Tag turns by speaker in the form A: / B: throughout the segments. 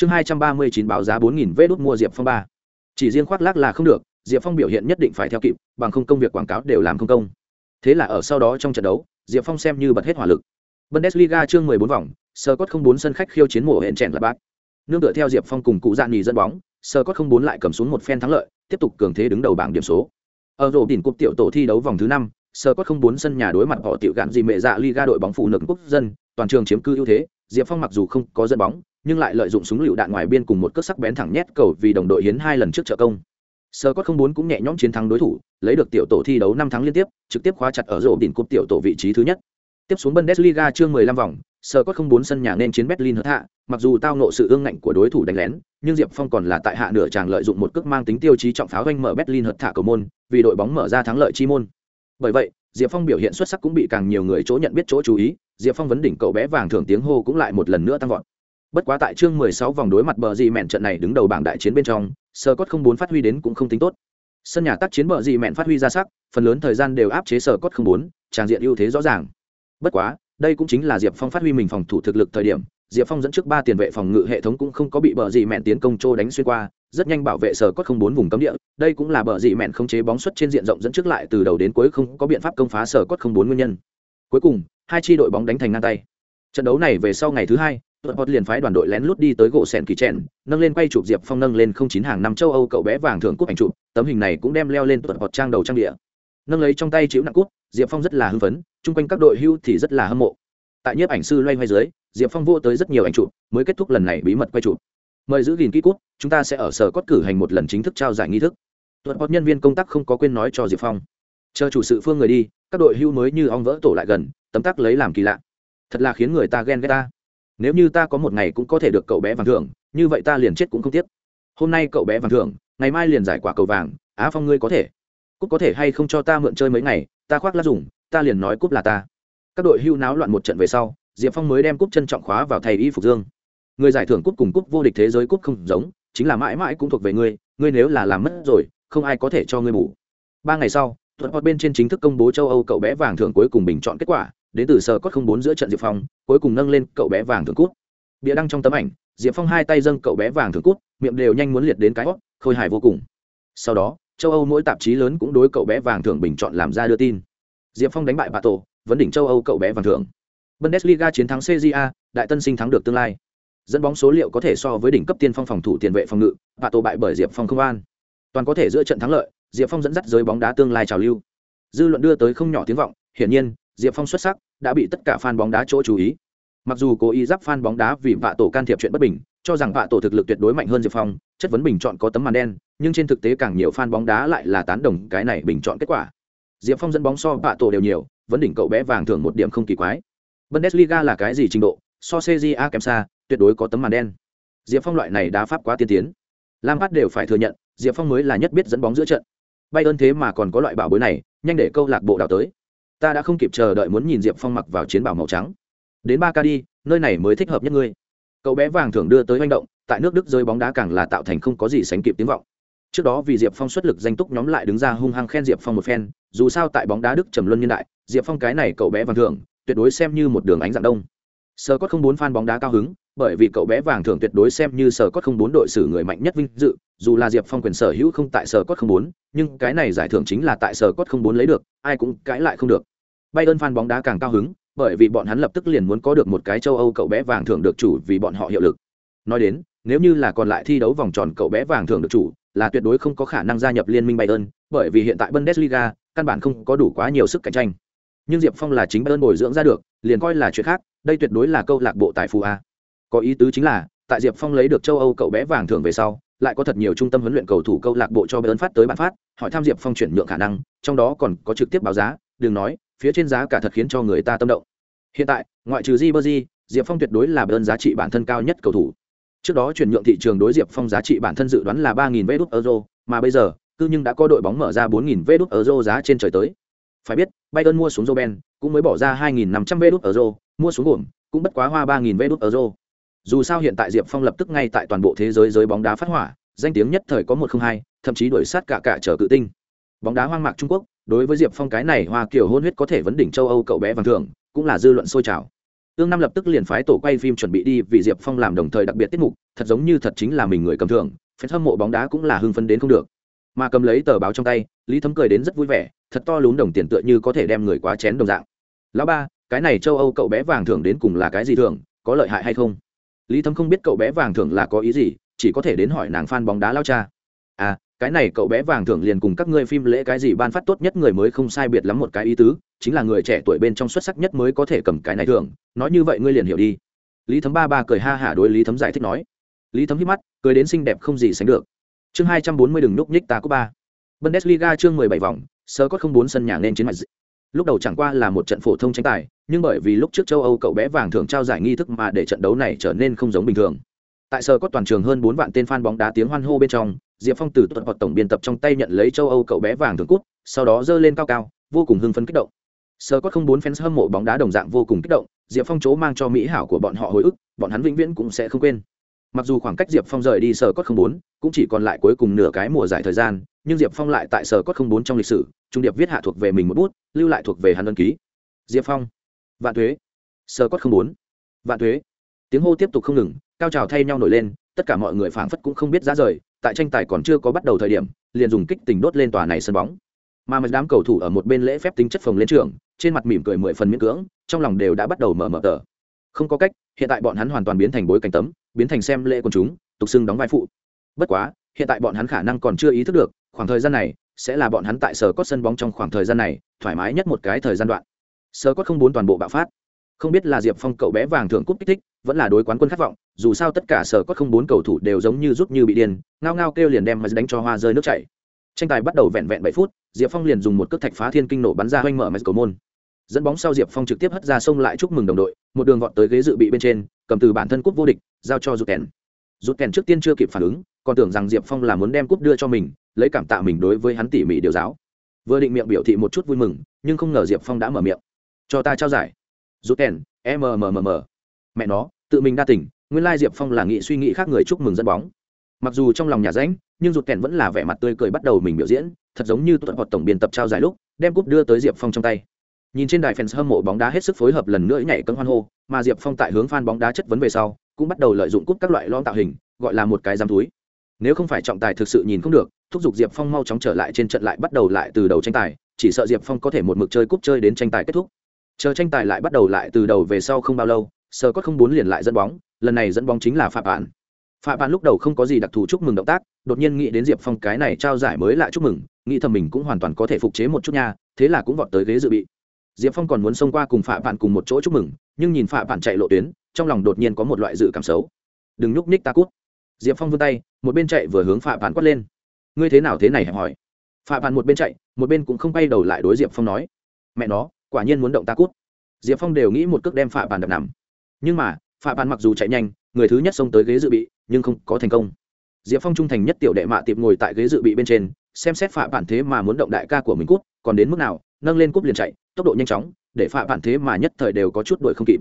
A: chương hai trăm ba mươi chín báo giá bốn nghìn vê đốt mua diệp phong ba. Chỉ riêng khoác lác là không được, diệp phong biểu hiện nhất định phải theo kịp, bằng không công việc quảng cáo đều làm không công. Thế là ở sau đó trong trận đấu, diệp phong xem như bật hết hỏa lực. Bundesliga chương mười bốn vòng sơ cốt không bốn sân khách khiêu chiến mùa hẹn chèn là bác nương tựa theo diệp phong cùng cụ dạn nghỉ dẫn bóng sơ cốt không bốn lại cầm xuống một phen thắng lợi, tiếp tục cường thế đứng đầu bảng điểm số. Ở rổ đỉnh cúp tiểu tổ thi đấu vòng thứ năm sơ cốt không bốn sân nhà đối mặt họ tiểu gạn gì mẹ dạ liga đội bóng phụ nữ quốc dân, toàn trường chiếm cư ưu thế, diệp phong mặc dù không có dẫn bóng nhưng lại lợi dụng súng lựu đạn ngoài biên cùng một cước sắc bén thẳng nhét cầu vì đồng đội hiến hai lần trước trợ công. Sơ cốt không bốn cũng nhẹ nhõm chiến thắng đối thủ, lấy được tiểu tổ thi đấu năm tháng liên tiếp, trực tiếp khóa chặt ở rổ đỉnh cúp tiểu tổ vị trí thứ nhất. Tiếp xuống bundesliga chương 15 vòng, sơ cốt không bốn sân nhà nên chiến berlin hớt hạ, mặc dù tao nộ sự ương ngạnh của đối thủ đánh lén, nhưng diệp phong còn là tại hạ nửa chàng lợi dụng một cước mang tính tiêu chí trọng pháo doanh mở berlin hớt hạ cầu môn, vì đội bóng mở ra thắng lợi chi môn. Bởi vậy, diệp phong biểu hiện xuất sắc cũng bị càng nhiều người chỗ nhận biết chỗ chú ý, diệp phong vấn đỉnh cậu bé vàng thưởng tiếng hô cũng lại một lần nữa tăng vọt bất quá tại chương 16 vòng đối mặt bờ gì mẹn trận này đứng đầu bảng đại chiến bên trong sơ cốt không bốn phát huy đến cũng không tính tốt. Sân nhà tác chiến bờ gì mẹn phát huy ra sắc, phần lớn thời gian đều áp chế sơ cốt không bốn, tràng diện ưu thế rõ ràng. Bất quá, đây cũng chính là diệp phong phát huy mình phòng thủ thực lực thời điểm, diệp phong dẫn trước ba tiền vệ phòng ngự hệ thống cũng không có bị bờ gì mẹn tiến công trô đánh xuyên qua, rất nhanh bảo vệ sở cốt không bốn vùng cấm địa. Đây cũng là bờ gì mẹn không chế bóng xuất trên diện rộng dẫn trước lại từ đầu đến cuối không có biện pháp công phá sở cốt không bốn nguyên nhân. Cuối cùng, hai chi đội bóng đánh thành ngang tay. Trận đấu này về sau ngày thứ hai đội bọt liền phái đoàn đội lén lút đi tới gỗ sèn kỳ trẻn nâng lên quay chụp diệp phong nâng lên không chín hàng năm châu âu cậu bé vàng thưởng cúp ảnh chụp, tấm hình này cũng đem leo lên tuột bọt trang đầu trang địa. Nâng lấy trong tay chịu nặng cúp, diệp phong rất là hưng phấn, chung quanh các đội hưu thì rất là hâm mộ. Tại nhiếp ảnh sư loay hoay dưới, diệp phong vô tới rất nhiều ảnh chụp, mới kết thúc lần này bí mật quay chụp. Mời giữ gìn kỹ cút chúng ta sẽ ở sở cốt cử hành một lần chính thức trao giải nghi thức. Tuần hot nhân viên công tác không có quên nói cho diệp phong. Chờ chủ sự phương người đi, các đội hưu mới như ong vỡ tổ lại gần, tấm tắc lấy làm kỳ lạ. Thật là khiến người ta ghen ghét ta nếu như ta có một ngày cũng có thể được cậu bé vàng thưởng, như vậy ta liền chết cũng không tiếc. Hôm nay cậu bé vàng thưởng, ngày mai liền giải quả cầu vàng, á phong ngươi có thể. Cúc có thể hay không cho ta mượn chơi mấy ngày, ta khoác lá dùng, ta liền nói cúc là ta. Các đội hưu náo loạn một trận về sau, diệp phong mới đem cúc trân trọng khóa vào thầy y phục dương. Người giải thưởng cúc cùng cúc vô địch thế giới cúc không giống, chính là mãi mãi cũng thuộc về ngươi ngươi nếu là làm mất rồi, không ai có thể cho ngươi ngủ. ba ngày sau, thuận hot bên trên chính thức công bố châu âu cậu bé vàng thưởng cuối cùng bình chọn kết quả đến từ sở cốt không bốn giữa trận diệp phong, cuối cùng nâng lên cậu bé vàng thưởng cút. Bịa đăng trong tấm ảnh, diệp phong hai tay dâng cậu bé vàng thưởng cút, miệng đều nhanh muốn liệt đến cái hót, khôi hài vô cùng. Sau đó, châu âu mỗi tạp chí lớn cũng đối cậu bé vàng thưởng bình chọn làm ra đưa tin. Diệp phong đánh bại bà tổ vấn đỉnh châu âu cậu bé vàng thưởng. Bundesliga chiến thắng cja đại tân sinh thắng được tương lai. Dẫn bóng số liệu có thể so với đỉnh cấp tiên phong phòng thủ tiền vệ phòng ngự bà tổ bại bởi diệp phong không an. Toàn có thể giữa trận thắng lợi, diệp phong dẫn dắt giới bóng đá tương lai trào lưu. Dư luận đưa tới không nhỏ tiếng vọng, hiển nhiên, diệp phong xuất sắc đã bị tất cả fan bóng đá chỗ chú ý. Mặc dù cố ý giáp fan bóng đá vì vạ tổ can thiệp chuyện bất bình, cho rằng vạ tổ thực lực tuyệt đối mạnh hơn diệp phong, chất vấn bình chọn có tấm màn đen, nhưng trên thực tế càng nhiều fan bóng đá lại là tán đồng cái này bình chọn kết quả. Diệp phong dẫn bóng so vạ tổ đều nhiều, vấn đỉnh cậu bé vàng thường một điểm không kỳ quái. Bundesliga là cái gì trình độ? So cja kém xa, tuyệt đối có tấm màn đen. Diệp phong loại này đá pháp quá tiên tiến. Lam hát đều phải thừa nhận, diệp phong mới là nhất biết dẫn bóng giữa trận. Bay ơn thế mà còn có loại bảo bối này, nhanh để câu lạc bộ đào tới ta đã không kịp chờ đợi muốn nhìn diệp phong mặc vào chiến bảo màu trắng. Đến ba ca đi, nơi này mới thích hợp nhất ngươi. Cậu bé vàng thường đưa tới manh động, tại nước đức rơi bóng đá càng là tạo thành không có gì sánh kịp tiếng vọng. Trước đó vì diệp phong xuất lực danh túc nhóm lại đứng ra hung hăng khen diệp phong một phen, dù sao tại bóng đá đức trầm luân nhân đại, diệp phong cái này cậu bé vàng thường tuyệt đối xem như một đường ánh dạng đông. Sơ có không bốn fan bóng đá cao hứng bởi vì cậu bé vàng thường tuyệt đối xem như sở cốt không bốn đội xử người mạnh nhất vinh dự, dù là diệp phong quyền sở hữu không tại sở cốt không bốn, nhưng cái này giải thưởng chính là tại sở cốt không bốn lấy được, ai cũng cãi lại không được. Bay ơn fan bóng đá càng cao hứng, bởi vì bọn hắn lập tức liền muốn có được một cái châu âu cậu bé vàng thưởng được chủ vì bọn họ hiệu lực. Nói đến, nếu như là còn lại thi đấu vòng tròn cậu bé vàng thưởng được chủ, là tuyệt đối không có khả năng gia nhập liên minh bayern, bởi vì hiện tại bundesliga căn bản không có đủ quá nhiều sức cạnh tranh. Nhưng diệp phong là chính bayern bồi dưỡng ra được, liền coi là chuyện khác, đây tuyệt đối là câu lạc bộ tài phú a có ý tứ chính là, tại diệp phong lấy được châu âu cậu bé vàng thưởng về sau, lại có thật nhiều trung tâm huấn luyện cầu thủ câu lạc bộ cho bern phát tới bản phát, hỏi tham diệp phong chuyển nhượng khả năng, trong đó còn có trực tiếp báo giá, đừng nói, phía trên giá cả thật khiến cho người ta tâm động. Hiện tại, ngoại trừ di bơ di diệp phong tuyệt đối là bern giá trị bản thân cao nhất cầu thủ. Trước đó chuyển nhượng thị trường đối diệp phong giá trị bản thân dự đoán là ba nghìn vê đút euro, mà bây giờ, cứ nhưng đã có đội bóng mở ra bốn nghìn vê đút euro giá trên trời tới. Phải biết, bayern mua xuống joben cũng mới bỏ ra hai nghìn năm trăm vê đút euro, mua xuống gồm, cũng bất quá hoa ba nghìn vê đút euro dù sao hiện tại diệp phong lập tức ngay tại toàn bộ thế giới giới bóng đá phát hỏa danh tiếng nhất thời có một không hai thậm chí đuổi sát cả cả trở cự tinh. Bóng đá hoang mạc trung quốc đối với diệp phong cái này hoa kiểu hôn huyết có thể vấn đỉnh châu âu cậu bé vàng thường cũng là dư luận sôi trào. Ương năm lập tức liền phái tổ quay phim chuẩn bị đi vì diệp phong làm đồng thời đặc biệt tiết mục thật giống như thật chính là mình người cầm thưởng phen hâm mộ bóng đá cũng là hưng phấn đến không được. Mà cầm lấy tờ báo trong tay lý thấm cười đến rất vui vẻ thật to lún đồng tiền tựa như có thể đem người quá chén đồng dạng. Lão ba cái này châu âu cậu bé vàng thường đến cùng là cái gì thường, có lợi hại hay không? Lý thấm không biết cậu bé vàng thưởng là có ý gì, chỉ có thể đến hỏi nàng f bóng đá lao cha. À cái này cậu bé vàng thưởng liền cùng các ngươi phim lễ cái gì ban phát tốt nhất người mới không sai biệt lắm một cái ý tứ, chính là người trẻ tuổi bên trong xuất sắc nhất mới có thể cầm cái này thưởng. Nói như vậy ngươi liền hiểu đi. Lý thấm ba ba cười ha hả đối lý thấm giải thích nói. Lý thấm hít mắt, cười đến xinh đẹp không gì sánh được. Chương hai trăm bốn mươi đừng núp nhích ta có ba. Bundesliga chương mười bảy vòng sơ có không bốn sân nhà nên chiến mạch lúc đầu chẳng qua là một trận phổ thông tranh tài, nhưng bởi vì lúc trước châu âu cậu bé vàng thường trao giải nghi thức mà để trận đấu này trở nên không giống bình thường. Tại sở có toàn trường hơn bốn vạn tên fan bóng đá tiếng hoan hô bên trong, diệp phong từ tuần hoặc tổng biên tập trong tay nhận lấy châu âu cậu bé vàng thường cút sau đó giơ lên cao cao, vô cùng hưng phấn kích động. Sơ có không bốn fans hâm mộ bóng đá đồng dạng vô cùng kích động, diệp phong chỗ mang cho mỹ hảo của bọn họ hồi ức, bọn hắn vĩnh viễn cũng sẽ không quên. Mặc dù khoảng cách diệp phong rời đi sở cốt không bốn, cũng chỉ còn lại cuối cùng nửa cái mùa giải thời gian nhưng diệp phong lại tại sở cốt không bốn trong lịch sử, trung điệp viết hạ thuộc về mình một bút, lưu lại thuộc về hắn ân ký. Diệp phong. Vạn thuế. Sở cốt không bốn. Vạn thuế. Tiếng hô tiếp tục không ngừng, cao trào thay nhau nổi lên, tất cả mọi người phảng phất cũng không biết ra rời, tại tranh tài còn chưa có bắt đầu thời điểm, liền dùng kích tình đốt lên tòa này sân bóng. Mà mấy đám cầu thủ ở một bên lễ phép tính chất phòng lên trường, trên mặt mỉm cười mười phần miễn cưỡng, trong lòng đều đã bắt đầu mở mở tờ. Không có cách, hiện tại bọn hắn hoàn toàn biến thành bối cảnh tấm, biến thành xem lễ quần chúng, tục xưng đóng vai phụ. Bất quá, hiện tại bọn hắn khả năng còn chưa ý thức được khoảng thời gian này sẽ là bọn hắn tại sở cốt sân bóng trong khoảng thời gian này thoải mái nhất một cái thời gian đoạn. Sở cốt không muốn toàn bộ bạo phát. Không biết là diệp phong cậu bé vàng thưởng cúp kích thích, vẫn là đối quán quân khát vọng, dù sao tất cả sở cốt không bốn cầu thủ đều giống như rút như bị điên, ngao ngao kêu liền đem mà đánh cho hoa rơi nước chảy. Tranh tài bắt đầu vẹn vẹn bảy phút, diệp phong liền dùng một cước thạch phá thiên kinh nổ bắn ra hoanh mở mà cầu môn. Dẫn bóng sau diệp phong trực tiếp hất ra sông lại chúc mừng đồng đội, một đường vọt tới ghế dự bị bên trên, cầm từ bản thân cúp vô địch, giao cho rút kèn. Rút kèn trước tiên chưa kịp phản ứng còn tưởng rằng diệp phong là muốn đem cúp đưa cho mình, lấy cảm tạ mình đối với hắn tỉ mỉ điều giáo. Vừa định miệng biểu thị một chút vui mừng, nhưng không ngờ diệp phong đã mở miệng. Cho ta trao giải. Rút kèn mmm mẹ nó, tự mình đa tỉnh nguyên lai diệp phong là nghị suy nghĩ khác người chúc mừng dẫn bóng. Mặc dù trong lòng nhà ránh nhưng rụt kèn vẫn là vẻ mặt tươi cười bắt đầu mình biểu diễn, thật giống như tuật hoạt tổng biên tập trao giải lúc, đem cúp đưa tới diệp phong trong tay. Nhìn trên đài fans hâm mộ bóng đá hết sức phối hợp lần nữa nhảy cân hoan hô, mà diệp phong tại hướng phan bóng đá chất vấn về sau, cũng bắt đầu lợi dụng cúp các loại lon tạo hình, gọi là một cái giam túi nếu không phải trọng tài thực sự nhìn không được, thúc giục diệp phong mau chóng trở lại trên trận lại bắt đầu lại từ đầu tranh tài, chỉ sợ diệp phong có thể một mực chơi cúp chơi đến tranh tài kết thúc. Chờ tranh tài lại bắt đầu lại từ đầu về sau không bao lâu sờ có không bốn liền lại dẫn bóng, lần này dẫn bóng chính là phạm bản phạm bản lúc đầu không có gì đặc thù chúc mừng động tác, đột nhiên nghĩ đến diệp phong cái này trao giải mới lại chúc mừng, nghĩ thầm mình cũng hoàn toàn có thể phục chế một chút nha, thế là cũng vọt tới ghế dự bị. Diệp phong còn muốn xông qua cùng phạm bản cùng một chỗ chúc mừng, nhưng nhìn phạm bản chạy lộ tuyến, trong lòng đột nhiên có một loại dự cảm xấu. Đừng nhúc ních ta cút diệp phong vươn tay, một bên chạy vừa hướng phạm Bàn quát lên. Ngươi thế nào thế này? hẹp hỏi. Phạm Bàn một bên chạy, một bên cũng không bay đầu lại đối diệp phong nói. Mẹ nó, quả nhiên muốn động ta cút. Diệp phong đều nghĩ một cước đem phạm Bàn đập nằm. Nhưng mà phạm Bàn mặc dù chạy nhanh, người thứ nhất xông tới ghế dự bị, nhưng không có thành công. Diệp phong trung thành nhất tiểu đệ mạ tiệp ngồi tại ghế dự bị bên trên, xem xét phạm Bàn thế mà muốn động đại ca của mình cút, còn đến mức nào, nâng lên cúp liền chạy, tốc độ nhanh chóng, để phạm Bàn thế mà nhất thời đều có chút đuổi không kịp.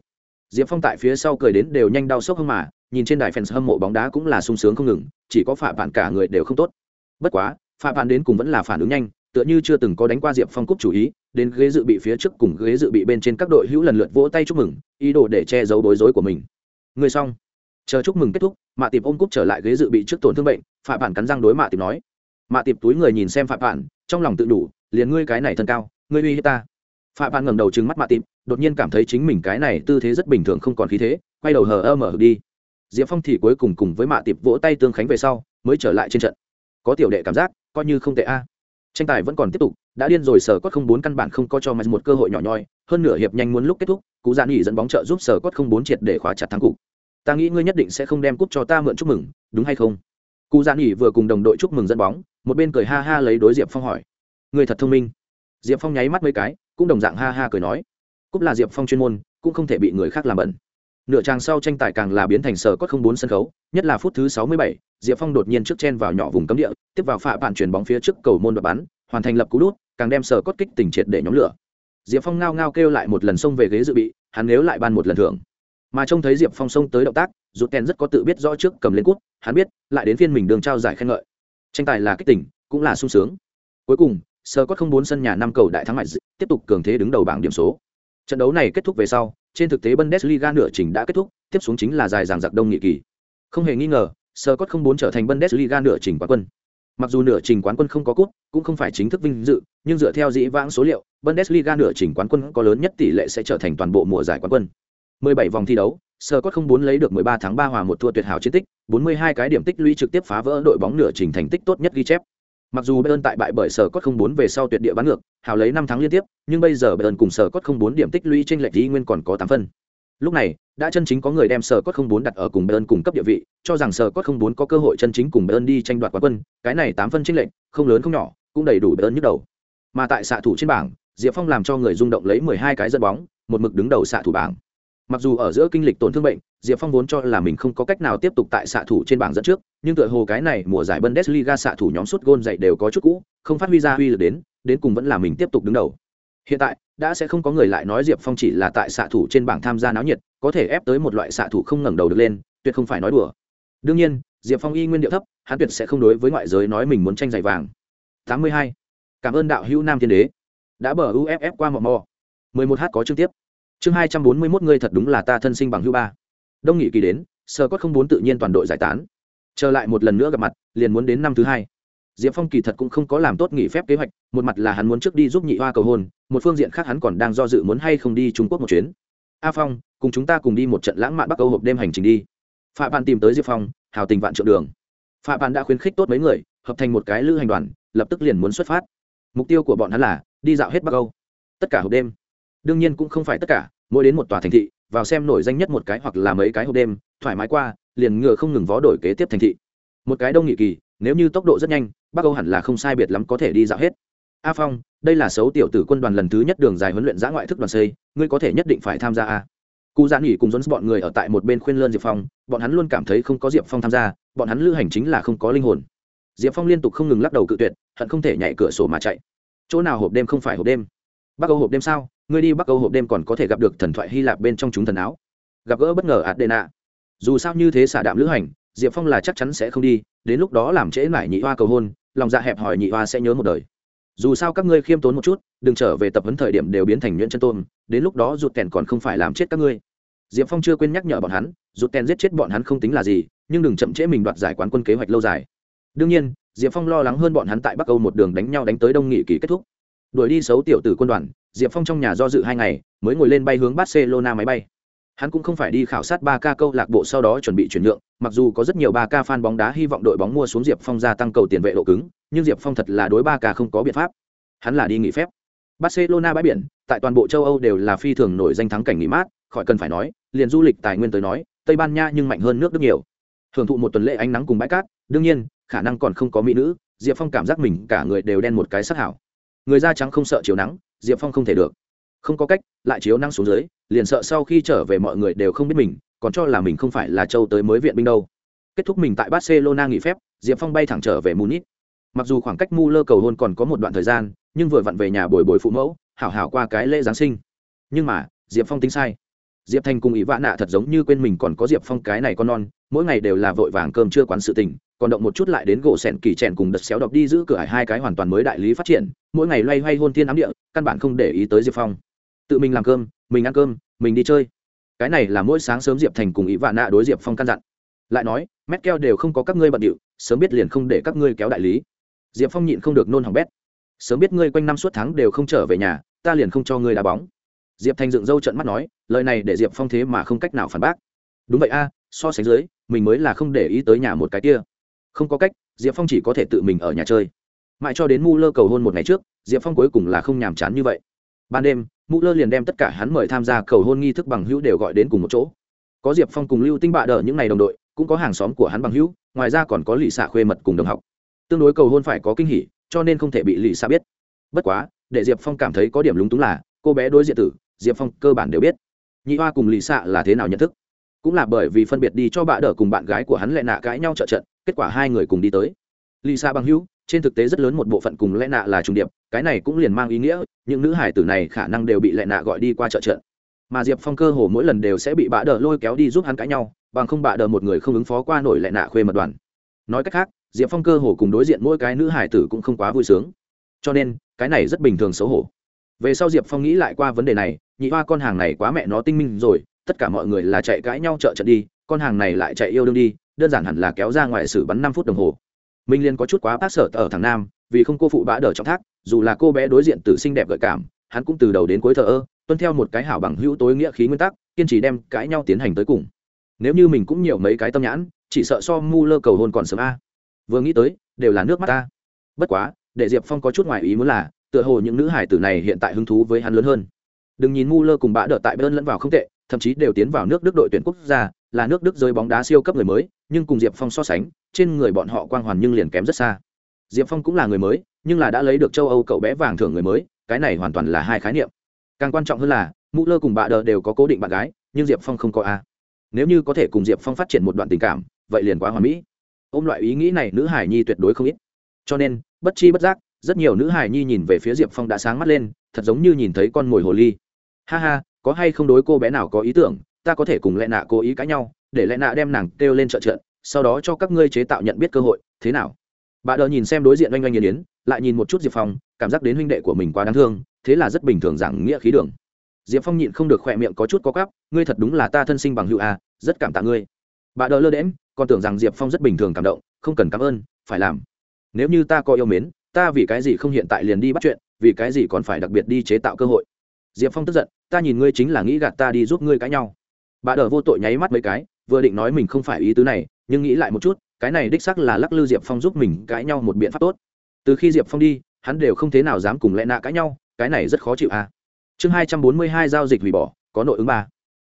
A: Diệp phong tại phía sau cười đến đều nhanh đau sốc hơn mà nhìn trên đài fans hâm mộ bóng đá cũng là sung sướng không ngừng, chỉ có phạm Bản cả người đều không tốt. Bất quá, phạm Bản đến cùng vẫn là phản ứng nhanh, tựa như chưa từng có đánh qua diệp phong cúp chủ ý, đến ghế dự bị phía trước cùng ghế dự bị bên trên các đội hữu lần lượt vỗ tay chúc mừng, ý đồ để che giấu bối rối của mình. Người xong. Chờ chúc mừng kết thúc, mạ tiệp ôm cúp trở lại ghế dự bị trước tổn thương bệnh, phạm bản cắn răng đối mạ tiệp nói. Mạ tiệp túi người nhìn xem phạm bản trong lòng tự đủ, liền ngươi cái này thân cao, ngươi uy hiếp ta. Phạm bản ngẩng đầu trừng mắt mạ tiệp, đột nhiên cảm thấy chính mình cái này tư thế rất bình thường không còn khí thế, quay đầu hờ ơ mở đi diệp phong thì cuối cùng cùng với mạ tiệp vỗ tay tương khánh về sau, mới trở lại trên trận. Có tiểu đệ cảm giác, coi như không tệ a. Tranh tài vẫn còn tiếp tục, đã điên rồi, sở cốt không bốn căn bản không có cho mạch một cơ hội nhỏ nhoi, hơn nửa hiệp nhanh muốn lúc kết thúc cụ giãn nghỉ dẫn bóng trợ giúp sở cốt không bốn triệt để khóa chặt thắng cục. Ta nghĩ ngươi nhất định sẽ không đem cúp cho ta mượn chúc mừng, đúng hay không? Cụ giãn nghỉ vừa cùng đồng đội chúc mừng dẫn bóng, một bên cười ha ha lấy đối diệp phong hỏi. Người thật thông minh. Diệp phong nháy mắt mấy cái, cũng đồng dạng ha ha cười nói. Cúp là diệp phong chuyên môn, cũng không thể bị người khác làm bẩn nửa trang sau tranh tài càng là biến thành sở cốt không bốn sân khấu, nhất là phút thứ sáu mươi bảy, diệp phong đột nhiên trước chen vào nhỏ vùng cấm địa, tiếp vào phạ bạn chuyển bóng phía trước cầu môn đoạt bắn, hoàn thành lập cú đút, càng đem sở cốt kích tình triệt để nhóm lửa. Diệp phong ngao ngao kêu lại một lần xông về ghế dự bị, hắn nếu lại ban một lần thưởng. Mà trông thấy diệp phong xông tới động tác rút ten rất có tự biết rõ trước cầm lên cút, hắn biết, lại đến phiên mình đường trao giải khen ngợi. Tranh tài là kích tỉnh cũng là sung sướng. Cuối cùng sơ cốt không bốn sân nhà năm cầu đại thắng mạnh tiếp tục cường thế đứng đầu bảng điểm số. Trận đấu này kết thúc về sau trên thực tế bundesliga nửa trình đã kết thúc, tiếp xuống chính là dài dàng giặc đông nghị kỳ. Không hề nghi ngờ, Scott không muốn trở thành bundesliga nửa trình quán quân. Mặc dù nửa trình quán quân không có cúp, cũng không phải chính thức vinh dự, nhưng dựa theo dĩ vãng số liệu, bundesliga nửa trình quán quân có lớn nhất tỷ lệ sẽ trở thành toàn bộ mùa giải quán quân. 17 vòng thi đấu, Scott không muốn lấy được 13 tháng 3 hòa một thua tuyệt hảo chiến tích 42 cái điểm tích lũy trực tiếp phá vỡ đội bóng nửa trình thành tích tốt nhất ghi chép. Mặc dù Bayern tại bại bởi sở cốt 04 về sau tuyệt địa bán ngược, hào lấy 5 tháng liên tiếp, nhưng bây giờ Bayern cùng sở cốt 04 điểm tích lũy trên lệch ý nguyên còn có 8 phân. Lúc này, đã chân chính có người đem sở cốt 04 đặt ở cùng Bayern cùng cấp địa vị, cho rằng sở cốt 04 có cơ hội chân chính cùng Bayern đi tranh đoạt quán quân, cái này 8 phân chênh lệch, không lớn không nhỏ, cũng đầy đủ Bayern nhức đầu. Mà tại xạ thủ trên bảng, Diệp Phong làm cho người rung động lấy 12 cái dẫn bóng, một mực đứng đầu xạ thủ bảng. Mặc dù ở giữa kinh lịch tổn thương bệnh, Diệp Phong vốn cho là mình không có cách nào tiếp tục tại xạ thủ trên bảng dẫn trước, nhưng tựa hồ cái này mùa giải Bundesliga xạ thủ nhóm suốt gôn dậy đều có chút cũ, không phát huy ra huy lực đến, đến cùng vẫn là mình tiếp tục đứng đầu. Hiện tại, đã sẽ không có người lại nói Diệp Phong chỉ là tại xạ thủ trên bảng tham gia náo nhiệt, có thể ép tới một loại xạ thủ không ngẩng đầu được lên, tuyệt không phải nói đùa. Đương nhiên, Diệp Phong y nguyên điệu thấp, hắn tuyệt sẽ không đối với ngoại giới nói mình muốn tranh giày vàng. 82. Cảm ơn đạo hữu Nam Thiên Đế đã bờ UFF qua mò mò. 11h có chương tiếp chương hai trăm bốn mươi mốt ngươi thật đúng là ta thân sinh bằng hữu ba. Đông nghị kỳ đến, sơ cốt không bốn tự nhiên toàn đội giải tán. Trở lại một lần nữa gặp mặt, liền muốn đến năm thứ hai. Diệp phong kỳ thật cũng không có làm tốt nghỉ phép kế hoạch, một mặt là hắn muốn trước đi giúp nhị hoa cầu hôn, một phương diện khác hắn còn đang do dự muốn hay không đi trung quốc một chuyến. A phong, cùng chúng ta cùng đi một trận lãng mạn bắc âu hộp đêm hành trình đi. Phạm bạn tìm tới diệp phong, hào tình vạn trượng đường. Phạm bạn đã khuyến khích tốt mấy người, hợp thành một cái lữ hành đoàn, lập tức liền muốn xuất phát. Mục tiêu của bọn hắn là đi dạo hết bắc âu. Tất cả hộp đêm đương nhiên cũng không phải tất cả, mỗi đến một tòa thành thị, vào xem nổi danh nhất một cái hoặc là mấy cái hộp đêm, thoải mái qua, liền ngựa không ngừng vó đổi kế tiếp thành thị. Một cái đông nghị kỳ, nếu như tốc độ rất nhanh, bắc âu hẳn là không sai biệt lắm có thể đi dạo hết. A phong, đây là xấu tiểu tử quân đoàn lần thứ nhất đường dài huấn luyện giã ngoại thức đoàn xây, ngươi có thể nhất định phải tham gia a. Cụ dạ giãn nghỉ cùng dẫn bọn người ở tại một bên khuyên lơn diệp phong, bọn hắn luôn cảm thấy không có diệp phong tham gia, bọn hắn lữ hành chính là không có linh hồn. Diệp phong liên tục không ngừng lắc đầu cự tuyệt, hận không thể nhảy cửa sổ mà chạy. Chỗ nào hộp đêm không phải hộp đêm? Bắc âu hộp đêm sao? Ngươi đi bắc âu hộp đêm còn có thể gặp được thần thoại hy lạp bên trong chúng thần áo. Gặp gỡ bất ngờ adena. Dù sao như thế xả đạm lữ hành, diệp phong là chắc chắn sẽ không đi, đến lúc đó làm trễ mải nhị hoa cầu hôn, lòng dạ hẹp hỏi nhị hoa sẽ nhớ một đời. Dù sao các ngươi khiêm tốn một chút, đừng trở về tập huấn thời điểm đều biến thành nhuyễn chân tôn đến lúc đó rụt kèn còn không phải làm chết các ngươi. Diệp phong chưa quên nhắc nhở bọn hắn, rụt kèn giết chết bọn hắn không tính là gì, nhưng đừng chậm trễ mình đoạt giải quán quân kế hoạch lâu dài. Đương nhiên, diệp phong lo lắng hơn bọn hắn tại bắc âu một đường đánh nhau đánh tới đông nghị kỳ kết thúc đuổi đi xấu tiểu tử quân đoàn, diệp phong trong nhà do dự hai ngày, mới ngồi lên bay hướng barcelona máy bay. Hắn cũng không phải đi khảo sát ba ca câu lạc bộ sau đó chuẩn bị chuyển nhượng, mặc dù có rất nhiều ba ca fan bóng đá hy vọng đội bóng mua xuống diệp phong gia tăng cầu tiền vệ độ cứng, nhưng diệp phong thật là đối ba ca không có biện pháp. Hắn là đi nghỉ phép. Barcelona bãi biển, tại toàn bộ châu âu đều là phi thường nổi danh thắng cảnh nghỉ mát, khỏi cần phải nói, liền du lịch tài nguyên tới nói, tây ban nha nhưng mạnh hơn nước đức nhiều. Hưởng thụ một tuần lễ ánh nắng cùng bãi cát, đương nhiên, khả năng còn không có mỹ nữ, diệp phong cảm giác mình cả người đều đen một cái sắc hảo người da trắng không sợ chiếu nắng, diệp phong không thể được. Không có cách, lại chiếu năng xuống dưới, liền sợ sau khi trở về mọi người đều không biết mình, còn cho là mình không phải là châu tới mới viện binh đâu. Kết thúc mình tại barcelona nghỉ phép, diệp phong bay thẳng trở về munich. Mặc dù khoảng cách mu lơ cầu hôn còn có một đoạn thời gian, nhưng vừa vặn về nhà bồi bồi phụ mẫu, hảo hảo qua cái lễ giáng sinh. Nhưng mà, diệp phong tính sai. Diệp thành cùng ý vã nạ thật giống như quên mình còn có diệp phong cái này con non, mỗi ngày đều là vội vàng cơm chưa quán sự tình còn động một chút lại đến gỗ sẹn kỳ trẻn cùng đợt xéo đọc đi giữ cửa hải hai cái hoàn toàn mới đại lý phát triển, mỗi ngày loay hoay hôn thiên ám địa, căn bản không để ý tới diệp phong. Tự mình làm cơm, mình ăn cơm, mình đi chơi. Cái này là mỗi sáng sớm diệp thành cùng ý vạ nạ đối diệp phong căn dặn. Lại nói, mét keo đều không có các ngươi bận điệu, sớm biết liền không để các ngươi kéo đại lý. Diệp phong nhịn không được nôn hỏng bét. Sớm biết ngươi quanh năm suốt tháng đều không trở về nhà, ta liền không cho ngươi đá bóng. Diệp thành dựng râu trận mắt nói, lời này để diệp phong thế mà không cách nào phản bác. Đúng vậy a, so sánh dưới, mình mới là không để ý tới nhà một cái kia không có cách, diệp phong chỉ có thể tự mình ở nhà chơi. Mãi cho đến mu lơ cầu hôn một ngày trước, diệp phong cuối cùng là không nhàm chán như vậy. Ban đêm, mu lơ liền đem tất cả hắn mời tham gia cầu hôn nghi thức bằng hữu đều gọi đến cùng một chỗ. Có diệp phong cùng lưu tinh bạ đỡ những ngày đồng đội, cũng có hàng xóm của hắn bằng hữu, ngoài ra còn có lì xạ khuê mật cùng đồng học. Tương đối cầu hôn phải có kinh hỉ, cho nên không thể bị lì xạ biết. Bất quá, để diệp phong cảm thấy có điểm lúng túng là, cô bé đối diện tử, diệp phong cơ bản đều biết. Nhị hoa cùng lì xạ là thế nào nhận thức? Cũng là bởi vì phân biệt đi cho bà đỡ cùng bạn gái của hắn lại nạ cãi nhau trợ trận, kết quả hai người cùng đi tới. Lisa bằng hữu, trên thực tế rất lớn một bộ phận cùng lẽ nạ là trùng điệp, cái này cũng liền mang ý nghĩa, những nữ hải tử này khả năng đều bị lẽ nạ gọi đi qua trợ trận. Mà diệp phong cơ hồ mỗi lần đều sẽ bị bà đỡ lôi kéo đi giúp hắn cãi nhau, bằng không bà đỡ một người không ứng phó qua nổi lẽ nạ khuê mật đoàn. Nói cách khác, diệp phong cơ hồ cùng đối diện mỗi cái nữ hải tử cũng không quá vui sướng. Cho nên, cái này rất bình thường xấu hổ. Về sau diệp phong nghĩ lại qua vấn đề này, nhị hoa con hàng này quá mẹ nó tinh minh rồi tất cả mọi người là chạy cãi nhau chợ trận đi, con hàng này lại chạy yêu đương đi, đơn giản hẳn là kéo ra ngoài xử bắn năm phút đồng hồ. Minh liên có chút quá bác sở ở thằng nam, vì không cô phụ bã đờ trong thác, dù là cô bé đối diện tử xinh đẹp gợi cảm, hắn cũng từ đầu đến cuối thờ ơ, tuân theo một cái hảo bằng hữu tối nghĩa khí nguyên tắc, kiên trì đem cãi nhau tiến hành tới cùng. Nếu như mình cũng nhiều mấy cái tâm nhãn, chỉ sợ so mu lơ cầu hôn còn sớm a. Vừa nghĩ tới, đều là nước mắt ta. Bất quá, để diệp phong có chút ngoài ý muốn là, tựa hồ những nữ hải tử này hiện tại hứng thú với hắn lớn hơn. Đừng nhìn mu lơ cùng bã đỡ tại bên lẫn vào không tệ thậm chí đều tiến vào nước đức đội tuyển quốc gia, là nước đức giới bóng đá siêu cấp người mới, nhưng cùng diệp phong so sánh, trên người bọn họ quang hoàn nhưng liền kém rất xa. Diệp phong cũng là người mới, nhưng là đã lấy được châu âu cậu bé vàng thưởng người mới, cái này hoàn toàn là hai khái niệm. Càng quan trọng hơn là mũ lơ cùng bà đờ đều có cố định bạn gái, nhưng diệp phong không có a. Nếu như có thể cùng diệp phong phát triển một đoạn tình cảm, vậy liền quá hoàn mỹ. Ôm loại ý nghĩ này nữ hải nhi tuyệt đối không ít. Cho nên, bất chi bất giác, rất nhiều nữ hải nhi nhìn về phía diệp phong đã sáng mắt lên, thật giống như nhìn thấy con mồi hồ ly. Ha ha có hay không đối cô bé nào có ý tưởng, ta có thể cùng lẽ nạ cố ý cãi nhau, để lẽ nạ đem nàng kêu lên trợ trận, sau đó cho các ngươi chế tạo nhận biết cơ hội, thế nào? Bà đờ nhìn xem đối diện oanh oanh nghiền yến lại nhìn một chút diệp phong, cảm giác đến huynh đệ của mình quá đáng thương, thế là rất bình thường giảng nghĩa khí đường. Diệp phong nhịn không được khỏe miệng có chút có cắp ngươi thật đúng là ta thân sinh bằng hữu a rất cảm tạ ngươi. Bà đỡ lơ đễm còn tưởng rằng diệp phong rất bình thường cảm động, không cần cảm ơn, phải làm. Nếu như ta có yêu mến, ta vì cái gì không hiện tại liền đi bắt chuyện, vì cái gì còn phải đặc biệt đi chế tạo cơ hội? Diệp phong tức giận ta nhìn ngươi chính là nghĩ gạt ta đi giúp ngươi cãi nhau. Bà đỡ vô tội nháy mắt mấy cái, vừa định nói mình không phải ý tứ này, nhưng nghĩ lại một chút, cái này đích sắc là lắc lư diệp phong giúp mình cãi nhau một biện pháp tốt. Từ khi diệp phong đi, hắn đều không thế nào dám cùng lẽ nạ cãi nhau, cái này rất khó chịu à. Chương hai trăm bốn mươi hai giao dịch hủy bỏ, có nội ứng ba.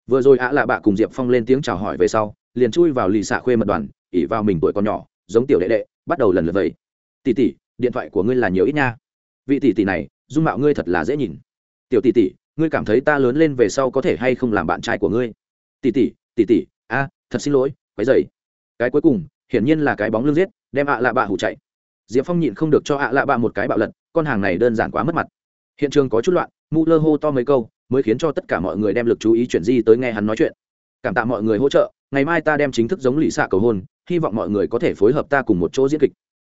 A: Vừa rồi ạ lạ bạ cùng diệp phong lên tiếng chào hỏi về sau, liền chui vào lì xạ khuê mật đoàn, ỉ vào mình tuổi còn nhỏ, giống tiểu đệ đệ, bắt đầu lần lượt vậy. Tỷ tỷ, điện thoại của ngươi là nhiều ít nha. Vị tỷ tỷ này, dung mạo ngươi thật là dễ nhìn. Tiểu tỷ tỷ ngươi cảm thấy ta lớn lên về sau có thể hay không làm bạn trai của ngươi? Tỷ tỷ tỷ tỷ a, thật xin lỗi, quấy dày cái cuối cùng, hiển nhiên là cái bóng lưng giết, đem ạ lạ bạ hủ chạy. Diệp phong nhịn không được cho ạ lạ bạ một cái bạo lật, con hàng này đơn giản quá mất mặt. Hiện trường có chút loạn, mụ lơ hô to mấy câu, mới khiến cho tất cả mọi người đem lực chú ý chuyển di tới nghe hắn nói chuyện. Cảm tạ mọi người hỗ trợ, ngày mai ta đem chính thức giống lì xạ cầu hôn, hy vọng mọi người có thể phối hợp ta cùng một chỗ diễn kịch.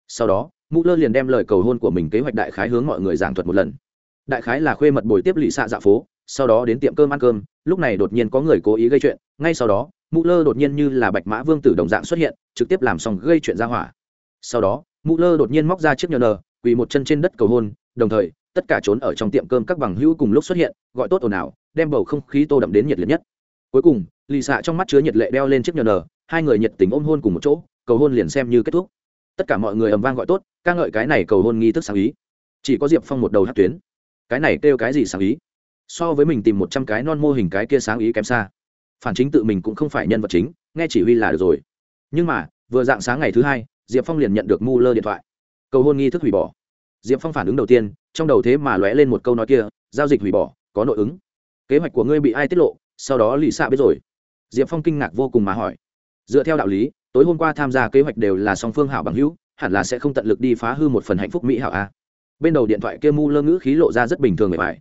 A: Sau đó, mụ lơ liền đem lời cầu hôn của mình kế hoạch đại khái hướng mọi người giảng thuật một lần đại khái là khuê mật bồi tiếp lì xạ dạ phố, sau đó đến tiệm cơm ăn cơm, lúc này đột nhiên có người cố ý gây chuyện, ngay sau đó, mụ lơ đột nhiên như là bạch mã vương tử đồng dạng xuất hiện, trực tiếp làm xong gây chuyện ra hỏa. Sau đó, mụ lơ đột nhiên móc ra chiếc nhờ nờ, quỳ một chân trên đất cầu hôn, đồng thời, tất cả trốn ở trong tiệm cơm các bằng hữu cùng lúc xuất hiện, gọi tốt ồn ào, đem bầu không khí tô đậm đến nhiệt liệt nhất. Cuối cùng, lì xạ trong mắt chứa nhiệt lệ đeo lên chiếc nhờ nờ, hai người nhiệt tình ôm hôn cùng một chỗ, cầu hôn liền xem như kết thúc. Tất cả mọi người ầm vang gọi tốt, ca ngợi cái này cầu hôn nghi thức sáng ý. Chỉ có diệp phong một đầu hát tuyến cái này kêu cái gì sáng ý? So với mình tìm một trăm cái non mô hình cái kia sáng ý kém xa. Phản chính tự mình cũng không phải nhân vật chính, nghe chỉ huy là được rồi. Nhưng mà, vừa dạng sáng ngày thứ hai, diệp phong liền nhận được mu lơ điện thoại. Cầu hôn nghi thức hủy bỏ. Diệp phong phản ứng đầu tiên, trong đầu thế mà lóe lên một câu nói kia, giao dịch hủy bỏ, có nội ứng. Kế hoạch của ngươi bị ai tiết lộ, sau đó lì xạ biết rồi. Diệp phong kinh ngạc vô cùng mà hỏi. Dựa theo đạo lý, tối hôm qua tham gia kế hoạch đều là song phương hảo bằng hữu, hẳn là sẽ không tận lực đi phá hư một phần hạnh phúc mỹ hảo a bên đầu điện thoại kia mu lơ ngữ khí lộ ra rất bình thường người phải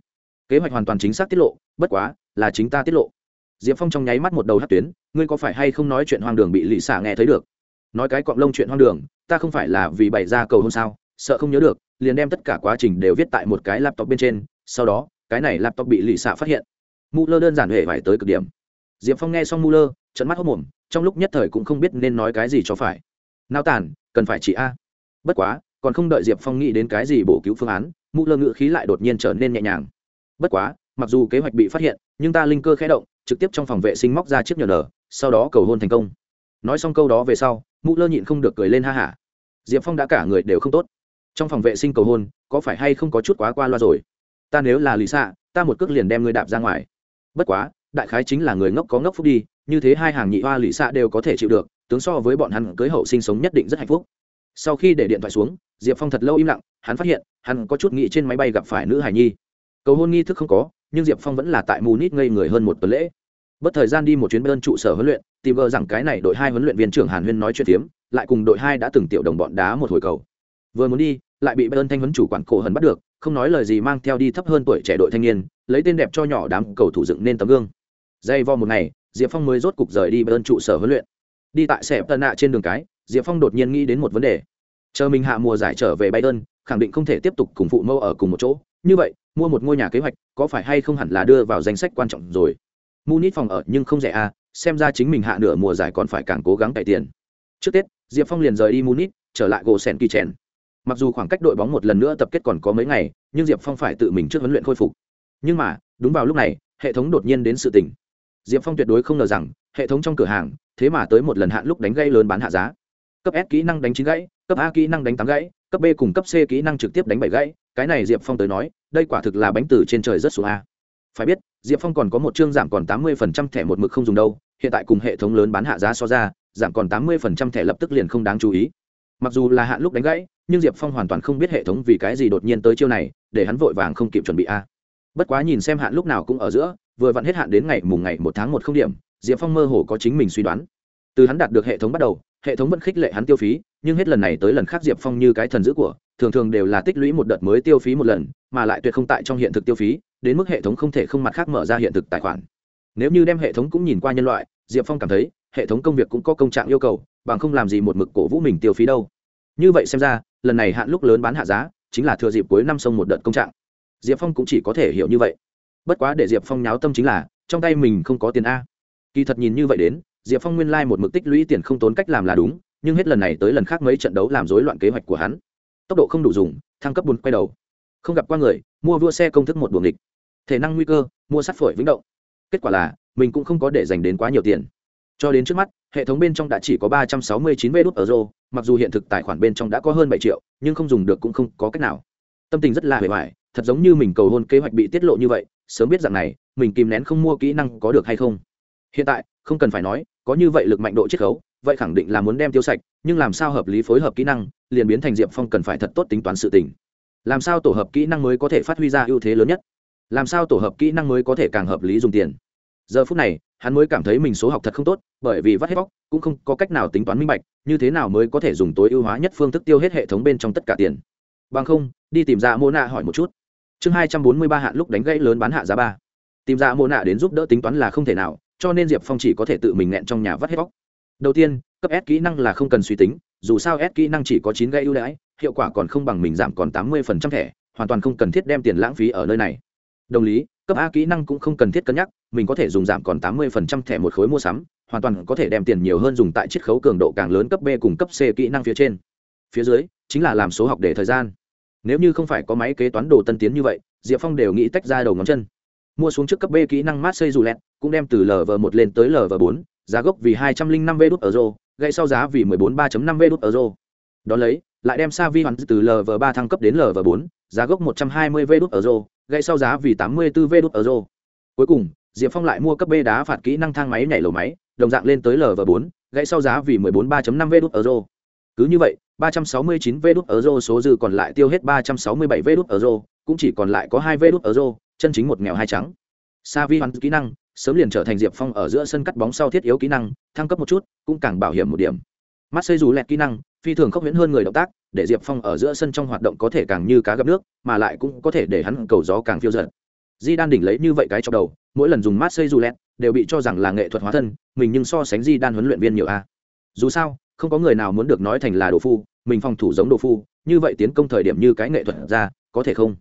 A: kế hoạch hoàn toàn chính xác tiết lộ, bất quá, là chính ta tiết lộ. Diệp phong trong nháy mắt một đầu hát tuyến, ngươi có phải hay không nói chuyện hoang đường bị lì xả nghe thấy được? Nói cái cọng lông chuyện hoang đường, ta không phải là vì bày ra cầu hôn sao, sợ không nhớ được, liền đem tất cả quá trình đều viết tại một cái laptop bên trên, sau đó, cái này laptop bị lì xạ phát hiện. Mu lơ đơn giản huệ vải tới cực điểm. Diệp phong nghe xong mu lơ trận mắt hốc mồm, trong lúc nhất thời cũng không biết nên nói cái gì cho phải. Nao tàn, cần phải chỉ a. Bất quá còn không đợi diệp phong nghĩ đến cái gì bổ cứu phương án mụ lơ ngự khí lại đột nhiên trở nên nhẹ nhàng. Bất quá, mặc dù kế hoạch bị phát hiện, nhưng ta linh cơ khẽ động, trực tiếp trong phòng vệ sinh móc ra chiếc nhờ nở, sau đó cầu hôn thành công. Nói xong câu đó về sau mụ lơ nhịn không được cười lên ha hả. Diệp phong đã cả người đều không tốt. Trong phòng vệ sinh cầu hôn, có phải hay không có chút quá qua loa rồi? Ta nếu là lì xạ, ta một cước liền đem ngươi đạp ra ngoài. Bất quá, đại khái chính là người ngốc có ngốc phúc đi, như thế hai hàng nhị hoa lì xạ đều có thể chịu được, tướng so với bọn hắn cưới hậu sinh sống nhất định rất hạnh phúc sau khi để điện thoại xuống, diệp phong thật lâu im lặng, hắn phát hiện, hắn có chút nghĩ trên máy bay gặp phải nữ hải nhi. Cầu hôn nghi thức không có, nhưng diệp phong vẫn là tại mù nít ngây người hơn một tuần lễ. Bất thời gian đi một chuyến bên trụ sở huấn luyện, tìm vợ rằng cái này đội hai huấn luyện viên trưởng hàn huyên nói chuyện tiếm lại cùng đội hai đã từng tiểu đồng bọn đá một hồi cầu. Vừa muốn đi, lại bị bên thanh huấn chủ quản cổ hần bắt được, không nói lời gì mang theo đi thấp hơn tuổi trẻ đội thanh niên, lấy tên đẹp cho nhỏ đám cầu thủ dựng nên tấm gương. Dây vo một ngày, diệp phong mới rốt cục rời đi bên trụ sở huấn luyện. Đi tại xe tân nạ trên đường cái diệp phong đột nhiên nghĩ đến một vấn đề. Chờ mình hạ mùa giải trở về bayern, khẳng định không thể tiếp tục cùng phụ mâu ở cùng một chỗ. Như vậy, mua một ngôi nhà kế hoạch, có phải hay không hẳn là đưa vào danh sách quan trọng rồi? Munich phòng ở nhưng không rẻ à xem ra chính mình hạ nửa mùa giải còn phải càng cố gắng cải tiền. Trước tết, diệp phong liền rời đi munich, trở lại gỗ sèn kỳ chèn. Mặc dù khoảng cách đội bóng một lần nữa tập kết còn có mấy ngày, nhưng diệp phong phải tự mình trước huấn luyện khôi phục. Nhưng mà, đúng vào lúc này, hệ thống đột nhiên đến sự tỉnh. Diệp phong tuyệt đối không ngờ rằng, hệ thống trong cửa hàng, thế mà tới một lần hạn lúc đánh gây lớn bán hạ giá cấp s kỹ năng đánh chín gãy, cấp a kỹ năng đánh tám gãy, cấp b cùng cấp c kỹ năng trực tiếp đánh bảy gãy. Cái này diệp phong tới nói, đây quả thực là bánh từ trên trời rất xuống a. Phải biết, diệp phong còn có một chương giảm còn tám mươi phần trăm thẻ một mực không dùng đâu, hiện tại cùng hệ thống lớn bán hạ giá so ra, giảm còn tám mươi phần trăm thẻ lập tức liền không đáng chú ý. Mặc dù là hạn lúc đánh gãy, nhưng diệp phong hoàn toàn không biết hệ thống vì cái gì đột nhiên tới chiêu này, để hắn vội vàng không kịp chuẩn bị a. Bất quá nhìn xem hạn lúc nào cũng ở giữa, vừa vặn hết hạn đến ngày mùng ngày một tháng một không điểm, diệp phong mơ hồ có chính mình suy đoán. Từ hắn đạt được hệ thống bắt đầu hệ thống vẫn khích lệ hắn tiêu phí, nhưng hết lần này tới lần khác diệp phong như cái thần dữ của, thường thường đều là tích lũy một đợt mới tiêu phí một lần, mà lại tuyệt không tại trong hiện thực tiêu phí, đến mức hệ thống không thể không mặt khác mở ra hiện thực tài khoản. Nếu như đem hệ thống cũng nhìn qua nhân loại, diệp phong cảm thấy, hệ thống công việc cũng có công trạng yêu cầu, bằng không làm gì một mực cổ vũ mình tiêu phí đâu. Như vậy xem ra, lần này hạn lúc lớn bán hạ giá, chính là thừa dịp cuối năm sông một đợt công trạng. Diệp phong cũng chỉ có thể hiểu như vậy. Bất quá để diệp phong nháo tâm chính là, trong tay mình không có tiền a. Kỳ thật nhìn như vậy đến diệp phong nguyên lai một mực tích lũy tiền không tốn cách làm là đúng, nhưng hết lần này tới lần khác mấy trận đấu làm rối loạn kế hoạch của hắn. Tốc độ không đủ dùng, thăng cấp buồn quay đầu. Không gặp qua người, mua vua xe công thức một buồng địch thể năng nguy cơ, mua sắt phổi vĩnh động. Kết quả là, mình cũng không có để dành đến quá nhiều tiền. Cho đến trước mắt, hệ thống bên trong đã chỉ có ba trăm sáu mươi chín vé đút euro mặc dù hiện thực tài khoản bên trong đã có hơn bảy triệu, nhưng không dùng được cũng không có cách nào. Tâm tình rất là hề hoài, thật giống như mình cầu hôn kế hoạch bị tiết lộ như vậy, sớm biết rằng này, mình kìm nén không mua kỹ năng có được hay không. Hiện tại, không cần phải nói có như vậy lực mạnh độ chiết khấu, vậy khẳng định là muốn đem tiêu sạch, nhưng làm sao hợp lý phối hợp kỹ năng, liền biến thành diệp phong cần phải thật tốt tính toán sự tình. Làm sao tổ hợp kỹ năng mới có thể phát huy ra ưu thế lớn nhất? Làm sao tổ hợp kỹ năng mới có thể càng hợp lý dùng tiền? Giờ phút này, hắn mới cảm thấy mình số học thật không tốt, bởi vì vắt hết bóc, cũng không có cách nào tính toán minh bạch, như thế nào mới có thể dùng tối ưu hóa nhất phương thức tiêu hết hệ thống bên trong tất cả tiền. Bằng không, đi tìm dạ ra mô nạ hỏi một chút. Chương hai trăm bốn mươi ba hạn lúc đánh gãy lớn bán hạ giá ba. Tìm dạ ra mô nạ đến giúp đỡ tính toán là không thể nào cho nên diệp phong chỉ có thể tự mình nghẹn trong nhà vắt hết bóc đầu tiên, cấp s kỹ năng là không cần suy tính, dù sao s kỹ năng chỉ có chín gây ưu đãi, hiệu quả còn không bằng mình giảm còn tám mươi phần trăm thẻ, hoàn toàn không cần thiết đem tiền lãng phí ở nơi này. Đồng lý, cấp a kỹ năng cũng không cần thiết cân nhắc, mình có thể dùng giảm còn tám mươi phần trăm thẻ một khối mua sắm, hoàn toàn có thể đem tiền nhiều hơn dùng tại chiết khấu cường độ càng lớn cấp b cùng cấp c kỹ năng phía trên. Phía dưới, chính là làm số học để thời gian. Nếu như không phải có máy kế toán đồ tân tiến như vậy, diệp phong đều nghĩ tách ra đầu ngón chân mua xuống trước cấp b kỹ năng mát xây dù lẹt, cũng đem từ lv một lên tới lv bốn, giá gốc vì hai trăm linh năm v đút euro gây sau giá vì mười bốn ba năm v đút euro. Đón lấy, lại đem sa vi hoàn từ lv ba thăng cấp đến lv bốn, giá gốc một trăm hai mươi v đút euro gây sau giá vì tám mươi bốn v đút euro. Cuối cùng, diệp phong lại mua cấp b đá phạt kỹ năng thang máy nhảy lầu máy, đồng dạng lên tới lv bốn, gãy sau giá vì mười bốn ba năm v đút euro. Cứ như vậy, ba trăm sáu mươi chín v đút euro số dư còn lại tiêu hết ba trăm sáu mươi bảy v đút euro, cũng chỉ còn lại có hai v đút euro chân chính một nghèo hai trắng. Sa vi hoàn kỹ năng, sớm liền trở thành diệp phong ở giữa sân cắt bóng sau thiết yếu kỹ năng, thăng cấp một chút, cũng càng bảo hiểm một điểm. Mắt xây dù lẹt kỹ năng, phi thường khốc huyễn hơn người động tác, để diệp phong ở giữa sân trong hoạt động có thể càng như cá gặp nước, mà lại cũng có thể để hắn cầu gió càng phiêu giật di đan đỉnh lấy như vậy cái trong đầu, mỗi lần dùng mát xây dù lẹt, đều bị cho rằng là nghệ thuật hóa thân, mình nhưng so sánh di đan huấn luyện viên nhiều a. Dù sao, không có người nào muốn được nói thành là đồ phu, mình phòng thủ giống đồ phu, như vậy tiến công thời điểm như cái nghệ thuật ra, có thể không?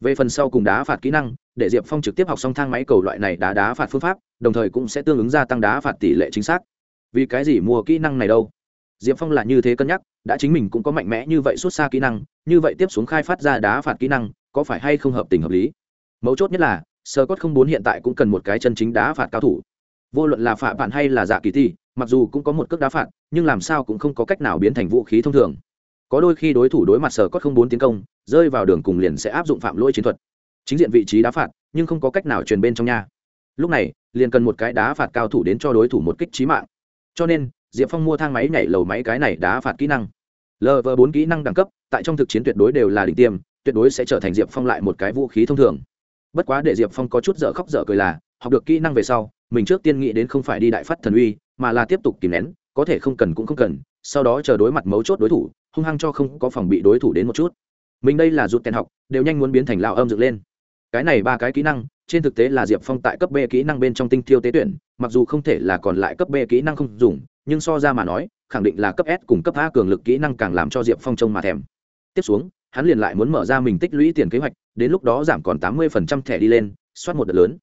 A: Về phần sau cùng đá phạt kỹ năng để diệp phong trực tiếp học xong thang máy cầu loại này đá đá phạt phương pháp, đồng thời cũng sẽ tương ứng gia tăng đá phạt tỷ lệ chính xác. Vì cái gì mua kỹ năng này đâu? Diệp phong là như thế cân nhắc, đã chính mình cũng có mạnh mẽ như vậy xuất xa kỹ năng, như vậy tiếp xuống khai phát ra đá phạt kỹ năng, có phải hay không hợp tình hợp lý? Mấu chốt nhất là sơ cốt không bốn hiện tại cũng cần một cái chân chính đá phạt cao thủ. Vô luận là phạm bạn hay là dạ kỳ thi, mặc dù cũng có một cước đá phạt, nhưng làm sao cũng không có cách nào biến thành vũ khí thông thường. Có đôi khi đối thủ đối mặt sở cốt không bốn tiến công, rơi vào đường cùng liền sẽ áp dụng phạm lỗi chiến thuật chính diện vị trí đá phạt, nhưng không có cách nào truyền bên trong nhà lúc này, liền cần một cái đá phạt cao thủ đến cho đối thủ một kích trí mạng. Cho nên, diệp phong mua thang máy nhảy lầu máy cái này đá phạt kỹ năng. Lv bốn kỹ năng đẳng cấp, tại trong thực chiến tuyệt đối đều là đỉnh tiêm, tuyệt đối sẽ trở thành diệp phong lại một cái vũ khí thông thường. Bất quá để diệp phong có chút dở khóc dở cười là, học được kỹ năng về sau, mình trước tiên nghĩ đến không phải đi đại phát thần uy, mà là tiếp tục kìm nén, có thể không cần cũng không cần, sau đó chờ đối mặt mấu chốt đối thủ, hung hăng cho không có phòng bị đối thủ đến một chút. Mình đây là rút tiền học, đều nhanh muốn biến thành lao âm dựng lên cái này ba cái kỹ năng, trên thực tế là diệp phong tại cấp b kỹ năng bên trong tinh thiêu tế tuyển, mặc dù không thể là còn lại cấp b kỹ năng không dùng, nhưng so ra mà nói, khẳng định là cấp s cùng cấp a cường lực kỹ năng càng làm cho diệp phong trông mà thèm. Tiếp xuống, hắn liền lại muốn mở ra mình tích lũy tiền kế hoạch, đến lúc đó giảm còn tám mươi phần trăm thẻ đi lên, soát một đợt lớn.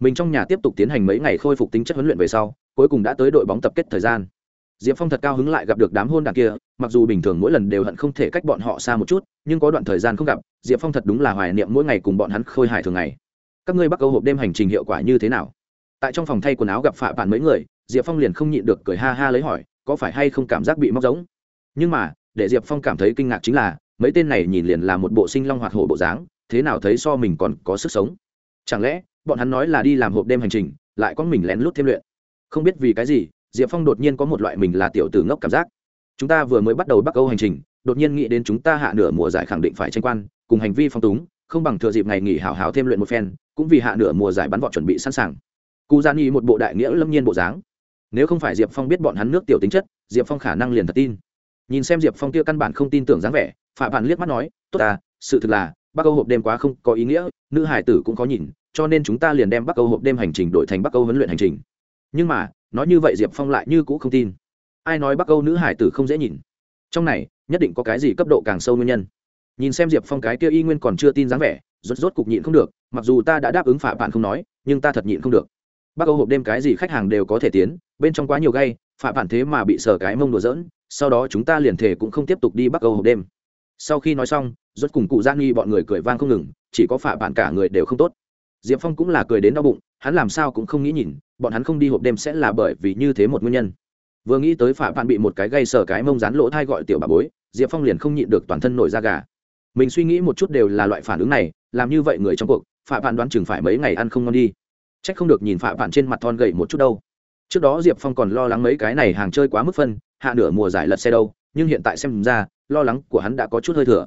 A: Mình trong nhà tiếp tục tiến hành mấy ngày khôi phục tính chất huấn luyện về sau, cuối cùng đã tới đội bóng tập kết thời gian diệp phong thật cao hứng lại gặp được đám hôn đàn kia, mặc dù bình thường mỗi lần đều hận không thể cách bọn họ xa một chút, nhưng có đoạn thời gian không gặp, diệp phong thật đúng là hoài niệm mỗi ngày cùng bọn hắn khôi hài thường ngày. Các ngươi bắt câu hộp đêm hành trình hiệu quả như thế nào? Tại trong phòng thay quần áo gặp phạ bạn mấy người, diệp phong liền không nhịn được cười ha ha lấy hỏi, có phải hay không cảm giác bị móc giống? Nhưng mà, để diệp phong cảm thấy kinh ngạc chính là, mấy tên này nhìn liền là một bộ sinh long hoạt hổ bộ dáng, thế nào thấy so mình còn có sức sống? Chẳng lẽ, bọn hắn nói là đi làm hộp đêm hành trình, lại có mình lén lút thêm luyện? Không biết vì cái gì diệp phong đột nhiên có một loại mình là tiểu tử ngốc cảm giác. Chúng ta vừa mới bắt đầu bắc âu hành trình, đột nhiên nghĩ đến chúng ta hạ nửa mùa giải khẳng định phải tranh quan, cùng hành vi phong túng, không bằng thừa dịp ngày nghỉ hào hào thêm luyện một phen, cũng vì hạ nửa mùa giải bắn vọt chuẩn bị sẵn sàng. Cụ gian y một bộ đại nghĩa lâm nhiên bộ dáng. Nếu không phải diệp phong biết bọn hắn nước tiểu tính chất, diệp phong khả năng liền thật tin. Nhìn xem diệp phong kia căn bản không tin tưởng dáng vẻ phạm bản liếc mắt nói, tốt ta, sự thực là, bắc âu hộp đêm quá không có ý nghĩa, nữ hải tử cũng có nhìn, cho nên chúng ta liền đem bắc âu hộp đêm hành trình đổi thành bắc âu huấn luyện hành trình. Nhưng mà nói như vậy diệp phong lại như cũ không tin. Ai nói bắc âu nữ hải tử không dễ nhìn? Trong này, nhất định có cái gì cấp độ càng sâu nguyên nhân. Nhìn xem diệp phong cái kia y nguyên còn chưa tin dáng vẻ, rốt rốt cục nhịn không được, mặc dù ta đã đáp ứng phạm bạn không nói, nhưng ta thật nhịn không được. Bắc âu hộp đêm cái gì khách hàng đều có thể tiến, bên trong quá nhiều gay, phạm bạn thế mà bị sờ cái mông đùa dỡn sau đó chúng ta liền thể cũng không tiếp tục đi bắc âu hộp đêm. Sau khi nói xong, rốt cùng cụ gian nghi bọn người cười vang không ngừng, chỉ có phạm bạn cả người đều không tốt. Diệp phong cũng là cười đến đau bụng hắn làm sao cũng không nghĩ nhìn, bọn hắn không đi hộp đêm sẽ là bởi vì như thế một nguyên nhân. Vừa nghĩ tới phạm bạn bị một cái gây sờ cái mông rán lỗ thai gọi tiểu bà bối, diệp phong liền không nhịn được toàn thân nổi da gà. Mình suy nghĩ một chút đều là loại phản ứng này, làm như vậy người trong cuộc, phạm bạn đoán chừng phải mấy ngày ăn không ngon đi. C h ắ c không được nhìn phạm bạn trên mặt thon gậy một chút đâu. Trước đó diệp phong còn lo lắng mấy cái này hàng chơi quá mức phân, hạ nửa mùa giải lật xe đâu, nhưng hiện tại xem ra, lo lắng của hắn đã có chút hơi thừa.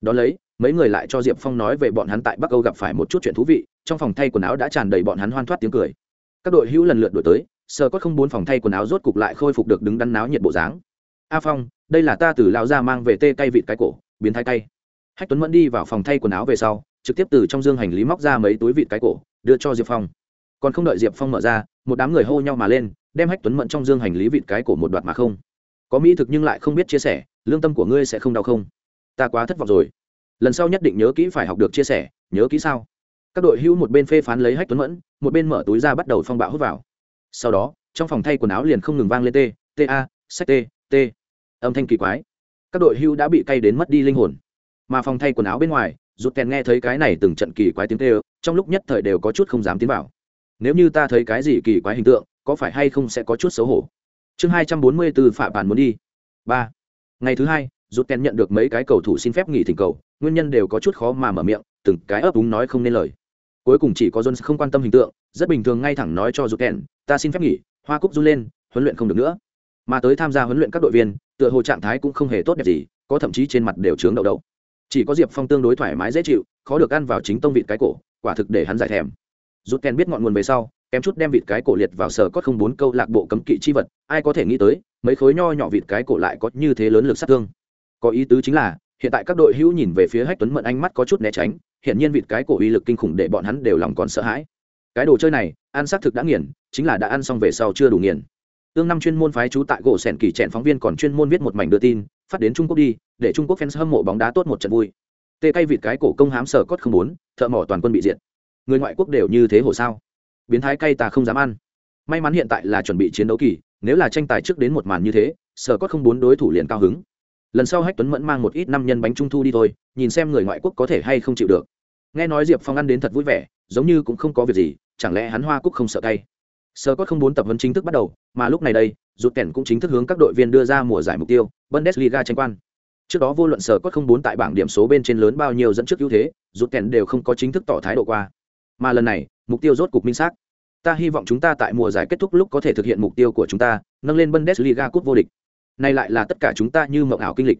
A: Đ ó lấy mấy người lại cho diệp phong nói về bọn hắn tại bắc âu gặp phải một chút chuyện thú vị, trong phòng thay quần áo đã tràn đầy bọn hắn hoan thoát tiếng cười. Các đội hữu lần lượt đổi tới, sờ có không bốn phòng thay quần áo rốt cục lại khôi phục được đứng đắn náo nhiệt bộ dáng. A phong, đây là ta từ lao ra mang về tê cay vịt cái cổ, biến thái cay. Hách tuấn mẫn đi vào phòng thay quần áo về sau, trực tiếp từ trong dương hành lý móc ra mấy túi vịt cái cổ, đưa cho diệp phong. Còn không đợi diệp phong mở ra, một đám người hô nhau mà lên, đem hách tuấn mẫn trong dương hành lý vịt cái cổ một đoạt mà không. Có mỹ thực nhưng lại không biết chia sẻ, lương tâm của ngươi sẽ không đau không? Ta quá thất vọng rồi lần sau nhất định nhớ kỹ phải học được chia sẻ, nhớ kỹ sao? Các đội hữu một bên phê phán lấy hách tuấn mẫn, một bên mở túi ra bắt đầu phong bạo hút vào. Sau đó, trong phòng thay quần áo liền không ngừng vang lên t t a, sách t t âm thanh kỳ quái. Các đội hữu đã bị cay đến mất đi linh hồn. Mà phòng thay quần áo bên ngoài, rụt kèn nghe thấy cái này từng trận kỳ quái tiếng tê trong lúc nhất thời đều có chút không dám tiến vào. Nếu như ta thấy cái gì kỳ quái hình tượng, có phải hay không sẽ có chút xấu hổ? Chương hai trăm bốn mươi từ phạm bàn muốn đi. Ba. Ngày thứ hai rút kèn nhận được mấy cái cầu thủ xin phép nghỉ thỉnh cầu, nguyên nhân đều có chút khó mà mở miệng, từng cái ấp úng nói không nên lời. Cuối cùng chỉ có jones không quan tâm hình tượng, rất bình thường ngay thẳng nói cho rút kèn, ta xin phép nghỉ, hoa cúc run lên, huấn luyện không được nữa. Mà tới tham gia huấn luyện các đội viên, tựa hồ trạng thái cũng không hề tốt đẹp gì, có thậm chí trên mặt đều trướng đậu đậu chỉ có diệp phong tương đối thoải mái dễ chịu, khó được ăn vào chính tông vịt cái cổ, quả thực để hắn giải thèm. Rút kèn biết ngọn nguồn về sau, kém chút đem vịt cái cổ liệt vào sở cốt không bốn câu lạc bộ cấm kỵ chi vật, ai có thể nghĩ tới, mấy khối nho nhỏ vịt cái cổ lại có như thế lớn lực sát thương có ý tứ chính là, hiện tại các đội hữu nhìn về phía hách tuấn mận ánh mắt có chút né tránh hiện nhiên vịt cái cổ uy lực kinh khủng để bọn hắn đều lòng còn sợ hãi. Cái đồ chơi này, ăn xác thực đã nghiền, chính là đã ăn xong về sau chưa đủ nghiền. Tương năm chuyên môn phái trú tại gỗ sẻn kỳ trẻn phóng viên còn chuyên môn viết một mảnh đưa tin, phát đến trung quốc đi, để trung quốc fans hâm mộ bóng đá tốt một trận vui. Tê cay vịt cái cổ công hám sở cốt không bốn thợ mỏ toàn quân bị diệt. Người ngoại quốc đều như thế hồ sao? Biến thái cay ta không dám ăn. May mắn hiện tại là chuẩn bị chiến đấu kỳ, nếu là tranh tài trước đến một màn như thế, sở cốt không bốn đối thủ liền cao hứng lần sau hách tuấn mẫn mang một ít năm nhân bánh trung thu đi thôi, nhìn xem người ngoại quốc có thể hay không chịu được. Nghe nói diệp phong ăn đến thật vui vẻ, giống như cũng không có việc gì, chẳng lẽ hắn hoa cúc không sợ cay? Sơ cốt không bốn tập huấn chính thức bắt đầu, mà lúc này đây rút kèn cũng chính thức hướng các đội viên đưa ra mùa giải mục tiêu, bundesliga tranh quan. Trước đó vô luận sở cốt không bốn tại bảng điểm số bên trên lớn bao nhiêu dẫn trước ưu thế rút kèn đều không có chính thức tỏ thái độ qua. Mà lần này, mục tiêu rốt cục minh xác. Ta hy vọng chúng ta tại mùa giải kết thúc lúc có thể thực hiện mục tiêu của chúng ta, nâng lên bundesliga cúp vô địch này lại là tất cả chúng ta như mộng ảo kinh lịch.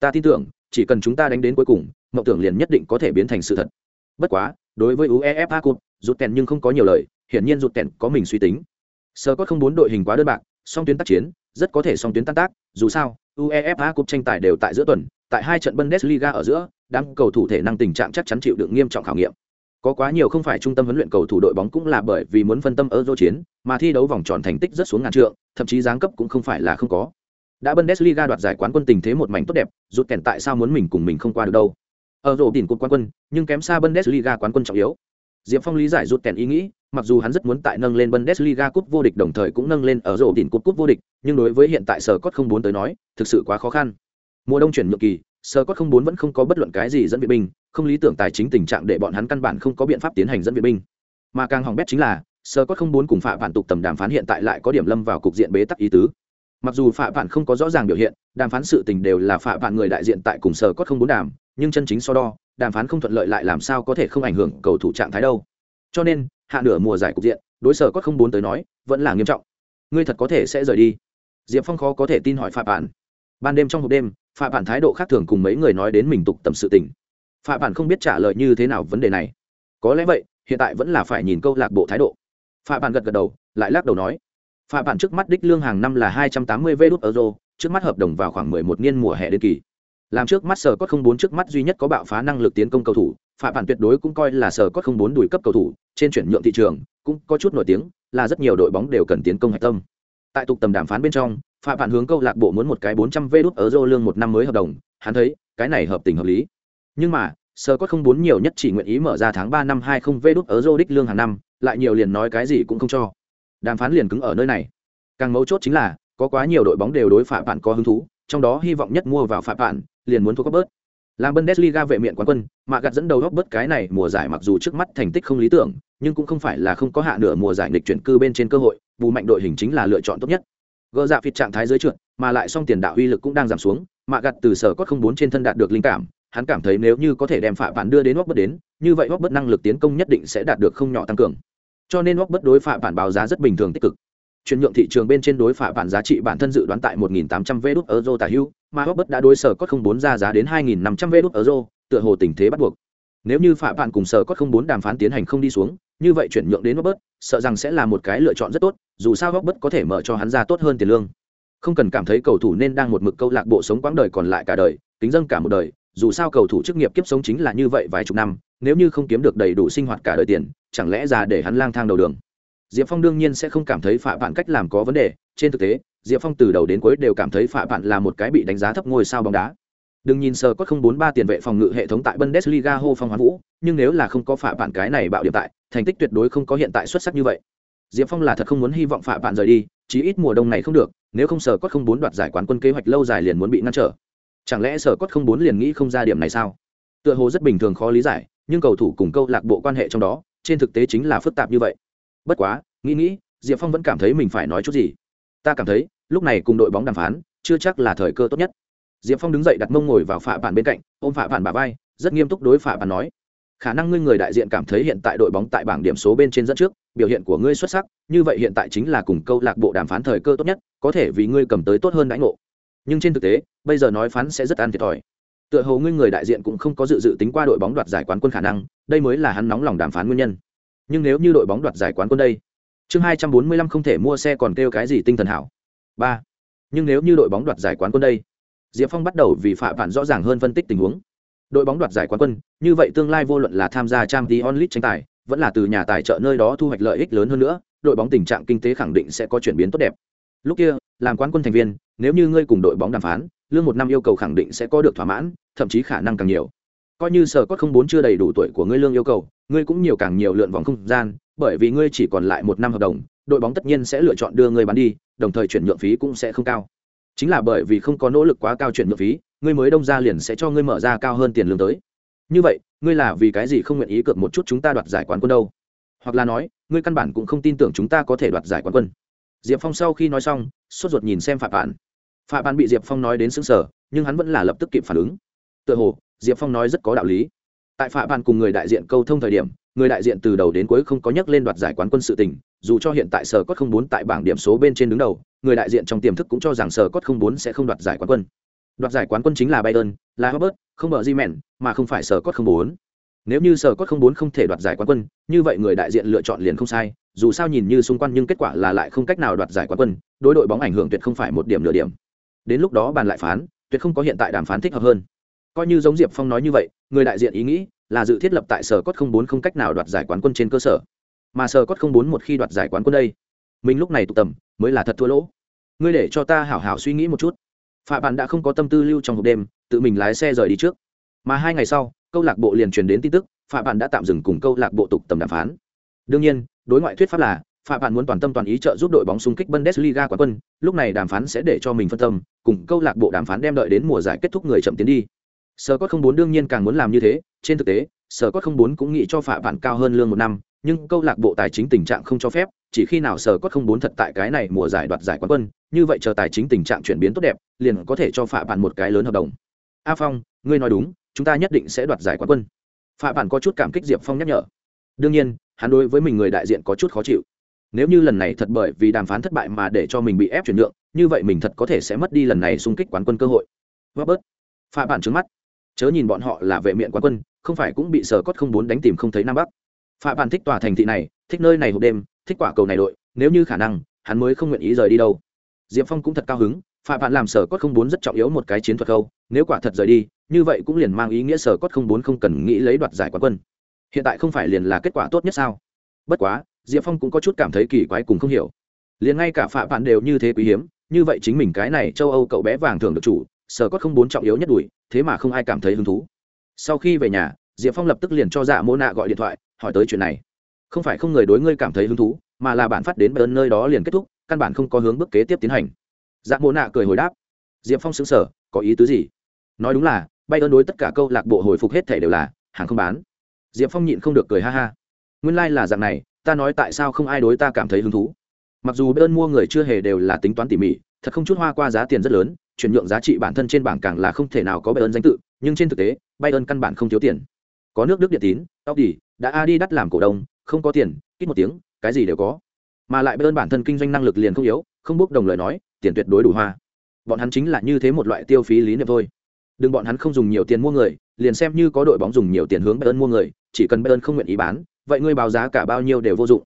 A: Ta tin tưởng, chỉ cần chúng ta đánh đến cuối cùng, mộng tưởng liền nhất định có thể biến thành sự thật. Bất quá, đối với uefa cup, rụt kèn nhưng không có nhiều lời, hiển nhiên rụt kèn có mình suy tính. Sơ có không bốn đội hình quá đơn bạc, song tuyến tác chiến, rất có thể song tuyến tan tác, dù sao, uefa cup tranh tài đều tại giữa tuần, tại hai trận bundesliga ở giữa, đám cầu thủ thể năng tình trạng chắc chắn chịu đựng nghiêm trọng khảo nghiệm. Có quá nhiều không phải trung tâm huấn luyện cầu thủ đội bóng cũng là bởi vì muốn phân tâm ở dô chiến, mà thi đấu vòng tròn thành tích rất xuống ngàn trượng, thậm chí giáng cấp cũng không phải là không có đã bundesliga đoạt giải quán quân tình thế một mảnh tốt đẹp rút kèn tại sao muốn mình cùng mình không qua được đâu? Ở rổ đỉnh cột quán quân, nhưng kém xa bundesliga quán quân trọng yếu. Diệp phong lý giải rút kèn ý nghĩ, mặc dù hắn rất muốn tại nâng lên bundesliga cúp vô địch đồng thời cũng nâng lên ở rổ đỉnh cột cúp vô địch, nhưng đối với hiện tại sở cốt không bốn tới nói, thực sự quá khó khăn. Mùa đông chuyển nhượng kỳ sở cốt không bốn vẫn không có bất luận cái gì dẫn viện binh, không lý tưởng tài chính tình trạng để bọn hắn căn bản không có biện pháp tiến hành dẫn viện binh. Mà càng hỏng bét chính là sở cốt không bốn cùng phạm bản tục tầm đàm phán hiện tại lại có điểm lâm vào cục diện bế tắc ý tứ mặc dù phạm bản không có rõ ràng biểu hiện, đàm phán sự tình đều là phạm bản người đại diện tại cùng sở cốt không muốn đàm, nhưng chân chính so đo, đàm phán không thuận lợi lại làm sao có thể không ảnh hưởng cầu thủ trạng thái đâu. Cho nên, hạ nửa mùa giải cục diện, đối sở cốt không muốn tới nói, vẫn là nghiêm trọng. Ngươi thật có thể sẽ rời đi. Diệp phong khó có thể tin hỏi phạm bản ban đêm trong hộp đêm phạm bản thái độ khác thường cùng mấy người nói đến mình tục tầm sự tình. Phạm bản không biết trả lời như thế nào vấn đề này. Có lẽ vậy, hiện tại vẫn là phải nhìn câu lạc bộ thái độ. Phạm bản gật gật đầu, lại lắc đầu nói phạm bản trước mắt đích lương hàng năm là hai trăm tám mươi vê đốt euro, trước mắt hợp đồng vào khoảng mười một niên mùa hè đến kỳ làm trước mắt sở cốt không bốn trước mắt duy nhất có bạo phá năng lực tiến công cầu thủ phạm bản tuyệt đối cũng coi là sở cốt không bốn đùi cấp cầu thủ, trên chuyển nhượng thị trường cũng có chút nổi tiếng, là rất nhiều đội bóng đều cần tiến công hạch tâm. Tại tục tầm đàm phán bên trong phạm bản hướng câu lạc bộ muốn một cái bốn trăm vê đốt euro lương một năm mới hợp đồng, hắn thấy, cái này hợp tình hợp lý. Nhưng mà, sở cốt không bốn nhiều nhất chỉ nguyện ý mở ra tháng ba năm hai không vê đốt euro đích lương hàng năm, lại nhiều liền nói cái gì cũng không cho đàm phán liền cứng ở nơi này. Càng mấu chốt chính là, có quá nhiều đội bóng đều đối phạm bạn có hứng thú, trong đó hy vọng nhất mua vào phạm bạn liền muốn thua cấp bớt làm bundesliga vệ miện quán quân, mà gạt dẫn đầu góc bớt cái này mùa giải mặc dù trước mắt thành tích không lý tưởng, nhưng cũng không phải là không có hạ nửa mùa giải nghịch chuyển cư bên trên cơ hội, bù mạnh đội hình chính là lựa chọn tốt nhất. Gỡ dạ phịt trạng thái dưới trượt, mà lại song tiền đạo uy lực cũng đang giảm xuống, mà gạt từ sở cốt không bốn trên thân đạt được linh cảm, hắn cảm thấy nếu như có thể đem phạm bạn đưa đến góc bớt đến, như vậy góc bớt năng lực tiến công nhất định sẽ đạt được không nhỏ tăng cường cho nên góc bất đối phạm bản báo giá rất bình thường tích cực chuyển nhượng thị trường bên trên đối phạm bản giá trị bản thân dự đoán tại 1.800 vé đút euro tả hữu, mà Robert đã đối sở cốt không bốn ra giá đến 2.500 vé đút euro, tựa hồ tình thế bắt buộc. Nếu như phạm bản cùng sở cốt không bốn đàm phán tiến hành không đi xuống, như vậy chuyển nhượng đến Robert, sợ rằng sẽ là một cái lựa chọn rất tốt, dù sao Robert có thể mở cho hắn ra tốt hơn tiền lương. Không cần cảm thấy cầu thủ nên đang một mực câu lạc bộ sống quãng đời còn lại cả đời, tính dâng cả một đời, dù sao cầu thủ chức nghiệp kiếp sống chính là như vậy vài chục năm, nếu như không kiếm được đầy đủ sinh hoạt cả đời tiền, chẳng lẽ già để hắn lang thang đầu đường? Diệp phong đương nhiên sẽ không cảm thấy phạm bạn cách làm có vấn đề. Trên thực tế, diệp phong từ đầu đến cuối đều cảm thấy phạm bạn là một cái bị đánh giá thấp ngôi sao bóng đá. Đừng nhìn sờ có không bốn ba tiền vệ phòng ngự hệ thống tại bundesliga hô phong hoán vũ, nhưng nếu là không có phạm bạn cái này bạo điểm tại, thành tích tuyệt đối không có hiện tại xuất sắc như vậy. Diệp phong là thật không muốn hy vọng phạm bạn rời đi, chí ít mùa đông này không được, nếu không sờ có không bốn đoạt giải quán quân kế hoạch lâu dài liền muốn bị ngăn trở. Chẳng lẽ sở cốt không bốn liền nghĩ không ra điểm này sao? Tựa hồ rất bình thường khó lý giải, nhưng cầu thủ cùng câu lạc bộ quan hệ trong đó trên thực tế chính là phức tạp như vậy. Bất quá, nghĩ nghĩ, diệp phong vẫn cảm thấy mình phải nói chút gì. Ta cảm thấy, lúc này cùng đội bóng đàm phán, chưa chắc là thời cơ tốt nhất. Diệp phong đứng dậy đặt mông ngồi vào phạ bản bên cạnh, ôm phạ bản bà vai, rất nghiêm túc đối phạ bản nói, khả năng ngươi người đại diện cảm thấy hiện tại đội bóng tại bảng điểm số bên trên dẫn trước, biểu hiện của ngươi xuất sắc, như vậy hiện tại chính là cùng câu lạc bộ đàm phán thời cơ tốt nhất, có thể vì ngươi cầm tới tốt hơn đãi ngộ. Nhưng trên thực tế, bây giờ nói phán sẽ rất ăn thiệt thòi tựa hồ ngươi người đại diện cũng không có dự dự tính qua đội bóng đoạt giải quán quân khả năng, đây mới là hắn nóng lòng đàm phán nguyên nhân. Nhưng nếu như đội bóng đoạt giải quán quân đây, chương hai trăm bốn mươi lăm không thể mua xe còn kêu cái gì tinh thần hảo. Ba. Nhưng nếu như đội bóng đoạt giải quán quân đây, diệp phong bắt đầu vì phạm bản rõ ràng hơn phân tích tình huống. Đội bóng đoạt giải quán quân, như vậy tương lai vô luận là tham gia trang t onlit tranh tài, vẫn là từ nhà tài trợ nơi đó thu hoạch lợi ích lớn hơn nữa, đội bóng tình trạng kinh tế khẳng định sẽ có chuyển biến tốt đẹp. Lúc kia, làm quán quân thành viên nếu như ngươi cùng đội bóng đàm phán, lương một năm yêu cầu khẳng định sẽ có được thỏa mãn, thậm chí khả năng càng nhiều. Coi như sở cốt không bốn chưa đầy đủ tuổi của ngươi lương yêu cầu, ngươi cũng nhiều càng nhiều lượn vòng không gian, bởi vì ngươi chỉ còn lại một năm hợp đồng, đội bóng tất nhiên sẽ lựa chọn đưa ngươi bán đi, đồng thời chuyển nhượng phí cũng sẽ không cao. Chính là bởi vì không có nỗ lực quá cao chuyển nhượng phí, ngươi mới đông ra liền sẽ cho ngươi mở ra cao hơn tiền lương tới. Như vậy, ngươi là vì cái gì không nguyện ý cược một chút chúng ta đoạt giải quán quân đâu? Hoặc là nói, ngươi căn bản cũng không tin tưởng chúng ta có thể đoạt giải quán quân. Diệp phong sau khi nói xong, sốt ruột nhìn xem phạm bản phạ bàn bị diệp phong nói đến xứng sở nhưng hắn vẫn là lập tức kịp phản ứng. Tựa hồ, diệp phong nói rất có đạo lý. Tại phạ bàn cùng người đại diện câu thông thời điểm, người đại diện từ đầu đến cuối không có nhắc lên đoạt giải quán quân sự tình, dù cho hiện tại sở cốt không bốn tại bảng điểm số bên trên đứng đầu, người đại diện trong tiềm thức cũng cho rằng sở cốt không bốn sẽ không đoạt giải quán quân. Đoạt giải quán quân chính là bayern là robert không bờ di mẹn mà không phải sở cốt không bốn nếu như sở cốt không bốn không thể đoạt giải quán quân, như vậy người đại diện lựa chọn liền không sai, dù sao nhìn như xung quanh nhưng kết quả là lại không cách nào đoạt giải quán quân, đối đội bóng ảnh hưởng tuyệt không phải một điểm nửa điểm đến lúc đó bàn lại phán, tuyệt không có hiện tại đàm phán thích hợp hơn. Coi như giống diệp phong nói như vậy, người đại diện ý nghĩ là dự thiết lập tại sở cốt không bốn không cách nào đoạt giải quán quân trên cơ sở. Mà sở cốt không bốn một khi đoạt giải quán quân đây, mình lúc này tụ tầm mới là thật thua lỗ. Ngươi để cho ta hảo hảo suy nghĩ một chút. Phạ bạn đã không có tâm tư lưu trong hộp đêm, tự mình lái xe rời đi trước. Mà hai ngày sau, câu lạc bộ liền truyền đến tin tức, phạ bạn đã tạm dừng cùng câu lạc bộ tục tầm đàm phán. Đương nhiên, đối ngoại thuyết pháp là phạm bạn muốn toàn tâm toàn ý trợ giúp đội bóng xung kích bundesliga quán quân, lúc này đàm phán sẽ để cho mình phân tâm, cùng câu lạc bộ đàm phán đem đợi đến mùa giải kết thúc người chậm tiến đi. Sơ có không bốn đương nhiên càng muốn làm như thế, trên thực tế sở có không bốn cũng nghĩ cho phạm bạn cao hơn lương một năm, nhưng câu lạc bộ tài chính tình trạng không cho phép, chỉ khi nào sở có không bốn thật tại cái này mùa giải đoạt giải quán quân, như vậy chờ tài chính tình trạng chuyển biến tốt đẹp, liền có thể cho phạm bạn một cái lớn hợp đồng. A phong, ngươi nói đúng, chúng ta nhất định sẽ đoạt giải quán quân. Phạm bạn có chút cảm kích diệp phong nhắc nhở. Đương nhiên, hắn đối với mình người đại diện có chút khó chịu nếu như lần này thật bởi vì đàm phán thất bại mà để cho mình bị ép chuyển nhượng, như vậy mình thật có thể sẽ mất đi lần này xung kích quán quân cơ hội. Robert pha bản trứng mắt. Chớ nhìn bọn họ là vệ miện quán quân, không phải cũng bị sở cốt không bốn đánh tìm không thấy nam bắc. Pha bản thích tòa thành thị này, thích nơi này hộp đêm, thích quả cầu này đội, nếu như khả năng, hắn mới không nguyện ý rời đi đâu. Diệp phong cũng thật cao hứng pha bản làm sở cốt không bốn rất trọng yếu một cái chiến thuật câu, nếu quả thật rời đi, như vậy cũng liền mang ý nghĩa sở cốt không bốn không cần nghĩ lấy đoạt giải quán quân. Hiện tại không phải liền là kết quả tốt nhất sao? Bất quá diệp phong cũng có chút cảm thấy kỳ quái cùng không hiểu. Liền ngay cả phạm bạn đều như thế quý hiếm, như vậy chính mình cái này châu âu cậu bé vàng thường được chủ, sở cốt không bốn trọng yếu nhất đuổi, thế mà không ai cảm thấy hứng thú. Sau khi về nhà, diệp phong lập tức liền cho dạ mô nạ gọi điện thoại, hỏi tới chuyện này. Không phải không người đối ngươi cảm thấy hứng thú, mà là bản phát đến bờ nơi đó liền kết thúc, căn bản không có hướng bước kế tiếp tiến hành. Dạ mô nạ cười hồi đáp. Diệp phong xứng sở có ý tứ gì? Nói đúng là, bay ơn đối tất cả câu lạc bộ hồi phục hết thể đều là, hàng không bán. Diệp phong nhịn không được cười ha ha. Nguyên lai、like、là dạng này ta nói tại sao không ai đối ta cảm thấy hứng thú? Mặc dù bay ơn mua người chưa hề đều là tính toán tỉ mỉ, thật không chút hoa qua giá tiền rất lớn, chuyển nhượng giá trị bản thân trên bảng càng là không thể nào có bay ơn danh tự, nhưng trên thực tế bay ơn căn bản không thiếu tiền. Có nước đức điện tín tóc đi đã a đi đắt làm cổ đông, không có tiền ít một tiếng, cái gì đều có. Mà lại bên bản thân kinh doanh năng lực liền không yếu, không bốc đồng lời nói, tiền tuyệt đối đủ hoa. Bọn hắn chính là như thế một loại tiêu phí lý niệm thôi. Đừng bọn hắn không dùng nhiều tiền mua người, liền xem như có đội bóng dùng nhiều tiền hướng bayern mua người, chỉ cần bayern không nguyện ý bán vậy ngươi báo giá cả bao nhiêu đều vô dụng.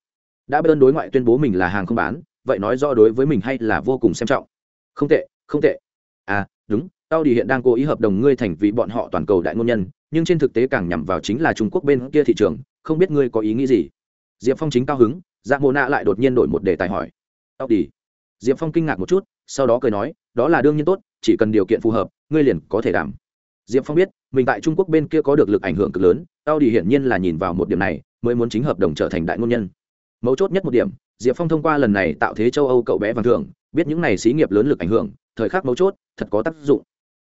A: Đã bên đối ngoại tuyên bố mình là hàng không bán, vậy nói rõ đối với mình hay là vô cùng xem trọng. Không tệ không tệ. À đúng tao đi hiện đang cố ý hợp đồng ngươi thành vì bọn họ toàn cầu đại ngôn nhân, nhưng trên thực tế càng nhằm vào chính là trung quốc bên kia thị trường, không biết ngươi có ý nghĩ gì. Diệp phong chính cao hứng dạ mô nạ lại đột nhiên đổi một đề tài hỏi. Tao đi diệp phong kinh ngạc một chút, sau đó cười nói, đó là đương nhiên tốt, chỉ cần điều kiện phù hợp, ngươi liền có thể đảm. Diệp phong biết, mình tại trung quốc bên kia có được lực ảnh hưởng cực lớn tao đi hiển nhiên là nhìn vào một điểm này mới muốn chính hợp đồng trở thành đại ngôn nhân. Mấu chốt nhất một điểm, diệp phong thông qua lần này tạo thế châu âu cậu bé vàng thường biết những này xí nghiệp lớn lực ảnh hưởng, thời khắc mấu chốt, thật có tác dụng.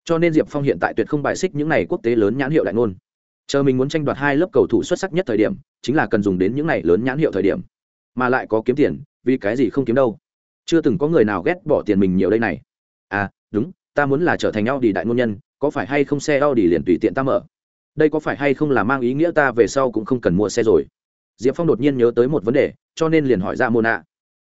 A: Cho nên diệp phong hiện tại tuyệt không bài xích những này quốc tế lớn nhãn hiệu đại ngôn. Chờ mình muốn tranh đoạt hai lớp cầu thủ xuất sắc nhất thời điểm, chính là cần dùng đến những này lớn nhãn hiệu thời điểm. Mà lại có kiếm tiền, vì cái gì không kiếm đâu? Chưa từng có người nào ghét bỏ tiền mình nhiều đây này. À đúng, ta muốn là trở thành Audi đại ngôn nhân, có phải hay không xe Audi liền tùy tiện ta mở? Đây có phải hay không là mang ý nghĩa ta về sau cũng không cần mua xe rồi? Diệp phong đột nhiên nhớ tới một vấn đề, cho nên liền hỏi dạ ra mô nạ.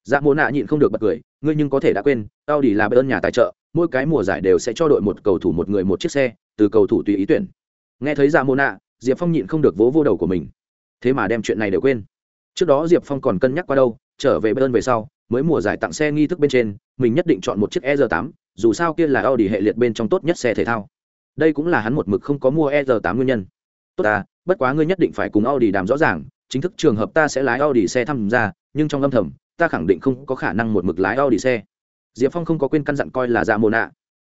A: Dạ mô nạ nhịn không được bật cười, ngươi nhưng có thể đã quên, Audi là bê ơn nhà tài trợ, mỗi cái mùa giải đều sẽ cho đội một cầu thủ một người một chiếc xe, từ cầu thủ tùy ý tuyển. Nghe thấy dạ mô nạ, diệp phong nhịn không được vỗ vô đầu của mình. Thế mà đem chuyện này đều quên. Trước đó diệp phong còn cân nhắc qua đâu, trở về bên về sau, mới mùa giải tặng xe nghi thức bên trên, mình nhất định chọn một chiếc e r 8 dù sao kia là audi hệ liệt bên trong tốt nhất xe thể thao đây cũng là hắn một mực không có mua e r 8 nguyên nhân. Tốt ta, bất quá ngươi nhất định phải cùng audi đàm rõ ràng, chính thức trường hợp ta sẽ lái audi xe tham gia nhưng trong âm thầm, ta khẳng định không có khả năng một mực lái audi xe. Diệp phong không có quên căn dặn coi là dạ mồ nạ.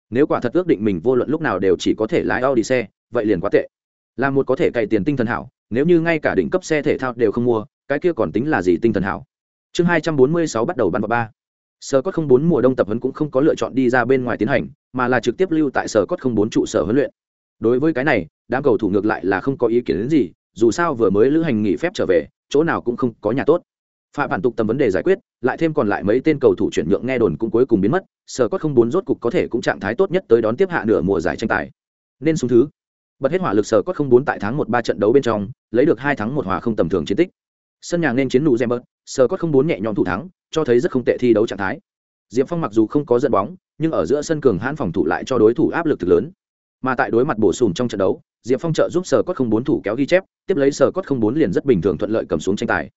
A: Nếu quả thật ước định mình vô luận lúc nào đều chỉ có thể lái audi xe, vậy liền quá tệ. Là một có thể cày tiền tinh thần hảo, nếu như ngay cả đỉnh cấp xe thể thao đều không mua, cái kia còn tính là gì tinh thần hảo? Chương hai trăm bốn mươi sáu bắt đầu bắn vào ba. Sơ có không bốn mùa đông tập huấn cũng không có lựa chọn đi ra bên ngoài tiến hành mà là trực tiếp lưu tại sở cốt không bốn trụ sở huấn luyện. Đối với cái này đám cầu thủ ngược lại là không có ý kiến đến gì dù sao vừa mới lữ hành nghỉ phép trở về chỗ nào cũng không có nhà tốt. Phạm bản tục tầm vấn đề giải quyết lại thêm còn lại mấy tên cầu thủ chuyển nhượng nghe đồn cũng cuối cùng biến mất sở cốt không bốn rốt cục có thể cũng trạng thái tốt nhất tới đón tiếp hạ nửa mùa giải tranh tài. Nên xuống thứ. Bật hết hỏa lực sở cốt không bốn tại tháng một ba trận đấu bên trong lấy được hai tháng một hòa không tầm thường chiến tích. Sân nhà nên chiến nụ bớt, sở cốt không bốn nhẹ nhõm thủ thắng cho thấy rất không tệ thi đấu trạng thái diệp phong mặc dù không có dẫn bóng nhưng ở giữa sân cường hãn phòng thủ lại cho đối thủ áp lực thực lớn. Mà tại đối mặt bổ sung trong trận đấu diệp phong trợ giúp sở cốt không bốn thủ kéo ghi chép tiếp lấy sở cốt không bốn liền rất bình thường thuận lợi cầm xuống tranh tài.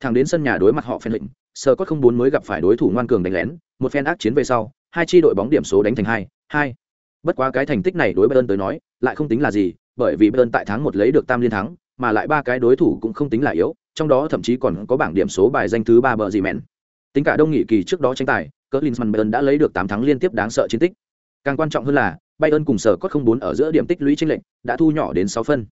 A: Thẳng đến sân nhà đối mặt họ phen lệnh, sở cốt không bốn mới gặp phải đối thủ ngoan cường đánh lén một phen ác chiến về sau hai chi đội bóng điểm số đánh thành hai hai. Bất quá cái thành tích này đối bayern tới nói lại không tính là gì bởi vì bayern tại tháng một lấy được tam liên thắng mà lại ba cái đối thủ cũng không tính là yếu trong đó thậm chí còn có bảng điểm số bài danh thứ ba bờ gì mẹn. Tính cả đông nghị kỳ trước đó tranh tài cỡ linsman bayern đã lấy được tám thắng liên tiếp đáng sợ chiến tích. Càng quan trọng hơn là, bayern cùng sở cốt không bốn ở giữa điểm tích lũy tranh lệch đã thu nhỏ đến sáu phân.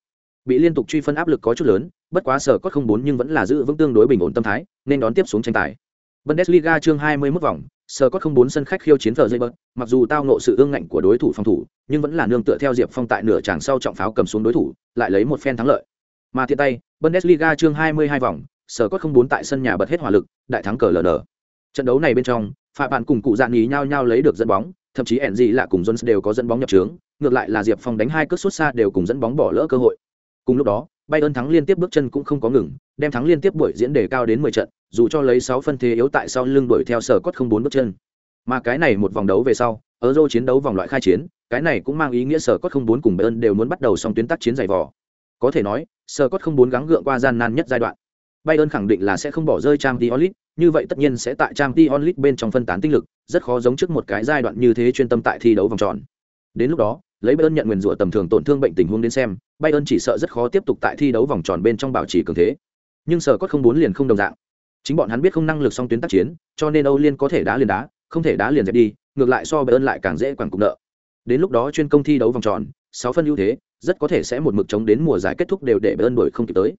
A: Bị liên tục truy phân áp lực có chút lớn, bất quá sở cốt không bốn nhưng vẫn là giữ vững tương đối bình ổn tâm thái, nên đón tiếp xuống tranh tài. Bundesliga chương 21 vòng, sở cốt không bốn sân khách khiêu chiến phờ dây bớt mặc dù tao nộ sự ương ngạnh của đối thủ phòng thủ, nhưng vẫn là nương tựa theo diệp phong tại nửa tràng sau trọng pháo cầm xuống đối thủ, lại lấy một phen thắng lợi. Mà thiện tay, bundesliga chương 22 vòng, sở cốt không bốn tại sân nhà bật hết hỏa lực, đại thắng cờ ln trận đấu này bên trong phạm bạn cùng cụ dạn nhí nhau nhau lấy được dẫn bóng, thậm chí Enzi gì là cùng jones đều có dẫn bóng nhập trướng ngược lại là diệp phong đánh hai cước suốt xa đều cùng dẫn bóng bỏ lỡ cơ hội. Cùng lúc đó, bayern thắng liên tiếp bước chân cũng không có ngừng, đem thắng liên tiếp buổi diễn đề cao đến mười trận, dù cho lấy sáu phân thế yếu tại sau lưng đuổi theo sở cốt không bốn bước chân. Mà cái này một vòng đấu về sau ở Euro chiến đấu vòng loại khai chiến, cái này cũng mang ý nghĩa sở cốt không bốn cùng bayern đều muốn bắt đầu xong tuyến tác chiến dày vò. Có thể nói, sở cốt không bốn gắng gượng qua gian nan nhất giai đoạn bayern khẳng định là sẽ không bỏ rơi trang Diolit, như vậy tất nhiên sẽ tại trang Diolit bên trong phân tán tinh lực rất khó giống trước một cái giai đoạn như thế chuyên tâm tại thi đấu vòng tròn. Đến lúc đó lấy bayern nhận nguyên rủa tầm thường tổn thương bệnh tình huống đến xem bayern chỉ sợ rất khó tiếp tục tại thi đấu vòng tròn bên trong bảo trì cường thế. Nhưng sở cốt không bốn liền không đồng dạng. Chính bọn hắn biết không năng lực song tuyến tác chiến cho nên âu liên có thể đá liền đá không thể đá liền dẹp đi ngược lại so bayern lại càng dễ quản cục nợ. Đến lúc đó chuyên công thi đấu vòng tròn sáu phân ưu thế rất có thể sẽ một mực chống đến mùa giải kết thúc đều để bayern đuổi không kịp tới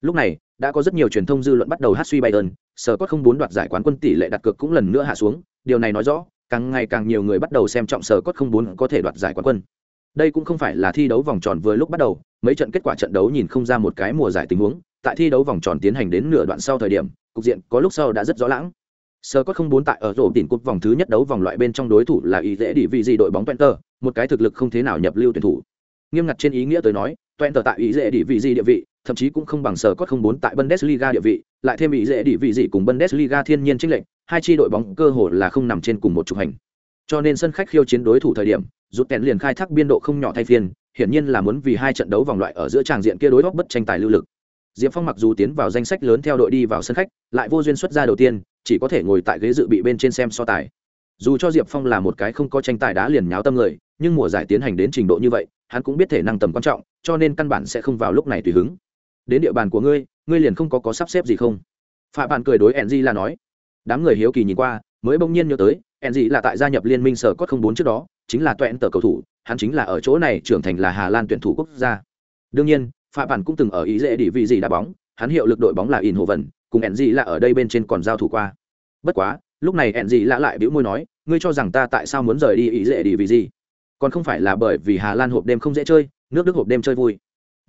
A: lúc này đã có rất nhiều truyền thông dư luận bắt đầu hát suy bayern sở cốt không bốn đoạt giải quán quân tỷ lệ đặt cược cũng lần nữa hạ xuống điều này nói rõ càng ngày càng nhiều người bắt đầu xem trọng sở cốt không bốn có thể đoạt giải quán quân. Đây cũng không phải là thi đấu vòng tròn vừa lúc bắt đầu mấy trận kết quả trận đấu nhìn không ra một cái mùa giải tình huống tại thi đấu vòng tròn tiến hành đến nửa đoạn sau thời điểm cục diện có lúc sau đã rất rõ lãng. Sơ có không bốn tại ở rổ tìm cúp vòng thứ nhất đấu vòng loại bên trong đối thủ là ý dễ đi vị gì đội bóng Twente, một cái thực lực không thế nào nhập lưu tuyển thủ. Nghiêm ngặt trên ý nghĩa tới nói Twente tại ý dễ đi vị gì địa vị thậm chí cũng không bằng sở cốt không bốn tại Bundesliga địa vị, lại thêm ý dễ địa vị gì cùng Bundesliga thiên nhiên chênh lệnh, hai chi đội bóng cơ hồ là không nằm trên cùng một trục hành. Cho nên sân khách khiêu chiến đối thủ thời điểm, rút kèn liền khai thác biên độ không nhỏ thay phiên, hiển nhiên là muốn vì hai trận đấu vòng loại ở giữa tràng diện kia đối góc bất tranh tài lưu lực. Diệp Phong mặc dù tiến vào danh sách lớn theo đội đi vào sân khách, lại vô duyên xuất ra đầu tiên, chỉ có thể ngồi tại ghế dự bị bên trên xem so tài. Dù cho Diệp Phong là một cái không có tranh tài đá liền nháo tâm người, nhưng mùa giải tiến hành đến trình độ như vậy, hắn cũng biết thể năng tầm quan trọng, cho nên căn bản sẽ không vào lúc này tùy hứng. Đến địa bàn của ngươi, ngươi liền không có có sắp xếp gì không? Phạm Bạn cười đối enzy là nói. Đám người hiếu kỳ nhìn qua, mới bỗng nhiên nhớ tới, enzy là tại gia nhập liên minh sở cốt không bốn trước đó, chính là toẹn tờ cầu thủ, hắn chính là ở chỗ này trưởng thành là Hà Lan tuyển thủ quốc gia. Đương nhiên, Phạm Bản cũng từng ở ý dễ đi vị gì đá bóng, hắn hiệu lực đội bóng là In Hồ vần, cùng enzy là ở đây bên trên còn giao thủ qua. Bất quá, lúc này enzy là lại bĩu môi nói, ngươi cho rằng ta tại sao muốn rời đi ý dễ đi vì gì? Còn không phải là bởi vì Hà Lan hộp đêm không dễ chơi, nước Đức hộp đêm chơi vui.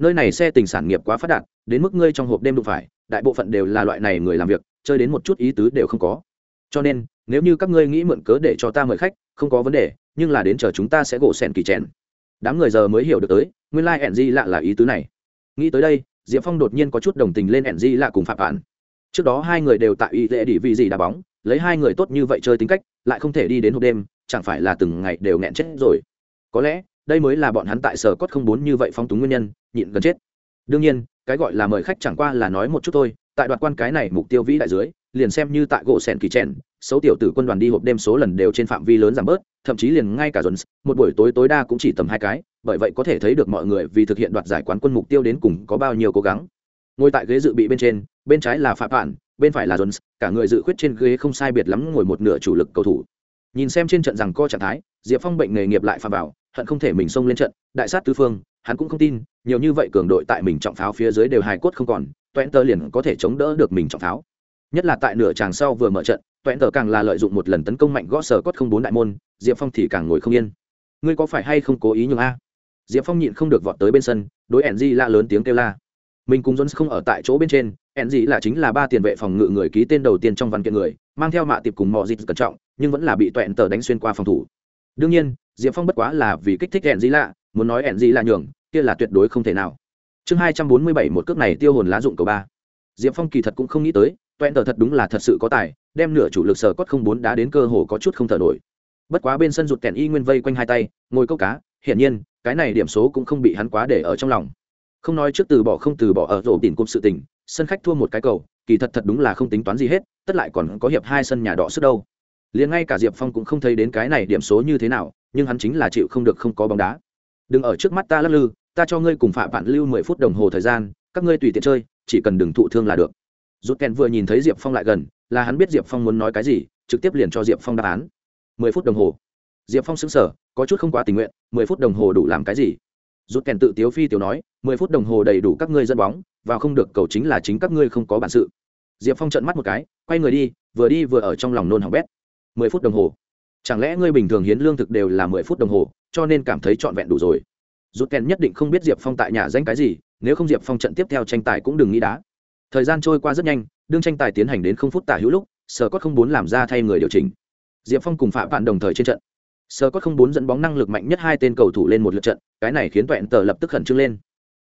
A: Nơi này xe tình sản nghiệp quá phát đạt, đến mức ngươi trong hộp đêm đụng phải, đại bộ phận đều là loại này người làm việc, chơi đến một chút ý tứ đều không có. Cho nên, nếu như các ngươi nghĩ mượn cớ để cho ta mời khách, không có vấn đề, nhưng là đến chờ chúng ta sẽ gỗ sèn kỳ chèn. Đám người giờ mới hiểu được tới nguyên lai、like、enzy lạ là ý tứ này. Nghĩ tới đây diệp phong đột nhiên có chút đồng tình lên enzy lạ cùng phạm bản trước đó hai người đều tại y dễ đi vì gì đá bóng lấy hai người tốt như vậy chơi tính cách lại không thể đi đến hộp đêm chẳng phải là từng ngày đều nghẹn chết rồi. Có lẽ đây mới là bọn hắn tại sở cốt không bốn như vậy phong túng nguyên nhân, nhịn gần chết. Đương nhiên, cái gọi là mời khách chẳng qua là nói một chút thôi, tại đoạt quan cái này mục tiêu vĩ đại dưới, liền xem như tại gỗ sèn kỳ trèn xấu tiểu tử quân đoàn đi hộp đêm số lần đều trên phạm vi lớn giảm bớt, thậm chí liền ngay cả dồn một buổi tối tối đa cũng chỉ tầm hai cái, bởi vậy có thể thấy được mọi người vì thực hiện đoạt giải quán quân mục tiêu đến cùng có bao nhiêu cố gắng. Ngồi tại ghế dự bị bên trên, bên trái là phạm bản bên phải là dồn cả người dự khuyết trên ghế không sai biệt lắm ngồi một nửa chủ lực cầu thủ nhìn xem trên trận rằng co trạng thái, diệp phong bệnh nghề nghiệp lại phà vào, hận không thể mình xông lên trận, đại sát tứ phương, hắn cũng không tin, nhiều như vậy cường đội tại mình trọng pháo phía dưới đều hài cốt không còn toẹn tơ liền có thể chống đỡ được mình trọng pháo. Nhất là tại nửa tràng sau vừa mở trận toẹn tờ càng là lợi dụng một lần tấn công mạnh gõ sở cốt không bốn đại môn, diệp phong thì càng ngồi không yên. Ngươi có phải hay không cố ý nhường a? Diệp phong nhịn không được vọt tới bên sân, đối ẻn di la lớn tiếng kêu la. Mình cùng jones không ở tại chỗ bên trên ẻn di là chính là ba tiền vệ phòng ngự người ký tên đầu tiên trong văn kiện người, mang theo mạ tiệp cùng mọi dịp cẩn trọng nhưng vẫn là bị toẹn tờ đánh xuyên qua phòng thủ. Đương nhiên, diệp phong bất quá là vì kích thích hẹn di lạ, muốn nói hẹn di lạ nhường, kia là tuyệt đối không thể nào. Chương hai trăm bốn mươi bảy, một cước này tiêu hồn lá dụng cầu ba. Diệp phong kỳ thật cũng không nghĩ tới toẹn tờ thật đúng là thật sự có tài, đem nửa chủ lực sở cốt không bốn đá đến cơ hồ có chút không thở nổi. Bất quá bên sân rụt kèn y nguyên vây quanh hai tay, ngồi câu cá, hiển nhiên, cái này điểm số cũng không bị hắn quá để ở trong lòng. Không nói trước từ bỏ không từ bỏ ở rổ tìm cụm sự tình, sân khách thua một cái cầu, kỳ thật thật đúng là không tính toán gì hết, tất lại còn có hiệp hai sân nhà đỏ sức đâu liền ngay cả diệp phong cũng không thấy đến cái này điểm số như thế nào nhưng hắn chính là chịu không được không có bóng đá đừng ở trước mắt ta lắc lư ta cho ngươi cùng phạm Vạn lưu mười phút đồng hồ thời gian các ngươi tùy tiện chơi chỉ cần đừng thụ thương là được rút kèn vừa nhìn thấy diệp phong lại gần là hắn biết diệp phong muốn nói cái gì trực tiếp liền cho diệp phong đáp án mười phút đồng hồ diệp phong xứng sở có chút không quá tình nguyện, mười phút đồng hồ đủ làm cái gì? Rút kèn tự tiếu phi tiểu nói, mười phút đồng hồ đầy đủ các ngươi dẫn bóng, vào không được cầu chính là chính các ngươi không có bản sự. Diệp phong trận mắt một cái, quay người đi, vừa đi vừa ở trong lòng nôn hỏng bét mười phút đồng hồ. Chẳng lẽ ngươi bình thường hiến lương thực đều là mười phút đồng hồ, cho nên cảm thấy trọn vẹn đủ rồi? Rút kèn nhất định không biết diệp phong tại nhà danh cái gì, nếu không diệp phong trận tiếp theo tranh tài cũng đừng nghĩ đá. Thời gian trôi qua rất nhanh, đương tranh tài tiến hành đến không phút tả hữu lúc sở cốt không bốn làm ra thay người điều chỉnh. Diệp phong cùng phạm bạn đồng thời trên trận. Sở cốt không bốn dẫn bóng năng lực mạnh nhất hai tên cầu thủ lên một lượt trận, cái này khiến toẹn tờ lập tức khẩn trương lên.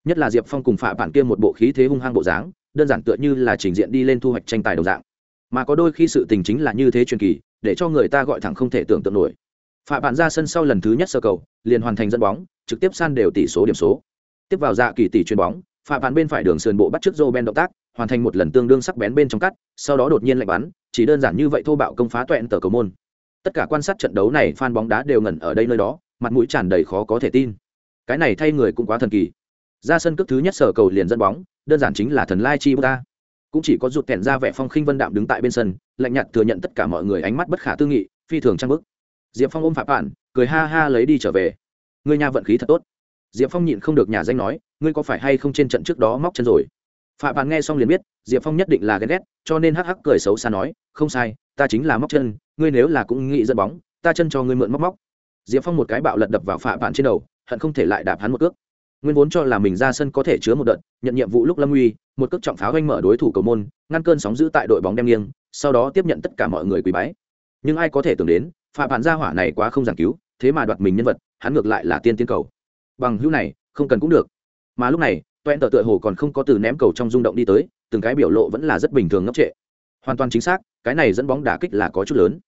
A: Nhất là diệp phong cùng phạm bạn kia một bộ khí thế hung hăng bộ dáng, đơn giản tựa như là trình diện đi lên thu hoạch tranh tài đồng dạng. Mà có đôi khi sự tình chính là như thế truyền kỳ để cho người ta gọi thẳng không thể tưởng tượng nổi. Phạm bạn ra sân sau lần thứ nhất sơ cầu, liền hoàn thành dẫn bóng, trực tiếp san đều tỷ số điểm số. Tiếp vào dạ kỳ tỷ chuyền bóng phạm bạn bên phải đường sườn bộ bắt trước joe ben động tác, hoàn thành một lần tương đương sắc bén bên trong cắt, sau đó đột nhiên lạnh bắn, chỉ đơn giản như vậy thô bạo công phá toẹn tờ cầu môn. Tất cả quan sát trận đấu này, fan bóng đá đều ngẩn ở đây nơi đó, mặt mũi tràn đầy khó có thể tin. Cái này thay người cũng quá thần kỳ. Ra sân cước thứ nhất sở cầu liền dẫn bóng, đơn giản chính là thần lai chi ta cũng chỉ có rụt kèn ra vẻ phong khinh vân đạm đứng tại bên sân, lạnh nhạt thừa nhận tất cả mọi người ánh mắt bất khả tư nghị, phi thường trang bức. Diệp phong ôm phạm bản cười ha ha lấy đi trở về. Người nhà vận khí thật tốt. Diệp phong nhịn không được nhà danh nói, ngươi có phải hay không trên trận trước đó móc chân rồi? Phạm bản nghe xong liền biết, diệp phong nhất định là ghen ghét, cho nên hắc hắc cười xấu xa nói, không sai, ta chính là móc chân, ngươi nếu là cũng nghĩ dẫn bóng, ta chân cho ngươi mượn móc móc. Diệp phong một cái bạo lật đập vào phạm bản trên đầu, hận không thể lại đạp hắn một cước nguyên vốn cho là mình ra sân có thể chứa một đợt, nhận nhiệm vụ lúc lâm uy, một cước trọng pháo oanh mở đối thủ cầu môn, ngăn cơn sóng giữ tại đội bóng đem nghiêng, sau đó tiếp nhận tất cả mọi người quý bái. Nhưng ai có thể tưởng đến phạm bản gia hỏa này quá không giảng cứu, thế mà đoạt mình nhân vật, hắn ngược lại là tiên tiến cầu. Bằng hữu này, không cần cũng được. Mà lúc này, toẹn tờ tựa hồ còn không có từ ném cầu trong rung động đi tới, từng cái biểu lộ vẫn là rất bình thường ngốc trệ. Hoàn toàn chính xác, cái này dẫn bóng đả kích là có chút lớn.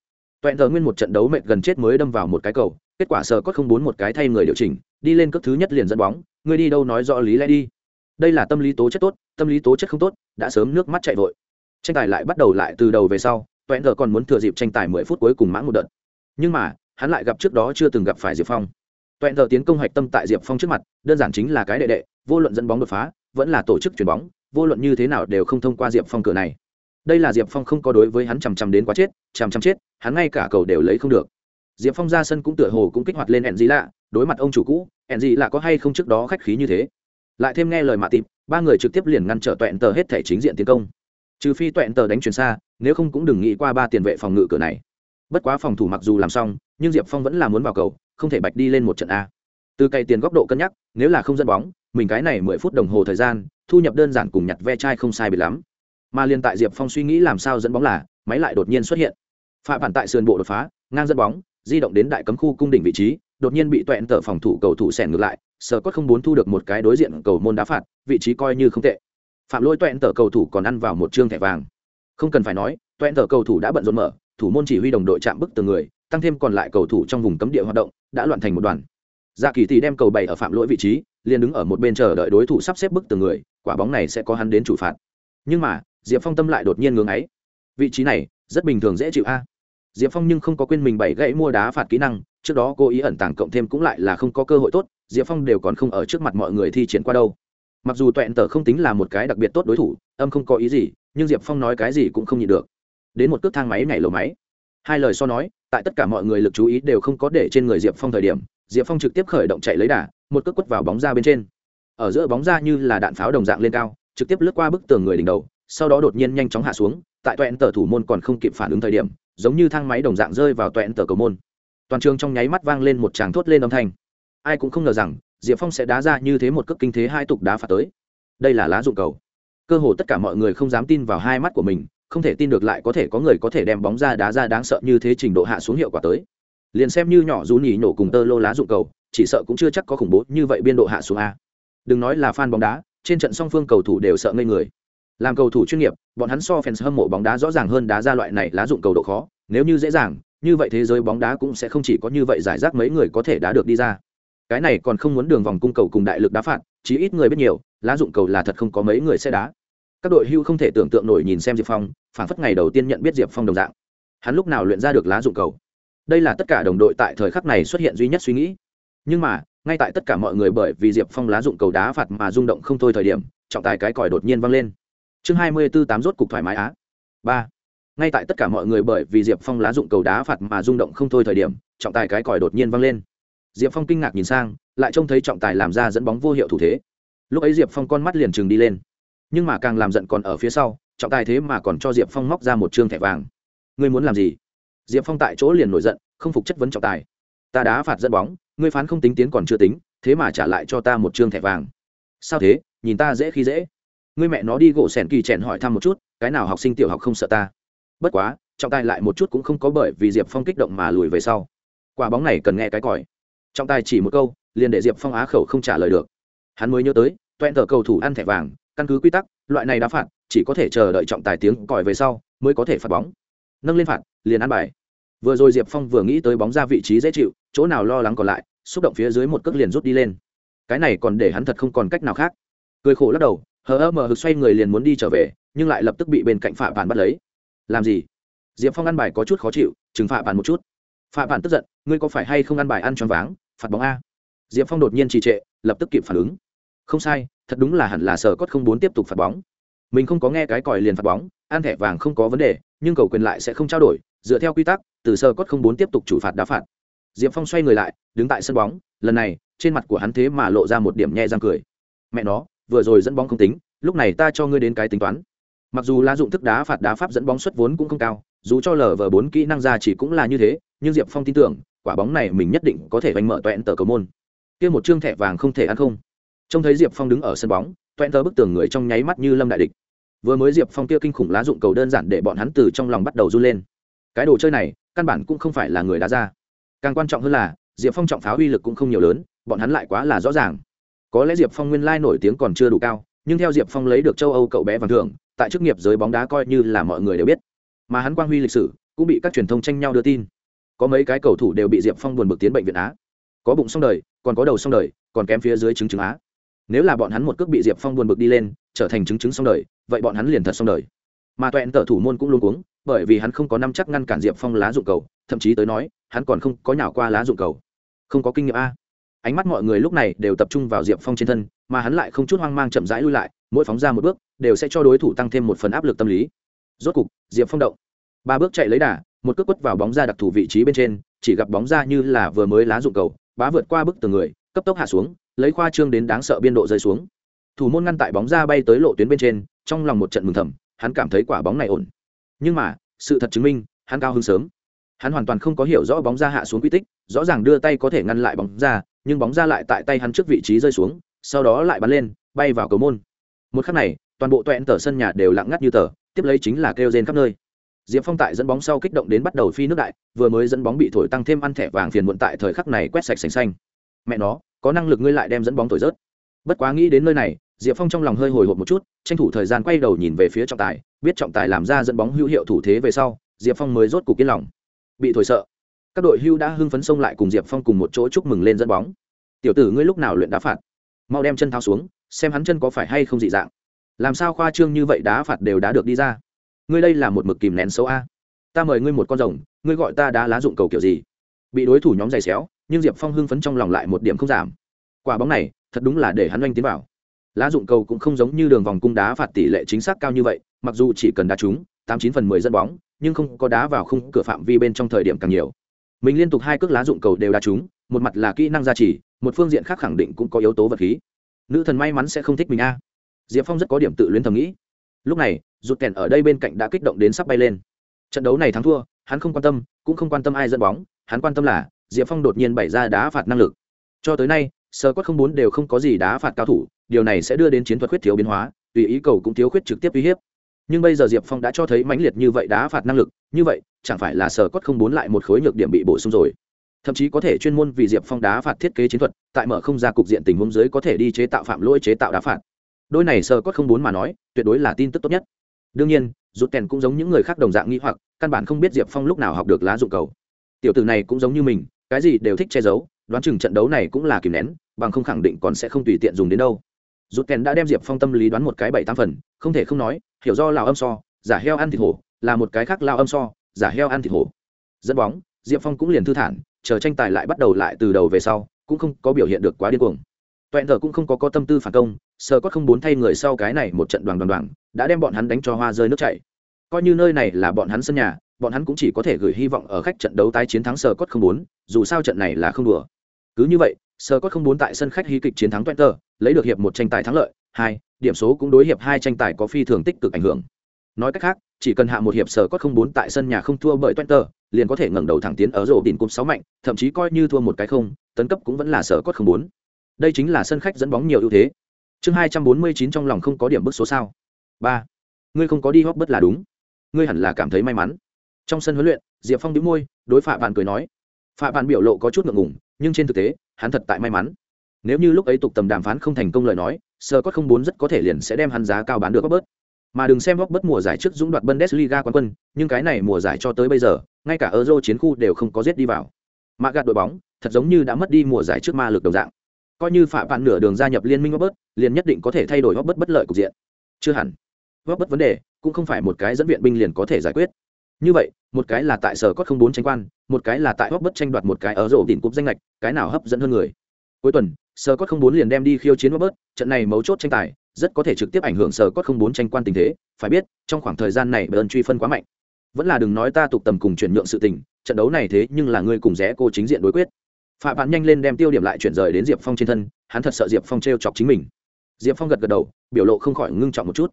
A: Toẹn tờ nguyên một trận đấu mệt gần chết mới đâm vào một cái cầu, kết quả sờ có không bốn một cái thay người điều chỉnh đi lên cấp thứ nhất liền dẫn bóng, ngươi đi đâu nói rõ lý lẽ đi. Đây là tâm lý tố chất tốt, tâm lý tố chất không tốt, đã sớm nước mắt chạy vội. Tranh tài lại bắt đầu lại từ đầu về sau toẹn giờ còn muốn thừa dịp tranh tài mười phút cuối cùng mãn một đợt. Nhưng mà, hắn lại gặp trước đó chưa từng gặp phải diệp phong. Toẹn giờ tiến công hạch tâm tại diệp phong trước mặt, đơn giản chính là cái đệ đệ, vô luận dẫn bóng đột phá, vẫn là tổ chức chuyền bóng, vô luận như thế nào đều không thông qua diệp phong cửa này. Đây là diệp phong không có đối với hắn chằm chằm đến quá chết, chằm chằm chết, hắn ngay cả cầu đều lấy không được. Diệp phong ra sân cũng tựa hồ cũng kích hoạt lên hẹn gì lạ đối mặt ông chủ cũ hẹn gì là có hay không trước đó khách khí như thế? Lại thêm nghe lời mạ tìm ba người trực tiếp liền ngăn trở toẹn tờ hết thể chính diện tiến công. Trừ phi toẹn tờ đánh chuyển xa, nếu không cũng đừng nghĩ qua ba tiền vệ phòng ngự cửa này. Bất quá phòng thủ mặc dù làm xong, nhưng diệp phong vẫn là muốn vào cầu, không thể bạch đi lên một trận a. Từ cày tiền góc độ cân nhắc, nếu là không dẫn bóng, mình cái này mười phút đồng hồ thời gian, thu nhập đơn giản cùng nhặt ve chai không sai bị lắm. Mà liền tại diệp phong suy nghĩ làm sao dẫn bóng là, máy lại đột nhiên xuất hiện. Phạm bản tại sườn bộ đột phá, ngang dẫn bóng, di động đến đại cấm khu cung đỉnh vị trí đột nhiên bị toẹn tờ phòng thủ cầu thủ sẻn ngược lại sở cốt không muốn thu được một cái đối diện cầu môn đá phạt, vị trí coi như không tệ. Phạm lỗi toẹn tờ cầu thủ còn ăn vào một chương thẻ vàng. Không cần phải nói, toẹn tờ cầu thủ đã bận rộn mở, thủ môn chỉ huy đồng đội chạm bức từ người, tăng thêm còn lại cầu thủ trong vùng cấm địa hoạt động, đã loạn thành một đoàn. Dạ kỳ thì đem cầu bày ở phạm lỗi vị trí, liền đứng ở một bên chờ đợi đối thủ sắp xếp bức từ người, quả bóng này sẽ có hắn đến chủ phạt. Nhưng mà, diệp phong tâm lại đột nhiên ngưng ấy. Vị trí này, rất bình thường dễ chịu a. Diệp phong nhưng không có quên mình bày gãy mua đá phạt kỹ năng trước đó cô ý ẩn tàng cộng thêm cũng lại là không có cơ hội tốt, diệp phong đều còn không ở trước mặt mọi người thi triển qua đâu. Mặc dù toẹn tờ không tính là một cái đặc biệt tốt đối thủ, âm không có ý gì, nhưng diệp phong nói cái gì cũng không nhịn được. Đến một cước thang máy nhảy lầu máy. Hai lời so nói, tại tất cả mọi người lực chú ý đều không có để trên người diệp phong thời điểm, diệp phong trực tiếp khởi động chạy lấy đà, một cước quất vào bóng ra bên trên. Ở giữa bóng ra như là đạn pháo đồng dạng lên cao, trực tiếp lướt qua bức tường người đỉnh đầu, sau đó đột nhiên nhanh chóng hạ xuống, tại toẹn tờ thủ môn còn không kịp phản ứng thời điểm, giống như thang máy đồng dạng rơi vào toẹn tờ cầu môn toàn trường trong nháy mắt vang lên một tràng thốt lên âm thanh. Ai cũng không ngờ rằng, diệp phong sẽ đá ra như thế một cước kinh thế hai tục đá phạt tới. Đây là lá dụng cầu. Cơ hồ tất cả mọi người không dám tin vào hai mắt của mình, không thể tin được lại có thể có người có thể đem bóng ra đá ra đáng sợ như thế trình độ hạ xuống hiệu quả tới. Liền xem như nhỏ rú nhì nổ cùng tơ lô lá dụng cầu, chỉ sợ cũng chưa chắc có khủng bố như vậy biên độ hạ xuống a. Đừng nói là fan bóng đá, trên trận song phương cầu thủ đều sợ ngây người. Làm cầu thủ chuyên nghiệp, bọn hắn so fans hâm mộ bóng đá rõ ràng hơn đá ra loại này lá dụng cầu độ khó, nếu như dễ dàng như vậy thế giới bóng đá cũng sẽ không chỉ có như vậy giải rác mấy người có thể đã được đi ra. Cái này còn không muốn đường vòng cung cầu cùng đại lực đá phạt, chí ít người biết nhiều, lá dụng cầu là thật không có mấy người sẽ đá. Các đội hưu không thể tưởng tượng nổi nhìn xem diệp phong phản phất ngày đầu tiên nhận biết diệp phong đồng dạng. Hắn lúc nào luyện ra được lá dụng cầu? Đây là tất cả đồng đội tại thời khắc này xuất hiện duy nhất suy nghĩ. Nhưng mà, ngay tại tất cả mọi người bởi vì diệp phong lá dụng cầu đá phạt mà rung động không thôi thời điểm, trọng tài cái còi đột nhiên vang lên. Chương hai mươi b ố tám rốt cục thoải mái á. Ba ngay tại tất cả mọi người bởi vì diệp phong lá dụng cầu đá phạt mà rung động không thôi thời điểm, trọng tài cái còi đột nhiên vang lên. Diệp phong kinh ngạc nhìn sang, lại trông thấy trọng tài làm ra dẫn bóng vô hiệu thủ thế. Lúc ấy diệp phong con mắt liền chừng đi lên. Nhưng mà càng làm giận còn ở phía sau, trọng tài thế mà còn cho diệp phong móc ra một chương thẻ vàng. Ngươi muốn làm gì? Diệp phong tại chỗ liền nổi giận, không phục chất vấn trọng tài. Ta đã phạt dẫn bóng, ngươi phán không tính tiến còn chưa tính, thế mà trả lại cho ta một chương thẻ vàng. Sao thế? Nhìn ta dễ khi dễ. Ngươi mẹ nó đi gỗ sẻn kỳ chèn hỏi thăm một chút, cái nào học sinh tiểu học không sợ ta? Bất quá, trọng tài lại một chút cũng không có bởi vì diệp phong kích động mà lùi về sau. Quả bóng này cần nghe cái còi. Trọng tài chỉ một câu, liền để diệp phong á khẩu không trả lời được. Hắn mới nhớ tới, toẹn thờ cầu thủ ăn thẻ vàng, căn cứ quy tắc, loại này đã phạt, chỉ có thể chờ đợi trọng tài tiếng còi về sau, mới có thể phạt bóng. Nâng lên phạt, liền ăn bài. Vừa rồi diệp phong vừa nghĩ tới bóng ra vị trí dễ chịu, chỗ nào lo lắng còn lại, xúc động phía dưới một cước liền rút đi lên. Cái này còn để hắn thật không còn cách nào khác. Cười khổ lắc đầu, hờ ơ mờ hực xoay người liền muốn đi trở về, nhưng lại lập tức bị bên cạnh phạm bản bắt lấy làm gì? Diệp phong ăn bài có chút khó chịu chừng phạm bản một chút. Phạm bản tức giận, ngươi có phải hay không ăn bài ăn choáng váng, phạt bóng a? Diệp phong đột nhiên trì trệ, lập tức kịp phản ứng. Không sai, thật đúng là hẳn là sở cốt không muốn tiếp tục phạt bóng. Mình không có nghe cái còi liền phạt bóng, ăn thẻ vàng không có vấn đề, nhưng cầu quyền lại sẽ không trao đổi, dựa theo quy tắc, từ sở cốt không muốn tiếp tục chủ phạt đá phạt. Diệp phong xoay người lại, đứng tại sân bóng, lần này, trên mặt của hắn thế mà lộ ra một điểm nhẹ răng cười. Mẹ nó, vừa rồi dẫn bóng không tính, lúc này ta cho ngươi đến cái tính toán mặc dù lá dụng thức đá phạt đá pháp dẫn bóng xuất vốn cũng không cao, dù cho lờ vờ bốn kỹ năng ra chỉ cũng là như thế, nhưng diệp phong tin tưởng, quả bóng này mình nhất định có thể vánh mở toẹn tờ cầu môn. Kia một chương thẻ vàng không thể ăn không. Trông thấy diệp phong đứng ở sân bóng, toẹn tờ bức tường người trong nháy mắt như lâm đại địch. Vừa mới diệp phong kia kinh khủng lá dụng cầu đơn giản để bọn hắn từ trong lòng bắt đầu run lên. Cái đồ chơi này, căn bản cũng không phải là người đá ra. Càng quan trọng hơn là, diệp phong trọng pháo uy lực cũng không nhiều lớn, bọn hắn lại quá là rõ ràng. Có lẽ diệp phong nguyên lai nổi tiếng còn chưa đủ cao, nhưng theo diệp phong lấy được châu âu cậu bé vàng thưởng tại chức nghiệp giới bóng đá coi như là mọi người đều biết. Mà hắn quang huy lịch sử cũng bị các truyền thông tranh nhau đưa tin. Có mấy cái cầu thủ đều bị diệp phong buồn bực tiến bệnh viện á. Có bụng xong đời, còn có đầu xong đời, còn kém phía dưới chứng chứng á. Nếu là bọn hắn một cước bị diệp phong buồn bực đi lên, trở thành chứng chứng xong đời, vậy bọn hắn liền thật xong đời. Mà toẹn tở thủ môn cũng luôn cuống, bởi vì hắn không có năm chắc ngăn cản diệp phong lá dụng cầu, thậm chí tới nói, hắn còn không có nhào qua lá dụng cầu. Không có kinh nghiệm a ánh mắt mọi người lúc này đều tập trung vào diệp phong trên thân, mà hắn lại không chút hoang mang chậm rãi lui lại mỗi phóng ra một bước, đều sẽ cho đối thủ tăng thêm một phần áp lực tâm lý. Rốt cục, diệp phong động. Ba bước chạy lấy đà, một cước quất vào bóng ra đặc thù vị trí bên trên, chỉ gặp bóng ra như là vừa mới lá dụng cầu, bá vượt qua bức tường người, cấp tốc hạ xuống, lấy khoa trương đến đáng sợ biên độ rơi xuống. Thủ môn ngăn tại bóng ra bay tới lộ tuyến bên trên, trong lòng một trận mừng thầm, hắn cảm thấy quả bóng này ổn. Nhưng mà, sự thật chứng minh, hắn cao hơn sớm. Hắn hoàn toàn không có hiểu rõ bóng ra hạ xuống quy tích, rõ ràng đưa tay có thể ngăn lại bóng ra, nhưng bóng ra lại tại tay hắn trước vị trí rơi xuống, sau đó lại bắn lên, bay vào cầu môn một khắc này, toàn bộ toẹn tờ sân nhà đều lặng ngắt như tờ, tiếp lấy chính là kêu rên khắp nơi. Diệp phong tại dẫn bóng sau kích động đến bắt đầu phi nước đại, vừa mới dẫn bóng bị thổi tăng thêm ăn thẻ vàng phiền muộn tại thời khắc này quét sạch sành xanh. Mẹ nó, có năng lực ngươi lại đem dẫn bóng thổi rớt. Bất quá nghĩ đến nơi này, diệp phong trong lòng hơi hồi hộp một chút, tranh thủ thời gian quay đầu nhìn về phía trọng tài, biết trọng tài làm ra dẫn bóng hữu hiệu thủ thế về sau, diệp phong mới rốt cục yên lòng. Bị thổi sợ. Các đội hưu đã hưng phấn xông lại cùng diệp phong cùng một chỗ chúc mừng lên dẫn bóng. Tiểu tử ngươi lúc nào luyện đá phạt? Mau đem chân tháo xuống xem hắn chân có phải hay không dị dạng. Làm sao khoa trương như vậy đá phạt đều đã được đi ra? Ngươi đây là một mực kìm nén xấu a. Ta mời ngươi một con rồng, ngươi gọi ta đá lá dụng cầu kiểu gì? Bị đối thủ nhóm giày xéo, nhưng diệp phong hưng phấn trong lòng lại một điểm không giảm. Quả bóng này, thật đúng là để hắn oanh tiến vào. Lá dụng cầu cũng không giống như đường vòng cung đá phạt tỷ lệ chính xác cao như vậy, mặc dù chỉ cần đá trúng, tám chín phần mười dẫn bóng, nhưng không có đá vào khung cửa phạm vi bên trong thời điểm càng nhiều. Mình liên tục hai cước lá dụng cầu đều đá trúng, một mặt là kỹ năng gia trì, một phương diện khác khẳng định cũng có yếu tố vật khí nữ thần may mắn sẽ không thích mình a. Diệp phong rất có điểm tự luyến thầm nghĩ. Lúc này, rụt kèn ở đây bên cạnh đã kích động đến sắp bay lên. Trận đấu này thắng thua, hắn không quan tâm, cũng không quan tâm ai dẫn bóng, hắn quan tâm là, diệp phong đột nhiên bày ra đá phạt năng lực. Cho tới nay, sơ quất không bốn đều không có gì đá phạt cao thủ, điều này sẽ đưa đến chiến thuật khuyết thiếu biến hóa, tùy ý cầu cũng thiếu khuyết trực tiếp uy hiếp. Nhưng bây giờ diệp phong đã cho thấy mãnh liệt như vậy đá phạt năng lực, như vậy, chẳng phải là sờ cốt không bốn lại một khối nhược điểm bị bổ sung rồi thậm chí có thể chuyên môn vì diệp phong đá phạt thiết kế chiến thuật, tại mở không ra cục diện tình huống dưới có thể đi chế tạo phạm lỗi, chế tạo đá phạt. Đôi này sờ cốt không bốn mà nói, tuyệt đối là tin tức tốt nhất. Đương nhiên rút kèn cũng giống những người khác đồng dạng nghĩ hoặc, căn bản không biết diệp phong lúc nào học được lá dụng cầu. Tiểu tử này cũng giống như mình, cái gì đều thích che giấu, đoán chừng trận đấu này cũng là kìm nén, bằng không khẳng định còn sẽ không tùy tiện dùng đến đâu. Rút kèn đã đem diệp phong tâm lý đoán một cái bảy tám phần, không thể không nói, hiểu do lào âm so, giả heo ăn thịt hổ, là một cái khác lao âm so, giả heo ăn thịt hổ. Dẫn bóng, diệp phong cũng liền thư thản chờ tranh tài lại bắt đầu lại từ đầu về sau cũng không có biểu hiện được quá điên cuồng. Toẹn thờ cũng không có có tâm tư phản công sờ có không bốn thay người sau cái này một trận đoàn đoàn đoàn đã đem bọn hắn đánh cho hoa rơi nước chảy. Coi như nơi này là bọn hắn sân nhà bọn hắn cũng chỉ có thể gửi hy vọng ở khách trận đấu tái chiến thắng sờ cốt không bốn dù sao trận này là không đùa. Cứ như vậy sơ cốt không bốn tại sân khách hí kịch chiến thắng toẹn tờ, lấy được hiệp một tranh tài thắng lợi hai điểm số cũng đối hiệp hai tranh tài có phi thường tích cực ảnh hưởng nói cách khác, chỉ cần hạ một hiệp sở cốt không bốn tại sân nhà không thua bởi twitter liền có thể ngẩng đầu thẳng tiến ở rổ đỉnh cúp sáu mạnh, thậm chí coi như thua một cái không, tấn cấp cũng vẫn là sở cốt không bốn. Đây chính là sân khách dẫn bóng nhiều ưu thế. Chương hai trăm bốn mươi chín trong lòng không có điểm bức số sao. Ba. Ngươi không có đi hóc bất là đúng. Ngươi hẳn là cảm thấy may mắn. Trong sân huấn luyện, diệp phong đĩu môi, đối phạm bạn cười nói. Phạm bạn biểu lộ có chút ngượng ngùng, nhưng trên thực tế, hắn thật tại may mắn. Nếu như lúc ấy tục tầm đàm phán không thành công lời nói sơ cốt không bốn rất có thể liền sẽ đem hắn giá cao bán được bớt mà đừng xem góc bất mùa giải trước dũng đoạt bundesliga quán quân, nhưng cái này mùa giải cho tới bây giờ, ngay cả euro chiến khu đều không có giết đi vào. Mà gạt đội bóng, thật giống như đã mất đi mùa giải trước ma lực đồng dạng. Coi như phạm bạn nửa đường gia nhập liên minh góc liền nhất định có thể thay đổi góc bất lợi cục diện. Chưa hẳn. Góc vấn đề cũng không phải một cái dẫn viện binh liền có thể giải quyết. Như vậy, một cái là tại sở cốt không bốn tranh quan, một cái là tại hóc bất tranh đoạt một cái ở rổ đỉnh cúp danh lệch, cái nào hấp dẫn hơn người? Cuối tuần, sở cốt không bốn liền đem đi khiêu chiến hóc trận này mấu chốt tranh tài rất có thể trực tiếp ảnh hưởng sở cốt không bốn tranh quan tình thế phải biết trong khoảng thời gian này bern truy phân quá mạnh vẫn là đừng nói ta tục tầm cùng chuyển nhượng sự tình trận đấu này thế nhưng là ngươi cùng rẽ cô chính diện đối quyết phạm bạn nhanh lên đem tiêu điểm lại chuyển rời đến diệp phong trên thân hắn thật sợ diệp phong t r e o chọc chính mình diệp phong gật gật đầu biểu lộ không khỏi ngưng trọng một chút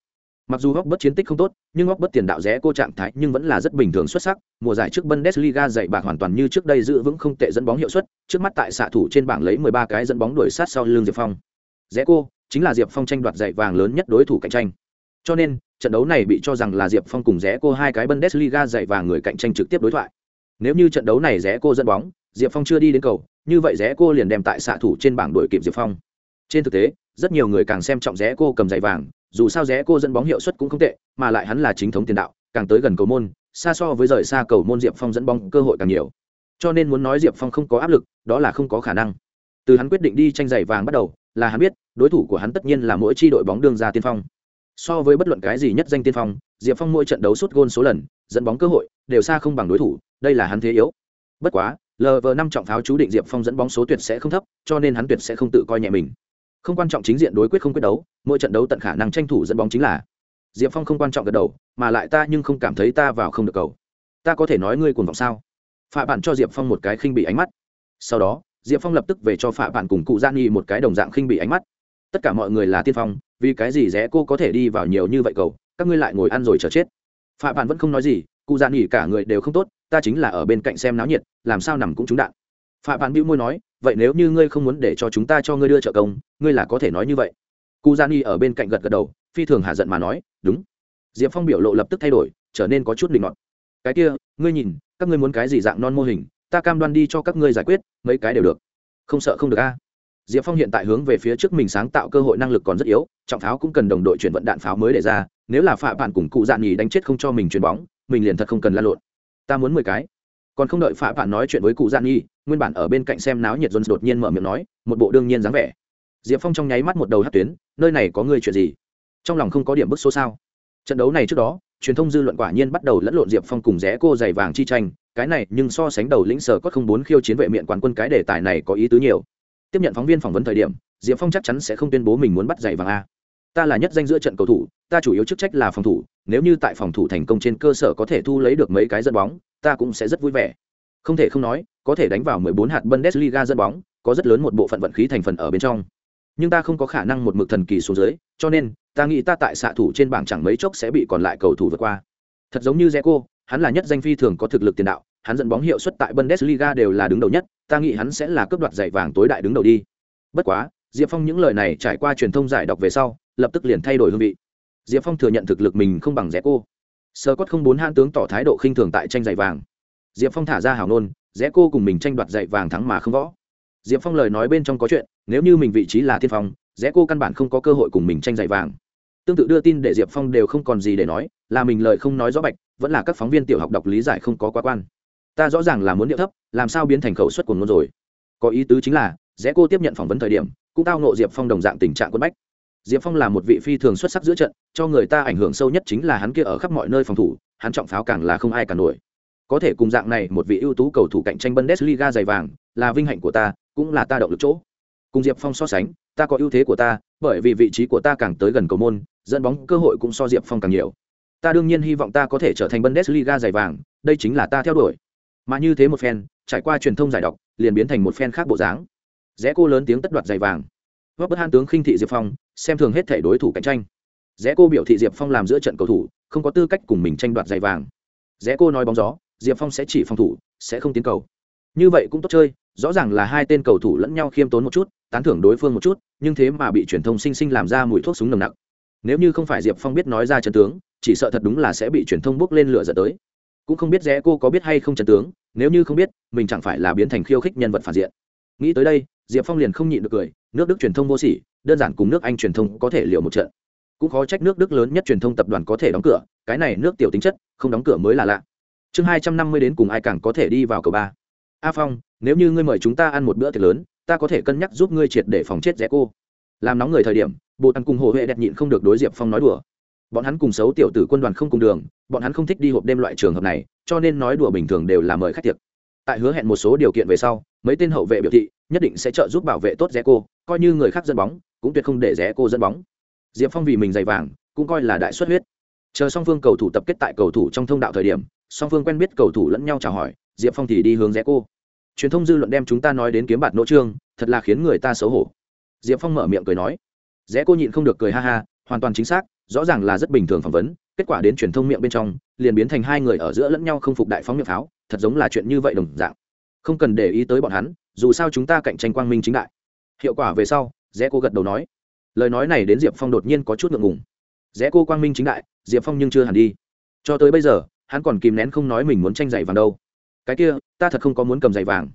A: Mặc dù Góc bất chiến tích không tốt, nhưng Góc bất tiền đạo rẽ cô trạng thái nhưng vẫn là rất bình thường xuất sắc. Mùa giải trước Bundesliga dạy bạc hoàn toàn như trước đây giữ vững không tệ dẫn bóng hiệu suất, trước mắt tại xạ thủ trên bảng lấy 13 cái dẫn bóng đuổi sát sau lưng Diệp Phong. Rẽ cô chính là Diệp Phong tranh đoạt dạy vàng lớn nhất đối thủ cạnh tranh. Cho nên, trận đấu này bị cho rằng là Diệp Phong cùng rẽ cô hai cái Bundesliga dạy vàng người cạnh tranh trực tiếp đối thoại. Nếu như trận đấu này rẽ cô dẫn bóng, Diệp Phong chưa đi đến cầu, như vậy rẽ cô liền đem tại xạ thủ trên bảng đội kịp Diệp Phong. Trên thực tế, rất nhiều người càng xem trọng rẽ cô cầm giày vàng, dù sao rẽ cô dẫn bóng hiệu suất cũng không tệ mà lại hắn là chính thống tiền đạo càng tới gần cầu môn xa so với rời xa cầu môn diệp phong dẫn bóng cơ hội càng nhiều cho nên muốn nói diệp phong không có áp lực đó là không có khả năng từ hắn quyết định đi tranh giày vàng bắt đầu là hắn biết, đối thủ của hắn tất nhiên là mỗi chi đội bóng đương ra tiên phong. So với bất luận cái gì nhất danh tiên phong, diệp phong mỗi trận đấu sút gôn số lần, dẫn bóng cơ hội, đều xa không bằng đối thủ, đây là hắn thế yếu. Bất quá lv năm trọng pháo chú định diệp phong dẫn bóng số tuyệt sẽ không thấp, cho nên hắn tuyệt sẽ không tự coi nhẹ mình. Không quan trọng chính diện đối quyết không quyết đấu, mỗi trận đấu tận khả năng tranh thủ dẫn bóng chính là. Diệp phong không quan trọng gật đầu, mà lại ta nhưng không cảm thấy ta vào không được cầu. Ta có thể nói ngươi cuồng vọng sao? Phạ bạn cho diệp phong một cái khinh bị ánh mắt. Sau đó diệp phong lập tức về cho phạ bạn cùng cụ dạ gian nghi một cái đồng dạng khinh bị ánh mắt. Tất cả mọi người là tiên phong, vì cái gì rẽ cô có thể đi vào nhiều như vậy cầu, các ngươi lại ngồi ăn rồi chờ chết. Phạ bạn vẫn không nói gì, cụ dạ gian nghi cả người đều không tốt, ta chính là ở bên cạnh xem náo nhiệt, làm sao nằm cũng trúng đạn. Phạ bạn bĩu môi nói, vậy nếu như ngươi không muốn để cho chúng ta cho ngươi đưa trợ công, ngươi là có thể nói như vậy. Cụ dạ gian nghi ở bên cạnh gật gật đầu, phi thường hạ giận mà nói, đúng. Diệp phong biểu lộ lập tức thay đổi, trở nên có chút định ngọt cái kia, ngươi nhìn, các ngươi muốn cái gì dạng non mô hình ta cam đoan đi cho các ngươi giải quyết, mấy cái đều được. Không sợ không được a. Diệp phong hiện tại hướng về phía trước mình sáng tạo cơ hội năng lực còn rất yếu, trọng pháo cũng cần đồng đội chuyển vận đạn pháo mới để ra, nếu là phạm bạn cùng cụ dạn nhì đánh chết không cho mình chuyền bóng, mình liền thật không cần la lộn. Ta muốn mười cái. Còn không đợi phạm bạn nói chuyện với cụ dạn nhì nguyên bản ở bên cạnh xem náo nhiệt jones đột nhiên mở miệng nói, một bộ đương nhiên dáng vẻ. Diệp phong trong nháy mắt một đầu hát tuyến, nơi này có người chuyện gì? Trong lòng không có điểm bức số sao. Trận đấu này trước đó, truyền thông dư luận quả nhiên bắt đầu lẫn lộn diệp phong cùng rẽ cô giày vàng chi tranh cái này nhưng so sánh đầu lĩnh sở có không bốn khiêu chiến vệ miệng quán quân cái đề tài này có ý tứ nhiều. Tiếp nhận phóng viên phỏng vấn thời điểm diệp phong chắc chắn sẽ không tuyên bố mình muốn bắt giày vàng a. Ta là nhất danh giữa trận cầu thủ ta chủ yếu chức trách là phòng thủ nếu như tại phòng thủ thành công trên cơ sở có thể thu lấy được mấy cái dẫn bóng ta cũng sẽ rất vui vẻ. Không thể không nói có thể đánh vào 14 hạt bundesliga dẫn bóng có rất lớn một bộ phận vận khí thành phần ở bên trong. Nhưng ta không có khả năng một mực thần kỳ xuống dưới cho nên ta nghĩ ta tại xạ thủ trên bảng chẳng mấy chốc sẽ bị còn lại cầu thủ vượt qua. Thật giống như Zeco, hắn là nhất danh phi thường có thực lực tiền đạo, hắn dẫn bóng hiệu suất tại bundesliga đều là đứng đầu nhất, ta nghĩ hắn sẽ là cướp đoạt giải vàng tối đại đứng đầu đi. Bất quá, diệp phong những lời này trải qua truyền thông giải đọc về sau, lập tức liền thay đổi hương vị. Diệp phong thừa nhận thực lực mình không bằng Zeco. sơ cốt không bốn hãn tướng tỏ thái độ khinh thường tại tranh giải vàng. Diệp phong thả ra hảo nôn Zeco cùng mình tranh đoạt giải vàng thắng mà không võ. Diệp phong lời nói bên trong có chuyện, nếu như mình vị trí là tiên phong rẽ cô căn bản không có cơ hội cùng mình tranh giày vàng. Tương tự đưa tin để diệp phong đều không còn gì để nói, là mình lời không nói rõ bạch vẫn là các phóng viên tiểu học đọc lý giải không có quá quan. Ta rõ ràng là muốn điệu thấp, làm sao biến thành khẩu suất của ngôn rồi. Có ý tứ chính là, rẽ cô tiếp nhận phỏng vấn thời điểm, cũng tao nộ diệp phong đồng dạng tình trạng quân bách. Diệp phong là một vị phi thường xuất sắc giữa trận, cho người ta ảnh hưởng sâu nhất chính là hắn kia ở khắp mọi nơi phòng thủ, hắn trọng pháo càng là không ai cả nổi. Có thể cùng dạng này một vị ưu tú cầu thủ cạnh tranh bundesliga dày vàng, là vinh hạnh của ta, cũng là ta động lực chỗ. Cùng diệp phong so sánh, ta có ưu thế của ta, bởi vì vị trí của ta càng tới gần cầu môn, dẫn bóng cơ hội cũng so diệp phong càng nhiều ta đương nhiên hy vọng ta có thể trở thành bundesliga giải vàng, đây chính là ta theo đuổi. Mà như thế một phen, trải qua truyền thông giải đọc, liền biến thành một phen khác bộ dáng. Rẽ cô lớn tiếng tất đoạt giày vàng. Vấp bất han tướng khinh thị diệp phong, xem thường hết thể đối thủ cạnh tranh. Rẽ cô biểu thị diệp phong làm giữa trận cầu thủ, không có tư cách cùng mình tranh đoạt giày vàng. Rẽ cô nói bóng gió, diệp phong sẽ chỉ phòng thủ, sẽ không tiến cầu. Như vậy cũng tốt chơi, rõ ràng là hai tên cầu thủ lẫn nhau khiêm tốn một chút, tán thưởng đối phương một chút, nhưng thế mà bị truyền thông sinh sinh làm ra mùi thuốc súng nồng nặc. Nếu như không phải diệp phong biết nói ra chân tướng chỉ sợ thật đúng là sẽ bị truyền thông bước lên lửa dẫn tới. Cũng không biết rẽ cô có biết hay không trận tướng, nếu như không biết, mình chẳng phải là biến thành khiêu khích nhân vật phản diện. Nghĩ tới đây, diệp phong liền không nhịn được cười, nước đức truyền thông vô sỉ, đơn giản cùng nước anh truyền thông có thể liệu một trận. Cũng khó trách nước đức lớn nhất truyền thông tập đoàn có thể đóng cửa, cái này nước tiểu tính chất, không đóng cửa mới là lạ. Chương hai trăm năm mươi đến cùng ai càng có thể đi vào cầu ba. A phong, nếu như ngươi mời chúng ta ăn một bữa tiệc lớn, ta có thể cân nhắc giúp ngươi triệt để phòng chết rẽ cô. Làm nóng người thời điểm, bộ ăn cùng hồ huệ đẹp nhịn không được đối diệp phong nói đùa bọn hắn cùng xấu tiểu tử quân đoàn không cùng đường, bọn hắn không thích đi hộp đêm loại trường hợp này, cho nên nói đùa bình thường đều là mời khách tiệc. Tại hứa hẹn một số điều kiện về sau, mấy tên hậu vệ biểu thị, nhất định sẽ trợ giúp bảo vệ tốt rẽ cô, coi như người khác dẫn bóng, cũng tuyệt không để rẽ cô dẫn bóng. Diệp phong vì mình dày vàng, cũng coi là đại xuất huyết. Chờ song phương cầu thủ tập kết tại cầu thủ trong thông đạo thời điểm, song phương quen biết cầu thủ lẫn nhau chào hỏi, diệp phong thì đi hướng rẽ cô. Truyền thông dư luận đem chúng ta nói đến kiếm bạt nỗ trương, thật là khiến người ta xấu hổ. Diệp phong mở miệng cười nói. Rẽ cô nhịn không được cười ha ha, hoàn toàn chính xác rõ ràng là rất bình thường phỏng vấn, kết quả đến truyền thông miệng bên trong, liền biến thành hai người ở giữa lẫn nhau không phục đại phóng miệng pháo, thật giống là chuyện như vậy đồng dạng. Không cần để ý tới bọn hắn, dù sao chúng ta cạnh tranh quang minh chính đại. Hiệu quả về sau rẽ cô gật đầu nói. Lời nói này đến diệp phong đột nhiên có chút ngượng ngùng. Rẽ cô quang minh chính đại, diệp phong nhưng chưa hẳn đi. Cho tới bây giờ, hắn còn kìm nén không nói mình muốn tranh giày vàng đâu. Cái kia, ta thật không có muốn cầm giày vàng.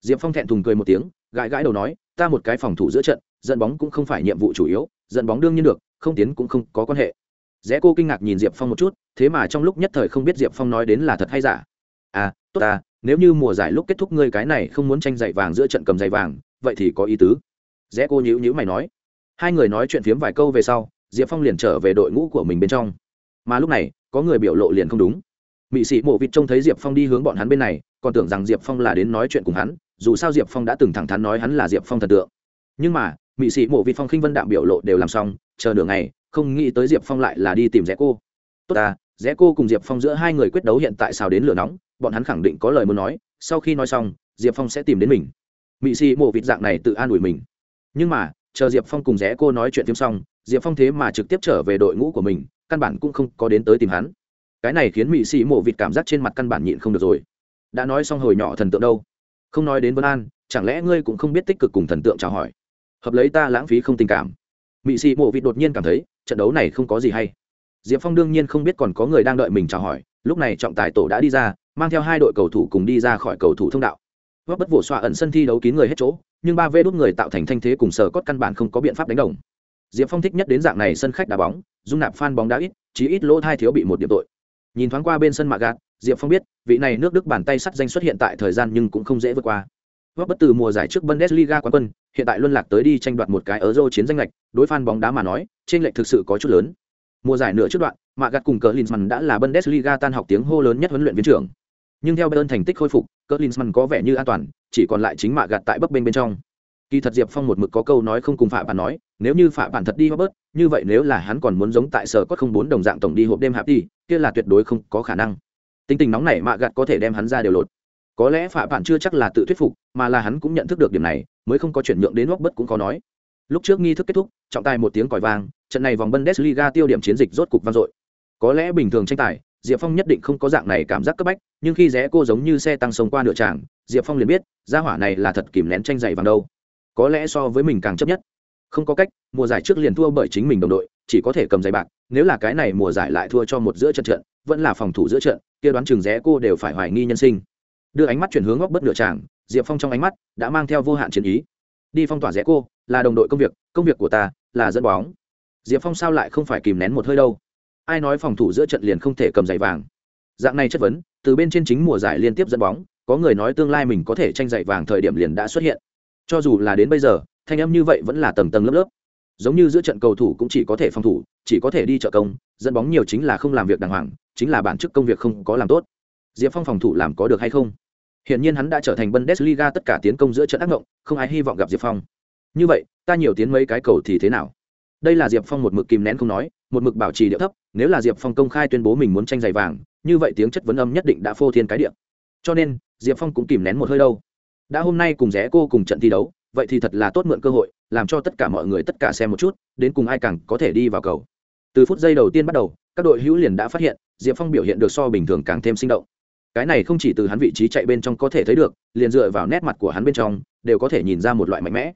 A: Diệp phong thẹn thùng cười một tiếng, gãi gãi đầu nói, ta một cái phòng thủ giữa trận, dẫn bóng cũng không phải nhiệm vụ chủ yếu, dẫn bóng đương nhiên được không tiến cũng không có quan hệ. Rẽ cô kinh ngạc nhìn diệp phong một chút, thế mà trong lúc nhất thời không biết diệp phong nói đến là thật hay giả. À tốt ta, nếu như mùa giải lúc kết thúc ngươi cái này không muốn tranh giày vàng giữa trận cầm giày vàng, vậy thì có ý tứ. Rẽ cô nhữ nhữ mày nói. Hai người nói chuyện phiếm vài câu về sau, diệp phong liền trở về đội ngũ của mình bên trong. Mà lúc này, có người biểu lộ liền không đúng. Mị sĩ mộ vịt trông thấy diệp phong đi hướng bọn hắn bên này, còn tưởng rằng diệp phong là đến nói chuyện cùng hắn, dù sao diệp phong đã từng thẳng thắn nói hắn là diệp phong thần tượng. Nhưng mà mị sĩ mộ vị phong khinh vân đạm biểu lộ đều làm xong, chờ nửa ngày, không nghĩ tới diệp phong lại là đi tìm rẽ cô. Tốt à rẽ cô cùng diệp phong giữa hai người quyết đấu hiện tại sao đến lửa nóng, bọn hắn khẳng định có lời muốn nói, sau khi nói xong, diệp phong sẽ tìm đến mình. Mị sĩ mộ vịt dạng này tự an ủi mình. Nhưng mà, chờ diệp phong cùng rẽ cô nói chuyện phim xong, diệp phong thế mà trực tiếp trở về đội ngũ của mình, căn bản cũng không có đến tới tìm hắn. Cái này khiến Mị sĩ mộ vịt cảm giác trên mặt căn bản nhịn không được rồi. Đã nói xong hồi nhỏ thần tượng đâu? Không nói đến vân an, chẳng lẽ ngươi cũng không biết tích cực cùng thần tượng chào hỏi? Hợp lấy ta lãng phí không tình cảm. Mỹ sĩ mộ vịt đột nhiên cảm thấy, trận đấu này không có gì hay. Diệp phong đương nhiên không biết còn có người đang đợi mình chào hỏi, lúc này trọng tài tổ đã đi ra, mang theo hai đội cầu thủ cùng đi ra khỏi cầu thủ thông đạo. Góp bất vỗ xoa ẩn sân thi đấu kín người hết chỗ, nhưng ba vê đốt người tạo thành thanh thế cùng sở cốt căn bản không có biện pháp đánh đồng. Diệp phong thích nhất đến dạng này sân khách đá bóng, dung nạp phan bóng đá ít, chí ít lỗ thai thiếu bị một điểm tội. Nhìn thoáng qua bên sân mạ gạt, diệp phong biết, vị này nước đức bàn tay sắt danh xuất hiện tại thời gian nhưng cũng không dễ vượt qua. Vấp bất từ mùa giải trước Bundesliga quán quân, hiện tại luân lạc tới đi tranh đoạt một cái Euro chiến danh lệch, đối fan bóng đá mà nói, trên lệch thực sự có chút lớn. Mùa giải nửa trước đoạn, Mạ Gạt cùng Klinsmann đã là Bundesliga tan học tiếng hô lớn nhất huấn luyện viên trưởng. Nhưng theo Bayern thành tích khôi phục, Klinsmann có vẻ như an toàn, chỉ còn lại chính Mạ Gạt tại bấp bên bên trong. Kỳ thật Diệp Phong một mực có câu nói không cùng phạm bản nói, nếu như phạm bản thật đi bớt, như vậy nếu là hắn còn muốn giống tại sở có không bốn đồng dạng tổng đi hộp đêm hạp đi, kia là tuyệt đối không có khả năng. Tính tình nóng nảy mạ gạt có thể đem hắn ra đều lột. Có lẽ phạm bản chưa chắc là tự thuyết phục, mà là hắn cũng nhận thức được điểm này, mới không có chuyển nhượng đến bất cũng có nói. Lúc trước nghi thức kết thúc, trọng tài một tiếng còi vang, trận này vòng Bundesliga tiêu điểm chiến dịch rốt cục vang dội. Có lẽ bình thường tranh tài, Diệp Phong nhất định không có dạng này cảm giác cấp bách, nhưng khi rẽ cô giống như xe tăng sống qua nửa tràng, Diệp Phong liền biết, gia hỏa này là thật kìm nén tranh giày vàng đâu có lẽ so với mình càng chấp nhất không có cách mùa giải trước liền thua bởi chính mình đồng đội chỉ có thể cầm giày bạc nếu là cái này mùa giải lại thua cho một giữa trận trận vẫn là phòng thủ giữa trận kia đoán chừng rẽ cô đều phải hoài nghi nhân sinh đưa ánh mắt chuyển hướng góc bất nửa tràng diệp phong trong ánh mắt đã mang theo vô hạn chiến ý. Đi phong tỏa rẽ cô, là đồng đội công việc công việc của ta là dẫn bóng. Diệp phong sao lại không phải kìm nén một hơi đâu? Ai nói phòng thủ giữa trận liền không thể cầm giày vàng? Dạng này chất vấn, từ bên trên chính mùa giải liên tiếp dẫn bóng, có người nói tương lai mình có thể tranh giày vàng thời điểm liền đã xuất hiện. Cho dù là đến bây giờ, thanh âm như vậy vẫn là tầng tầng lớp lớp. Giống như giữa trận cầu thủ cũng chỉ có thể phòng thủ, chỉ có thể đi trợ công, dẫn bóng nhiều chính là không làm việc đàng hoàng, chính là bản chức công việc không có làm tốt. Diệp phong phòng thủ làm có được hay không? Hiển nhiên hắn đã trở thành bundesliga tất cả tiến công giữa trận ác ngộng, không ai hy vọng gặp diệp phong. Như vậy ta nhiều tiến mấy cái cầu thì thế nào? Đây là diệp phong một mực kìm nén không nói một mực bảo trì điệu thấp nếu là diệp phong công khai tuyên bố mình muốn tranh giày vàng như vậy tiếng chất vấn âm nhất định đã phô thiên cái địa. cho nên diệp phong cũng kìm nén một hơi đâu. Đã hôm nay cùng rẽ cô cùng trận thi đấu vậy thì thật là tốt mượn cơ hội làm cho tất cả mọi người tất cả xem một chút đến cùng ai càng có thể đi vào cầu. Từ phút giây đầu tiên bắt đầu các đội hữu liền đã phát hiện diệp phong biểu hiện được so bình thường càng thêm sinh động cái này không chỉ từ hắn vị trí chạy bên trong có thể thấy được, liền dựa vào nét mặt của hắn bên trong, đều có thể nhìn ra một loại mạnh mẽ.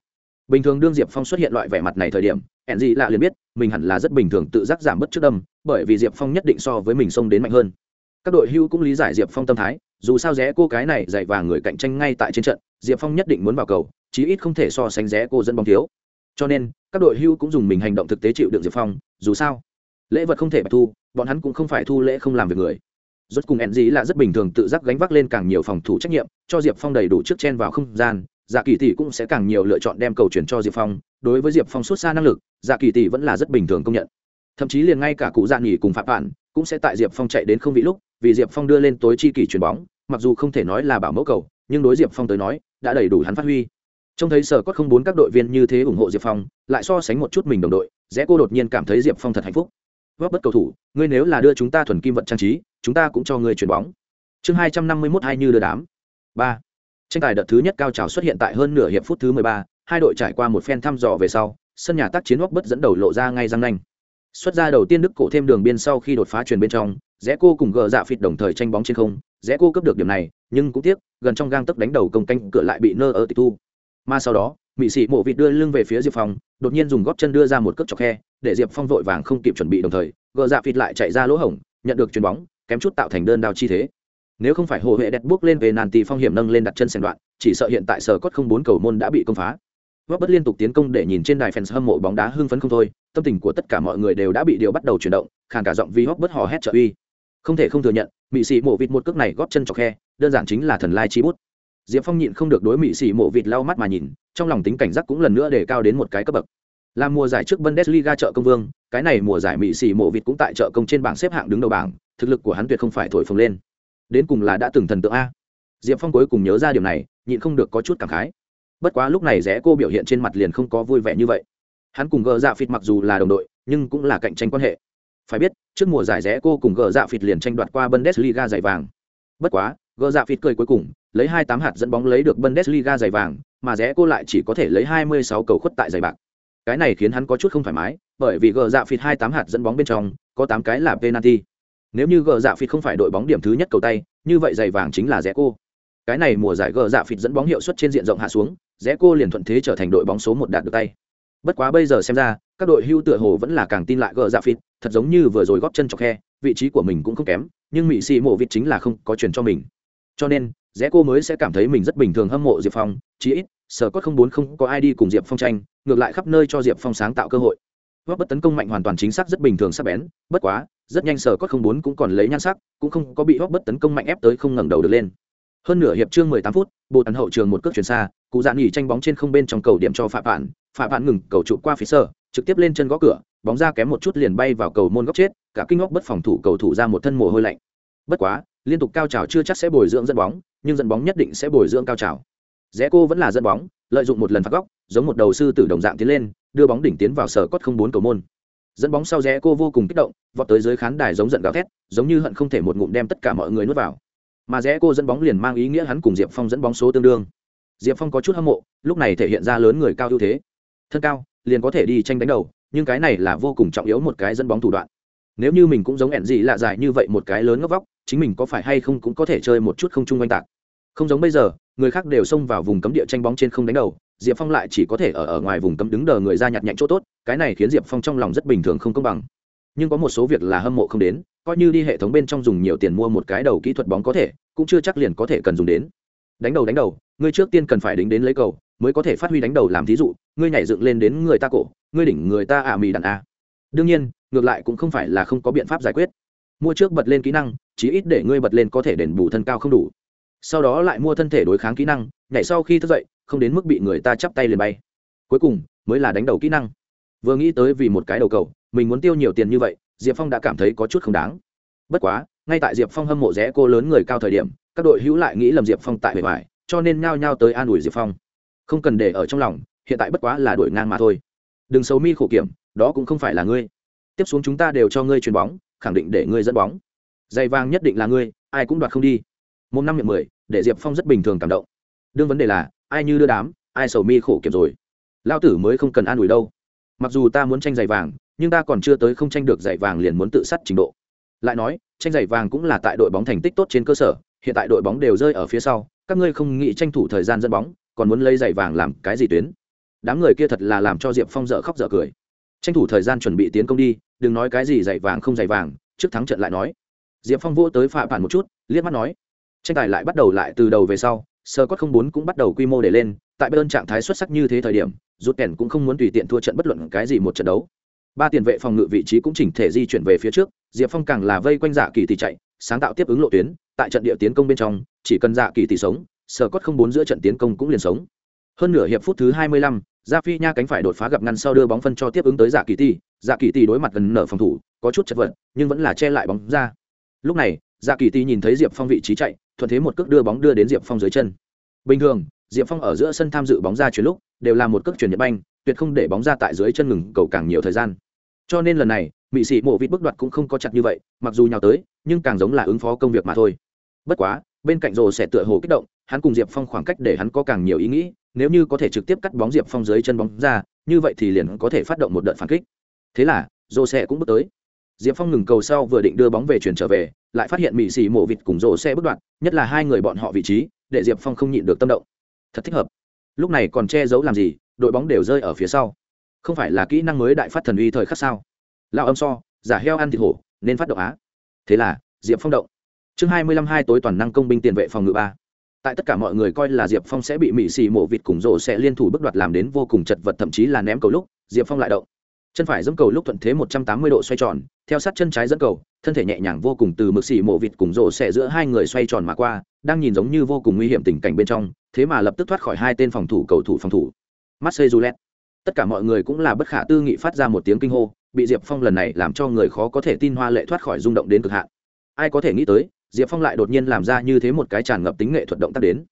A: Bình thường đương diệp phong xuất hiện loại vẻ mặt này thời điểm, hẹn gì lạ liền biết, mình hẳn là rất bình thường tự giác giảm bớt trước đâm, bởi vì diệp phong nhất định so với mình xông đến mạnh hơn. Các đội hưu cũng lý giải diệp phong tâm thái, dù sao rẽ cô cái này dạy và người cạnh tranh ngay tại trên trận, diệp phong nhất định muốn vào cầu, chí ít không thể so sánh rẽ cô dẫn bóng thiếu. Cho nên, các đội hưu cũng dùng mình hành động thực tế chịu đựng diệp phong, dù sao, lễ vật không thể bạch thu, bọn hắn cũng không phải thu lễ không làm việc người rốt cùng ẹn dí là rất bình thường tự giác gánh vác lên càng nhiều phòng thủ trách nhiệm, cho diệp phong đầy đủ trước chen vào không gian dạ kỳ tỷ cũng sẽ càng nhiều lựa chọn đem cầu chuyển cho diệp phong. Đối với diệp phong xuất xa năng lực dạ kỳ tỷ vẫn là rất bình thường công nhận. Thậm chí liền ngay cả cụ dạ nghỉ cùng phạm bạn cũng sẽ tại diệp phong chạy đến không vị lúc, vì diệp phong đưa lên tối chi kỷ chuyền bóng, mặc dù không thể nói là bảo mẫu cầu, nhưng đối diệp phong tới nói, đã đầy đủ hắn phát huy. Trông thấy sở có không bốn các đội viên như thế ủng hộ diệp phong, lại so sánh một chút mình đồng đội rẽ cô đột nhiên cảm thấy diệp phong thật hạnh phúc góp bất cầu thủ ngươi nếu là đưa chúng ta thuần kim vận trang trí chúng ta cũng cho ngươi chuyền bóng. Chương hai trăm năm mươi mốt hai như đưa đám. Ba. Tranh tài đợt thứ nhất cao trào xuất hiện tại hơn nửa hiệp phút thứ mười ba hai đội trải qua một phen thăm dò về sau sân nhà tác chiến góp bất dẫn đầu lộ ra ngay răng nanh. Xuất ra đầu tiên đức cổ thêm đường biên sau khi đột phá truyền bên trong rẽ cô cùng gờ dạ phịt đồng thời tranh bóng trên không rẽ cô cấp được điểm này nhưng cũng tiếc gần trong gang tấc đánh đầu công canh cửa lại bị nơ ở tịch thu. Mà sau đó mỹ sĩ mộ vịt đưa lưng về phía diệp phòng, đột nhiên dùng góp chân đưa ra một cước chọc khe để diệp phong vội vàng không kịp chuẩn bị đồng thời, gờ dạ phịt lại chạy ra lỗ hổng, nhận được chuyền bóng, kém chút tạo thành đơn đao chi thế. Nếu không phải hồ huệ đẹp bước lên về nàn tì phong hiểm nâng lên đặt chân xen đoạn, chỉ sợ hiện tại sở cốt không bốn cầu môn đã bị công phá. Góp bất liên tục tiến công để nhìn trên đài fans hâm mộ bóng đá hưng phấn không thôi, tâm tình của tất cả mọi người đều đã bị điều bắt đầu chuyển động, khàn cả giọng vì góp bất hò hét trợ uy. Không thể không thừa nhận mỹ sĩ mộ vịt một cước này góp chân chọc khe, đơn giản chính là thần lai chi bút. Diệp phong nhịn không được đối mỹ sĩ mộ vịt lau mắt mà nhìn, trong lòng tính cảnh giác cũng lần nữa để cao đến một cái cấp bậc là mùa giải trước bundesliga chợ công vương, cái này mùa giải mỹ xì mộ vịt cũng tại chợ công trên bảng xếp hạng đứng đầu bảng, thực lực của hắn tuyệt không phải thổi phồng lên. Đến cùng là đã từng thần tượng a. Diệp phong cuối cùng nhớ ra điều này, nhịn không được có chút cảm khái. Bất quá lúc này rẽ cô biểu hiện trên mặt liền không có vui vẻ như vậy. Hắn cùng gờ dạ phịt mặc dù là đồng đội, nhưng cũng là cạnh tranh quan hệ. Phải biết, trước mùa giải rẽ cô cùng gờ dạ phịt liền tranh đoạt qua bundesliga giải vàng. Bất quá, gờ dạ phịt cười cuối cùng, lấy hai tám hạt dẫn bóng lấy được bundesliga giải vàng, mà rẽ cô lại chỉ có thể lấy hai mươi sáu cầu khuất tại giải bạc cái này khiến hắn có chút không thoải mái, bởi vì gờ dạ phịt hai tám hạt dẫn bóng bên trong, có tám cái là penalty. Nếu như gờ dạ phịt không phải đội bóng điểm thứ nhất cầu tay, như vậy giày vàng chính là rẽ cô. Cái này mùa giải gờ dạ phịt dẫn bóng hiệu suất trên diện rộng hạ xuống, rẽ cô liền thuận thế trở thành đội bóng số một đạt được tay. Bất quá bây giờ xem ra, các đội hưu tựa hồ vẫn là càng tin lại gờ dạ phịt, thật giống như vừa rồi góp chân chọc khe, vị trí của mình cũng không kém, nhưng mỹ xì mộ vịt chính là không có truyền cho mình. Cho nên, rẽ cô mới sẽ cảm thấy mình rất bình thường hâm mộ diệp phong, chí ít sở cốt không bốn không có ai đi cùng diệp phong tranh, ngược lại khắp nơi cho diệp phong sáng tạo cơ hội. Góp bất tấn công mạnh hoàn toàn chính xác rất bình thường sắc bén, bất quá, rất nhanh sở cốt không bốn cũng còn lấy nhan sắc, cũng không có bị góp bất tấn công mạnh ép tới không ngẩng đầu được lên. Hơn nửa hiệp chương mười tám phút bộ tấn hậu trường một cước chuyển xa, cụ dạn nghỉ tranh bóng trên không bên trong cầu điểm cho phạm bạn phạm bạn ngừng cầu trụ qua phía sở, trực tiếp lên chân gõ cửa, bóng ra kém một chút liền bay vào cầu môn góc chết, cả kinh góc bất phòng thủ cầu thủ ra một thân mồ hôi lạnh. Bất quá, liên tục cao trào chưa chắc sẽ bồi dưỡng dẫn bóng, nhưng dẫn bóng nhất định sẽ bồi dưỡng cao trào rẽ cô vẫn là dẫn bóng, lợi dụng một lần phạt góc, giống một đầu sư tử đồng dạng tiến lên, đưa bóng đỉnh tiến vào sở cốt không bốn cầu môn. Dẫn bóng sau rẽ cô vô cùng kích động, vọt tới dưới khán đài giống giận gào thét, giống như hận không thể một ngụm đem tất cả mọi người nuốt vào. Mà rẽ cô dẫn bóng liền mang ý nghĩa hắn cùng diệp phong dẫn bóng số tương đương. Diệp phong có chút hâm mộ, lúc này thể hiện ra lớn người cao ưu thế. Thân cao, liền có thể đi tranh đánh đầu, nhưng cái này là vô cùng trọng yếu một cái dẫn bóng thủ đoạn. Nếu như mình cũng giống ẹn gì lạ dài như vậy một cái lớn ngốc vóc, chính mình có phải hay không cũng có thể chơi một chút không chung oanh tạc. Không giống bây giờ người khác đều xông vào vùng cấm địa tranh bóng trên không đánh đầu, diệp phong lại chỉ có thể ở ở ngoài vùng cấm đứng đờ người ra nhặt nhạnh chỗ tốt, cái này khiến diệp phong trong lòng rất bình thường không công bằng. Nhưng có một số việc là hâm mộ không đến, coi như đi hệ thống bên trong dùng nhiều tiền mua một cái đầu kỹ thuật bóng có thể, cũng chưa chắc liền có thể cần dùng đến. Đánh đầu đánh đầu, ngươi trước tiên cần phải đính đến lấy cầu, mới có thể phát huy đánh đầu làm thí dụ, ngươi nhảy dựng lên đến người ta cổ, ngươi đỉnh người ta ả mì đạn a. Đương nhiên, ngược lại cũng không phải là không có biện pháp giải quyết. Mua trước bật lên kỹ năng, chí ít để ngươi bật lên có thể đền bù thân cao không đủ sau đó lại mua thân thể đối kháng kỹ năng, nhảy sau khi thức dậy, không đến mức bị người ta chắp tay liền bay. Cuối cùng, mới là đánh đầu kỹ năng. Vừa nghĩ tới vì một cái đầu cầu, mình muốn tiêu nhiều tiền như vậy, diệp phong đã cảm thấy có chút không đáng. Bất quá, ngay tại diệp phong hâm mộ rẽ cô lớn người cao thời điểm, các đội hữu lại nghĩ lầm diệp phong tại bề ngoài, cho nên nhao nhao tới an ủi diệp phong. Không cần để ở trong lòng, hiện tại bất quá là đổi ngang mà thôi. Đừng xấu mi khổ kiểm, đó cũng không phải là ngươi. Tiếp xuống chúng ta đều cho ngươi chuyền bóng, khẳng định để ngươi dẫn bóng. Giày vàng nhất định là ngươi, ai cũng đoạt không đi một năm miệng mười, để diệp phong rất bình thường cảm động. Đương vấn đề là, ai như đưa đám, ai sầu mi khổ kiểm rồi. Lao tử mới không cần an ủi đâu. Mặc dù ta muốn tranh giày vàng, nhưng ta còn chưa tới không tranh được giày vàng liền muốn tự sát trình độ. Lại nói, tranh giày vàng cũng là tại đội bóng thành tích tốt trên cơ sở, hiện tại đội bóng đều rơi ở phía sau, các ngươi không nghĩ tranh thủ thời gian dẫn bóng, còn muốn lấy giày vàng làm cái gì tuyến? Đám người kia thật là làm cho diệp phong dở khóc dở cười. Tranh thủ thời gian chuẩn bị tiến công đi, đừng nói cái gì giày vàng không giày vàng, trước thắng trận lại nói. Diệp phong vỗ tới phạ bản một chút, liếc mắt nói tranh tài lại bắt đầu lại từ đầu về sau sơ cốt không bốn cũng bắt đầu quy mô để lên tại bên trạng thái xuất sắc như thế thời điểm rút kèn cũng không muốn tùy tiện thua trận bất luận cái gì một trận đấu. Ba tiền vệ phòng ngự vị trí cũng chỉnh thể di chuyển về phía trước diệp phong càng là vây quanh dạ kỳ tỷ chạy sáng tạo tiếp ứng lộ tuyến tại trận địa tiến công bên trong chỉ cần dạ kỳ tỷ sống sơ cốt không bốn giữa trận tiến công cũng liền sống. Hơn nửa hiệp phút thứ hai mươi lăm, Gia Phi nha cánh phải đột phá gặp ngăn sau đưa bóng phân cho tiếp ứng tới Dạ Kỳ Tỷ, Dạ Kỳ Tỷ đối mặt gần nở phòng thủ, có chút chật vật, nhưng vẫn là che lại bóng ra. Lúc này, Dạ Kỳ Tỷ nhìn thấy Diệp Phong vị trí chạy, thuận thế một cước đưa bóng đưa đến Diệp Phong dưới chân. Bình thường, Diệp Phong ở giữa sân tham dự bóng ra chuyển lúc, đều là một cước chuyển nhật banh, tuyệt không để bóng ra tại dưới chân ngừng cầu càng nhiều thời gian. Cho nên lần này, Mị Sĩ Mộ Vịt bước đoạt cũng không có chặt như vậy, mặc dù nhào tới, nhưng càng giống là ứng phó công việc mà thôi. Bất quá, bên cạnh rồ sẽ tựa hồ kích động, hắn cùng Diệp Phong khoảng cách để hắn có càng nhiều ý nghĩ, nếu như có thể trực tiếp cắt bóng diệp phong dưới chân bóng ra như vậy thì liền có thể phát động một đợt phản kích thế là rô sẽ cũng bước tới diệp phong ngừng cầu sau vừa định đưa bóng về chuyển trở về, lại phát hiện mị xì mổ vịt cùng dỗ xe bước đoạn, nhất là hai người bọn họ vị trí, để diệp phong không nhịn được tâm động. Thật thích hợp. Lúc này còn che giấu làm gì, đội bóng đều rơi ở phía sau. Không phải là kỹ năng mới đại phát thần uy thời khắc sao? Lao âm so, giả heo ăn thịt hổ, nên phát động á. Thế là, diệp phong động. Chương hai mươi lăm hai tối toàn năng công binh tiền vệ phòng ngự ba. Tại tất cả mọi người coi là diệp phong sẽ bị mỹ xì mổ vịt cùng rổ sẽ liên thủ bước đoạt làm đến vô cùng chật vật, thậm chí là ném cầu lúc, diệp phong lại động chân phải dẫm cầu lúc thuận thế một trăm tám mươi độ xoay tròn, theo sát chân trái dẫn cầu, thân thể nhẹ nhàng vô cùng từ mực xì mổ vịt cùng rổ xẻ giữa hai người xoay tròn mà qua, đang nhìn giống như vô cùng nguy hiểm tình cảnh bên trong, thế mà lập tức thoát khỏi hai tên phòng thủ cầu thủ phòng thủ. Marseille julet. Tất cả mọi người cũng là bất khả tư nghị phát ra một tiếng kinh hô, bị diệp phong lần này làm cho người khó có thể tin hoa lệ thoát khỏi rung động đến cực hạn. Ai có thể nghĩ tới, diệp phong lại đột nhiên làm ra như thế một cái tràn ngập tính nghệ thuật động tác đến.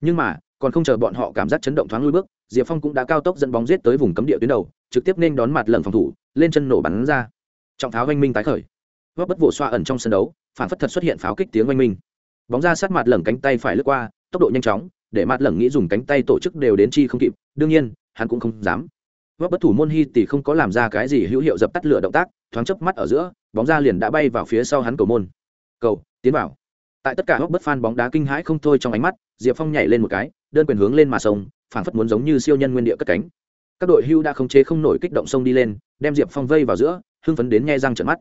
A: Nhưng mà còn không chờ bọn họ cảm giác chấn động thoáng lui bước, diệp phong cũng đã cao tốc dẫn bóng giết tới vùng cấm địa tuyến đầu, trực tiếp nên đón mặt lần phòng thủ, lên chân nổ bắn ra. Trọng tháo oanh minh tái khởi. Góp bất vụ xoa ẩn trong sân đấu, phản phất thật xuất hiện pháo kích tiếng oanh minh. Bóng ra sát mặt lẩn cánh tay phải lướt qua, tốc độ nhanh chóng, để mặt lẩn nghĩ dùng cánh tay tổ chức đều đến chi không kịp, đương nhiên, hắn cũng không dám. Góp bất thủ môn hy thì không có làm ra cái gì hữu hiệu dập tắt lửa động tác, thoáng chớp mắt ở giữa, bóng ra liền đã bay vào phía sau hắn cầu môn. Cầu, tiến vào. Tại tất cả góp bất phan bóng đá kinh hãi không thôi trong ánh mắt, diệp phong nhảy lên một cái đơn quyền hướng lên mà sông, phảng phất muốn giống như siêu nhân nguyên địa cất cánh. Các đội hưu đã khống chế không nổi kích động sông đi lên, đem diệp phong vây vào giữa, hưng phấn đến nghe răng trận mắt.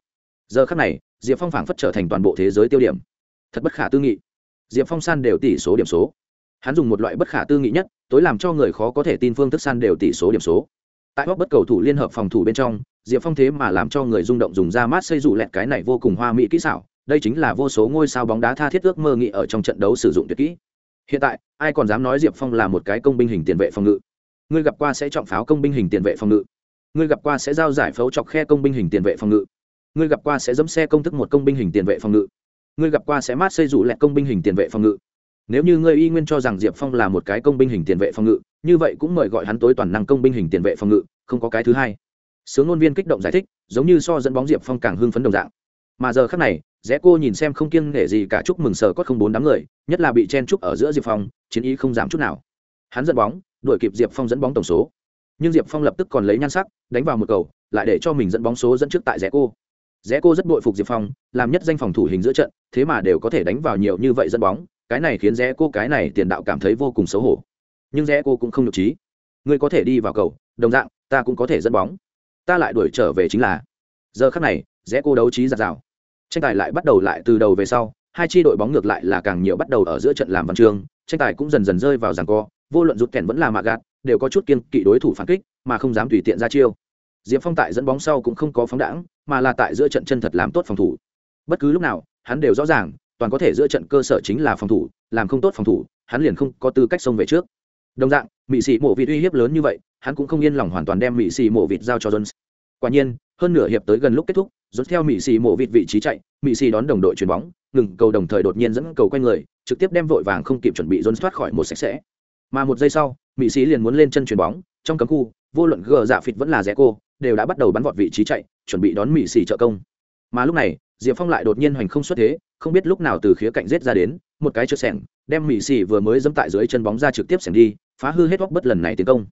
A: Giờ khắc này, diệp phong phảng phất trở thành toàn bộ thế giới tiêu điểm. Thật bất khả tư nghị. Diệp phong san đều tỷ số điểm số. Hắn dùng một loại bất khả tư nghị nhất, tối làm cho người khó có thể tin phương thức san đều tỷ số điểm số. Tại góc bất cầu thủ liên hợp phòng thủ bên trong, diệp phong thế mà làm cho người rung động dùng ra mát xây dù lẹt cái này vô cùng hoa mỹ kỹ xảo, đây chính là vô số ngôi sao bóng đá tha thiết ước mơ nghị ở trong trận đấu sử dụng tuyệt kỹ hiện tại, ai còn dám nói diệp phong là một cái công binh hình tiền vệ phòng ngự? Ngươi gặp qua sẽ trọng pháo công binh hình tiền vệ phòng ngự? Ngươi gặp qua sẽ giao giải phẫu chọc khe công binh hình tiền vệ phòng ngự? Ngươi gặp qua sẽ dẫm xe công thức một công binh hình tiền vệ phòng ngự? Ngươi gặp qua sẽ mát xây rủ lẹt công binh hình tiền vệ phòng ngự? Nếu như ngươi y nguyên cho rằng diệp phong là một cái công binh hình tiền vệ phòng ngự, như vậy cũng mời gọi hắn tối toàn năng công binh hình tiền vệ phòng ngự, không có cái thứ hai. Sướng ngôn viên kích động giải thích, giống như so dẫn bóng diệp phong càng hưng phấn đồng dạng. Mà giờ khác này rẽ cô nhìn xem không kiêng nể gì cả chúc mừng sở có không bốn đám người, nhất là bị chen chúc ở giữa diệp phong, chiến ý không giảm chút nào. Hắn dẫn bóng, đuổi kịp diệp phong dẫn bóng tổng số. Nhưng diệp phong lập tức còn lấy nhan sắc, đánh vào một cầu, lại để cho mình dẫn bóng số dẫn trước tại rẽ cô. Rẽ cô rất bội phục diệp phong, làm nhất danh phòng thủ hình giữa trận, thế mà đều có thể đánh vào nhiều như vậy dẫn bóng, cái này khiến rẽ cô cái này tiền đạo cảm thấy vô cùng xấu hổ. Nhưng rẽ cô cũng không nhục trí ngươi có thể đi vào cầu, đồng dạng, ta cũng có thể dẫn bóng. Ta lại đuổi trở về chính là. Giờ khắc này, rẽ cô đấu trí giặt rào tranh tài lại bắt đầu lại từ đầu về sau, hai chi đội bóng ngược lại là càng nhiều bắt đầu ở giữa trận làm văn chương, tranh tài cũng dần dần rơi vào ràng co, vô luận rút kèn vẫn là mạ gạt, đều có chút kiên kỵ đối thủ phản kích, mà không dám tùy tiện ra chiêu. Diệp phong tại dẫn bóng sau cũng không có phóng đãng, mà là tại giữa trận chân thật làm tốt phòng thủ. Bất cứ lúc nào, hắn đều rõ ràng, toàn có thể giữa trận cơ sở chính là phòng thủ, làm không tốt phòng thủ, hắn liền không có tư cách xông về trước. Đồng dạng mỹ sĩ mộ vịt uy hiếp lớn như vậy, hắn cũng không yên lòng hoàn toàn đem mỹ sĩ mộ vịt giao cho jones. Quả nhiên, hơn nửa hiệp tới gần lúc kết thúc rút theo mỹ xì mổ vịt vị trí chạy mỹ xì đón đồng đội chuyền bóng, ngừng cầu đồng thời đột nhiên dẫn cầu quanh người, trực tiếp đem vội vàng không kịp chuẩn bị dồn thoát khỏi một sạch sẽ. Mà một giây sau mỹ xì liền muốn lên chân chuyền bóng, trong cấm khu, vô luận gờ dạ phịt vẫn là rẽ cô, đều đã bắt đầu bắn vọt vị trí chạy, chuẩn bị đón mỹ xì trợ công. Mà lúc này, diệp phong lại đột nhiên hoành không xuất thế, không biết lúc nào từ khía cạnh rết ra đến, một cái chớp sẻng đem mỹ xì vừa mới dẫm tại dưới chân bóng ra trực tiếp sẻng đi, phá hư hết góc bất lần này tiến công.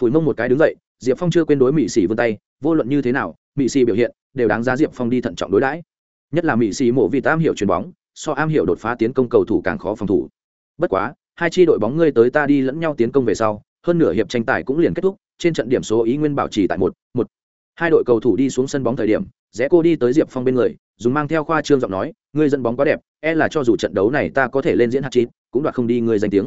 A: Phủi mông một cái đứng dậy, diệp phong chưa quên đối mỹ xì vươn tay, vô luận như thế nào mỹ xì biểu hiện đều đáng giá diệp phong đi thận trọng đối đãi. Nhất là mỹ xì mộ vì tam hiểu chuyền bóng, so am hiểu đột phá tiến công cầu thủ càng khó phòng thủ. Bất quá, hai chi đội bóng ngươi tới ta đi lẫn nhau tiến công về sau, hơn nửa hiệp tranh tài cũng liền kết thúc, trên trận điểm số ý nguyên bảo trì tại một một. Hai đội cầu thủ đi xuống sân bóng thời điểm, rẽ cô đi tới diệp phong bên người, dùng mang theo khoa trương giọng nói, ngươi dẫn bóng quá đẹp e là cho dù trận đấu này ta có thể lên diễn hạt chín cũng đoạt không đi ngươi danh tiếng.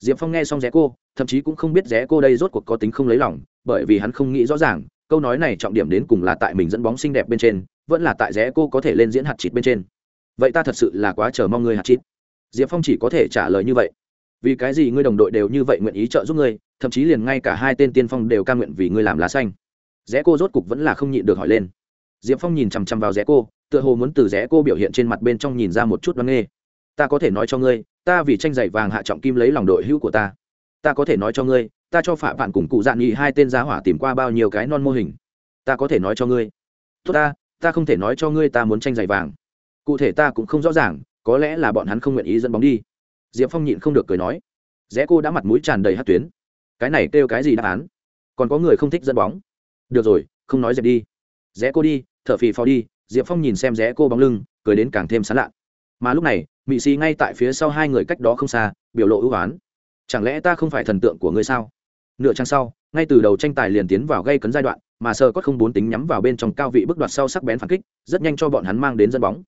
A: Diệp phong nghe xong rẽ cô, thậm chí cũng không biết rẽ cô đây rốt cuộc có tính không lấy lòng, bởi vì hắn không nghĩ rõ ràng câu nói này trọng điểm đến cùng là tại mình dẫn bóng xinh đẹp bên trên, vẫn là tại rẽ cô có thể lên diễn hạt chịt bên trên. Vậy ta thật sự là quá chờ mong ngươi hạt chịt diệp phong chỉ có thể trả lời như vậy. Vì cái gì ngươi đồng đội đều như vậy nguyện ý trợ giúp ngươi, thậm chí liền ngay cả hai tên tiên phong đều ca nguyện vì ngươi làm lá xanh. Rẽ cô rốt cục vẫn là không nhịn được hỏi lên. Diệp phong nhìn chằm chằm vào rẽ cô, tựa hồ muốn từ rẽ cô biểu hiện trên mặt bên trong nhìn ra một chút văn nghê ta có thể nói cho ngươi, ta vì tranh giày vàng hạ trọng kim lấy lòng đội hữu của ta. Ta có thể nói cho ngươi ta cho phạm bạn cùng cụ dạn nghị hai tên giá hỏa tìm qua bao nhiêu cái non mô hình. Ta có thể nói cho ngươi. Tốt ta ta không thể nói cho ngươi ta muốn tranh giày vàng. Cụ thể ta cũng không rõ ràng, có lẽ là bọn hắn không nguyện ý dẫn bóng đi. Diệp phong nhịn không được cười nói. Rẽ cô đã mặt mũi tràn đầy hát tuyến. Cái này kêu cái gì đáp án? Còn có người không thích dẫn bóng. Được rồi, không nói dẹp đi. Rẽ cô đi, thở phì phò đi, diệp phong nhìn xem rẽ cô bóng lưng, cười đến càng thêm sán lạ mà lúc này, mị xì ngay tại phía sau hai người cách đó không xa, biểu lộ ưu n chẳng lẽ ta không phải thần tượng của ngươi sao? Nửa trang sau, ngay từ đầu tranh tài liền tiến vào gây cấn giai đoạn, mà sơ có không bốn tính nhắm vào bên trong cao vị bước đoạt sau sắc bén phản kích, rất nhanh cho bọn hắn mang đến dẫn bóng.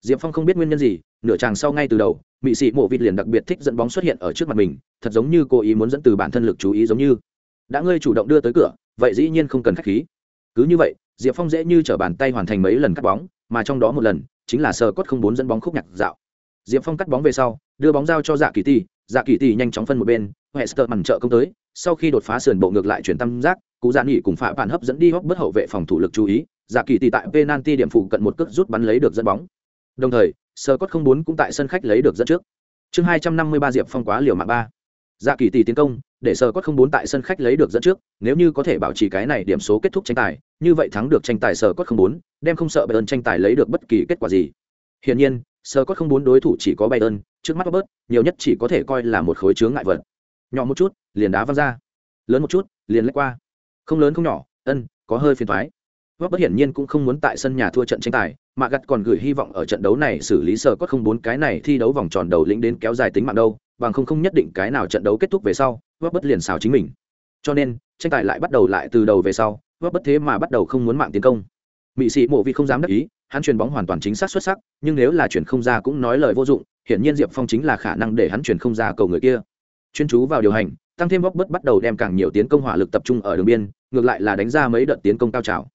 A: Diệp phong không biết nguyên nhân gì, nửa tràng sau ngay từ đầu, mị sĩ mộ vịt liền đặc biệt thích dẫn bóng xuất hiện ở trước mặt mình, thật giống như cô ý muốn dẫn từ bản thân lực chú ý giống như. Đã ngươi chủ động đưa tới cửa, vậy dĩ nhiên không cần k h á c h khí. Cứ như vậy, diệp phong dễ như t r ở bàn tay hoàn thành mấy lần cắt bóng, mà trong đó một lần, chính là sờ cốt không bốn dẫn bóng khúc nhạc dạo. Diệp phong cắt bóng về sau, đưa bóng giao cho dạ kỳ tỷ dạ kỳ tỷ nhanh chóng phân một bên hester mằn trợ công tới sau khi đột phá sườn bộ ngược lại chuyển tam giác, cụ dạ nghỉ cùng phạ bạn hấp dẫn đi hóc bất hậu vệ phòng thủ lực chú ý giả kỳ tỷ tại penalty điểm phụ cận một cước rút bắn lấy được dẫn bóng. Đồng thời sơ cốt không bốn cũng tại sân khách lấy được dẫn trước. Chương hai trăm năm mươi ba diệp phong quá liều mạng ba. Dạ kỳ tỷ tiến công, để sơ cốt không bốn tại sân khách lấy được dẫn trước, nếu như có thể bảo trì cái này điểm số kết thúc tranh tài, như vậy thắng được tranh tài sơ cốt không bốn đem không sợ bay ơn tranh tài lấy được bất kỳ kết quả gì. Hiển nhiên sơ cốt không bốn đối thủ chỉ có bay ơn trước mắt bớt nhiều nhất chỉ có thể coi là một khối chướng ngại vật. Nhỏ một chút liền đá văng ra lớn một chút liền lách qua không lớn không nhỏ ân có hơi phiền thoái Vấp bất hiển nhiên cũng không muốn tại sân nhà thua trận tranh tài, mà gặt còn gửi hy vọng ở trận đấu này xử lý sơ cốt không bốn cái này thi đấu vòng tròn đầu lĩnh đến kéo dài tính mạng đâu, bằng không không nhất định cái nào trận đấu kết thúc về sau, Vấp bất liền xào chính mình. Cho nên, tranh tài lại bắt đầu lại từ đầu về sau, Vấp bất thế mà bắt đầu không muốn mạng tiến công. Mị sĩ Mộ Vi không dám đắc ý, hắn chuyền bóng hoàn toàn chính xác xuất sắc, nhưng nếu là chuyển không ra cũng nói lời vô dụng, hiển nhiên Diệp Phong chính là khả năng để hắn chuyển không ra cầu người kia. Chuyên chú vào điều hành, tăng thêm vóc bất bắt đầu đem càng nhiều tiến công hỏa lực tập trung ở đường biên, ngược lại là đánh ra mấy đợt tiến công cao trào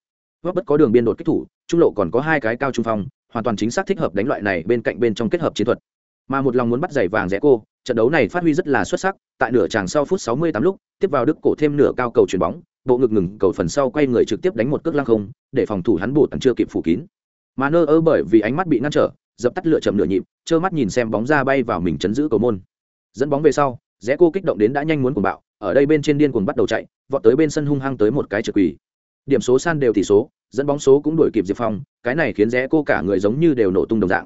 A: vóc bất có đường biên đột kích thủ, trung lộ còn có hai cái cao trung phong, hoàn toàn chính xác thích hợp đánh loại này bên cạnh bên trong kết hợp chiến thuật. Mà một lòng muốn bắt giày vàng rẽ cô, trận đấu này phát huy rất là xuất sắc, tại nửa tràng sau phút 68 lúc, tiếp vào Đức cổ thêm nửa cao cầu chuyền bóng, bộ ngực ngừng cầu phần sau quay người trực tiếp đánh một cước lăng không, để phòng thủ hắn bộ tận chưa kịp phủ kín. Mà nơ ơ bởi vì ánh mắt bị ngăn trở, dập tắt lửa chậm nửa nhịp, trơ mắt nhìn xem bóng ra bay vào mình chấn giữ cầu môn. Dẫn bóng về sau, rẽ cô kích động đến đã nhanh muốn cuồng bạo, ở đây bên trên điên cuồng bắt đầu chạy, vọt tới bên sân hung hăng tới một cái trực quỳ. Điểm số san đều tỷ số, dẫn bóng số cũng đuổi kịp diệp phong cái này khiến rẽ cô cả người giống như đều nổ tung đồng dạng.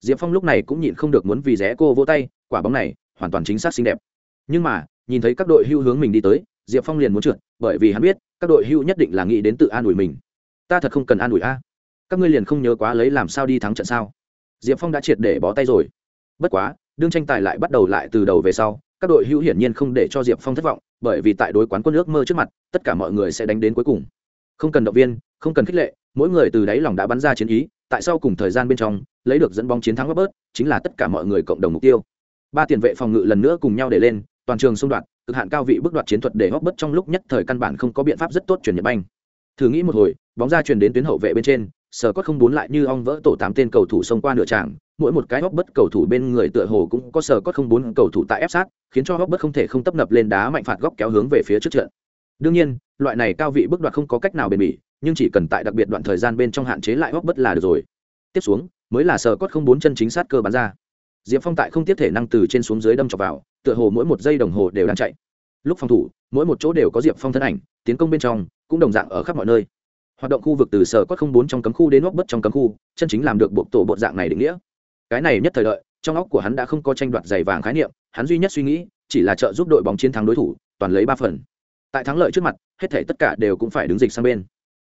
A: Diệp phong lúc này cũng nhịn không được muốn vì rẽ cô vỗ tay quả bóng này hoàn toàn chính xác xinh đẹp. Nhưng mà nhìn thấy các đội hưu hướng mình đi tới diệp phong liền muốn trượt bởi vì hắn biết các đội hưu nhất định là nghĩ đến tự an ủi mình. Ta thật không cần an ủi a. Các ngươi liền không nhớ quá lấy làm sao đi thắng trận sao? Diệp phong đã triệt để bó tay rồi. Bất quá đương tranh tài lại bắt đầu lại từ đầu về sau các đội hữu hiển nhiên không để cho diệp phong thất vọng, bởi vì tại đối quán quân ước mơ trước mặt, tất cả mọi người sẽ đánh đến cuối cùng. Không cần động viên, không cần khích lệ, mỗi người từ đáy lòng đã bắn ra chiến ý, tại sao cùng thời gian bên trong, lấy được dẫn bóng chiến thắng bớt, chính là tất cả mọi người cộng đồng mục tiêu. Ba tiền vệ phòng ngự lần nữa cùng nhau để lên, toàn trường xung đoạn, cực hạn cao vị bước đoạt chiến thuật để góp bớt trong lúc nhất thời căn bản không có biện pháp rất tốt chuyển nhật banh. Thử nghĩ một hồi, bóng ra chuyển đến tuyến hậu vệ bên trên sở cốt không bốn lại như ong vỡ tổ tám tên cầu thủ xông qua nửa tràng mỗi một cái hóc bất cầu thủ bên người tựa hồ cũng có sở cốt không bốn cầu thủ tại ép sát, khiến cho hóc bất không thể không tấp nập lên đá mạnh phạt góc kéo hướng về phía trước trận. Đương nhiên, loại này cao vị bước đoạt không có cách nào bền bỉ, nhưng chỉ cần tại đặc biệt đoạn thời gian bên trong hạn chế lại hóc bất là được rồi. Tiếp xuống, mới là sờ cốt không bốn chân chính sát cơ bắn ra. Diệp phong tại không tiếp thể năng từ trên xuống dưới đâm chọc vào, tựa hồ mỗi một giây đồng hồ đều đang chạy. Lúc phòng thủ, mỗi một chỗ đều có diệp phong thân ảnh, tiến công bên trong, cũng đồng dạng ở khắp mọi nơi. Hoạt động khu vực từ sở cốt không bốn trong cấm khu đến óc bất trong cấm khu, chân chính làm được buộc tổ bộ dạng này định nghĩa cái này nhất thời đợi, trong óc của hắn đã không có tranh đoạt giày vàng khái niệm, hắn duy nhất suy nghĩ, chỉ là trợ giúp đội bóng chiến thắng đối thủ, toàn lấy ba phần. Tại thắng lợi trước mặt, hết thể tất cả đều cũng phải đứng dịch sang bên.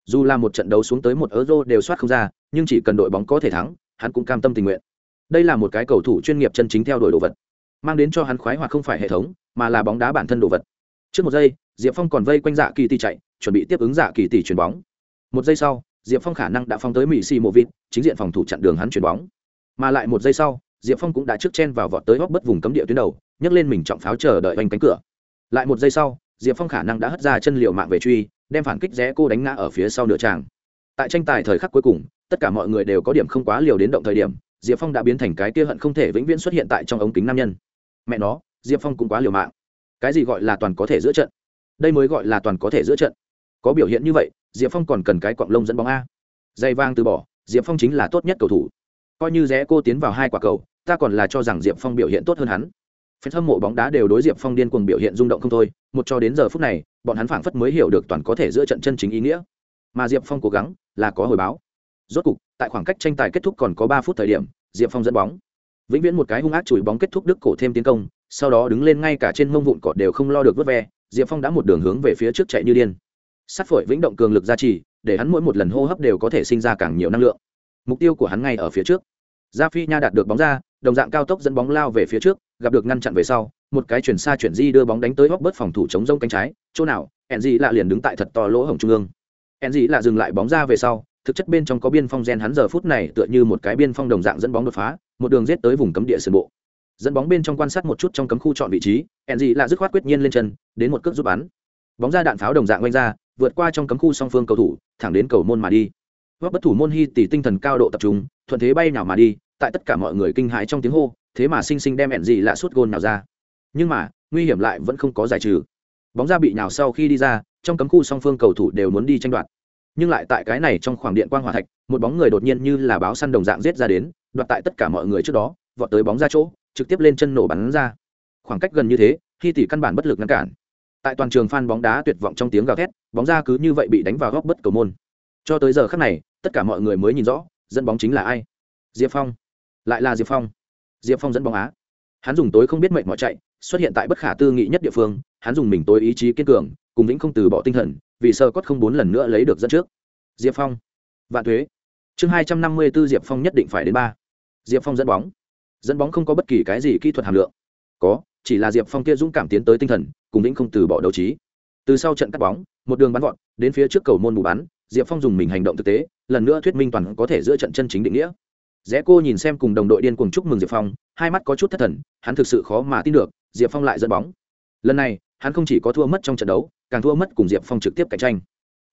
A: Dù là một trận đấu xuống tới một euro đều soát không ra, nhưng chỉ cần đội bóng có thể thắng, hắn cũng cam tâm tình nguyện. Đây là một cái cầu thủ chuyên nghiệp chân chính theo đuổi đồ vật, mang đến cho hắn khoái hoặc không phải hệ thống, mà là bóng đá bản thân đồ vật. Trước một giây, diệp phong còn vây quanh dạ kỳ tỷ chạy, chuẩn bị tiếp ứng dạ kỳ tỷ chuyền bóng. Một giây sau, diệp phong khả năng đã phong tới mỹ xì mộ vịt, chính diện phòng thủ chặn đường hắn chuyền bóng mà lại một giây sau, diệp phong cũng đã trước chen vào vọt tới góc bất vùng cấm địa tuyến đầu, nhấc lên mình trọng pháo chờ đợi oanh cánh cửa. Lại một giây sau, diệp phong khả năng đã hất ra chân liệu mạng về truy, đem phản kích rẽ cô đánh ngã ở phía sau nửa tràng. Tại tranh tài thời khắc cuối cùng, tất cả mọi người đều có điểm không quá liều đến động thời điểm, diệp phong đã biến thành cái kia hận không thể vĩnh viễn xuất hiện tại trong ống kính nam nhân. Mẹ nó, diệp phong cũng quá liều mạng. Cái gì gọi là toàn có thể giữa trận? Đây mới gọi là toàn có thể giữa trận. Có biểu hiện như vậy, diệp phong còn cần cái quạng lông dẫn bóng a. Dây vang từ bỏ, diệp phong chính là tốt nhất cầu thủ coi như rẽ cô tiến vào hai quả cầu, ta còn là cho rằng diệp phong biểu hiện tốt hơn hắn. Phen hâm mộ bóng đá đều đối diệp phong điên cuồng biểu hiện rung động không thôi, một cho đến giờ phút này, bọn hắn phảng phất mới hiểu được toàn có thể giữa trận chân chính ý nghĩa. Mà diệp phong cố gắng là có hồi báo. Rốt cục, tại khoảng cách tranh tài kết thúc còn có ba phút thời điểm, diệp phong dẫn bóng. Vĩnh viễn một cái hung ác chùi bóng kết thúc đức cổ thêm tiến công, sau đó đứng lên ngay cả trên mông vụn cỏ đều không lo được vớt ve, diệp phong đã một đường hướng về phía trước chạy như điên. Sát phổi vĩnh động cường lực gia trì, để hắn mỗi một lần hô hấp đều có thể sinh ra càng nhiều năng lượng. Mục tiêu của hắn ngay ở phía trước gia phi nha đạt được bóng ra, đồng dạng cao tốc dẫn bóng lao về phía trước, gặp được ngăn chặn về sau, một cái chuyển xa chuyển di đưa bóng đánh tới góc bớt phòng thủ chống rông cánh trái, chỗ nào Enji lạ liền đứng tại thật to lỗ hổng trung ương. Enji lạ dừng lại bóng ra về sau, thực chất bên trong có biên phong gen hắn giờ phút này tựa như một cái biên phong đồng dạng dẫn bóng đột phá, một đường giết tới vùng cấm địa sườn bộ. Dẫn bóng bên trong quan sát một chút trong cấm khu chọn vị trí Enji lạ dứt khoát quyết nhiên lên chân, đến một cước giúp bắn. Bóng ra đạn pháo đồng dạng oanh ra, vượt qua trong cấm khu song phương cầu thủ, thẳng đến cầu môn mà đi. Góc bất thủ môn hy tỷ tinh thần cao độ tập trung, thuận thế bay nhào mà đi tại tất cả mọi người kinh hãi trong tiếng hô, thế mà sinh sinh đem ẹn gì lạ suốt gôn nào ra. Nhưng mà, nguy hiểm lại vẫn không có giải trừ. Bóng ra bị nhào sau khi đi ra, trong cấm khu song phương cầu thủ đều muốn đi tranh đoạt. Nhưng lại tại cái này trong khoảng điện quang hòa thạch, một bóng người đột nhiên như là báo săn đồng dạng giết ra đến, đoạt tại tất cả mọi người trước đó, vọt tới bóng ra chỗ, trực tiếp lên chân nổ bắn ra. Khoảng cách gần như thế khi tỷ căn bản bất lực ngăn cản. Tại toàn trường phan bóng đá tuyệt vọng trong tiếng gào thét, bóng ra cứ như vậy bị đánh vào góc bất cầu môn. Cho tới giờ khắc này, tất cả mọi người mới nhìn rõ, dẫn bóng chính là ai. Diệp phong lại là diệp phong diệp phong dẫn bóng á hắn dùng tối không biết mệnh mọi chạy xuất hiện tại bất khả tư nghị nhất địa phương hắn dùng mình tối ý chí kiên cường cùng vĩnh không từ bỏ tinh thần vì sơ cốt không bốn lần nữa lấy được dẫn trước diệp phong vạn thuế chương hai trăm năm mươi b ố diệp phong nhất định phải đến ba diệp phong dẫn bóng dẫn bóng không có bất kỳ cái gì kỹ thuật hàm lượng có chỉ là diệp phong kia dũng cảm tiến tới tinh thần cùng lĩnh không từ bỏ đấu trí từ sau trận cắt bóng một đường bắn vọt đến phía trước cầu môn bù bắn diệp phong dùng mình hành động thực tế lần nữa thuyết minh toàn có thể giữa trận chân chính định nghĩa rẽ cô nhìn xem cùng đồng đội điên cuồng chúc mừng diệp phong, hai mắt có chút thất thần, hắn thực sự khó mà tin được, diệp phong lại dẫn bóng. Lần này, hắn không chỉ có thua mất trong trận đấu, càng thua mất cùng diệp phong trực tiếp cạnh tranh.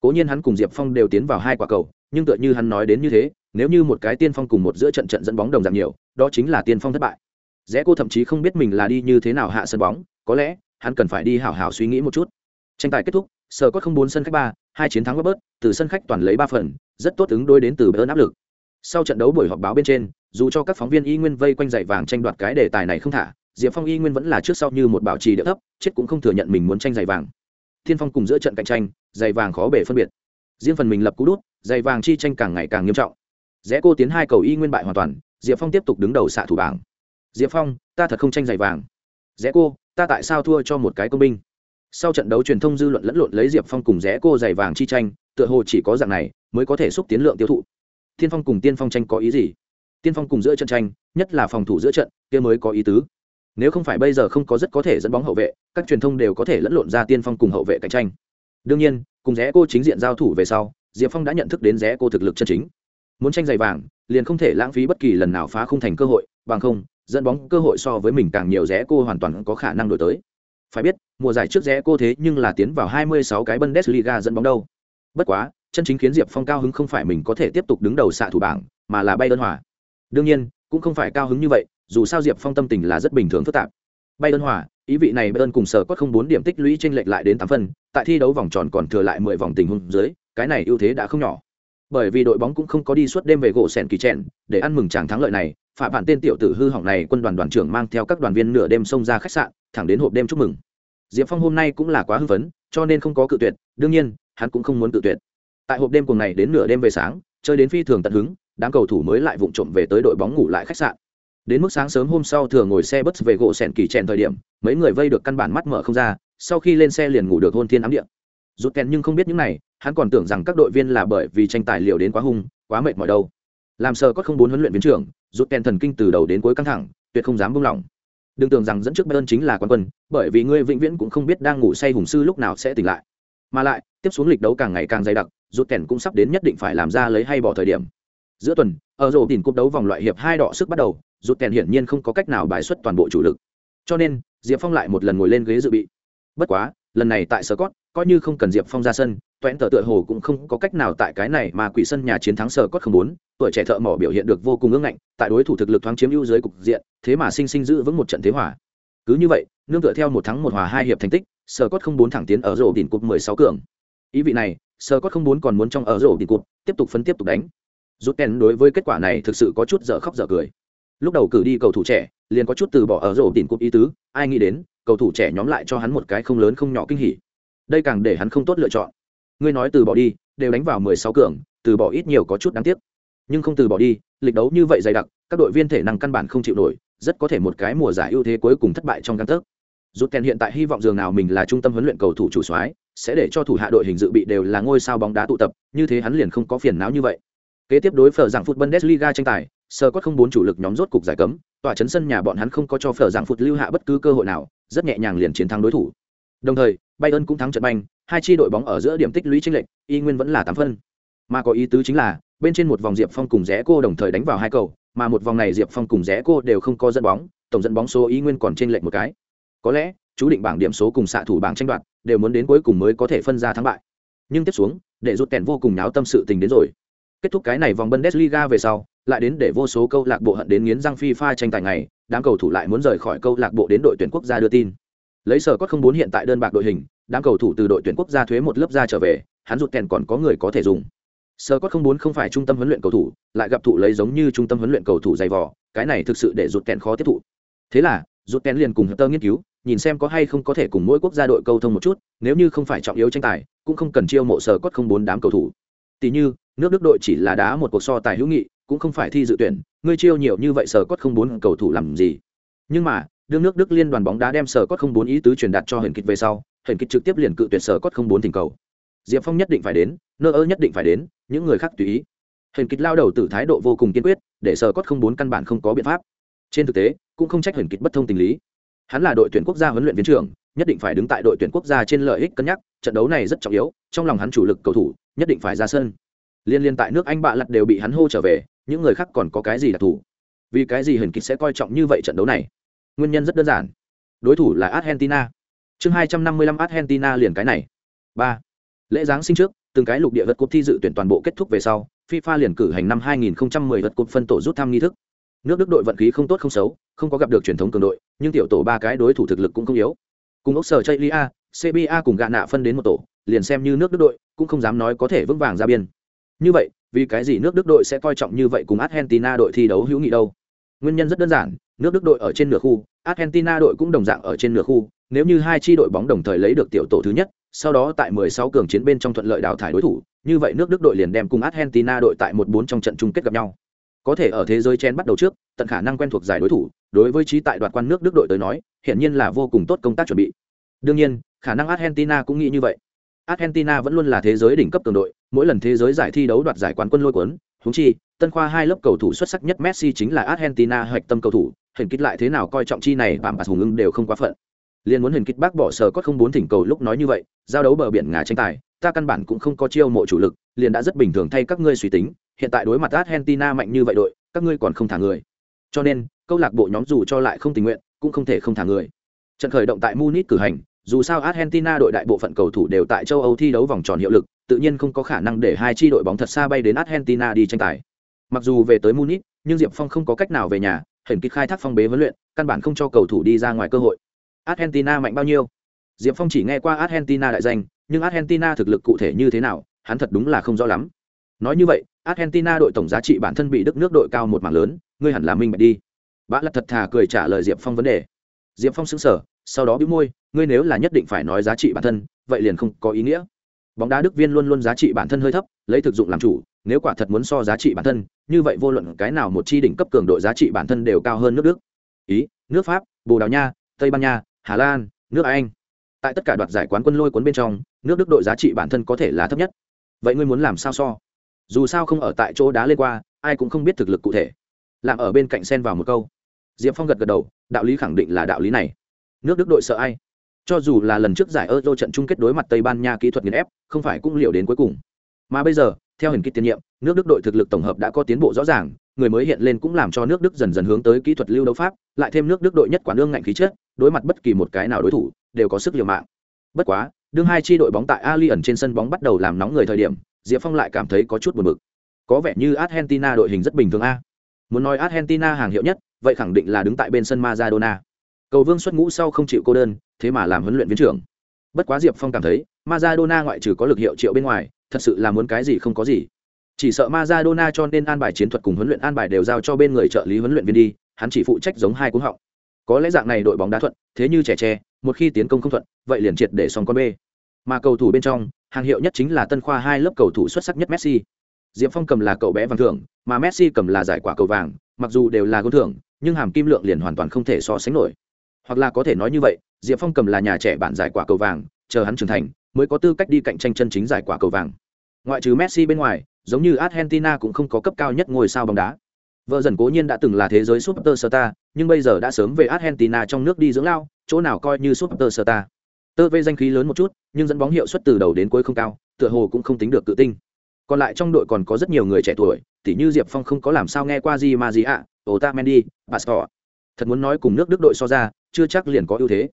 A: Cố nhiên hắn cùng diệp phong đều tiến vào hai quả cầu, nhưng tựa như hắn nói đến như thế, nếu như một cái tiên phong cùng một giữa trận trận dẫn bóng đồng giảm nhiều, đó chính là tiên phong thất bại. Rẽ cô thậm chí không biết mình là đi như thế nào hạ sân bóng, có lẽ, hắn cần phải đi hảo hảo suy nghĩ một chút. Tranh tài kết thúc sở có không bốn sân khách ba, hai chiến thắng bớt, từ sân khách toàn lấy ba phần, rất tốt ứng đối đến từ bớt áp lực sau trận đấu buổi họp báo bên trên, dù cho các phóng viên y nguyên vây quanh giày vàng tranh đoạt cái đề tài này không thả, diệp phong y nguyên vẫn là trước sau như một bảo trì địa thấp, chết cũng không thừa nhận mình muốn tranh giày vàng. Thiên phong cùng giữa trận cạnh tranh giày vàng khó bể phân biệt. Riêng phần mình lập cú đút giày vàng chi tranh càng ngày càng nghiêm trọng. Rẽ cô tiến hai cầu y nguyên bại hoàn toàn, diệp phong tiếp tục đứng đầu xạ thủ bảng. Diệp phong, ta thật không tranh giày vàng. Rẽ cô, ta tại sao thua cho một cái công binh? Sau trận đấu truyền thông dư luận lẫn lộn lấy diệp phong cùng rẽ cô giày vàng chi tranh, tựa hồ chỉ có dạng này mới có thể xúc tiến lượng tiêu thụ tiên phong cùng tiên phong tranh có ý gì? Tiên phong cùng giữa trận tranh, nhất là phòng thủ giữa trận, kia mới có ý tứ. Nếu không phải bây giờ không có rất có thể dẫn bóng hậu vệ, các truyền thông đều có thể lẫn lộn ra tiên phong cùng hậu vệ cạnh tranh. Đương nhiên, cùng rẽ cô chính diện giao thủ về sau, diệp phong đã nhận thức đến rẽ cô thực lực chân chính. Muốn tranh giày vàng, liền không thể lãng phí bất kỳ lần nào phá không thành cơ hội, bằng không, dẫn bóng cơ hội so với mình càng nhiều rẽ cô hoàn toàn có khả năng đổi tới. Phải biết, mùa giải trước rẽ cô thế nhưng là tiến vào 26 cái bundesliga dẫn bóng đâu. Bất quá chân chính khiến diệp phong cao hứng không phải mình có thể tiếp tục đứng đầu xạ thủ bảng mà là bay ơn hòa. Đương nhiên cũng không phải cao hứng như vậy dù sao diệp phong tâm tình là rất bình thường phức tạp. Bay ơn hòa ý vị này bayern cùng sở có không bốn điểm tích lũy t r ê n lệch lại đến tám phân tại thi đấu vòng tròn còn thừa lại mười vòng tình huống dưới cái này ưu thế đã không nhỏ. Bởi vì đội bóng cũng không có đi suốt đêm về gỗ sèn kỳ trẻn để ăn mừng chàng thắng lợi này phạm bản tên tiểu tử hư hỏng này quân đoàn đoàn trưởng mang theo các đoàn viên nửa đêm xông ra khách sạn thẳng đến hộp đêm chúc mừng. Diệp phong hôm nay cũng là quá hư vấn, cho nên không có cự tuyệt đương nhiên hắn cũng không muốn cự tuyệt tại hộp đêm cùng này đến nửa đêm về sáng, chơi đến phi thường tận hứng, đám cầu thủ mới lại vụng trộm về tới đội bóng ngủ lại khách sạn. Đến mức sáng sớm hôm sau thừa ngồi xe bus về gỗ sẻn kỳ trèn thời điểm, mấy người vây được căn bản mắt mở không ra, sau khi lên xe liền ngủ được hôn thiên ám địa. Rút kèn nhưng không biết những này, hắn còn tưởng rằng các đội viên là bởi vì tranh tài liệu đến quá hung, quá mệt mỏi đâu. Làm sờ có không bốn huấn luyện viên trưởng, rút kèn thần kinh từ đầu đến cuối căng thẳng, tuyệt không dám buông lỏng. Đừng tưởng rằng dẫn trước bayern chính là quán quân, bởi vì ngươi vĩnh viễn cũng không biết đang ngủ say hùng sư lúc nào sẽ tỉnh lại mà lại, tiếp xuống lịch đấu càng ngày càng dày đặc, rút kèn cũng sắp đến nhất định phải làm ra lấy hay bỏ thời điểm. Giữa tuần, ở rổ tìm cúp đấu vòng loại hiệp hai đỏ sức bắt đầu, rút kèn hiển nhiên không có cách nào bài xuất toàn bộ chủ lực. Cho nên, diệp phong lại một lần ngồi lên ghế dự bị. Bất quá, lần này tại sở cốt coi như không cần diệp phong ra sân, toẹn tờ tựa hồ cũng không có cách nào tại cái này mà quỷ sân nhà chiến thắng sở cốt không bốn tuổi trẻ thợ mỏ biểu hiện được vô cùng ưng ngạnh, tại đối thủ thực lực thoáng chiếm ưu dưới cục diện, thế mà sinh sinh giữ vững một trận thế hỏa cứ như vậy, nương tựa theo một thắng một hòa hai hiệp thành tích sở cốt không bốn thẳng tiến ở rổ đỉnh cục mười sáu cường. Ý vị này sở cốt không bốn còn muốn trong ở rổ đỉnh cục tiếp tục phân tiếp tục đánh. Rút kèn đối với kết quả này thực sự có chút dở khóc dở cười. Lúc đầu cử đi cầu thủ trẻ, liền có chút từ bỏ ở rổ đỉnh cục ý tứ, ai nghĩ đến, cầu thủ trẻ nhóm lại cho hắn một cái không lớn không nhỏ kinh hỉ. Đây càng để hắn không tốt lựa chọn. Ngươi nói từ bỏ đi, đều đánh vào mười sáu cường, từ bỏ ít nhiều có chút đáng tiếc. Nhưng không từ bỏ đi, lịch đấu như vậy dày đặc, các đội viên thể năng căn bản không chịu nổi, rất có thể một cái mùa giải ưu thế cuối cùng thất bại trong căn tấc rút kèn hiện tại hy vọng dường nào mình là trung tâm huấn luyện cầu thủ chủ soái, sẽ để cho thủ hạ đội hình dự bị đều là ngôi sao bóng đá tụ tập, như thế hắn liền không có phiền não như vậy. Kế tiếp đối phở rằng phút bundesliga tranh tài, sơ có không bốn chủ lực nhóm rốt cục giải cấm, tòa chấn sân nhà bọn hắn không có cho phở rằng phút lưu hạ bất cứ cơ hội nào, rất nhẹ nhàng liền chiến thắng đối thủ. Đồng thời, bayern cũng thắng trận banh, hai chi đội bóng ở giữa điểm tích lũy tranh lệch, y nguyên vẫn là tám phân. Mà có ý tứ chính là, bên trên một vòng diệp phong cùng rẽ cô đồng thời đánh vào hai cầu, mà một vòng này diệp phong cùng rẽ cô đều không có dẫn bóng, tổng dẫn bóng số y nguyên còn trên lệch một cái có lẽ, chú định bảng điểm số cùng xạ thủ bảng tranh đoạt đều muốn đến cuối cùng mới có thể phân ra thắng bại. Nhưng tiếp xuống, để rút kèn vô cùng náo tâm sự tình đến rồi. Kết thúc cái này vòng bundesliga về sau, lại đến để vô số câu lạc bộ hận đến nghiến răng phi pha tranh tài này đám cầu thủ lại muốn rời khỏi câu lạc bộ đến đội tuyển quốc gia đưa tin. Lấy sở có không bốn hiện tại đơn bạc đội hình, đám cầu thủ từ đội tuyển quốc gia thuế một lớp ra trở về, hắn rụt kèn còn có người có thể dùng. Sở có không bốn không phải trung tâm huấn luyện cầu thủ, lại gặp thụ lấy giống như trung tâm huấn luyện cầu thủ dày vò, cái này thực sự để rụt kèn khó tiếp thụ. Thế là rụt kèn liền cùng hợp tơ nghiên cứu nhìn xem có hay không có thể cùng mỗi quốc gia đội câu thông một chút, nếu như không phải trọng yếu tranh tài, cũng không cần chiêu mộ sở cốt không bốn đám cầu thủ. Tỷ như, nước đức đội chỉ là đá một cuộc so tài hữu nghị, cũng không phải thi dự tuyển, ngươi chiêu nhiều như vậy sở cốt không bốn cầu thủ làm gì? Nhưng mà, đương nước đức liên đoàn bóng đá đem sở cốt không bốn ý tứ truyền đạt cho huyền kịch về sau, huyền kịch trực tiếp liền cự tuyệt sở cốt không bốn thỉnh cầu. Diệp phong nhất định phải đến, nơ ơ nhất định phải đến, những người khác tùy ý. Huyền kịch lao đầu từ thái độ vô cùng kiên quyết, để sở cốt không bốn căn bản không có biện pháp. Trên thực tế, cũng không trách huyền kịch bất thông tình lý hắn là đội tuyển quốc gia huấn luyện viên trưởng, nhất định phải đứng tại đội tuyển quốc gia trên lợi ích cân nhắc, trận đấu này rất trọng yếu, trong lòng hắn chủ lực cầu thủ, nhất định phải ra sân. Liên liên tại nước anh bạ lặt đều bị hắn hô trở về, những người khác còn có cái gì đặc thù? Vì cái gì hình kịch sẽ coi trọng như vậy trận đấu này? Nguyên nhân rất đơn giản. Đối thủ là argentina. Chương hai trăm năm mươi lăm argentina liền cái này. Ba. Lễ giáng sinh trước, từng cái lục địa vật cúp thi dự tuyển toàn bộ kết thúc về sau, fifa liền cử hành năm 2010 vật cúp phân tổ rút thăm nghi thức nước đức đội vận khí không tốt không xấu, không có gặp được truyền thống cường đội, nhưng tiểu tổ ba cái đối thủ thực lực cũng không yếu. Cùng ốc sở chây cba cùng gạ nạ phân đến một tổ, liền xem như nước đức đội, cũng không dám nói có thể vững vàng ra biên. Như vậy, vì cái gì nước đức đội sẽ coi trọng như vậy cùng argentina đội thi đấu hữu nghị đâu? Nguyên nhân rất đơn giản, nước đức đội ở trên nửa khu, argentina đội cũng đồng dạng ở trên nửa khu, nếu như hai tri đội bóng đồng thời lấy được tiểu tổ thứ nhất, sau đó tại 16 cường chiến bên trong thuận lợi đào thải đối thủ, như vậy nước đức đội liền đem cùng argentina đội tại một bốn trong trận chung kết gặp nhau có thể ở thế giới chen bắt đầu trước, tận khả năng quen thuộc giải đối thủ, đối với trí tại đoạt quan nước đức đội tới nói hiện nhiên là vô cùng tốt công tác chuẩn bị. Đương nhiên, khả năng argentina cũng nghĩ như vậy. Argentina vẫn luôn là thế giới đỉnh cấp cường đội, mỗi lần thế giới giải thi đấu đoạt giải quán quân lôi cuốn húng chi, tân khoa hai lớp cầu thủ xuất sắc nhất messi chính là argentina hoạch tâm cầu thủ, hình kích lại thế nào coi trọng chi này bàm bạc hùng ưng đều không quá phận. Liên muốn hình kích bác bỏ sờ có không bốn thỉnh cầu lúc nói như vậy, giao đấu bờ biển ngà tranh tài ta căn bản cũng không có chiêu mộ chủ lực, liền đã rất bình thường thay các ngươi suy tính, hiện tại đối mặt argentina mạnh như vậy đội, các ngươi còn không thả người. Cho nên, câu lạc bộ nhóm dù cho lại không tình nguyện, cũng không thể không thả người. Trận khởi động tại munich cử hành, dù sao argentina đội đại bộ phận cầu thủ đều tại châu âu thi đấu vòng tròn hiệu lực, tự nhiên không có khả năng để hai chi đội bóng thật xa bay đến argentina đi tranh tài. Mặc dù về tới munich, nhưng diệp phong không có cách nào về nhà hển kịch khai thác phong bế huấn luyện, căn bản không cho cầu thủ đi ra ngoài cơ hội. Argentina mạnh bao nhiêu? Diệp phong chỉ nghe qua argentina đại danh nhưng argentina thực lực cụ thể như thế nào hắn thật đúng là không rõ lắm. Nói như vậy argentina đội tổng giá trị bản thân bị đức nước đội cao một mảng lớn ngươi hẳn là minh bạch đi. Bã lật thật thà cười trả lời diệp phong vấn đề. Diệp phong sững sờ, sau đó bĩu môi ngươi nếu là nhất định phải nói giá trị bản thân vậy liền không có ý nghĩa. Bóng đá đức viên luôn luôn giá trị bản thân hơi thấp lấy thực dụng làm chủ nếu quả thật muốn so giá trị bản thân như vậy vô luận cái nào một chi đỉnh cấp cường đội giá trị bản thân đều cao hơn nước đức. Ý nước pháp bồ đào nha tây ban nha Hà Lan, nước Anh. Tại tất cả đoạt giải quán quân lôi cuốn bên trong, nước Đức đội giá trị bản thân có thể là thấp nhất. Vậy ngươi muốn làm sao so? Dù sao không ở tại chỗ đá lên qua, ai cũng không biết thực lực cụ thể. Làm ở bên cạnh xen vào một câu. Diệp Phong gật gật đầu, đạo lý khẳng định là đạo lý này. Nước Đức đội sợ ai? Cho dù là lần trước giải Euro trận chung kết đối mặt Tây Ban Nha kỹ thuật nghiền ép, không phải cũng liều đến cuối cùng. Mà bây giờ, theo hình kích tiền nhiệm, nước Đức đội thực lực tổng hợp đã có tiến bộ rõ ràng, người mới hiện lên cũng làm cho nước Đức dần dần hướng tới kỹ thuật lưu đấu pháp, lại thêm nước Đức đội nhất quản đương ngạnh khí chất, đối mặt bất kỳ một cái nào đối thủ, đều có sức liều mạng. Bất quá, đương hai chi đội bóng tại ali ẩn trên sân bóng bắt đầu làm nóng người thời điểm, Diệp Phong lại cảm thấy có chút buồn bực. Có vẻ như Argentina đội hình rất bình thường a. Muốn nói Argentina hàng hiệu nhất, vậy khẳng định là đứng tại bên sân Maradona. Cầu Vương xuất ngũ sau không chịu cô đơn, thế mà làm huấn luyện viên trưởng. Bất quá Diệp Phong cảm thấy, Maradona ngoại trừ có lực hiệu triệu bên ngoài, thật sự là muốn cái gì không có gì. Chỉ sợ Maradona cho nên an bài chiến thuật cùng huấn luyện an bài đều giao cho bên người trợ lý huấn luyện viên đi, hắn chỉ phụ trách giống hai cuống họng. Có lẽ dạng này đội bóng đá thuận, thế như trẻ tre, một khi tiến công không thuận, vậy liền triệt để xong con bê. Mà cầu thủ bên trong, hàng hiệu nhất chính là tân khoa hai lớp cầu thủ xuất sắc nhất Messi. Diệp Phong cầm là cậu bé vàng thưởng, mà Messi cầm là giải quả cầu vàng, mặc dù đều là gôn thưởng, nhưng hàm kim lượng liền hoàn toàn không thể so sánh nổi. Hoặc là có thể nói như vậy, Diệp Phong cầm là nhà trẻ bản giải quả cầu vàng, chờ hắn trưởng thành, mới có tư cách đi cạnh tranh chân chính giải quả cầu vàng. Ngoại trừ Messi bên ngoài, giống như Argentina cũng không có cấp cao nhất ngôi sao bóng đá. Vợ dần cố nhiên đã từng là thế giới superstar, nhưng bây giờ đã sớm về Argentina trong nước đi dưỡng lao, chỗ nào coi như superstar. Tơ ta, tơ vê danh khí lớn một chút, nhưng dẫn bóng hiệu suất từ đầu đến cuối không cao, tựa hồ cũng không tính được tự tinh. Còn lại trong đội còn có rất nhiều người trẻ tuổi, tỉ như Diệp Phong không có làm sao nghe qua gì mà gì ạ, Otamendi, Pastor. Thật muốn nói cùng nước Đức đội so ra, chưa chắc liền có ưu thế.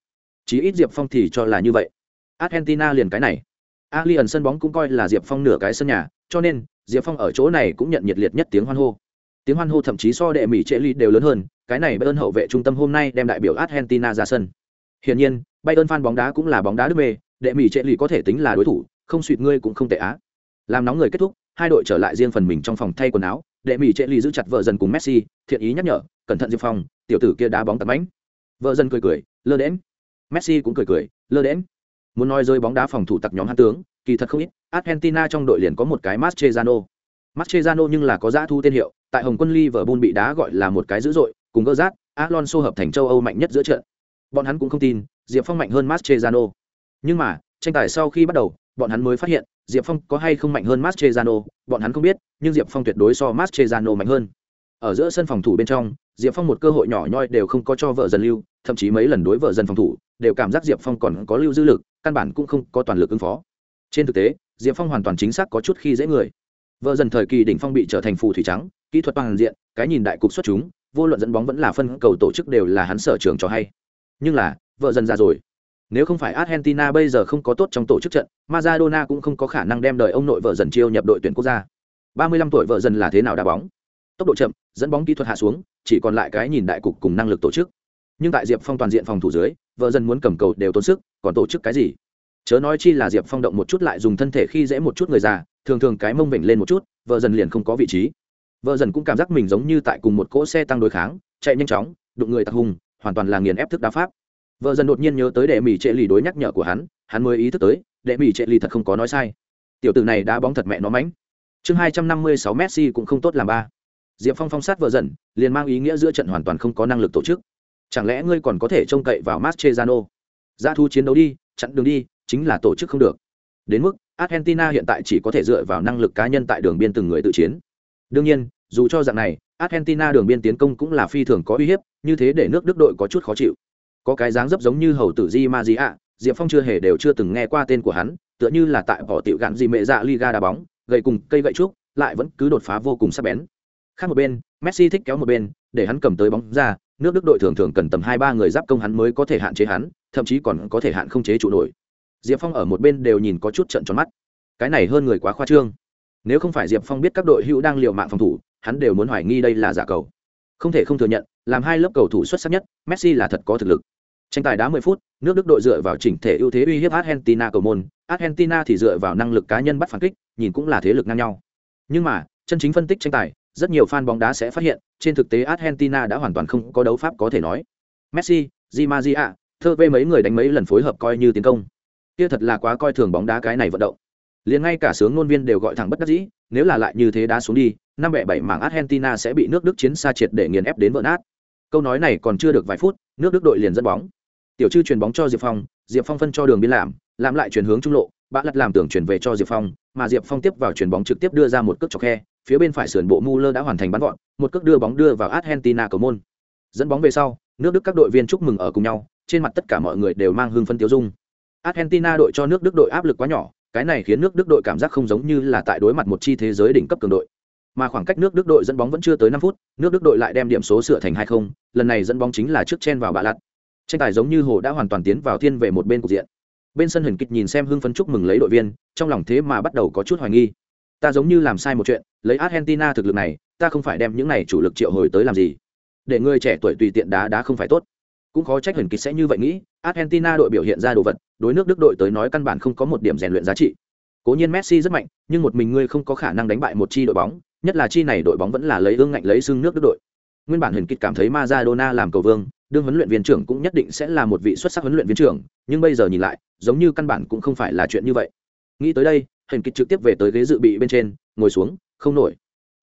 A: Chí ít Diệp Phong thì cho là như vậy. Argentina liền cái này. Alien sân bóng cũng coi là Diệp Phong nửa cái sân nhà, cho nên Diệp Phong ở chỗ này cũng nhận nhiệt liệt nhất tiếng hoan hô. Tiếng hoan hô thậm chí so đệ Mỹ Trệ Ly đều lớn hơn, cái này bất ơn hậu vệ trung tâm hôm nay đem đại biểu Argentina ra sân. Hiển nhiên, Bayern fan bóng đá cũng là bóng đá đức mê, đệ Mỹ Trệ lì có thể tính là đối thủ, không suýt ngươi cũng không tệ á. Làm nóng người kết thúc, hai đội trở lại riêng phần mình trong phòng thay quần áo, đệ Mỹ Trệ lì giữ chặt vợ dần cùng Messi, thiện ý nhắc nhở, cẩn thận Diệp Phong, tiểu tử kia đá bóng tầm ánh. Vợ dần cười cười, lơ đễnh. Messi cũng cười cười, lơ đễnh. Muốn nói rơi bóng đá phòng thủ tặc nhóm hắn tướng, kỳ thật không ít, Argentina trong đội liền có một cái Mascherano. Mascherano nhưng là có giá thu tên hiệu, tại Hồng quân Liverpool bị đá gọi là một cái dữ dội, cùng gỡ rát, Alonso hợp thành châu Âu mạnh nhất giữa trận. Bọn hắn cũng không tin, Diệp Phong mạnh hơn Mascherano. Nhưng mà, tranh tài sau khi bắt đầu, bọn hắn mới phát hiện, Diệp Phong có hay không mạnh hơn Mascherano, bọn hắn không biết, nhưng Diệp Phong tuyệt đối so Mascherano mạnh hơn. Ở giữa sân phòng thủ bên trong, Diệp Phong một cơ hội nhỏ nhoi đều không có cho vợ dần lưu, thậm chí mấy lần đối vợ dần phòng thủ, đều cảm giác Diệp Phong còn có lưu dư lực, căn bản cũng không có toàn lực ứng phó. Trên thực tế, Diệp Phong hoàn toàn chính xác có chút khi dễ người. Vợ dần thời kỳ đỉnh phong bị trở thành phù thủy trắng, kỹ thuật toàn diện, cái nhìn đại cục xuất chúng, vô luận dẫn bóng vẫn là phân cầu tổ chức đều là hắn sở trường cho hay. Nhưng là, vợ dần ra rồi. Nếu không phải Argentina bây giờ không có tốt trong tổ chức trận, Maradona cũng không có khả năng đem đời ông nội vợ dần chiêu nhập đội tuyển quốc gia. 35 tuổi vợ dần là thế nào đá bóng? Tốc độ chậm, dẫn bóng kỹ thuật hạ xuống, chỉ còn lại cái nhìn đại cục cùng năng lực tổ chức. Nhưng tại Diệp Phong toàn diện phòng thủ dưới, vợ dần muốn cầm cầu đều tốn sức, còn tổ chức cái gì? chớ nói chi là diệp phong động một chút lại dùng thân thể khi dễ một chút người già thường thường cái mông vểnh lên một chút vợ dần liền không có vị trí vợ dần cũng cảm giác mình giống như tại cùng một cỗ xe tăng đối kháng chạy nhanh chóng đụng người tặc hùng hoàn toàn là nghiền ép thức đá pháp vợ dần đột nhiên nhớ tới đệ mỹ trệ lì đối nhắc nhở của hắn hắn mới ý thức tới đệ mỹ trệ lì thật không có nói sai tiểu tử này đã bóng thật mẹ nó mánh. chương hai trăm năm mươi sáu messi cũng không tốt làm ba diệp phong phong sát vợ dần liền mang ý nghĩa giữa trận hoàn toàn không có năng lực tổ chức chẳng lẽ ngươi còn có thể trông cậy vào mastrezano ra thu chiến đấu đi chặn đường đi chính là tổ chức không được. Đến mức Argentina hiện tại chỉ có thể dựa vào năng lực cá nhân tại đường biên từng người tự chiến. Đương nhiên, dù cho dạng này, Argentina đường biên tiến công cũng là phi thường có uy hiếp, như thế để nước Đức đội có chút khó chịu. Có cái dáng dấp giống như hầu tử Di Maria, Diệp Phong chưa hề đều chưa từng nghe qua tên của hắn, tựa như là tại bỏ tiểu gạn gì mẹ dạ Liga đá bóng, gầy cùng cây gậy trúc, lại vẫn cứ đột phá vô cùng sắc bén. Khác một bên, Messi thích kéo một bên, để hắn cầm tới bóng ra, nước Đức đội thường thường cần tầm hai ba người giáp công hắn mới có thể hạn chế hắn, thậm chí còn có thể hạn không chế trụ nổi diệp phong ở một bên đều nhìn có chút trận tròn mắt cái này hơn người quá khoa trương nếu không phải diệp phong biết các đội hữu đang liều mạng phòng thủ hắn đều muốn hoài nghi đây là giả cầu. Không thể không thừa nhận, làm hai lớp cầu thủ xuất sắc nhất, messi là thật có thực lực. Tranh tài đá 10 phút, nước đức đội dựa vào chỉnh thể ưu thế uy hiếp argentina cầu môn. Argentina thì dựa vào năng lực cá nhân bắt phản kích, nhìn cũng là thế lực ngang nhau. Nhưng mà, chân chính phân tích tranh tài, rất nhiều fan bóng đá sẽ phát hiện, trên thực tế argentina đã hoàn toàn không có đấu pháp có thể nói. Messi, di maria, thơ về mấy người đánh mấy lần phối hợp coi như tiến công. Kia thật là quá coi thường bóng đá cái này vận động liền ngay cả sướng ngôn viên đều gọi thẳng bất đắc dĩ, nếu là lại như thế đá xuống đi, năm bẻ bảy mảng argentina sẽ bị nước đức chiến xa triệt để nghiền ép đến vỡ nát. Câu nói này còn chưa được vài phút, nước đức đội liền dẫn bóng. Tiểu chư chuyền bóng cho diệp phong diệp phong phân cho đường biên làm làm lại chuyển hướng trung lộ, bạ lật làm tưởng chuyển về cho diệp phong, mà diệp phong tiếp vào chuyền bóng trực tiếp đưa ra một cước chọc khe, phía bên phải sườn bộ Muller đã hoàn thành bắn gọn, một cước đưa bóng đưa vào argentina cầu môn. Dẫn bóng về sau, nước đức các đội viên chúc mừng ở cùng nhau, trên mặt tất cả mọi người đều mang hương phân tiêu dung. Argentina đội cho nước đức đội áp lực quá nhỏ cái này khiến nước đức đội cảm giác không giống như là tại đối mặt một chi thế giới đỉnh cấp cường đội. Mà khoảng cách nước đức đội dẫn bóng vẫn chưa tới năm phút, nước đức đội lại đem điểm số sửa thành hai không, lần này dẫn bóng chính là trước chen vào bạ lặt. Tranh tài giống như hồ đã hoàn toàn tiến vào thiên về một bên cục diện. Bên sân hình kịch nhìn xem hưng phấn chúc mừng lấy đội viên, trong lòng thế mà bắt đầu có chút hoài nghi. Ta giống như làm sai một chuyện, lấy argentina thực lực này, ta không phải đem những này chủ lực triệu hồi tới làm gì. Để người trẻ tuổi tùy tiện đá đá không phải tốt. Cũng khó trách hình kịch sẽ như vậy nghĩ argentina đội biểu hiện ra đồ vật, đối nước đức đội tới nói căn bản không có một điểm rèn luyện giá trị. Cố nhiên messi rất mạnh, nhưng một mình ngươi không có khả năng đánh bại một chi đội bóng, nhất là chi này đội bóng vẫn là lấy ương ngạnh lấy xương nước đức đội. Nguyên bản hình kịch cảm thấy Maradona làm cầu vương, đương huấn luyện viên trưởng cũng nhất định sẽ là một vị xuất sắc huấn luyện viên trưởng, nhưng bây giờ nhìn lại, giống như căn bản cũng không phải là chuyện như vậy. Nghĩ tới đây hình kịch trực tiếp về tới ghế dự bị bên trên, ngồi xuống, không nổi.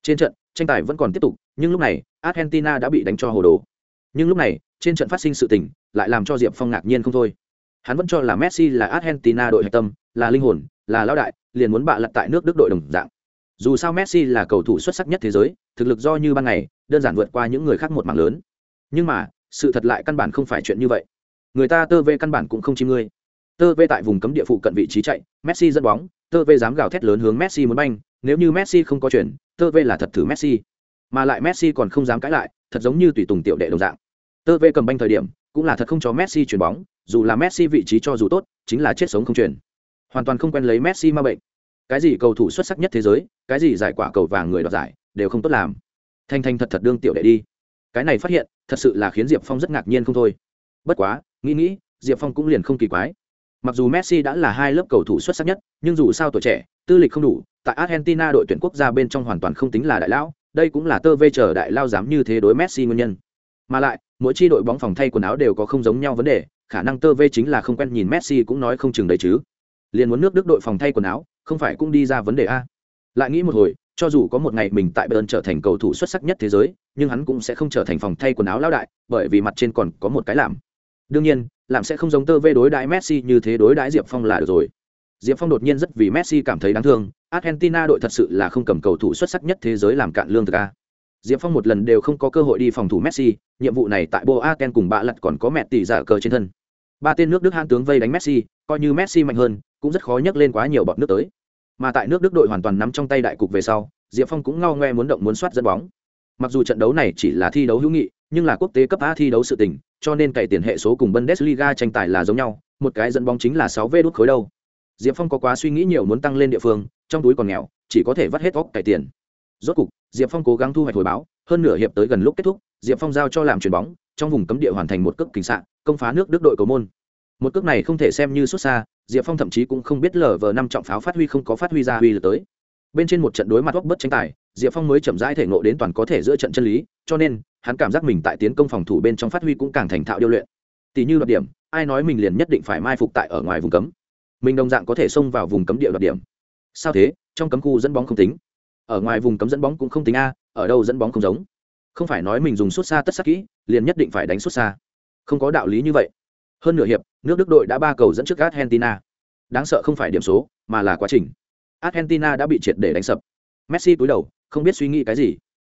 A: Trên trận, tranh tài vẫn còn tiếp tục, nhưng lúc này, argentina đã bị đánh cho hồ đồ. Nhưng lúc này, trên trận phát sinh sự tình lại làm cho diệp phong ngạc nhiên không thôi. Hắn vẫn cho là messi là argentina đội hạch tâm, là linh hồn, là lao đại, liền muốn bạ lặt tại nước đức đội đồng dạng. Dù sao messi là cầu thủ xuất sắc nhất thế giới, thực lực do như ban ngày, đơn giản vượt qua những người khác một mảng lớn. Nhưng mà, sự thật lại căn bản không phải chuyện như vậy. Người ta tơ vê căn bản cũng không chim ngươi. Tơ vê tại vùng cấm địa phụ cận vị trí chạy, messi dẫn bóng, tơ vê dám gào thét lớn hướng messi muốn banh, nếu như messi không có chuyển, tơ vê là thật thử messi. Mà lại messi còn không dám cãi lại, thật giống như tùy tùng tiểu đệ đồng dạng. Tơ vê cầm banh thời điểm cũng là thật không cho messi chuyển bóng, dù là messi vị trí cho dù tốt, chính là chết sống không chuyển hoàn toàn không quen lấy messi ma bệnh. Cái gì cầu thủ xuất sắc nhất thế giới, cái gì giải quả cầu vàng người đoạt giải, đều không tốt làm. Thanh thanh thật thật đương tiểu đệ đi. Cái này phát hiện, thật sự là khiến diệp phong rất ngạc nhiên không thôi. Bất quá, nghĩ nghĩ, diệp phong cũng liền không kỳ quái. Mặc dù messi đã là hai lớp cầu thủ xuất sắc nhất, nhưng dù sao tuổi trẻ, tư lịch không đủ, tại argentina đội tuyển quốc gia bên trong hoàn toàn không tính là đại lão, đây cũng là tơ vê chờ đại lao dám như thế đối messi nguyên nhân. Mà lại mỗi chi đội bóng phòng thay quần áo đều có không giống nhau vấn đề, khả năng tơ vê chính là không quen nhìn messi cũng nói không chừng đấy chứ. Liền muốn nước đức đội phòng thay quần áo, không phải cũng đi ra vấn đề a. Lại nghĩ một hồi, cho dù có một ngày mình tại bayern trở thành cầu thủ xuất sắc nhất thế giới, nhưng hắn cũng sẽ không trở thành phòng thay quần áo lão đại, bởi vì mặt trên còn có một cái làm. Đương nhiên, làm sẽ không giống tơ vê đối đãi messi như thế đối đãi diệp phong là được rồi. Diệp phong đột nhiên rất vì messi cảm thấy đáng thương, argentina đội thật sự là không cầm cầu thủ xuất sắc nhất thế giới làm cạn lương thực a diệp phong một lần đều không có cơ hội đi phòng thủ messi, nhiệm vụ này tại boaken cùng bạ lật còn có mẹ tỷ giả cờ trên thân. Ba tên nước đức hãn tướng vây đánh messi, coi như messi mạnh hơn, cũng rất khó nhấc lên quá nhiều bọt nước tới. Mà tại nước đức đội hoàn toàn nắm trong tay đại cục về sau, diệp phong cũng ngao ngoe muốn động muốn soát dẫn bóng. Mặc dù trận đấu này chỉ là thi đấu hữu nghị, nhưng là quốc tế cấp a thi đấu sự tình, cho nên cày tiền hệ số cùng bundesliga tranh tài là giống nhau, một cái dẫn bóng chính là sáu vé đút khối đâu. Diệp phong có quá suy nghĩ nhiều muốn tăng lên địa phương, trong túi còn nghèo, chỉ có thể vắt hết óc cày tiền rốt cục diệp phong cố gắng thu hoạch hồi báo hơn nửa hiệp tới gần lúc kết thúc diệp phong giao cho làm chuyền bóng trong vùng cấm địa hoàn thành một cước kính sạn, công phá nước đức đội cầu môn. Một cước này không thể xem như xuất xa diệp phong thậm chí cũng không biết lờ vờ năm trọng pháo phát huy không có phát huy ra huy lực tới. Bên trên một trận đối mặt góc bất tranh tài diệp phong mới chậm rãi thể ngộ đến toàn có thể giữa trận chân lý cho nên hắn cảm giác mình tại tiến công phòng thủ bên trong phát huy cũng càng thành thạo điêu luyện. Tỷ như đoạt điểm ai nói mình liền nhất định phải mai phục tại ở ngoài vùng cấm? Mình đồng dạng có thể xông vào vùng cấm địa đoạt điểm. Sao thế? Trong cấm khu dẫn bóng không tính ở ngoài vùng cấm dẫn bóng cũng không tính a, ở đâu dẫn bóng không giống. Không phải nói mình dùng xuất xa tất sắc kỹ, liền nhất định phải đánh xuất xa. Không có đạo lý như vậy. Hơn nửa hiệp, nước đức đội đã ba cầu dẫn trước argentina. Đáng sợ không phải điểm số, mà là quá trình. Argentina đã bị triệt để đánh sập. Messi cúi đầu, không biết suy nghĩ cái gì.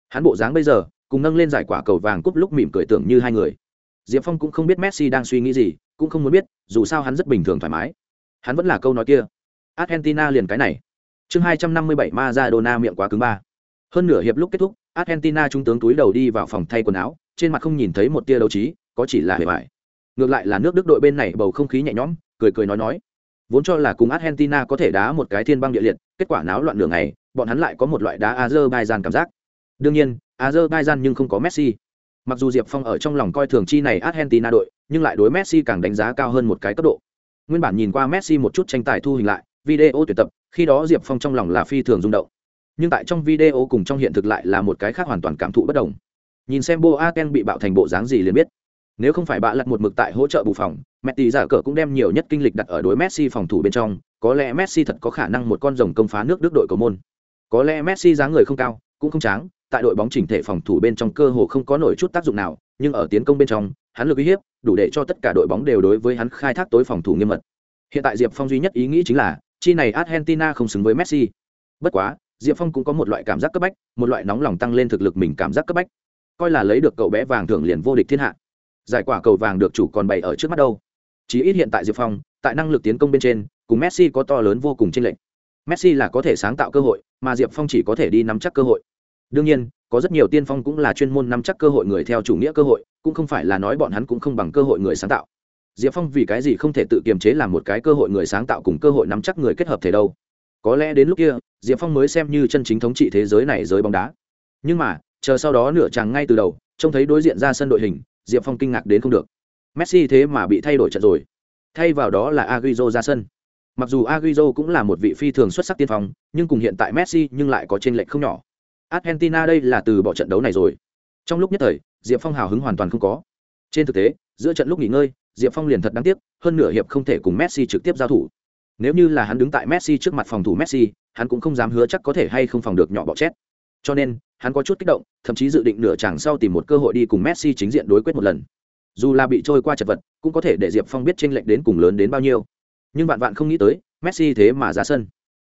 A: Hắn bộ dáng bây giờ, cùng nâng lên giải quả cầu vàng cúp lúc mỉm cười tưởng như hai người. Diệp phong cũng không biết messi đang suy nghĩ gì, cũng không muốn biết, dù sao hắn rất bình thường thoải mái. Hắn vẫn là câu nói kia. Argentina liền cái này chương hai trăm năm mươi bảy Maradona miệng quá cứng ba. Hơn nửa hiệp lúc kết thúc, argentina trung tướng túi đầu đi vào phòng thay quần áo, trên mặt không nhìn thấy một tia đấu trí, có chỉ là hề vải ngược lại là nước đức đội bên này bầu không khí nhẹ nhõm, cười cười nói nói. Vốn cho là cùng argentina có thể đá một cái thiên băng địa liệt, kết quả náo loạn đường này bọn hắn lại có một loại đá azerbaijan cảm giác. Đương nhiên, azerbaijan nhưng không có messi. Mặc dù diệp phong ở trong lòng coi thường chi này argentina đội, nhưng lại đối messi càng đánh giá cao hơn một cái cấp độ. Nguyên bản nhìn qua messi một chút tranh tài thu hình lại, video tuyển tập khi đó diệp phong trong lòng là phi thường rung động. Nhưng tại trong video cùng trong hiện thực lại là một cái khác hoàn toàn cảm thụ bất đồng. Nhìn xem boaken bị bạo thành bộ dáng gì liền biết. Nếu không phải bạ lật một mực tại hỗ trợ bù phòng, mẹ tỷ giả cờ cũng đem nhiều nhất kinh lịch đặt ở đối messi phòng thủ bên trong, có lẽ messi thật có khả năng một con rồng công phá nước đức đội cầu môn. Có lẽ messi dáng người không cao, cũng không tráng, tại đội bóng chỉnh thể phòng thủ bên trong cơ hồ không có nổi chút tác dụng nào, nhưng ở tiến công bên trong, hắn lực uy hiếp đủ để cho tất cả đội bóng đều đối với hắn khai thác tối phòng thủ nghiêm mật. Hiện tại diệp phong duy nhất ý nghĩ chính là chi này argentina không xứng với messi. Bất quá, diệp phong cũng có một loại cảm giác cấp bách, một loại nóng lòng tăng lên thực lực mình cảm giác cấp bách. Coi là lấy được cậu bé vàng thưởng liền vô địch thiên hạ. Giải quả cầu vàng được chủ còn bày ở trước mắt đâu. Chỉ ít hiện tại diệp phong, tại năng lực tiến công bên trên, cùng messi có to lớn vô cùng chênh lệch. Messi là có thể sáng tạo cơ hội, mà diệp phong chỉ có thể đi nắm chắc cơ hội. Đương nhiên, có rất nhiều tiên phong cũng là chuyên môn nắm chắc cơ hội người theo chủ nghĩa cơ hội, cũng không phải là nói bọn hắn cũng không bằng cơ hội người sáng tạo diệp phong vì cái gì không thể tự kiềm chế làm một cái cơ hội người sáng tạo cùng cơ hội nắm chắc người kết hợp thể đâu? Có lẽ đến lúc kia, diệp phong mới xem như chân chính thống trị thế giới này giới bóng đá. Nhưng mà, chờ sau đó nửa chàng ngay từ đầu, trông thấy đối diện ra sân đội hình, diệp phong kinh ngạc đến không được. Messi thế mà bị thay đổi trận rồi. Thay vào đó là aguizo ra sân. Mặc dù aguizo cũng là một vị phi thường xuất sắc tiên phong, nhưng cùng hiện tại messi nhưng lại có t r ê n lệch không nhỏ. Argentina đây là từ bỏ trận đấu này rồi. Trong lúc nhất thời, diệp phong hào hứng hoàn toàn không có. Trên thực tế, giữa trận lúc nghỉ ngơi diệp phong liền thật đáng tiếc, hơn nửa hiệp không thể cùng messi trực tiếp giao thủ. Nếu như là hắn đứng tại messi trước mặt phòng thủ messi, hắn cũng không dám hứa chắc có thể hay không phòng được nhỏ bọ chết. cho nên, hắn có chút kích động, thậm chí dự định nửa chẳng sau tìm một cơ hội đi cùng messi chính diện đối quyết một lần. Dù là bị trôi qua chật vật, cũng có thể để diệp phong biết tranh lệch đến cùng lớn đến bao nhiêu. Nhưng bạn bạn không nghĩ tới, messi thế mà ra sân.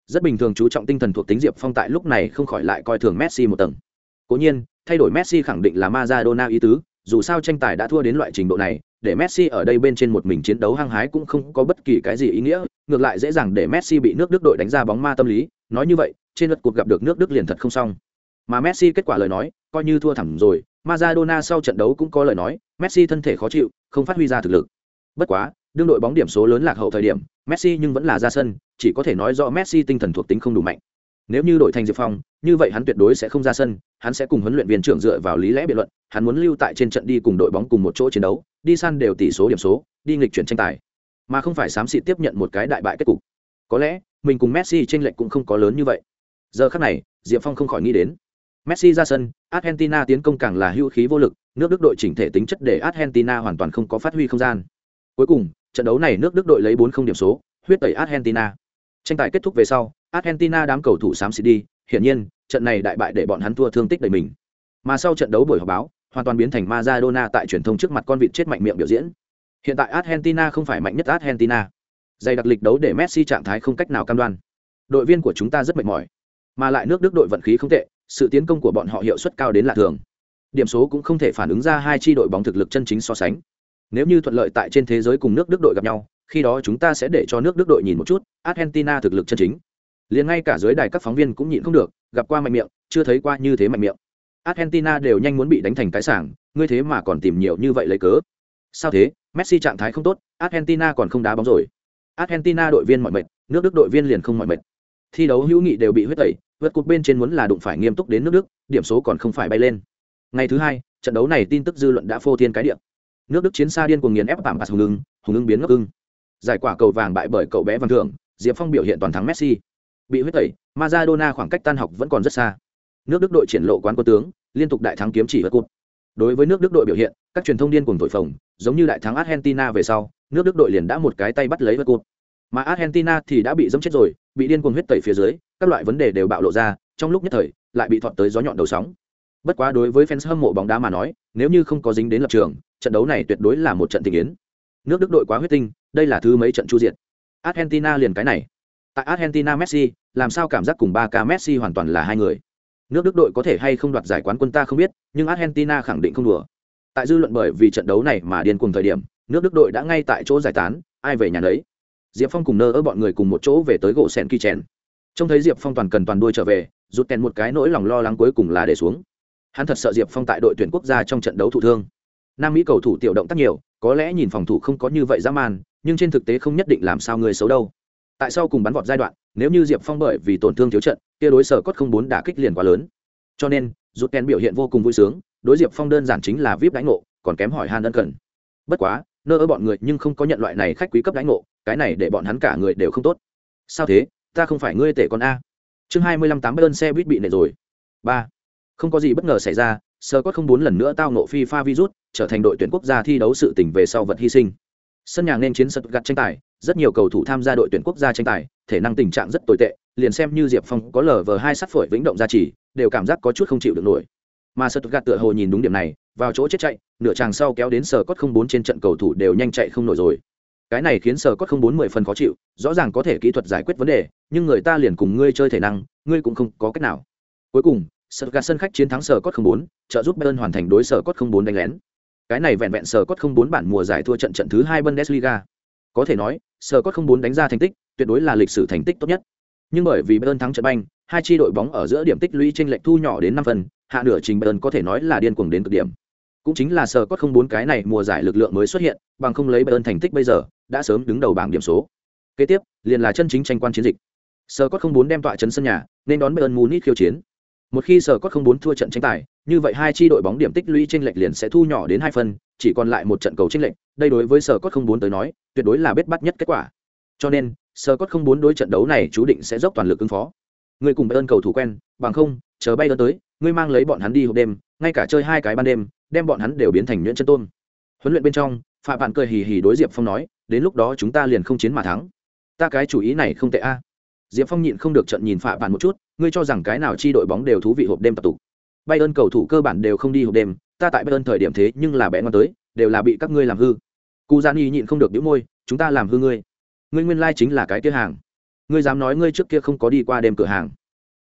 A: Rất bình thường chú trọng tinh thần thuộc tính diệp phong tại lúc này không khỏi lại coi thường messi một tầng. Cố nhiên, thay đổi messi khẳng định là Maradona ý tứ, dù sao tranh tài đã thua đến loại trình độ này để Messi ở đây bên trên một mình chiến đấu hăng hái cũng không có bất kỳ cái gì ý nghĩa, ngược lại dễ dàng để Messi bị nước Đức đội đánh ra bóng ma tâm lý, nói như vậy, trên lượt cuộc gặp được nước Đức liền thật không xong. Mà Messi kết quả lời nói, coi như thua thẳng rồi, Maradona sau trận đấu cũng có lời nói, Messi thân thể khó chịu, không phát huy ra thực lực. Bất quá, đương đội bóng điểm số lớn lạc hậu thời điểm, Messi nhưng vẫn là ra sân, chỉ có thể nói rõ Messi tinh thần thuộc tính không đủ mạnh. Nếu như đổi thành Diệp Phong, như vậy hắn tuyệt đối sẽ không ra sân, hắn sẽ cùng huấn luyện viên trưởng dựa vào lý lẽ biện luận, hắn muốn lưu tại trên trận đi cùng đội bóng cùng một chỗ chiến đấu, đi săn đều tỷ số điểm số, đi nghịch chuyển tranh tài, mà không phải xám xịt tiếp nhận một cái đại bại kết cục. Có lẽ, mình cùng Messi chênh lệch cũng không có lớn như vậy. Giờ khắc này, Diệp Phong không khỏi nghĩ đến, Messi ra sân, Argentina tiến công càng là hữu khí vô lực, nước Đức đội chỉnh thể tính chất để Argentina hoàn toàn không có phát huy không gian. Cuối cùng, trận đấu này nước Đức đội lấy 4-0 điểm số, huyết tẩy Argentina. Tranh tài kết thúc về sau, Argentina đám cầu thủ xám xịt đi, hiển nhiên, trận này đại bại để bọn hắn thua thương tích đầy mình. Mà sau trận đấu buổi họp báo, hoàn toàn biến thành Maradona tại truyền thông trước mặt con vịt chết mạnh miệng biểu diễn. Hiện tại Argentina không phải mạnh nhất Argentina. Dày đặc lịch đấu để Messi trạng thái không cách nào cam đoan. Đội viên của chúng ta rất mệt mỏi, mà lại nước Đức đội vận khí không tệ, sự tiến công của bọn họ hiệu suất cao đến lạ thường điểm số cũng không thể phản ứng ra hai chi đội bóng thực lực chân chính so sánh nếu như thuận lợi tại trên thế giới cùng nước đức đội gặp nhau khi đó chúng ta sẽ để cho nước đức đội nhìn một chút argentina thực lực chân chính liền ngay cả dưới đài các phóng viên cũng nhịn không được gặp qua mạnh miệng chưa thấy qua như thế mạnh miệng. Argentina đều nhanh muốn bị đánh thành cái sảng ngươi thế mà còn tìm nhiều như vậy lấy cớ. Sao thế? Messi trạng thái không tốt argentina còn không đá bóng rồi. Argentina đội viên mọi mệt nước đức đội viên liền không mọi mệt. Thi đấu hữu nghị đều bị huyết tẩy vượt cột bên trên muốn là đụng phải nghiêm túc đến nước đức điểm số còn không phải bay lên. Ngày thứ hai trận đấu này tin tức dư luận đã phô thiên cái điệm nước đức chiến xa điên cuồng nghiền ép bảng bạc hùng ưng hùng ưng biến ngốc ưng. Giải quả cầu vàng bại bởi cậu bé văn thưởng, diệp phong biểu hiện toàn thắng messi bị huyết tẩy, Maradona khoảng cách tan học vẫn còn rất xa. Nước đức đội triển lộ quán quân tướng, liên tục đại thắng kiếm chỉ vật cột. Đối với nước đức đội biểu hiện, các truyền thông điên cuồng thổi phồng, giống như đại thắng argentina về sau, nước đức đội liền đã một cái tay bắt lấy vật cột. Mà argentina thì đã bị dẫm chết rồi, bị điên cuồng huyết tẩy phía dưới, các loại vấn đề đều bạo lộ ra, trong lúc nhất thời, lại bị thọt tới gió nhọn đầu sóng. Bất quá đối với fans hâm mộ bóng đá mà nói, nếu như không có dính đến lập trường, trận đấu này tuyệt đối là một trận tình yến. Nước đức đội quá huyết tinh, đây là thứ mấy trận chu diện argentina liền cái này tại argentina messi, làm sao cảm giác cùng ba ca messi hoàn toàn là hai người? Nước đức đội có thể hay không đoạt giải quán quân ta không biết, nhưng argentina khẳng định không đùa. Tại dư luận bởi vì trận đấu này mà điên cùng thời điểm, nước đức đội đã ngay tại chỗ giải tán, ai về nhà đấy diệp phong cùng nơ ở bọn người cùng một chỗ về tới gỗ sen kỳ chèn trông thấy diệp phong toàn cần toàn đuôi trở về rút kèn một cái nỗi lòng lo lắng cuối cùng là để xuống. Hắn thật sợ diệp phong tại đội tuyển quốc gia trong trận đấu thụ thương. Nam mỹ cầu thủ tiểu động tác nhiều, có lẽ nhìn phòng thủ không có như vậy dã man, nhưng trên thực tế không nhất định làm sao người xấu đâu tại sao cùng bắn vọt giai đoạn, nếu như diệp phong bởi vì tổn thương thiếu trận, kia đối sở cốt không bốn đả kích liền quá lớn. Cho nên, rút kèn biểu hiện vô cùng vui sướng, đối diệp phong đơn giản chính là vip đánh ngộ, còn kém hỏi han ân cần. Bất quá, nơ ở bọn người nhưng không có nhận loại này khách quý cấp đánh ngộ, cái này để bọn hắn cả người đều không tốt. Sao thế? Ta không phải ngươi tể con a. Chương hai mươi lăm tám ơn xe buýt bị nệ rồi. Ba. Không có gì bất ngờ xảy ra sơ cốt không bốn lần nữa tao nộ phi pha virus, trở thành đội tuyển quốc gia thi đấu sự tỉnh về sau vật hy sinh sân nhà nên chiến sật gặt tranh tài, rất nhiều cầu thủ tham gia đội tuyển quốc gia tranh tài, thể năng tình trạng rất tồi tệ, liền xem như diệp phong có lờ vờ hai sắt phổi vĩnh động gia trì, đều cảm giác có chút không chịu được nổi. Mà sật gặt tựa hồ nhìn đúng điểm này, vào chỗ chết chạy, nửa chàng sau kéo đến sờ cốt không bốn trên trận cầu thủ đều nhanh chạy không nổi rồi. Cái này khiến sờ cốt không bốn mười phần khó chịu, rõ ràng có thể kỹ thuật giải quyết vấn đề, nhưng người ta liền cùng ngươi chơi thể năng, ngươi cũng không có cách nào. Cuối cùng sở gạt sân khách chiến thắng sờ cốt không bốn, trợ giúp bayern hoàn thành đối sờ cốt không bốn đánh lén cái này vẹn vẹn sờ cốt không bốn bản mùa giải thua trận trận thứ hai bundesliga. Có thể nói sờ cốt không bốn đánh ra thành tích, tuyệt đối là lịch sử thành tích tốt nhất. Nhưng bởi vì bayern thắng trận banh, hai chi đội bóng ở giữa điểm tích lũy trên lệch thu nhỏ đến năm phần, hạ nửa trình bayern có thể nói là điên cuồng đến cực điểm. Cũng chính là sờ cốt không bốn cái này mùa giải lực lượng mới xuất hiện, bằng không lấy bayern thành tích bây giờ, đã sớm đứng đầu bảng điểm số. Kế tiếp, liền là chân chính tranh quan chiến dịch. Sờ cốt không bốn đem tọa trấn sân nhà, nên đón bayern munich khiêu chiến. Một khi Sờ cốt không bốn thua trận tranh tài như vậy hai chi đội bóng điểm tích lũy trên lệch liền sẽ thu nhỏ đến hai phần, chỉ còn lại một trận cầu trên lệch, đây đối với sở cốt không bốn tới nói, tuyệt đối là biết bắt nhất kết quả. Cho nên, sở cốt không bốn đối trận đấu này chú định sẽ dốc toàn lực ứng phó. Người cùng bayern cầu thủ quen, bằng không, chờ bay tới, ngươi mang lấy bọn hắn đi hộp đêm, ngay cả chơi hai cái ban đêm, đem bọn hắn đều biến thành nhuyễn chân tôn huấn luyện bên trong phạm bạn cười hì hì đối diệp phong nói, đến lúc đó chúng ta liền không chiến mà thắng. Ta cái chủ ý này không tệ a. Diệp phong nhịn không được trận nhìn phạm bạn một chút, ngươi cho rằng cái nào chi đội bóng đều thú vị hộp đêm tập tục bay ơn cầu thủ cơ bản đều không đi hộp đêm, ta tại bay ơn thời điểm thế nhưng là bẽ ngon tới, đều là bị các ngươi làm hư. Cụ gian y nhịn không được đĩu môi, chúng ta làm hư ngươi. Ngươi nguyên lai、like、chính là cái kia hàng. Ngươi dám nói ngươi trước kia không có đi qua đêm cửa hàng.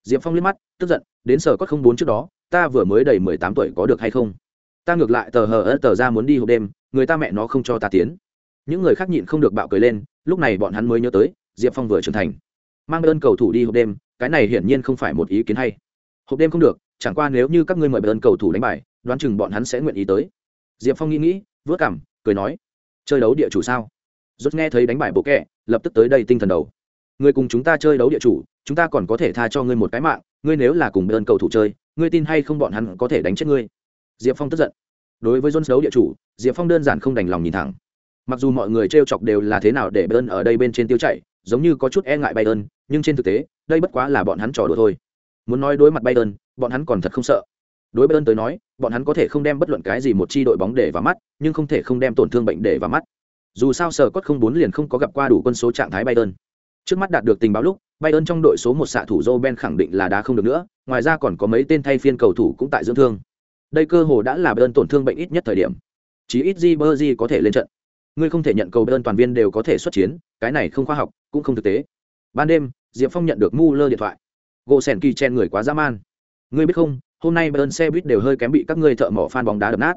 A: Diệp phong liếc mắt, tức giận, đến sở có không bốn trước đó, ta vừa mới đầy mười tám tuổi có được hay không? Ta ngược lại tờ hờ ớt tờ ra muốn đi hộp đêm, người ta mẹ nó không cho ta tiến. Những người khác nhịn không được bạo cười lên, lúc này bọn hắn mới nhớ tới, diệp phong vừa trưởng thành. Mang ơn cầu thủ đi hộp đêm, cái này hiển nhiên không phải một ý kiến hay. Hộp đêm không được chẳng qua nếu như các ngươi mời ơn cầu thủ đánh bài, đoán chừng bọn hắn sẽ nguyện ý tới. Diệp phong nghĩ nghĩ, vớt cảm cười nói, chơi đấu địa chủ sao? Rốt nghe thấy đánh bài bộ kẹ lập tức tới đây tinh thần đầu. Người cùng chúng ta chơi đấu địa chủ, chúng ta còn có thể tha cho ngươi một cái mạng, ngươi nếu là cùng ơn cầu thủ chơi, ngươi tin hay không bọn hắn có thể đánh chết ngươi? Diệp phong tức giận. Đối với jones đấu địa chủ, diệp phong đơn giản không đành lòng nhìn thẳng. Mặc dù mọi người t r e o chọc đều là thế nào để bayern ở đây bên trên tiêu chạy giống như có chút e ngại bayern nhưng trên thực tế, đây bất quá là bọn hắn trò đùa thôi. Muốn nói đối mặt bayern bọn hắn còn thật không sợ. Đối bayern tới nói, bọn hắn có thể không đem bất luận cái gì một chi đội bóng để vào mắt, nhưng không thể không đem tổn thương bệnh để vào mắt. Dù sao sở cốt không bốn liền không có gặp qua đủ quân số trạng thái bayern. Trước mắt đạt được tình báo lúc, bayern trong đội số một xạ thủ joe ben khẳng định là đá không được nữa, ngoài ra còn có mấy tên thay phiên cầu thủ cũng tại dưỡng thương. Đây cơ hồ đã là bayern tổn thương bệnh ít nhất thời điểm. Chỉ ít di bơ có thể lên trận. Ngươi không thể nhận cầu bayern toàn viên đều có thể xuất chiến, cái này không khoa học, cũng không thực tế. Ban đêm, diệp phong nhận được mu lơ điện thoại. Gỗ sèn kỳ chen người quá dã man ngươi biết không, hôm nay bayern xe buýt đều hơi kém bị các ngươi thợ mỏ phan bóng đá đập nát.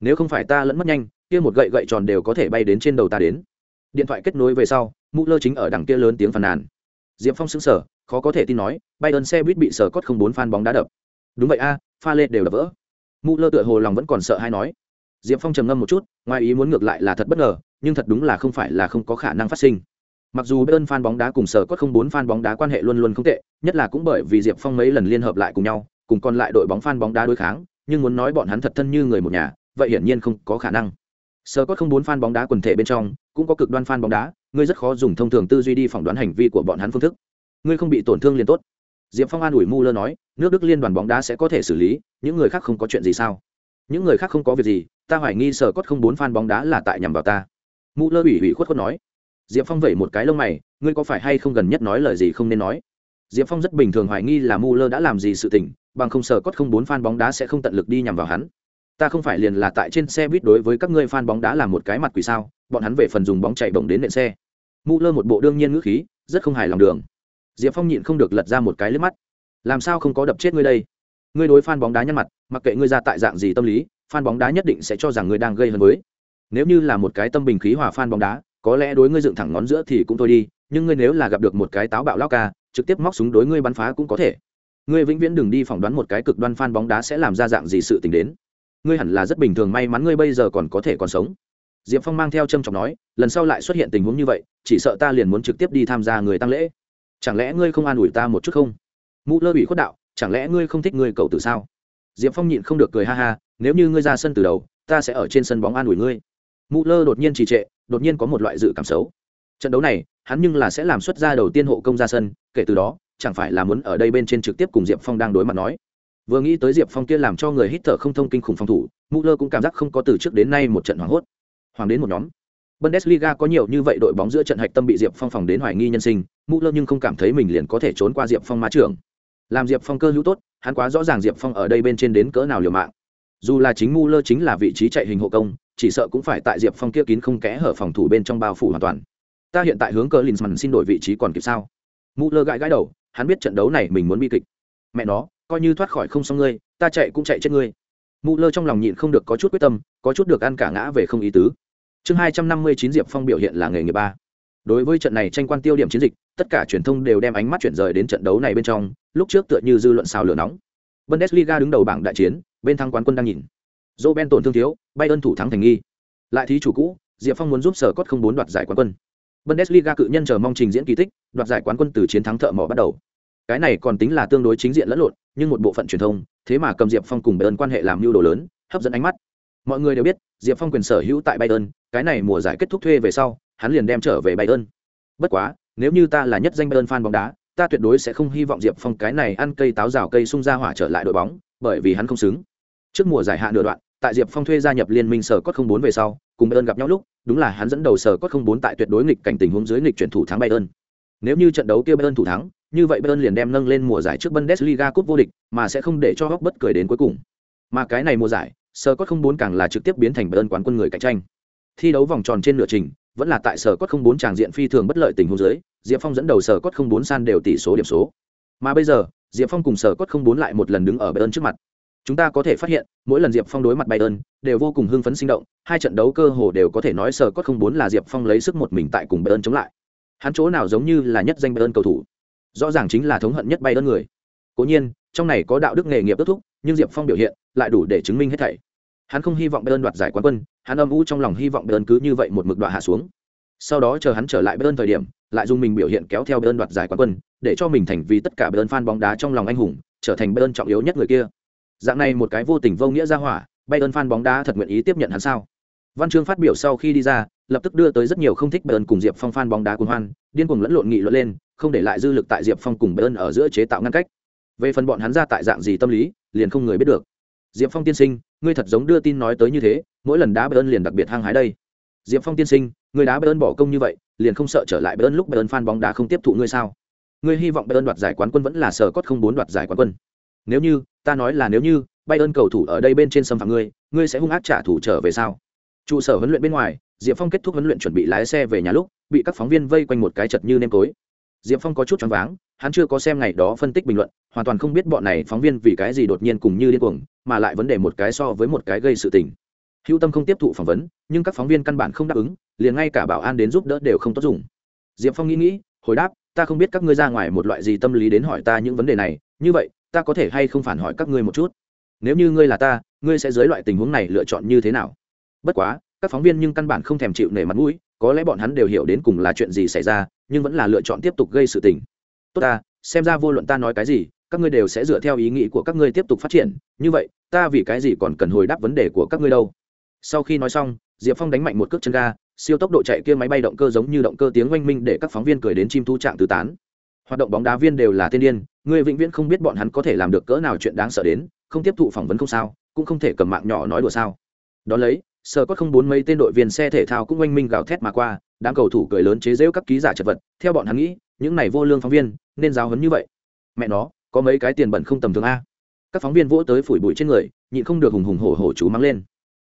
A: Nếu không phải ta lẫn mất nhanh, kia một gậy gậy tròn đều có thể bay đến trên đầu ta đến. Điện thoại kết nối về sau mũ lơ chính ở đằng kia lớn tiếng phàn nàn. Diệp phong xứng sở khó có thể tin nói, bayern xe buýt bị sở cốt không bốn phan bóng đá đập. Đúng vậy a, pha lê đều đập vỡ. Mũ lơ tựa hồ lòng vẫn còn sợ hay nói. Diệp phong trầm ngâm một chút, ngoài ý muốn ngược lại là thật bất ngờ, nhưng thật đúng là không phải là không có khả năng phát sinh. Mặc dù bayern fan bóng đá cùng sở cốt không bốn fan bóng đá quan hệ luôn luôn không tệ, nhất là cũng bởi vì diệp phong mấy lần liên hợp lại cùng nhau cùng còn lại đội bóng fan bóng đá đối kháng, nhưng muốn nói bọn hắn thật thân như người một nhà, vậy hiển nhiên không có khả năng. Sơ cốt không bốn fan bóng đá quần thể bên trong, cũng có cực đoan fan bóng đá, ngươi rất khó dùng thông thường tư duy đi phỏng đoán hành vi của bọn hắn phương thức. Ngươi không bị tổn thương liền tốt. Diệp phong an ủi mu lơ nói, nước đức liên đoàn bóng đá sẽ có thể xử lý, những người khác không có chuyện gì sao? Những người khác không có việc gì, ta hoài nghi sở cốt không bốn fan bóng đá là tại nhằm vào ta. Mu lơ ủy ủy khuất khuất nói. Diệp phong vẩy một cái lông mày, ngươi có phải hay không gần nhất nói lời gì không nên nói? Diệp phong rất bình thường hoài nghi là mu lơ đã làm gì sự tình bằng không sở cốt không bốn fan bóng đá sẽ không tận lực đi nhằm vào hắn. Ta không phải liền là tại trên xe buýt đối với các ngươi fan bóng đá làm một cái mặt quỷ sao, bọn hắn về phần dùng bóng chạy bổng đến nền xe. Mu lơ một bộ đương nhiên ngữ khí, rất không hài lòng đường. Diệp phong nhịn không được lật ra một cái lướt mắt. Làm sao không có đập chết ngươi đây? Ngươi đối fan bóng đá nhăn mặt, mặc kệ ngươi ra tại dạng gì tâm lý, fan bóng đá nhất định sẽ cho rằng ngươi đang gây hấn với. Nếu như là một cái tâm bình khí hòa fan bóng đá, có lẽ đối ngươi dựng thẳng ngón giữa thì cũng thôi đi, nhưng ngươi nếu là gặp được một cái táo bạo lao ca, trực tiếp móc súng đối ngươi bắn phá cũng có thể ngươi vĩnh viễn đừng đi phỏng đoán một cái cực đoan fan bóng đá sẽ làm ra dạng gì sự tình đến. Ngươi hẳn là rất bình thường may mắn ngươi bây giờ còn có thể còn sống. Diệp phong mang theo trâm trọng nói, lần sau lại xuất hiện tình huống như vậy, chỉ sợ ta liền muốn trực tiếp đi tham gia người tăng lễ. Chẳng lẽ ngươi không an ủi ta một chút không? Mũ lơ bị khuất đạo, chẳng lẽ ngươi không thích người cậu tử sao? Diệp phong nhịn không được cười ha ha, nếu như ngươi ra sân từ đầu, ta sẽ ở trên sân bóng an ủi ngươi. Mũ lơ đột nhiên trì trệ, đột nhiên có một loại dự cảm xấu. Trận đấu này, hắn nhưng là sẽ làm xuất ra đầu tiên hộ công ra sân, kể từ đó chẳng phải là muốn ở đây bên trên trực tiếp cùng diệp phong đang đối mặt nói. Vừa nghĩ tới diệp phong kia làm cho người hít thở không thông kinh khủng phòng thủ mũ lơ cũng cảm giác không có từ trước đến nay một trận hoảng hốt. Hoàng đến một nhóm. Bundesliga có nhiều như vậy đội bóng giữa trận hạch tâm bị diệp phong phòng đến hoài nghi nhân sinh mũ lơ nhưng không cảm thấy mình liền có thể trốn qua diệp phong má trường làm diệp phong cơ hữu tốt, hắn quá rõ ràng diệp phong ở đây bên trên đến cỡ nào liều mạng. Dù là chính mu lơ chính là vị trí chạy hình hộ công, chỉ sợ cũng phải tại diệp phong kia kín không kẽ hở phòng thủ bên trong bao phủ hoàn toàn. Ta hiện tại hướng cờ linsman xin đổi vị trí còn kịp sao? Mu lơ gãi gãi đầu hắn biết trận đấu này mình muốn bi kịch. Mẹ nó, coi như thoát khỏi không xong ngươi, ta chạy cũng chạy chết ngươi. Mụ lơ trong lòng nhịn không được có chút quyết tâm, có chút được ăn cả ngã về không ý tứ. Chương hai trăm năm mươi chín diệp phong biểu hiện là nghề nghiệp ba. Đối với trận này tranh quan tiêu điểm chiến dịch, tất cả truyền thông đều đem ánh mắt chuyển rời đến trận đấu này bên trong, lúc trước tựa như dư luận xào lửa nóng. Bundesliga đứng đầu bảng đại chiến, bên thắng quán quân đang nhìn. Dô ben tổn thương thiếu bay ơn thủ thắng thành nghi. Lại thí chủ cũ, diệp phong muốn giúp sở cốt không bốn đoạt giải quán quân bundesliga cự nhân chờ mong trình diễn kỳ tích, đoạt giải quán quân từ chiến thắng thợ mỏ bắt đầu. Cái này còn tính là tương đối chính diện lẫn lộn, nhưng một bộ phận truyền thông, thế mà cầm diệp phong cùng bayern quan hệ làm mưu đồ lớn, hấp dẫn ánh mắt. Mọi người đều biết, diệp phong quyền sở hữu tại bayern, cái này mùa giải kết thúc thuê về sau, hắn liền đem trở về bayern. Bất quá, nếu như ta là nhất danh bayern fan bóng đá, ta tuyệt đối sẽ không hy vọng diệp phong cái này ăn cây táo rào cây sung ra hỏa trở lại đội bóng, bởi vì hắn không xứng. Trước mùa giải hạ nửa đoạn, tại diệp phong thuê gia nhập liên minh sở cốt không bốn về sau, cùng bayern gặp nhau lúc đúng là hắn dẫn đầu sở có không bốn tại tuyệt đối nghịch cảnh tình huống dưới nghịch chuyển thủ thắng bayern. Nếu như trận đấu kia bayern thủ thắng, như vậy bayern liền đem nâng lên mùa giải trước bundesliga cúp vô địch, mà sẽ không để cho góc bất cười đến cuối cùng. Mà cái này mùa giải, sở có không bốn càng là trực tiếp biến thành bayern quán quân người cạnh tranh. Thi đấu vòng tròn trên nửa trình, vẫn là tại sở cốt không bốn tràng diện phi thường bất lợi tình huống dưới, diệp phong dẫn đầu sở cốt không bốn san đều tỷ số điểm số. Mà bây giờ, diệp phong cùng sở cốt không bốn lại một lần đứng ở bayern trước mặt chúng ta có thể phát hiện, mỗi lần diệp phong đối mặt bayern, đều vô cùng hưng phấn sinh động, hai trận đấu cơ hồ đều có thể nói sở cốt không bốn là diệp phong lấy sức một mình tại cùng bayern chống lại. Hắn chỗ nào giống như là nhất danh bayern cầu thủ, rõ ràng chính là thống hận nhất bayern người. Cố nhiên, trong này có đạo đức nghề nghiệp kết thúc, nhưng diệp phong biểu hiện lại đủ để chứng minh hết thảy. Hắn không hy vọng bayern đoạt giải quán quân, hắn âm u trong lòng hy vọng bayern cứ như vậy một mực đoạn hạ xuống. Sau đó chờ hắn trở lại bayern thời điểm, lại dùng mình biểu hiện kéo theo bayern đoạt giải quán quân, để cho mình thành vì tất cả bayern fan bóng đá trong lòng anh hùng, trở thành bayern trọng yếu nhất người kia dạng này một cái vô tình vô nghĩa ra hỏa bayern fan bóng đá thật nguyện ý tiếp nhận hắn sao? Văn chương phát biểu sau khi đi ra, lập tức đưa tới rất nhiều không thích bayern cùng diệp phong fan bóng đá cuồng hoan, điên cuồng lẫn lộn nghị luận lên, không để lại dư lực tại diệp phong cùng bayern ở giữa chế tạo ngăn cách. Về phần bọn hắn ra tại dạng gì tâm lý, liền không người biết được. Diệp phong tiên sinh, ngươi thật giống đưa tin nói tới như thế, mỗi lần đá bayern liền đặc biệt hăng hái đây. Diệp phong tiên sinh, ngươi đá bayern bỏ công như vậy, liền không sợ trở lại bayern lúc bayern fan bóng đá không tiếp thụ ngươi sao? Ngươi hy vọng bayern đoạt giải quán quân vẫn là sở cốt không bốn đoạt giải quán quân. Nếu như ta nói là nếu như bay ơn cầu thủ ở đây bên trên xâm phạm ngươi ngươi sẽ hung ác trả thù trở về sao? Trụ sở huấn luyện bên ngoài, diệp phong kết thúc huấn luyện chuẩn bị lái xe về nhà lúc, bị các phóng viên vây quanh một cái chật như nêm tối. Diệp phong có chút choáng váng, hắn chưa có xem ngày đó phân tích bình luận, hoàn toàn không biết bọn này phóng viên vì cái gì đột nhiên cùng như điên cuồng, mà lại vấn đề một cái so với một cái gây sự tình. Hữu tâm không tiếp thụ phỏng vấn, nhưng các phóng viên căn bản không đáp ứng, liền ngay cả bảo an đến giúp đỡ đều không tốt dùng. Diệp phong nghĩ nghĩ, hồi đáp, ta không biết các ngươi ra ngoài một loại gì tâm lý đến hỏi ta những vấn đề này, như vậy ta có thể hay không phản hỏi các ngươi một chút? Nếu như ngươi là ta, ngươi sẽ dưới loại tình huống này lựa chọn như thế nào? Bất quá, các phóng viên nhưng căn bản không thèm chịu nể mặt mũi, có lẽ bọn hắn đều hiểu đến cùng là chuyện gì xảy ra, nhưng vẫn là lựa chọn tiếp tục gây sự tình. Tốt ta, xem ra vô luận ta nói cái gì, các ngươi đều sẽ dựa theo ý nghĩ của các ngươi tiếp tục phát triển. Như vậy, ta vì cái gì còn cần hồi đáp vấn đề của các ngươi đâu? Sau khi nói xong, diệp phong đánh mạnh một cước chân ga, siêu tốc độ chạy kia máy bay động cơ giống như động cơ tiếng oanh minh để các phóng viên cười đến chim thu trạng tứ tán hoạt động bóng đá viên đều là tiên điên người vĩnh viễn không biết bọn hắn có thể làm được cỡ nào chuyện đáng sợ đến, không tiếp thụ phỏng vấn không sao, cũng không thể cầm mạng nhỏ nói đùa sao. Đón lấy, sở có không bốn mấy tên đội viên xe thể thao cũng oanh minh gào thét mà qua, đám cầu thủ cười lớn chế giễu các ký giả chật vật, theo bọn hắn nghĩ, những này vô lương phóng viên, nên giáo hấn như vậy. Mẹ nó, có mấy cái tiền bẩn không tầm thường a. Các phóng viên vỗ tới phủi bụi trên người, nhịn không được hùng hùng hổ hổ chú mắng lên.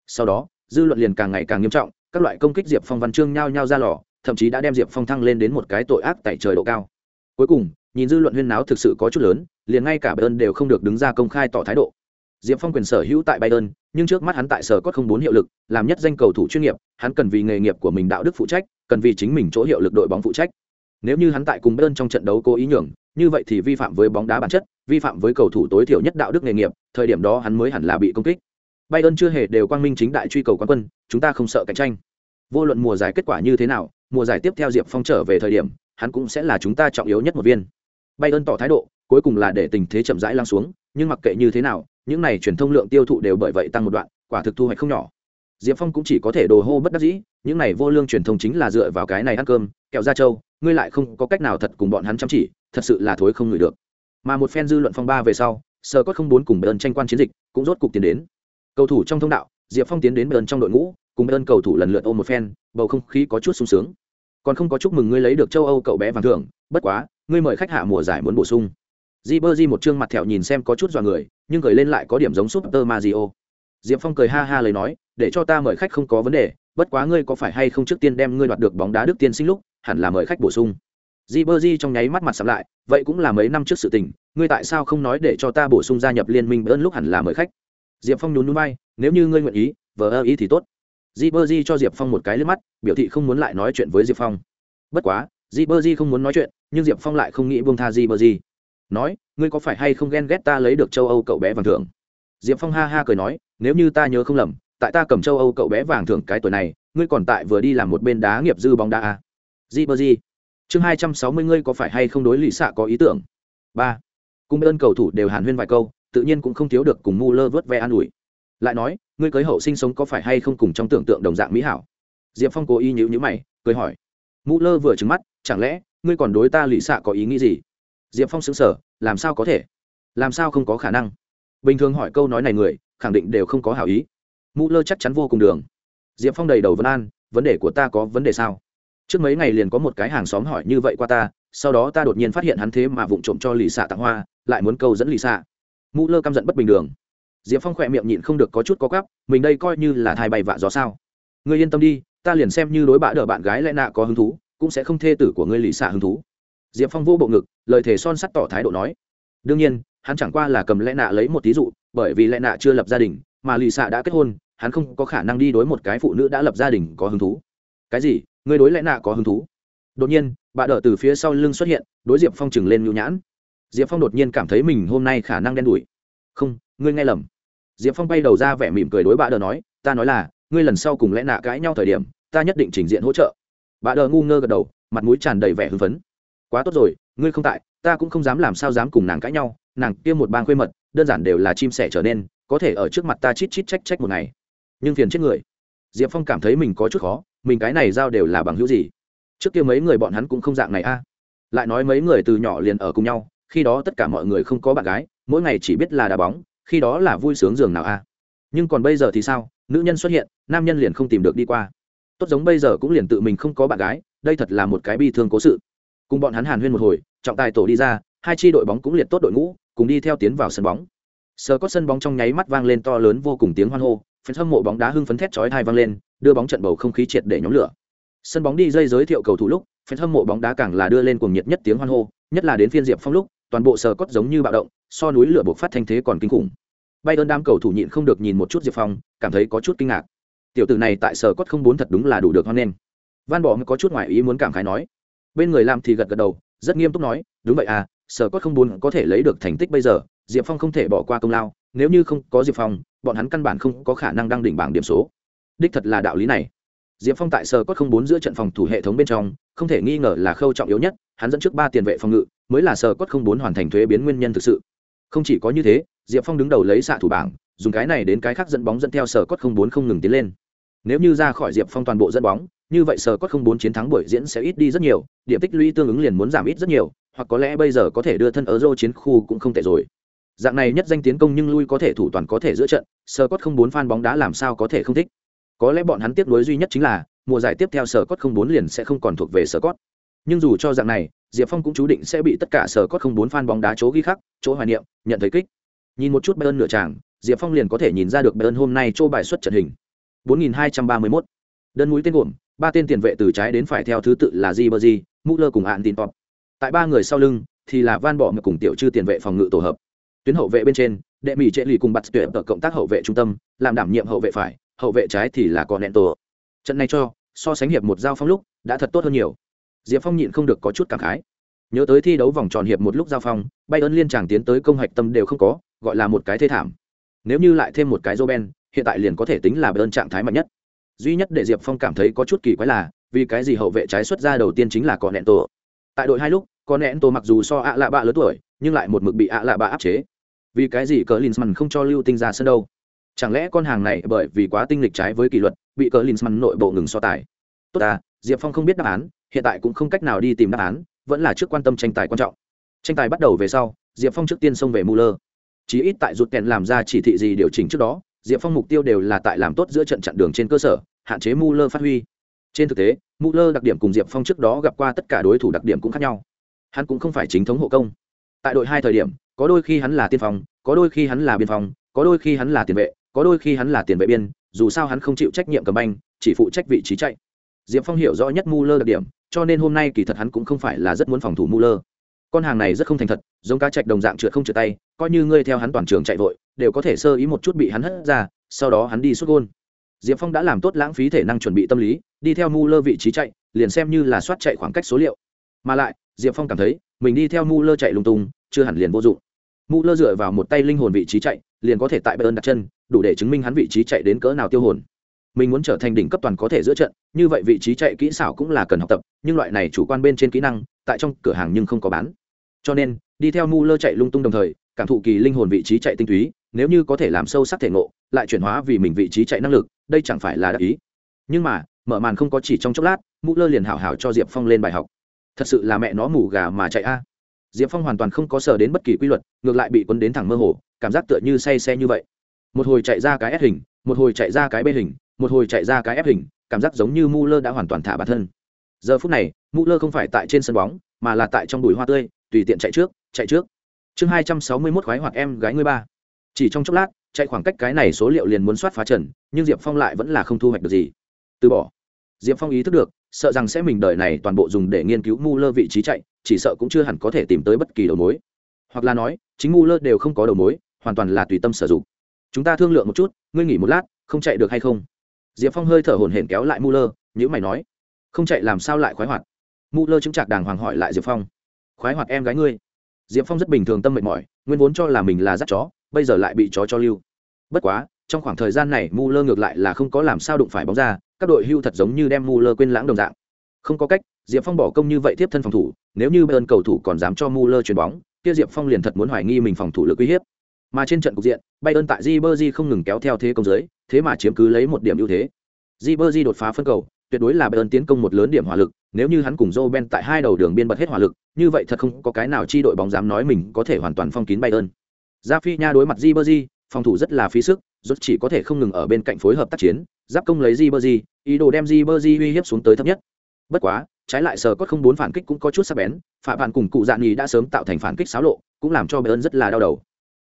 A: Sau đó, dư luận liền càng ngày càng nghiêm trọng, các loại công kích diệp phong văn chương nhao nhao ra lò, thậm chí đã đem diệp phong thăng lên đến một cái tội ác tại trời độ cao cuối cùng, nhìn dư luận huyên náo thực sự có chút lớn, liền ngay cả bayern đều không được đứng ra công khai tỏ thái độ. Diệp phong quyền sở hữu tại bayern, nhưng trước mắt hắn tại sở có không bốn hiệu lực, làm nhất danh cầu thủ chuyên nghiệp, hắn cần vì nghề nghiệp của mình đạo đức phụ trách, cần vì chính mình chỗ hiệu lực đội bóng phụ trách. Nếu như hắn tại cùng bayern trong trận đấu cố ý nhường, như vậy thì vi phạm với bóng đá bản chất, vi phạm với cầu thủ tối thiểu nhất đạo đức nghề nghiệp, thời điểm đó hắn mới hẳn là bị công kích. Bayern chưa hề đều quang minh chính đại truy cầu quán quân, chúng ta không sợ cạnh tranh. Vô luận mùa giải kết quả như thế nào, mùa giải tiếp theo diệp phong trở về thời điểm hắn cũng sẽ là chúng ta trọng yếu nhất một viên. Bayern tỏ thái độ, cuối cùng là để tình thế chậm rãi lắng xuống, nhưng mặc kệ như thế nào, những này truyền thông lượng tiêu thụ đều bởi vậy tăng một đoạn, quả thực thu hoạch không nhỏ. Diệp phong cũng chỉ có thể đồ hô bất đắc dĩ, những này vô lương truyền thông chính là dựa vào cái này ăn cơm, kẹo ra châu ngươi lại không có cách nào thật cùng bọn hắn chăm chỉ, thật sự là thối không ngửi được. Mà một phen dư luận phong ba về sau sở có không bốn cùng bern tranh quan chiến dịch, cũng rốt cục tiến đến. Cầu thủ trong thông đạo, diệp phong tiến đến bern trong đội ngũ, cùng bern cầu thủ lần lượt ôm một phen, bầu không khí có chút sung sướng còn không có chúc mừng ngươi lấy được châu âu cậu bé vàng thưởng, bất quá, ngươi mời khách hạ mùa giải muốn bổ sung. Di bơ di một chương mặt thẹo nhìn xem có chút dọa người, nhưng gửi lên lại có điểm giống súp tơ mazio diệp phong cười ha ha lời nói, để cho ta mời khách không có vấn đề, bất quá ngươi có phải hay không trước tiên đem ngươi đoạt được bóng đá đức tiên sinh lúc, hẳn là mời khách bổ sung. Di bơ di trong nháy mắt mặt sắm lại, vậy cũng là mấy năm trước sự tình, ngươi tại sao không nói để cho ta bổ sung gia nhập liên minh ơn lúc hẳn là mời khách? Diệp phong nhún núi bay, nếu như ngươi nguyện ý, vờ ơ ý thì tốt. Jibberjee cho diệp phong một cái liếc mắt, biểu thị không muốn lại nói chuyện với diệp phong bất quá Jibberjee không muốn nói chuyện, nhưng diệp phong lại không nghĩ buông tha Jibberjee. nói, ngươi có phải hay không ghen ghét ta lấy được châu âu cậu bé vàng thưởng diệp phong ha ha cười nói, nếu như ta nhớ không lầm, tại ta cầm châu âu cậu bé vàng thưởng cái tuổi này, ngươi còn tại vừa đi làm một bên đá nghiệp dư bóng đá à? Jibberjee. chương hai trăm sáu mươi ngươi có phải hay không đối lý xạ có ý tưởng ba, Cùng ơn cầu thủ đều hàn huyên vài câu, tự nhiên cũng không thiếu được cùng mu vớt ve an ủi lại nói ngươi cưới hậu sinh sống có phải hay không cùng trong tưởng tượng đồng dạng mỹ hảo? Diệp phong cố ý nhữ nhữ mày, cười hỏi. Mũ lơ vừa trứng mắt, chẳng lẽ, ngươi còn đối ta lì xạ có ý nghĩ gì? Diệp phong xứng sở làm sao có thể? Làm sao không có khả năng? Bình thường hỏi câu nói này người, khẳng định đều không có hảo ý. Mũ lơ chắc chắn vô cùng đường. Diệp phong đầy đầu vấn an, vấn đề của ta có vấn đề sao? Trước mấy ngày liền có một cái hàng xóm hỏi như vậy qua ta, sau đó ta đột nhiên phát hiện hắn thế mà vụng trộm cho lì xạ tặng hoa, lại muốn câu dẫn lì xạ. Mũ lơ căm giận bất bình đường diệp phong khỏe miệng nhịn không được có chút có cắp mình đây coi như là thai bay vạ gió sao. Ngươi yên tâm đi, ta liền xem như đối bã đỡ bạn gái lẽ nạ có hứng thú, cũng sẽ không thê tử của ngươi lì xạ hứng thú. Diệp phong vô bộ ngực, lời thề son sắt tỏ thái độ nói. Đương nhiên, hắn chẳng qua là cầm lẽ nạ lấy một thí dụ, bởi vì lẽ nạ chưa lập gia đình, mà lì xạ đã kết hôn, hắn không có khả năng đi đối một cái phụ nữ đã lập gia đình có hứng thú. Cái gì? Ngươi đối lẽ nạ có hứng thú? Đột nhiên bà đỡ từ phía sau lưng xuất hiện, đối diệp phong chừng lên nhu nhãn. Diệp phong đột nhiên cảm thấy mình hôm nay khả năng đen đủi. Không, ngươi nghe lầm diệp phong bay đầu ra vẻ mỉm cười đối bà đờ nói, ta nói là, ngươi lần sau cùng lẽ nạ cãi nhau thời điểm, ta nhất định trình diện hỗ trợ. Bà đờ ngu ngơ gật đầu, mặt mũi tràn đầy vẻ hưng phấn. Quá tốt rồi, ngươi không tại, ta cũng không dám làm sao dám cùng nàng cãi nhau, nàng kia một bang khuê mật, đơn giản đều là chim sẻ trở nên, có thể ở trước mặt ta chít chít trách trách một ngày. Nhưng phiền chết người. Diệp phong cảm thấy mình có chút khó, mình cái này giao đều là bằng hữu gì? Trước kia mấy người bọn hắn cũng không dạng này a. Lại nói mấy người từ nhỏ liền ở cùng nhau, khi đó tất cả mọi người không có bạn gái, mỗi ngày chỉ biết là đá bóng khi đó là vui sướng giường nào a nhưng còn bây giờ thì sao? Nữ nhân xuất hiện, nam nhân liền không tìm được đi qua. Tốt giống bây giờ cũng liền tự mình không có bạn gái, đây thật là một cái bi thương cố sự. Cùng bọn hắn hàn huyên một hồi, trọng tài tổ đi ra, hai chi đội bóng cũng liệt tốt đội ngũ, cùng đi theo tiến vào sân bóng. Sờ có sân bóng trong nháy mắt vang lên to lớn vô cùng tiếng hoan hô, phần hâm mộ bóng đá hưng phấn thét chói thai vang lên, đưa bóng trận bầu không khí triệt để nhóm lửa. Sân bóng đi dây giới thiệu cầu thủ lúc, phần hâm mộ bóng đá càng là đưa lên cuồng nhiệt nhất tiếng hoan hô, nhất là đến phiên diệp phong lúc toàn bộ sờ cốt giống như bạo động, so núi lửa bộc phát thanh thế còn kinh khủng. Bay ơn đám cầu thủ nhịn không được nhìn một chút diệp phong, cảm thấy có chút kinh ngạc. Tiểu tử này tại sờ cốt không bốn thật đúng là đủ được hoan nghênh. Van bỏ mới có chút ngoại ý muốn cảm khái nói. Bên người làm thì gật gật đầu, rất nghiêm túc nói, đúng vậy à sở cốt không bốn có thể lấy được thành tích bây giờ, diệp phong không thể bỏ qua công lao, nếu như không có diệp phong, bọn hắn căn bản không có khả năng đăng đỉnh bảng điểm số. Đích thật là đạo lý này. Diệp phong tại sở cốt không bốn giữa trận phòng thủ hệ thống bên trong, không thể nghi ngờ là khâu trọng yếu nhất, hắn dẫn trước ba tiền vệ phòng ngự mới là sở cốt không bốn hoàn thành thuế biến nguyên nhân thực sự. Không chỉ có như thế, diệp phong đứng đầu lấy xạ thủ bảng, dùng cái này đến cái khác dẫn bóng dẫn theo sở cốt không bốn không ngừng tiến lên. Nếu như ra khỏi diệp phong toàn bộ dẫn bóng, như vậy sở cốt không bốn chiến thắng buổi diễn sẽ ít đi rất nhiều, điểm tích lũy tương ứng liền muốn giảm ít rất nhiều, hoặc có lẽ bây giờ có thể đưa thân ở dô chiến khu cũng không tệ rồi. Dạng này nhất danh tiến công nhưng lui có thể thủ toàn có thể giữa trận sở cốt không bốn fan bóng đá làm sao có thể không thích? Có lẽ bọn hắn tiếp nối duy nhất chính là, mùa giải tiếp theo sở cốt không bốn liền sẽ không còn thuộc về sở cốt nhưng dù cho dạng này, diệp phong cũng chú định sẽ bị tất cả sở cốt không bốn fan bóng đá chỗ ghi khắc, chỗ hoài niệm, nhận thấy kích. Nhìn một chút bayern nửa tràng, diệp phong liền có thể nhìn ra được bayern hôm nay chỗ bài xuất trận hình. 4231. đơn mũi tên gồm, ba tên tiền vệ từ trái đến phải theo thứ tự là di bơ di mũ cùng hạn tin top tại ba người sau lưng thì là van bỏ cùng tiểu chư tiền vệ phòng ngự tổ hợp. Tuyến hậu vệ bên trên, đệ mỹ trệ lì cùng bặt tuyển ở cộng tác hậu vệ trung tâm, làm đảm nhiệm hậu vệ phải, hậu vệ trái thì là còn nẹn tổ trận này cho, so sánh hiệp một giao phong lúc, đã thật tốt hơn nhiều diệp phong nhịn không được có chút cảm khái. Nhớ tới thi đấu vòng tròn hiệp một lúc giao phong bay ơn liên chàng tiến tới công hạch tâm đều không có, gọi là một cái thê thảm. Nếu như lại thêm một cái joben hiện tại liền có thể tính là bay ơn trạng thái mạnh nhất. Duy nhất để diệp phong cảm thấy có chút kỳ quái là, vì cái gì hậu vệ trái xuất ra đầu tiên chính là Con nẹn tổ tại đội hai lúc con nẹn tổ mặc dù so ạ lạ bạ lớn tuổi, nhưng lại một mực bị ạ lạ bạ áp chế. Vì cái gì cờ linsman không cho lưu tinh ra sân đâu? Chẳng lẽ con hàng này bởi vì quá tinh lịch trái với kỷ luật, bị cờ linsman nội bộ ngừng so tài? Tốt à diệp phong không biết đáp án, hiện tại cũng không cách nào đi tìm đáp án, vẫn là trước quan tâm tranh tài quan trọng. Tranh tài bắt đầu về sau, diệp phong trước tiên xông về muller. Chí ít tại rụt kèn làm ra chỉ thị gì điều chỉnh trước đó, diệp phong mục tiêu đều là tại làm tốt giữa trận chặn đường trên cơ sở, hạn chế muller phát huy. Trên thực tế, muller đặc điểm cùng diệp phong trước đó gặp qua tất cả đối thủ đặc điểm cũng khác nhau. Hắn cũng không phải chính thống hộ công. Tại đội hai thời điểm, có đôi khi hắn là tiên phong, có đôi khi hắn là biên phong có đôi khi hắn là tiền vệ, có đôi khi hắn là tiền vệ biên, dù sao hắn không chịu trách nhiệm cầm banh, chỉ phụ trách vị trí chạy diệp phong hiểu rõ nhất Muller đặc điểm, cho nên hôm nay kỳ thật hắn cũng không phải là rất muốn phòng thủ Muller. con hàng này rất không thành thật, giống cá trạch đồng dạng trượt không trượt tay, coi như ngươi theo hắn toàn trường chạy vội, đều có thể sơ ý một chút bị hắn hất ra, sau đó hắn đi sút gôn. Diệp phong đã làm tốt lãng phí thể năng chuẩn bị tâm lý, đi theo Muller vị trí chạy, liền xem như là soát chạy khoảng cách số liệu. Mà lại, diệp phong cảm thấy, mình đi theo Muller chạy lung tung, chưa hẳn liền vô dụng. Muller dựa vào một tay linh hồn vị trí chạy, liền có thể tại bayern đặt chân, đủ để chứng minh hắn vị trí chạy đến cỡ nào tiêu hồn mình muốn trở thành đỉnh cấp toàn có thể giữa trận, như vậy vị trí chạy kỹ xảo cũng là cần học tập, nhưng loại này chủ quan bên trên kỹ năng, tại trong cửa hàng nhưng không có bán. Cho nên, đi theo mu lơ chạy lung tung đồng thời, cảm thụ kỳ linh hồn vị trí chạy tinh túy, nếu như có thể làm sâu sắc thể ngộ, lại chuyển hóa vì mình vị trí chạy năng lực, đây chẳng phải là đặc ý. Nhưng mà, mở màn không có chỉ trong chốc lát, mu lơ liền hảo hảo cho diệp phong lên bài học. Thật sự là mẹ nó mù gà mà chạy a. Diệp phong hoàn toàn không có sờ đến bất kỳ quy luật, ngược lại bị quấn đến thẳng mơ hồ, cảm giác tựa như say xe như vậy. Một hồi chạy ra cái S hình, một hồi chạy ra cái B hình một hồi chạy ra cái ép hình, cảm giác giống như Muller đã hoàn toàn thả bản thân. Giờ phút này, Muller không phải tại trên sân bóng, mà là tại trong bụi hoa tươi, tùy tiện chạy trước chạy trước. Chương hai trăm sáu mươi mốt khoái hoặc em gái ngươi ba. Chỉ trong chốc lát, chạy khoảng cách cái này số liệu liền muốn soát phá trần, nhưng diệp phong lại vẫn là không thu hoạch được gì. Từ bỏ. Diệp phong ý thức được, sợ rằng sẽ mình đợi này toàn bộ dùng để nghiên cứu mu lơ vị trí chạy, chỉ sợ cũng chưa hẳn có thể tìm tới bất kỳ đầu mối. Hoặc là nói, chính mu lơ đều không có đầu mối, hoàn toàn là tùy tâm sử dụng. Chúng ta thương lượng một chút, ngươi nghỉ một lát, không chạy được hay không? Diệp phong hơi thở hổn hển kéo lại mu lơ nhữ mày nói, không chạy làm sao lại khoái hoạt? Mu lơ chứng chạc đàng hoàng hỏi lại diệp phong, khoái hoạt em gái ngươi? Diệp phong rất bình thường tâm mệt mỏi, nguyên vốn cho là mình là dắt chó, bây giờ lại bị chó cho lưu. Bất quá, trong khoảng thời gian này mu lơ ngược lại là không có làm sao đụng phải bóng ra, các đội hưu thật giống như đem mu lơ quên lãng đồng dạng. Không có cách, diệp phong bỏ công như vậy tiếp thân phòng thủ, nếu như bên cầu thủ còn dám cho mu lơ chuyền bóng, kia diệp phong liền thật muốn hoài nghi mình phòng thủ lực uy hiếp mà trên trận cục diện, bayern tại Ribery không ngừng kéo theo thế công giới, thế mà chiếm cứ lấy một điểm ưu thế. Ribery đột phá phân cầu, tuyệt đối là bayern tiến công một lớn điểm hỏa lực, nếu như hắn cùng Roben tại hai đầu đường biên bật hết hỏa lực, như vậy thật không có cái nào chi đội bóng dám nói mình có thể hoàn toàn phong kín bayern. Rafinha đối mặt Ribery, phòng thủ rất là phí sức, rốt chỉ có thể không ngừng ở bên cạnh phối hợp tác chiến, giáp công lấy Ribery, ý đồ đem Ribery uy hiếp xuống tới thấp nhất. Bất quá, trái lại sờ cốt không bốn phản kích cũng có chút sắc bén phạm bạn cùng cụ dạn nhì đã sớm tạo thành phản kích xáo lộ, cũng làm cho bayern rất là đau đầu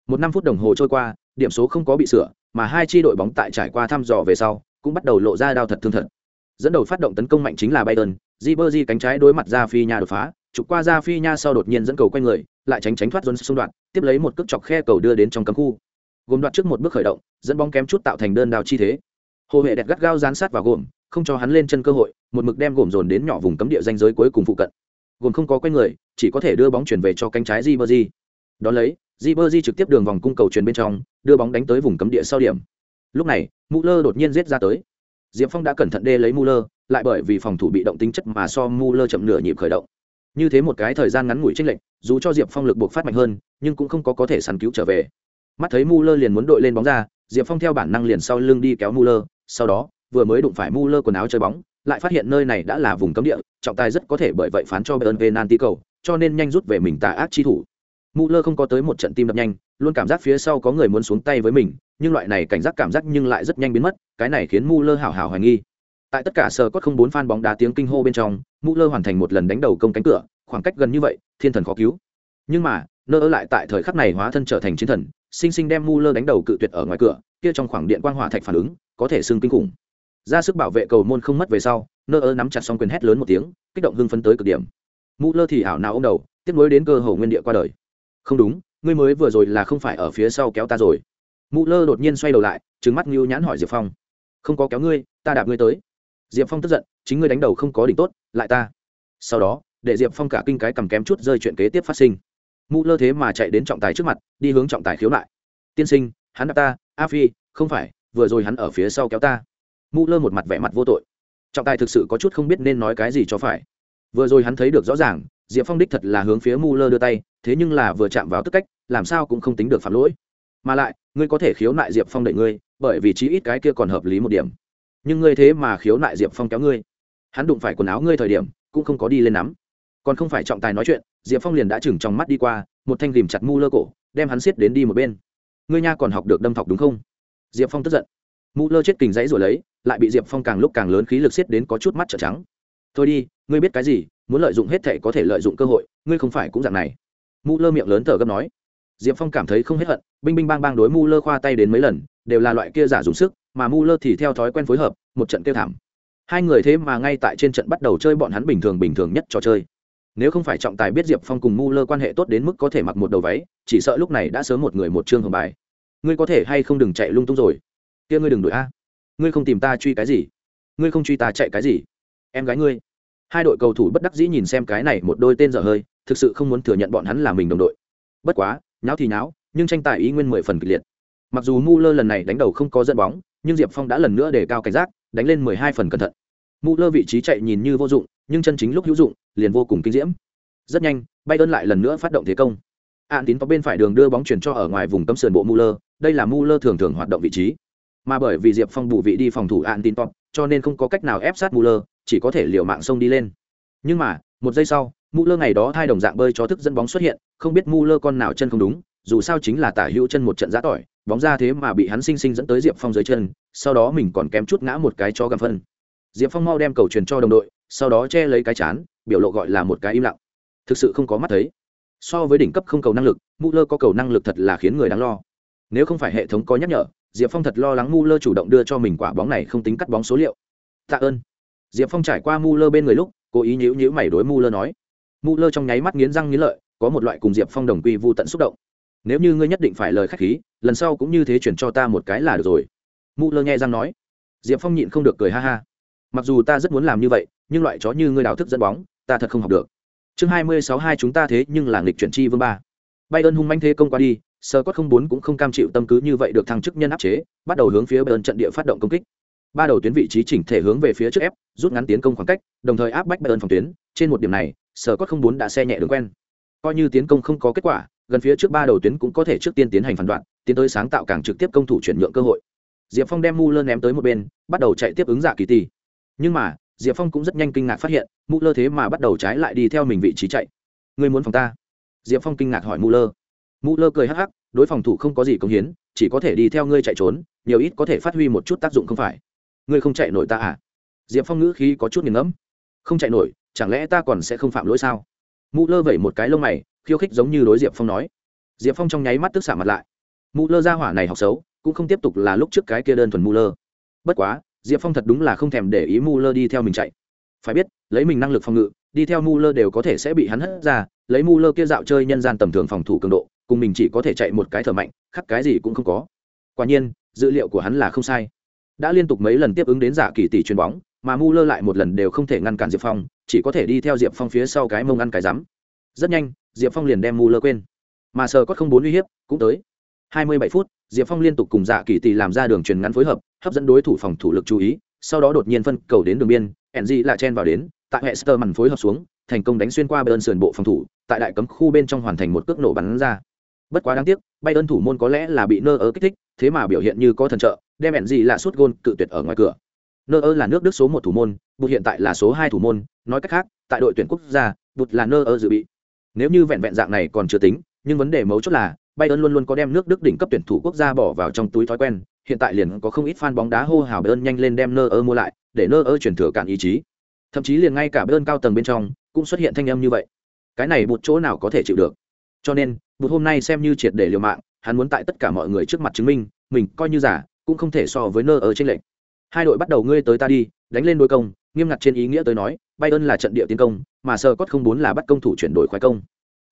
A: một năm phút đồng hồ trôi qua điểm số không có bị sửa mà hai chi đội bóng tại trải qua thăm dò về sau cũng bắt đầu lộ ra đao thật thương thật dẫn đầu phát động tấn công mạnh chính là Bayern, Ribery cánh trái đối mặt ra phi nha đột phá, trục qua ra phi nha sau đột nhiên dẫn cầu quay người, lại tránh tránh thoát dồn xung đoạn, tiếp lấy một cước chọc khe cầu đưa đến trong cấm khu. Gồm đoạt trước một bước khởi động, dẫn bóng kém chút tạo thành đơn đao chi thế. Hồ hệ đẹp gắt gao dán sát vào gồm, không cho hắn lên chân cơ hội, một mực đem gồm dồn đến nhỏ vùng cấm địa danh giới cuối cùng phụ cận. Gồm không có quay người, chỉ có thể đưa bóng chuyển về cho cánh trái Di Berdi. Đó lấy, Ribery trực tiếp đường vòng cung cầu truyền bên trong, đưa bóng đánh tới vùng cấm địa sau điểm. Lúc này, Muller đột nhiên giết ra tới. Diệp Phong đã cẩn thận đê lấy Muller, lại bởi vì phòng thủ bị động tính chất mà so Muller chậm nửa nhịp khởi động. Như thế một cái thời gian ngắn ngủi chênh lệch, dù cho Diệp Phong lực buộc phát mạnh hơn, nhưng cũng không có có thể săn cứu trở về. Mắt thấy Muller liền muốn đội lên bóng ra, Diệp Phong theo bản năng liền sau lưng đi kéo Muller, sau đó, vừa mới đụng phải Muller quần áo chơi bóng, lại phát hiện nơi này đã là vùng cấm địa, trọng tài rất có thể bởi vậy phán cho Bayern penalty cầu, cho nên nhanh rút về mình tà ác chi thủ. Muller không có tới một trận tim đập nhanh, luôn cảm giác phía sau có người muốn xuống tay với mình, nhưng loại này cảnh giác cảm giác nhưng lại rất nhanh biến mất, cái này khiến Muller hảo hảo hoài nghi. Tại tất cả sờ cốt không bốn phan bóng đá tiếng kinh hô bên trong, Muller hoàn thành một lần đánh đầu công cánh cửa, khoảng cách gần như vậy, thiên thần khó cứu. Nhưng mà, nơ lại tại thời khắc này hóa thân trở thành chiến thần, sinh sinh đem Muller đánh đầu cự tuyệt ở ngoài cửa, kia trong khoảng điện quang hỏa thạch phản ứng, có thể xưng kinh khủng. Ra sức bảo vệ cầu môn không mất về sau, nơ nắm chặt xong quyền hét lớn một tiếng, kích động hưng phấn tới cực điểm. Muller thì ảo nào ôm đầu, tiếp nối đến cơ hồ nguyên địa qua đời không đúng, ngươi mới vừa rồi là không phải ở phía sau kéo ta rồi. Mụ lơ đột nhiên xoay đầu lại trứng mắt ngưu nhãn hỏi diệp phong. Không có kéo ngươi, ta đạp ngươi tới. Diệp phong tức giận, chính ngươi đánh đầu không có đỉnh tốt, lại ta. Sau đó, để diệp phong cả kinh cái cầm kém chút rơi chuyện kế tiếp phát sinh. Mụ lơ thế mà chạy đến trọng tài trước mặt, đi hướng trọng tài khiếu lại tiên sinh, hắn đạp ta, a phi, không phải, vừa rồi hắn ở phía sau kéo ta. Mụ lơ một mặt vẻ mặt vô tội. Trọng tài thực sự có chút không biết nên nói cái gì cho phải. Vừa rồi hắn thấy được rõ ràng diệp phong đích thật là hướng phía mu lơ đưa tay, thế nhưng là vừa chạm vào tức cách, làm sao cũng không tính được phạm lỗi. Mà lại, ngươi có thể khiếu nại diệp phong đợi ngươi, bởi vì chí ít cái kia còn hợp lý một điểm. Nhưng ngươi thế mà khiếu nại diệp phong kéo ngươi. Hắn đụng phải quần áo ngươi thời điểm, cũng không có đi lên nắm. Còn không phải trọng tài nói chuyện, diệp phong liền đã chừng trong mắt đi qua, một thanh ghìm chặt mu lơ cổ, đem hắn xiết đến đi một bên. Ngươi nha còn học được đâm thọc đúng không? Diệp phong tức giận. Mu lơ chết kình dãy rồi lấy, lại bị diệp phong càng lúc càng lớn khí lực xiết đến có chút mắt trở trắng thôi đi, ngươi biết cái gì, muốn lợi dụng hết thệ có thể lợi dụng cơ hội, ngươi không phải cũng dạng này. Mu lơ miệng lớn thở gấp nói. Diệp phong cảm thấy không hết hận, binh binh bang bang đối Mu lơ khoa tay đến mấy lần, đều là loại kia giả dùng sức, mà mu lơ thì theo thói quen phối hợp, một trận kêu thảm. Hai người thế mà ngay tại trên trận bắt đầu chơi bọn hắn bình thường bình thường nhất trò chơi. Nếu không phải trọng tài biết diệp phong cùng mu lơ quan hệ tốt đến mức có thể mặc một đầu váy, chỉ sợ lúc này đã sớm một người một chương hồng bài. Ngươi có thể hay không đừng chạy lung tung rồi? Kia ngươi đừng đuổi a. Ngươi không tìm ta truy cái gì? Ngươi không truy ta chạy cái gì? Em gái ngươi. Hai đội cầu thủ bất đắc dĩ nhìn xem cái này một đôi tên dở hơi, thực sự không muốn thừa nhận bọn hắn là mình đồng đội. Bất quá, nháo thì nháo, nhưng tranh tài ý nguyên mười phần kịch liệt. Mặc dù mu lơ lần này đánh đầu không có dẫn bóng, nhưng diệp phong đã lần nữa để cao cảnh giác, đánh lên mười hai phần cẩn thận. Mu lơ vị trí chạy nhìn như vô dụng, nhưng chân chính lúc hữu dụng, liền vô cùng kinh diễm. Rất nhanh bay ơn lại lần nữa phát động thế công. An tín có bên phải đường đưa bóng chuyển cho ở ngoài vùng cấm sườn bộ mu lơ đây là mu lơ thường thường hoạt động vị trí. Mà bởi vì diệp phong bù vị đi phòng thủ an tín top cho nên không có cách nào ép sát mu lơ chỉ có thể liều mạng sông đi lên. Nhưng mà, một giây sau mu lơ ngày đó thay đồng dạng bơi cho thức dẫn bóng xuất hiện, không biết mu lơ con nào chân không đúng, dù sao chính là tả hữu chân một trận giã tỏi, bóng ra thế mà bị hắn sinh sinh dẫn tới diệp phong dưới chân, sau đó mình còn kém chút ngã một cái cho gầm phân. Diệp phong mau đem cầu truyền cho đồng đội, sau đó che lấy cái chán, biểu lộ gọi là một cái im lặng. Thực sự không có mắt thấy. So với đỉnh cấp không cầu năng lực mu lơ có cầu năng lực thật là khiến người đáng lo. Nếu không phải hệ thống có nhắc nhở, diệp phong thật lo lắng mu lơ chủ động đưa cho mình quả bóng này không tính cắt bóng số liệu. Tạ ơn diệp phong trải qua mu lơ bên người lúc, cố ý nhíu nhíu mày đối mu lơ nói. Mu lơ trong nháy mắt nghiến răng nghiến lợi, có một loại cùng diệp phong đồng quy vô tận xúc động. Nếu như ngươi nhất định phải lời k h á c h khí, lần sau cũng như thế chuyển cho ta một cái là được rồi. Mu lơ nghe răng nói. Diệp phong nhịn không được cười ha ha. Mặc dù ta rất muốn làm như vậy, nhưng loại chó như ngươi đào thức dẫn bóng, ta thật không học được. Chương hai mươi sáu hai chúng ta thế nhưng là nghịch chuyển chi vương ba. Bay ơn hung manh thế công qua đi sơ cốt không bốn cũng không cam chịu tâm cứ như vậy được thăng chức nhân áp chế, bắt đầu hướng phía bay ơn trận địa phát động công kích ba đầu tuyến vị trí chỉnh thể hướng về phía trước ép, rút ngắn tiến công khoảng cách, đồng thời áp bách bayern phòng tuyến. Trên một điểm này sở cốt không bốn đã xe nhẹ đường quen. Coi như tiến công không có kết quả, gần phía trước ba đầu tuyến cũng có thể trước tiên tiến hành phản đoạn, tiến tới sáng tạo càng trực tiếp công thủ chuyển nhượng cơ hội. Diệp phong đem mu lơ ném tới một bên, bắt đầu chạy tiếp ứng giả kỳ tỷ nhưng mà, diệp phong cũng rất nhanh kinh ngạc phát hiện mu lơ thế mà bắt đầu trái lại đi theo mình vị trí chạy. Ngươi muốn phòng ta? Diệp phong kinh ngạc hỏi mu lơ mu lơ cười hắc hắc, đối phòng thủ không có gì công hiến, chỉ có thể đi theo ngươi chạy trốn, nhiều ít có thể phát huy một chút tác dụng không phải ngươi không chạy nổi ta à? Diệp phong ngữ khí có chút nghiền ngẫm. Không chạy nổi, chẳng lẽ ta còn sẽ không phạm lỗi sao? Mụ lơ vẩy một cái lông mày, khiêu khích giống như đối diệp phong nói. Diệp phong trong nháy mắt tức xả mặt lại. Mụ lơ ra hỏa này học xấu, cũng không tiếp tục là lúc trước cái kia đơn thuần mũ lơ. Bất quá, diệp phong thật đúng là không thèm để ý mũ lơ đi theo mình chạy. Phải biết, lấy mình năng lực phòng ngự, đi theo mũ lơ đều có thể sẽ bị hắn hất ra, lấy mũ lơ kia dạo chơi nhân gian tầm thường phòng thủ cường độ, cùng mình chỉ có thể chạy một cái thở mạnh khắc cái gì cũng không có. Quả nhiên, dữ liệu của hắn là không sai đã liên tục mấy lần tiếp ứng đến giả kỳ tỷ chuyền bóng, mà mu lơ lại một lần đều không thể ngăn cản diệp phong, chỉ có thể đi theo diệp phong phía sau cái mông ăn cái rắm. Rất nhanh, diệp phong liền đem mu lơ quên. Mà sờ có không bốn uy hiếp, cũng tới. Hai mươi bảy phút, diệp phong liên tục cùng dạ kỳ tỷ làm ra đường truyền ngắn phối hợp, hấp dẫn đối thủ phòng thủ lực chú ý, sau đó đột nhiên phân cầu đến đường biên enzy lại chen vào đến, tại hệ sơ mằn phối hợp xuống, thành công đánh xuyên qua bên sườn bộ phòng thủ, tại đại cấm khu bên trong hoàn thành một cước nổ bắn ra bất quá đáng tiếc bay ơn thủ môn có lẽ là bị nơ ớ kích thích, thế mà biểu hiện như có thần trợ, đem hẹn gì là suốt gôn cự tuyệt ở ngoài cửa. Nơ ơ là nước đức số một thủ môn, bụt hiện tại là số hai thủ môn, nói cách khác, tại đội tuyển quốc gia, bụt là nơ ơ dự bị. Nếu như vẹn vẹn dạng này còn chưa tính, nhưng vấn đề mấu chốt là bayern luôn luôn có đem nước đức đỉnh cấp tuyển thủ quốc gia bỏ vào trong túi thói quen, hiện tại liền có không ít fan bóng đá hô hào bayern nhanh lên đem nơ ơ mua lại, để nơ ơ chuyển thừa cạn ý chí. Thậm chí liền ngay cả bayern cao tầng bên trong, cũng xuất hiện thanh âm như vậy. Cái này một chỗ nào có thể chịu được? Cho nên bụt hôm nay xem như triệt để liều mạng hắn muốn tại tất cả mọi người trước mặt chứng minh mình coi như giả cũng không thể so với nơ ở trên lệnh hai đội bắt đầu ngươi tới ta đi đánh lên đôi công nghiêm ngặt trên ý nghĩa tới nói bayern là trận địa tiến công mà sơ cốt không bốn là bắt công thủ chuyển đổi khoái công.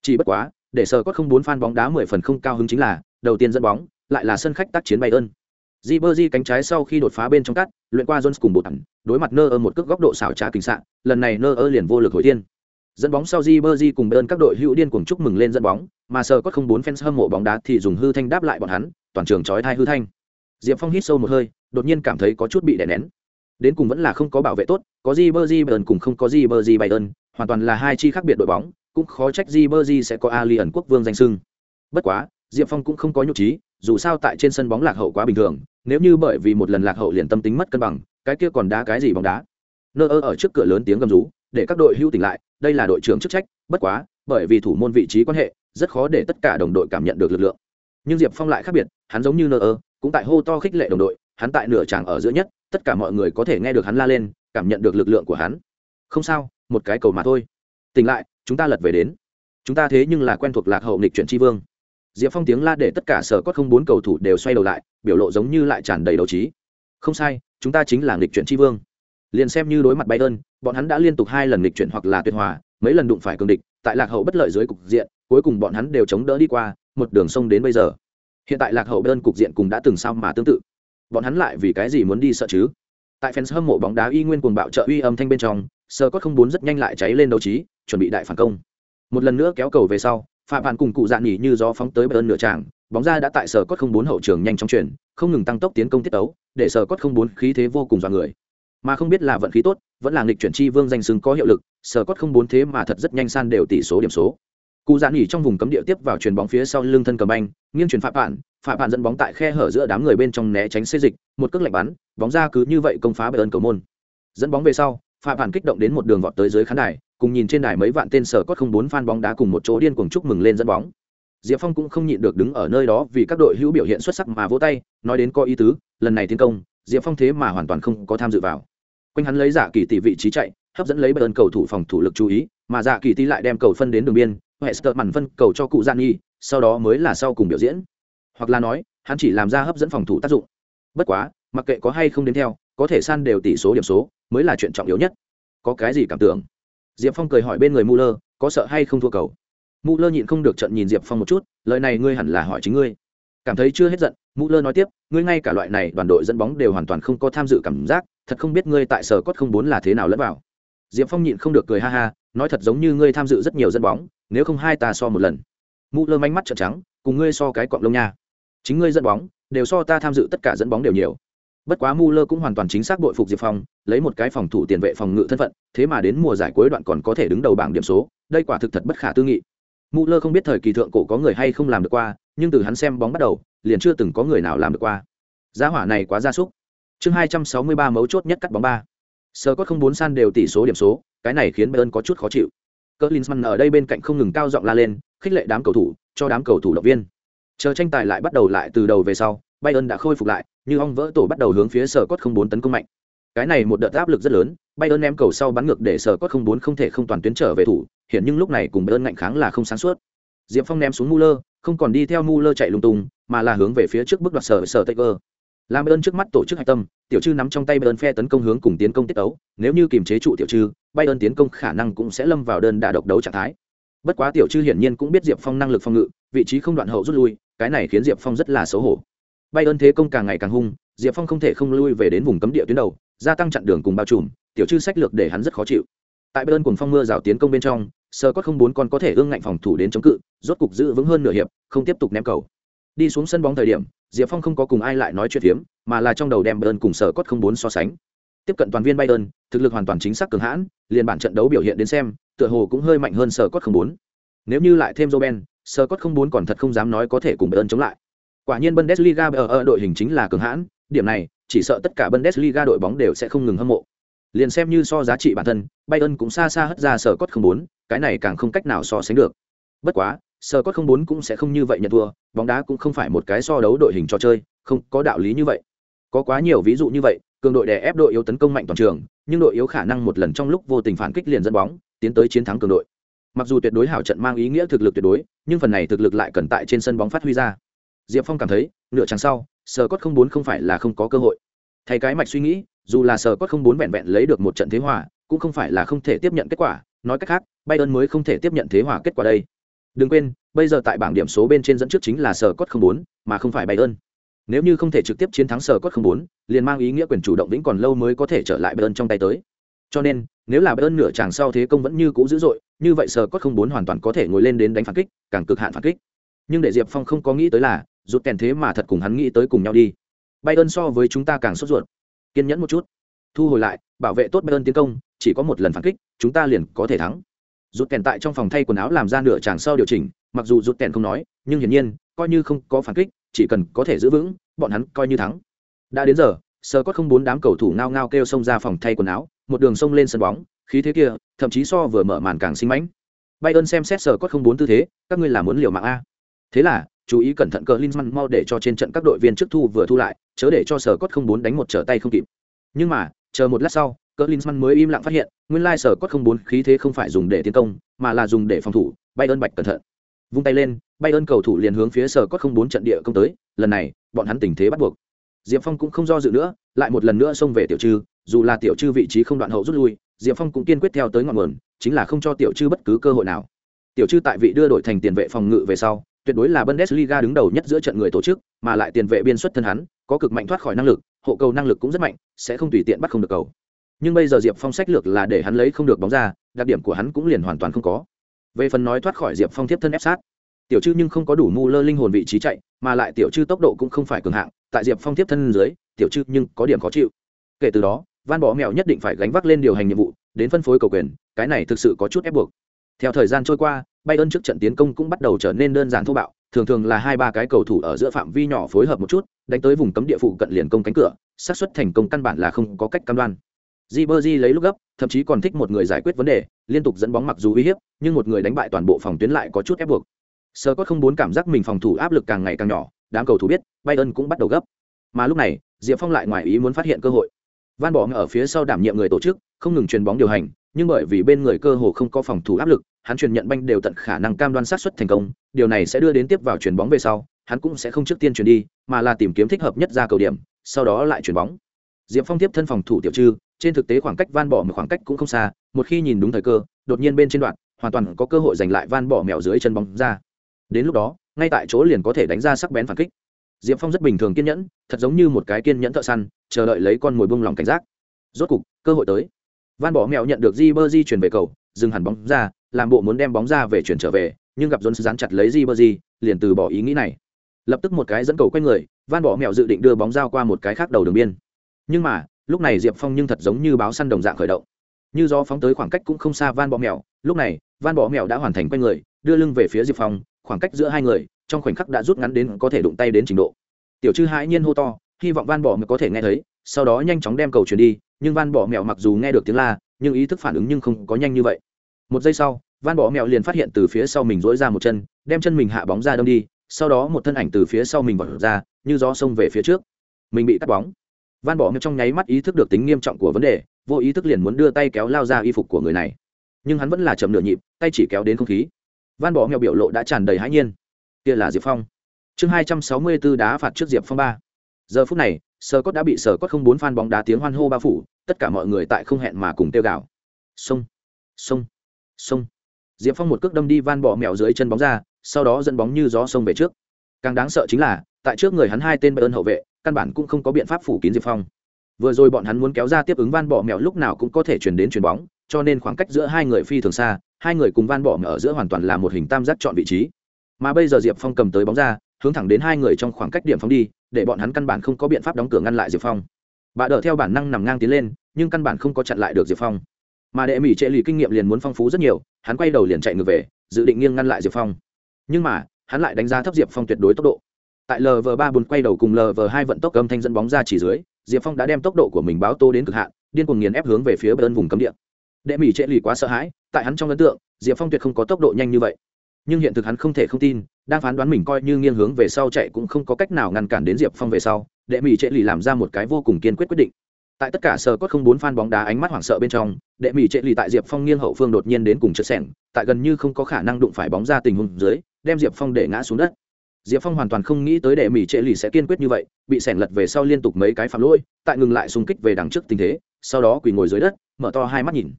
A: Chỉ bất quá để sơ cốt không bốn phan bóng đá mười phần không cao hứng chính là đầu tiên dẫn bóng lại là sân khách tác chiến bayern. Ribery cánh trái sau khi đột phá bên trong cắt, luyện qua Jones cùng bột thẳng, đối mặt Nơ một cước góc độ xảo trá kinh sạn, lần này Nơ liền vô lực hồi thiên. Dẫn bóng sau Jibberjee cùng Bayern các đội hữu điên cuồng chúc mừng lên dẫn bóng, mà sờ có không bốn fans hâm mộ bóng đá thì dùng hư thanh đáp lại bọn hắn, toàn trường chói tai hư thanh. Diệp phong hít sâu một hơi đột nhiên cảm thấy có chút bị đè nén. Đến cùng vẫn là không có bảo vệ tốt có Jibberjee bơ bayern cùng không có Jibberjee bơ bayern hoàn toàn là hai chi khác biệt đội bóng cũng khó trách Jibberjee sẽ có ali ẩn quốc vương danh sưng bất quá diệp phong cũng không có nhục trí dù sao tại trên sân bóng lạc hậu quá bình thường nếu như bởi vì một lần lạc hậu liền tâm tính mất cân bằng cái kia còn đá cái gì bóng đá? Nơ ở trước cửa lớn tiếng gầm rú để các đội hưu tỉnh lại đây là đội trưởng chức trách, bất quá, bởi vì thủ môn vị trí quan hệ, rất khó để tất cả đồng đội cảm nhận được lực lượng. Nhưng diệp phong lại khác biệt, hắn giống như nơ ơ cũng tại hô to khích lệ đồng đội, hắn tại nửa tràng ở giữa nhất, tất cả mọi người có thể nghe được hắn la lên, cảm nhận được lực lượng của hắn. Không sao, một cái cầu mà thôi. Tỉnh lại, chúng ta lật về đến. Chúng ta thế nhưng là quen thuộc lạc hậu nghịch chuyển tri vương. Diệp phong tiếng la để tất cả sở cốt không bốn cầu thủ đều xoay đầu lại, biểu lộ giống như lại tràn đầy đấu trí. Không sai, chúng ta chính là nghịch chuyển tri vương liền xem như đối mặt bayern, bọn hắn đã liên tục hai lần nghịch chuyển hoặc là tuyệt hòa, mấy lần đụng phải cường địch, tại lạc hậu bất lợi dưới cục diện, cuối cùng bọn hắn đều chống đỡ đi qua, một đường sông đến bây giờ. Hiện tại lạc hậu bayern cục diện cùng đã từng sao mà tương tự. Bọn hắn lại vì cái gì muốn đi sợ chứ? Tại fans hâm mộ bóng đá y nguyên cuồng bạo trợ uy âm thanh bên trong sơ cốt không bốn rất nhanh lại cháy lên đấu trí, chuẩn bị đại phản công. Một lần nữa kéo cầu về sau phạm bạn cùng cụ dạn nhỉ như gió phóng tới bayern nửa tràng, bóng ra đã tại sở cốt không bốn hậu trường nhanh chóng chuyển, không ngừng tăng tốc tiến công tiết tấu, để sở cốt không bốn khí thế vô cùng dọa người mà không biết là vận khí tốt, vẫn là nghịch chuyển chi vương danh xứng có hiệu lực sở cốt không bốn thế mà thật rất nhanh san đều tỷ số điểm số. Cụ giãn nghỉ trong vùng cấm địa tiếp vào chuyền bóng phía sau lưng thân cầm anh, nghiêng chuyển phạm bạn phạm bạn dẫn bóng tại khe hở giữa đám người bên trong né tránh xê dịch, một cước lạnh bắn, bóng ra cứ như vậy công phá bayern cầu môn. Dẫn bóng về sau, phạm bạn kích động đến một đường vọt tới dưới khán đài, cùng nhìn trên đài mấy vạn tên sở cốt không bốn fan bóng đá cùng một chỗ điên cuồng chúc mừng lên dẫn bóng. Diệp phong cũng không nhịn được đứng ở nơi đó vì các đội hữu biểu hiện xuất sắc mà vỗ tay, nói đến có ý tứ, lần này tiến công, diệp phong thế mà hoàn toàn không có tham dự vào quanh hắn lấy giả kỳ tỷ vị trí chạy, hấp dẫn lấy bờ cầu thủ phòng thủ lực chú ý, mà giả kỳ tỷ lại đem cầu phân đến đường biên, hester mặn phân cầu cho cụ gian nghi sau đó mới là sau cùng biểu diễn. Hoặc là nói, hắn chỉ làm ra hấp dẫn phòng thủ tác dụng. Bất quá, mặc kệ có hay không đến theo, có thể san đều tỷ số điểm số, mới là chuyện trọng yếu nhất. Có cái gì cảm tưởng? Diệp phong cười hỏi bên người mu lơ có sợ hay không thua cầu? Muller lơ nhịn không được trận nhìn diệp phong một chút, lời này ngươi hẳn là hỏi chính ngươi. Cảm thấy chưa hết giận mũ lơ nói tiếp, ngươi ngay cả loại này đoàn đội dẫn bóng đều hoàn toàn không có tham dự cảm giác, thật không biết ngươi tại sở cốt không bốn là thế nào lẫn vào. Diệp phong nhịn không được cười ha ha, nói thật giống như ngươi tham dự rất nhiều dẫn bóng, nếu không hai ta so một lần. Mũ lơ manh mắt trợn trắng, cùng ngươi so cái cọng lông nha. Chính ngươi dẫn bóng, đều so ta tham dự tất cả dẫn bóng đều nhiều. Bất quá mu lơ cũng hoàn toàn chính xác bội phục diệp phong, lấy một cái phòng thủ tiền vệ phòng ngự thân phận, thế mà đến mùa giải cuối đoạn còn có thể đứng đầu bảng điểm số, đây quả thực thật bất khả tư nghị. Mù lơ không biết thời kỳ thượng cổ có người hay không làm được qua, nhưng từ hắn xem bóng bắt đầu liền chưa từng có người nào làm được qua. Giá hỏa này quá gia súc. Chương hai trăm sáu mươi ba mấu chốt nhất cắt bóng ba. Sơ có không bốn san đều tỷ số điểm số cái này khiến bayern có chút khó chịu. Cỡ linsman ở đây bên cạnh không ngừng cao giọng la lên khích lệ đám cầu thủ cho đám cầu thủ động viên. Chờ tranh tài lại bắt đầu lại từ đầu về sau bayern đã khôi phục lại như ong vỡ tổ bắt đầu hướng phía sở cốt không bốn tấn công mạnh. Cái này một đợt áp lực rất lớn bayern ném cầu sau bắn ngược để sở cốt không bốn không thể không toàn tuyến trở về thủ hiện nhưng lúc này cùng bayern ngạnh kháng là không sáng suốt. Diệp phong ném xuống Muller, không còn đi theo Muller chạy lung tung mà là hướng về phía trước bước đoạt sở sở taker làm ơn trước mắt tổ chức hạch tâm, tiểu chư nắm trong tay bayern phe tấn công hướng cùng tiến công tiết tấu, nếu như kiềm chế trụ tiểu chư bay ơn tiến công khả năng cũng sẽ lâm vào đơn đà độc đấu trạng thái. Bất quá tiểu chư hiển nhiên cũng biết diệp phong năng lực phòng ngự, vị trí không đoạn hậu rút lui, cái này khiến diệp phong rất là xấu hổ. Bay ơn thế công càng ngày càng hung, diệp phong không thể không lui về đến vùng cấm địa tuyến đầu, gia tăng chặn đường cùng bao trùm, tiểu chư sách lược để hắn rất khó chịu. Tại bên cùng phong mưa rào tiến công bên trong, sơ cốt không bốn con có thể ương ngạnh phòng thủ đến chống cự, rốt cục giữ vững hơn nửa hiệp, không tiếp tục ném cầu đi xuống sân bóng thời điểm diệp phong không có cùng ai lại nói chuyện phiếm mà là trong đầu đem bayern cùng sở cốt không bốn so sánh tiếp cận toàn viên bayern thực lực hoàn toàn chính xác cường hãn liền bản trận đấu biểu hiện đến xem tựa hồ cũng hơi mạnh hơn sở cốt không bốn nếu như lại thêm joben sở cốt không bốn còn thật không dám nói có thể cùng bayern chống lại quả nhiên bundesliga ở, ở đội hình chính là cường hãn điểm này chỉ sợ tất cả Bundesliga đội bóng đều sẽ không ngừng hâm mộ. Liền xem như so giá trị bản thân, Bayern cũng xa xa hất ra sở cốt không bốn, cái này càng không cách nào so sánh được. Bất quá, sở cốt không bốn cũng sẽ không như vậy nhận thua, bóng đá cũng không phải một cái so đấu đội hình cho chơi, không có đạo lý như vậy. Có quá nhiều ví dụ như vậy, cường đội đè ép đội yếu tấn công mạnh toàn trường, nhưng đội yếu khả năng một lần trong lúc vô tình phản kích liền dẫn bóng, tiến tới chiến thắng cường đội. Mặc dù tuyệt đối hảo trận mang ý nghĩa thực lực tuyệt đối, nhưng phần này thực lực lại cần tại trên sân bóng phát huy ra. Diệp Phong cảm thấy, nửa chặng sau, sở cốt không bốn không phải là không có cơ hội thay cái mạch suy nghĩ dù là sở cốt không bốn vẹn vẹn lấy được một trận thế hòa cũng không phải là không thể tiếp nhận kết quả nói cách khác bayern mới không thể tiếp nhận thế hòa kết quả đây đừng quên bây giờ tại bảng điểm số bên trên dẫn trước chính là sở cốt không bốn mà không phải bayern nếu như không thể trực tiếp chiến thắng sở cốt không bốn liền mang ý nghĩa quyền chủ động vĩnh còn lâu mới có thể trở lại bayern trong tay tới cho nên nếu là bayern nửa chàng sau thế công vẫn như cũ dữ dội như vậy sở cốt không bốn hoàn toàn có thể ngồi lên đến đánh phản kích càng cực hạn phản kích nhưng để diệp phong không có nghĩ tới là rút kèn thế mà thật cùng hắn nghĩ tới cùng nhau đi Bayern so với chúng ta càng sốt ruột. Kiên nhẫn một chút. Thu hồi lại, bảo vệ tốt Bayern tiến công, chỉ có một lần phản kích, chúng ta liền có thể thắng. Rút kèn tại trong phòng thay quần áo làm ra nửa chàng sau điều chỉnh, mặc dù rút kèn không nói, nhưng hiển nhiên, coi như không có phản kích, chỉ cần có thể giữ vững, bọn hắn coi như thắng. Đã đến giờ, sơ có không bốn đám cầu thủ ngao ngao kêu xông ra phòng thay quần áo, một đường xông lên sân bóng, khí thế kia, thậm chí so vừa mở màn càng sinh mãnh. Bayern xem xét sơ có không bốn tư thế, các ngươi là muốn liều mạng a. Thế là, chú ý cẩn thận cờ Linsman mau để cho trên trận các đội viên trước thu vừa thu lại, chớ để cho sơ cốt không bốn đánh một trở tay không kịp. Nhưng mà, chờ một lát sau, cờ Linsman mới im lặng phát hiện, nguyên lai sở cốt không bốn khí thế không phải dùng để tiến công, mà là dùng để phòng thủ, bay ơn bạch cẩn thận. Vung tay lên, bay ơn cầu thủ liền hướng phía sở cốt không bốn trận địa công tới, lần này bọn hắn tình thế bắt buộc. Diệp phong cũng không do dự nữa lại một lần nữa xông về tiểu trư dù là tiểu trư vị trí không đoạn hậu rút lui diệp phong cũng kiên quyết theo tới ngọn nguồn chính là không cho tiểu trư bất cứ cơ hội nào. Tiểu trư tại vị đưa đổi thành tiền vệ phòng ngự về sau tuyệt đối là bundesliga đứng đầu nhất giữa trận người tổ chức mà lại tiền vệ biên xuất thân hắn có cực mạnh thoát khỏi năng lực hộ cầu năng lực cũng rất mạnh sẽ không tùy tiện bắt không được cầu nhưng bây giờ diệp phong sách lược là để hắn lấy không được bóng ra, đặc điểm của hắn cũng liền hoàn toàn không có. Về phần nói thoát khỏi diệp phong tiếp thân ép sát, tiểu chư nhưng không có đủ mù lơ linh hồn vị trí chạy, mà lại tiểu chư tốc độ cũng không phải cường hạng, tại diệp phong tiếp thân dưới, tiểu chư nhưng có điểm khó chịu. Kể từ đó, van bỏ mèo nhất định phải gánh vác lên điều hành nhiệm vụ, đến phân phối cầu quyền, cái này thực sự có chút ép buộc. Theo thời gian trôi qua bay ơn trước trận tiến công cũng bắt đầu trở nên đơn giản thô bạo, thường thường là hai ba cái cầu thủ ở giữa phạm vi nhỏ phối hợp một chút, đánh tới vùng cấm địa phụ cận liền công cánh cửa, xác suất thành công căn bản là không có cách cam đoan. Ribery lấy lúc gấp, thậm chí còn thích một người giải quyết vấn đề, liên tục dẫn bóng mặc dù uy hiếp, nhưng một người đánh bại toàn bộ phòng tuyến lại có chút ép buộc. Scott không muốn cảm giác mình phòng thủ áp lực càng ngày càng nhỏ, đám cầu thủ biết, Bayern cũng bắt đầu gấp. Mà lúc này, Diệp Phong lại ngoài ý muốn phát hiện cơ hội. Van Bommel ở phía sau đảm nhiệm người tổ chức, không ngừng truyền bóng điều hành, nhưng bởi vì bên người cơ hồ không có phòng thủ áp lực, hắn truyền nhận banh đều tận khả năng cam đoan sát suất thành công, điều này sẽ đưa đến tiếp vào truyền bóng về sau, hắn cũng sẽ không trước tiên truyền đi, mà là tìm kiếm thích hợp nhất ra cầu điểm, sau đó lại truyền bóng. Diệp Phong tiếp thân phòng thủ tiểu trư, trên thực tế khoảng cách van bỏ một khoảng cách cũng không xa, một khi nhìn đúng thời cơ, đột nhiên bên trên đoạn, hoàn toàn có cơ hội giành lại van bỏ mèo dưới chân bóng ra. Đến lúc đó, ngay tại chỗ liền có thể đánh ra sắc bén phản kích. Diệp Phong rất bình thường kiên nhẫn, thật giống như một cái kiên nhẫn thợ săn, chờ đợi lấy con mồi bung lòng cảnh giác. Rốt cục, cơ hội tới. Van bỏ mèo nhận được di berji chuyển về cầu, dừng hẳn bóng ra, làm bộ muốn đem bóng ra về chuyển trở về, nhưng gặp Jones dán chặt lấy di berji liền từ bỏ ý nghĩ này. Lập tức một cái dẫn cầu quay người, Van bỏ mèo dự định đưa bóng giao qua một cái khác đầu đường biên. Nhưng mà, lúc này Diệp Phong nhưng thật giống như báo săn đồng dạng khởi động. Như gió phóng tới khoảng cách cũng không xa Van Bọ mèo, lúc này, Van Bọ mèo đã hoàn thành quay người, đưa lưng về phía Diệp Phong, khoảng cách giữa hai người, trong khoảnh khắc đã rút ngắn đến có thể đụng tay đến trình độ. Tiểu Trư hãi nhiên hô to, hy vọng Van Bọ mèo có thể nghe thấy, sau đó nhanh chóng đem cầu chuyển đi, nhưng Van Bọ mèo mặc dù nghe được tiếng la, nhưng ý thức phản ứng nhưng không có nhanh như vậy một giây sau van Bọ mèo liền phát hiện từ phía sau mình dỗi ra một chân đem chân mình hạ bóng ra đâm đi sau đó một thân ảnh từ phía sau mình vọt ra như gió xông về phía trước mình bị cắt bóng van bỏ mèo trong nháy mắt ý thức được tính nghiêm trọng của vấn đề vô ý thức liền muốn đưa tay kéo lao ra y phục của người này. Nhưng hắn vẫn là chậm nửa nhịp tay chỉ kéo đến không khí. Van bỏ mèo biểu lộ đã tràn đầy hãi nhiên. Kia là diệp phong. Chương hai trăm sáu mươi 264 đá phạt trước diệp phong ba. Giờ phút này sờ cốt đã bị sờ cốt không bốn phan bóng đá tiếng hoan hô bao phủ tất cả mọi người tại không hẹn mà cùng tiêu gạo Sông, sông, sông. diệp phong một cước đâm đi van bỏ mèo dưới chân bóng ra sau đó dẫn bóng như gió sông về trước. Càng đáng sợ chính là tại trước người hắn hai tên bay ơn hậu vệ căn bản cũng không có biện pháp phủ kín diệp phong. Vừa rồi bọn hắn muốn kéo ra tiếp ứng van bỏ mèo lúc nào cũng có thể chuyển đến chuyền bóng, cho nên khoảng cách giữa hai người phi thường xa, hai người cùng van bỏ mèo ở giữa hoàn toàn là một hình tam giác chọn vị trí. Mà bây giờ diệp phong cầm tới bóng ra, hướng thẳng đến hai người trong khoảng cách điểm phóng đi, để bọn hắn căn bản không có biện pháp đóng cửa ngăn lại diệp phong. Bà đỡ theo bản năng nằm ngang tiến lên, nhưng căn bản không có chặn lại được diệp phong. Mà đệ mỹ trệ lì kinh nghiệm liền muốn phong phú rất nhiều, hắn quay đầu liền chạy ngược về, dự định nghiêng ngăn lại diệp phong. Nhưng mà, hắn lại đánh giá thấp diệp phong tuyệt đối tốc độ tại lv ba bốn quay đầu cùng lv hai vận tốc âm thanh dẫn bóng ra chỉ dưới, diệp phong đã đem tốc độ của mình báo tô đến cực hạn, điên cuồng nghiền ép hướng về phía bên vùng cấm địa. Đệ mỹ trệ lì quá sợ hãi, tại hắn trong ấn tượng, diệp phong tuyệt không có tốc độ nhanh như vậy. Nhưng hiện thực hắn không thể không tin, đang phán đoán mình coi như nghiêng hướng về sau chạy cũng không có cách nào ngăn cản đến diệp phong về sau, đệ mỹ trệ lì làm ra một cái vô cùng kiên quyết quyết định. Tại tất cả sờ cốt không bốn phan bóng đá ánh mắt hoảng sợ bên trong, đệ mỹ trệ lì tại diệp phong nghiêng hậu phương đột nhiên đến cùng chật sẻng tại gần như không có khả năng đụng phải bóng ra tình huống dưới, đem diệp phong để ngã xuống đất diệp phong hoàn toàn không nghĩ tới đệ mỹ trệ lì sẽ kiên quyết như vậy, bị sẻn lật về sau liên tục mấy cái phạm lỗi, tại ngừng lại xung kích về đằng trước tình thế, sau đó quỳ ngồi dưới đất, mở to hai mắt nhìn.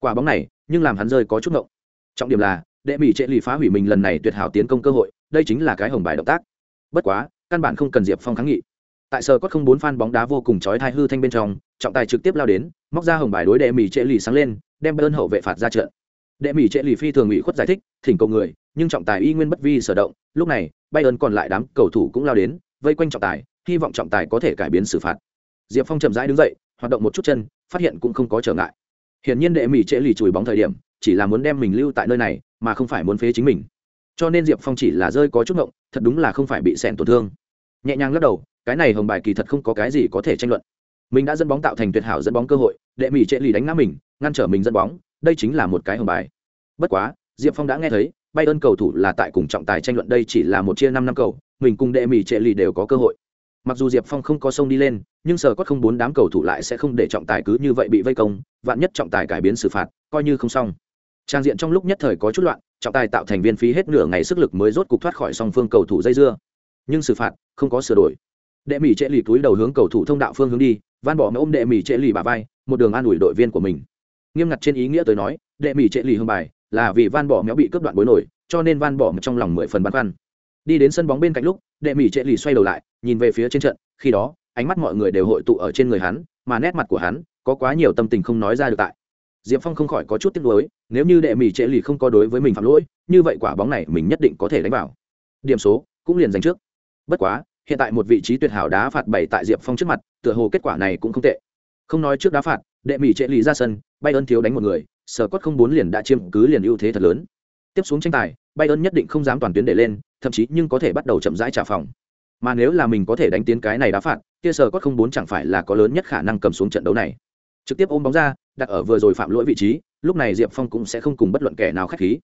A: Quả bóng này, nhưng làm hắn rơi có chút ngộng. Trọng điểm là, đệ mỹ trệ lì phá hủy mình lần này tuyệt hảo tiến công cơ hội, đây chính là cái hồng bài động tác. Bất quá, căn bản không cần diệp phong kháng nghị. Tại sở có không bốn phan bóng đá vô cùng chói thai hư thanh bên trong, trọng tài trực tiếp lao đến, móc ra hồng bài đối đệ mỹ trệ lì sáng lên, đem bơn hậu vệ phạt ra trận đệ mỹ trệ lì phi thường ủy khuất giải thích, thỉnh cầu người, nhưng trọng tài y nguyên bất vi sở động, lúc này bay ơn còn lại đám cầu thủ cũng lao đến, vây quanh trọng tài, hy vọng trọng tài có thể cải biến xử phạt. Diệp phong chậm rãi đứng dậy, hoạt động một chút chân, phát hiện cũng không có trở ngại. Hiển nhiên đệ mỹ trệ lì chùi bóng thời điểm, chỉ là muốn đem mình lưu tại nơi này, mà không phải muốn phế chính mình. Cho nên diệp phong chỉ là rơi có chút ngộng, thật đúng là không phải bị sẻn tổn thương. Nhẹ nhàng lắc đầu, cái này hồng bài kỳ thật không có cái gì có thể tranh luận. Mình đã dẫn bóng tạo thành tuyệt hảo dẫn bóng cơ hội, đệ mỹ trệ lì đánh ngã mình, ngăn trở mình dẫn bóng đây chính là một cái hồng bài. Bất quá, diệp phong đã nghe thấy, bay ơn cầu thủ là tại cùng trọng tài tranh luận đây chỉ là một chia năm năm cầu, mình cùng đệ mỹ trệ lì đều có cơ hội. Mặc dù diệp phong không có sông đi lên, nhưng sở có không bốn đám cầu thủ lại sẽ không để trọng tài cứ như vậy bị vây công, vạn nhất trọng tài cải biến xử phạt, coi như không xong. Trang diện trong lúc nhất thời có chút loạn, trọng tài tạo thành viên phí hết nửa ngày sức lực mới rốt cục thoát khỏi song phương cầu thủ dây dưa. Nhưng xử phạt, không có sửa đổi. Đệ mỹ trệ lì túi đầu hướng cầu thủ thông đạo phương hướng đi, van bỏ mẹ ôm đệ mỹ trệ lì bà vai, một đường an ủi đội viên của mình nghiêm ngặt trên ý nghĩa tới nói, đệ mỹ trệ lì hương bài là vì van bỏ méo bị cướp đoạn bối nổi, cho nên van bỏ trong lòng mười phần băn khoăn. Đi đến sân bóng bên cạnh lúc, đệ mỹ trệ lì xoay đầu lại, nhìn về phía trên trận, khi đó, ánh mắt mọi người đều hội tụ ở trên người hắn, mà nét mặt của hắn có quá nhiều tâm tình không nói ra được tại. Diệp phong không khỏi có chút tiếc nuối, nếu như đệ mỹ trệ lì không có đối với mình phạm lỗi, như vậy quả bóng này mình nhất định có thể đánh vào. Điểm số cũng liền giành trước. Bất quá, hiện tại một vị trí tuyệt hảo đá phạt bảy tại diệp phong trước mặt, tựa hồ kết quả này cũng không tệ. Không nói trước đá phạt, đệ mỹ trệ lì ra sân bay ơn thiếu đánh một người sở cốt không bốn liền đã chiếm cứ liền ưu thế thật lớn. Tiếp xuống tranh tài bay ơn nhất định không dám toàn tuyến để lên, thậm chí nhưng có thể bắt đầu chậm rãi trả phòng. Mà nếu là mình có thể đánh tiến cái này đá phạt, kia sở cốt không bốn chẳng phải là có lớn nhất khả năng cầm xuống trận đấu này. Trực tiếp ôm bóng ra, đặt ở vừa rồi phạm lỗi vị trí, lúc này diệp phong cũng sẽ không cùng bất luận kẻ nào k h á c h khí.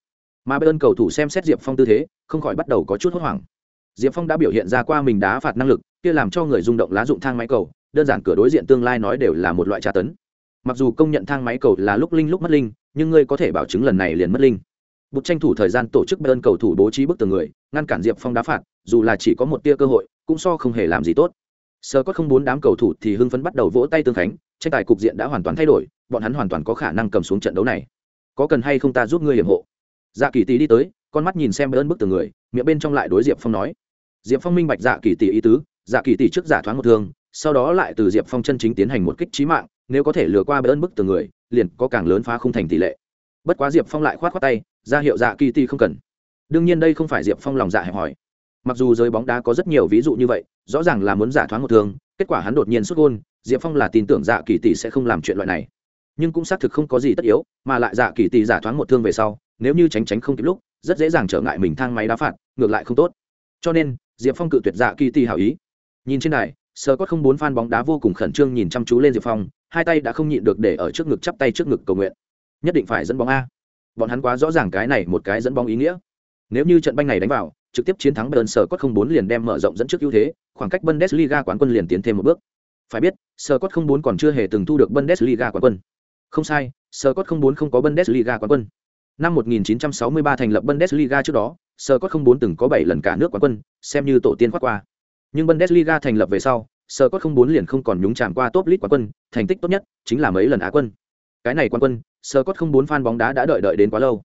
A: Mà bay ơn cầu thủ xem xét diệp phong tư thế, không khỏi bắt đầu có chút hốt hoảng. Diệp phong đã biểu hiện ra qua mình đá phạt năng lực, kia làm cho người rung động lá dụng thang máy cầu, đơn giản cửa đối diện tương lai nói đều là một loại tra tấn mặc dù công nhận thang máy cầu là lúc linh lúc mất linh, nhưng ngươi có thể bảo chứng lần này liền mất linh. Bút tranh thủ thời gian tổ chức bayern cầu thủ bố trí bức tường người, ngăn cản diệp phong đá phạt, dù là chỉ có một tia cơ hội, cũng so không hề làm gì tốt. Sơ có không bốn đám cầu thủ thì hưng phấn bắt đầu vỗ tay tương khánh, tranh tài cục diện đã hoàn toàn thay đổi, bọn hắn hoàn toàn có khả năng cầm xuống trận đấu này. Có cần hay không ta giúp ngươi hiểm hộ? Dạ kỳ tý đi tới, con mắt nhìn xem bayern bức tường người, miệng bên trong lại đối diệp phong nói. Diệp phong minh bạch dạ kỳ tỷ ý tứ dạ kỳ tỷ trước giả thoáng một thương, sau đó lại từ diệp phong chân chính tiến hành một kích trí mạng nếu có thể lừa qua bê ơn bức từ người, liền có càng lớn phá không thành tỷ lệ. Bất quá diệp phong lại khoát khoát tay, ra hiệu dạ kỳ tỷ không cần. Đương nhiên đây không phải diệp phong lòng dạ hẹp hòi. Mặc dù giới bóng đá có rất nhiều ví dụ như vậy, rõ ràng là muốn giả thoáng một thương, kết quả hắn đột nhiên xuất gôn, diệp phong là tin tưởng dạ kỳ tỷ sẽ không làm chuyện loại này. Nhưng cũng xác thực không có gì tất yếu, mà lại dạ kỳ tỷ giả thoáng một thương về sau, nếu như tránh tránh không kịp lúc, rất dễ dàng trở ngại mình thang máy đá phạt, ngược lại không tốt. Cho nên, diệp phong cự tuyệt dạ kỳ tỷ hảo ý. Nhìn trên này sơ có không bốn fan bóng đá vô cùng khẩn trương nhìn chăm chú lên diệp phong hai tay đã không nhịn được để ở trước ngực chắp tay trước ngực cầu nguyện. Nhất định phải dẫn bóng a. Bọn hắn quá rõ ràng cái này một cái dẫn bóng ý nghĩa. Nếu như trận banh này đánh vào, trực tiếp chiến thắng bayern sở cốt không bốn liền đem mở rộng dẫn trước ưu thế, khoảng cách bundesliga quán quân liền tiến thêm một bước. Phải biết sở cốt không bốn còn chưa hề từng thu được bundesliga quán quân. Không sai sở cốt không bốn không có bundesliga quán quân. Năm 1963 thành lập bundesliga trước đó sở cốt không bốn từng có bảy lần cả nước quán quân, xem như tổ tiên khoác qua. Nhưng bundesliga thành lập về sau sờ cốt không bốn liền không còn nhúng chạm qua top lit quán quân, thành tích tốt nhất chính là mấy lần á quân. Cái này quán quân sờ cốt không bốn fan bóng đá đã đợi đợi đến quá lâu.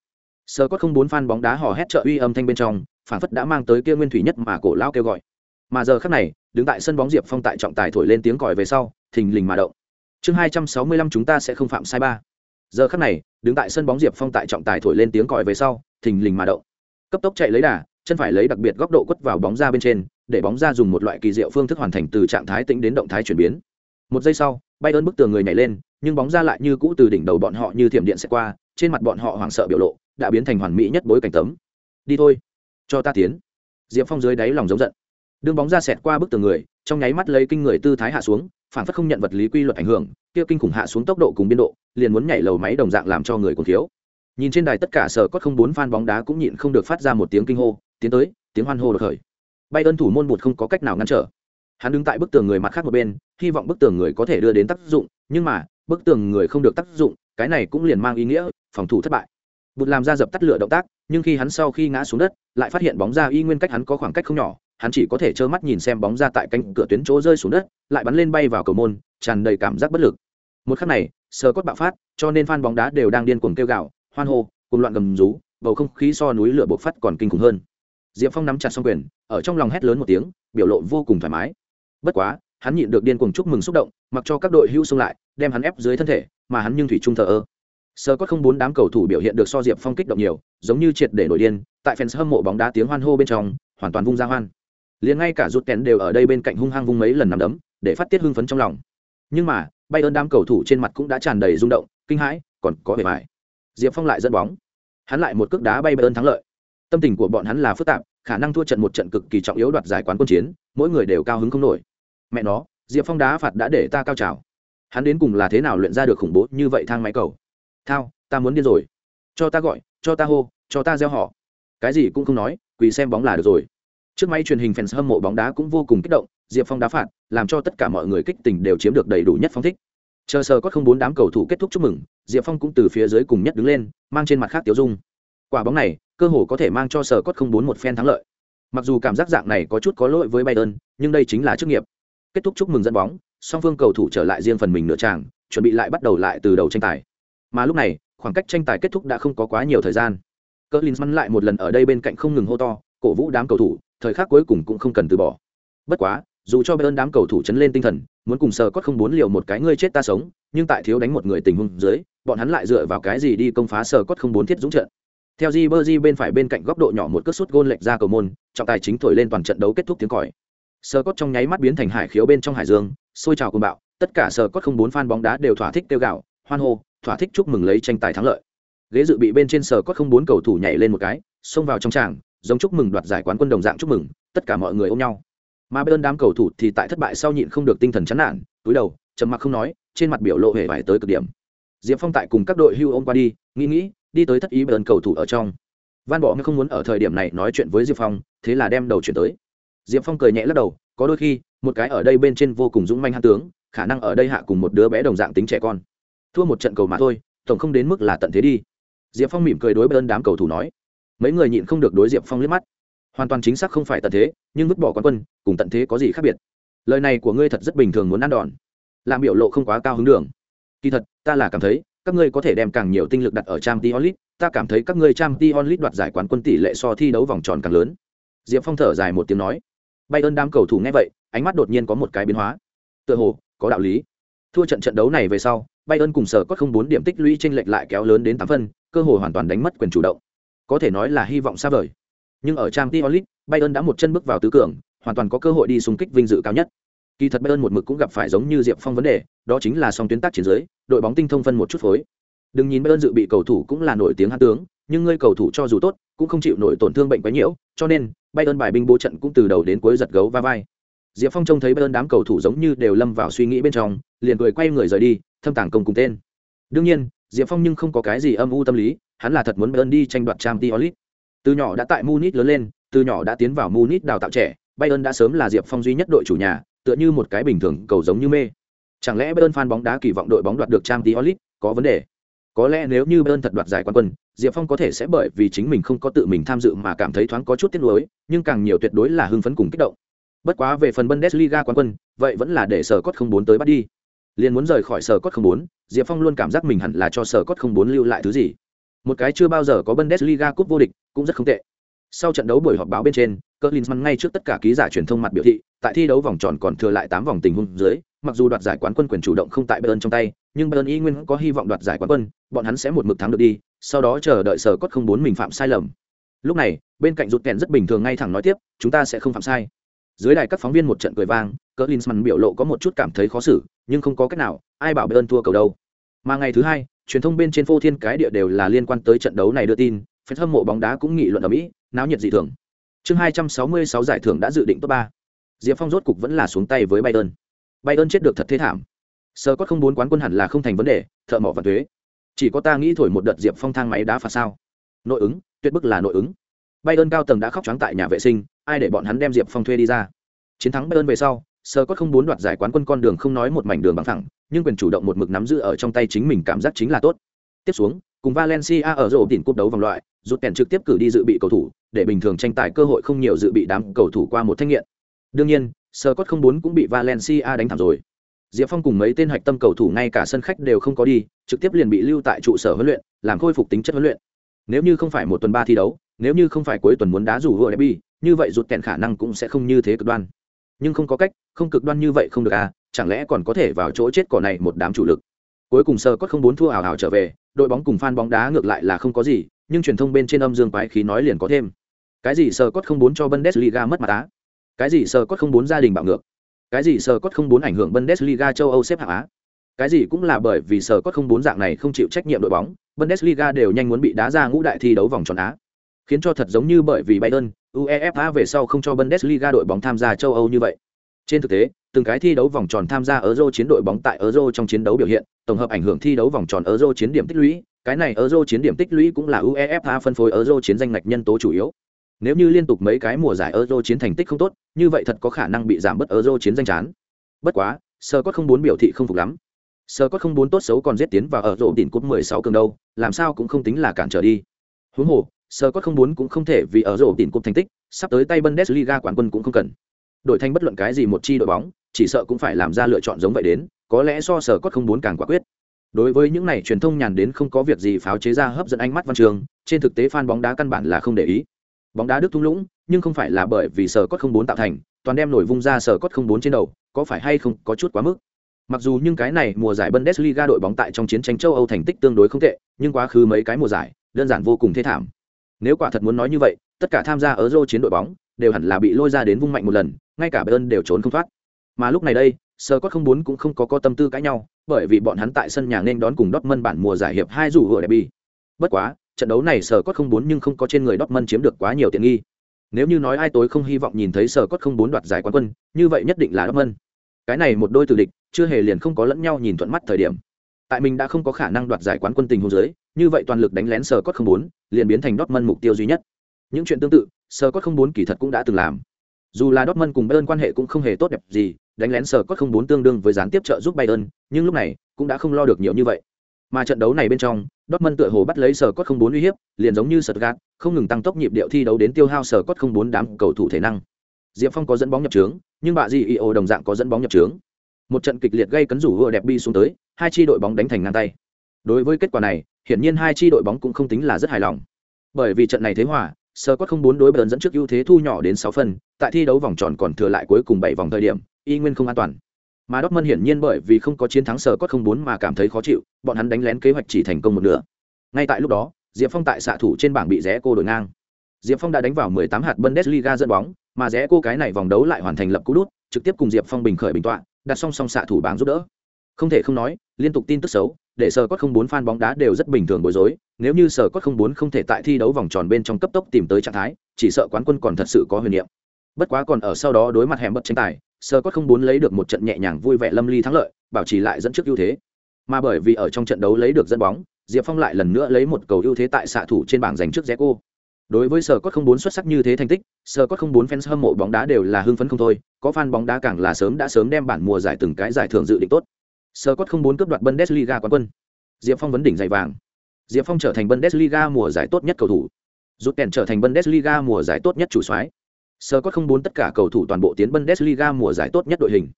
A: Sờ cốt không bốn fan bóng đá hò hét trợ uy âm thanh bên trong, phản phất đã mang tới kia nguyên thủy nhất mà cổ lao kêu gọi. Mà giờ khắc này, đứng tại sân bóng diệp phong tại trọng tài thổi lên tiếng còi về sau, thình lình mà động. Chương hai trăm sáu mươi lăm chúng ta sẽ không phạm sai ba. Giờ khắc này, đứng tại sân bóng diệp phong tại trọng tài thổi lên tiếng còi về sau, thình lình mà động. Cấp tốc chạy lấy đà, chân phải lấy đặc biệt góc độ quất vào bóng ra bên trên để bóng ra dùng một loại kỳ diệu phương thức hoàn thành từ trạng thái tĩnh đến động thái chuyển biến. Một giây sau bay ơn bức tường người nhảy lên, nhưng bóng ra lại như cũ từ đỉnh đầu bọn họ như thiểm điện sẽ qua, trên mặt bọn họ hoảng sợ biểu lộ, đã biến thành hoàn mỹ nhất bối cảnh tấm. Đi thôi, cho ta tiến. Diệp phong dưới đáy lòng giống giận. Đương bóng ra xẹt qua bức tường người, trong nháy mắt lấy kinh người tư thái hạ xuống, phản phất không nhận vật lý quy luật ảnh hưởng, kia kinh khủng hạ xuống tốc độ cùng biên độ, liền muốn nhảy lầu máy đồng dạng làm cho người còn thiếu. Nhìn trên đài tất cả sở cốt không bốn fan bóng đá cũng nhịn không được phát ra một tiếng kinh hô, tiến tới, tiếng hoan hô được khởi bay ơn thủ môn bụt không có cách nào ngăn trở. Hắn đứng tại bức tường người mặt khác một bên, hy vọng bức tường người có thể đưa đến tác dụng, nhưng mà, bức tường người không được tác dụng, cái này cũng liền mang ý nghĩa, phòng thủ thất bại. Bụt làm ra dập tắt lửa động tác, nhưng khi hắn sau khi ngã xuống đất, lại phát hiện bóng ra y nguyên cách hắn có khoảng cách không nhỏ, hắn chỉ có thể trơ mắt nhìn xem bóng ra tại cánh cửa tuyến chỗ rơi xuống đất, lại bắn lên bay vào cầu môn, tràn đầy cảm giác bất lực. Một khắc này, sờ cốt bạo phát, cho nên fan bóng đá đều đang điên cuồng kêu gạo hoan hô, cùng loạn gầm rú, bầu không khí so núi lửa bộc phát còn kinh khủng hơn diệp phong nắm chặt xong quyền, ở trong lòng hét lớn một tiếng, biểu lộ vô cùng thoải mái. Bất quá, hắn nhịn được điên cuồng chúc mừng xúc động, mặc cho các đội hưu xung lại, đem hắn ép dưới thân thể, mà hắn nhưng thủy trung thờ ơ. Sơ có không bốn đám cầu thủ biểu hiện được so diệp phong kích động nhiều, giống như triệt để nổi điên, tại fans hâm mộ bóng đá tiếng hoan hô bên trong, hoàn toàn vung ra hoan. Liền ngay cả rút kèn đều ở đây bên cạnh hung hăng vung mấy lần nằm đấm, để phát tiết hưng phấn trong lòng. Nhưng mà bay ơn đám cầu thủ trên mặt cũng đã tràn đầy rung động, kinh hãi, còn có vẻ vải. Diệp phong lại dẫn bóng. Hắn lại một cước đá bay bay ơn thắng lợi tâm tình của bọn hắn là phức tạp, khả năng thua trận một trận cực kỳ trọng yếu đoạt giải quán quân chiến, mỗi người đều cao hứng không nổi. Mẹ nó, diệp phong đá phạt đã để ta cao trào. Hắn đến cùng là thế nào luyện ra được khủng bố như vậy thang máy cầu? Thao, ta muốn điên rồi. Cho ta gọi, cho ta hô, cho ta gieo họ. Cái gì cũng không nói, quỳ xem bóng là được rồi. Trước máy truyền hình fans hâm mộ bóng đá cũng vô cùng kích động, diệp phong đá phạt, làm cho tất cả mọi người kích tình đều chiếm được đầy đủ nhất phong thích. Chờ sờ có không bốn đám cầu thủ kết thúc chúc mừng, diệp phong cũng từ phía dưới cùng nhất đứng lên, mang trên mặt khác tiểu dung quả bóng này cơ hồ có thể mang cho sở cốt không bốn một phen thắng lợi Mặc dù cảm giác dạng này có chút có lỗi với Bayern, nhưng đây chính là chức nghiệp. Kết thúc chúc mừng dẫn bóng, song phương cầu thủ trở lại riêng phần mình nửa tràng, chuẩn bị lại bắt đầu lại từ đầu tranh tài. Mà lúc này, khoảng cách tranh tài kết thúc đã không có quá nhiều thời gian. Klinsmann lại một lần ở đây bên cạnh không ngừng hô to, cổ vũ đám cầu thủ, thời khắc cuối cùng cũng không cần từ bỏ. Bất quá, dù cho Bayern đám cầu thủ chấn lên tinh thần, muốn cùng sờ cốt không bốn liều một cái ngươi chết ta sống, nhưng tại thiếu đánh một người tình huống dưới, bọn hắn lại dựa vào cái gì đi công phá sờ cốt không bốn thiết dũng trận. Theo Ribery bên phải bên cạnh góc độ nhỏ một cước sút gôn lệch ra cầu môn, trọng tài chính thổi lên toàn trận đấu kết thúc tiếng còi. Sơ cốt trong nháy mắt biến thành hải khiếu bên trong hải dương, sôi trào cuồng bạo, tất cả sơ cốt không bốn fan bóng đá đều thỏa thích kêu gạo, hoan hô, thỏa thích chúc mừng lấy tranh tài thắng lợi. Ghế dự bị bên trên sơ cốt không bốn cầu thủ nhảy lên một cái, xông vào trong tràng, giống chúc mừng đoạt giải quán quân đồng dạng chúc mừng, tất cả mọi người ôm nhau mà bên đám cầu thủ thì tại thất bại sau nhịn không được tinh thần chán nản túi đầu trầm mặc không nói trên mặt biểu lộ hề vải tới cực điểm diệp phong tại cùng các đội hưu ôm qua đi nghĩ nghĩ đi tới thất ý bờn cầu thủ ở trong. Van bỏ không muốn ở thời điểm này nói chuyện với diệp phong, thế là đem đầu chuyển tới. Diệp phong cười nhẹ lắc đầu, có đôi khi, một cái ở đây bên trên vô cùng dũng manh hạ tướng, khả năng ở đây hạ cùng một đứa bé đồng dạng tính trẻ con. Thua một trận cầu mà thôi, tổng không đến mức là tận thế đi. Diệp phong mỉm cười đối bờn đám cầu thủ nói. Mấy người nhịn không được đối diệp phong liếc mắt. Hoàn toàn chính xác không phải tận thế, nhưng vứt bỏ quán quân, cùng tận thế có gì khác biệt? Lời này của ngươi thật rất bình thường muốn ăn đòn. Làm biểu lộ không quá cao hứng đường. Kỳ thật, ta là cảm thấy các ngươi có thể đem càng nhiều tinh lực đặt ở trang t onlit ta cảm thấy các ngươi trang t onlit đoạt giải quán quân tỷ lệ so thi đấu vòng tròn càng lớn. Diệp phong thở dài một tiếng nói. Bay ơn đám cầu thủ nghe vậy, ánh mắt đột nhiên có một cái biến hóa. Tựa hồ, có đạo lý. Thua trận trận đấu này về sau bay ơn cùng sở có không bốn điểm tích lũy trên lệch lại kéo lớn đến tám phân, cơ hội hoàn toàn đánh mất quyền chủ động. Có thể nói là hy vọng xa vời. Nhưng ở trang t onlit bayern đã một chân bước vào tứ cường, hoàn toàn có cơ hội đi xung kích vinh dự cao nhất kỳ thật bayern một mực cũng gặp phải giống như diệp phong vấn đề, đó chính là song tuyến tác chiến dưới, đội bóng tinh thông phân một chút phối. Đừng nhìn bayern dự bị cầu thủ cũng là nổi tiếng hát tướng, nhưng ngươi cầu thủ cho dù tốt, cũng không chịu nổi tổn thương bệnh quá nhiễu, cho nên bayern bài binh bố trận cũng từ đầu đến cuối giật gấu va vai. Diệp phong trông thấy bayern đám cầu thủ giống như đều lâm vào suy nghĩ bên trong, liền cười quay người rời đi, thâm tàng công cùng tên. Đương nhiên, diệp phong nhưng không có cái gì âm u tâm lý, hắn là thật muốn bayern đi tranh đoạt trang t từ nhỏ đã tại munich lớn lên, từ nhỏ đã tiến vào munich đào tạo trẻ, bayern đã sớm là diệp phong duy nhất đội chủ nhà tựa như một cái bình thường cầu giống như mê. Chẳng lẽ bayern fan bóng đá kỳ vọng đội bóng đoạt được trang League? Có vấn đề. Có lẽ nếu như bayern thật đoạt giải quán quân diệp phong có thể sẽ bởi vì chính mình không có tự mình tham dự mà cảm thấy thoáng có chút tiếc nuối nhưng càng nhiều tuyệt đối là hưng phấn cùng kích động. Bất quá về phần bundesliga quán quân vậy vẫn là để sở cốt không bốn tới bắt đi. Liền muốn rời khỏi sở cốt không bốn diệp phong luôn cảm giác mình hẳn là cho sở cốt không bốn lưu lại thứ gì. Một cái chưa bao giờ có Bundesliga cúp vô địch, cũng rất không tệ. Sau trận đấu buổi họp báo bên trên, Klinsmann ngay trước tất cả ký giả truyền thông mặt biểu thị, tại thi đấu vòng tròn còn thừa lại 8 vòng tình huống dưới, mặc dù đoạt giải quán quân quyền chủ động không tại Bayern trong tay, nhưng Bayern y nguyên có hy vọng đoạt giải quán quân, bọn hắn sẽ một mực thắng được đi, sau đó chờ đợi sở cốt không bốn mình phạm sai lầm. Lúc này, bên cạnh rụt kèn rất bình thường ngay thẳng nói tiếp, chúng ta sẽ không phạm sai. Dưới đài các phóng viên một trận cười vang, Klinsmann biểu lộ có một chút cảm thấy khó xử, nhưng không có cách nào, ai bảo Bayern thua cầu đâu. Mà ngày thứ hai, truyền thông bên trên phô thiên cái địa đều là liên quan tới trận đấu này đưa tin fan hâm mộ bóng đá cũng nghị luận ở mỹ náo nhiệt dị thường. Chương hai trăm sáu mươi sáu giải thưởng đã dự định top ba. Diệp phong rốt cục vẫn là xuống tay với bayern. Bayern chết được thật thế thảm. Sơ có không bốn quán quân hẳn là không thành vấn đề, thợ mỏ và thuế. Chỉ có ta nghĩ thổi một đợt diệp phong thang máy đá phạt sao. Nội ứng, tuyệt bức là nội ứng. Bayern cao tầng đã khóc trắng tại nhà vệ sinh, ai để bọn hắn đem diệp phong thuê đi ra? Chiến thắng bayern về sau sơ có không bốn đoạt giải quán quân con đường không nói một mảnh đường bằng thẳng, nhưng quyền chủ động một mực nắm giữ ở trong tay chính mình cảm giác chính là tốt. Tiếp xuống, cùng valencia ở rổ đỉnh cúp đấu vòng loại rút kèn trực tiếp cử đi dự bị cầu thủ, để bình thường tranh tài cơ hội không nhiều dự bị đám cầu thủ qua một thanh nghiện. Đương nhiên sơ cốt không bốn cũng bị valencia đánh thẳng rồi. Diệp phong cùng mấy tên hạch tâm cầu thủ ngay cả sân khách đều không có đi, trực tiếp liền bị lưu tại trụ sở huấn luyện, làm khôi phục tính chất huấn luyện. Nếu như không phải một tuần ba thi đấu, nếu như không phải cuối tuần muốn đá rủ vựa đẹp bi như vậy rút kèn khả năng cũng sẽ không như thế cực đoan. Nhưng không có cách, không cực đoan như vậy không được à chẳng lẽ còn có thể vào chỗ chết cỏ này một đám chủ lực. Cuối cùng sơ cốt không bốn thua ảo ảo trở về, đội bóng cùng fan bóng đá ngược lại là không có gì nhưng truyền thông bên trên âm dương quái khí nói liền có thêm. Cái gì sờ cốt không bốn cho bundesliga mất mặt á? Cái gì sờ cốt không bốn gia đình bạo ngược? Cái gì sờ cốt không bốn ảnh hưởng bundesliga châu âu xếp hạng á? Cái gì cũng là bởi vì sờ cốt không bốn dạng này không chịu trách nhiệm đội bóng bundesliga đều nhanh muốn bị đá ra ngũ đại thi đấu vòng tròn á. Khiến cho thật giống như bởi vì bayern uefa về sau không cho bundesliga đội bóng tham gia châu âu như vậy. Trên thực tế từng cái thi đấu vòng tròn tham gia Euro chiến đội bóng tại Euro trong chiến đấu biểu hiện, tổng hợp ảnh hưởng thi đấu vòng tròn Euro chiến điểm tích lũy, cái này Euro chiến điểm tích lũy cũng là UEFA phân phối Euro chiến danh ngạch nhân tố chủ yếu. Nếu như liên tục mấy cái mùa giải Euro chiến thành tích không tốt, như vậy thật có khả năng bị giảm bớt Euro chiến danh chán. Bất quá, Sơ Cốt không muốn biểu thị không phục lắm. Sơ Cốt không muốn tốt xấu còn giết tiến vào ở rộ đỉnh cúp 16 cường đâu, làm sao cũng không tính là cản trở đi. Huống hồ, sơ cốt không bốn cũng không thể vì ở rổ đỉnh cúp thành tích sắp tới tay bundesliga quán quân cũng không cần đội thành bất luận cái gì một chi đội bóng chỉ sợ cũng phải làm ra lựa chọn giống vậy đến có lẽ so sờ cốt không bốn càng quả quyết đối với những này truyền thông nhàn đến không có việc gì pháo chế ra hấp dẫn ánh mắt văn trường, trên thực tế fan bóng đá căn bản là không để ý. Bóng đá đức thung lũng, nhưng không phải là bởi vì sở cốt không bốn tạo thành, toàn đem nổi vung ra sở cốt không bốn trên đầu, có phải hay không có chút quá mức. Mặc dù nhưng cái này mùa giải bundesliga đội bóng tại trong chiến tranh châu âu thành tích tương đối không tệ, nhưng quá khứ mấy cái mùa giải, đơn giản vô cùng thê thảm. Nếu quả thật muốn nói như vậy, tất cả tham gia ở dô chiến đội bóng, đều hẳn là bị lôi ra đến vung mạnh một lần, ngay cả bayern đều trốn không thoát. Mà lúc này đây sơ cốt không bốn cũng không có có tâm tư cãi nhau bởi vì bọn hắn tại sân nhà nên đón cùng Dortmund bản mùa giải hiệp hai dù vừa derby. Bất quá, trận đấu này sở cốt không bốn nhưng không có trên người Dortmund chiếm được quá nhiều tiện nghi. Nếu như nói ai tối không hy vọng nhìn thấy sở cốt không bốn đoạt giải quán quân, như vậy nhất định là Dortmund. Cái này một đôi từ địch, chưa hề liền không có lẫn nhau nhìn thuận mắt thời điểm. Tại mình đã không có khả năng đoạt giải quán quân tình huống dưới, như vậy toàn lực đánh lén sờ cốt không bốn liền biến thành Dortmund mục tiêu duy nhất. Những chuyện tương tự sờ cốt không bốn kỳ thật cũng đã từng làm. Dù là Dortmund cùng Bayern quan hệ cũng không hề tốt đẹp gì đánh lén sờ cốt không bốn tương đương với gián tiếp trợ giúp Bayern, nhưng lúc này cũng đã không lo được nhiều như vậy. Mà trận đấu này bên trong, Dortmund tựa hồ bắt lấy sờ cốt không bốn uy hiếp, liền giống như Stuttgart, không ngừng tăng tốc nhịp điệu thi đấu đến tiêu hao sờ cốt không bốn đám cầu thủ thể năng. Diệp Phong có dẫn bóng nhập trướng nhưng bà Di Io đồng dạng có dẫn bóng nhập trướng một trận kịch liệt gây cấn rủ vừa đẹp bi xuống tới, hai chi đội bóng đánh thành ngang tay. Đối với kết quả này, hiển nhiên hai chi đội bóng cũng không tính là rất hài lòng. Bởi vì trận này thế hòa sơ quát không bốn đối bờn dẫn trước ưu thế thu nhỏ đến sáu phần. tại thi đấu vòng tròn còn thừa lại cuối cùng bảy vòng thời điểm y nguyên không an toàn mà Dortmund hiển nhiên bởi vì không có chiến thắng Sở cốt không bốn mà cảm thấy khó chịu, bọn hắn đánh lén kế hoạch chỉ thành công một nửa. Ngay tại lúc đó, Diệp Phong tại xạ thủ trên bảng bị rẽ cô đổi ngang. Diệp Phong đã đánh vào 18 hạt Bundesliga dẫn bóng, mà rẽ cô cái này vòng đấu lại hoàn thành lập cú đút, trực tiếp cùng Diệp Phong bình khởi bình tọa, đặt song song xạ thủ bảng giúp đỡ không thể không nói, liên tục tin tức xấu, để sở cốt không bốn fan bóng đá đều rất bình thường bối rối. Nếu như sở cốt không bốn không thể tại thi đấu vòng tròn bên trong cấp tốc tìm tới trạng thái, chỉ sợ quán quân còn thật sự có huyền niệm. Bất quá còn ở sau đó đối mặt hẻm bật tranh tài, sở cốt không bốn lấy được một trận nhẹ nhàng vui vẻ lâm ly thắng lợi, bảo trì lại dẫn trước ưu thế. Mà bởi vì ở trong trận đấu lấy được dẫn bóng, diệp phong lại lần nữa lấy một cầu ưu thế tại xạ thủ trên bảng giành trước rẽ cô. Đối với sở cốt không bốn xuất sắc như thế thành tích, sở cốt không bốn fans hâm mộ bóng đá đều là hưng phấn không thôi, có fan bóng đá càng là sớm đã sớm đem bản mùa giải từng cái giải thưởng dự định tốt sơ cốt không bốn cướp đoạt bundesliga quán quân. Diệp phong vấn đỉnh giày vàng. Diệp phong trở thành bundesliga mùa giải tốt nhất cầu thủ. Rút kèn trở thành bundesliga mùa giải tốt nhất chủ soái. Sơ cốt không bốn tất cả cầu thủ toàn bộ tiến bundesliga mùa giải tốt nhất đội hình.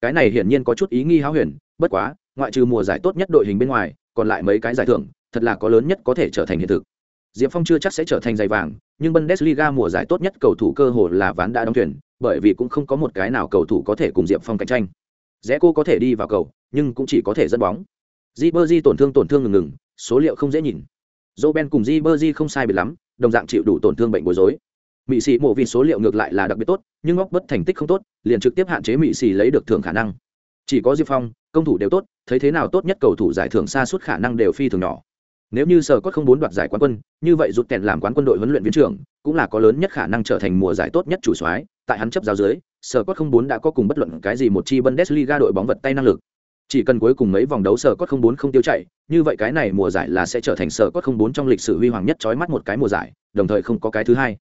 A: Cái này hiển nhiên có chút ý nghi háo huyền bất quá ngoại trừ mùa giải tốt nhất đội hình bên ngoài còn lại mấy cái giải thưởng thật là có lớn nhất có thể trở thành hiện thực. Diệp Phong chưa chắc sẽ trở thành giày vàng, nhưng Bundesliga mùa giải tốt nhất cầu thủ cơ hồ là ván đã đóng thuyền, bởi vì cũng không có một cái nào cầu thủ có thể cùng Diệp Phong cạnh tranh. Rẽ cô có thể đi vào cầu, nhưng cũng chỉ có thể dẫn bóng. Ribery tổn thương tổn thương ngừng ngừng, số liệu không dễ nhìn. Roben cùng Ribery không sai biệt lắm, đồng dạng chịu đủ tổn thương bệnh bối rối. Mỹ sĩ mộ vì số liệu ngược lại là đặc biệt tốt, nhưng góc bất thành tích không tốt, liền trực tiếp hạn chế Mỹ sĩ lấy được thưởng khả năng. Chỉ có Diệp Phong, công thủ đều tốt, thấy thế nào tốt nhất cầu thủ giải thưởng xa suốt khả năng đều phi thường nhỏ nếu như sở cốt không muốn đoạt giải quán quân, như vậy rút kèn làm quán quân đội huấn luyện viên trưởng cũng là có lớn nhất khả năng trở thành mùa giải tốt nhất chủ soái. Tại hắn chấp giáo dưới, sở cốt không bốn đã có cùng bất luận cái gì một chi bundesliga đội bóng vật tay năng lực. Chỉ cần cuối cùng mấy vòng đấu sở cốt không bốn không tiêu chạy, như vậy cái này mùa giải là sẽ trở thành sở cốt không bốn trong lịch sử huy hoàng nhất trói mắt một cái mùa giải, đồng thời không có cái thứ hai.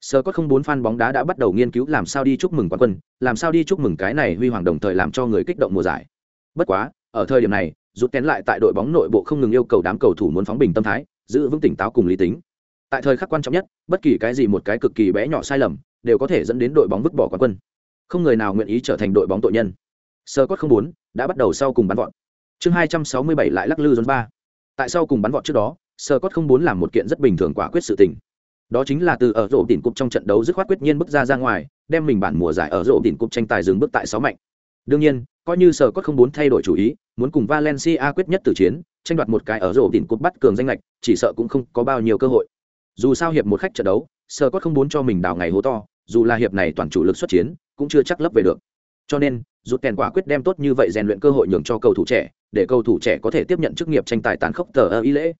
A: Sở cốt không bốn fan bóng đá đã bắt đầu nghiên cứu làm sao đi chúc mừng quán quân, làm sao đi chúc mừng cái này huy hoàng đồng thời làm cho người kích động mùa giải. Bất quá, ở thời điểm này rút kén lại tại đội bóng nội bộ không ngừng yêu cầu đám cầu thủ muốn phóng bình tâm thái, giữ vững tỉnh táo cùng lý tính. Tại thời khắc quan trọng nhất, bất kỳ cái gì một cái cực kỳ bé nhỏ sai lầm, đều có thể dẫn đến đội bóng vứt bỏ quán quân. Không người nào nguyện ý trở thành đội bóng tội nhân. Sơ cốt không bốn, đã bắt đầu sau cùng bắn vọt. Chương hai trăm sáu mươi bảy lại lắc lư dồn ba. Tại sau cùng bắn vọt trước đó, sơ cốt không bốn làm một kiện rất bình thường quả quyết sự tình. Đó chính là từ ở rổ đỉnh cục trong trận đấu dứt khoát quyết nhiên bước ra ra ngoài, đem mình bản mùa giải ở rổ đỉnh cục tranh tài dừng bước tại sáu mạnh. Đương nhiên, coi như sở cốt không muốn thay đổi chủ ý muốn cùng valencia quyết nhất tử chiến, tranh đoạt một cái ở rổ đỉnh cột bắt cường danh lệch chỉ sợ cũng không có bao nhiêu cơ hội. Dù sao hiệp một khách trận đấu, Scott không muốn cho mình đào ngày hố to, dù là hiệp này toàn chủ lực xuất chiến, cũng chưa chắc lấp về được. Cho nên, rút kèn quả quyết đem tốt như vậy rèn luyện cơ hội nhường cho cầu thủ trẻ, để cầu thủ trẻ có thể tiếp nhận chức nghiệp tranh tài tàn khốc tờ Y lễ.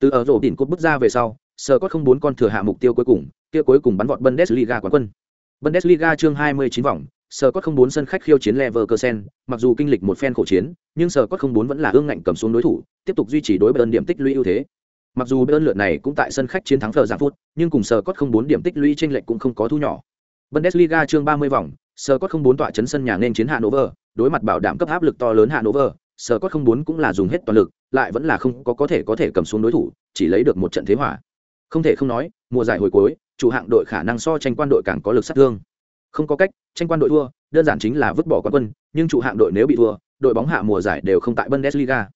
A: Từ ở rổ đỉnh cột bước ra về sau, Scott không muốn con thừa hạ mục tiêu cuối cùng, kia cuối cùng bắn vọt bundesliga quán quân. Bundesliga chương 29 vòng Sở Cốt không bốn sân khách khiêu chiến Leverkusen, mặc dù kinh lịch một phen khổ chiến, nhưng Sở Cốt không bốn vẫn là ương ngạnh cầm xuống đối thủ, tiếp tục duy trì đối Bayern điểm tích lũy ưu thế. Mặc dù Bayern lượt này cũng tại sân khách chiến thắng Phở giảm phút, nhưng cùng Sở Cốt không bốn điểm tích lũy chênh lệch cũng không có thu nhỏ. Bundesliga chương 30 vòng, Sở Cốt không bốn tọa chấn sân nhà nên chiến Hannover, đối mặt bảo đảm cấp áp lực to lớn Hannover, Sở Cốt không bốn cũng là dùng hết toàn lực, lại vẫn là không có có thể có thể cầm xuống đối thủ, chỉ lấy được một trận thế hòa. Không thể không nói, mùa giải hồi cuối, chủ hạng đội khả năng so tranh quan đội càng có lực sát thương. Không có cách, tranh quan đội thua, đơn giản chính là vứt bỏ quán quân, nhưng trụ hạng đội nếu bị thua, đội bóng hạ mùa giải đều không tại Bundesliga.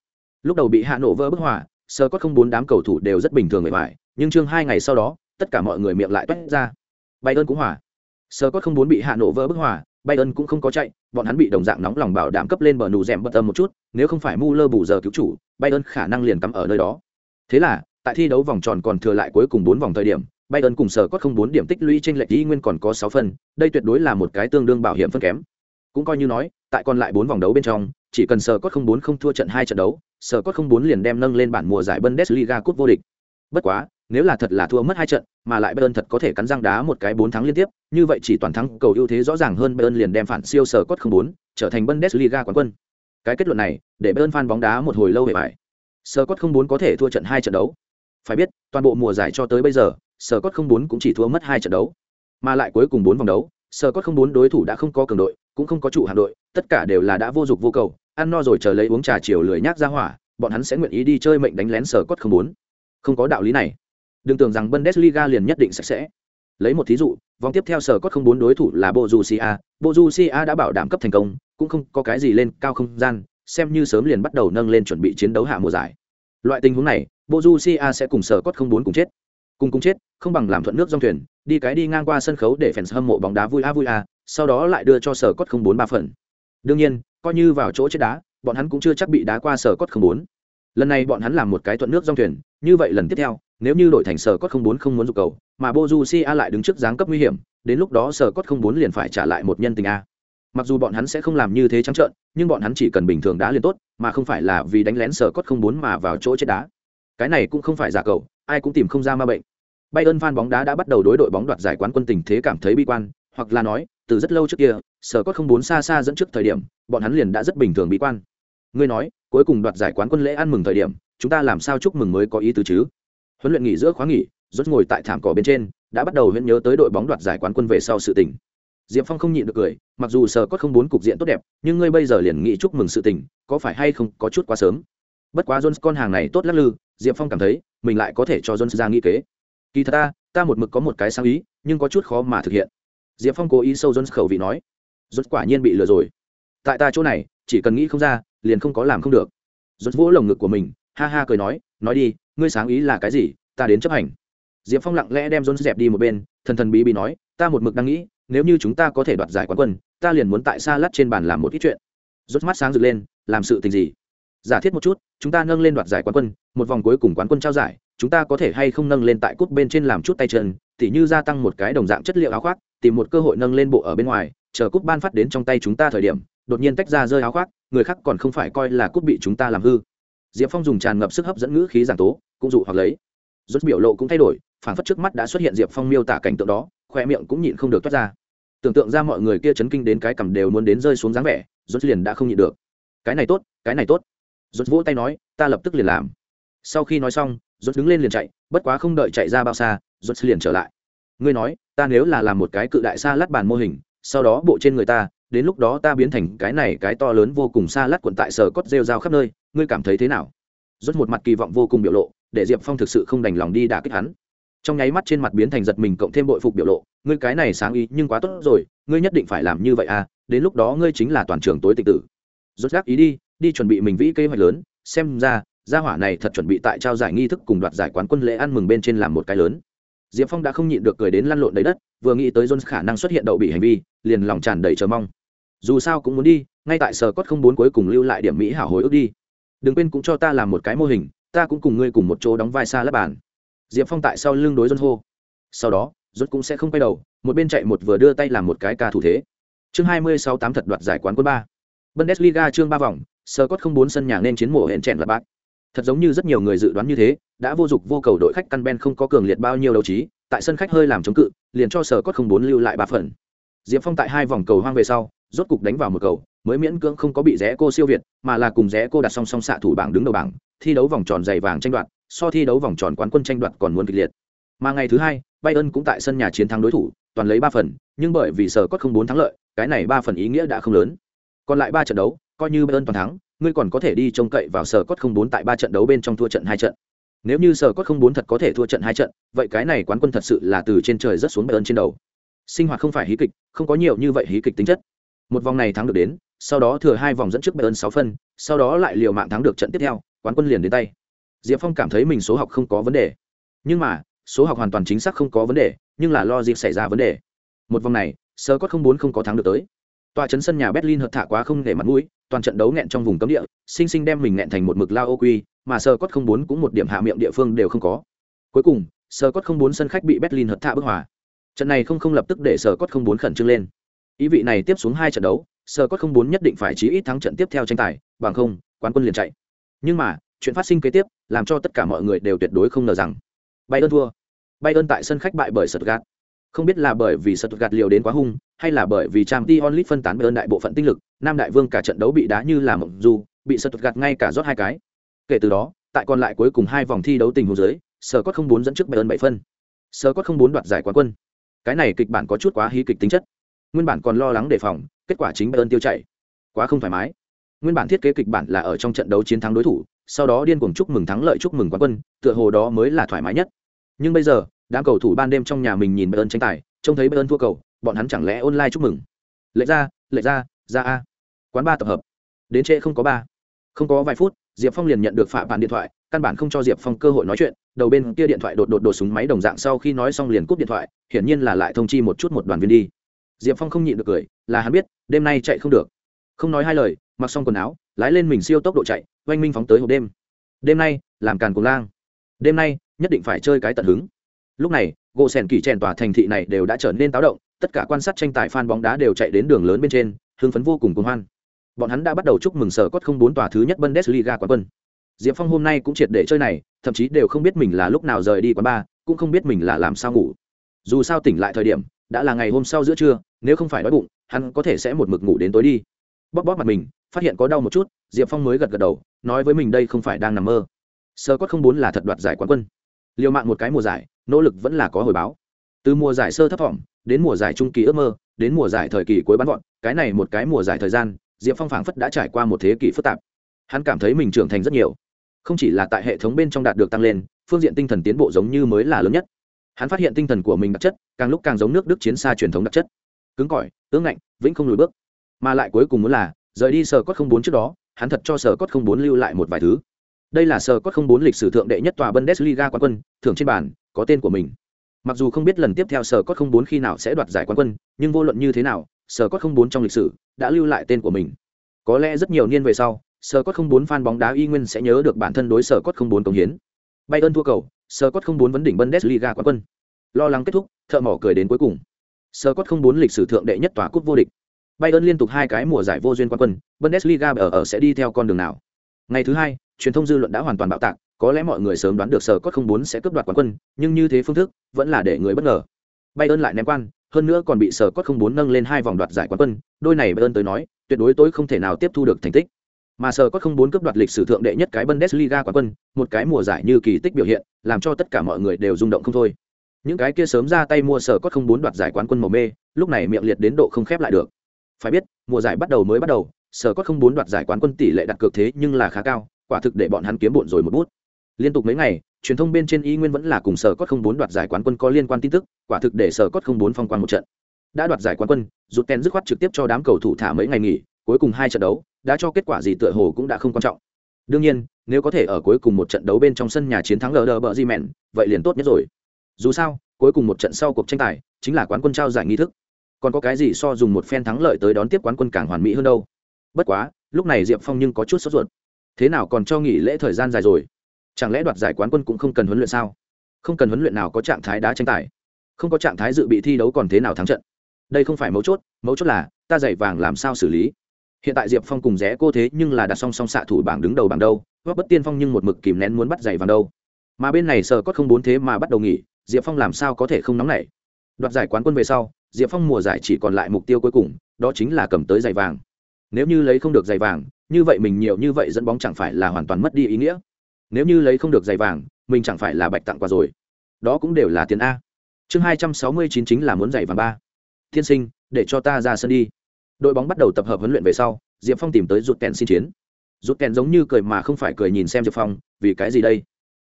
A: Lúc đầu bị hạ nổ vỡ bức hòa, sơ có không bốn đám cầu thủ đều rất bình thường người ngoài, nhưng chương hai ngày sau đó, tất cả mọi người miệng lại toét ra. Bayern cũng hòa. Sơ có không bốn bị hạ nổ vỡ bức hòa, Bayern cũng không có chạy, bọn hắn bị đồng dạng nóng lòng bảo đảm cấp lên bờ nù rèm bất tâm một chút, nếu không phải Muller bù giờ cứu chủ, Bayern khả năng liền cắm ở nơi đó. Thế là, tại thi đấu vòng tròn còn thừa lại cuối cùng bốn vòng thời điểm, Bayern cùng sở có không 4 điểm tích lũy trên lệch y nguyên còn có 6 phần, đây tuyệt đối là một cái tương đương bảo hiểm phân kém. Cũng coi như nói, tại còn lại 4 vòng đấu bên trong, chỉ cần sở có không 4 không thua trận 2 trận đấu, sở có không 4 liền đem nâng lên bản mùa giải Bundesliga cúp vô địch. Bất quá, nếu là thật là thua mất hai trận, mà lại Bayern thật có thể cắn răng đá một cái 4 thắng liên tiếp, như vậy chỉ toàn thắng cầu ưu thế rõ ràng hơn Bayern liền đem phản siêu sở cốt không 4, trở thành Bundesliga quán quân. Cái kết luận này, để Bayern fan bóng đá một hồi lâu về bài. Sở cốt không 4 có thể thua trận hai trận đấu. Phải biết, toàn bộ mùa giải cho tới bây giờ, Sở cốt không bốn cũng chỉ thua mất hai trận đấu. Mà lại cuối cùng bốn vòng đấu, Sở cốt không bốn đối thủ đã không có cường đội, cũng không có trụ hạng đội, tất cả đều là đã vô dụng vô cầu, ăn no rồi chờ lấy uống trà chiều lười nhác ra hỏa, bọn hắn sẽ nguyện ý đi chơi mệnh đánh lén Sở cốt không bốn, Không có đạo lý này. Đừng tưởng rằng bundesliga liền nhất định sạch sẽ. Lấy một thí dụ vòng tiếp theo sở cốt không bốn đối thủ là bojusia bojusia đã bảo đảm cấp thành công cũng không có cái gì lên cao không gian xem như sớm liền bắt đầu nâng lên chuẩn bị chiến đấu hạ mùa giải. Loại tình huống này bojusia sẽ cùng sở cốt không bốn cùng chết. Cùng cùng chết, không bằng làm thuận nước dòng thuyền, đi cái đi ngang qua sân khấu để fans hâm mộ bóng đá vui a vui a, sau đó lại đưa cho sở cốt không bốn ba phần. Đương nhiên, coi như vào chỗ chết đá, bọn hắn cũng chưa chắc bị đá qua sở cốt không bốn. Lần này bọn hắn làm một cái thuận nước dòng thuyền, như vậy lần tiếp theo, nếu như đội thành sở cốt không bốn không muốn dục cầu, mà bojusia lại đứng trước giáng cấp nguy hiểm, đến lúc đó sở cốt không bốn liền phải trả lại một nhân tình a. Mặc dù bọn hắn sẽ không làm như thế trắng trợn, nhưng bọn hắn chỉ cần bình thường đá liền tốt, mà không phải là vì đánh lén sở cốt không bốn mà vào chỗ chết đá cái này cũng không phải giả cầu ai cũng tìm không ra ma bệnh Bayern fan bóng đá đã bắt đầu đối đội bóng đoạt giải quán quân tình thế cảm thấy bi quan, hoặc là nói, từ rất lâu trước kia, sở cốt không bốn xa xa dẫn trước thời điểm, bọn hắn liền đã rất bình thường bi quan. Ngươi nói, cuối cùng đoạt giải quán quân lễ ăn mừng thời điểm, chúng ta làm sao chúc mừng mới có ý tứ chứ? huấn luyện nghỉ giữa khóa nghỉ rốt ngồi tại thảm cỏ bên trên đã bắt đầu huyễn nhớ tới đội bóng đoạt giải quán quân về sau sự tình diệp phong không nhịn được cười mặc dù sở có không bốn cục diện tốt đẹp nhưng ngươi bây giờ liền nghĩ chúc mừng sự tình có phải hay không có chút quá sớm bất quá jones con hàng này tốt lắc lư, diệp phong cảm thấy, mình lại có thể cho jones ra nghĩ kế. Kỳ thật ta ta một mực có một cái sáng ý, nhưng có chút khó mà thực hiện. Diệp phong cố ý sâu jones khẩu vị nói, jones quả nhiên bị lừa rồi. Tại ta chỗ này, chỉ cần nghĩ không ra, liền không có làm không được. Jones vỗ lồng ngực của mình, ha ha cười nói nói đi, ngươi sáng ý là cái gì, ta đến chấp hành. Diệp phong lặng lẽ đem jones dẹp đi một bên, thần thần bí bí nói, ta một mực đang nghĩ, nếu như chúng ta có thể đoạt giải quán quân, ta liền muốn tại xa lắt trên bàn làm một ít chuyện. Rốt mắt sáng rực lên, làm sự tình gì? Giả thiết một chút, chúng ta nâng lên đoạt giải quán quân, một vòng cuối cùng quán quân trao giải, chúng ta có thể hay không nâng lên tại cúp bên trên làm chút tay chân, tỉ như gia tăng một cái đồng dạng chất liệu áo khoác, tìm một cơ hội nâng lên bộ ở bên ngoài, chờ cúp ban phát đến trong tay chúng ta thời điểm, đột nhiên tách ra rơi áo khoác, người khác còn không phải coi là cúp bị chúng ta làm hư. Diệp phong dùng tràn ngập sức hấp dẫn ngữ khí giảng tố, cũng dụ hoặc lấy. Rốt biểu lộ cũng thay đổi phản phất trước mắt đã xuất hiện diệp phong miêu tả cảnh tượng đó, khoe miệng cũng nhịn không được toát ra. Tưởng tượng ra mọi người kia chấn kinh đến cái cầm đều muốn đến rơi xuống dáng vẻ, rốt liền đã không nhịn được. Cái này tốt, cái này tốt rốt vỗ tay nói, ta lập tức liền làm. Sau khi nói xong rốt đứng lên liền chạy, bất quá không đợi chạy ra bao xa rốt liền trở lại. Ngươi nói, ta nếu là làm một cái cự đại xa lát bàn mô hình, sau đó bộ trên người ta, đến lúc đó ta biến thành cái này cái to lớn vô cùng xa lát quận tại sở cốt rêu rao khắp nơi, ngươi cảm thấy thế nào? Rốt một mặt kỳ vọng vô cùng biểu lộ, để diệp phong thực sự không đành lòng đi đả kích hắn. Trong nháy mắt trên mặt biến thành giật mình cộng thêm bội phục biểu lộ, ngươi cái này sáng ý, nhưng quá tốt rồi, ngươi nhất định phải làm như vậy à đến lúc đó ngươi chính là toàn trường tối tịch tử. Rốt gác ý đi đi chuẩn bị mình vĩ kế hoạch lớn, xem ra, gia hỏa này thật chuẩn bị tại trao giải nghi thức cùng đoạt giải quán quân lễ ăn mừng bên trên làm một cái lớn. Diệp phong đã không nhịn được cười đến lăn lộn đầy đất, vừa nghĩ tới jones khả năng xuất hiện đậu bị hành vi, liền lòng tràn đầy chờ mong. Dù sao cũng muốn đi, ngay tại sở cốt không bốn cuối cùng lưu lại điểm mỹ hảo hồi ước đi. Đừng quên cũng cho ta làm một cái mô hình, ta cũng cùng ngươi cùng một chỗ đóng vai xa lắp bàn. Diệp phong tại sau lưng đối John hô. Sau đó John cũng sẽ không quay đầu, một bên chạy một vừa đưa tay làm một cái ca thủ thế. Chương hai mươi sáu tám thật đoạt giải quán quân ba bundesliga chương ba vòng, Scott không bốn sân nhà nên chiến mùa hẹn chèn là bác thật giống như rất nhiều người dự đoán như thế, đã vô dụng vô cầu đội khách căn ben không có cường liệt bao nhiêu đấu trí, tại sân khách hơi làm chống cự, liền cho Scott không bốn lưu lại ba phần. Diệp phong tại hai vòng cầu hoang về sau, rốt cục đánh vào một cầu, mới miễn cưỡng không có bị rẽ cô siêu việt, mà là cùng rẽ cô đặt song song xạ thủ bảng đứng đầu bảng, thi đấu vòng tròn dày vàng tranh đoạt, so thi đấu vòng tròn quán quân tranh đoạt còn muốn kịch liệt. Mà ngày thứ hai, bayern cũng tại sân nhà chiến thắng đối thủ, toàn lấy ba phần, nhưng bởi vì sở cốt không bốn thắng lợi, cái này ba phần ý nghĩa đã không lớn còn lại ba trận đấu, coi như bayern toàn thắng, ngươi còn có thể đi trông cậy vào sở cốt không bốn tại ba trận đấu bên trong thua trận hai trận. Nếu như sở cốt không bốn thật có thể thua trận hai trận, vậy cái này quán quân thật sự là từ trên trời rất xuống bayern trên đầu. Sinh hoạt không phải hí kịch, không có nhiều như vậy hí kịch tính chất. Một vòng này thắng được đến, sau đó thừa hai vòng dẫn trước bayern sáu phân, sau đó lại liều mạng thắng được trận tiếp theo, quán quân liền đến tay. Diệp phong cảm thấy mình số học không có vấn đề. Nhưng mà, số học hoàn toàn chính xác không có vấn đề, nhưng là lo dịp xảy ra vấn đề. Một vòng này sơ cốt không bốn không có thắng được tới tòa chấn sân nhà berlin hợt thả quá không để mặt mũi, toàn trận đấu nghẹn trong vùng cấm địa, sinh sinh đem mình nghẹn thành một mực lao ô quy, mà sơ cốt không bốn cũng một điểm hạ miệng địa phương đều không có. Cuối cùng sơ cốt không bốn sân khách bị berlin hợt thả bức hòa. Trận này không không lập tức để sơ cốt không bốn khẩn trương lên. Ý vị này tiếp xuống hai trận đấu sơ cốt không bốn nhất định phải chí ít thắng trận tiếp theo tranh tài, bằng không, quán quân liền chạy. Nhưng mà, chuyện phát sinh kế tiếp, làm cho tất cả mọi người đều tuyệt đối không ngờ rằng, bayern thua. Bayern tại sân khách bại bởi stuttgart. Không biết là bởi vì stuttgart liều đến quá hung hay là bởi vì trang t onlit phân tán bayern đại bộ phận tinh lực, nam đại vương cả trận đấu bị đá như là mộng du, bị stuttgart ngay cả rót hai cái. Kể từ đó, tại còn lại cuối cùng hai vòng thi đấu tình huống dưới, sở cốt không bốn dẫn trước bayern bảy phân. Sở cốt không bốn đoạt giải quán quân. Cái này kịch bản có chút quá hí kịch tính chất. Nguyên bản còn lo lắng đề phòng, kết quả chính bayern tiêu chảy. Quá không thoải mái. Nguyên bản thiết kế kịch bản là ở trong trận đấu chiến thắng đối thủ, sau đó điên cuồng chúc mừng thắng lợi chúc mừng quán quân, tựa hồ đó mới là thoải mái nhất. Nhưng bây giờ, đám cầu thủ ban đêm trong nhà mình nhìn bayern tranh tài, trông thấy bayern thua cầu bọn hắn chẳng lẽ online chúc mừng? Lệ ra lệ ra ra a. Quán ba tập hợp. Đến trễ không có ba. Không có vài phút, diệp phong liền nhận được phạm bản điện thoại, căn bản không cho diệp phong cơ hội nói chuyện, đầu bên kia điện thoại đột đột đột súng máy đồng dạng sau khi nói xong liền cúp điện thoại, hiển nhiên là lại thông chi một chút một đoàn viên đi. Diệp phong không nhịn được cười, là hắn biết, đêm nay chạy không được. Không nói hai lời, mặc xong quần áo, lái lên mình siêu tốc độ chạy, oanh minh phóng tới hộp đêm. Đêm nay, làm càn cùng lang. Đêm nay, nhất định phải chơi cái tận hứng. Lúc này, gỗ sèn kỳ trèn tòa thành thị này đều đã trở nên táo động tất cả quan sát tranh tài fan bóng đá đều chạy đến đường lớn bên trên, hưng phấn vô cùng cuồng hoan. Bọn hắn đã bắt đầu chúc mừng sở cốt không bốn tòa thứ nhất bundesliga quán quân. Diệp phong hôm nay cũng triệt để chơi này, thậm chí đều không biết mình là lúc nào rời đi quán bar, cũng không biết mình là làm sao ngủ. Dù sao tỉnh lại thời điểm, đã là ngày hôm sau giữa trưa, nếu không phải đói bụng, hắn có thể sẽ một mực ngủ đến tối đi. Bóp bóp mặt mình, phát hiện có đau một chút, diệp phong mới gật gật đầu, nói với mình đây không phải đang nằm mơ. Sơ cốt không bốn là thật đoạt giải quán quân. Liều mạng một cái mùa giải, nỗ lực vẫn là có hồi báo. Từ mùa giải sơ thấp thỏm đến mùa giải trung kỳ ước mơ, đến mùa giải thời kỳ cuối bắn gọn cái này một cái mùa giải thời gian, diệp phong phảng phất đã trải qua một thế kỷ phức tạp. Hắn cảm thấy mình trưởng thành rất nhiều. Không chỉ là tại hệ thống bên trong đạt được tăng lên, phương diện tinh thần tiến bộ giống như mới là lớn nhất. Hắn phát hiện tinh thần của mình đặc chất, càng lúc càng giống nước đức chiến xa truyền thống đặc chất. Cứng cỏi, ương ngạnh, vĩnh không lùi bước. Mà lại cuối cùng muốn là, rời đi sở cốt không bốn trước đó, hắn thật cho sở cốt không bốn lưu lại một vài thứ. Đây là sở cốt không bốn lịch sử thượng đệ nhất tòa bundesliga quán quân, thưởng trên bàn, có tên của mình mặc dù không biết lần tiếp theo sở cốt không bốn khi nào sẽ đoạt giải quán quân nhưng vô luận như thế nào sở cốt không bốn trong lịch sử đã lưu lại tên của mình. Có lẽ rất nhiều niên về sau sở cốt không bốn fan bóng đá y nguyên sẽ nhớ được bản thân đối sở cốt không bốn công hiến. Bay ơn thua cầu sở cốt không bốn vấn đỉnh bundesliga quán quân. Lo lắng kết thúc thợ mỏ cười đến cuối cùng. Sở cốt không bốn lịch sử thượng đệ nhất tòa cúp vô địch. Bayern liên tục hai cái mùa giải vô duyên quán quân, Bundesliga ở ở sẽ đi theo con đường nào. Ngày thứ hai, truyền thông dư luận đã hoàn toàn bạo tạc, có lẽ mọi người sớm đoán được sở cốt không bốn sẽ cướp đoạt quán quân, nhưng như thế phương thức vẫn là để người bất ngờ. Bayern lại ném quan, hơn nữa còn bị sở cốt không bốn nâng lên hai vòng đoạt giải quán quân, đôi này Bayern tới nói, tuyệt đối tôi không thể nào tiếp thu được thành tích. Mà sở cốt không bốn cướp đoạt lịch sử thượng đệ nhất cái Bundesliga quán quân, một cái mùa giải như kỳ tích biểu hiện, làm cho tất cả mọi người đều rung động không thôi. Những cái kia sớm ra tay mua sở cốt không bốn đoạt giải quán quân màu mê, lúc này miệng liệt đến độ không khép lại được phải biết mùa giải bắt đầu mới bắt đầu sở cốt không bốn đoạt giải quán quân tỷ lệ đặt cược thế nhưng là khá cao quả thực để bọn hắn kiếm bộn rồi một bút liên tục mấy ngày, truyền thông bên trên y nguyên vẫn là cùng sở cốt không bốn đoạt giải quán quân có liên quan tin tức, quả thực để sở cốt không bốn phong quan một trận. Đã đoạt giải quán quân rút ten dứt khoát trực tiếp cho đám cầu thủ thả mấy ngày nghỉ, cuối cùng hai trận đấu, đã cho kết quả gì tựa hồ cũng đã không quan trọng. Đương nhiên, nếu có thể ở cuối cùng một trận đấu bên trong sân nhà chiến thắng lờ đờ bờ di mẹn, vậy liền tốt nhất rồi. Dù sao, cuối cùng một trận sau cuộc tranh tài, chính là quán quân trao giải nghi thức. Còn có cái gì so dùng một phen thắng lợi tới đón tiếp quán quân càng hoàn mỹ hơn đâu? Bất quá, lúc này diệp phong nhưng có chút sốt ruột. Thế nào còn cho nghỉ lễ thời gian dài rồi? Chẳng lẽ đoạt giải quán quân cũng không cần huấn luyện sao? Không cần huấn luyện nào có trạng thái đá tranh tài. Không có trạng thái dự bị thi đấu còn thế nào thắng trận? Đây không phải mấu chốt mấu chốt là ta giày vàng làm sao xử lý. Hiện tại diệp phong cùng rẽ cô thế nhưng là đặt song song xạ thủ bảng đứng đầu bảng đâu góp bất tiên phong nhưng một mực kìm nén muốn bắt giày vàng đâu. Mà bên này sờ có không bốn thế mà bắt đầu nghỉ, diệp phong làm sao có thể không nóng nảy? Đoạt giải quán quân về sau, diệp phong mùa giải chỉ còn lại mục tiêu cuối cùng, đó chính là cầm tới giày vàng. Nếu như lấy không được giày vàng, như vậy mình nhiều như vậy dẫn bóng chẳng phải là hoàn toàn mất đi ý nghĩa? Nếu như lấy không được giày vàng, mình chẳng phải là bạch tặng quà rồi. Đó cũng đều là tiền a. Chương hai trăm sáu mươi chín chính là muốn giày vàng ba. Thiên sinh, để cho ta ra sân đi. Đội bóng bắt đầu tập hợp huấn luyện về sau, diệp phong tìm tới rụt kèn xin chiến. Rụt kèn giống như cười mà không phải cười nhìn xem diệp phong, vì cái gì đây?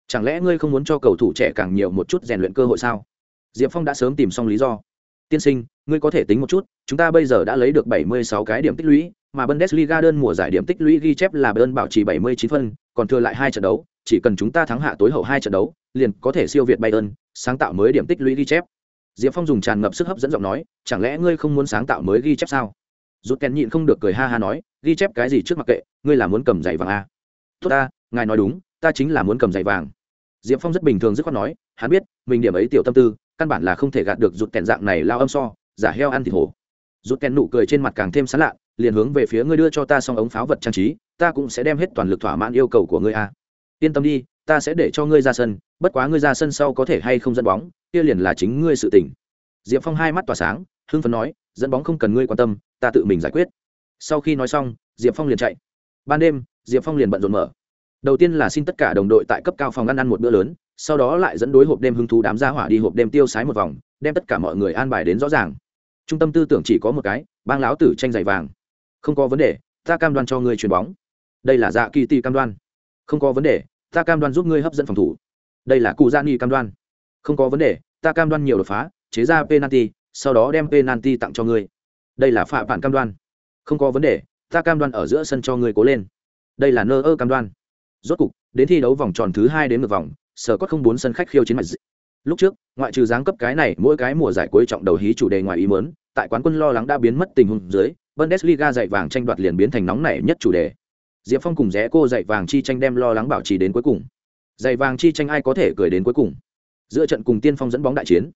A: Chẳng lẽ ngươi không muốn cho cầu thủ trẻ càng nhiều một chút rèn luyện cơ hội sao? Diệp phong đã sớm tìm xong lý do. Tiên sinh, ngươi có thể tính một chút, chúng ta bây giờ đã lấy được 76 cái điểm tích lũy, mà bundesliga đơn mùa giải điểm tích lũy ghi chép là bern bảo trì 79 phân, còn thừa lại hai trận đấu chỉ cần chúng ta thắng hạ tối hậu hai trận đấu, liền có thể siêu việt bayern, sáng tạo mới điểm tích lũy ghi chép. Diệp phong dùng tràn ngập sức hấp dẫn giọng nói, chẳng lẽ ngươi không muốn sáng tạo mới ghi chép sao? Rút kèn nhịn không được cười ha ha nói, ghi chép cái gì trước mặc kệ, ngươi là muốn cầm giày vàng à? tốt ta, ngài nói đúng, ta chính là muốn cầm giày vàng. Diệp phong rất bình thường dứt khoát nói, hắn biết, mình điểm ấy tiểu tâm tư, căn bản là không thể gạt được rụt kèn dạng này lao âm so, giả heo ăn thịt hổ. Rụt kèn nụ cười trên mặt càng thêm sán lạ, liền hướng về phía ngươi đưa cho ta xong ống pháo vật trang trí, ta cũng sẽ đem hết toàn lực thỏa mãn yêu cầu của ngươi a yên tâm đi, ta sẽ để cho ngươi ra sân, bất quá ngươi ra sân sau có thể hay không dẫn bóng, kia liền là chính ngươi sự tỉnh diệp phong hai mắt tỏa sáng, hưng phấn nói, dẫn bóng không cần ngươi quan tâm, ta tự mình giải quyết. Sau khi nói xong, diệp phong liền chạy. Ban đêm, diệp phong liền bận rộn mở. Đầu tiên là xin tất cả đồng đội tại cấp cao phòng ăn ăn một bữa lớn, sau đó lại dẫn đối hộp đêm hứng thú đám gia hỏa đi hộp đêm tiêu sái một vòng, đem tất cả mọi người an bài đến rõ ràng. Trung tâm tư tưởng chỉ có một cái, bang láo tử tranh giày vàng. Không có vấn đề, ta cam đoan cho ngươi chuyền bóng. Đây là dạ kỳ tỷ cam đoan. Không có vấn đề ta cam đoan giúp ngươi hấp dẫn phòng thủ. Đây là cụ gia ni cam đoan. Không có vấn đề, ta cam đoan nhiều đột phá, chế ra penalty, sau đó đem penalty tặng cho ngươi. Đây là phạm bản cam đoan. Không có vấn đề, ta cam đoan ở giữa sân cho ngươi cố lên. Đây là nơ ơ cam đoan. Rốt cục, đến thi đấu vòng tròn thứ hai đến ngược vòng, sở có không bốn sân khách khiêu chiến mạch lúc trước, ngoại trừ giáng cấp cái này, mỗi cái mùa giải cuối trọng đầu hí chủ đề ngoài ý mớn tại quán quân lo lắng đã biến mất tình huống dưới, bundesliga dạy vàng tranh đoạt liền biến thành nóng nảy nhất chủ đề diệp phong cùng rẽ cô dạy vàng chi tranh đem lo lắng bảo trì đến cuối cùng. Dạy vàng chi tranh ai có thể cười đến cuối cùng? Giữa trận cùng tiên phong dẫn bóng đại chiến.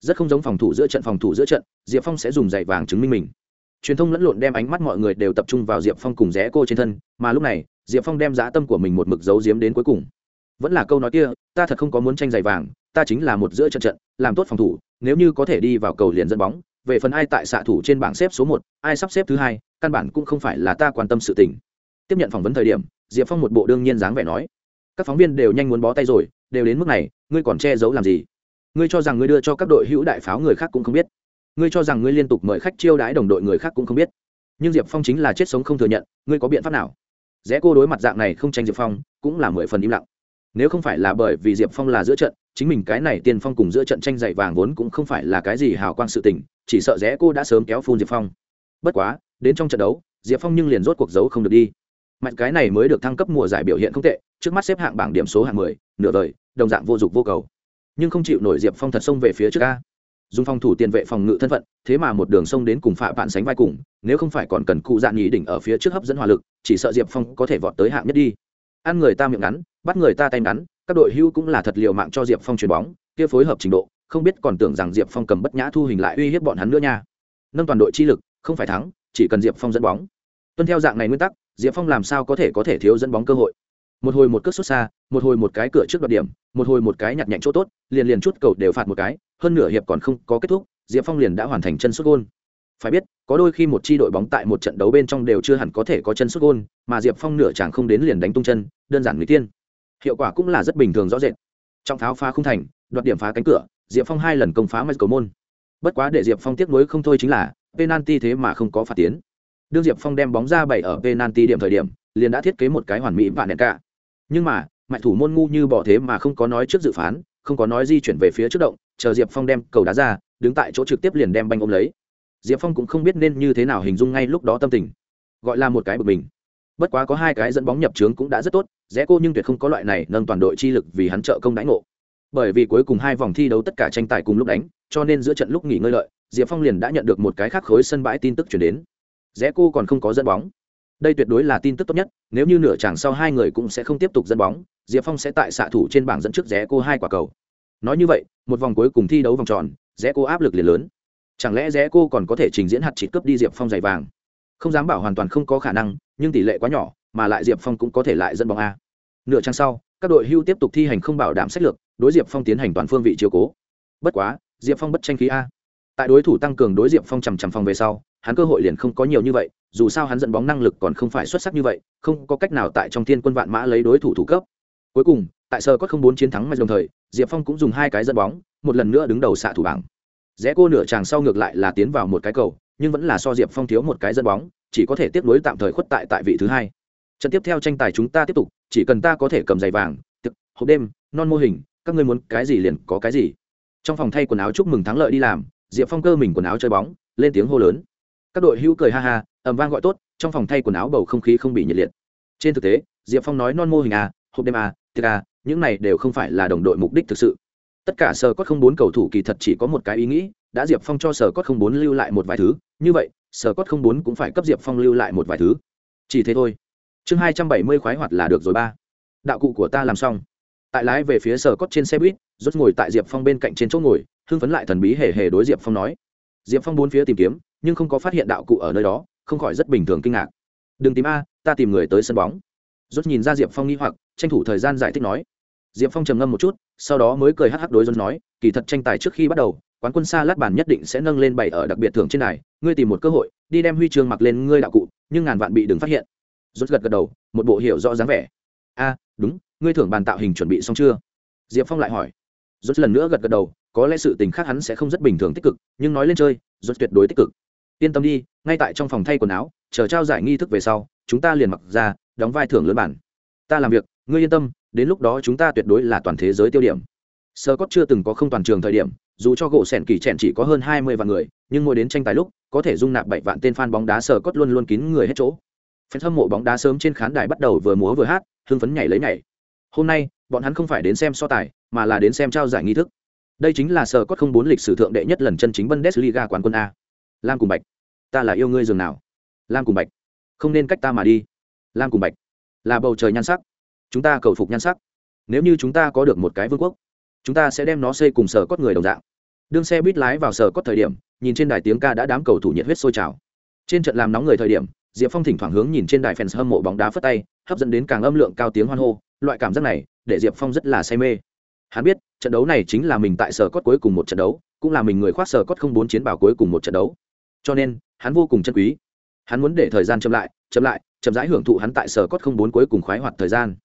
A: Rất không giống phòng thủ giữa trận, phòng thủ giữa trận, diệp phong sẽ dùng dạy vàng chứng minh mình. Truyền thông lẫn lộn đem ánh mắt mọi người đều tập trung vào diệp phong cùng rẽ cô trên thân, mà lúc này, diệp phong đem giá tâm của mình một mực giấu giếm đến cuối cùng. Vẫn là câu nói kia, ta thật không có muốn tranh giày vàng, ta chính là một giữa trận trận, làm tốt phòng thủ, nếu như có thể đi vào cầu liền dẫn bóng, về phần ai tại xạ thủ trên bảng xếp số một, ai sắp xếp thứ hai, căn bản cũng không phải là ta quan tâm sự tình tiếp nhận phỏng vấn thời điểm, diệp phong một bộ đương nhiên dáng vẻ nói, các phóng viên đều nhanh muốn bó tay rồi, đều đến mức này, ngươi còn che giấu làm gì? Ngươi cho rằng ngươi đưa cho các đội hữu đại pháo người khác cũng không biết. Ngươi cho rằng ngươi liên tục mời khách chiêu đãi đồng đội người khác cũng không biết. Nhưng diệp phong chính là chết sống không thừa nhận, ngươi có biện pháp nào? Rẽ cô đối mặt dạng này không tranh diệp phong, cũng là mười phần im lặng. Nếu không phải là bởi vì diệp phong là giữa trận, chính mình cái này tiên phong cùng giữa trận tranh dạy vàng vốn cũng không phải là cái gì hào quang sự tình, chỉ sợ rẽ cô đã sớm kéo phun diệp phong. Bất quá, đến trong trận đấu, diệp phong nhưng liền rốt cuộc giấu không được đi mạnh cái này mới được thăng cấp mùa giải biểu hiện không tệ, trước mắt xếp hạng bảng điểm số hạng mười, nửa đời, đồng dạng vô dụng vô cầu. Nhưng không chịu nổi diệp phong thật xông về phía trước ca dùng phòng thủ tiền vệ phòng ngự thân phận, thế mà một đường sông đến cùng phạm bạn sánh vai cùng, nếu không phải còn cần cụ dạn nhì đỉnh ở phía trước hấp dẫn hỏa lực, chỉ sợ diệp phong có thể vọt tới hạng nhất đi. Ăn người ta miệng ngắn, bắt người ta tay ngắn, các đội hưu cũng là thật liều mạng cho diệp phong chuyền bóng, kia phối hợp trình độ, không biết còn tưởng rằng diệp phong cầm bất nhã thu hình lại uy hiếp bọn hắn nữa nha. Nâng toàn đội chi lực, không phải thắng, chỉ cần diệp phong dẫn bóng. Tuân theo dạng này nguyên tắc diệp phong làm sao có thể có thể thiếu dẫn bóng cơ hội? Một hồi một cước xuất xa, một hồi một cái cửa trước đoạt điểm, một hồi một cái nhặt nhạnh chỗ tốt, liền liền chút cầu đều phạt một cái, hơn nửa hiệp còn không có kết thúc, diệp phong liền đã hoàn thành chân xuất gôn. Phải biết, có đôi khi một chi đội bóng tại một trận đấu bên trong đều chưa hẳn có thể có chân xuất gôn, mà diệp phong nửa chẳng không đến liền đánh tung chân, đơn giản người tiên. Hiệu quả cũng là rất bình thường rõ rệt. Trong tháo phá không thành, đoạt điểm phá cánh cửa, diệp phong hai lần công phá mạch cầu môn bất quá để diệp phong tiếc nuối không thôi chính là, penalty thế mà không có phạt tiến đương diệp phong đem bóng ra bảy ở penalty điểm thời điểm, liền đã thiết kế một cái hoàn mỹ vạn đèn cả. Nhưng mà mạnh thủ môn ngu như bỏ thế mà không có nói trước dự phán, không có nói di chuyển về phía trước động, chờ diệp phong đem cầu đá ra, đứng tại chỗ trực tiếp liền đem banh ôm lấy. Diệp phong cũng không biết nên như thế nào hình dung ngay lúc đó tâm tình. Gọi là một cái bực mình. Bất quá có hai cái dẫn bóng nhập trướng cũng đã rất tốt, rẽ cô nhưng tuyệt không có loại này nâng toàn đội chi lực vì hắn trợ công đánh ngộ. Bởi vì cuối cùng hai vòng thi đấu tất cả tranh tài cùng lúc đánh, cho nên giữa trận lúc nghỉ ngơi lợi, diệp phong liền đã nhận được một cái khác khối sân bãi tin tức chuyển đến rẽ cô còn không có dẫn bóng. Đây tuyệt đối là tin tức tốt nhất, nếu như nửa chàng sau hai người cũng sẽ không tiếp tục dẫn bóng, diệp phong sẽ tại xạ thủ trên bảng dẫn trước rẽ cô hai quả cầu. Nói như vậy, một vòng cuối cùng thi đấu vòng tròn, rẽ cô áp lực liền lớn. Chẳng lẽ rẽ cô còn có thể trình diễn hạt chỉ cướp đi diệp phong giày vàng? Không dám bảo hoàn toàn không có khả năng, nhưng tỷ lệ quá nhỏ, mà lại diệp phong cũng có thể lại dẫn bóng a. Nửa trang sau, các đội hưu tiếp tục thi hành không bảo đảm sách lược, đối diệp phong tiến hành toàn phương vị chiều cố. Bất quá, diệp phong bất tranh khí a. Tại đối thủ tăng cường đối diệp phong chằm chằm phòng về sau hắn cơ hội liền không có nhiều như vậy, dù sao hắn dẫn bóng năng lực còn không phải xuất sắc như vậy, không có cách nào tại trong thiên quân vạn mã lấy đối thủ thủ cấp. Cuối cùng, tại sơ có không bốn chiến thắng mà đồng thời, diệp phong cũng dùng hai cái dẫn bóng, một lần nữa đứng đầu xạ thủ bảng. Rẽ cô nửa chàng sau ngược lại là tiến vào một cái cầu, nhưng vẫn là so diệp phong thiếu một cái dẫn bóng, chỉ có thể tiếp nối tạm thời khuất tại tại vị thứ hai. Trận tiếp theo tranh tài chúng ta tiếp tục, chỉ cần ta có thể cầm giày vàng tức hộp đêm, non mô hình, các ngươi muốn cái gì liền có cái gì. Trong phòng thay quần áo chúc mừng thắng lợi đi làm, diệp phong cơ mình quần áo chơi bóng, lên tiếng hô lớn các đội hữu cười ha ha, ầm vang gọi tốt, trong phòng thay quần áo bầu không khí không bị nhiệt liệt. Trên thực tế, diệp phong nói non mô hình à hộp đêm à tiệc à những này đều không phải là đồng đội mục đích thực sự. Tất cả sở cốt không bốn cầu thủ kỳ thật chỉ có một cái ý nghĩ, đã diệp phong cho sở cốt không bốn lưu lại một vài thứ, như vậy, sở cốt không bốn cũng phải cấp diệp phong lưu lại một vài thứ. Chỉ thế thôi. Chương hai trăm bảy mươi khoái hoạt là được rồi ba. Đạo cụ của ta làm xong. Tại lái về phía sở cốt trên xe buýt rút ngồi tại diệp phong bên cạnh trên chỗ ngồi, hưng phấn lại thần bí hề hề đối diệp phong nói. Diệp phong bốn phía tìm kiếm nhưng không có phát hiện đạo cụ ở nơi đó, không khỏi rất bình thường kinh ngạc. Đừng tìm a, ta tìm người tới sân bóng. Rốt nhìn ra diệp phong nghi hoặc, tranh thủ thời gian giải thích nói. Diệp phong trầm ngâm một chút, sau đó mới cười hắc hắc đối rốt nói, kỳ thật tranh tài trước khi bắt đầu, quán quân xa lát bàn nhất định sẽ nâng lên bảy ở đặc biệt thưởng trên này ngươi tìm một cơ hội, đi đem huy chương mặc lên ngươi đạo cụ, nhưng ngàn vạn bị đừng phát hiện. Rốt gật gật đầu, một bộ hiểu rõ dáng vẻ. A, đúng, ngươi thưởng bàn tạo hình chuẩn bị xong chưa? Diệp phong lại hỏi. Rốt lần nữa gật gật đầu, có lẽ sự tình khác hắn sẽ không rất bình thường tích cực, nhưng nói lên chơi, rốt tuyệt đối tích cực yên tâm đi, ngay tại trong phòng thay quần áo, chờ trao giải nghi thức về sau, chúng ta liền mặc ra, đóng vai thưởng lớn bản. Ta làm việc, ngươi yên tâm, đến lúc đó chúng ta tuyệt đối là toàn thế giới tiêu điểm. Sơ cốt chưa từng có không toàn trường thời điểm, dù cho gỗ sẻn kỳ trẻn chỉ có hơn hai mươi vạn người, nhưng ngồi đến tranh tài lúc, có thể dung nạp bảy vạn tên fan bóng đá sơ cốt luôn luôn kín người hết chỗ. Phen hâm mộ bóng đá sớm trên khán đài bắt đầu vừa múa vừa hát, hưng phấn nhảy lấy nhảy. Hôm nay, bọn hắn không phải đến xem so tài, mà là đến xem trao giải nghi thức. Đây chính là sơ cốt không bốn lịch sử thượng đệ nhất lần chân chính bundesliga quán quân a lam cùng bạch. Ta là yêu ngươi dường nào? Lam cùng bạch. Không nên cách ta mà đi. Lam cùng bạch. Là bầu trời nhan sắc. Chúng ta cầu phục nhan sắc. Nếu như chúng ta có được một cái vương quốc, chúng ta sẽ đem nó xây cùng sở cốt người đồng dạng. Đương xe buýt lái vào sở cốt thời điểm, nhìn trên đài tiếng ca đã đám cầu thủ nhiệt huyết sôi trào. Trên trận làm nóng người thời điểm, diệp phong thỉnh thoảng hướng nhìn trên đài fans hâm mộ bóng đá phất tay, hấp dẫn đến càng âm lượng cao tiếng hoan hô, loại cảm giác này để diệp phong rất là say mê. Hắn biết, trận đấu này chính là mình tại sở cốt cuối cùng một trận đấu, cũng là mình người khoác sở cốt không bốn chiến bảo cuối cùng một trận đấu cho nên hắn vô cùng chân quý. Hắn muốn để thời gian chậm lại chậm lại, chậm rãi hưởng thụ hắn tại sở cốt không bốn cuối cùng khoái hoạt thời gian.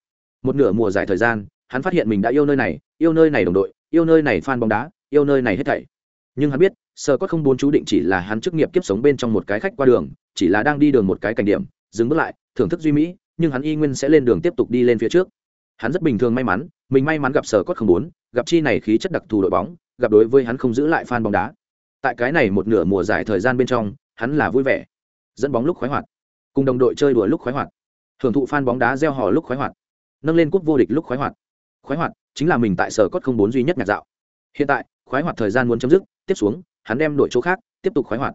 A: Một nửa mùa giải thời gian, hắn phát hiện mình đã yêu nơi này, yêu nơi này đồng đội, yêu nơi này fan bóng đá, yêu nơi này hết thảy. Nhưng hắn biết, sở cốt không bốn chú định chỉ là hắn chức nghiệp kiếp sống bên trong một cái khách qua đường, chỉ là đang đi đường một cái cảnh điểm, dừng bước lại, thưởng thức duy mỹ, nhưng hắn y nguyên sẽ lên đường tiếp tục đi lên phía trước. Hắn rất bình thường may mắn, mình may mắn gặp sở cốt không bốn, gặp chi này khí chất đặc thù đội bóng, gặp đối với hắn không giữ lại fan bóng đá tại cái này một nửa mùa giải thời gian bên trong, hắn là vui vẻ, dẫn bóng lúc khoái hoạt, cùng đồng đội chơi đùa lúc khoái hoạt hưởng thụ phan bóng đá gieo hò lúc khoái hoạt, nâng lên cúp vô địch lúc khoái hoạt. Khoái hoạt chính là mình tại sở cốt không bốn duy nhất nhạc dạo. Hiện tại, khoái hoạt thời gian muốn chấm dứt, tiếp xuống, hắn đem đổi chỗ khác, tiếp tục khoái hoạt.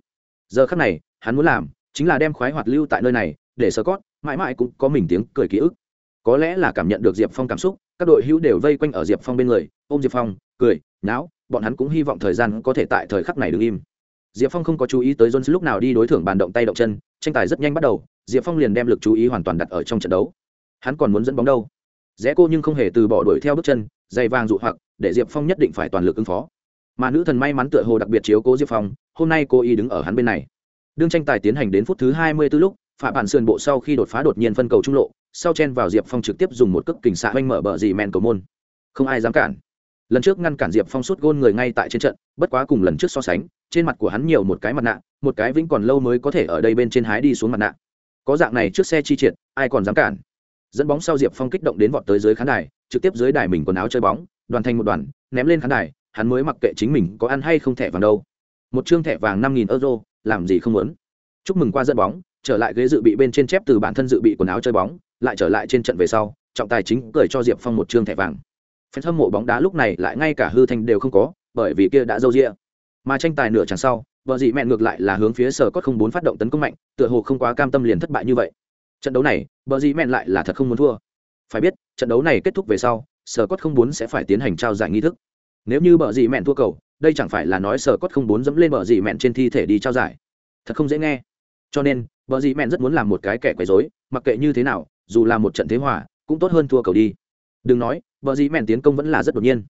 A: Giờ khác này, hắn muốn làm chính là đem khoái hoạt lưu tại nơi này, để sở cốt mãi mãi cũng có mình tiếng cười ký ức. Có lẽ là cảm nhận được diệp phong cảm xúc, các đội hữu đều vây quanh ở diệp phong bên người, ôm diệp phong, cười náo bọn hắn cũng hy vọng thời gian có thể tại thời khắc này đứng im. Diệp phong không có chú ý tới jones lúc nào đi đối thưởng bàn động tay động chân, tranh tài rất nhanh bắt đầu, diệp phong liền đem lực chú ý hoàn toàn đặt ở trong trận đấu. Hắn còn muốn dẫn bóng đâu? Rẽ cô nhưng không hề từ bỏ đuổi theo bước chân dày vàng dụ hoặc, để diệp phong nhất định phải toàn lực ứng phó. Mà nữ thần may mắn tựa hồ đặc biệt chiếu cố diệp phong, hôm nay cô y đứng ở hắn bên này. Đương tranh tài tiến hành đến phút thứ hai mươi 24 lúc phạm bản sườn bộ sau khi đột phá đột nhiên phân cầu trung lộ, sau chen vào diệp phong trực tiếp dùng một cước kình xạ oanh mở bờ dì men cầu môn. Không ai dám cản lần trước ngăn cản diệp phong suốt gôn người ngay tại trên trận, bất quá cùng lần trước so sánh, trên mặt của hắn nhiều một cái mặt nạ, một cái vĩnh còn lâu mới có thể ở đây bên trên hái đi xuống mặt nạ. Có dạng này trước xe chi triệt, ai còn dám cản? Dẫn bóng sau diệp phong kích động đến vọt tới dưới khán đài, trực tiếp dưới đài mình quần áo chơi bóng, đoàn thành một đoàn, ném lên khán đài, hắn mới mặc kệ chính mình có ăn hay không thẻ vàng đâu. Một chương thẻ vàng năm nghìn euro, làm gì không muốn. Chúc mừng qua dẫn bóng, trở lại ghế dự bị bên trên chép từ bản thân dự bị quần áo chơi bóng, lại trở lại trên trận về sau, trọng tài chính cười cho diệp phong một chương thẻ vàng phen hâm mộ bóng đá lúc này lại ngay cả hư thanh đều không có bởi vì kia đã dâu dịa. mà tranh tài nửa chẳng sau vợ dị mẹn ngược lại là hướng phía sở cốt không bốn phát động tấn công mạnh tựa hồ không quá cam tâm liền thất bại như vậy. Trận đấu này vợ dị mẹn lại là thật không muốn thua. Phải biết trận đấu này kết thúc về sau sở cốt không bốn sẽ phải tiến hành trao giải nghi thức. Nếu như vợ dị mẹn thua cầu đây chẳng phải là nói sở cốt không bốn dẫm lên vợ dị mẹn trên thi thể đi trao giải. Thật không dễ nghe. Cho nên vợ dị mẹn rất muốn làm một cái kẻ quấy rối, mặc kệ như thế nào dù là một trận thế hòa cũng tốt hơn thua cầu đi. Đừng nói Bờ dĩ mèn tiến công vẫn là rất đột nhiên.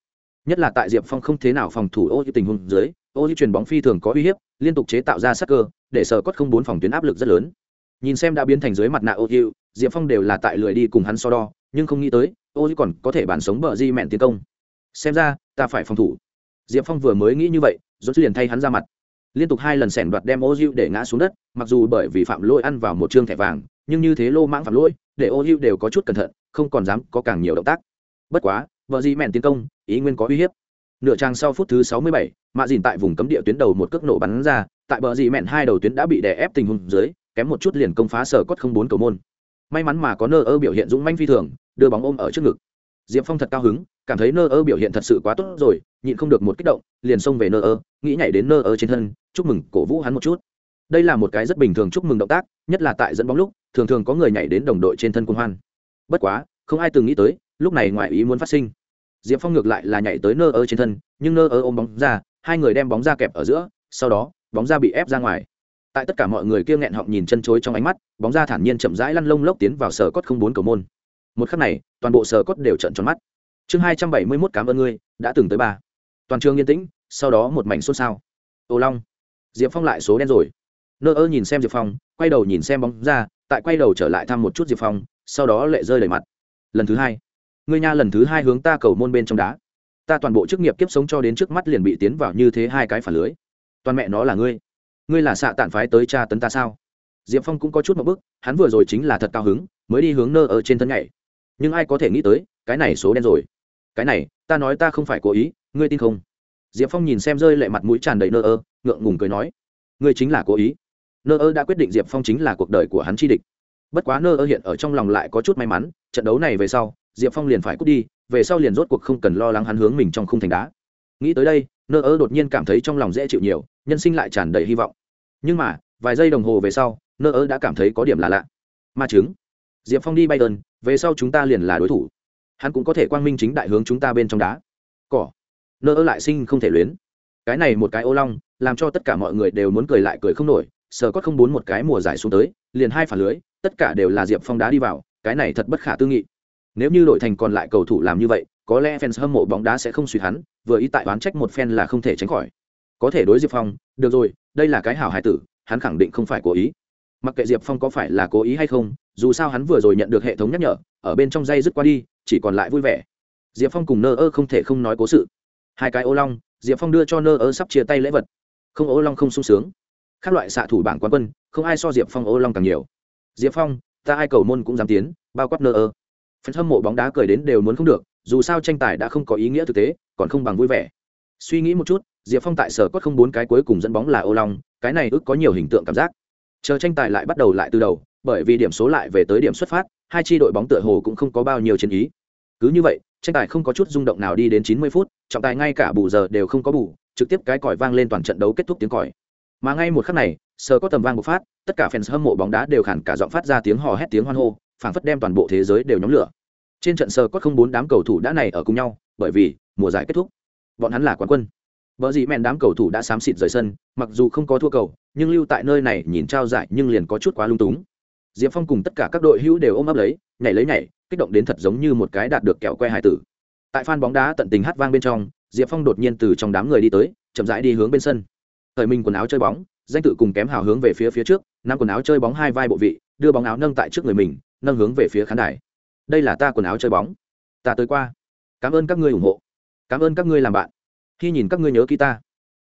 A: Nhất là tại diệp phong không thế nào phòng thủ ô tình huống dưới, ô di chuyển bóng phi thường có uy hiếp, liên tục chế tạo ra sát cơ, để sở cốt không bốn phòng tuyến áp lực rất lớn. Nhìn xem đã biến thành dưới mặt nạ ô hiệu diệp phong đều là tại lười đi cùng hắn so đo, nhưng không nghĩ tới, ô di còn có thể bản sống bờ di mẹn tiến công. Xem ra, ta phải phòng thủ. Diệp phong vừa mới nghĩ như vậy, rốt liền thay hắn ra mặt. Liên tục hai lần xẻn đoạt đem ô để ngã xuống đất, mặc dù bởi vì phạm lỗi ăn vào một trương thẻ vàng, nhưng như thế lô mãng phạm lỗi, để ô đều có chút cẩn thận, không còn dám có càng nhiều động tác bất quá vợ dị mẹn tiến công ý nguyên có uy hiếp. Nửa trang sau phút thứ 67, mạ dìn tại vùng cấm địa tuyến đầu một cước nổ bắn ra tại bờ dị mẹn hai đầu tuyến đã bị đè ép tình huống dưới kém một chút liền công phá sở cốt không bốn cầu môn. May mắn mà có nơ ơ biểu hiện dũng manh phi thường đưa bóng ôm ở trước ngực. Diệp phong thật cao hứng cảm thấy nơ ơ biểu hiện thật sự quá tốt rồi nhịn không được một kích động liền xông về nơ ơ nghĩ nhảy đến nơ ơ trên thân chúc mừng cổ vũ hắn một chút. Đây là một cái rất bình thường chúc mừng động tác nhất là tại dẫn bóng lúc thường thường có người nhảy đến đồng đội trên thân công hoan. Bất quá không ai từng nghĩ tới lúc này ngoại ý muốn phát sinh. Diệp phong ngược lại là nhảy tới nơ ơ trên thân, nhưng nơ ơ ôm bóng ra, hai người đem bóng ra kẹp ở giữa, sau đó, bóng ra bị ép ra ngoài. Tại tất cả mọi người kia nghẹn họng nhìn chân chối trong ánh mắt, bóng ra thản nhiên chậm rãi lăn lông lốc tiến vào sở cốt không bốn cầu môn. Một khắc này, toàn bộ sở cốt đều trận tròn mắt. Chương hai trăm bảy mươi mốt cảm ơn ngươi, đã từng tới ba. Toàn trường yên tĩnh, sau đó một mảnh xôn xao. Ô long. Diệp phong lại số đen rồi. Nơ ơ nhìn xem diệp phong, quay đầu nhìn xem bóng ra, tại quay đầu trở lại thăm một chút diệp phong, sau đó lệ rơi đầy mặt. Lần thứ hai ngươi nha lần thứ hai hướng ta cầu môn bên trong đá. Ta toàn bộ chức nghiệp kiếp sống cho đến trước mắt liền bị tiến vào như thế hai cái phản lưới. Toàn mẹ nó là ngươi. Ngươi là xạ tản phái tới cha tấn ta sao? Diệp phong cũng có chút một bức, hắn vừa rồi chính là thật cao hứng, mới đi hướng nơ ở trên thân nhảy. Nhưng ai có thể nghĩ tới, cái này số đen rồi. Cái này, ta nói ta không phải cố ý, ngươi tin không? Diệp phong nhìn xem rơi lệ mặt mũi tràn đầy nơ ơ, ngượng ngùng cười nói, ngươi chính là cố ý. Nơ ơ đã quyết định diệp phong chính là cuộc đời của hắn chi địch. Bất quá nơ ơ hiện ở trong lòng lại có chút may mắn, trận đấu này về sau diệp phong liền phải cút đi, về sau liền rốt cuộc không cần lo lắng hắn hướng mình trong khung thành đá. Nghĩ tới đây, nơ ơ đột nhiên cảm thấy trong lòng dễ chịu nhiều, nhân sinh lại tràn đầy hy vọng. Nhưng mà, vài giây đồng hồ về sau, nơ ơ đã cảm thấy có điểm là lạ. Ma chứng. Diệp phong đi bay đơn về sau chúng ta liền là đối thủ. Hắn cũng có thể quang minh chính đại hướng chúng ta bên trong đá. Cỏ. Nơ ơ lại sinh không thể luyến. Cái này một cái ô long, làm cho tất cả mọi người đều muốn cười lại cười không nổi, sờ có không bốn một cái mùa giải xuống tới, liền hai phản lưới, tất cả đều là diệp phong đá đi vào, cái này thật bất khả tư nghị nếu như đội thành còn lại cầu thủ làm như vậy, có lẽ fans hâm mộ bóng đá sẽ không suy hắn, vừa ý tại oán trách một fan là không thể tránh khỏi. Có thể đối diệp phong, được rồi, đây là cái hảo hài tử, hắn khẳng định không phải cố ý. Mặc kệ diệp phong có phải là cố ý hay không, dù sao hắn vừa rồi nhận được hệ thống nhắc nhở, ở bên trong dây dứt qua đi, chỉ còn lại vui vẻ. Diệp phong cùng nơ ơ không thể không nói cố sự. Hai cái ô long, diệp phong đưa cho nơ ơ sắp chia tay lễ vật. Không, ô long không sung sướng. Các loại xạ thủ bảng quán quân, không ai so diệp phong ô long càng nhiều. Diệp phong, ta ai cầu môn cũng dám tiến, bao quát nơ ơ phần hâm mộ bóng đá cười đến đều muốn không được, dù sao tranh tài đã không có ý nghĩa thực tế, còn không bằng vui vẻ. Suy nghĩ một chút, diệp phong tại sở cốt không bốn cái cuối cùng dẫn bóng là ô long, cái này ước có nhiều hình tượng cảm giác. Chờ tranh tài lại bắt đầu lại từ đầu, bởi vì điểm số lại về tới điểm xuất phát, hai tri đội bóng tựa hồ cũng không có bao nhiêu chiến ý. Cứ như vậy, tranh tài không có chút rung động nào đi đến 90 phút, trọng tài ngay cả bù giờ đều không có bù, trực tiếp cái còi vang lên toàn trận đấu kết thúc tiếng còi. Mà ngay một khắc này, sở có tầm vang một phát, tất cả fans hâm mộ bóng đá đều khản cả giọng phát ra tiếng hò hét tiếng hoan hô phảng phất đem toàn bộ thế giới đều nhóm lửa. Trên trận sờ có không bốn đám cầu thủ đã này ở cùng nhau, bởi vì, mùa giải kết thúc. Bọn hắn là quán quân. Vợ dị mẹn đám cầu thủ đã xám xịt rời sân, mặc dù không có thua cầu, nhưng lưu tại nơi này nhìn trao giải nhưng liền có chút quá lung túng. Diệp phong cùng tất cả các đội hữu đều ôm ấp lấy, nhảy lấy nhảy, kích động đến thật giống như một cái đạt được kẹo que hải tử. Tại phan bóng đá tận tình hát vang bên trong, diệp phong đột nhiên từ trong đám người đi tới, chậm rãi đi hướng bên sân. Thời mình quần áo chơi bóng, danh tự cùng kém hào hướng về phía phía trước, năm quần áo chơi bóng hai vai bộ vị, đưa bóng áo nâng tại trước người mình nâng hướng về phía khán đài. Đây là ta quần áo chơi bóng. Ta tới qua. Cảm ơn các ngươi ủng hộ. Cảm ơn các ngươi làm bạn. Khi nhìn các ngươi nhớ ký ta.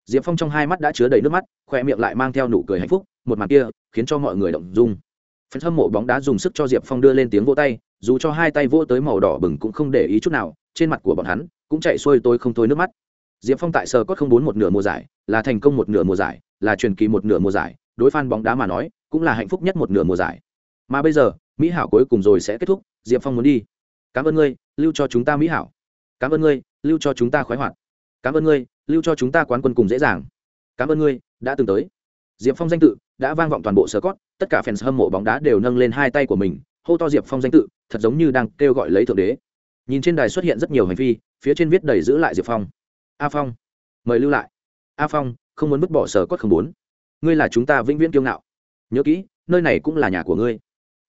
A: Diệp phong trong hai mắt đã chứa đầy nước mắt khoe miệng lại mang theo nụ cười hạnh phúc, một màn kia khiến cho mọi người động dung. Phần hâm mộ bóng đá dùng sức cho diệp phong đưa lên tiếng vỗ tay, dù cho hai tay vỗ tới màu đỏ bừng cũng không để ý chút nào, trên mặt của bọn hắn cũng chạy xuôi tôi không thôi nước mắt. Diệp phong tại sờ cốt không bốn một nửa mùa giải, là thành công một nửa mùa giải, là truyền kỳ một nửa mùa giải, đối f bóng đá mà nói cũng là hạnh phúc nhất một nửa mùa giải. Mà bây giờ mỹ hảo cuối cùng rồi sẽ kết thúc, diệp phong muốn đi. Cảm ơn ngươi, lưu cho chúng ta mỹ hảo. Cảm ơn ngươi, lưu cho chúng ta khoái hoạt. Cảm ơn ngươi, lưu cho chúng ta quán quân cùng dễ dàng. Cảm ơn ngươi, đã từng tới. Diệp phong danh tự đã vang vọng toàn bộ sơ cót tất cả fans hâm mộ bóng đá đều nâng lên hai tay của mình, hô to diệp phong danh tự, thật giống như đang kêu gọi lấy thượng đế. Nhìn trên đài xuất hiện rất nhiều hành vi, phía trên viết đầy giữ lại diệp phong. A phong, mời lưu lại. A phong, không muốn vứt bỏ sở cốt không muốn. ngươi là chúng ta vĩnh viễn kiêu ngạo. Nhớ kỹ, nơi này cũng là nhà của ngươi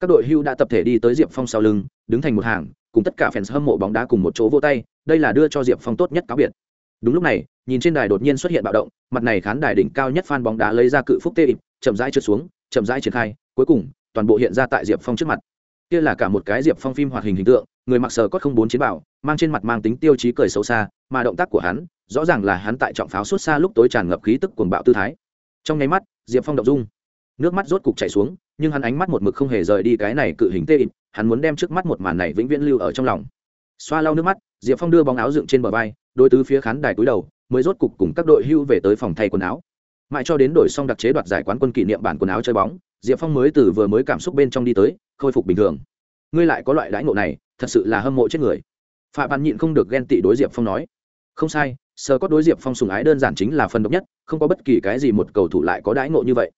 A: các đội hưu đã tập thể đi tới diệp phong sau lưng, đứng thành một hàng, cùng tất cả fans hâm mộ bóng đá cùng một chỗ vô tay, đây là đưa cho diệp phong tốt nhất cáo biệt. Đúng lúc này, nhìn trên đài đột nhiên xuất hiện bạo động, mặt này khán đài đỉnh cao nhất phan bóng đá lấy ra cự phúc tê ịp chậm rãi trượt xuống, chậm rãi triển khai, cuối cùng, toàn bộ hiện ra tại diệp phong trước mặt. Kia là cả một cái diệp phong phim hoạt hình hình tượng, người mặc sờ cốt không bốn chiến bảo, mang trên mặt mang tính tiêu chí cười xấu xa, mà động tác của hắn, rõ ràng là hắn tại trọng pháo suốt xa lúc tối tràn ngập khí tức cuồng bạo tư thái. Trong nháy mắt, diệp phong động dung. Nước mắt rốt cục chảy xuống nhưng hắn ánh mắt một mực không hề rời đi cái này cự hình tê ịp hắn muốn đem trước mắt một màn này vĩnh viễn lưu ở trong lòng. Xoa lau nước mắt, diệp phong đưa bóng áo dựng trên bờ vai đôi tứ phía khán đài cúi đầu, mới rốt cục cùng các đội hưu về tới phòng thay quần áo. Mãi cho đến đổi xong đặc chế đoạt giải quán quân kỷ niệm bản quần áo chơi bóng, diệp phong mới từ vừa mới cảm xúc bên trong đi tới, khôi phục bình thường. Ngươi lại có loại đãi ngộ này, thật sự là hâm mộ chết người. Phạm văn nhịn không được ghen tị đối diệp phong nói. Không sai, sơ có đối diệp phong sùng ái đơn giản chính là phần độc nhất, không có bất kỳ cái gì một cầu thủ lại có đãi ngộ như vậy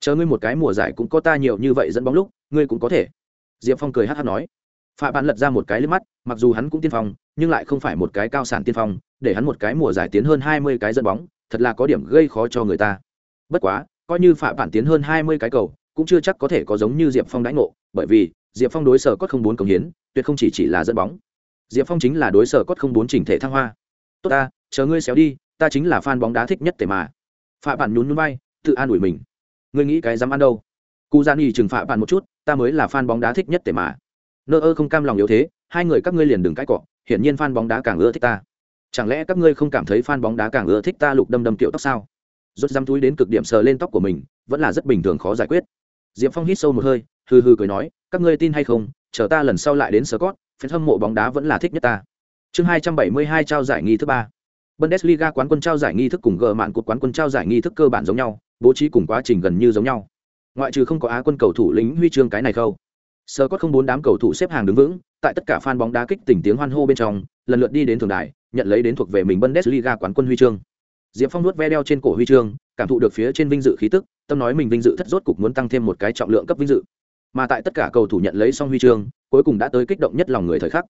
A: chờ ngươi một cái mùa giải cũng có ta nhiều như vậy dẫn bóng lúc, ngươi cũng có thể. Diệp phong cười hát hát nói. Phạ bạn lật ra một cái lên mắt, mặc dù hắn cũng tiên phong, nhưng lại không phải một cái cao sản tiên phong, để hắn một cái mùa giải tiến hơn hai mươi cái dẫn bóng, thật là có điểm gây khó cho người ta. Bất quá, coi như phạ bạn tiến hơn hai mươi cái cầu, cũng chưa chắc có thể có giống như diệp phong đãi ngộ, bởi vì, diệp phong đối sở cốt không bốn cống hiến, tuyệt không chỉ chỉ là dẫn bóng. Diệp phong chính là đối sở cốt không bốn chỉnh thể thăng hoa. Tốt ta, chờ ngươi xéo đi, ta chính là fan bóng đá thích nhất tề mà. Phạ bản nhún núi bay tự an ủi mình ngươi nghĩ cái dám ăn đâu? Cụ dạ gian nghỉ trừng phạt bạn một chút, ta mới là fan bóng đá thích nhất tề mà. Nơ ơ không cam lòng yếu thế, hai người các ngươi liền đừng cãi cọ, hiển nhiên fan bóng đá càng ưa thích ta. Chẳng lẽ các ngươi không cảm thấy fan bóng đá càng ưa thích ta lục đâm đâm tiểu tóc sao? Rút dăm túi đến cực điểm sờ lên tóc của mình, vẫn là rất bình thường khó giải quyết. Diệp phong hít sâu một hơi, hừ hừ cười nói, các ngươi tin hay không, chờ ta lần sau lại đến sờ cót phen hâm mộ bóng đá vẫn là thích nhất ta. Chương hai trăm bảy mươi hai trao giải nghi thứ ba. Bundesliga quán quân trao giải nghi thức cùng gờ mạn cột quán quân trao giải nghi thức cơ bản giống nhau bố trí cùng quá trình gần như giống nhau. Ngoại trừ không có á quân cầu thủ lính huy chương cái này khâu. Sơ cót không bốn đám cầu thủ xếp hàng đứng vững, tại tất cả fan bóng đá kích tỉnh tiếng hoan hô bên trong, lần lượt đi đến thường đài, nhận lấy đến thuộc về mình bundesliga quán quân huy chương. Diệp phong nuốt ve đeo trên cổ huy chương, cảm thụ được phía trên vinh dự khí tức, tâm nói mình vinh dự thất rốt cục muốn tăng thêm một cái trọng lượng cấp vinh dự. Mà tại tất cả cầu thủ nhận lấy xong huy chương, cuối cùng đã tới kích động nhất lòng người thời khắc.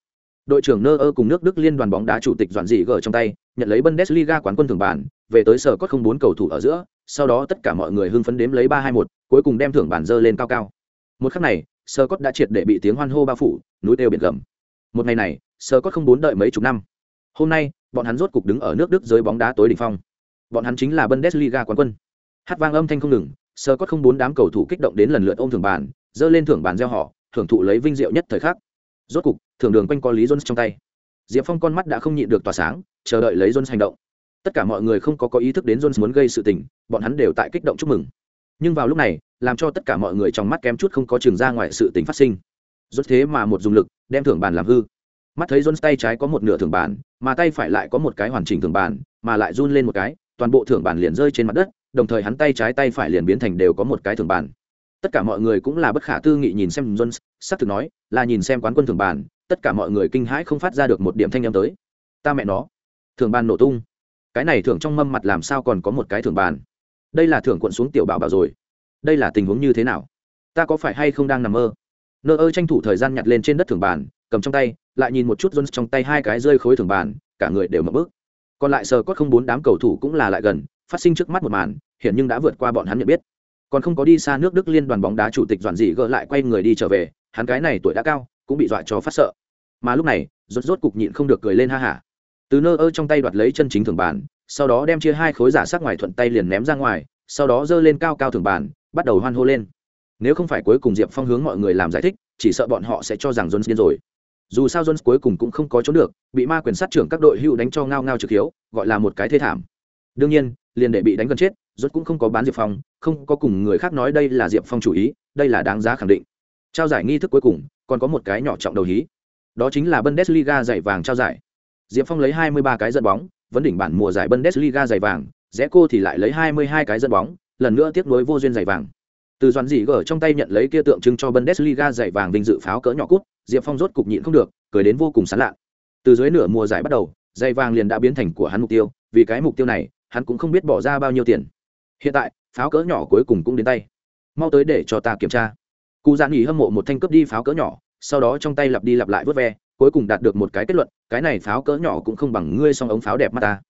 A: Đội trưởng nơ ơ cùng nước đức liên đoàn bóng đá chủ tịch dọn dị gờ trong tay, nhận lấy bundesliga quán quân thường bản về tới sở cốt không bốn cầu thủ ở giữa sau đó tất cả mọi người hưng phấn đếm lấy ba hai một, cuối cùng đem thưởng bản dơ lên cao cao. Một khắc này sơ cốt đã triệt để bị tiếng hoan hô bao phủ, núi têu biển gầm. Một ngày này sơ cốt không bốn đợi mấy chục năm. Hôm nay, bọn hắn rốt cục đứng ở nước đức dưới bóng đá tối đỉnh phong. Bọn hắn chính là bundesliga quán quân. Hát vang âm thanh không ngừng sơ cốt không bốn đám cầu thủ kích động đến lần lượt ôm thưởng bàn, dơ lên thưởng bàn gieo họ, thưởng thụ lấy vinh diệu nhất thời khắc. Rốt cục, thưởng đường quanh co lý jones trong tay. Diệp phong con mắt đã không nhịn được tỏa sáng, chờ đợi lấy jones hành động tất cả mọi người không có có ý thức đến jones muốn gây sự tình, bọn hắn đều tại kích động chúc mừng. Nhưng vào lúc này, làm cho tất cả mọi người trong mắt kém chút không có trường ra ngoài sự tình phát sinh. Rốt thế mà một dùng lực, đem thưởng bàn làm hư. Mắt thấy jones tay trái có một nửa thưởng bàn, mà tay phải lại có một cái hoàn chỉnh thưởng bàn, mà lại run lên một cái, toàn bộ thưởng bàn liền rơi trên mặt đất, đồng thời hắn tay trái tay phải liền biến thành đều có một cái thưởng bàn. Tất cả mọi người cũng là bất khả tư nghị nhìn xem jones, xác thực nói, là nhìn xem quán quân thưởng bàn, tất cả mọi người kinh hãi không phát ra được một điểm thanh âm tới. Ta mẹ nó. Thưởng bàn nổ tung cái này thưởng trong mâm mặt làm sao còn có một cái thưởng bàn? Đây là thưởng cuộn xuống tiểu bảo bảo rồi. Đây là tình huống như thế nào? Ta có phải hay không đang nằm mơ? Nơ ơ tranh thủ thời gian nhặt lên trên đất thưởng bàn, cầm trong tay, lại nhìn một chút jones trong tay hai cái rơi khối thưởng bàn, cả người đều mập bước còn lại sờ cốt không bốn đám cầu thủ cũng là lại gần, phát sinh trước mắt một màn hiện nhưng đã vượt qua bọn hắn nhận biết. Còn không có đi xa nước đức liên đoàn bóng đá chủ tịch dọn dị gỡ lại quay người đi trở về, hắn cái này tuổi đã cao, cũng bị dọa cho phát sợ. Mà lúc này rốt rốt cục nhịn không được cười lên ha hả từ nơ ơ trong tay đoạt lấy chân chính thường bàn, sau đó đem chia hai khối giả sắc ngoài thuận tay liền ném ra ngoài, sau đó giơ lên cao cao thường bàn, bắt đầu hoan hô lên. Nếu không phải cuối cùng diệp phong hướng mọi người làm giải thích, chỉ sợ bọn họ sẽ cho rằng jones điên rồi. Dù sao jones cuối cùng cũng không có trốn được, bị ma quyền sát trưởng các đội hữu đánh cho ngao ngao trực hiếu, gọi là một cái thê thảm. Đương nhiên, liền để bị đánh gần chết rốt cũng không có bán diệp phong, không có cùng người khác nói đây là diệp phong chủ ý, đây là đáng giá khẳng định. Trao giải nghi thức cuối cùng, còn có một cái nhỏ trọng đầu hí. Đó chính là bundesliga giải vàng trao giải diệp phong lấy 23 cái dẫn bóng vấn đỉnh bản mùa giải bundesliga giải vàng rẽ cô thì lại lấy 22 cái dẫn bóng, lần nữa tiếc nối vô duyên giải vàng. Từ Doãn Dĩ gở trong tay nhận lấy kia tượng trưng cho bundesliga giải vàng vinh dự pháo cỡ nhỏ cút, diệp phong rốt cục nhịn không được, cười đến vô cùng sán lạ từ dưới nửa mùa giải bắt đầu giải vàng liền đã biến thành của hắn mục tiêu, vì cái mục tiêu này, hắn cũng không biết bỏ ra bao nhiêu tiền. Hiện tại, pháo cỡ nhỏ cuối cùng cũng đến tay. Mau tới để cho ta kiểm tra. Cú giãn nghỉ hâm mộ một thanh cướp đi pháo cỡ nhỏ, sau đó trong tay lặp đi lặp lại vớt ve cuối cùng đạt được một cái kết luận, cái này pháo cỡ nhỏ cũng không bằng ngươi song ống pháo đẹp mắt ta.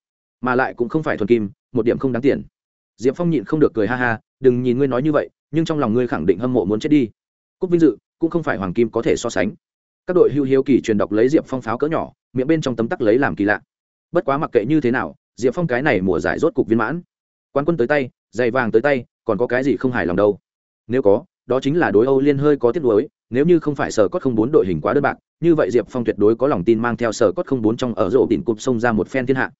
A: Mà lại cũng không phải thuần kim, một điểm không đáng tiền. Diệp phong nhịn không được cười ha ha, đừng nhìn ngươi nói như vậy, nhưng trong lòng ngươi khẳng định hâm mộ muốn chết đi. Cúp vinh dự, cũng không phải hoàng kim có thể so sánh. Các đội hưu hiếu kỳ truyền đọc lấy diệp phong pháo cỡ nhỏ, miệng bên trong tấm tắc lấy làm kỳ lạ. Bất quá mặc kệ như thế nào, diệp phong cái này mùa giải rốt cục viên mãn. Quan quân tới tay, giày vàng tới tay, còn có cái gì không hài lòng đâu. Nếu có, đó chính là đối âu liên hơi có tiếc nuối nếu như không phải sở cốt không bốn đội hình quá đơn bạc, như vậy diệp phong tuyệt đối có lòng tin mang theo sở cốt không bốn trong ở rổ tỉnh cụp xông ra một phen thiên hạ.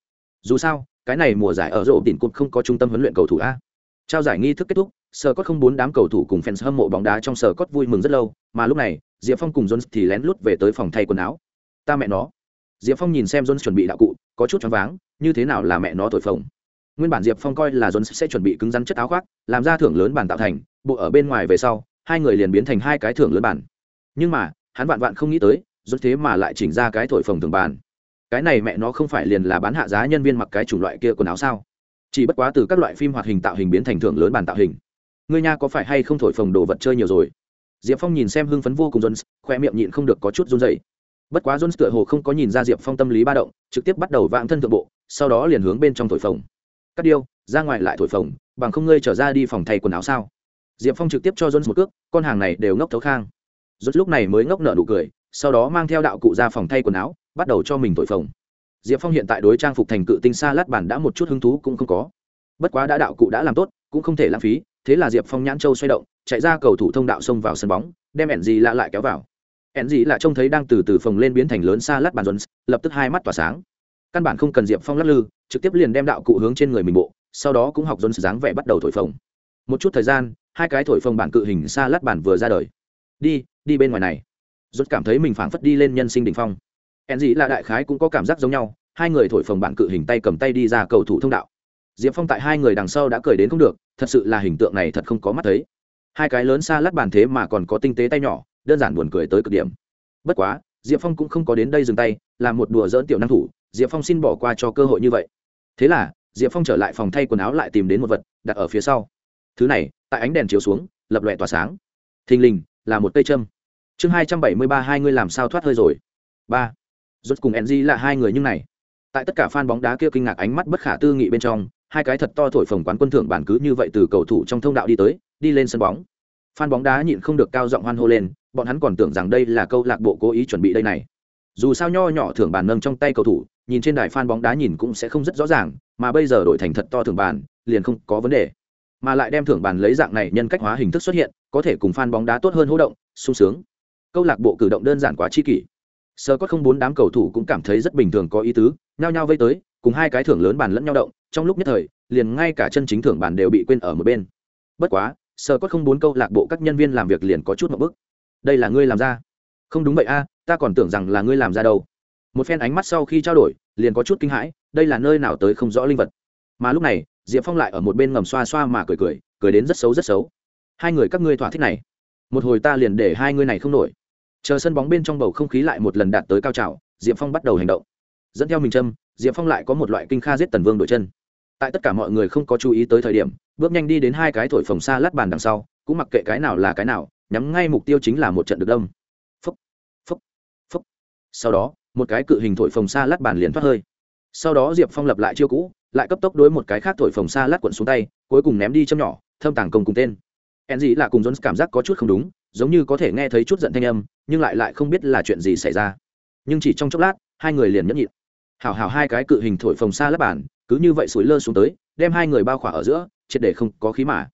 A: Dù sao, cái này mùa giải ở rổ tỉnh cụp không có trung tâm huấn luyện cầu thủ a. Trao giải nghi thức kết thúc, sở cốt không bốn đám cầu thủ cùng fans hâm mộ bóng đá trong sở cốt vui mừng rất lâu, mà lúc này, diệp phong cùng jones thì lén lút về tới phòng thay quần áo. Ta mẹ nó. Diệp phong nhìn xem jones chuẩn bị đạo cụ, có chút choáng váng, như thế nào là mẹ nó thổi phồng? Nguyên bản diệp phong coi là jones sẽ chuẩn bị cứng rắn chất áo khoác, làm ra thưởng lớn bản tạo thành, bộ ở bên ngoài về sau hai người liền biến thành hai cái thưởng lớn bản nhưng mà, hắn vạn vạn không nghĩ tới, rốt thế mà lại chỉnh ra cái thổi phồng thường bàn. Cái này mẹ nó không phải liền là bán hạ giá nhân viên mặc cái chủng loại kia quần áo sao? Chỉ bất quá từ các loại phim hoạt hình tạo hình biến thành thưởng lớn bản tạo hình. Ngươi nha có phải hay không thổi phồng đồ vật chơi nhiều rồi? Diệp phong nhìn xem hưng phấn vô cùng jones, khoe miệng nhịn không được có chút run dày bất quá jones tựa hồ không có nhìn ra diệp phong tâm lý ba động, trực tiếp bắt đầu vãng thân thượng bộ, sau đó liền hướng bên trong thổi phồng. Cắt điêu, ra ngoài lại thổi phồng, bằng không ngươi trở ra đi phòng thay quần áo sao? Diệp phong trực tiếp cho jones một cước, con hàng này đều ngốc thấu khang. Jones lúc này mới ngốc nở nụ cười, sau đó mang theo đạo cụ ra phòng thay quần áo, bắt đầu cho mình thổi phồng. Diệp phong hiện tại đối trang phục thành cự tinh xa lát bản đã một chút hứng thú cũng không có. Bất quá đã đạo cụ đã làm tốt, cũng không thể lãng phí, thế là diệp phong nhãn châu xoay động, chạy ra cầu thủ thông đạo xông vào sân bóng, đem ẻn gì lạ lại kéo vào. Ẻn gì lạ trông thấy đang từ từ phồng lên biến thành lớn xa lát bàn jones, lập tức hai mắt tỏa sáng. Căn bản không cần diệp phong lắc lư, trực tiếp liền đem đạo cụ hướng trên người mình bộ, sau đó cũng học jones dáng vẻ bắt đầu thổi phồng. Một chút thời gian hai cái thổi phồng bản cự hình xa lát bản vừa ra đời. Đi đi bên ngoài này. Rốt cảm thấy mình phảng phất đi lên nhân sinh đỉnh phong. Hẹn gì là đại khái cũng có cảm giác giống nhau, hai người thổi phồng bản cự hình tay cầm tay đi ra cầu thủ thông đạo. Diệp phong tại hai người đằng sau đã cười đến không được, thật sự là hình tượng này thật không có mắt thấy. Hai cái lớn xa lát bàn thế mà còn có tinh tế tay nhỏ, đơn giản buồn cười tới cực điểm. Bất quá, diệp phong cũng không có đến đây dừng tay, là một đùa dỡn tiểu năng thủ, diệp phong xin bỏ qua cho cơ hội như vậy. Thế là, diệp phong trở lại phòng thay quần áo lại tìm đến một vật, đặt ở phía sau. Thứ này tại ánh đèn chiếu xuống, lập lòe tỏa sáng. Thình lình, là một cây châm. Chương hai trăm bảy mươi ba, hai ngươi làm sao thoát hơi rồi? Ba. Rốt cùng ng là hai người như này. Tại tất cả fan bóng đá kia kinh ngạc ánh mắt bất khả tư nghị bên trong, hai cái thật to thổi phồng quán quân thưởng bản cứ như vậy từ cầu thủ trong thông đạo đi tới, đi lên sân bóng. Fan bóng đá nhịn không được cao giọng hoan hô lên, bọn hắn còn tưởng rằng đây là câu lạc bộ cố ý chuẩn bị đây này. Dù sao nho nhỏ thưởng bàn nâng trong tay cầu thủ, nhìn trên đài fan bóng đá nhìn cũng sẽ không rất rõ ràng, mà bây giờ đổi thành thật to thưởng bàn, liền không có vấn đề mà lại đem thưởng bàn lấy dạng này nhân cách hóa hình thức xuất hiện, có thể cùng fan bóng đá tốt hơn hỗ động, sung sướng. Câu lạc bộ cử động đơn giản quá chi kỷ. Sơ có không bốn đám cầu thủ cũng cảm thấy rất bình thường có ý tứ, nhao nhao vây tới, cùng hai cái thưởng lớn bàn lẫn nhau động, trong lúc nhất thời, liền ngay cả chân chính thưởng bàn đều bị quên ở một bên. Bất quá, sơ có không bốn câu lạc bộ các nhân viên làm việc liền có chút một bức đây là ngươi làm ra? Không đúng vậy a, ta còn tưởng rằng là ngươi làm ra đâu. Một phen ánh mắt sau khi trao đổi, liền có chút kinh hãi, đây là nơi nào tới không rõ linh vật? Mà lúc này diệp phong lại ở một bên ngầm xoa xoa mà cười cười cười đến rất xấu rất xấu. Hai người các ngươi thỏa thích này. Một hồi ta liền để hai ngươi này không nổi. Chờ sân bóng bên trong bầu không khí lại một lần đạt tới cao trào, diệp phong bắt đầu hành động. Dẫn theo mình châm, diệp phong lại có một loại kinh kha giết tần vương đội chân. Tại tất cả mọi người không có chú ý tới thời điểm, bước nhanh đi đến hai cái thổi phồng xa lát bàn đằng sau, cũng mặc kệ cái nào là cái nào, nhắm ngay mục tiêu chính là một trận được đông. Phúc phúc phúc. Sau đó, một cái cự hình thổi phồng xa lát bàn liền thoát hơi sau đó diệp phong lập lại chiêu cũ, lại cấp tốc đối một cái khác thổi phồng xa lát quận xuống tay, cuối cùng ném đi châm nhỏ, thâm tàng công cùng tên. En gì là cùng jones cảm giác có chút không đúng, giống như có thể nghe thấy chút giận thanh âm, nhưng lại lại không biết là chuyện gì xảy ra. Nhưng chỉ trong chốc lát, hai người liền nhẫn nhịn. Hảo hảo hai cái cự hình thổi phồng xa lát bản, cứ như vậy suối lơ xuống tới, đem hai người bao khỏa ở giữa, triệt để không có khí mà.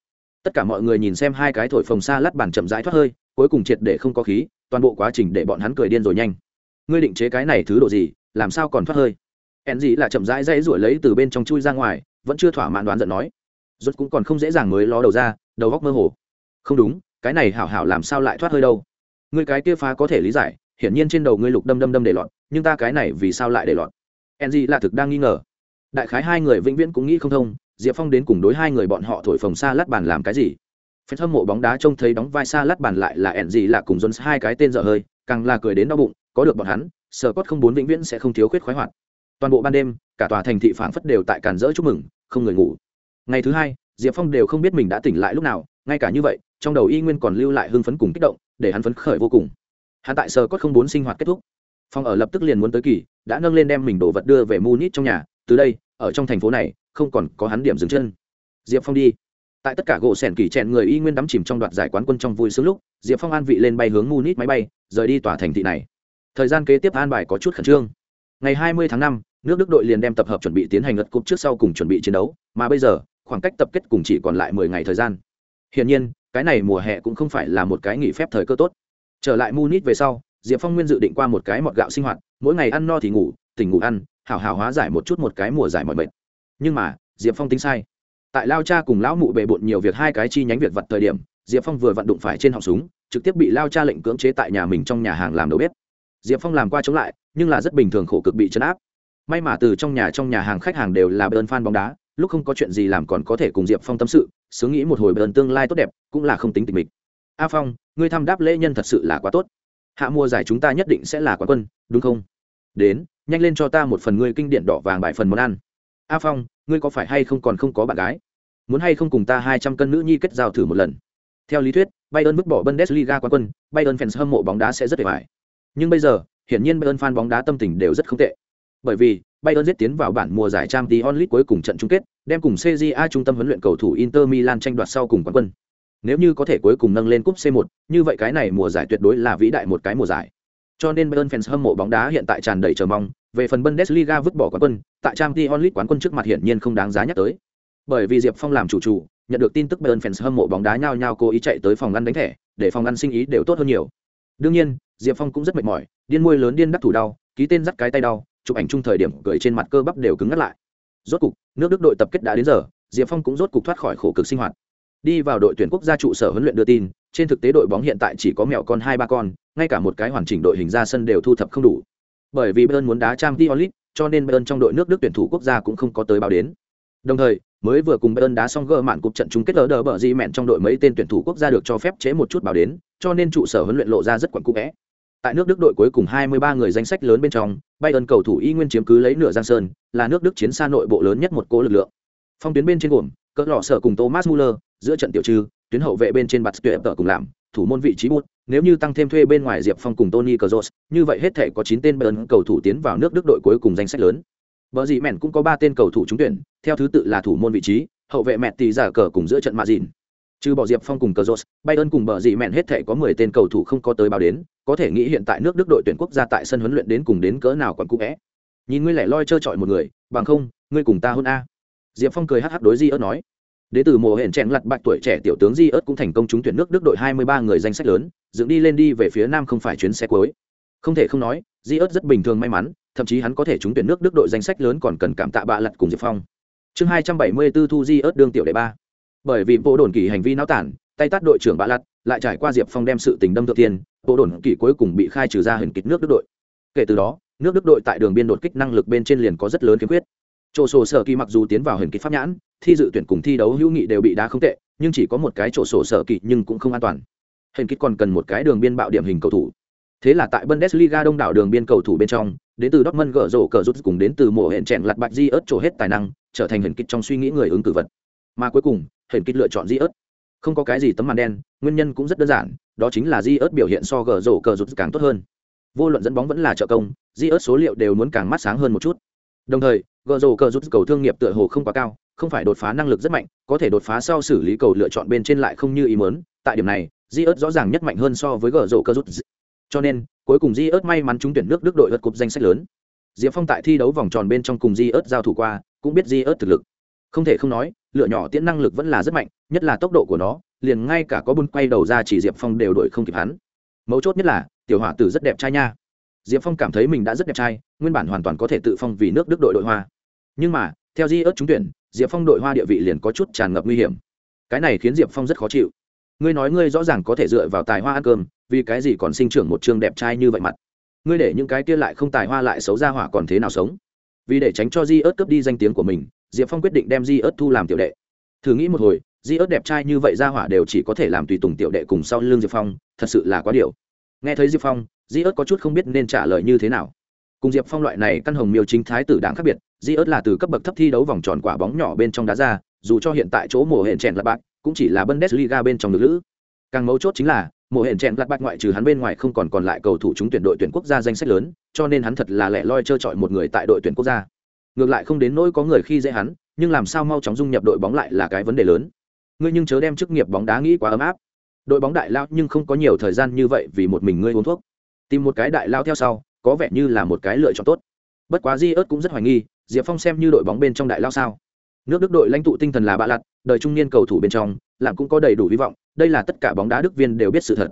A: Tất cả mọi người nhìn xem hai cái thổi phồng xa lát bản chậm rãi thoát hơi, cuối cùng triệt để không có khí, toàn bộ quá trình để bọn hắn cười điên rồi nhanh. Ngươi định chế cái này thứ độ gì, làm sao còn thoát hơi? Hèn gì là chậm rãi dãy rủi lấy từ bên trong chui ra ngoài, vẫn chưa thỏa mãn đoán giận nói. Rốt cũng còn không dễ dàng mới ló đầu ra, đầu góc mơ hồ. Không đúng, cái này hảo hảo làm sao lại thoát hơi đâu. Ngươi cái kia phá có thể lý giải, hiển nhiên trên đầu ngươi lục đâm đâm đâm để lọt, nhưng ta cái này vì sao lại để lọt? Enzy là thực đang nghi ngờ. Đại khái hai người vĩnh viễn cũng nghĩ không thông, diệp phong đến cùng đối hai người bọn họ thổi phồng xa lát bàn làm cái gì? Phen hâm mộ bóng đá trông thấy đóng vai xa lát bàn lại là enzy là cùng jones hai cái tên dở hơi, càng là cười đến đau bụng, có được bọn hắn, sở cốt không bốn vĩnh viễn sẽ không thiếu khuyết khoái hoạt toàn bộ ban đêm, cả tòa thành thị phảng phất đều tại càn rỡ chúc mừng, không người ngủ. Ngày thứ hai, diệp phong đều không biết mình đã tỉnh lại lúc nào, ngay cả như vậy, trong đầu y nguyên còn lưu lại hưng phấn cùng kích động, để hắn phấn khởi vô cùng. Hắn tại sờ cốt không bốn sinh hoạt kết thúc. Phong ở lập tức liền muốn tới kỳ, đã nâng lên đem mình đồ vật đưa về munich trong nhà, từ đây, ở trong thành phố này, không còn có hắn điểm dừng chân. Diệp phong đi. Tại tất cả gỗ sẻn kỳ chẹn người y nguyên đắm chìm trong đoạt giải quán quân trong vui sướng lúc, diệp phong an vị lên bay hướng munich máy bay, rời đi tòa thành thị này. Thời gian kế tiếp an bài có chút khẩn trương ngày 20 tháng 5, nước đức đội liền đem tập hợp chuẩn bị tiến hành ngật cúp trước sau cùng chuẩn bị chiến đấu mà bây giờ khoảng cách tập kết cùng chỉ còn lại 10 ngày thời gian. Hiển nhiên cái này mùa hè cũng không phải là một cái nghỉ phép thời cơ tốt. Trở lại munich về sau diệp phong nguyên dự định qua một cái mọt gạo sinh hoạt mỗi ngày ăn no thì ngủ tỉnh ngủ ăn hảo hảo hóa giải một chút một cái mùa giải mọi mệt. Nhưng mà diệp phong tính sai. Tại lao cha cùng lão mụ bề bộn nhiều việc hai cái chi nhánh việc vặt thời điểm diệp phong vừa vận đụng phải trên họng súng trực tiếp bị lao cha lệnh cưỡng chế tại nhà mình trong nhà hàng làm đầu bếp. Diệp phong làm qua chống lại nhưng là rất bình thường khổ cực bị chấn áp. May mà từ trong nhà trong nhà hàng khách hàng đều là bơn fan bóng đá, lúc không có chuyện gì làm còn có thể cùng diệp phong tâm sự, sướng nghĩ một hồi bơn tương lai tốt đẹp, cũng là không tính tình mình a phong, ngươi thăm đáp lễ nhân thật sự là quá tốt. Hạ mùa giải chúng ta nhất định sẽ là quán quân, đúng không? Đến, nhanh lên cho ta một phần ngươi kinh điển đỏ vàng bài phần món ăn. A phong, ngươi có phải hay không còn không có bạn gái? Muốn hay không cùng ta hai trăm cân nữ nhi kết giao thử một lần? Theo lý thuyết, bayern vứt bỏ bundesliga quán quân, bayern fans hâm mộ bóng đá sẽ rất hề nhưng bây giờ hiển nhiên bayern fan bóng đá tâm tình đều rất không tệ. Bởi vì, bayern giết tiến vào bản mùa giải Champions League cuối cùng trận chung kết, đem cùng cja trung tâm huấn luyện cầu thủ inter milan tranh đoạt sau cùng quán quân. Nếu như có thể cuối cùng nâng lên cúp c 1 như vậy cái này mùa giải tuyệt đối là vĩ đại một cái mùa giải. Cho nên bayern fans hâm mộ bóng đá hiện tại tràn đầy chờ mong, về phần bundesliga vứt bỏ quán quân, tại Champions League quán quân trước mặt hiển nhiên không đáng giá nhắc tới. Bởi vì diệp phong làm chủ chủ nhận được tin tức bayern fans hâm mộ bóng đá nhao nhao cố ý chạy tới phòng ngăn đánh thẻ, để phòng ngăn sinh ý đều tốt hơn nhiều. Đương nhiên diệp phong cũng rất mệt mỏi, điên môi lớn điên đắc thủ đau, ký tên dắt cái tay đau, chụp ảnh chung thời điểm cười trên mặt cơ bắp đều cứng ngắt lại. Rốt cục, nước đức đội tập kết đã đến giờ, diệp phong cũng rốt cục thoát khỏi khổ cực sinh hoạt. Đi vào đội tuyển quốc gia trụ sở huấn luyện đưa tin, trên thực tế đội bóng hiện tại chỉ có mẹo con hai ba con, ngay cả một cái hoàn chỉnh đội hình ra sân đều thu thập không đủ. Bởi vì bayern muốn đá trang t onlit cho nên bayern trong đội nước đức tuyển thủ quốc gia cũng không có tới báo đến. Đồng thời, mới vừa cùng bayern đá xong gỡ mạn cục trận chung kết lỡ đỡ bờ di mẹn trong đội mấy tên tuyển thủ quốc gia được cho phép chế một chút báo đến, cho nên trụ sở huấn luyện lộ ra rất quẩn cũ vẽ tại nước đức đội cuối cùng 23 người danh sách lớn bên trong bayern cầu thủ y nguyên chiếm cứ lấy nửa giang sơn là nước đức chiến xa nội bộ lớn nhất một cố lực lượng phong tuyến bên trên gồm cỡ lọ sở cùng thomas muller giữa trận tiểu trừ, tuyến hậu vệ bên trên bật tuyệt tờ cùng làm thủ môn vị trí bút nếu như tăng thêm thuê bên ngoài diệp phong cùng tony Kroos, như vậy hết thể có chín tên bayern cầu thủ tiến vào nước đức đội cuối cùng danh sách lớn Bở gì mẹn cũng có ba tên cầu thủ trúng tuyển, theo thứ tự là thủ môn vị trí, hậu vệ mẹ tỷ giả cờ cùng giữa trận mạ dìn. Trừ bỏ Diệp Phong cùng Cazorla, Bayern cùng bờ dị mẹn hết thể có mười tên cầu thủ không có tới báo đến, có thể nghĩ hiện tại nước Đức đội tuyển quốc gia tại sân huấn luyện đến cùng đến cỡ nào còn cũ é. Nhìn ngươi lẻ loi chơi chọi một người, bằng không, ngươi cùng ta hơn a. Diệp Phong cười hắc hắc đối Di ớt nói. Đế từ mùa hẹn chèn lật bạch tuổi trẻ tiểu tướng Di ớt cũng thành công trúng tuyển nước Đức đội 23 người danh sách lớn, dựng đi lên đi về phía nam không phải chuyến xe cuối. Không thể không nói, Di ớt rất bình thường may mắn, thậm chí hắn có thể trúng tuyển nước Đức đội danh sách lớn còn cần cảm tạ bạ lật cùng Diệp Phong. Chương 274 thu Di ớt đương tiểu đệ ba. Bởi vì bộ đồn kỳ hành vi náo tản, tay tát đội trưởng bạ lặt lại trải qua Diệp Phong đem sự tình đâm thượng tiền, bộ đồn kỳ cuối cùng bị khai trừ ra hình kịch nước Đức đội. Kể từ đó, nước Đức đội tại đường biên đột kích năng lực bên trên liền có rất lớn khiếm khuyết. Chỗ sổ sở kỳ mặc dù tiến vào hình kịch pháp nhãn, thi dự tuyển cùng thi đấu hữu nghị đều bị đá không tệ, nhưng chỉ có một cái chỗ sổ sở kỳ nhưng cũng không an toàn. Hình kịch còn cần một cái đường biên bạo điểm hình cầu thủ. Thế là tại Bundesliga đông đảo đường biên cầu thủ bên trong, đến từ Dortmund gỡ rổ cờ rút cùng đến từ mùa hẹn chẹn lặt bạch di ớt trổ hết tài năng, trở thành hình kịch trong suy nghĩ người ứng cử vật. Mà cuối cùng, hển kích lựa chọn di ớt. Không có cái gì tấm màn đen, nguyên nhân cũng rất đơn giản, đó chính là di ớt biểu hiện so Gờ rổ cờ rụt càng tốt hơn. Vô luận dẫn bóng vẫn là trợ công, di ớt số liệu đều muốn càng mắt sáng hơn một chút. Đồng thời, Gờ rổ cờ rụt cầu thương nghiệp tựa hồ không quá cao, không phải đột phá năng lực rất mạnh, có thể đột phá sau xử lý cầu lựa chọn bên trên lại không như ý muốn. Tại điểm này, di ớt rõ ràng nhất mạnh hơn so với Gờ rổ cờ rụt cho nên cuối cùng di ớt may mắn trúng tuyển nước đức đội vượt cục danh sách lớn diệp phong tại thi đấu vòng tròn bên trong cùng di ớt giao thủ qua cũng biết di ớt thực lực không thể không nói lựa nhỏ tiễn năng lực vẫn là rất mạnh, nhất là tốc độ của nó, liền ngay cả có bun quay đầu ra chỉ diệp phong đều đổi không kịp hắn. Mấu chốt nhất là, tiểu hỏa tử rất đẹp trai nha. Diệp phong cảm thấy mình đã rất đẹp trai, nguyên bản hoàn toàn có thể tự phong vì nước đức đội đội hoa. Nhưng mà, theo di ớt trúng tuyển, diệp phong đội hoa địa vị liền có chút tràn ngập nguy hiểm. Cái này khiến diệp phong rất khó chịu. Ngươi nói ngươi rõ ràng có thể dựa vào tài hoa ăn cơm, vì cái gì còn sinh trưởng một chương đẹp trai như vậy mặt? Ngươi để những cái kia lại không tài hoa lại xấu ra hỏa còn thế nào sống? Vì để tránh cho di ớt cướp đi danh tiếng của mình diệp phong quyết định đem di ớt thu làm tiểu đệ. Thử nghĩ một hồi, di ớt đẹp trai như vậy ra hỏa đều chỉ có thể làm tùy tùng tiểu đệ cùng sau l ư n g diệp phong, thật sự là quá điều nghe thấy diệp phong, di ớt có chút không biết nên trả lời như thế nào. Cùng diệp phong loại này căn hồng miêu chính thái tử đáng khác biệt, di ớt là từ cấp bậc thấp thi đấu vòng tròn quả bóng nhỏ bên trong đá ra, dù cho hiện tại chỗ mùa hẹn chèn là bạc cũng chỉ là bundesliga bên trong được lữ. Càng mấu chốt chính là mùa hẹn chèn lặt bạc ngoại trừ hắn bên ngoài không còn còn lại cầu thủ chúng tuyển đội tuyển quốc gia danh sách lớn, cho nên hắn thật là lẻ loi trơ trọi một người tại đội tuyển quốc gia ngược lại không đến nỗi có người khi dễ hắn, nhưng làm sao mau chóng dung nhập đội bóng lại là cái vấn đề lớn. Ngươi nhưng chớ đem chức nghiệp bóng đá nghĩ quá ấm áp. Đội bóng đại lao nhưng không có nhiều thời gian như vậy vì một mình ngươi uống thuốc. Tìm một cái đại lao theo sau, có vẻ như là một cái lựa chọn tốt. Bất quá di ớt cũng rất hoài nghi, diệp phong xem như đội bóng bên trong đại lao sao? Nước đức đội lãnh tụ tinh thần là bạ lặt, đời trung niên cầu thủ bên trong, làm cũng có đầy đủ hy vọng, đây là tất cả bóng đá đức viên đều biết sự thật.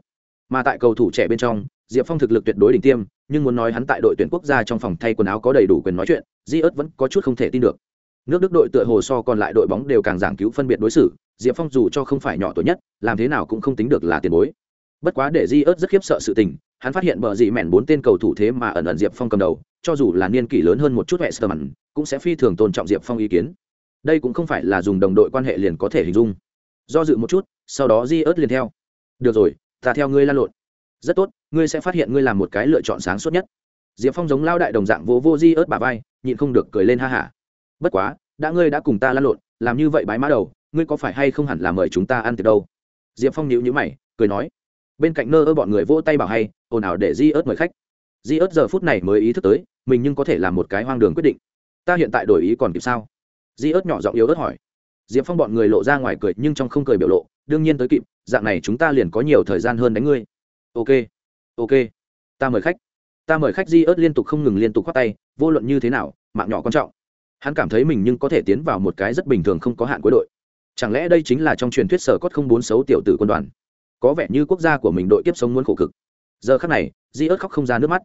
A: Mà tại cầu thủ trẻ bên trong diệp phong thực lực tuyệt đối đỉnh tiêm, nhưng muốn nói hắn tại đội tuyển quốc gia trong phòng thay quần áo có đầy đủ quyền nói chuyện, di ớt vẫn có chút không thể tin được. Nước đức đội tựa hồ so còn lại đội bóng đều càng giảng cứu phân biệt đối xử, diệp phong dù cho không phải nhỏ tuổi nhất, làm thế nào cũng không tính được là tiền bối. Bất quá để di ớt rất khiếp sợ sự tình, hắn phát hiện bờ dị mẹn bốn tên cầu thủ thế mà ẩn ẩn diệp phong cầm đầu, cho dù là niên kỷ lớn hơn một chút hệ sơ mặn cũng sẽ phi thường tôn trọng diệp phong ý kiến. Đây cũng không phải là dùng đồng đội quan hệ liền có thể hình dung. Do dự một chút, sau đó di ớt liền theo. Được rồi, ta theo ngươi lan lộn rất tốt, ngươi sẽ phát hiện ngươi làm một cái lựa chọn sáng suốt nhất. Diệp phong giống lao đại đồng dạng vô vô di ớt bà vai, nhịn không được cười lên ha hả. Bất quá, đã ngươi đã cùng ta lăn lộn, làm như vậy bái má đầu, ngươi có phải hay không hẳn là mời chúng ta ăn từ đâu? Diệp phong nhíu nhíu mày, cười nói. Bên cạnh nơ ơ bọn người vỗ tay bảo hay, ồn ào để di ớt mời khách. Di ớt giờ phút này mới ý thức tới, mình nhưng có thể làm một cái hoang đường quyết định. Ta hiện tại đổi ý còn kịp sao? Di ớt nhỏ giọng yếu ớt hỏi. Diệp phong bọn người lộ ra ngoài cười nhưng trong không cười biểu lộ, đương nhiên tới kịp, dạng này chúng ta liền có nhiều thời gian hơn đánh ngươi ok ok. Ta mời khách. Ta mời khách di ớt liên tục không ngừng liên tục khoác tay, vô luận như thế nào, mạng nhỏ quan trọng. Hắn cảm thấy mình nhưng có thể tiến vào một cái rất bình thường không có hạn cuối đội. Chẳng lẽ đây chính là trong truyền thuyết sở cốt không bốn xấu tiểu tử quân đoàn? Có vẻ như quốc gia của mình đội tiếp sống muốn khổ cực. Giờ khắc này, di ớt khóc không ra nước mắt.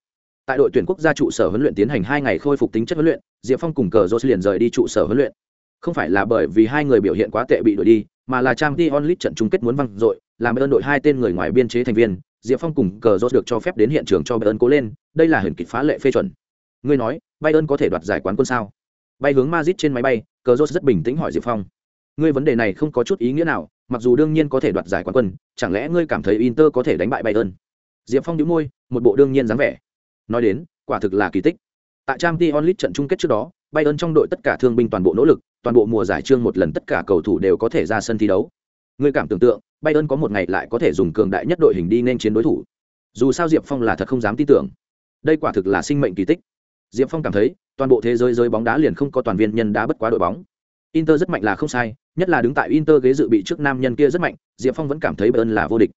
A: Tại đội tuyển quốc gia trụ sở huấn luyện tiến hành hai ngày khôi phục tính chất huấn luyện, diệp phong cùng cờ jose liền rời đi trụ sở huấn luyện. Không phải là bởi vì hai người biểu hiện quá tệ bị đuổi đi, mà là trang t onlit trận chung kết muốn văng dội, làm ơn đội hai tên người ngoài biên chế thành viên diệp phong cùng cờ Rốt được cho phép đến hiện trường cho bayern cố lên, đây là hiển kịch phá lệ phê chuẩn. Ngươi nói bayern có thể đoạt giải quán quân sao? Bay hướng Madrid trên máy bay, cờ Rốt rất bình tĩnh hỏi diệp phong. Ngươi vấn đề này không có chút ý nghĩa nào, mặc dù đương nhiên có thể đoạt giải quán quân, chẳng lẽ ngươi cảm thấy inter có thể đánh bại bayern diệp phong nhíu môi, một bộ đương nhiên dáng vẻ. Nói đến, quả thực là kỳ tích. Tại Champions League trận chung kết trước đó bayern trong đội tất cả thương binh toàn bộ nỗ lực, toàn bộ mùa giải trương một lần tất cả cầu thủ đều có thể ra sân thi đấu ngươi cảm tưởng tượng, bayern có một ngày lại có thể dùng cường đại nhất đội hình đi nên chiến đối thủ. Dù sao diệp phong là thật không dám tin tưởng. Đây quả thực là sinh mệnh kỳ tích. Diệp phong cảm thấy, toàn bộ thế giới giới bóng đá liền không có toàn viên nhân đá bất quá đội bóng. Inter rất mạnh là không sai, nhất là đứng tại inter ghế dự bị trước nam nhân kia rất mạnh, diệp phong vẫn cảm thấy bayern là vô địch.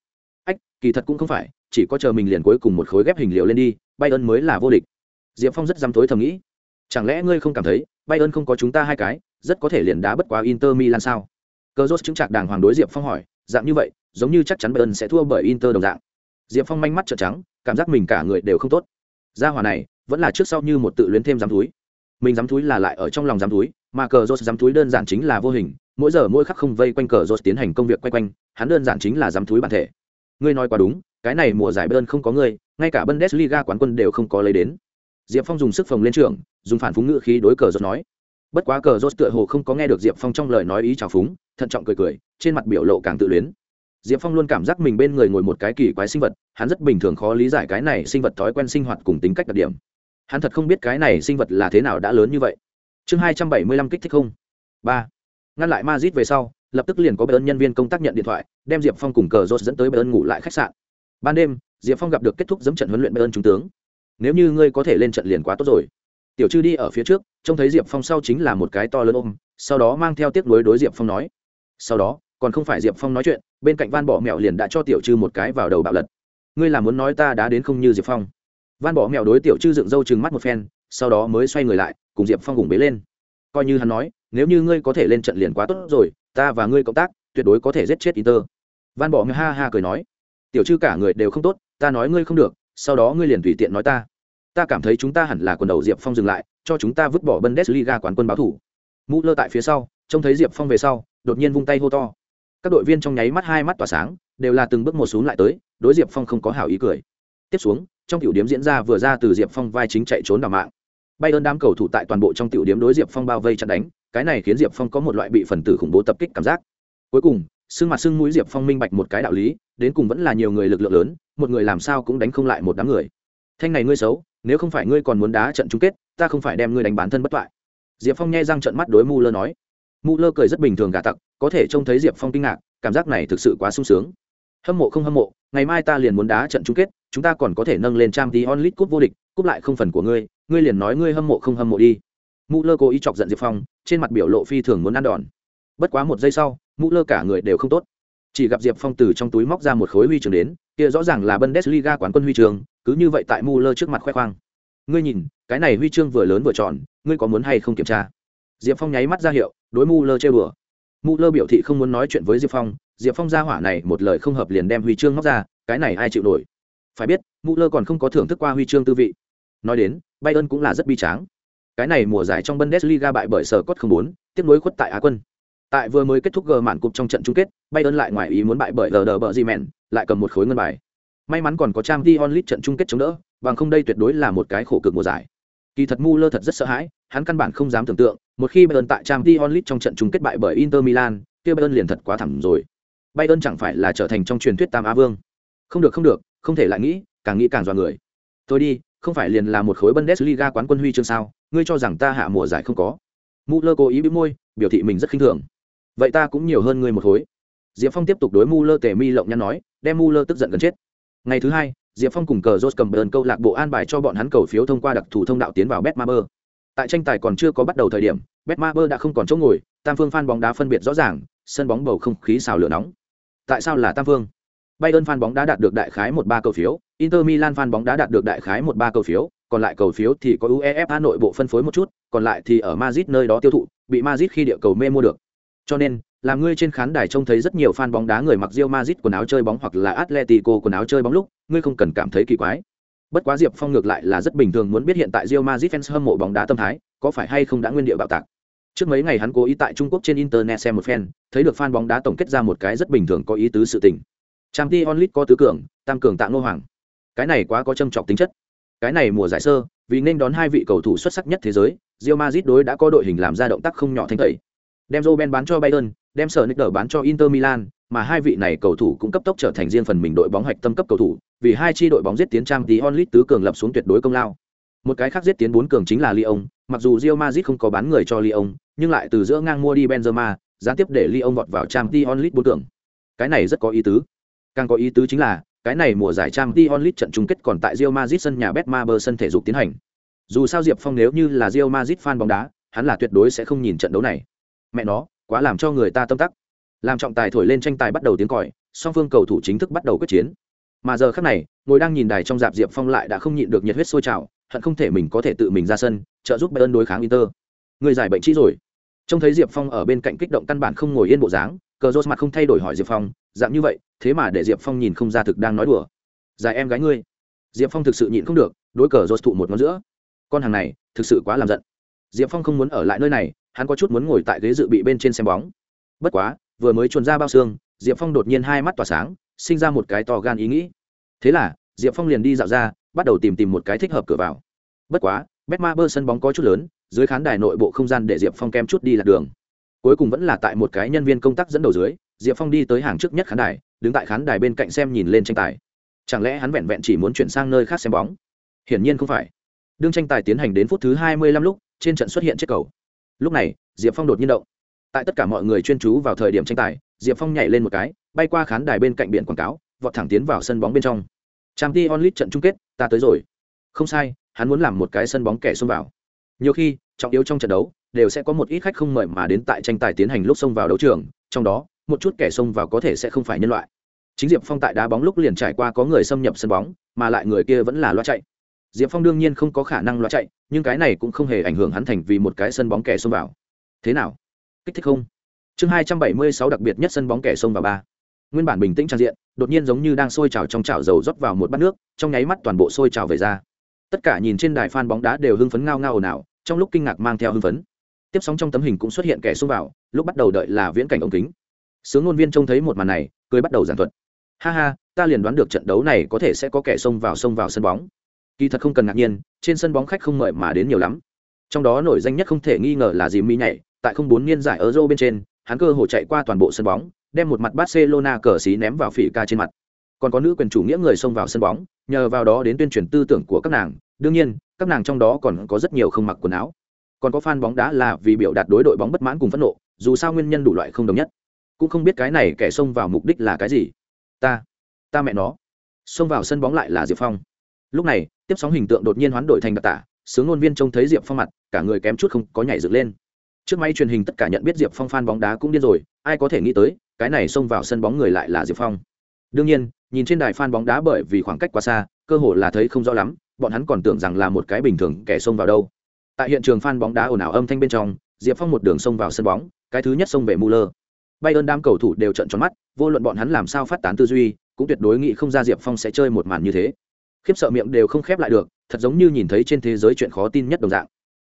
A: Ách, kỳ thật cũng không phải, chỉ có chờ mình liền cuối cùng một khối ghép hình liều lên đi, bayern mới là vô địch. Diệp phong rất dám tối thầm nghĩ. Chẳng lẽ ngươi không cảm thấy, bayern không có chúng ta hai cái, rất có thể liền đá bất quá inter milan sao? Cờ rốt chứng trạc đàng hoàng đối diệp phong hỏi, dạng như vậy, giống như chắc chắn bayern sẽ thua bởi inter đồng dạng. Diệp phong manh mắt trợn trắng, cảm giác mình cả người đều không tốt. Gia hòa này, vẫn là trước sau như một tự luyến thêm dám túi. Mình dám túi là lại ở trong lòng dám túi, mà cờ rốt dám túi đơn giản chính là vô hình, mỗi giờ mỗi khắc không vây quanh cờ rốt tiến hành công việc quay quanh, hắn đơn giản chính là dám túi bản thể. Ngươi nói quá đúng, cái này mùa giải bayern không có ngươi, ngay cả bundesliga quán quân đều không có lấy đến. Diệp phong dùng sức phồng lên trường dùng phản phúng ngữ khí đối cờ rốt nói bất quá cờ rốt tựa hồ không có nghe được diệp phong trong lời nói ý trào phúng, thận trọng cười cười, trên mặt biểu lộ càng tự luyến. Diệp phong luôn cảm giác mình bên người ngồi một cái kỳ quái sinh vật, hắn rất bình thường khó lý giải cái này sinh vật thói quen sinh hoạt cùng tính cách đặc điểm. Hắn thật không biết cái này sinh vật là thế nào đã lớn như vậy. Chương hai trăm bảy mươi lăm kích thích không. Ba. Ngăn lại ma dít về sau, lập tức liền có bờ ơn nhân viên công tác nhận điện thoại, đem diệp phong cùng cờ rốt dẫn tới bờ ơn ngủ lại khách sạn. Ban đêm, diệp phong gặp được kết thúc dẫm trận huấn luyện bờ ơn trung tướng. Nếu như ngươi có thể lên trận liền quá tốt rồi tiểu chư đi ở phía trước, trông thấy diệp phong sau chính là một cái to lớn ôm, sau đó mang theo tiếc nuối đối diệp phong nói. Sau đó, còn không phải diệp phong nói chuyện, bên cạnh van bỏ mẹo liền đã cho tiểu chư một cái vào đầu bạo lật. Ngươi là muốn nói ta đã đến không như diệp phong. Van bỏ mẹo đối tiểu chư dựng râu chừng mắt một phen, sau đó mới xoay người lại, cùng diệp phong cùng bế lên. Coi như hắn nói, nếu như ngươi có thể lên trận liền quá tốt rồi, ta và ngươi cộng tác, tuyệt đối có thể giết chết inter. Van bỏ mẹo ha ha cười nói. Tiểu chư cả người đều không tốt, ta nói ngươi không được, sau đó ngươi liền tùy tiện nói ta ta cảm thấy chúng ta hẳn là quần đầu diệp phong dừng lại, cho chúng ta vứt bỏ bundesliga quán quân báo thủ. Mũ lơ tại phía sau, trông thấy diệp phong về sau, đột nhiên vung tay hô to. Các đội viên trong nháy mắt hai mắt tỏa sáng, đều là từng bước một xuống lại tới, đối diệp phong không có hảo ý cười. Tiếp xuống, trong tiểu điểm diễn ra vừa ra từ diệp phong vai chính chạy trốn đào mạng. Bay ơn đám cầu thủ tại toàn bộ trong tiểu điểm đối diệp phong bao vây chặn đánh, cái này khiến diệp phong có một loại bị phần tử khủng bố tập kích cảm giác. Cuối cùng sưng mặt sưng mũi diệp phong minh bạch một cái đạo lý, đến cùng vẫn là nhiều người lực lượng lớn, một người làm sao cũng đánh không lại một đám người. Thanh này ngươi xấu nếu không phải ngươi còn muốn đá trận chung kết, ta không phải đem ngươi đánh bán thân bất toại. Diệp phong nghe răng trận mắt đối mu lơ nói. Mu lơ cười rất bình thường gà tặc, có thể trông thấy diệp phong kinh ngạc, cảm giác này thực sự quá sung sướng. Hâm mộ không hâm mộ, ngày mai ta liền muốn đá trận chung kết, chúng ta còn có thể nâng lên trang tí onlit cúp vô địch, cúp lại không phần của ngươi ngươi liền nói ngươi hâm mộ không hâm mộ đi. Mu lơ cố ý chọc giận diệp phong, trên mặt biểu lộ phi thường muốn ăn đòn. Bất quá một giây sau mu lơ cả người đều không tốt. Chỉ gặp diệp phong từ trong túi móc ra một khối huy trường đến, kia rõ ràng là bundesliga quán quân huy trường cứ như vậy tại mu lơ trước mặt khoe khoang. Ngươi nhìn, cái này huy chương vừa lớn vừa tròn, ngươi có muốn hay không kiểm tra? Diệp phong nháy mắt ra hiệu, đối mu lơ chơi bừa mu lơ biểu thị không muốn nói chuyện với diệp phong diệp phong ra hỏa này một lời không hợp liền đem huy chương móc ra, cái này ai chịu nổi? Phải biết mu lơ còn không có thưởng thức qua huy chương tư vị. Nói đến, bayern cũng là rất bi tráng. Cái này mùa giải trong bundesliga bại bởi sở cốt không bốn, tiếp nối khuất tại á quân. Tại vừa mới kết thúc gờ mạn cục trong trận chung kết, bayern lại ngoài ý muốn bại bởi lờ đờ bờ di mèn, lại cầm một khối ngân bài may mắn còn có trang t onlit trận chung kết chống đỡ, bằng không đây tuyệt đối là một cái khổ cực mùa giải. Kỳ thật mu lơ thật rất sợ hãi, hắn căn bản không dám tưởng tượng, một khi bayern tại trang t onlit trong trận chung kết bại bởi inter milan, kia bayern liền thật quá thảm rồi. Bayern chẳng phải là trở thành trong truyền thuyết tam á vương. Không được không được, không thể lại nghĩ, càng nghĩ càng dọa người. Tôi đi, không phải liền là một khối bundesliga quán quân huy chương sao, ngươi cho rằng ta hạ mùa giải không có. Mu lơ cố ý bĩu môi, biểu thị mình rất khinh thường. Vậy ta cũng nhiều hơn ngươi một khối. Diệp phong tiếp tục đối mu lơ tề mi lộng nhăn nói, đem mu lơ tức giận gần chết ngày thứ hai, diệp phong cùng cờ jose cầm bờn câu lạc bộ an bài cho bọn hắn cầu phiếu thông qua đặc thù thông đạo tiến vào betmaber. Tại tranh tài còn chưa có bắt đầu thời điểm, betmaber đã không còn chỗ ngồi, tam phương phan bóng đá phân biệt rõ ràng, sân bóng bầu không khí xào lửa nóng. Tại sao là tam phương? Bayern phan bóng đá đạt được đại khái một ba cầu phiếu, inter milan phan bóng đá đạt được đại khái một ba cầu phiếu, còn lại cầu phiếu thì có uefa nội bộ phân phối một chút, còn lại thì ở madrid nơi đó tiêu thụ, bị madrid khi địa cầu mê mua được. Cho nên làm ngươi trên khán đài trông thấy rất nhiều fan bóng đá người mặc Real Madrid quần áo chơi bóng hoặc là Atletico quần áo chơi bóng lúc, ngươi không cần cảm thấy kỳ quái. Bất quá Diệp Phong ngược lại là rất bình thường muốn biết hiện tại Real Madrid fans hâm mộ bóng đá tâm thái, có phải hay không đã nguyên địa bạo tạc. Trước mấy ngày hắn cố ý tại Trung Quốc trên internet xem một fan, thấy được fan bóng đá tổng kết ra một cái rất bình thường có ý tứ sự tình. Champions League có tứ cường, tam cường tạng nô hoàng. Cái này quá có châm trọng tính chất. Cái này mùa giải sơ, vì nên đón hai vị cầu thủ xuất sắc nhất thế giới, Real Madrid đối đã có đội hình làm ra động tác không nhỏ thanh tẩy. Đem Roben bán cho Bayern, đem sở nick bán cho Inter Milan, mà hai vị này cầu thủ cũng cấp tốc trở thành riêng phần mình đội bóng hoạch tâm cấp cầu thủ, vì hai chi đội bóng giết tiến trang tí onlit tứ cường lập xuống tuyệt đối công lao. Một cái khác giết tiến bốn cường chính là Lyon, mặc dù Real Madrid không có bán người cho Lyon, nhưng lại từ giữa ngang mua đi Benzema, gián tiếp để Lyon vọt vào trang tí onlit bốn cường. Cái này rất có ý tứ. Càng có ý tứ chính là, cái này mùa giải trang tí onlit trận chung kết còn tại Real Madrid sân nhà Betmaber sân thể dục tiến hành. Dù sao Diệp Phong nếu như là Real Madrid fan bóng đá, hắn là tuyệt đối sẽ không nhìn trận đấu này. Mẹ nó, quá làm cho người ta tâm tắc. Làm trọng tài thổi lên tranh tài bắt đầu tiếng còi, song phương cầu thủ chính thức bắt đầu quyết chiến. Mà giờ khác này, ngồi đang nhìn đài trong dạp diệp phong lại đã không nhịn được nhiệt huyết sôi trào, hận không thể mình có thể tự mình ra sân, trợ giúp bayern đối kháng inter. Người giải bệnh trĩ rồi. Trông thấy diệp phong ở bên cạnh kích động căn bản không ngồi yên bộ dáng cờ rốt mặt không thay đổi hỏi diệp phong, dạng như vậy, thế mà để diệp phong nhìn không ra thực đang nói đùa. Dài em gái ngươi. Diệp phong thực sự nhịn không được, đối cờ rốt thụ một ngón giữa. Con hàng này, thực sự quá làm giận. Diệp phong không muốn ở lại nơi này hắn có chút muốn ngồi tại ghế dự bị bên trên xem bóng. Bất quá, vừa mới chuồn ra bao xương, diệp phong đột nhiên hai mắt tỏa sáng, sinh ra một cái to gan ý nghĩ. Thế là, diệp phong liền đi dạo ra, bắt đầu tìm tìm một cái thích hợp cửa vào. Bất quá bet ma bơ sân bóng có chút lớn, dưới khán đài nội bộ không gian để diệp phong kem chút đi lạc đường. Cuối cùng vẫn là tại một cái nhân viên công tác dẫn đầu dưới, diệp phong đi tới hàng trước nhất khán đài, đứng tại khán đài bên cạnh xem nhìn lên tranh tài. Chẳng lẽ hắn vẹn vẹn chỉ muốn chuyển sang nơi khác xem bóng? Hiển nhiên không phải. Đương tranh tài tiến hành đến phút thứ hai mươi lăm lúc, trên trận xuất hiện chiếc cầu lúc này, diệp phong đột nhiên động. Tại tất cả mọi người chuyên chú vào thời điểm tranh tài, diệp phong nhảy lên một cái, bay qua khán đài bên cạnh biển quảng cáo, vọt thẳng tiến vào sân bóng bên trong. Trang t onlit trận chung kết, ta tới rồi. Không sai, hắn muốn làm một cái sân bóng kẻ xông vào. Nhiều khi, trọng yếu trong trận đấu, đều sẽ có một ít khách không mời mà đến tại tranh tài tiến hành lúc xông vào đấu trường, trong đó, một chút kẻ xông vào có thể sẽ không phải nhân loại. Chính diệp phong tại đá bóng lúc liền trải qua có người xâm nhập sân bóng, mà lại người kia vẫn là loa chạy diệp phong đương nhiên không có khả năng loại chạy, nhưng cái này cũng không hề ảnh hưởng hắn thành vì một cái sân bóng kẻ xông vào. Thế nào? Kích thích không? Chương hai trăm bảy mươi sáu đặc biệt nhất sân bóng kẻ xông vào ba. Nguyên bản bình tĩnh trang diện, đột nhiên giống như đang sôi trào trong chảo dầu rót vào một bát nước, trong nháy mắt toàn bộ sôi trào về ra. Tất cả nhìn trên đài phan bóng đá đều hưng phấn ngao ngao ồn ào, trong lúc kinh ngạc mang theo hưng phấn. Tiếp sóng trong tấm hình cũng xuất hiện kẻ xông vào, lúc bắt đầu đợi là viễn cảnh ống kính. Sướng ngôn viên trông thấy một màn này, cười bắt đầu giảng thuật. Ha ha, ta liền đoán được trận đấu này có thể sẽ có kẻ xông vào xông vào sân bóng kỳ thật không cần ngạc nhiên trên sân bóng khách không mời mà đến nhiều lắm trong đó nổi danh nhất không thể nghi ngờ là dì mi nhảy tại không bốn niên giải ở Euro bên trên, hắn cơ hồ chạy qua toàn bộ sân bóng, đem một mặt Barcelona cờ xí ném vào phỉ ca trên mặt. Còn có nữ quyền chủ nghĩa người xông vào sân bóng, nhờ vào đó đến tuyên truyền tư tưởng của các nàng, đương nhiên, các nàng trong đó còn có rất nhiều không mặc quần áo. Còn có fan bóng đá là vì biểu đạt đối đội bóng bất mãn cùng phẫn nộ, dù sao nguyên nhân đủ loại không đồng nhất. Cũng không biết cái này kẻ xông vào mục đích là cái gì. Ta, ta mẹ nó. Xông vào sân bóng lại là Diệp Phong. Lúc này, tiếp sóng hình tượng đột nhiên hoán đổi thành đặc tả, sướng ngôn viên trông thấy Diệp Phong mặt, cả người kém chút không có nhảy dựng lên. Trước máy truyền hình tất cả nhận biết diệp phong phan bóng đá cũng điên rồi ai có thể nghĩ tới cái này xông vào sân bóng người lại là diệp phong. Đương nhiên nhìn trên đài phan bóng đá bởi vì khoảng cách quá xa cơ hồ là thấy không rõ lắm bọn hắn còn tưởng rằng là một cái bình thường kẻ xông vào đâu. Tại hiện trường phan bóng đá ồn ào âm thanh bên trong diệp phong một đường xông vào sân bóng cái thứ nhất xông về muller. Bay ơn đám cầu thủ đều trận tròn mắt vô luận bọn hắn làm sao phát tán tư duy cũng tuyệt đối nghĩ không ra diệp phong sẽ chơi một màn như thế khiếp sợ miệng đều không khép lại được, thật giống như nhìn thấy trên thế giới chuyện khó tin nhất đồng dạng.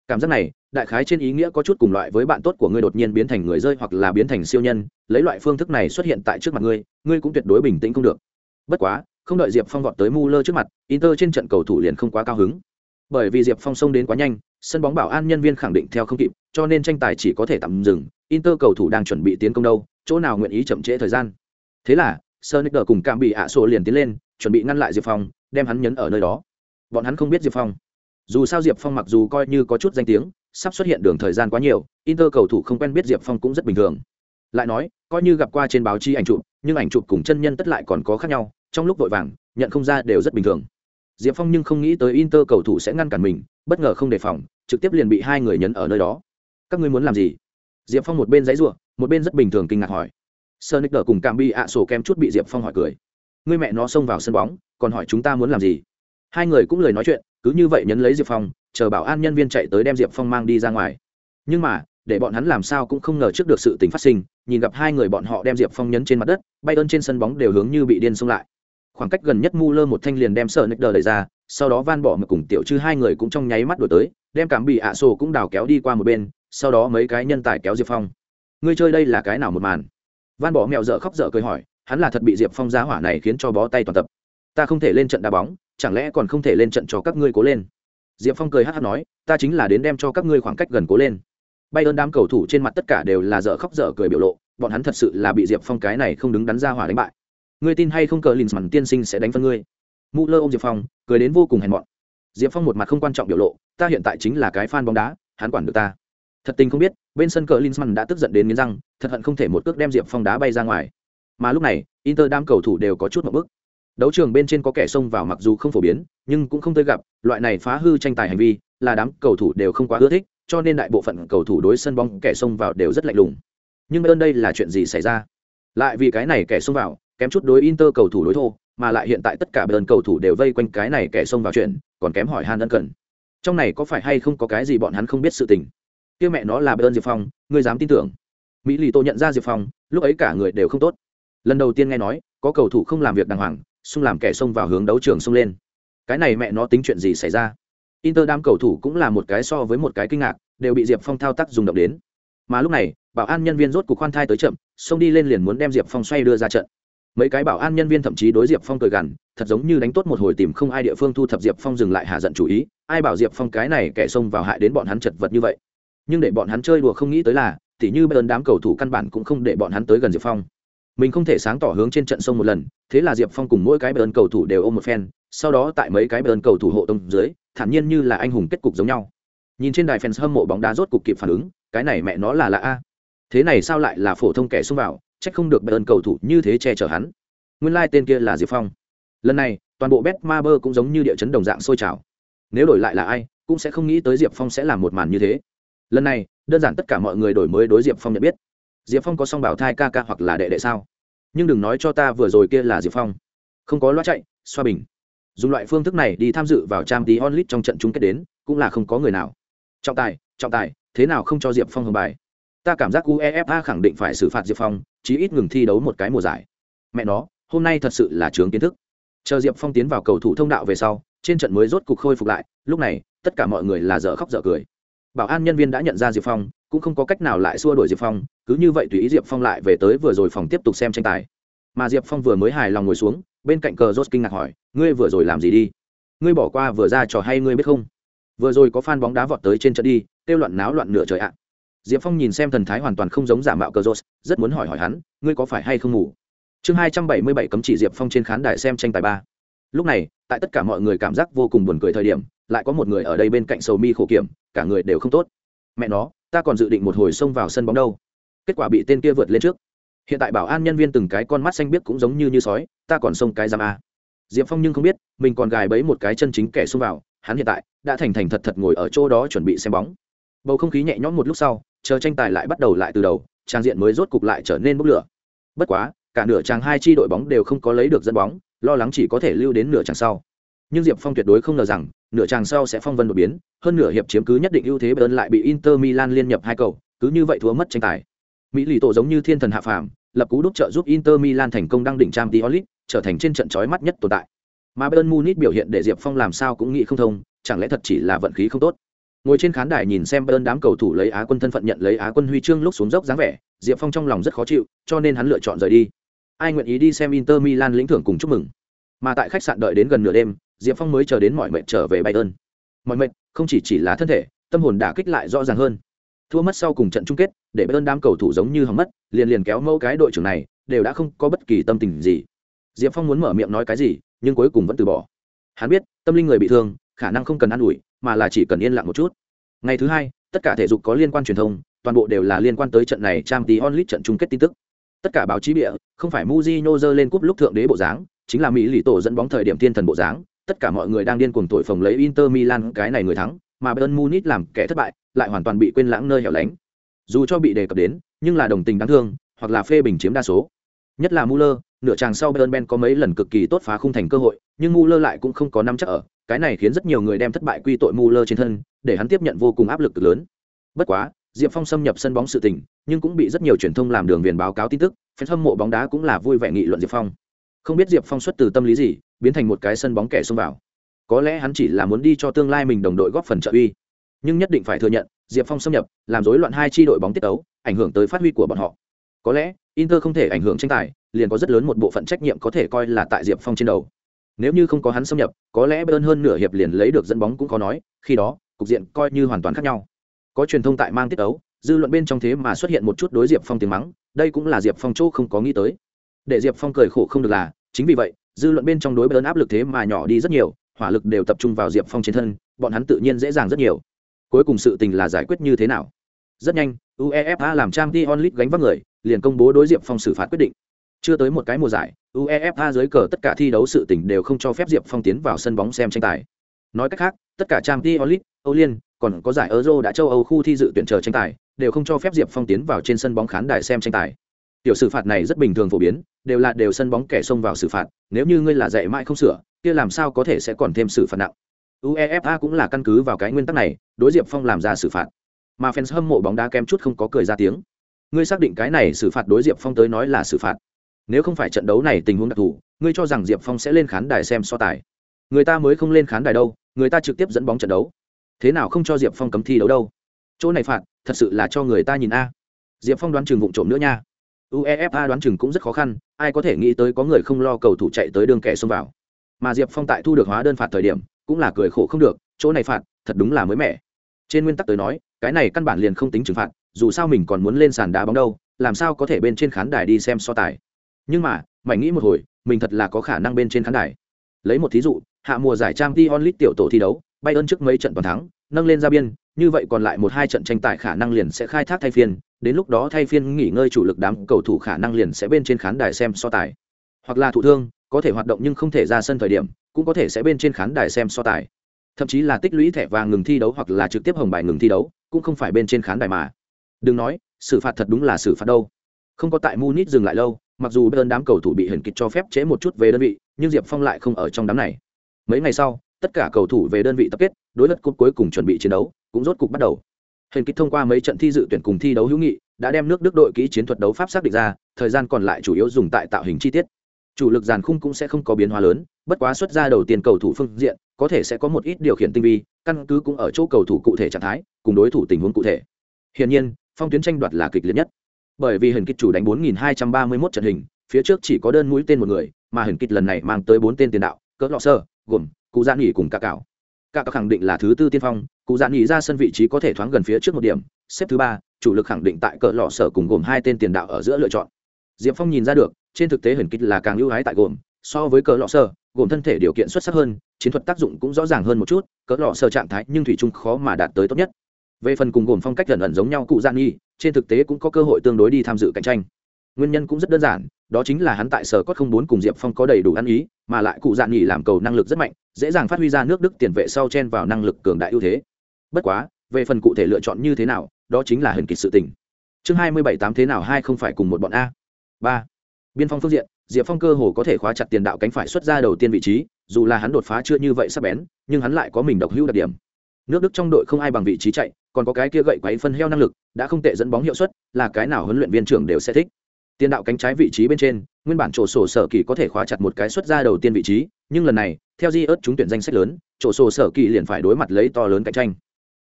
A: Cảm giác này, đại khái trên ý nghĩa có chút cùng loại với bạn tốt của ngươi đột nhiên biến thành người rơi hoặc là biến thành siêu nhân, lấy loại phương thức này xuất hiện tại trước mặt ngươi ngươi cũng tuyệt đối bình tĩnh không được. Bất quá, không đợi diệp phong vọt tới mu lơ trước mặt, inter trên trận cầu thủ liền không quá cao hứng. Bởi vì diệp phong xông đến quá nhanh, sân bóng bảo an nhân viên khẳng định theo không kịp, cho nên tranh tài chỉ có thể tạm dừng, inter cầu thủ đang chuẩn bị tiến công đâu, chỗ nào nguyện ý chậm trễ thời gian. Thế là sơ nick cùng Cảm bị ạ sổ liền tiến lên, chuẩn bị ngăn lại diệp phong đem hắn nhấn ở nơi đó. Bọn hắn không biết diệp phong. Dù sao diệp phong mặc dù coi như có chút danh tiếng, sắp xuất hiện đường thời gian quá nhiều, inter cầu thủ không quen biết diệp phong cũng rất bình thường. Lại nói, coi như gặp qua trên báo chí ảnh chụp, nhưng ảnh chụp cùng chân nhân tất lại còn có khác nhau, trong lúc vội vàng, nhận không ra đều rất bình thường. Diệp phong nhưng không nghĩ tới inter cầu thủ sẽ ngăn cản mình, bất ngờ không đề phòng, trực tiếp liền bị hai người nhấn ở nơi đó. Các ngươi muốn làm gì? Diệp phong một bên giấy r một bên rất bình thường kinh ngạc hỏi. Sơ nick cùng cam bi ạ sổ kem chút bị diệp phong hỏi cười người mẹ nó xông vào sân bóng, còn hỏi chúng ta muốn làm gì? Hai người cũng lời nói chuyện, cứ như vậy nhấn lấy diệp phong, chờ bảo an nhân viên chạy tới đem diệp phong mang đi ra ngoài. Nhưng mà, để bọn hắn làm sao cũng không ngờ trước được sự tình phát sinh, nhìn gặp hai người bọn họ đem diệp phong nhấn trên mặt đất, bay ơn trên sân bóng đều hướng như bị điên xông lại. Khoảng cách gần nhất mu lơ một thanh liền đem sợ nick đờ đẩy ra, sau đó van bỏ mà cùng tiểu chư hai người cũng trong nháy mắt đổi tới, đem cảm bị ạ sổ cũng đào kéo đi qua một bên, sau đó mấy cái nhân tài kéo diệp phong. Ngươi chơi đây là cái nào một màn? Van bỏ mèo dở khóc dở cười hỏi hắn là thật bị diệp phong giá hỏa này khiến cho bó tay toàn tập. Ta không thể lên trận đá bóng, chẳng lẽ còn không thể lên trận cho các ngươi cố lên? Diệp phong cười hát hát nói, ta chính là đến đem cho các ngươi khoảng cách gần cố lên. Bay ơn đám cầu thủ trên mặt tất cả đều là dở khóc dở cười biểu lộ, bọn hắn thật sự là bị diệp phong cái này không đứng đắn ra hỏa đánh bại. Ngươi tin hay không cờ lìn mặn tiên sinh sẽ đánh phân ngươi? Mũ lơ ôm diệp phong, cười đến vô cùng hèn mọn. Diệp phong một mặt không quan trọng biểu lộ, ta hiện tại chính là cái fan bóng đá, hắn quản được ta. Thật tình không biết, bên sân cờ linsman đã tức giận đến nghiến răng, thật hận không thể một cước đem diệp phong đá bay ra ngoài mà lúc này, inter đám cầu thủ đều có chút một bức. Đấu trường bên trên có kẻ xông vào mặc dù không phổ biến, nhưng cũng không tới gặp, loại này phá hư tranh tài hành vi, là đám cầu thủ đều không quá ưa thích, cho nên đại bộ phận cầu thủ đối sân bóng kẻ xông vào đều rất lạnh lùng. Nhưng ơn đây là chuyện gì xảy ra? Lại vì cái này kẻ xông vào, kém chút đối inter cầu thủ đối thô, mà lại hiện tại tất cả bên cầu thủ đều vây quanh cái này kẻ xông vào chuyện, còn kém hỏi han ân cần. Trong này có phải hay không có cái gì bọn hắn không biết sự tình? Kia mẹ nó là bên diệp phong, ngươi dám tin tưởng. Mỹ lì tô nhận ra diệp phong, lúc ấy cả người đều không tốt lần đầu tiên nghe nói, có cầu thủ không làm việc đàng hoàng, xung làm kẻ xông vào hướng đấu trường xông lên. Cái này mẹ nó tính chuyện gì xảy ra? Inter đám cầu thủ cũng là một cái so với một cái kinh ngạc, đều bị diệp phong thao tác dùng động đến. Mà lúc này, bảo an nhân viên rốt cuộc khoan thai tới chậm, xông đi lên liền muốn đem diệp phong xoay đưa ra trận. Mấy cái bảo an nhân viên thậm chí đối diệp phong cười gằn, thật giống như đánh tốt một hồi tìm không ai địa phương thu thập diệp phong dừng lại hạ giận chủ ý, ai bảo diệp phong cái này kẻ xông vào hại đến bọn hắn chật vật như vậy. Nhưng để bọn hắn chơi đùa không nghĩ tới là, tỉ như bên đám cầu thủ căn bản cũng không để bọn hắn tới gần diệp phong mình không thể sáng tỏ hướng trên trận sông một lần, thế là diệp phong cùng mỗi cái bờ ơn cầu thủ đều ôm một phen, sau đó tại mấy cái bờ ơn cầu thủ hộ tông dưới, thản nhiên như là anh hùng kết cục giống nhau. Nhìn trên đài fans hâm mộ bóng đá rốt cục kịp phản ứng, cái này mẹ nó là lạ a. Thế này sao lại là phổ thông kẻ xung vào trách không được bờ ơn cầu thủ như thế che chở hắn. Nguyên lai、like、tên kia là diệp phong. Lần này, toàn bộ bet ma bơ cũng giống như địa chấn đồng dạng sôi trào. Nếu đổi lại là ai, cũng sẽ không nghĩ tới diệp phong sẽ làm một màn như thế. Lần này, đơn giản tất cả mọi người đổi mới đối diệp phong nhận biết diệp phong có song bảo thai ca ca hoặc là đệ đệ sao? Nhưng đừng nói cho ta vừa rồi kia là diệp phong. Không có loa chạy, xoa bình. Dùng loại phương thức này đi tham dự vào trang tí onlit trong trận chung kết đến, cũng là không có người nào. Trọng tài trọng tài, thế nào không cho diệp phong hưởng bài? Ta cảm giác uefa khẳng định phải xử phạt diệp phong, chí ít ngừng thi đấu một cái mùa giải. Mẹ nó, hôm nay thật sự là chướng kiến thức. Chờ diệp phong tiến vào cầu thủ thông đạo về sau, trên trận mới rốt cục khôi phục lại, lúc này, tất cả mọi người là dở khóc dở cười. Bảo an nhân viên đã nhận ra diệp phong cũng không có cách nào lại xua đuổi diệp phong, cứ như vậy tùy ý diệp phong lại về tới vừa rồi phòng tiếp tục xem tranh tài. Mà diệp phong vừa mới hài lòng ngồi xuống, bên cạnh cờ rốt kinh ngạc hỏi, ngươi vừa rồi làm gì đi? Ngươi bỏ qua vừa ra trò hay ngươi biết không? Vừa rồi có fan bóng đá vọt tới trên trận đi, kêu loạn náo loạn nửa trời ạ. Diệp phong nhìn xem thần thái hoàn toàn không giống giả mạo cờ rốt, rất muốn hỏi hỏi hắn, ngươi có phải hay không ngủ? Chương hai trăm bảy mươi bảy cấm chỉ diệp phong trên khán đài xem tranh tài ba. Lúc này, tại tất cả mọi người cảm giác vô cùng buồn cười thời điểm, lại có một người ở đây bên cạnh sầu mi khổ kiểm, cả người đều không tốt. Mẹ nó ta còn dự định một hồi xông vào sân bóng đâu. Kết quả bị tên kia vượt lên trước. Hiện tại bảo an nhân viên từng cái con mắt xanh biếc cũng giống như như sói, ta còn xông cái giam a. Diệp phong nhưng không biết, mình còn gài bẫy một cái chân chính kẻ xông vào, hắn hiện tại đã thành thành thật thật ngồi ở chỗ đó chuẩn bị xem bóng. Bầu không khí nhẹ nhõm một lúc sau, chờ tranh tài lại bắt đầu lại từ đầu, trang diện mới rốt cục lại trở nên bốc lửa. Bất quá, cả nửa trang hai chi đội bóng đều không có lấy được dẫn bóng, lo lắng chỉ có thể lưu đến nửa trang sau nhưng diệp phong tuyệt đối không ngờ rằng, nửa chàng sau sẽ phong vân đột biến, hơn nửa hiệp chiếm cứ nhất định ưu thế bern lại bị inter milan liên nhập hai cầu, cứ như vậy thua mất tranh tài. Mỹ lì tổ giống như thiên thần hạ phàm, lập cú đúc trợ giúp inter milan thành công đăng đỉnh trang tiolit trở thành trên trận chói mắt nhất tồn tại. Mà bayern munich biểu hiện để diệp phong làm sao cũng nghĩ không thông, chẳng lẽ thật chỉ là vận khí không tốt? Ngồi trên khán đài nhìn xem Bern đám cầu thủ lấy á quân thân phận nhận lấy á quân huy chương lúc xuống dốc dáng vẻ, diệp phong trong lòng rất khó chịu, cho nên hắn lựa chọn rời đi. Ai nguyện ý đi xem inter milan lĩnh thưởng cùng chúc mừng? Mà tại khách sạn đợi đến gần nửa đêm diệp phong mới chờ đến mọi mệnh trở về bay ơn. Mọi mệnh, không chỉ chỉ là thân thể, tâm hồn đã kích lại rõ ràng hơn. Thua mất sau cùng trận chung kết, để bay ơn đám cầu thủ giống như hỏng mất, liền liền kéo mẫu cái đội trưởng này, đều đã không có bất kỳ tâm tình gì. Diệp phong muốn mở miệng nói cái gì, nhưng cuối cùng vẫn từ bỏ. Hắn biết, tâm linh người bị thương, khả năng không cần ă n ủi, mà là chỉ cần yên lặng một chút. Ngày thứ hai, tất cả thể dục có liên quan truyền thông, toàn bộ đều là liên quan tới trận này trang tí onlit trận chung kết tin tức. Tất cả báo chí bịa, không phải Mujino dơ lên cúp lúc thượng đế bộ dáng, chính là mỹ lì tổ dẫn bóng thời điểm thiên thần bộ dáng tất cả mọi người đang điên cuồng tội phồng lấy inter milan cái này người thắng mà bayern munich làm kẻ thất bại lại hoàn toàn bị quên lãng nơi hẻo lánh dù cho bị đề cập đến nhưng là đồng tình đáng thương hoặc là phê bình chiếm đa số nhất là Muller, nửa chàng sau Bayern Ben có mấy lần cực kỳ tốt phá khung thành cơ hội, nhưng Muller lại cũng không có nắm chắc ở, cái này khiến rất nhiều người đem thất bại quy tội Muller trên thân, để hắn tiếp nhận vô cùng áp lực lớn. Bất quá, Diệp Phong xâm nhập sân bóng sự tình, nhưng cũng bị rất nhiều truyền thông làm đường viền báo cáo tin tức, fan hâm mộ bóng đá cũng là vui vẻ nghị luận Diệp Phong. Không biết Diệp Phong xuất từ tâm lý gì, biến thành một cái sân bóng kẻ xông vào. Có lẽ hắn chỉ là muốn đi cho tương lai mình đồng đội góp phần trợ uy, nhưng nhất định phải thừa nhận, Diệp Phong xâm nhập, làm rối loạn hai chi đội bóng tiết tấu, ảnh hưởng tới phát huy của bọn họ. Có lẽ, Inter không thể ảnh hưởng tranh tài, liền có rất lớn một bộ phận trách nhiệm có thể coi là tại Diệp Phong trên đầu. Nếu như không có hắn xâm nhập, có lẽ Bayern hơn nửa hiệp liền lấy được dẫn bóng cũng có nói, khi đó, cục diện coi như hoàn toàn khác nhau. Có truyền thông tại mang tiết ấu, dư luận bên trong thế mà xuất hiện một chút đối Diệp Phong tiếng mắng, đây cũng là Diệp Phong chỗ không có nghĩ tới. Để Diệp Phong cười khổ không được là, chính vì vậy, dư luận bên trong đối Bayern áp lực thế mà nhỏ đi rất nhiều, hỏa lực đều tập trung vào Diệp Phong trên thân, bọn hắn tự nhiên dễ dàng rất nhiều. Cuối cùng sự tình là giải quyết như thế nào? Rất nhanh, UEFA làm trang t onlit gánh vác người, liền công bố đối Diệp Phong xử phạt quyết định. Chưa tới một cái mùa giải, UEFA dưới cờ tất cả thi đấu sự tình đều không cho phép Diệp Phong tiến vào sân bóng xem tranh tài. Nói cách khác, tất cả trang t onlit Âu Liên, còn có giải Euro đã châu Âu khu thi dự tuyển chờ tranh tài, đều không cho phép Diệp Phong tiến vào trên sân bóng khán đài xem tranh tài. Tiểu xử phạt này rất bình thường phổ biến, đều là đều sân bóng kẻ xông vào xử phạt, nếu như ngươi là dạy mãi không sửa, kia làm sao có thể sẽ còn thêm xử phạt nặng. UEFA cũng là căn cứ vào cái nguyên tắc này, đối Diệp Phong làm ra xử phạt. Mà fans hâm mộ bóng đá kém chút không có cười ra tiếng. Ngươi xác định cái này xử phạt đối Diệp Phong tới nói là xử phạt nếu không phải trận đấu này tình huống đặc thù ngươi cho rằng diệp phong sẽ lên khán đài xem so tài người ta mới không lên khán đài đâu người ta trực tiếp dẫn bóng trận đấu thế nào không cho diệp phong cấm thi đấu đâu chỗ này phạt thật sự là cho người ta nhìn a diệp phong đoán chừng vụng trộm nữa nha uefa đoán chừng cũng rất khó khăn, ai có thể nghĩ tới có người không lo cầu thủ chạy tới đường kẻ xông vào. Mà diệp phong tại thu được hóa đơn phạt thời điểm, cũng là cười khổ không được, chỗ này phạt, thật đúng là mới mẻ. Trên nguyên tắc tới nói, cái này căn bản liền không tính trừng phạt, dù sao mình còn muốn lên sàn đá bóng đâu, làm sao có thể bên trên khán đài đi xem so tài. Nhưng mà, mày nghĩ một hồi, mình thật là có khả năng bên trên khán đài. Lấy một thí dụ, hạ mùa giải trang t onlit tiểu tổ thi đấu bay ơn trước mấy trận toàn thắng, nâng lên ra biên như vậy còn lại một hai trận tranh tài khả năng liền sẽ khai thác thay phiên, đến lúc đó thay phiên nghỉ ngơi chủ lực đám cầu thủ khả năng liền sẽ bên trên khán đài xem so tài. Hoặc là thụ thương, có thể hoạt động nhưng không thể ra sân thời điểm, cũng có thể sẽ bên trên khán đài xem so tài. Thậm chí là tích lũy thẻ vàng ngừng thi đấu hoặc là trực tiếp hồng bài ngừng thi đấu, cũng không phải bên trên khán đài mà. Đừng nói, xử phạt thật đúng là xử phạt đâu. Không có tại munich dừng lại lâu, mặc dù bên đám cầu thủ bị hiển kịch cho phép chế một chút về đơn vị, nhưng diệp phong lại không ở trong đám này. Mấy ngày sau tất cả cầu thủ về đơn vị tập kết, đối lật cúp cuối cùng chuẩn bị chiến đấu, cũng rốt cục bắt đầu. Hình Kích thông qua mấy trận thi dự tuyển cùng thi đấu hữu nghị, đã đem nước đức đội kỹ chiến thuật đấu pháp xác định ra, thời gian còn lại chủ yếu dùng tại tạo hình chi tiết. Chủ lực giàn khung cũng sẽ không có biến hóa lớn, bất quá xuất ra đầu tiên cầu thủ phương diện, có thể sẽ có một ít điều khiển tinh vi, căn cứ cũng ở chỗ cầu thủ cụ thể trạng thái, cùng đối thủ tình huống cụ thể. Hiển nhiên, phong tuyến tranh đoạt là kịch liệt nhất. Bởi vì hình kích chủ đánh 4.231 trận hình, phía trước chỉ có đơn mũi tên một người, mà hình kích lần này mang tới bốn tên tiền đạo, cỡ lọ sơ, gồm cụ Dạn nghỉ cùng cả cảo. Cả cảo khẳng định là thứ tư tiên phong, cụ Dạn nghỉ ra sân vị trí có thể thoáng gần phía trước một điểm. Xếp thứ ba, chủ lực khẳng định tại cỡ lọ sở cùng gồm hai tên tiền đạo ở giữa lựa chọn. Diệp phong nhìn ra được, trên thực tế hình kích là càng ưu ái tại gồm, so với cỡ lọ sơ gồm thân thể điều kiện xuất sắc hơn, chiến thuật tác dụng cũng rõ ràng hơn một chút, cỡ lọ sơ trạng thái nhưng thủy chung khó mà đạt tới tốt nhất. Về phần cùng gồm phong cách gần ẩn giống nhau cụ dạ gian nghi trên thực tế cũng có cơ hội tương đối đi tham dự cạnh tranh. Nguyên nhân cũng rất đơn giản, đó chính là hắn tại sở cốt không bốn cùng diệp phong có đầy đủ ăn ý mà lại cụ dạn nghỉ làm cầu năng lực rất mạnh, dễ dàng phát huy ra nước đức tiền vệ sau chen vào năng lực cường đại ưu thế. Bất quá, về phần cụ thể lựa chọn như thế nào, đó chính là hình kịch sự tình. Chương hai mươi bảy tám thế nào hai không phải cùng một bọn a. Ba. Biên phong phương diện, diệp phong cơ hồ có thể khóa chặt tiền đạo cánh phải xuất ra đầu tiên vị trí, dù là hắn đột phá chưa như vậy sắp bén, nhưng hắn lại có mình độc hữu đặc điểm. Nước đức trong đội không ai bằng vị trí chạy, còn có cái kia gậy quấy phân heo năng lực, đã không tệ dẫn bóng hiệu suất, là cái nào huấn luyện viên trưởng đều sẽ thích tiền đạo cánh trái vị trí bên trên, nguyên bản chỗ sổ sở kỳ có thể khóa chặt một cái xuất ra đầu tiên vị trí, nhưng lần này, theo di ớt trúng tuyển danh sách lớn, chỗ sổ sở kỳ liền phải đối mặt lấy to lớn cạnh tranh.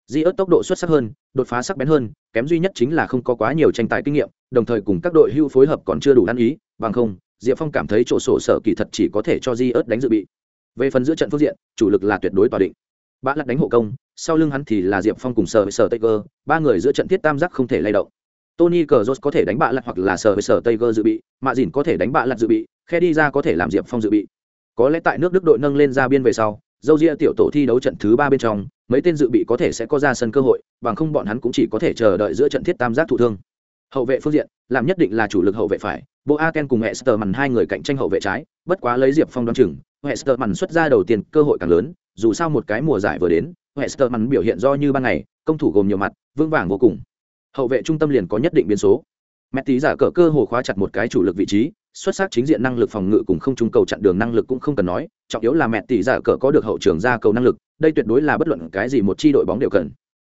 A: Di ớt tốc độ xuất sắc hơn, đột phá sắc bén hơn, kém duy nhất chính là không có quá nhiều tranh tài kinh nghiệm, đồng thời cùng các đội hưu phối hợp còn chưa đủ ăn ý, bằng không, diệp phong cảm thấy chỗ sổ sở kỳ thật chỉ có thể cho di ớt đánh dự bị. Về phần giữa trận phương diện, chủ lực là tuyệt đối tòa định. Bã lặt đánh hộ công, sau lưng hắn thì là diệp phong cùng sở với sở tây cơ ba người giữa trận thiết tam giác không thể lay động tony cờ có thể đánh bạ lật hoặc là sở với sở tây cơ dự bị, mạ dìn có thể đánh bạ lật dự bị khe đi ra có thể làm diệp phong dự bị. Có lẽ tại nước đức đội nâng lên ra biên về sau, dâu ria tiểu tổ thi đấu trận thứ ba bên trong, mấy tên dự bị có thể sẽ có ra sân cơ hội, bằng không bọn hắn cũng chỉ có thể chờ đợi giữa trận thiết tam giác thụ thương. Hậu vệ phương diện, làm nhất định là chủ lực hậu vệ phải boaken cùng hester mằn hai người cạnh tranh hậu vệ trái, bất quá lấy diệp phong đoán chừng hester mằn xuất ra đầu tiên cơ hội càng lớn, dù sao một cái mùa giải vừa đến hester mằn biểu hiện do như ban ngày, công thủ gồm nhiều mặt, vững vàng vô cùng hậu vệ trung tâm liền có nhất định biến số. Mẹ tí giả cờ cơ hồ khóa chặt một cái chủ lực vị trí, xuất sắc chính diện năng lực phòng ngự cùng không trung cầu chặn đường năng lực cũng không cần nói, trọng yếu là mẹ tỷ giả cờ có được hậu trường ra cầu năng lực, đây tuyệt đối là bất luận cái gì một chi đội bóng đều cần.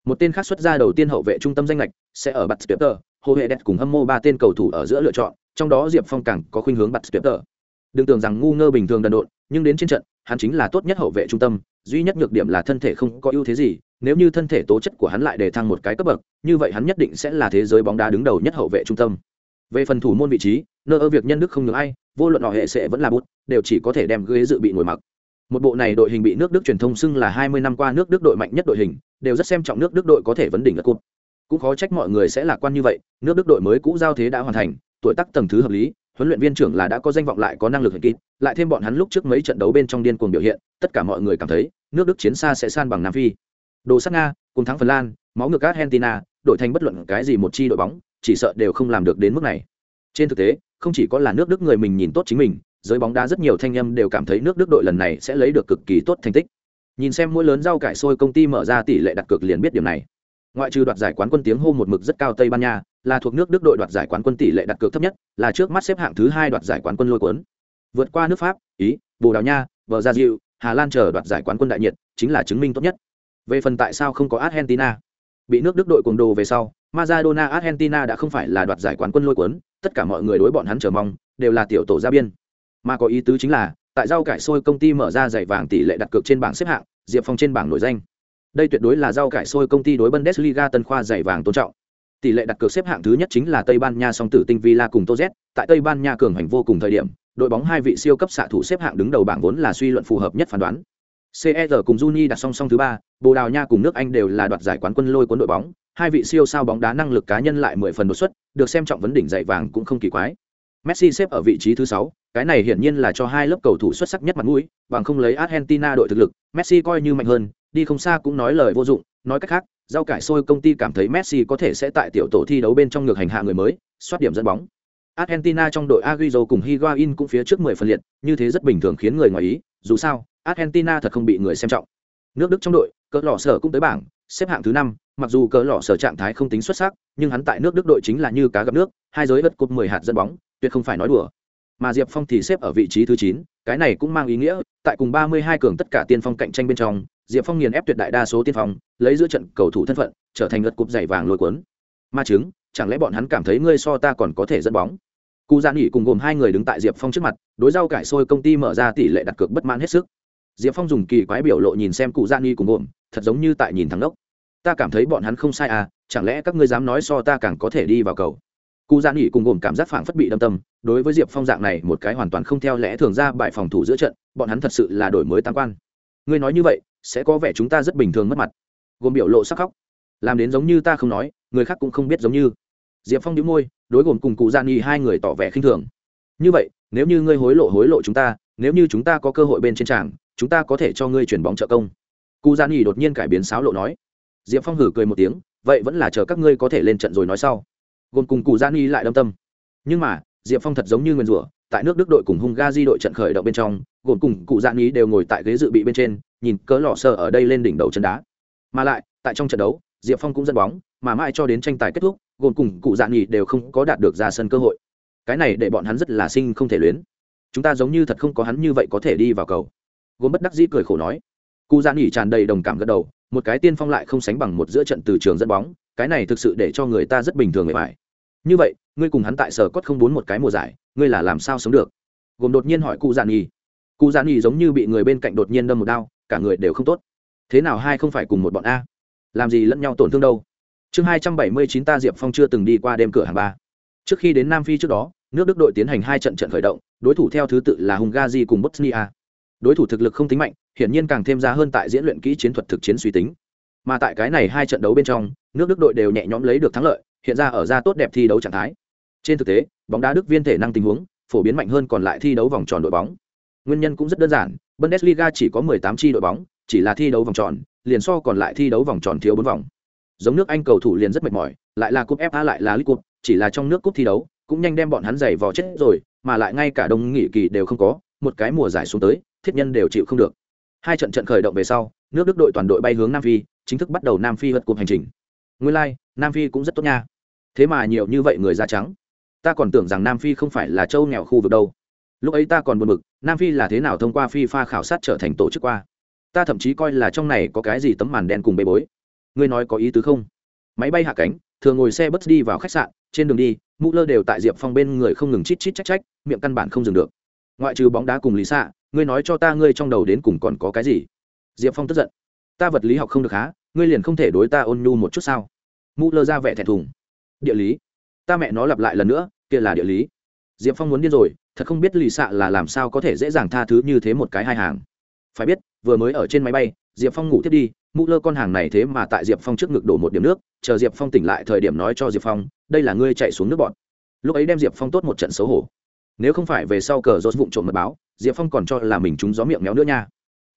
A: Một tên khác xuất ra đầu tiên hậu vệ trung tâm danh lệch sẽ ở bắt tuyệt tờ hồ hệ đẹp cùng hâm mô ba tên cầu thủ ở giữa lựa chọn, trong đó diệp phong càng có khuynh hướng bắt tuyệt tờ đừng tưởng rằng ngu ngơ bình thường đần độn, nhưng đến trên trận, hắn chính là tốt nhất hậu vệ trung tâm, duy nhất nhược điểm là thân thể không có ưu thế gì nếu như thân thể tố chất của hắn lại để thăng một cái cấp bậc, như vậy hắn nhất định sẽ là thế giới bóng đá đứng đầu nhất hậu vệ trung tâm. Về phần thủ môn vị trí nơ ơ việc nhân đức không ngừng ai, vô luận họ hệ sẽ vẫn là bút, đều chỉ có thể đem ghế dự bị ngồi mặc. Một bộ này đội hình bị nước đức truyền thông xưng là hai mươi năm qua nước đức đội mạnh nhất đội hình, đều rất xem trọng nước đức đội có thể vấn đỉnh ở cúp cũng khó trách mọi người sẽ lạc quan như vậy, nước đức đội mới cũ giao thế đã hoàn thành, tuổi tác tầng thứ hợp lý, huấn luyện viên trưởng là đã có danh vọng lại có năng lực hiện kịp, lại thêm bọn hắn lúc trước mấy trận đấu bên trong điên cuồng biểu hiện, tất cả mọi người cảm thấy, nước đức chiến xa sẽ san bằng nam phi đồ sát nga, cùng thắng phần lan, máu ngược argentina, đội thành bất luận cái gì một chi đội bóng, chỉ sợ đều không làm được đến mức này. Trên thực tế, không chỉ có là nước đức người mình nhìn tốt chính mình, giới bóng đá rất nhiều thanh âm đều cảm thấy nước đức đội lần này sẽ lấy được cực kỳ tốt thành tích. Nhìn xem mỗi lớn rau cải sôi công ty mở ra tỷ lệ đặt cược liền biết điểm này. Ngoại trừ đoạt giải quán quân tiếng hô một mực rất cao tây ban nha, là thuộc nước đức đội đoạt giải quán quân tỷ lệ đặt cược thấp nhất, là trước mắt xếp hạng thứ hai đoạt giải quán quân lôi cuốn. Vượt qua nước pháp, ý, bồ đào nha vợ gia diệu, hà lan chờ đoạt giải quán quân đại nhiệt, chính là chứng minh tốt nhất về phần tại sao không có argentina bị nước đức đội cuồng đồ về sau Maradona Argentina đã không phải là đoạt giải quán quân lôi cuốn, tất cả mọi người đối bọn hắn chờ mong đều là tiểu tổ gia biên. Mà có ý tứ chính là, tại rau cải sôi công ty mở ra giải vàng tỷ lệ đặt cược trên bảng xếp hạng, Diệp Phong trên bảng nổi danh. Đây tuyệt đối là rau cải sôi công ty đối Bundesliga tân khoa giải vàng tôn trọng. Tỷ lệ đặt cược xếp hạng thứ nhất chính là Tây Ban Nha song tử tinh Villa cùng Toz, tại Tây Ban Nha cường hành vô cùng thời điểm, đội bóng hai vị siêu cấp xạ thủ xếp hạng đứng đầu bảng vốn là suy luận phù hợp nhất phán đoán. CR cùng Juni đặt song song thứ ba, Bồ Đào Nha cùng nước Anh đều là đoạt giải quán quân lôi cuốn đội bóng, hai vị siêu sao bóng đá năng lực cá nhân lại mười phần đột xuất, được xem trọng vấn đỉnh giải vàng cũng không kỳ quái. Messi xếp ở vị trí thứ sáu, cái này hiển nhiên là cho hai lớp cầu thủ xuất sắc nhất mặt mũi, bằng không lấy Argentina đội thực lực, Messi coi như mạnh hơn, đi không xa cũng nói lời vô dụng, nói cách khác, rau cải sôi công ty cảm thấy Messi có thể sẽ tại tiểu tổ thi đấu bên trong ngược hành hạ người mới, soát điểm dẫn bóng. Argentina trong đội Agüero cùng Higuain cũng phía trước 10 phần liệt, như thế rất bình thường khiến người ngoài ý, dù sao, Argentina thật không bị người xem trọng. Nước Đức trong đội, cỡ lọ sở cũng tới bảng, xếp hạng thứ năm mặc dù cỡ lọ sở trạng thái không tính xuất sắc nhưng hắn tại nước đức đội chính là như cá gặp nước hai giới vật cột mười hạt dẫn bóng tuyệt không phải nói đùa. Mà diệp phong thì xếp ở vị trí thứ chín cái này cũng mang ý nghĩa tại cùng ba mươi hai cường tất cả tiên phong cạnh tranh bên trong diệp phong nghiền ép tuyệt đại đa số tiên phong lấy giữa trận cầu thủ thân phận trở thành lượt cúp giày vàng lôi cuốn. Ma chứng chẳng lẽ bọn hắn cảm thấy ngươi so ta còn có thể dẫn bóng? Cụ gia nghỉ cùng gồm hai người đứng tại diệp phong trước mặt đối rau cải sôi công ty mở ra tỷ lệ đặt cược bất mãn hết sức diệp phong dùng kỳ quái biểu lộ nhìn xem cụ gia nghi cùng gồm thật giống như tại nhìn thắng đốc ta cảm thấy bọn hắn không sai à chẳng lẽ các ngươi dám nói so ta càng có thể đi vào cầu? Cụ dạ gia nghỉ cùng gồm cảm giác phảng phất bị đâm tâm, đối với diệp phong dạng này một cái hoàn toàn không theo lẽ thường ra bại phòng thủ giữa trận, bọn hắn thật sự là đổi mới tam quan. Ngươi nói như vậy, sẽ có vẻ chúng ta rất bình thường mất mặt. Gồm biểu lộ sắc khóc. Làm đến giống như ta không nói, người khác cũng không biết giống như. Diệp phong đĩu môi, đối gồm cùng cụ dạ gia nghỉ hai người tỏ vẻ khinh thường. Như vậy, nếu như ngươi hối lộ hối lộ chúng ta, nếu như chúng ta có cơ hội bên trên tràng chúng ta có thể cho ngươi chuyển bóng trợ công. Cụ gia nghỉ đột nhiên cải biến sáo lộ nói. Diệp phong hử cười một tiếng, vậy vẫn là chờ các ngươi có thể lên trận rồi nói sau. Gồm cùng cụ gia nghỉ lại đâm tâm. Nhưng mà, diệp phong thật giống như nguyên rủa, tại nước đức đội cùng hung ga di đội trận khởi động bên trong, gồm cùng cụ gia nghỉ đều ngồi tại ghế dự bị bên trên, nhìn cớ lọ sơ ở đây lên đỉnh đầu chân đá. Mà lại, tại trong trận đấu, diệp phong cũng dẫn bóng, mà mãi cho đến tranh tài kết thúc, gồm cùng cụ dạ nghỉ đều không có đạt được ra sân cơ hội. Cái này để bọn hắn rất là sinh không thể luyến. Chúng ta giống như thật không có hắn như vậy có thể đi vào cầu gồm bất đắc dĩ cười khổ nói. Cụ gian nghỉ tràn đầy đồng cảm gật đầu, một cái tiên phong lại không sánh bằng một giữa trận từ trường dẫn bóng, cái này thực sự để cho người ta rất bình thường người phải. Như vậy, ngươi cùng hắn tại sở cốt không bốn một cái mùa giải, ngươi là làm sao sống được? Gồm đột nhiên hỏi cụ gian nghỉ. Cụ gian nghỉ giống như bị người bên cạnh đột nhiên đâm một đao, cả người đều không tốt. Thế nào hai không phải cùng một bọn a? Làm gì lẫn nhau tổn thương đâu? Chương hai trăm bảy mươi chín ta diệp phong chưa từng đi qua đêm cửa hàng ba. Trước khi đến nam phi trước đó, nước đức đội tiến hành hai trận trận khởi động, đối thủ theo thứ tự là hungary cùng bosnia đối thủ thực lực không tính mạnh, hiển nhiên càng thêm ra hơn tại diễn luyện kỹ chiến thuật thực chiến suy tính. Mà tại cái này hai trận đấu bên trong, nước đức đội đều nhẹ nhõm lấy được thắng lợi, hiện ra ở ra tốt đẹp thi đấu trạng thái. Trên thực tế, bóng đá đức viên thể năng tình huống phổ biến mạnh hơn còn lại thi đấu vòng tròn đội bóng. Nguyên nhân cũng rất đơn giản, bundesliga chỉ có 18 chi đội bóng, chỉ là thi đấu vòng tròn, liền so còn lại thi đấu vòng tròn thiếu bốn vòng. Giống nước anh cầu thủ liền rất mệt mỏi, lại là cúp fa lại là league cup, chỉ là trong nước cúp thi đấu, cũng nhanh đem bọn hắn giày vò chết rồi, mà lại ngay cả đông nghỉ kỳ đều không có một cái mùa giải xuống tới thiết nhân đều chịu không được. Hai trận trận khởi động về sau nước đức đội toàn đội bay hướng nam phi chính thức bắt đầu nam phi vượt cuộc hành trình. Nguyên lai、like, nam phi cũng rất tốt nha. Thế mà nhiều như vậy người da trắng. Ta còn tưởng rằng nam phi không phải là châu nghèo khu vực đâu. Lúc ấy ta còn buồn bực nam phi là thế nào thông qua fifa khảo sát trở thành tổ chức qua? Ta thậm chí coi là trong này có cái gì tấm màn đen cùng bê bối. Ngươi nói có ý tứ không? Máy bay hạ cánh thường ngồi xe bus đi vào khách sạn trên đường đi mũ lơ đều tại diệp phong bên người không ngừng chít chít trách trách miệng căn bản không dừng được ngoại trừ bóng đá cùng lý xạ, ngươi nói cho ta ngươi trong đầu đến cùng còn có cái gì? Diệp phong tức giận. Ta vật lý học không được há, ngươi liền không thể đối ta ôn nhu một chút sao? Mụ lơ ra vẻ thẹn thùng. Địa lý. Ta mẹ nó lặp lại lần nữa, kia là địa lý. Diệp phong muốn điên rồi, thật không biết lì xạ là làm sao có thể dễ dàng tha thứ như thế một cái hai hàng. Phải biết, vừa mới ở trên máy bay, diệp phong ngủ tiếp đi mụ lơ con hàng này thế mà tại diệp phong trước ngực đổ một điểm nước, chờ diệp phong tỉnh lại thời điểm nói cho diệp phong, đây là ngươi chạy xuống nước bọn. Lúc ấy đem diệp phong tốt một trận xấu hổ nếu không phải về sau cờ rốt vụng trộm mật báo, diệp phong còn cho là mình trúng gió miệng méo nữa nha.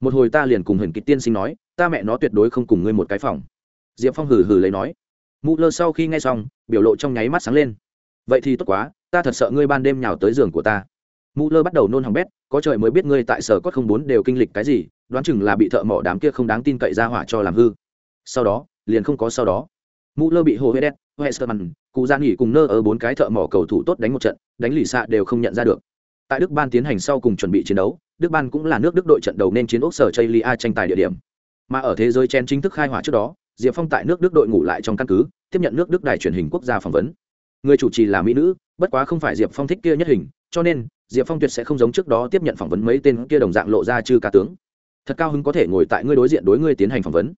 A: Một hồi ta liền cùng hình kịch tiên sinh nói, ta mẹ nó tuyệt đối không cùng ngươi một cái phòng. Diệp phong hừ hừ lấy nói. Mụ lơ sau khi nghe xong, biểu lộ trong nháy mắt sáng lên. Vậy thì tốt quá, ta thật sợ ngươi ban đêm nhào tới giường của ta. Mụ lơ bắt đầu nôn hỏng bét, có trời mới biết ngươi tại sở cốt không bốn đều kinh lịch cái gì, đoán chừng là bị thợ mỏ đám kia không đáng tin cậy ra hỏa cho làm hư. Sau đó, liền không có sau đó mũ lơ bị hồ huế đét cụ gian nghỉ cùng nơ ở bốn cái thợ mỏ cầu thủ tốt đánh một trận, đánh lì xạ đều không nhận ra được. Tại đức ban tiến hành sau cùng chuẩn bị chiến đấu, đức ban cũng là nước đức đội trận đầu nên chiến ốc sở chây lia tranh tài địa điểm. Mà ở thế giới chen chính thức khai hỏa trước đó, diệp phong tại nước đức đội ngủ lại trong căn cứ, tiếp nhận nước đức đài truyền hình quốc gia phỏng vấn. Người chủ trì là mỹ nữ, bất quá không phải diệp phong thích kia nhất hình, cho nên, diệp phong tuyệt sẽ không giống trước đó tiếp nhận phỏng vấn mấy tên kia đồng dạng lộ ra chư ca tướng. Thật cao hứng có thể ngồi tại ngươi đối diện đối ngươi tiến hành phỏng vấn.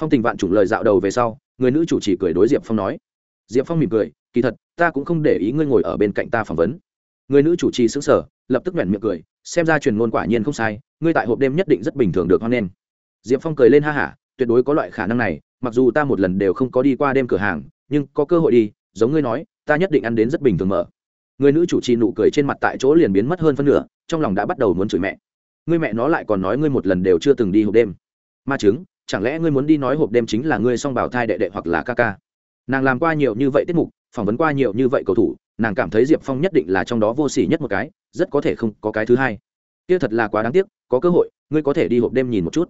A: Phong tình vạn chủng lời dạo đầu về sau người nữ chủ trì cười đối diệp phong nói, diệp phong mỉm cười, kỳ thật, ta cũng không để ý ngươi ngồi ở bên cạnh ta phỏng vấn. Người nữ chủ trì xứng sở lập tức nhoẻn miệng cười, xem ra truyền ngôn quả nhiên không sai, ngươi tại hộp đêm nhất định rất bình thường được hoan nghênh. Diệp phong cười lên ha hả, tuyệt đối có loại khả năng này, mặc dù ta một lần đều không có đi qua đêm cửa hàng, nhưng có cơ hội đi, giống ngươi nói, ta nhất định ăn đến rất bình thường mở. Người nữ chủ trì nụ cười trên mặt tại chỗ liền biến mất hơn phân nửa, trong lòng đã bắt đầu muốn chửi mẹ. Ngươi mẹ nó lại còn nói ngươi một lần đều chưa từng đi hộp đêm. Ma chứng chẳng lẽ ngươi muốn đi nói hộp đêm chính là ngươi song bảo thai đệ đệ hoặc là ca ca? Nàng làm qua nhiều như vậy tiết mục, phỏng vấn qua nhiều như vậy cầu thủ, nàng cảm thấy diệp phong nhất định là trong đó vô s ỉ nhất một cái, rất có thể không có cái thứ hai. Kia thật là quá đáng tiếc, có cơ hội, ngươi có thể đi hộp đêm nhìn một chút.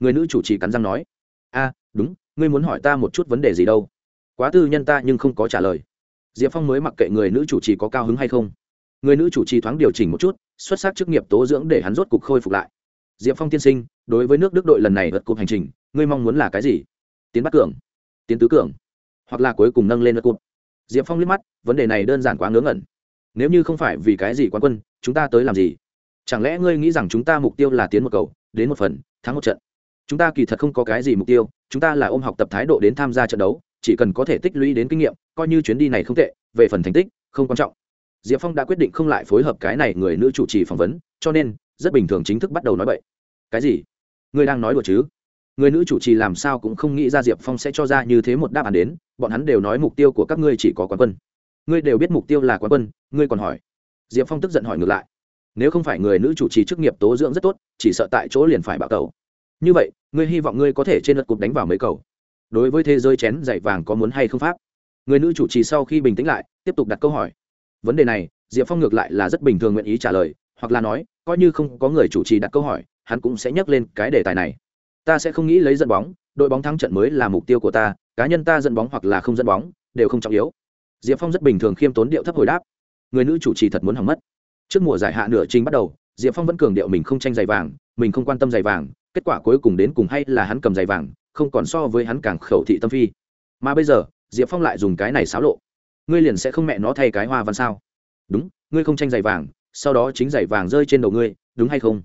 A: Người nữ chủ trì cắn răng nói. A, đúng, ngươi muốn hỏi ta một chút vấn đề gì đâu? Quá tư nhân ta nhưng không có trả lời. Diệp phong mới mặc kệ người nữ chủ trì có cao hứng hay không. Người nữ chủ trì thoáng điều chỉnh một chút, xuất sắc chức nghiệp tố dưỡng để hắn rốt cục khôi phục lại diệp phong tiên sinh, đối với nước đức đội lần này vượt cục hành trình, ngươi mong muốn là cái gì? Tiến bắt cường, tiến tứ cường, hoặc là cuối cùng nâng lên vượt cục. Diệp phong liếc mắt, vấn đề này đơn giản quá ngớ ngẩn. Nếu như không phải vì cái gì quán quân, chúng ta tới làm gì? Chẳng lẽ ngươi nghĩ rằng chúng ta mục tiêu là tiến một cầu, đến một phần, thắng một trận? Chúng ta kỳ thật không có cái gì mục tiêu, chúng ta là ôm học tập thái độ đến tham gia trận đấu, chỉ cần có thể tích lũy đến kinh nghiệm, coi như chuyến đi này không tệ, về phần thành tích, không quan trọng. Diệp phong đã quyết định không lại phối hợp cái này người nữ chủ trì phỏng vấn, cho nên, rất bình thường chính thức bắt đầu nói vậy cái gì? Ngươi đang nói đùa chứ? Người nữ chủ trì làm sao cũng không nghĩ ra diệp phong sẽ cho ra như thế một đáp án đến, bọn hắn đều nói mục tiêu của các ngươi chỉ có quán quân. Ngươi đều biết mục tiêu là quán quân, ngươi còn hỏi. Diệp phong tức giận hỏi ngược lại. Nếu không phải người nữ chủ trì chức nghiệp tố dưỡng rất tốt, chỉ sợ tại chỗ liền phải bạo cầu như vậy, ngươi hy vọng ngươi có thể trên lượt cục đánh vào mấy cầu. Đối với thế giới chén dạy vàng có muốn hay không pháp? Người nữ chủ trì sau khi bình tĩnh lại, tiếp tục đặt câu hỏi. Vấn đề này, diệp phong ngược lại là rất bình thường nguyện ý trả lời, hoặc là nói, coi như không có người chủ trì đặt câu hỏi hắn cũng sẽ nhắc lên cái đề tài này. Ta sẽ không nghĩ lấy dẫn bóng, đội bóng thắng trận mới là mục tiêu của ta, cá nhân ta dẫn bóng hoặc là không dẫn bóng, đều không trọng yếu. Diệp phong rất bình thường khiêm tốn điệu thấp hồi đáp. Người nữ chủ trì thật muốn hỏng mất. Trước mùa giải hạ nửa trình bắt đầu, diệp phong vẫn cường điệu mình không tranh giày vàng, mình không quan tâm giày vàng, kết quả cuối cùng đến cùng hay là hắn cầm giày vàng, không còn so với hắn càng khẩu thị tâm phi. Mà bây giờ, diệp phong lại dùng cái này xáo lộ. Ngươi liền sẽ không mẹ nó thay cái hoa văn sao? Đúng, ngươi không tranh giày vàng, sau đó chính giày vàng rơi trên đầu ngươi, đúng hay không?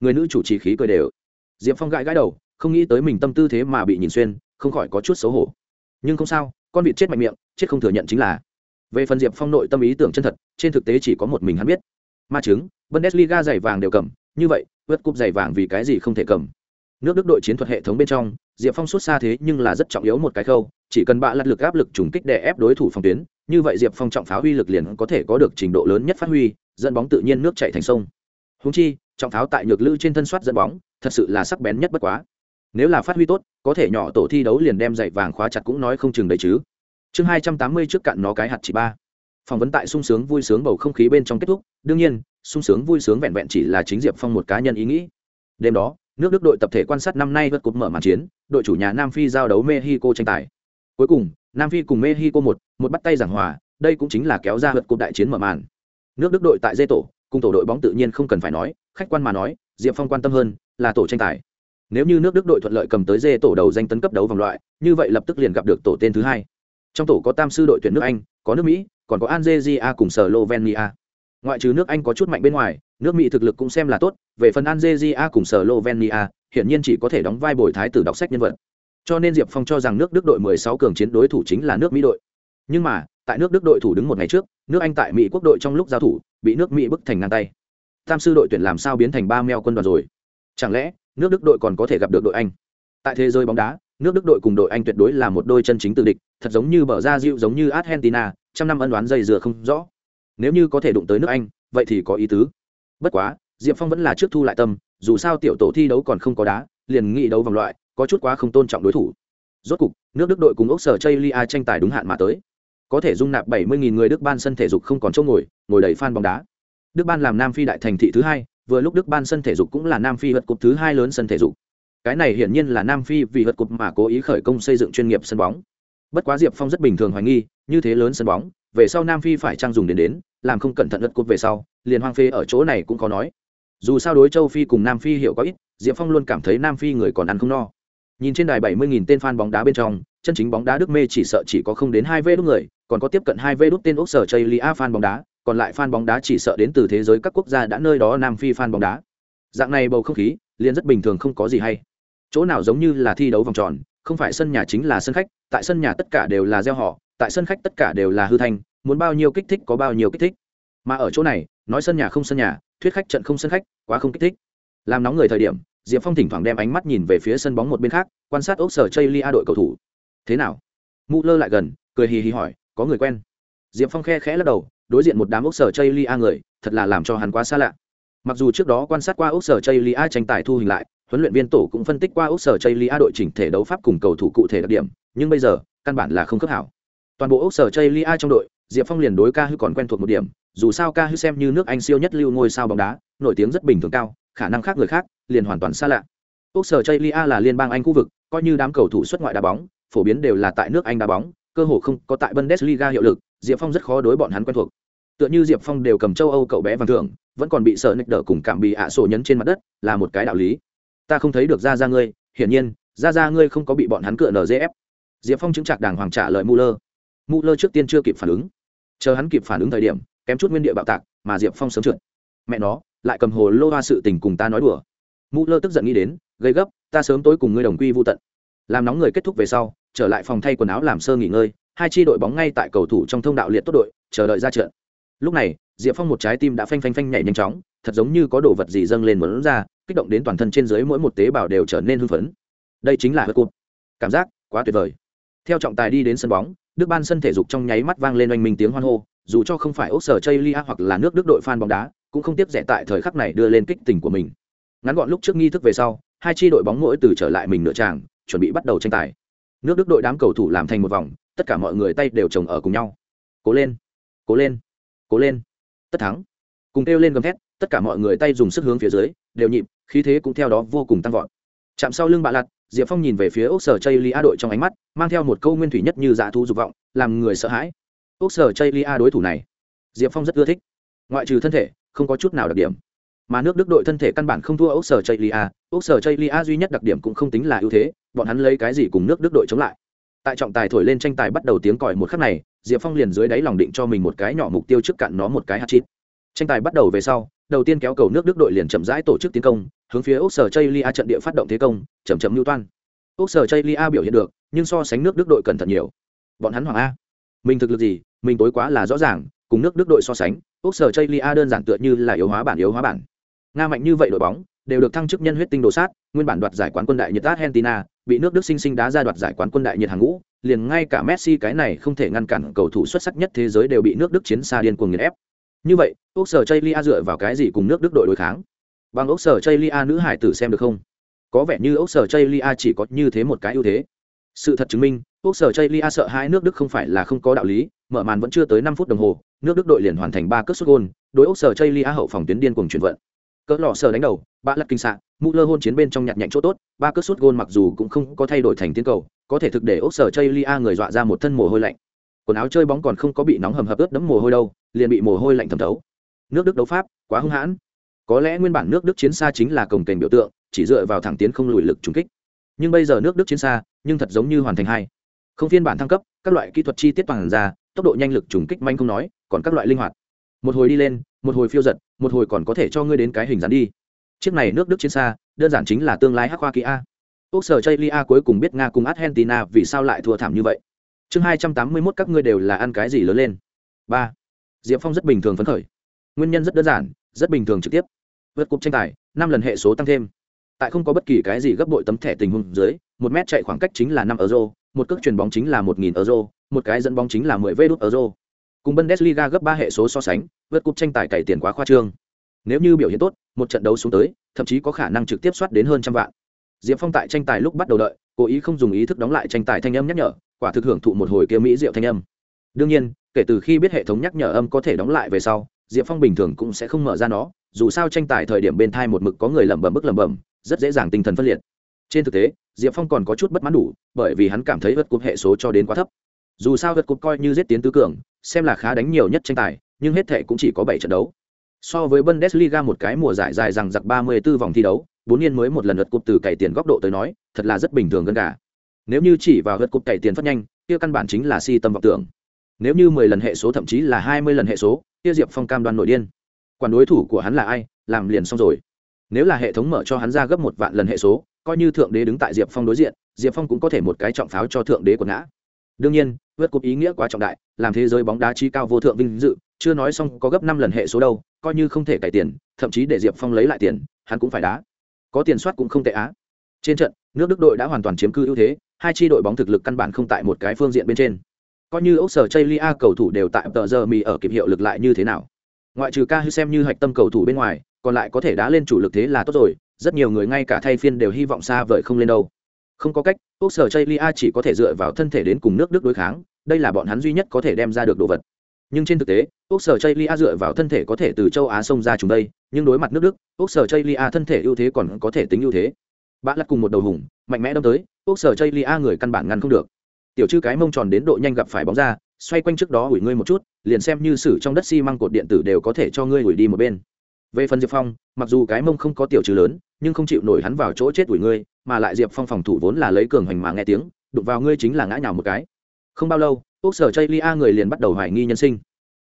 A: Người nữ chủ trì khí cười đều. Diệp phong gãi gãi đầu, không nghĩ tới mình tâm tư thế mà bị nhìn xuyên, không khỏi có chút xấu hổ. Nhưng không sao, con vịt chết mạnh miệng, chết không thừa nhận chính là. Về phần diệp phong nội tâm ý tưởng chân thật, trên thực tế chỉ có một mình hắn biết. Ma chứng bundesliga giày vàng đều cầm, như vậy vượt cúp giày vàng vì cái gì không thể cầm? Nước đức đội chiến thuật hệ thống bên trong, diệp phong xuất xa thế nhưng là rất trọng yếu một cái khâu, chỉ cần bạn lật lực áp lực trùng kích để ép đối thủ phòng tuyến, như vậy diệp phong trọng pháo huy lực liền có thể có được trình độ lớn nhất phát huy, dẫn bóng tự nhiên nước chạy thành sông. Húng chi trọng pháo tại nhược lữ trên thân soát dẫn bóng, thật sự là sắc bén nhất bất quá. Nếu là phát huy tốt, có thể nhỏ tổ thi đấu liền đem dạy vàng khóa chặt cũng nói không chừng đấy chứ. Chương hai trăm tám mươi trước cạn nó cái hạt chỉ ba. Phỏng vấn tại sung sướng vui sướng bầu không khí bên trong kết thúc, đương nhiên, sung sướng vui sướng vẹn vẹn chỉ là chính diệp phong một cá nhân ý nghĩ. Đêm đó, nước đức đội tập thể quan sát năm nay vượt cúp mở màn chiến, đội chủ nhà nam phi giao đấu mexico tranh tài. Cuối cùng, nam phi cùng mexico một một bắt tay giảng hòa, đây cũng chính là kéo ra vượt cúp đại chiến mở màn. Nước đức đội tại dây tổ cùng tổ đội bóng tự nhiên không cần phải nói, khách quan mà nói, diệp phong quan tâm hơn là tổ tranh tài. Nếu như nước đức đội thuận lợi cầm tới dê tổ đầu danh tấn cấp đấu vòng loại, như vậy lập tức liền gặp được tổ tên thứ hai. Trong tổ có tam sư đội tuyển nước anh, có nước mỹ, còn có algeria cùng slovenia. Ngoại trừ nước anh có chút mạnh bên ngoài, nước mỹ thực lực cũng xem là tốt, về phần algeria cùng slovenia hiện nhiên chỉ có thể đóng vai bồi thái tử đọc sách nhân vật. Cho nên diệp phong cho rằng nước đức đội 16 cường chiến đối thủ chính là nước mỹ đội. Nhưng mà, tại nước đức đội thủ đứng một ngày trước, nước anh tại mỹ quốc đội trong lúc giao thủ bị nước mỹ bức thành ngang tay. Tam sư đội tuyển làm sao biến thành ba meo quân đoàn rồi? Chẳng lẽ, nước đức đội còn có thể gặp được đội anh? Tại thế giới bóng đá, nước đức đội cùng đội anh tuyệt đối là một đôi chân chính tự địch, thật giống như bờ ra dịu giống như argentina, trăm năm ân đoán dây dừa không rõ. Nếu như có thể đụng tới nước anh, vậy thì có ý tứ. Bất quá, diệp phong vẫn là trước thu lại tâm, dù sao tiểu tổ thi đấu còn không có đá, liền nghị đấu vòng loại, có chút quá không tôn trọng đối thủ. Rốt cục, nước đức đội cùng ốc sở chây lia tranh tài đúng hạn mà tới có thể dung nạp 70.000 người đức ban sân thể dục không còn chỗ ngồi ngồi đầy fan bóng đá. Đức ban làm nam phi đại thành thị thứ hai, vừa lúc đức ban sân thể dục cũng là nam phi vật cục thứ hai lớn sân thể dục. Cái này hiển nhiên là nam phi vì vật cục mà cố ý khởi công xây dựng chuyên nghiệp sân bóng. Bất quá diệp phong rất bình thường hoài nghi, như thế lớn sân bóng, về sau nam phi phải trang dùng đến đến, làm không cẩn thận lật cục về sau, liền hoang phê ở chỗ này cũng có nói. Dù sao đối châu phi cùng nam phi hiểu có ít, diệp phong luôn cảm thấy nam phi người còn ăn không no nhìn trên đài bảy mươi nghìn tên fan bóng đá bên trong, chân chính bóng đá đức mê chỉ sợ chỉ có không đến hai vé đúc người, còn có tiếp cận hai vé đút tên úc sở chây lia fan bóng đá, còn lại fan bóng đá chỉ sợ đến từ thế giới các quốc gia đã nơi đó nam phi fan bóng đá. Dạng này bầu không khí, liền rất bình thường không có gì hay. Chỗ nào giống như là thi đấu vòng tròn, không phải sân nhà chính là sân khách, tại sân nhà tất cả đều là gieo họ, tại sân khách tất cả đều là hư thanh, muốn bao nhiêu kích thích có bao nhiêu kích thích. Mà ở chỗ này, nói sân nhà không sân nhà, thuyết khách trận không sân khách, quá không kích thích. Làm nóng người thời điểm diệp phong thỉnh thoảng đem ánh mắt nhìn về phía sân bóng một bên khác, quan sát ốc sở chây lia đội cầu thủ. Thế nào? Mụ lơ lại gần, cười hì hì hỏi, có người quen? Diệp phong khe khẽ lắc đầu, đối diện một đám ốc sở chây lia người, thật là làm cho hắn quá xa lạ. Mặc dù trước đó quan sát qua ốc sở chây lia tranh tài thu hình lại, huấn luyện viên tổ cũng phân tích qua ốc sở chây lia đội chỉnh thể đấu pháp cùng cầu thủ cụ thể đặc điểm, nhưng bây giờ, căn bản là không cấp hảo. Toàn bộ ốc sở chây lia trong đội diệp phong liền đối ca hư còn quen thuộc một điểm, dù sao ca hư xem như nước anh siêu nhất lưu ngôi sao bóng đá, nổi tiếng rất bình thường cao, khả năng khác người khác liền hoàn toàn xa lạ. Quốc sở chây lia là liên bang anh khu vực, coi như đám cầu thủ xuất ngoại đá bóng, phổ biến đều là tại nước anh đá bóng, cơ hồ không có tại bundesliga hiệu lực, diệp phong rất khó đối bọn hắn quen thuộc. Tựa như diệp phong đều cầm châu âu cậu bé vàng thưởng, vẫn còn bị sợ nịch đỡ cùng cảm bị ạ sổ nhấn trên mặt đất, là một cái đạo lý. Ta không thấy được ra ra ngươi, hiển nhiên ra ra ngươi không có bị bọn hắn cựa nzf diệp phong chứng chặt đàng hoàng trả lời mu lơ lơ trước tiên chưa kịp phản ứng chờ hắn kịp phản ứng thời điểm, kém chút nguyên địa bạo tạc, mà diệp phong sớm trượt. Mẹ nó, lại cầm hồ lô hoa sự tình cùng ta nói đùa. Mụ lơ tức giận nghĩ đến gây gấp, ta sớm tối cùng ngươi đồng quy vô tận. Làm nóng người kết thúc về sau, trở lại phòng thay quần áo làm sơ nghỉ ngơi, hai chi đội bóng ngay tại cầu thủ trong thông đạo liệt tốt đội, chờ đợi ra trận. Lúc này, diệp phong một trái tim đã phanh phanh phanh nhảy nhanh chóng, thật giống như có đồ vật gì dâng lên muốn ra, kích động đến toàn thân trên dưới mỗi một tế bào đều trở nên hưng phấn. Đây chính là hớt cụt. Cảm giác quá tuyệt vời. Theo trọng tài đi đến sân bóng đức ban sân thể dục trong nháy mắt vang lên oanh minh tiếng hoan hô dù cho không phải ốc sở chây hoặc là nước đức đội fan bóng đá cũng không tiếc rẻ tại thời khắc này đưa lên kích tình của mình. Ngắn gọn lúc trước nghi thức về sau hai chi đội bóng mỗi từ trở lại mình nửa tràng chuẩn bị bắt đầu tranh tài. Nước đức đội đám cầu thủ làm thành một vòng tất cả mọi người tay đều chồng ở cùng nhau. Cố lên cố lên cố lên. Tất thắng. Cùng kêu lên gầm thét tất cả mọi người tay dùng sức hướng phía dưới đều nhịp khí thế cũng theo đó vô cùng tăng vọt. Chạm sau lưng bạ lật, diệp phong nhìn về phía ốc sở chây lia đội trong ánh mắt, mang theo một câu nguyên thủy nhất như dạ thu dục vọng, làm người sợ hãi. Ốc sở chây lia đối thủ này, diệp phong rất ưa thích. Ngoại trừ thân thể, không có chút nào đặc điểm. Mà nước đức đội thân thể căn bản không thua ốc sở chây lia. Ốc sở chây lia duy nhất đặc điểm cũng không tính là ưu thế, bọn hắn lấy cái gì cùng nước đức đội chống lại. Tại trọng tài thổi lên tranh tài bắt đầu tiếng còi một khắc này, diệp phong liền dưới đáy lòng định cho mình một cái nhỏ mục tiêu trước cạn nó một cái hạt chít tranh tài bắt đầu về sau, đầu tiên kéo cầu nước đức đội liền chậm rãi tổ chức tiến công hướng phía ốc sở chây lia trận địa phát động thế công, chậm chậm lưu toan. Ốc sở chây lia biểu hiện được, nhưng so sánh nước đức đội cẩn thận nhiều. Bọn hắn hoàng a. Mình thực lực gì, mình tối quá là rõ ràng, cùng nước đức đội so sánh ốc sở chây lia đơn giản tựa như là yếu hóa bản yếu hóa bản. Nga mạnh như vậy đội bóng, đều được thăng chức nhân huyết tinh đồ sát, nguyên bản đoạt giải quán quân đại nhật argentina, bị nước đức sinh sinh đá ra đoạt giải quán quân đại nhật hàng ngũ, liền ngay cả messi cái này không thể ngăn cản cầu thủ xuất sắc nhất thế giới đều bị nước đức chiến xa điên cuồng nghiền ép. Như vậy ốc sở chây lia dựa vào cái gì cùng nước đức đội đối kháng? Bằng ốc sở chây lia nữ hải tử xem được không? Có vẻ như ốc sở chây lia chỉ có như thế một cái ưu thế. Sự thật chứng minh, ốc sở chây lia sợ hai nước đức không phải là không có đạo lý, mở màn vẫn chưa tới năm phút đồng hồ, nước đức đội liền hoàn thành ba cất xuất gôn, đối ốc sở chây lia hậu phòng tuyến điên cùng chuyển vận. Cỡ lọ sở đánh đầu, bạ lật kinh xạ, mũ lơ hôn chiến bên trong nhặt nhạnh chỗ tốt, ba cất sút gôn mặc dù cũng không có thay đổi thành tiến cầu, có thể thực để ốc sở chây lia người dọa ra một thân mồ hôi lạnh. Quần áo chơi bóng còn không có bị nóng hầm hập ướt đẫm mồ hôi đâu, liền bị mồ hôi lạnh thẩm thấu. Nước đức đấu pháp, quá hung hãn có lẽ nguyên bản nước đức chiến xa chính là cồng kềnh biểu tượng, chỉ dựa vào thẳng tiến không lùi lực trùng kích. Nhưng bây giờ nước đức chiến xa, nhưng thật giống như hoàn thành hai. Không phiên bản thăng cấp, các loại kỹ thuật chi tiết toàn ra, tốc độ nhanh lực trùng kích manh không nói, còn các loại linh hoạt. Một hồi đi lên, một hồi phiêu giật, một hồi còn có thể cho ngươi đến cái hình dán đi. Chiếc này nước đức chiến xa, đơn giản chính là tương lai hắc hoa kỹ a quốc sở chây lia cuối cùng biết nga cùng argentina vì sao lại thua thảm như vậy. Chương hai trăm tám mươi mốt các ngươi đều là ăn cái gì lớn lên? Ba. Diệp phong rất bình thường phấn khởi. Nguyên nhân rất đơn giản, rất bình thường trực tiếp vượt cục tranh tài, năm lần hệ số tăng thêm. Tại không có bất kỳ cái gì gấp bội tấm thẻ tình huống dưới, một mét chạy khoảng cách chính là năm euro, một cước chuyền bóng chính là một nghìn euro, một cái dẫn bóng chính là mười vê đốt euro. Cùng bundesliga gấp ba hệ số so sánh, vượt cục tranh tài cày tiền quá khoa trương. Nếu như biểu hiện tốt, một trận đấu xuống tới, thậm chí có khả năng trực tiếp soát đến hơn trăm vạn. Diệp phong tại tranh tài lúc bắt đầu đợi, cố ý không dùng ý thức đóng lại tranh tài thanh âm nhắc nhở, quả thực hưởng thụ một hồi kia mỹ diệu thanh âm. Đương nhiên, kể từ khi biết hệ thống nhắc nhở âm có thể đóng lại về sau, diệp phong bình thường cũng sẽ không mở ra nó dù sao tranh tài thời điểm bên thai một mực có người lẩm bẩm bức lẩm bẩm, rất dễ dàng tinh thần phân liệt. Trên thực tế, diệp phong còn có chút bất mãn đủ, bởi vì hắn cảm thấy vượt cục hệ số cho đến quá thấp. Dù sao vượt cục coi như giết tiến tứ cường, xem là khá đánh nhiều nhất tranh tài, nhưng hết thể cũng chỉ có bảy trận đấu. So với bundesliga một cái mùa giải dài rằng giặc ba mươi 34 vòng thi đấu, bốn niên mới một lần vật cục từ cày tiền góc độ tới nói, thật là rất bình thường gần cả. Nếu như chỉ vào vật cục cày tiền phát nhanh, kia căn bản chính là si tâm vọng tưởng. Nếu như mười lần hệ số thậm chí là hai mươi lần hệ số, kia diệp phong cam đoan nội điên quản đối thủ của hắn là ai, làm liền xong rồi. Nếu là hệ thống mở cho hắn ra gấp một vạn lần hệ số, coi như thượng đế đứng tại diệp phong đối diện, diệp phong cũng có thể một cái trọng pháo cho thượng đế của ngã. Đương nhiên, vượt cúp ý nghĩa quá trọng đại, làm thế giới bóng đá chi cao vô thượng vinh dự, chưa nói xong có gấp năm lần hệ số đâu, coi như không thể cải tiền, thậm chí để diệp phong lấy lại tiền, hắn cũng phải đá. Có tiền soát cũng không tệ á. Trên trận, nước đức đội đã hoàn toàn chiếm cư ưu thế, hai tri đội bóng thực lực căn bản không tại một cái phương diện bên trên. Coi như ốc sở chây lia cầu thủ đều tại tờ giờ mì ở kịp hiệu lực lại như thế nào? Ngoại trừ ca hư xem như hạch tâm cầu thủ bên ngoài, còn lại có thể đá lên chủ lực thế là tốt rồi, rất nhiều người ngay cả thay phiên đều hy vọng xa vời không lên đâu. Không có cách quốc sở chây lia chỉ có thể dựa vào thân thể đến cùng nước đức đối kháng, đây là bọn hắn duy nhất có thể đem ra được đồ vật. Nhưng trên thực tế quốc sở chây lia dựa vào thân thể có thể từ châu á xông ra chúng đây, nhưng đối mặt nước đức quốc sở chây lia thân thể ưu thế còn có thể tính ưu thế. Bạn lắc cùng một đầu hùng, mạnh mẽ đâm tới quốc sở chây lia người căn bản ngăn không được. Tiểu chư cái mông tròn đến độ nhanh gặp phải bóng ra, xoay quanh trước đó ủi ngươi một chút liền xem như sử trong đất xi măng cột điện tử đều có thể cho ngươi ủi đi một bên. Về phần diệp phong, mặc dù cái mông không có tiểu trừ lớn, nhưng không chịu nổi hắn vào chỗ chết ủi ngươi, mà lại diệp phong phòng thủ vốn là lấy cường hoành mà nghe tiếng, đụng vào ngươi chính là ngã nhào một cái. Không bao lâu ốc sở chây lia người liền bắt đầu hoài nghi nhân sinh.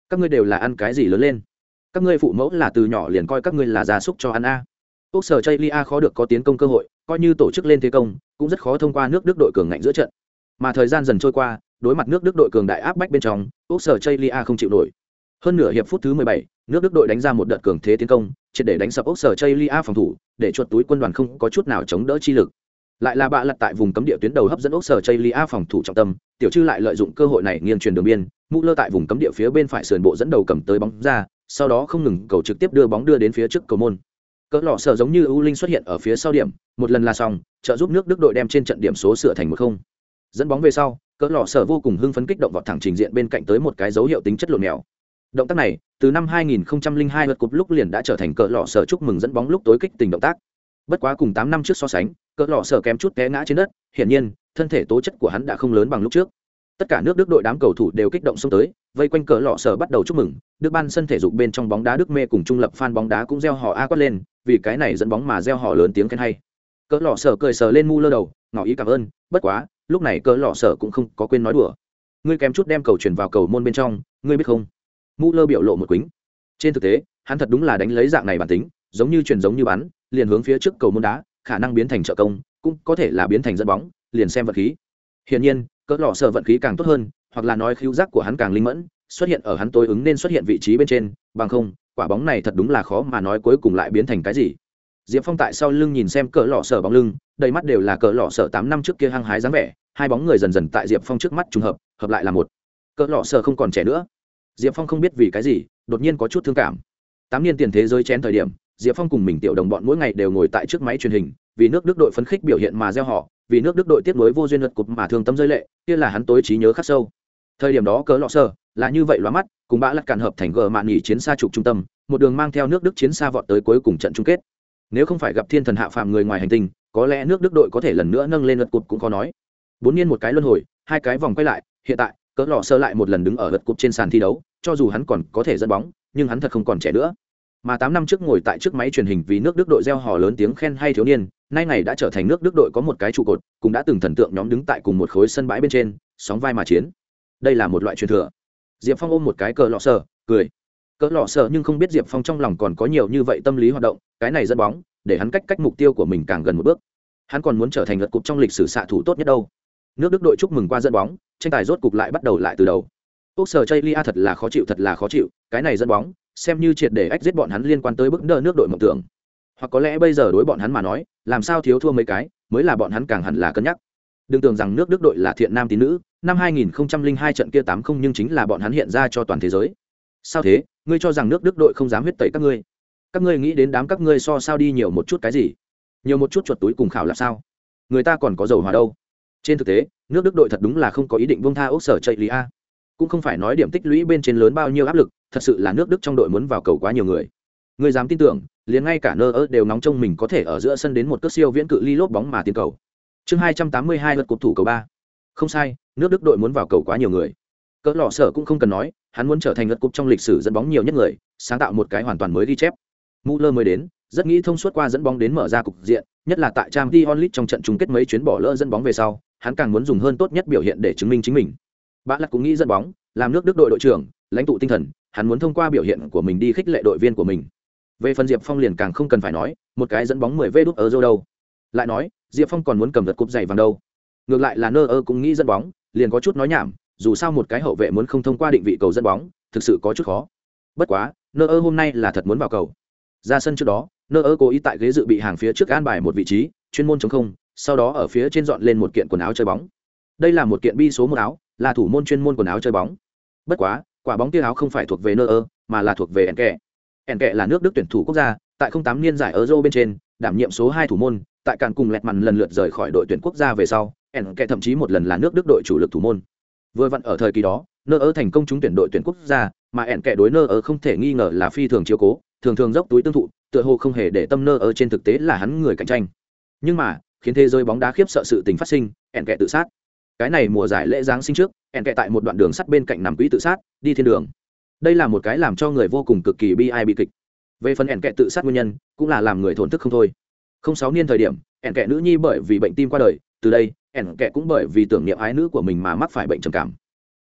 A: Các ngươi đều là ăn cái gì lớn lên? Các ngươi phụ mẫu là từ nhỏ liền coi các ngươi là gia súc cho ăn a. Ốc sở chây lia khó được có tiến công cơ hội, coi như tổ chức lên thế công, cũng rất khó thông qua nước đức đội cường ngạnh giữa trận. Mà thời gian dần trôi qua đối mặt nước đức đội cường đại áp bách bên trong Úc sở chây không chịu nổi. Hơn nửa hiệp phút thứ 17, nước đức đội đánh ra một đợt cường thế tiến công triệt để đánh sập Úc sở chây phòng thủ để chuột túi quân đoàn không có chút nào chống đỡ chi lực. Lại là bạ lật tại vùng cấm địa tuyến đầu hấp dẫn Úc sở chây phòng thủ trọng tâm tiểu chư lại lợi dụng cơ hội này nghiêng truyền đường biên mũ lơ tại vùng cấm địa phía bên phải sườn bộ dẫn đầu cầm tới bóng ra sau đó không ngừng cầu trực tiếp đưa bóng đưa đến phía trước cầu môn. Cỡ lọ sở giống như ưu linh xuất hiện ở phía sau điểm một lần là xong trợ giúp nước đức đội đem trên trận điểm số sửa thành một không. Dẫn bóng về sau cỡ lọ sở vô cùng hưng phấn kích động vọt thẳng trình diện bên cạnh tới một cái dấu hiệu tính chất lộn mèo động tác này, từ năm 2002 lượt cúp lúc liền đã trở thành cỡ lọ sở chúc mừng dẫn bóng lúc tối kích tình động tác. Bất quá cùng tám năm trước so sánh, cỡ lọ sở kém chút té ngã trên đất, hiển nhiên, thân thể tố chất của hắn đã không lớn bằng lúc trước. Tất cả nước đức đội đám cầu thủ đều kích động xông tới, vây quanh cỡ lọ sở bắt đầu chúc mừng, đức ban sân thể dục bên trong bóng đá đức mê cùng trung lập fan bóng đá cũng gieo họ a quát lên, vì cái này dẫn bóng mà gieo họ lớn tiếng khen hay. Cỡ lọ sở cười sờ lên mu lơ đầu, ngỏ ý cảm ơn, bất quá lúc này cỡ lọ sở cũng không có quên nói đùa. Ngươi kém chút đem cầu chuyển vào cầu môn bên trong, ngươi biết không? Mu lơ biểu lộ một quýnh trên thực tế, hắn thật đúng là đánh lấy dạng này bản tính, giống như truyền giống như bắn, liền hướng phía trước cầu môn đá, khả năng biến thành trợ công, cũng có thể là biến thành dẫn bóng, liền xem vật khí. Hiển nhiên, cỡ lọ sở vận khí càng tốt hơn, hoặc là nói khiêu giác của hắn càng linh mẫn, xuất hiện ở hắn tối ứng nên xuất hiện vị trí bên trên, bằng không, quả bóng này thật đúng là khó mà nói cuối cùng lại biến thành cái gì diệp phong tại sau lưng nhìn xem cỡ lọ sở bóng lưng, đầy mắt đều là cỡ lọ sở tám năm trước kia hăng hái dáng vẻ, hai bóng người dần dần tại diệp phong trước mắt trùng hợp hợp lại là một. Cỡ lọ sở không còn trẻ nữa. Diệp phong không biết vì cái gì, đột nhiên có chút thương cảm. Tám niên tiền thế giới chén thời điểm, diệp phong cùng mình tiểu đồng bọn mỗi ngày đều ngồi tại trước máy truyền hình, vì nước đức đội phấn khích biểu hiện mà gieo họ, vì nước đức đội tiếp nối vô duyên luật cục mà thường tâm rơi lệ, kia là hắn tối trí nhớ khắc sâu. Thời điểm đó cỡ lọ sơ là như vậy loa mắt, cùng bã lắc cản hợp thành gờ mạn nghỉ chiến xa trục trung tâm, một đường mang theo nước đức chiến xa vọt tới cuối cùng trận chung kết nếu không phải gặp thiên thần hạ phàm người ngoài hành tinh, có lẽ nước đức đội có thể lần nữa nâng lên lượt cụt cũng khó nói. Bốn niên một cái luân hồi, hai cái vòng quay lại, hiện tại, cỡ lọ sơ lại một lần đứng ở lượt cụt trên sàn thi đấu, cho dù hắn còn có thể dẫn bóng, nhưng hắn thật không còn trẻ nữa. Mà tám năm trước ngồi tại trước máy truyền hình vì nước đức đội gieo hò lớn tiếng khen hay thiếu niên, nay ngày đã trở thành nước đức đội có một cái trụ cột, cũng đã từng thần tượng nhóm đứng tại cùng một khối sân bãi bên trên, sóng vai mà chiến. Đây là một loại truyền thừa. Diệp phong ôm một cái cờ lọ sờ cười cỡ lọ sợ nhưng không biết diệp phong trong lòng còn có nhiều như vậy tâm lý hoạt động, cái này dẫn bóng, để hắn cách cách mục tiêu của mình càng gần một bước. Hắn còn muốn trở thành lật cục trong lịch sử xạ thủ tốt nhất đâu. Nước đức đội chúc mừng qua dẫn bóng, tranh tài rốt cục lại bắt đầu lại từ đầu. Quốc sở chây lia thật là khó chịu, thật là khó chịu, cái này dẫn bóng, xem như triệt để ách giết bọn hắn liên quan tới bức đỡ nước đội mộng tưởng. Hoặc có lẽ bây giờ đối bọn hắn mà nói, làm sao thiếu thua mấy cái, mới là bọn hắn càng hẳn là cân nhắc. Đừng tưởng rằng nước đức đội là thiện nam tín nữ, năm 2002 trận kia tám không nhưng chính là bọn hắn hiện ra cho toàn thế giới sao thế, ngươi cho rằng nước đức đội không dám huyết tẩy các ngươi? Các ngươi nghĩ đến đám các ngươi so sao đi nhiều một chút cái gì? Nhiều một chút chuột túi cùng khảo là sao? Người ta còn có dầu hòa đâu? Trên thực tế, nước đức đội thật đúng là không có ý định bông tha ốc sở chạy lý a. Cũng không phải nói điểm tích lũy bên trên lớn bao nhiêu áp lực, thật sự là nước đức trong đội muốn vào cầu quá nhiều người. Người dám tin tưởng, liền ngay cả nơ ơ đều nóng trông mình có thể ở giữa sân đến một cước siêu viễn cự ly lốp bóng mà tiến cầu. Chương hai trăm tám mươi hai lượt cục thủ cầu ba. Không sai, nước đức đội muốn vào cầu quá nhiều người. Cỡ lọ sở cũng không cần nói hắn muốn trở thành lượt cúp trong lịch sử dẫn bóng nhiều nhất người sáng tạo một cái hoàn toàn mới ghi chép Muller mới đến rất nghĩ thông suốt qua dẫn bóng đến mở ra cục diện nhất là tại trang t onlit trong trận chung kết mấy chuyến bỏ lỡ dẫn bóng về sau hắn càng muốn dùng hơn tốt nhất biểu hiện để chứng minh chính mình Bã Lật cũng nghĩ dẫn bóng, làm nước Đức đội đội trưởng, lãnh tụ tinh thần, hắn muốn thông qua biểu hiện của mình đi khích lệ đội viên của mình. Về phần Diệp Phong liền càng không cần phải nói, một cái dẫn bóng 10 vé đút ở Euro đâu. Lại nói, Diệp Phong còn muốn cầm vật cúp giày vàng đâu. Ngược lại là Nơ cũng nghĩ dẫn bóng, liền có chút nói nhảm, dù sao một cái hậu vệ muốn không thông qua định vị cầu dẫn bóng, thực sự có chút khó. Bất quá, Nơ hôm nay là thật muốn vào cầu. Ra sân trước đó, Nơ cố ý tại ghế dự bị hàng phía trước an bài một vị trí, chuyên môn chống không, sau đó ở phía trên dọn lên một kiện quần áo chơi bóng. Đây là một kiện bi số một áo, là thủ môn chuyên môn quần áo chơi bóng bất quá quả bóng kia áo không phải thuộc về nơ ơ mà là thuộc về ẻn kẹ ẻn kẹ là nước đức tuyển thủ quốc gia tại không tám niên giải euro bên trên đảm nhiệm số hai thủ môn tại càn cùng lẹt mằn lần lượt rời khỏi đội tuyển quốc gia về sau ẻn kẹ thậm chí một lần là nước đức đội chủ lực thủ môn vừa vặn ở thời kỳ đó, nơ ơ thành công trúng tuyển đội tuyển quốc gia, mà ẹn kẹ đối nơ ơ không thể nghi ngờ là phi thường chiếu cố, thường thường dốc túi tương thụ, tựa hồ không hề để tâm nơ ơ trên thực tế là hắn người cạnh tranh. Nhưng mà, khiến thế giới bóng đá khiếp sợ sự tình phát sinh, ẹn kẹ tự sát. Cái này mùa giải lễ giáng sinh trước, ẹn kẻ tại một đoạn đường sắt bên cạnh nằm quỹ tự sát, đi thiên đường. Đây là một cái làm cho người vô cùng cực kỳ bi ai bi kịch. Về phần ẹn kẻ tự sát nguyên nhân, cũng là làm người thổn thức không thôi. Không sáu niên thời điểm, ẹn kẻ nữ nhi bởi vì bệnh tim qua đời, từ đây ẻn kệ cũng bởi vì tưởng niệm ái nữ của mình mà mắc phải bệnh trầm cảm.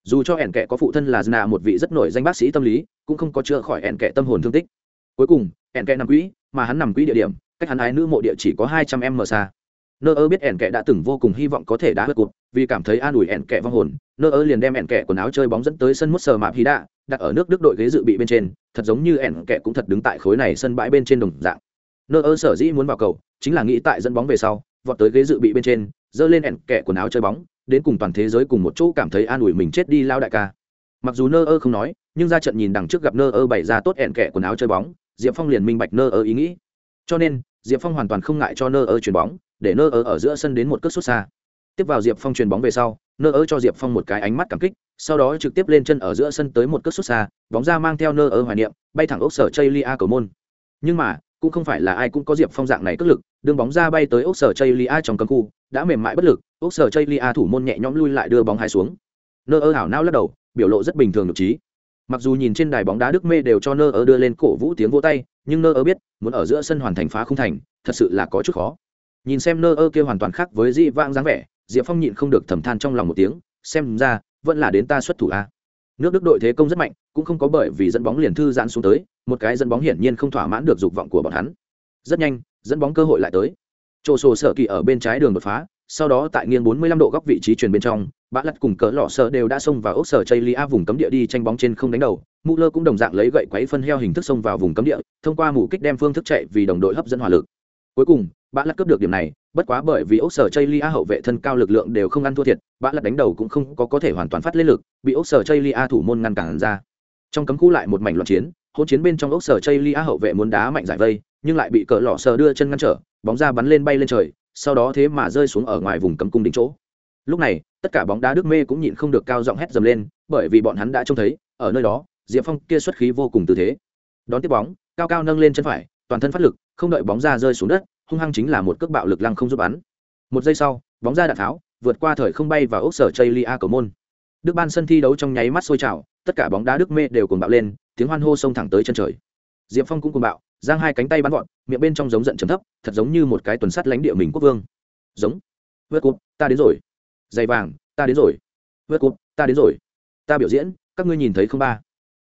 A: Dù cho ẻn kệ có phụ thân là zna một vị rất nổi danh bác sĩ tâm lý, cũng không có chữa khỏi ẻn kệ tâm hồn thương tích. Cuối cùng, ẻn kệ nằm quỹ, mà hắn nằm quỹ địa điểm, cách hắn ái nữ mộ địa chỉ có hai trăm m xa. Nơ ơ biết ẻn kệ đã từng vô cùng hy vọng có thể đá hớt cụt vì cảm thấy an ủi ẻn kệ vong hồn, nơ ơ liền đem ẻn kệ quần áo chơi bóng dẫn tới sân mút sờ mạp hy đạ đặt ở nước đức đội ghế dự bị bên trên, thật giống như ẻn kệ cũng thật đứng tại khối này sân bãi bên trên đồng dạng. Nơ ơ sở dĩ muốn vào cầu, chính là nghĩ tại dẫn bóng về sau, vọt tới ghế dự bị bên trên giơ lên ẻn kẻ quần áo chơi bóng, đến cùng toàn thế giới cùng một chỗ cảm thấy an ủi mình chết đi lao đại ca. Mặc dù nơ ơ không nói, nhưng ra trận nhìn đằng trước gặp nơ ơ bày ra tốt ẻn kẻ quần áo chơi bóng, diệp phong liền minh bạch nơ ơ ý nghĩ. Cho nên, diệp phong hoàn toàn không ngại cho nơ ơ chuyền bóng, để nơ ơ ở giữa sân đến một cước xuất xa. Tiếp vào diệp phong chuyền bóng về sau, nơ ơ cho diệp phong một cái ánh mắt cảm kích, sau đó trực tiếp lên chân ở giữa sân tới một cước xuất xa, bóng ra mang theo nơ ơ hoài niệm, bay thẳng ốc sở chây lia cầu môn. Nhưng mà cũng không phải là ai cũng có diệp phong dạng này cất lực, đương bóng ra bay tới ốc sở chây lia trong cấm khu, đã mềm mại bất lực ốc sở chây lia thủ môn nhẹ nhõm lui lại đưa bóng hai xuống. Nơ ơ hảo nao lắc đầu, biểu lộ rất bình thường được trí. Mặc dù nhìn trên đài bóng đá đức mê đều cho nơ ơ đưa lên cổ vũ tiếng vô tay, nhưng nơ ơ biết, muốn ở giữa sân hoàn thành phá không thành, thật sự là có chút khó. Nhìn xem nơ ơ kia hoàn toàn khác với dị vãng dáng vẻ, diệp phong nhịn không được thầm than trong lòng một tiếng, xem ra, vẫn là đến ta xuất thủ a nước đức đội thế công rất mạnh cũng không có bởi vì dẫn bóng liền thư giãn xuống tới một cái dẫn bóng hiển nhiên không thỏa mãn được dục vọng của bọn hắn rất nhanh dẫn bóng cơ hội lại tới chỗ sổ sở kỳ ở bên trái đường đột phá sau đó tại nghiêng 45 độ góc vị trí truyền bên trong, bã lật cùng cỡ lọ sở đều đã xông vào ốc sở Chaylia vùng cấm địa đi tranh bóng trên không đánh đầu. Muller cũng đồng dạng lấy gậy quấy phân heo hình thức xông vào vùng cấm địa, thông qua mũ kích đem phương thức chạy vì đồng đội hấp dẫn hỏa lực. Cuối cùng, bã lật cướp được điểm này, bất quá bởi vì ốc sở Chaylia hậu vệ thân cao lực lượng đều không ăn thua thiệt, bã lật đánh đầu cũng không có có thể hoàn toàn phát lên lực, bị ốc sở Chaylia thủ môn ngăn cản ra. Trong cấm khu lại một mảnh loạn chiến, hỗn chiến bên trong ốc sở Chaylia hậu vệ muốn đá mạnh giải vây, nhưng lại bị cỡ lọ sờ đưa chân ngăn trở, bóng ra bắn lên bay lên trời, sau đó thế mà rơi xuống ở ngoài vùng cấm cung đỉnh chỗ lúc này tất cả bóng đá đức mê cũng nhịn không được cao giọng hét dầm lên bởi vì bọn hắn đã trông thấy ở nơi đó diệp phong kia xuất khí vô cùng tư thế đón tiếp bóng cao cao nâng lên chân phải toàn thân phát lực không đợi bóng ra rơi xuống đất hung hăng chính là một cước bạo lực lăng không giúp bắn. Một giây sau, bóng ra đạn tháo, vượt qua thời không bay và ốc sở chây lia cầu môn. Đức ban sân thi đấu trong nháy mắt sôi trào, tất cả bóng đá đức mê đều cùng bạo lên, tiếng hoan hô xông thẳng tới chân trời. Diệp phong cũng cùng bạo, giang hai cánh tay bắn gọn miệng bên trong giống giận chấm thấp, thật giống như một cái tuần sắt lánh địa mình quốc vương. Giống. Vớt cụt ta đến rồi. Giày vàng, ta đến rồi. Vớt cụt ta đến rồi. Ta biểu diễn, các ngươi nhìn thấy không ba?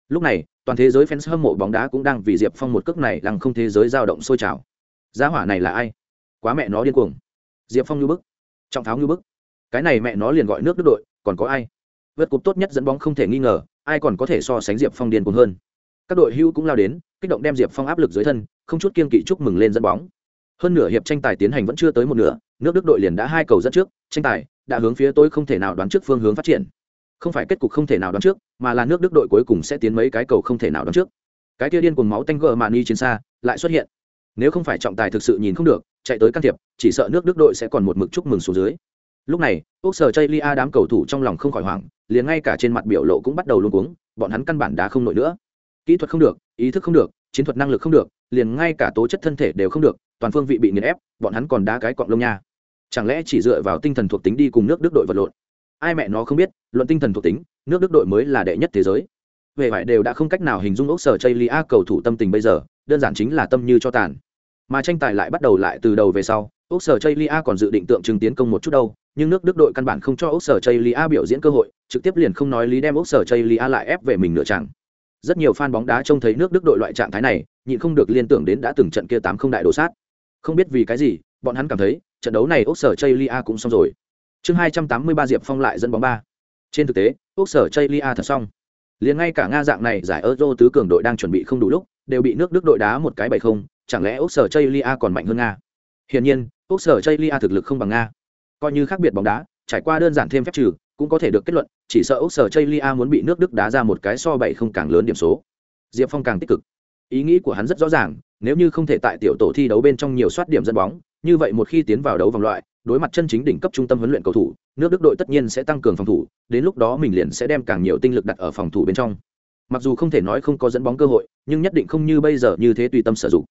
A: Lúc này, toàn thế giới fans hâm mộ bóng đá cũng đang vì diệp phong một cước này lăng không thế giới dao động sôi trào giá hỏa này là ai? Quá mẹ nó điên cuồng. Diệp phong như bức. Trọng tháo như bức. Cái này mẹ nó liền gọi nước đức đội, còn có ai? Vượt cục tốt nhất dẫn bóng không thể nghi ngờ, ai còn có thể so sánh diệp phong điên cuồng hơn? Các đội hưu cũng lao đến, kích động đem diệp phong áp lực dưới thân, không chút kiên kỵ chúc mừng lên dẫn bóng. Hơn nửa hiệp tranh tài tiến hành vẫn chưa tới một nửa, nước đức đội liền đã hai cầu dẫn trước, tranh tài đã hướng phía tôi không thể nào đoán trước phương hướng phát triển. Không phải kết cục không thể nào đoán trước, mà là nước đức đội cuối cùng sẽ tiến mấy cái cầu không thể nào đoán trước. Cái kia điên cuồng máu tanh gờ mạn y trên xa, lại xuất hiện nếu không phải trọng tài thực sự nhìn không được, chạy tới can thiệp, chỉ sợ nước đức đội sẽ còn một mực chúc mừng xuống dưới. Lúc này quốc sở chây lia đám cầu thủ trong lòng không khỏi hoảng, liền ngay cả trên mặt biểu lộ cũng bắt đầu luôn cuống, bọn hắn căn bản đá không nổi nữa. Kỹ thuật không được, ý thức không được, chiến thuật năng lực không được, liền ngay cả tố chất thân thể đều không được, toàn phương vị bị nghiền ép, bọn hắn còn đá cái cọng lông nha. Chẳng lẽ chỉ dựa vào tinh thần thuộc tính đi cùng nước đức đội vật lộn? Ai mẹ nó không biết, luận tinh thần thuộc tính, nước đức đội mới là đệ nhất thế giới về vải đều đã không cách nào hình dung ốc sở chây lia cầu thủ tâm tình bây giờ, đơn giản chính là tâm như cho tàn. Mà tranh tài lại bắt đầu lại từ đầu về sau, ốc sở chây lia còn dự định tượng trưng tiến công một chút đâu, nhưng nước đức đội căn bản không cho ốc sở chây lia biểu diễn cơ hội, trực tiếp liền không nói lý đem ốc sở chây lia lại ép về mình nửa chẳng rất nhiều fan bóng đá trông thấy nước đức đội loại trạng thái này, nhịn không được liên tưởng đến đã từng trận kia tám không đại đổ sát. Không biết vì cái gì, bọn hắn cảm thấy, trận đấu này ốc sở chây lia cũng xong rồi. Chương hai trăm tám mươi ba diệp phong lại dẫn bóng ba. Trên thực tế, ốc sở chây lia thật xong liền ngay cả nga dạng này giải euro tứ cường đội đang chuẩn bị không đủ lúc, đều bị nước đức đội đá một cái bảy không, chẳng lẽ ốc sở chây lia còn mạnh hơn nga? Hiển nhiên ốc sở chây lia thực lực không bằng nga. Coi như khác biệt bóng đá, trải qua đơn giản thêm phép trừ, cũng có thể được kết luận, chỉ sợ ốc sở chây lia muốn bị nước đức đá ra một cái so bảy không càng lớn điểm số. Diệp phong càng tích cực. Ý nghĩ của hắn rất rõ ràng, nếu như không thể tại tiểu tổ thi đấu bên trong nhiều soát điểm dẫn bóng, như vậy một khi tiến vào đấu vòng loại đối mặt chân chính đỉnh cấp trung tâm huấn luyện cầu thủ, nước đức đội tất nhiên sẽ tăng cường phòng thủ, đến lúc đó mình liền sẽ đem càng nhiều tinh lực đặt ở phòng thủ bên trong. Mặc dù không thể nói không có dẫn bóng cơ hội, nhưng nhất định không như bây giờ như thế tùy tâm sử dụng.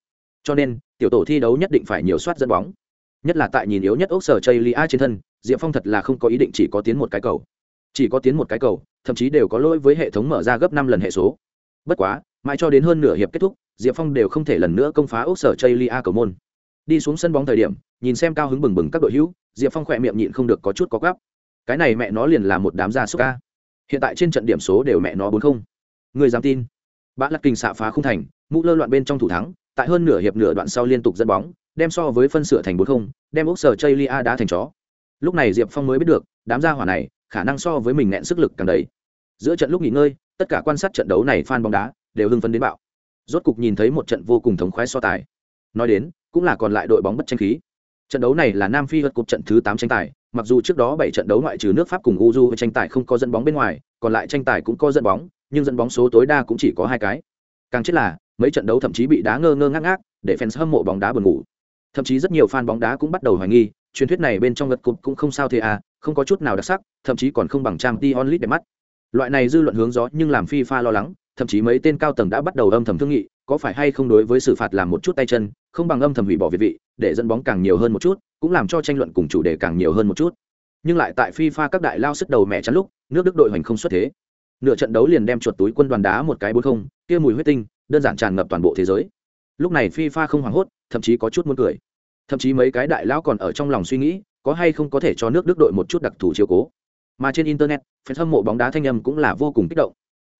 A: Cho nên, tiểu tổ thi đấu nhất định phải nhiều soát dẫn bóng. Nhất là tại nhìn yếu nhất ốc sở chây lia trên thân, diệp phong thật là không có ý định chỉ có tiến một cái cầu. Chỉ có tiến một cái cầu, thậm chí đều có lỗi với hệ thống mở ra gấp năm lần hệ số. Bất quá, mãi cho đến hơn nửa hiệp kết thúc, diệp phong đều không thể lần nữa công phá ốc sở chây lia cầu môn đi xuống sân bóng thời điểm, nhìn xem cao hứng bừng bừng các đội hữu, diệp phong khỏe miệng nhịn không được có chút có gắp. Cái này mẹ nó liền là một đám gia súc ca hiện tại trên trận điểm số đều mẹ nó bốn không. Người dám tin? Bã lắc kinh xạ phá không thành, mũ lơ loạn bên trong thủ thắng, tại hơn nửa hiệp nửa đoạn sau liên tục dẫn bóng, đem so với phân sửa thành bốn không, đem ốc sở chây lia đá thành chó. Lúc này diệp phong mới biết được, đám gia hỏa này, khả năng so với mình nẹn sức lực càng đầy. Giữa trận lúc nghỉ ngơi, tất cả quan sát trận đấu này fan bóng đá, đều hưng phấn đến bạo. Rốt cục nhìn thấy một trận vô cùng thống khoái so tài. Nói đến cũng là còn lại đội bóng bất tranh khí. Trận đấu này là nam phi vượt cục trận thứ tám tranh tài, mặc dù trước đó bảy trận đấu ngoại trừ nước pháp cùng uju tranh tài không có dẫn bóng bên ngoài, còn lại tranh tài cũng có dẫn bóng, nhưng dẫn bóng số tối đa cũng chỉ có hai cái. Càng chết là, mấy trận đấu thậm chí bị đá ngơ ngơ ngác ngác, để fans hâm mộ bóng đá buồn ngủ. Thậm chí rất nhiều fan bóng đá cũng bắt đầu hoài nghi, truyền thuyết này bên trong vượt cục cũng không sao thế à không có chút nào đặc sắc, thậm chí còn không bằng trang t onlit để mắt. Loại này dư luận hướng gió nhưng làm fifa lo lắng, thậm chí mấy tên cao tầng đã bắt đầu âm thầm thương nghị, có phải hay không đối với xử phạt làm một chút tay chân không bằng âm thầm hủy bỏ việt vị, để dẫn bóng càng nhiều hơn một chút, cũng làm cho tranh luận cùng chủ đề càng nhiều hơn một chút. Nhưng lại tại fifa các đại lao sức đầu mẹ chắn lúc, nước đức đội hoành không xuất thế. Nửa trận đấu liền đem chuột túi quân đoàn đá một cái bốn không, kia mùi huyết tinh, đơn giản tràn ngập toàn bộ thế giới. Lúc này fifa không hoảng hốt, thậm chí có chút muốn cười. Thậm chí mấy cái đại lão còn ở trong lòng suy nghĩ, có hay không có thể cho nước đức đội một chút đặc thù chiếu cố. Mà trên internet fan hâm mộ bóng đá thanh âm cũng là vô cùng kích động.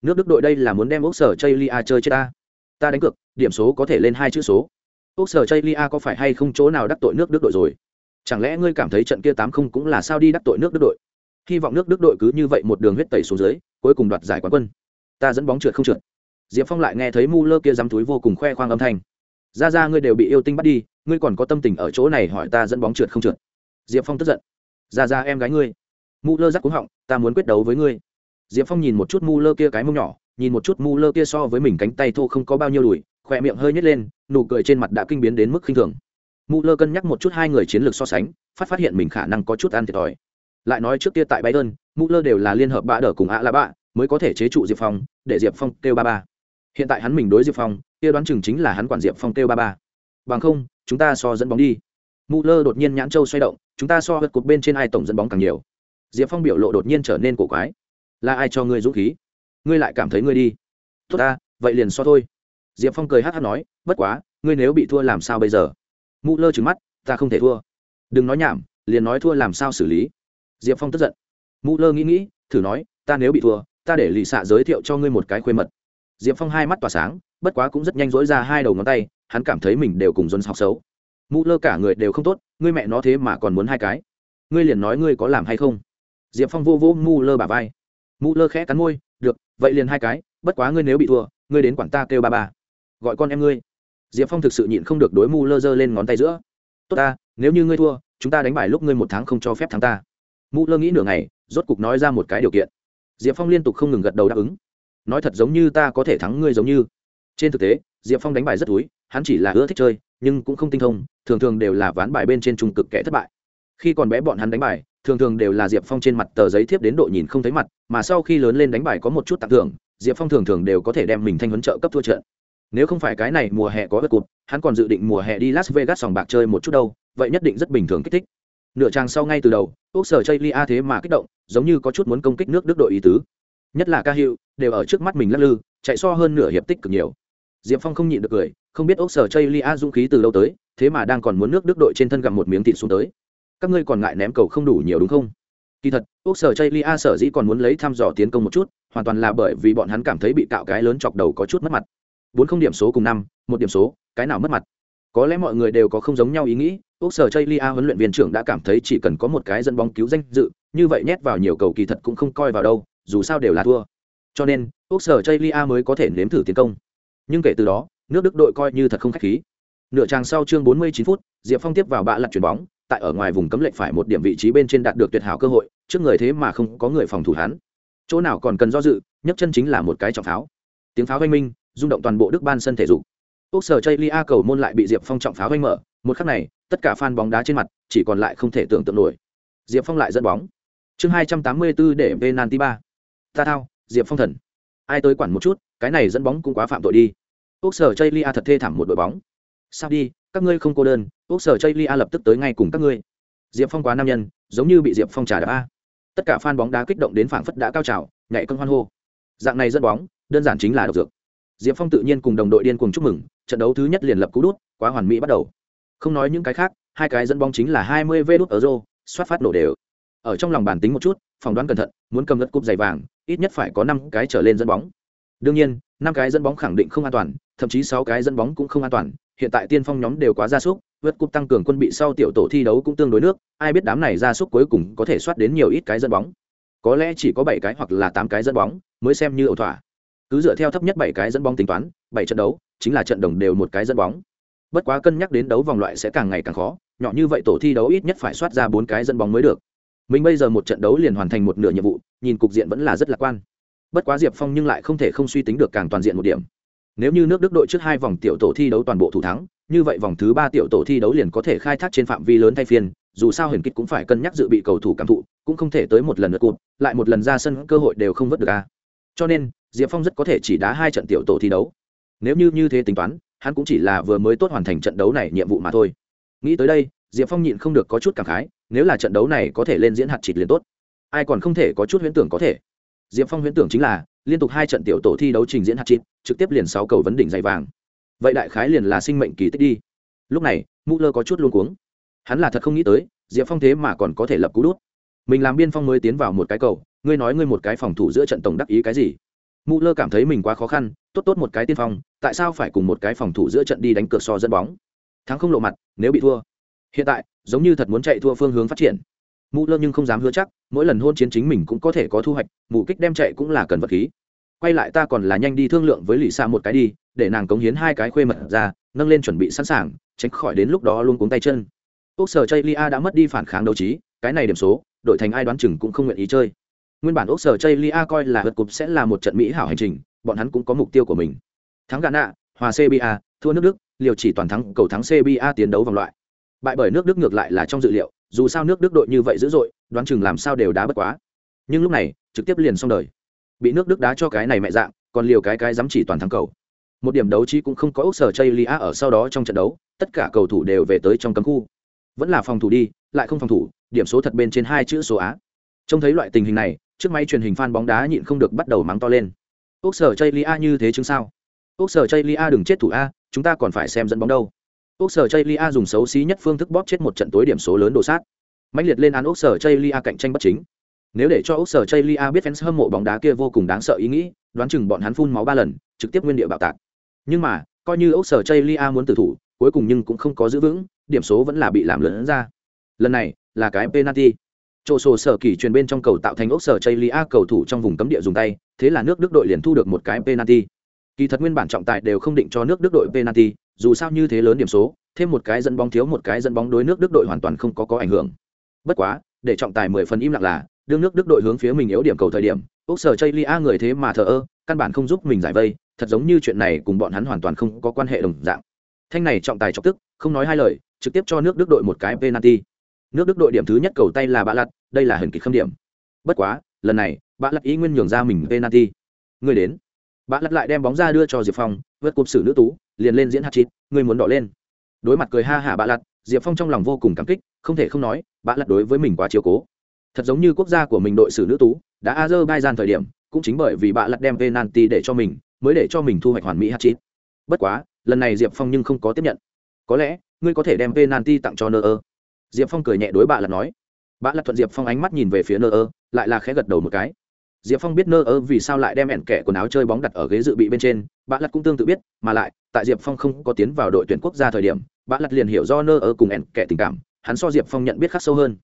A: Nước đức đội đây là muốn đem ốc sở chây lia chơi chết ta. Ta đánh cược, điểm số có thể lên hai chữ số quốc sở chây lia có phải hay không chỗ nào đắc tội nước đức đội rồi? Chẳng lẽ ngươi cảm thấy trận kia tám không cũng là sao đi đắc tội nước đức đội? Hy vọng nước đức đội cứ như vậy một đường huyết tẩy xuống dưới, cuối cùng đoạt giải quán quân. Ta dẫn bóng trượt không trượt. Diệp phong lại nghe thấy mu lơ kia dám túi vô cùng khoe khoang âm thanh. Ra ra, ngươi đều bị yêu tinh bắt đi, ngươi còn có tâm tình ở chỗ này hỏi ta dẫn bóng trượt không trượt. Diệp phong tức giận. Ra ra, em gái ngươi. Mu lơ rắc cúng họng, ta muốn quyết đấu với ngươi. Diệp phong nhìn một chút mu lơ kia cái mông nhỏ, nhìn một chút mu lơ kia so với mình cánh tay thô không có bao nhiêu đùi, khỏe miệng hơi nhét lên nụ cười trên mặt đã kinh biến đến mức khinh thường. Mu lơ cân nhắc một chút hai người chiến lược so sánh, phát phát hiện mình khả năng có chút ăn thiệt thòi. Lại nói trước kia tại bayern mu lơ đều là liên hợp bạ đỡ cùng ạ là bạ mới có thể chế trụ diệp phong, để diệp phong kêu ba ba. Hiện tại hắn mình đối diệp phong, kia đoán chừng chính là hắn quản diệp phong kêu ba ba. Bằng không, chúng ta so dẫn bóng đi. Mu lơ đột nhiên nhãn châu xoay động, chúng ta so vật cột bên trên ai tổng dẫn bóng càng nhiều. Diệp phong biểu lộ đột nhiên trở nên cổ quái. Là ai cho ngươi dũng khí? Ngươi lại cảm thấy ngươi đi. Tốt ta, vậy liền so thôi diệp phong cười hát hát nói, bất quá, ngươi nếu bị thua làm sao bây giờ? Mụ lơ trừng mắt, ta không thể thua. Đừng nói nhảm, liền nói thua làm sao xử lý? Diệp phong tức giận. Mụ lơ nghĩ nghĩ, thử nói, ta nếu bị thua, ta để lì xạ giới thiệu cho ngươi một cái khuê mật. Diệp phong hai mắt tỏa sáng, bất quá cũng rất nhanh dỗi ra hai đầu ngón tay, hắn cảm thấy mình đều cùng dân học xấu. Mụ lơ cả người đều không tốt, ngươi mẹ nó thế mà còn muốn hai cái. Ngươi liền nói ngươi có làm hay không? Diệp phong vô vô mù lơ bà vai. Mụ lơ khẽ cắn môi, được, vậy liền hai cái, bất quá ngươi nếu bị thua, ngươi đến quản ta kêu ba ba gọi con em ngươi. Diệp phong thực sự nhịn không được đối mù lơ giơ lên ngón tay giữa. Tốt ta, nếu như ngươi thua, chúng ta đánh bài lúc ngươi một tháng không cho phép thắng ta. Mù lơ nghĩ nửa ngày, rốt cục nói ra một cái điều kiện. Diệp phong liên tục không ngừng gật đầu đáp ứng. Nói thật giống như ta có thể thắng ngươi giống như. Trên thực tế, diệp phong đánh bài rất túi, hắn chỉ là ưa thích chơi, nhưng cũng không tinh thông, thường thường đều là ván bài bên trên trung cực kẻ thất bại. Khi còn bé bọn hắn đánh bài, thường thường đều là diệp phong trên mặt tờ giấy thiếp đến độ nhìn không thấy mặt, mà sau khi lớn lên đánh bài có một chút tặng thưởng, diệp phong thường thường đều có thể đem mình thanh huấn trợ cấp thua trận nếu không phải cái này mùa hè có vật cụt, hắn còn dự định mùa hè đi las vegas sòng bạc chơi một chút đâu, vậy nhất định rất bình thường kích thích. Nửa trang sau ngay từ đầu ốc sở chây lia thế mà kích động, giống như có chút muốn công kích nước đức đội ý tứ. Nhất là ca hiệu đều ở trước mắt mình lắc lư, chạy so hơn nửa hiệp tích cực nhiều. Diệp phong không nhịn được cười, không biết ốc sở chây lia dũng khí từ lâu tới, thế mà đang còn muốn nước đức đội trên thân gặm một miếng thịt xuống tới. Các ngươi còn ngại ném cầu không đủ nhiều đúng không? Kỳ thật ốc sở chây lia sở dĩ còn muốn lấy thăm dò tiến công một chút, hoàn toàn là bởi vì bọn hắn cảm thấy bị cạo cái lớn chọc đầu có chút mất mặt bốn không điểm số cùng năm, một điểm số, cái nào mất mặt? Có lẽ mọi người đều có không giống nhau ý nghĩ ốc sở chây lia huấn luyện viên trưởng đã cảm thấy chỉ cần có một cái dẫn bóng cứu danh dự, như vậy nhét vào nhiều cầu kỳ thật cũng không coi vào đâu, dù sao đều là thua. Cho nên ốc sở chây lia mới có thể nếm thử tiến công. Nhưng kể từ đó, nước đức đội coi như thật không k h á c h khí. Nửa tràng sau chương 49 phút, diệp phong tiếp vào bạ lặt chuyền bóng, tại ở ngoài vùng cấm lệnh phải một điểm vị trí bên trên đạt được tuyệt hảo cơ hội, trước người thế mà không có người phòng thủ hắn. Chỗ nào còn cần do dự, nhấc chân chính là một cái trọng pháo. Tiếng pháo oanh minh rung động toàn bộ đức ban sân thể dục. Quốc sở chây lia cầu môn lại bị diệp phong trọng pháo vanh mở, một khắc này, tất cả fan bóng đá trên mặt, chỉ còn lại không thể tưởng tượng nổi. Diệp phong lại dẫn bóng. Chương 284 để penalty ba. Ta thao, diệp phong thần. Ai tới quản một chút, cái này dẫn bóng cũng quá phạm tội đi. Quốc sở chây lia thật thê thảm một đội bóng. Sao đi, các ngươi không cô đơn, quốc sở chây lia lập tức tới ngay cùng các ngươi. Diệp phong quá nam nhân, giống như bị diệp phong trả đạp a. Tất cả fan bóng đá kích động đến phảng phất đã cao trào, nhảy cân hoan hô. Dạng này dẫn bóng, đơn giản chính là độc dược diệp phong tự nhiên cùng đồng đội điên cùng chúc mừng, trận đấu thứ nhất liền lập cú đút, quá hoàn mỹ bắt đầu. Không nói những cái khác, hai cái dẫn bóng chính là hai mươi vê đút ở rô, xoát phát nổ đều. Ở trong lòng bản tính một chút, phỏng đoán cẩn thận, muốn cầm đất cúp giày vàng, ít nhất phải có năm cái trở lên dẫn bóng. Đương nhiên, năm cái dẫn bóng khẳng định không an toàn, thậm chí sáu cái dẫn bóng cũng không an toàn, hiện tại tiên phong nhóm đều quá gia súc, vượt cúp tăng cường quân bị sau tiểu tổ thi đấu cũng tương đối nước, ai biết đám này gia súc cuối cùng có thể soát đến nhiều ít cái dẫn bóng. Có lẽ chỉ có bảy cái hoặc là tám cái dẫn bóng mới xem như ẩu thỏa cứ dựa theo thấp nhất bảy cái dẫn bóng tính toán, bảy trận đấu, chính là trận đồng đều một cái dẫn bóng. Bất quá cân nhắc đến đấu vòng loại sẽ càng ngày càng khó, nhỏ như vậy tổ thi đấu ít nhất phải soát ra bốn cái dẫn bóng mới được. Mình bây giờ một trận đấu liền hoàn thành một nửa nhiệm vụ, nhìn cục diện vẫn là rất lạc quan. Bất quá diệp phong nhưng lại không thể không suy tính được càng toàn diện một điểm. Nếu như nước đức đội trước hai vòng tiểu tổ thi đấu toàn bộ thủ thắng, như vậy vòng thứ ba tiểu tổ thi đấu liền có thể khai thác trên phạm vi lớn thay phiên, dù sao hiển kích cũng phải cân nhắc dự bị cầu thủ cảm thụ, cũng không thể tới một lần lượt cụt, lại một lần ra sân cơ hội đều không vớt được a. Cho nên diệp phong rất có thể chỉ đá hai trận tiểu tổ thi đấu. Nếu như như thế tính toán, hắn cũng chỉ là vừa mới tốt hoàn thành trận đấu này nhiệm vụ mà thôi. Nghĩ tới đây, diệp phong nhịn không được có chút cảm khái, nếu là trận đấu này có thể lên diễn hạt chịt liền tốt. Ai còn không thể có chút huyễn tưởng có thể. Diệp phong huyễn tưởng chính là, liên tục hai trận tiểu tổ thi đấu trình diễn hạt chịt, trực tiếp liền sáu cầu vấn đỉnh dày vàng. Vậy đại khái liền là sinh mệnh kỳ tích đi. Lúc này, mũ lơ có chút luôn cuống. Hắn là thật không nghĩ tới, diệp phong thế mà còn có thể lập cú đút. Mình làm biên phong mới tiến vào một cái cầu, ngươi nói ngươi một cái phòng thủ giữa trận tổng đắc ý cái gì? Mũ lơ cảm thấy mình quá khó khăn, tốt tốt một cái tiên phong, tại sao phải cùng một cái phòng thủ giữa trận đi đánh cược so dẫn bóng? Thắng không lộ mặt, nếu bị thua. Hiện tại, giống như thật muốn chạy thua phương hướng phát triển. Mũ lơ nhưng không dám hứa chắc, mỗi lần hôn chiến chính mình cũng có thể có thu hoạch mù kích đem chạy cũng là cần vật khí. Quay lại ta còn là nhanh đi thương lượng với lì xa một cái đi, để nàng cống hiến hai cái khuê mật ra, nâng lên chuẩn bị sẵn sàng, tránh khỏi đến lúc đó luôn cuống tay chân. Úc sở chây lia đã mất đi phản kháng đấu trí, cái này điểm số, đội thành ai đoán chừng cũng không nguyện ý chơi nguyên bản úc sở lia coi là vượt cục sẽ là một trận mỹ hảo hành trình, bọn hắn cũng có mục tiêu của mình. Thắng ghana hòa cba thua nước đức, liều chỉ toàn thắng, cầu thắng cba tiến đấu vòng loại. Bại bởi nước đức ngược lại là trong dự liệu, dù sao nước đức đội như vậy dữ dội, đoán chừng làm sao đều đá bất quá. Nhưng lúc này, trực tiếp liền xong đời. Bị nước đức đá cho cái này mẹ dạng, còn liều cái cái dám chỉ toàn thắng cầu. Một điểm đấu trí cũng không có ốc sở lia ở sau đó trong trận đấu, tất cả cầu thủ đều về tới trong cấm khu. Vẫn là phòng thủ đi, lại không phòng thủ, điểm số thật bên trên hai chữ số á trông thấy loại tình hình này trước máy truyền hình fan bóng đá nhịn không được bắt đầu mắng to lên. Ốc sở chây lia như thế chứng sao? Ốc sở chây lia đừng chết thủ a, chúng ta còn phải xem dẫn bóng đâu. Ốc sở chây lia dùng xấu xí nhất phương thức bóp chết một trận tối điểm số lớn đồ sát. Mạnh liệt lên án ốc sở chây lia cạnh tranh bất chính. Nếu để cho ốc sở chây lia biết fans hâm mộ bóng đá kia vô cùng đáng sợ ý nghĩ, đoán chừng bọn hắn phun máu ba lần, trực tiếp nguyên địa bạo tạc. Nhưng mà, coi như ốc sở chây lia muốn tử thủ, cuối cùng nhưng cũng không có giữ vững, điểm số vẫn là bị làm lớn ra. Lần này là cái penalty chỗ sổ sở kỳ truyền bên trong cầu tạo thành ốc sở chây cầu thủ trong vùng cấm địa dùng tay, thế là nước đức đội liền thu được một cái penalty. Kỳ thật nguyên bản trọng tài đều không định cho nước đức đội penalty, dù sao như thế lớn điểm số, thêm một cái dẫn bóng thiếu một cái dẫn bóng đối nước đức đội hoàn toàn không có có ảnh hưởng. Bất quá, để trọng tài mười phần im lặng là, đương nước đức đội hướng phía mình yếu điểm cầu thời điểm, ốc sở chây người thế mà thờ ơ, căn bản không giúp mình giải vây, thật giống như chuyện này cùng bọn hắn hoàn toàn không có quan hệ đồng dạng. Thanh này trọng tài chọc tức, không nói hai lời, trực tiếp cho nước đức đội một cái penalty nước đức đội điểm thứ nhất cầu tay là bạ lặt, đây là hần kịch khâm điểm. Bất quá, lần này, bạ lặt ý nguyên nhường ra mình penalty. Người đến. Bạ lặt lại đem bóng ra đưa cho diệp phong, vượt cụp xử nữ tú, liền lên diễn hạt chít người muốn đỏ lên. Đối mặt cười ha hả bạ lặt, diệp phong trong lòng vô cùng cảm kích, không thể không nói, bạ lặt đối với mình quá chiều cố. Thật giống như quốc gia của mình đội xử nữ tú, đã azerbaijan thời điểm, cũng chính bởi vì bạ lặt đem penalty để cho mình, mới để cho mình thu hoạch hoàn mỹ hạt chít bất quá, lần này diệp phong nhưng không có tiếp nhận. Có lẽ, ngươi có thể đem penalty tặng cho nơ ơ diệp phong cười nhẹ đối bạ lặt nói. Bạ lặt thuận diệp phong ánh mắt nhìn về phía nơ ơ, lại là khẽ gật đầu một cái. Diệp phong biết nơ ơ vì sao lại đem ẹn kẻ quần áo chơi bóng đặt ở ghế dự bị bên trên, bạ lặt cũng tương tự biết, mà lại, tại diệp phong không có tiến vào đội tuyển quốc gia thời điểm, bạ lặt liền hiểu do nơ ơ cùng ẹn kẻ tình cảm, hắn so diệp phong nhận biết khắc sâu hơn.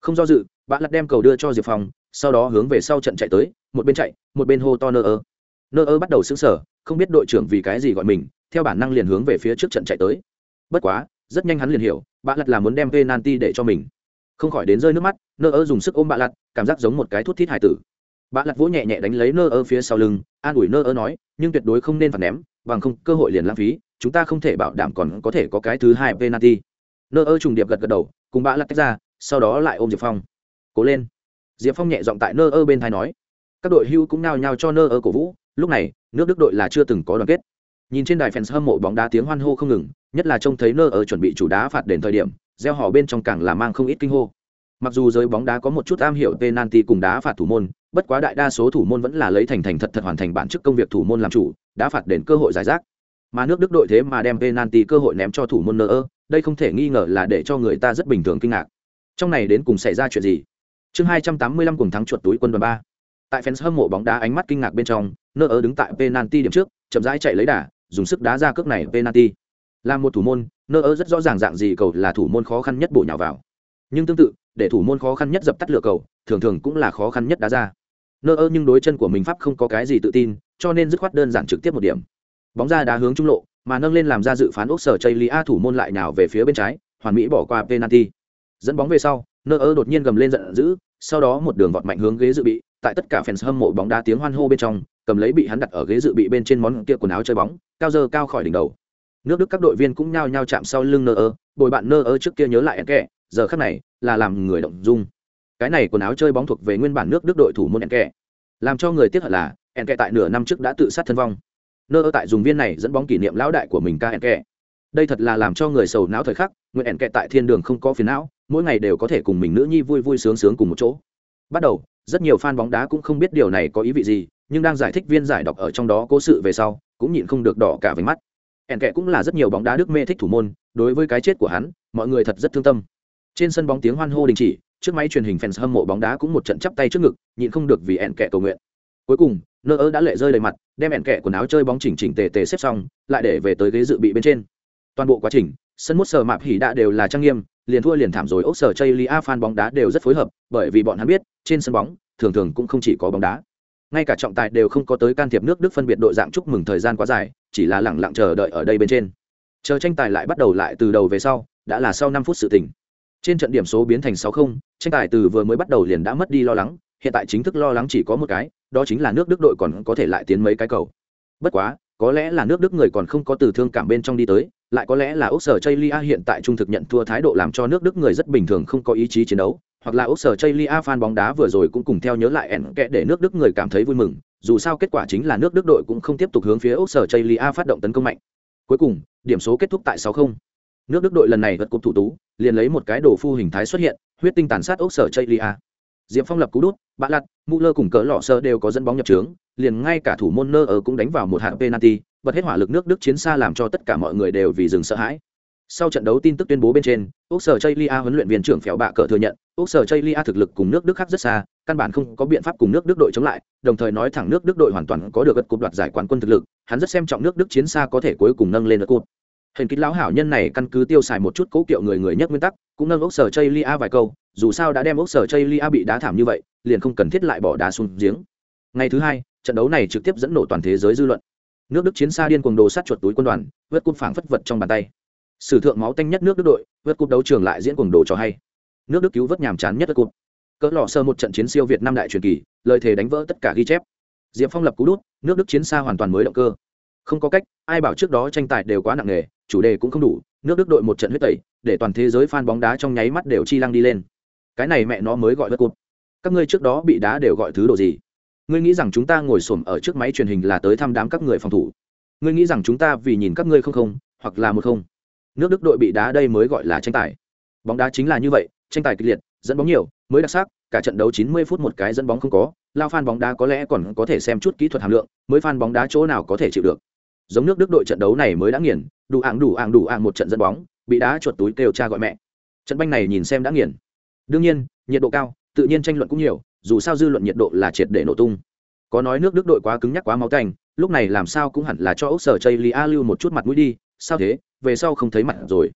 A: Không do dự, bạ lặt đem cầu đưa cho diệp phong, sau đó hướng về sau trận chạy tới, một bên chạy, một bên hô to nơ ơ. Nơ ơ bắt đầu xứng sở không biết đội trưởng vì cái gì gọi mình, theo bản năng liền hướng về phía trước trận chạy tới. Bất quá, rất nhanh hắn liền hiểu bạ lặt là muốn đem penalty để cho mình. Không khỏi đến rơi nước mắt, nơ ơ dùng sức ôm bạ lặt cảm giác giống một cái thuốc thít hải tử. Bạ lặt vỗ nhẹ nhẹ đánh lấy nơ ơ phía sau lưng, an ủi nơ ơ nói, nhưng tuyệt đối không nên phản ném, bằng không cơ hội liền lãng phí, chúng ta không thể bảo đảm còn có thể có cái thứ hai penalty. Nơ ơ trùng điệp gật gật đầu, cùng bạ lặt tách ra, sau đó lại ôm diệp phong. Cố lên. Diệp phong nhẹ giọng tại nơ ơ bên thai nói. Các đội hưu cũng nao nhao cho nơ ơ cổ vũ, lúc này, nước đức đội là chưa từng có đoàn kết nhìn trên đài fans hâm mộ bóng đá tiếng hoan hô không ngừng, nhất là trông thấy nơ ở chuẩn bị chủ đá phạt đền thời điểm, gieo họ bên trong càng là mang không ít kinh hô. Mặc dù giới bóng đá có một chút am hiểu penalty cùng đá phạt thủ môn, bất quá đại đa số thủ môn vẫn là lấy thành thành thật thật hoàn thành bản chức công việc thủ môn làm chủ, đá phạt đền cơ hội giải rác. Mà nước đức đội thế mà đem penalty cơ hội ném cho thủ môn nơ ơ, đây không thể nghi ngờ là để cho người ta rất bình thường kinh ngạc. Trong này đến cùng xảy ra chuyện gì? Chương hai trăm tám mươi lăm cùng thắng chuột túi quân đoàn ba. Tại fans hâm mộ bóng đá ánh mắt kinh ngạc bên trong, nơ ơ đứng tại penalty điểm trước, chậm rãi chạy lấy đà dùng sức đá ra cước này penalty. Là một thủ môn, nơ ơ rất rõ ràng dạng gì cầu là thủ môn khó khăn nhất bổ nhào vào. Nhưng tương tự, để thủ môn khó khăn nhất dập tắt lửa cầu, thường thường cũng là khó khăn nhất đá ra. Nơ ơ nhưng đối chân của mình pháp không có cái gì tự tin, cho nên dứt khoát đơn giản trực tiếp một điểm. Bóng ra đá hướng trung lộ, mà nâng lên làm ra dự phán ốc sở chây a thủ môn lại nào về phía bên trái, hoàn mỹ bỏ qua penalty. Dẫn bóng về sau, nơ ơ đột nhiên gầm lên giận dữ, sau đó một đường vọt mạnh hướng ghế dự bị, tại tất cả fans hâm mộ bóng đá tiếng hoan hô bên trong cầm lấy bị hắn đặt ở ghế dự bị bên trên món kia quần áo chơi bóng, cao dơ cao khỏi đỉnh đầu. Nước đức các đội viên cũng nhao nhao chạm sau lưng nơ ơ, bồi bạn nơ ơ trước kia nhớ lại en kẹ giờ khắc này là làm người động dung. Cái này quần áo chơi bóng thuộc về nguyên bản nước đức đội thủ môn en kẹ làm cho người tiếc hận là en kẹ tại nửa năm trước đã tự sát thân vong. Nơ ơ tại dùng viên này dẫn bóng kỷ niệm lão đại của mình ca en kẹ đây thật là làm cho người sầu não thời khắc, nguyện en kẹ tại thiên đường không có phiền não, mỗi ngày đều có thể cùng mình nữ nhi vui vui sướng sướng cùng một chỗ. Bắt đầu, rất nhiều fan bóng đá cũng không biết điều này có ý vị gì nhưng đang giải thích viên giải đọc ở trong đó cố sự về sau, cũng nhịn không được đỏ cả về mắt. Ẻn kệ cũng là rất nhiều bóng đá đức mê thích thủ môn, đối với cái chết của hắn, mọi người thật rất thương tâm. Trên sân bóng tiếng hoan hô đình chỉ, trước máy truyền hình fans hâm mộ bóng đá cũng một trận chắp tay trước ngực, nhịn không được vì ẻn kệ cầu nguyện. Cuối cùng, nơ ơ đã lệ rơi đầy mặt, đem ẻn kệ quần áo chơi bóng chỉnh chỉnh tề tề xếp xong, lại để về tới ghế dự bị bên trên. Toàn bộ quá trình, sân mốt sờ mạp hỉ đã đều là trang nghiêm, liền thua liền thảm rồi ốc sở chây lia fan bóng đá đều rất phối hợp, bởi vì bọn hắn biết, trên sân bóng, thường thường cũng không chỉ có bóng đá ngay cả trọng tài đều không có tới can thiệp nước đức phân biệt đội dạng chúc mừng thời gian quá dài, chỉ là lẳng lặng chờ đợi ở đây bên trên. Chờ tranh tài lại bắt đầu lại từ đầu về sau, đã là sau năm phút sự tỉnh trên trận điểm số biến thành sáu không, tranh tài từ vừa mới bắt đầu liền đã mất đi lo lắng, hiện tại chính thức lo lắng chỉ có một cái, đó chính là nước đức đội còn có thể lại tiến mấy cái cầu. Bất quá, có lẽ là nước đức người còn không có từ thương cảm bên trong đi tới, lại có lẽ là ốc sở chây lia hiện tại trung thực nhận thua thái độ làm cho nước đức người rất bình thường không có ý chí chiến đấu hoặc là ốc sở chây lia fan bóng đá vừa rồi cũng cùng theo nhớ lại ẻn kẽ để nước đức người cảm thấy vui mừng, dù sao kết quả chính là nước đức đội cũng không tiếp tục hướng phía ốc sở chây lia phát động tấn công mạnh. Cuối cùng, điểm số kết thúc tại sáu không. Nước đức đội lần này vượt cục thủ tú, liền lấy một cái đồ phu hình thái xuất hiện, huyết tinh tàn sát ốc sở chây lia. Diệp phong lập cú đút, bạ lặt mũ lơ cùng cỡ lọ sơ đều có dẫn bóng nhập trướng, liền ngay cả thủ môn nơ ở cũng đánh vào một hạng penalty, bật hết hỏa lực nước đức chiến xa làm cho tất cả mọi người đều vì dừng sợ hãi sau trận đấu tin tức tuyên bố bên trên ốc sở chây lia huấn luyện viên trưởng phèo bạ cờ thừa nhận ốc sở chây lia thực lực cùng nước đức khác rất xa, căn bản không có biện pháp cùng nước đức đội chống lại, đồng thời nói thẳng nước đức đội hoàn toàn có được gật cục đoạt giải quán quân thực lực, hắn rất xem trọng nước đức chiến xa có thể cuối cùng nâng lên gật cục hình kích lão hảo nhân này căn cứ tiêu xài một chút cố kiệu người người nhất nguyên tắc, cũng nâng ốc sở chây lia vài câu, dù sao đã đem ốc sở chây lia bị đá thảm như vậy, liền không cần thiết lại bỏ đá xuống giếng. Ngày thứ hai, trận đấu này trực tiếp dẫn nổ toàn thế giới dư luận. Nước đức chiến xa điên cuồng đồ sát chuột túi quân đoàn, vớt cúp phảng phất vật trong bàn tay sử thượng máu tanh nhất nước đức đội, vượt cúp đấu trường lại diễn cuồng đồ cho hay. Nước đức cứu vớt nhàm chán nhất đất cúp. Cỡ lọ sơ một trận chiến siêu việt nam đại truyền kỳ, lời thề đánh vỡ tất cả ghi chép. Diệp phong lập cú đút, nước đức chiến xa hoàn toàn mới động cơ. Không có cách, ai bảo trước đó tranh tài đều quá nặng nề, chủ đề cũng không đủ, nước đức đội một trận huyết tẩy, để toàn thế giới fan bóng đá trong nháy mắt đều chi lăng đi lên. Cái này mẹ nó mới gọi vớt cúp. Các ngươi trước đó bị đá đều gọi thứ đồ gì? Ngươi nghĩ rằng chúng ta ngồi xổm ở trước máy truyền hình là tới thăm đám các người phòng thủ? Ngươi nghĩ rằng chúng ta vì nhìn các ngươi không không, hoặc là một không? Nước đức đội bị đá đây mới gọi là tranh tài. Bóng đá chính là như vậy, tranh tài kịch liệt, dẫn bóng nhiều, mới đặc sắc, cả trận đấu 90 phút một cái dẫn bóng không có, lao phan bóng đá có lẽ còn có thể xem chút kỹ thuật hàm lượng, mới phan bóng đá chỗ nào có thể chịu được. Giống nước đức đội trận đấu này mới đã nghiền, đủ ạng đủ ạng đủ ạng một trận dẫn bóng, bị đá chuột túi kêu cha gọi mẹ. Trận banh này nhìn xem đã nghiền. Đương nhiên, nhiệt độ cao, tự nhiên tranh luận cũng nhiều, dù sao dư luận nhiệt độ là triệt để nổ tung. Có nói nước đức đội quá cứng nhắc quá máu canh lúc này làm sao cũng hẳn là cho ốc sở chây lia lưu một chút mặt mũi đi, sao thế? Về sau không thấy mặt rồi.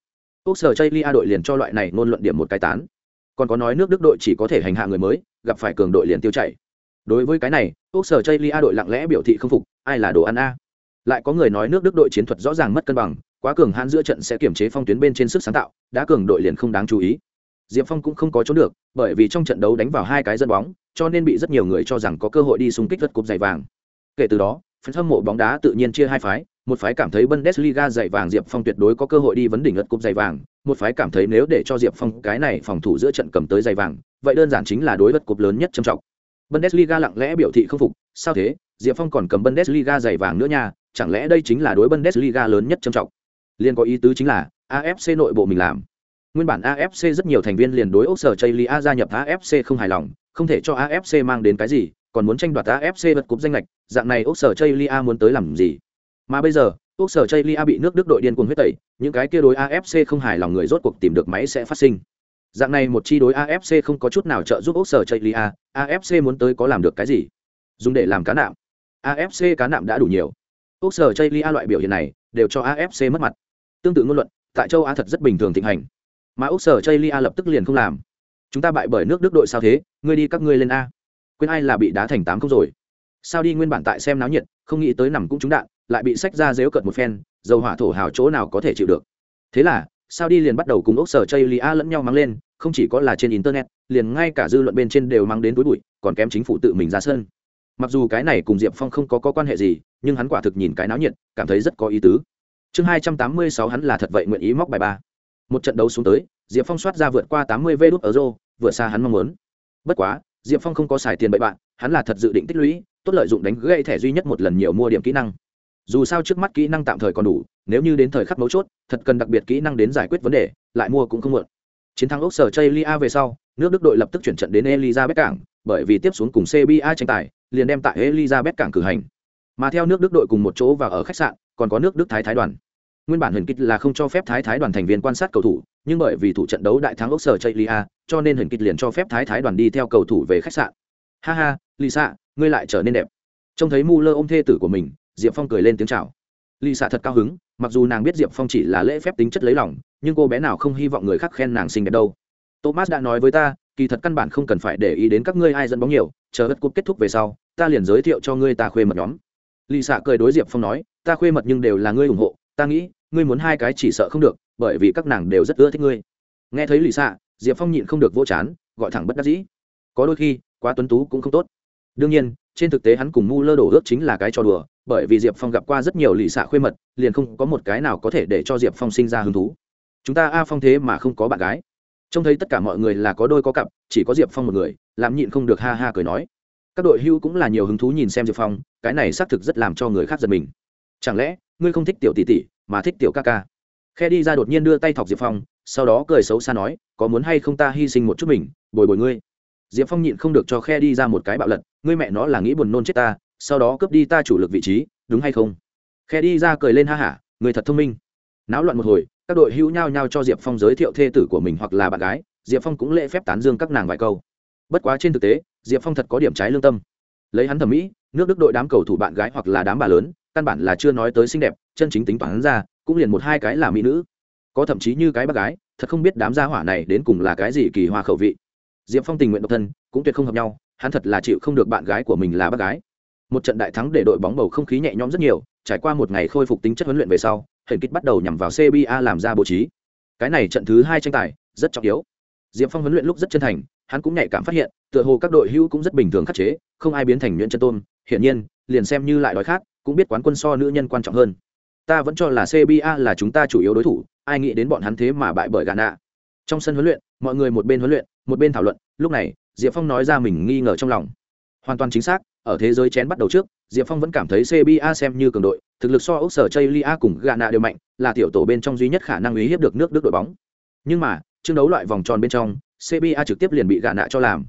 A: Quốc sở chây lia đội liền cho loại này ngôn luận điểm một cái tán. Còn có nói nước đức đội chỉ có thể hành hạ người mới, gặp phải cường đội liền tiêu chảy. Đối với cái này, quốc sở chây lia đội lặng lẽ biểu thị không phục, ai là đồ ăn a? Lại có người nói nước đức đội chiến thuật rõ ràng mất cân bằng, quá cường hãn giữa trận sẽ kiểm chế phong tuyến bên trên sức sáng tạo, đã cường đội liền không đáng chú ý. Diệp phong cũng không có trốn được, bởi vì trong trận đấu đánh vào hai cái dân bóng, cho nên bị rất nhiều người cho rằng có cơ hội đi xung kích đất cúp giày vàng. Kể từ đó phần hâm mộ bóng đá tự nhiên chia hai phái một phái cảm thấy bundesliga giày vàng diệp phong tuyệt đối có cơ hội đi vấn đỉnh lượt cúp giày vàng một phái cảm thấy nếu để cho diệp phong cái này phòng thủ giữa trận cầm tới giày vàng vậy đơn giản chính là đối vật cúp lớn nhất trầm trọng. Bundesliga lặng lẽ biểu thị không phục sao thế? Diệp phong còn cầm bundesliga giày vàng nữa nha chẳng lẽ đây chính là đối bundesliga lớn nhất trầm trọng? Liên có ý tứ chính là afc nội bộ mình làm. Nguyên bản AFC rất nhiều thành viên liền đối Úc Sở Chailia gia nhập AFC không hài lòng, không thể cho AFC mang đến cái gì, còn muốn tranh đoạt AFC vật cúp danh lệch, dạng này Úc Sở Chailia muốn tới làm gì? Mà bây giờ, Úc Sở Chaylia bị nước Đức đội điên cuồng huyết tẩy, những cái kia đối AFC không hài lòng người rốt cuộc tìm được máy sẽ phát sinh. Dạng này một chi đối AFC không có chút nào trợ giúp Úc Sở Chaylia, AFC muốn tới có làm được cái gì? Dùng để làm cá nạm. AFC cá nạm đã đủ nhiều. Úc Sở Chaylia loại biểu hiện này đều cho AFC mất mặt. Tương tự ngôn luận, tại châu Á thật rất bình thường thịnh hành mà úc sở chây lia lập tức liền không làm chúng ta bại bởi nước đức đội sao thế ngươi đi các ngươi lên a quên ai là bị đá thành tám không rồi sao đi nguyên bản tại xem náo nhiệt không nghĩ tới nằm cũng trúng đạn lại bị sách ra dếu cợt một phen dầu hỏa thổ hào chỗ nào có thể chịu được. Thế là sao đi liền bắt đầu cùng ốc sở chây lia lẫn nhau mang lên không chỉ có là trên internet liền ngay cả dư luận bên trên đều mang đến túi bụi còn kém chính phủ tự mình ra sân. Mặc dù cái này cùng diệp phong không có, có quan hệ gì nhưng hắn quả thực nhìn cái náo nhiệt cảm thấy rất có ý tứ. Chương hai trăm tám mươi sáu hắn là thật vậy nguyện ý móc bài ba. Một trận đấu xuống tới diệp phong soát ra vượt qua tám mươi vê đốt ở rô vượt xa hắn mong muốn. Bất quá diệp phong không có xài tiền bậy bạn hắn là thật dự định tích lũy tốt lợi dụng đánh gãy thẻ duy nhất một lần nhiều mua điểm kỹ năng dù sao trước mắt kỹ năng tạm thời còn đủ, nếu như đến thời khắc mấu chốt, thật cần đặc biệt kỹ năng đến giải quyết vấn đề, lại mua cũng không muộn. Chiến thắng ốc sở chây lia về sau, nước đức đội lập tức chuyển trận đến elizabeth cảng, bởi vì tiếp xuống cùng cba tranh tài, liền đem tại elizabeth cảng cử hành. Mà theo nước đức đội cùng một chỗ và ở khách sạn, còn có nước đức thái thái đoàn. Nguyên bản huyền kích là không cho phép thái thái đoàn thành viên quan sát cầu thủ, nhưng bởi vì thủ trận đấu đại thắng ốc sở chây lia cho nên huyền kích liền cho phép thái thái đoàn đi theo cầu thủ về khách sạn. Ha ha, lisa, ngươi lại trở nên đẹp. Trông thấy mu lơ ôm thê tử của mình diệp phong cười lên tiếng chào. Xạ thật cao hứng, mặc dù nàng biết diệp phong chỉ là lễ phép tính chất lấy lòng, nhưng cô bé nào không hy vọng người khác khen nàng xinh đẹp đâu. Thomas đã nói với ta, kỳ thật căn bản không cần phải để ý đến các ngươi ai dẫn bóng nhiều, chờ đất cúp kết thúc về sau, ta liền giới thiệu cho ngươi ta khuê mật nhóm. Lì xạ cười đối diệp phong nói, ta khuê mật nhưng đều là ngươi ủng hộ, ta nghĩ, ngươi muốn hai cái chỉ sợ không được, bởi vì các nàng đều rất ưa thích ngươi. Nghe thấy lì xạ diệp phong nhịn không được vỗ chán, gọi thẳng bất đắc dĩ. Có đôi khi, quá tuấn tú cũng không tốt đương nhiên, trên thực tế hắn cùng mu lơ đổ ước chính là cái trò đùa, bởi vì diệp phong gặp qua rất nhiều lì xạ khuê mật, liền không có một cái nào có thể để cho diệp phong sinh ra hứng thú. Chúng ta a phong thế mà không có bạn gái. Trông thấy tất cả mọi người là có đôi có cặp, chỉ có diệp phong một người, làm nhịn không được ha ha cười nói. Các đội hưu cũng là nhiều hứng thú nhìn xem diệp phong, cái này xác thực rất làm cho người khác giật mình. Chẳng lẽ, ngươi không thích tiểu tỷ tỷ, mà thích tiểu ca ca? Khe đi ra đột nhiên đưa tay thọc diệp phong, sau đó cười xấu xa nói, có muốn hay không ta hy sinh một chút mình, bồi bồi ngươi diệp phong nhịn không được cho khe đi ra một cái bạo lật, ngươi mẹ nó là nghĩ buồn nôn chết ta, sau đó cướp đi ta chủ lực vị trí, đúng hay không? Khe đi ra cười lên ha hả người thật thông minh. Náo loạn một hồi, các đội hữu nhao nhao cho diệp phong giới thiệu thê tử của mình hoặc là bạn gái, diệp phong cũng lễ phép tán dương các nàng vài câu. Bất quá trên thực tế, diệp phong thật có điểm trái lương tâm. Lấy hắn thẩm mỹ, nước đức đội đám cầu thủ bạn gái hoặc là đám bà lớn, căn bản là chưa nói tới xinh đẹp, chân chính tính toán hắn ra, cũng liền một hai cái là mỹ nữ. Có thậm chí như cái bác gái, thật không biết đám gia hỏa này đến cùng là cái gì kỳ hoa khẩu vị diệp phong tình nguyện độc thân, cũng tuyệt không hợp nhau, hắn thật là chịu không được bạn gái của mình là bác gái. Một trận đại thắng để đội bóng bầu không khí nhẹ nhõm rất nhiều, trải qua một ngày khôi phục tính chất huấn luyện về sau hình kích bắt đầu nhằm vào cba làm ra bố trí. Cái này trận thứ hai tranh tài, rất trọng yếu. Diệp phong huấn luyện lúc rất chân thành, hắn cũng nhạy cảm phát hiện, tựa hồ các đội hữu cũng rất bình thường khắc chế, không ai biến thành nhuyễn chân tôn hiển nhiên, liền xem như lại đói khác cũng biết quán quân so nữ nhân quan trọng hơn. Ta vẫn cho là cba là chúng ta chủ yếu đối thủ, ai nghĩ đến bọn hắn thế mà bại bởi gà nạ trong sân huấn luyện, mọi người một bên huấn luyện một bên thảo luận, lúc này, diệp phong nói ra mình nghi ngờ trong lòng. Hoàn toàn chính xác, ở thế giới chén bắt đầu trước, diệp phong vẫn cảm thấy cba xem như cường đội, thực lực so ốc sở chây lia cùng gà nạ đều mạnh, là tiểu tổ bên trong duy nhất khả năng uy hiếp được nước đức đội bóng. Nhưng mà, chương đấu loại vòng tròn bên trong cba trực tiếp liền bị gà nạ cho làm.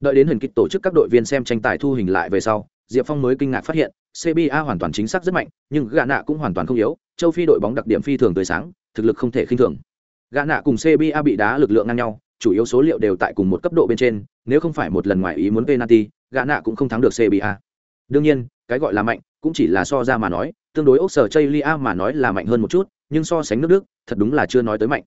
A: Đợi đến hình kích tổ chức các đội viên xem tranh tài thu hình lại về sau, diệp phong mới kinh ngạc phát hiện cba hoàn toàn chính xác rất mạnh, nhưng gà nạ cũng hoàn toàn không yếu, châu phi đội bóng đặc điểm phi thường tươi sáng, thực lực không thể khinh thường. Gà nạ cùng cba bị đá lực lượng ngang nhau chủ yếu số liệu đều tại cùng một cấp độ bên trên nếu không phải một lần ngoài ý muốn penalty gã nạ cũng không thắng được cba đương nhiên cái gọi là mạnh cũng chỉ là so ra mà nói tương đối ốc sở chây lia mà nói là mạnh hơn một chút nhưng so sánh nước đức thật đúng là chưa nói tới mạnh.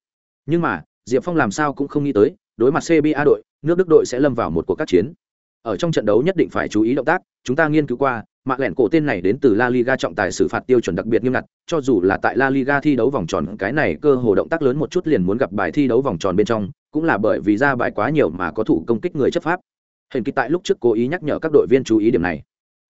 A: Nhưng mà diệp phong làm sao cũng không nghĩ tới đối mặt cba đội nước đức đội sẽ lâm vào một cuộc các chiến. Ở trong trận đấu nhất định phải chú ý động tác chúng ta nghiên cứu qua mạng lẻn cổ tên này đến từ La Liga trọng tài xử phạt tiêu chuẩn đặc biệt nghiêm ngặt, cho dù là tại La Liga thi đấu vòng tròn cái này cơ hồ động tác lớn một chút liền muốn gặp bài thi đấu vòng tròn bên trong, cũng là bởi vì ra bài quá nhiều mà có thủ công kích người chấp pháp. Hình kịch tại lúc trước cố ý nhắc nhở các đội viên chú ý điểm này.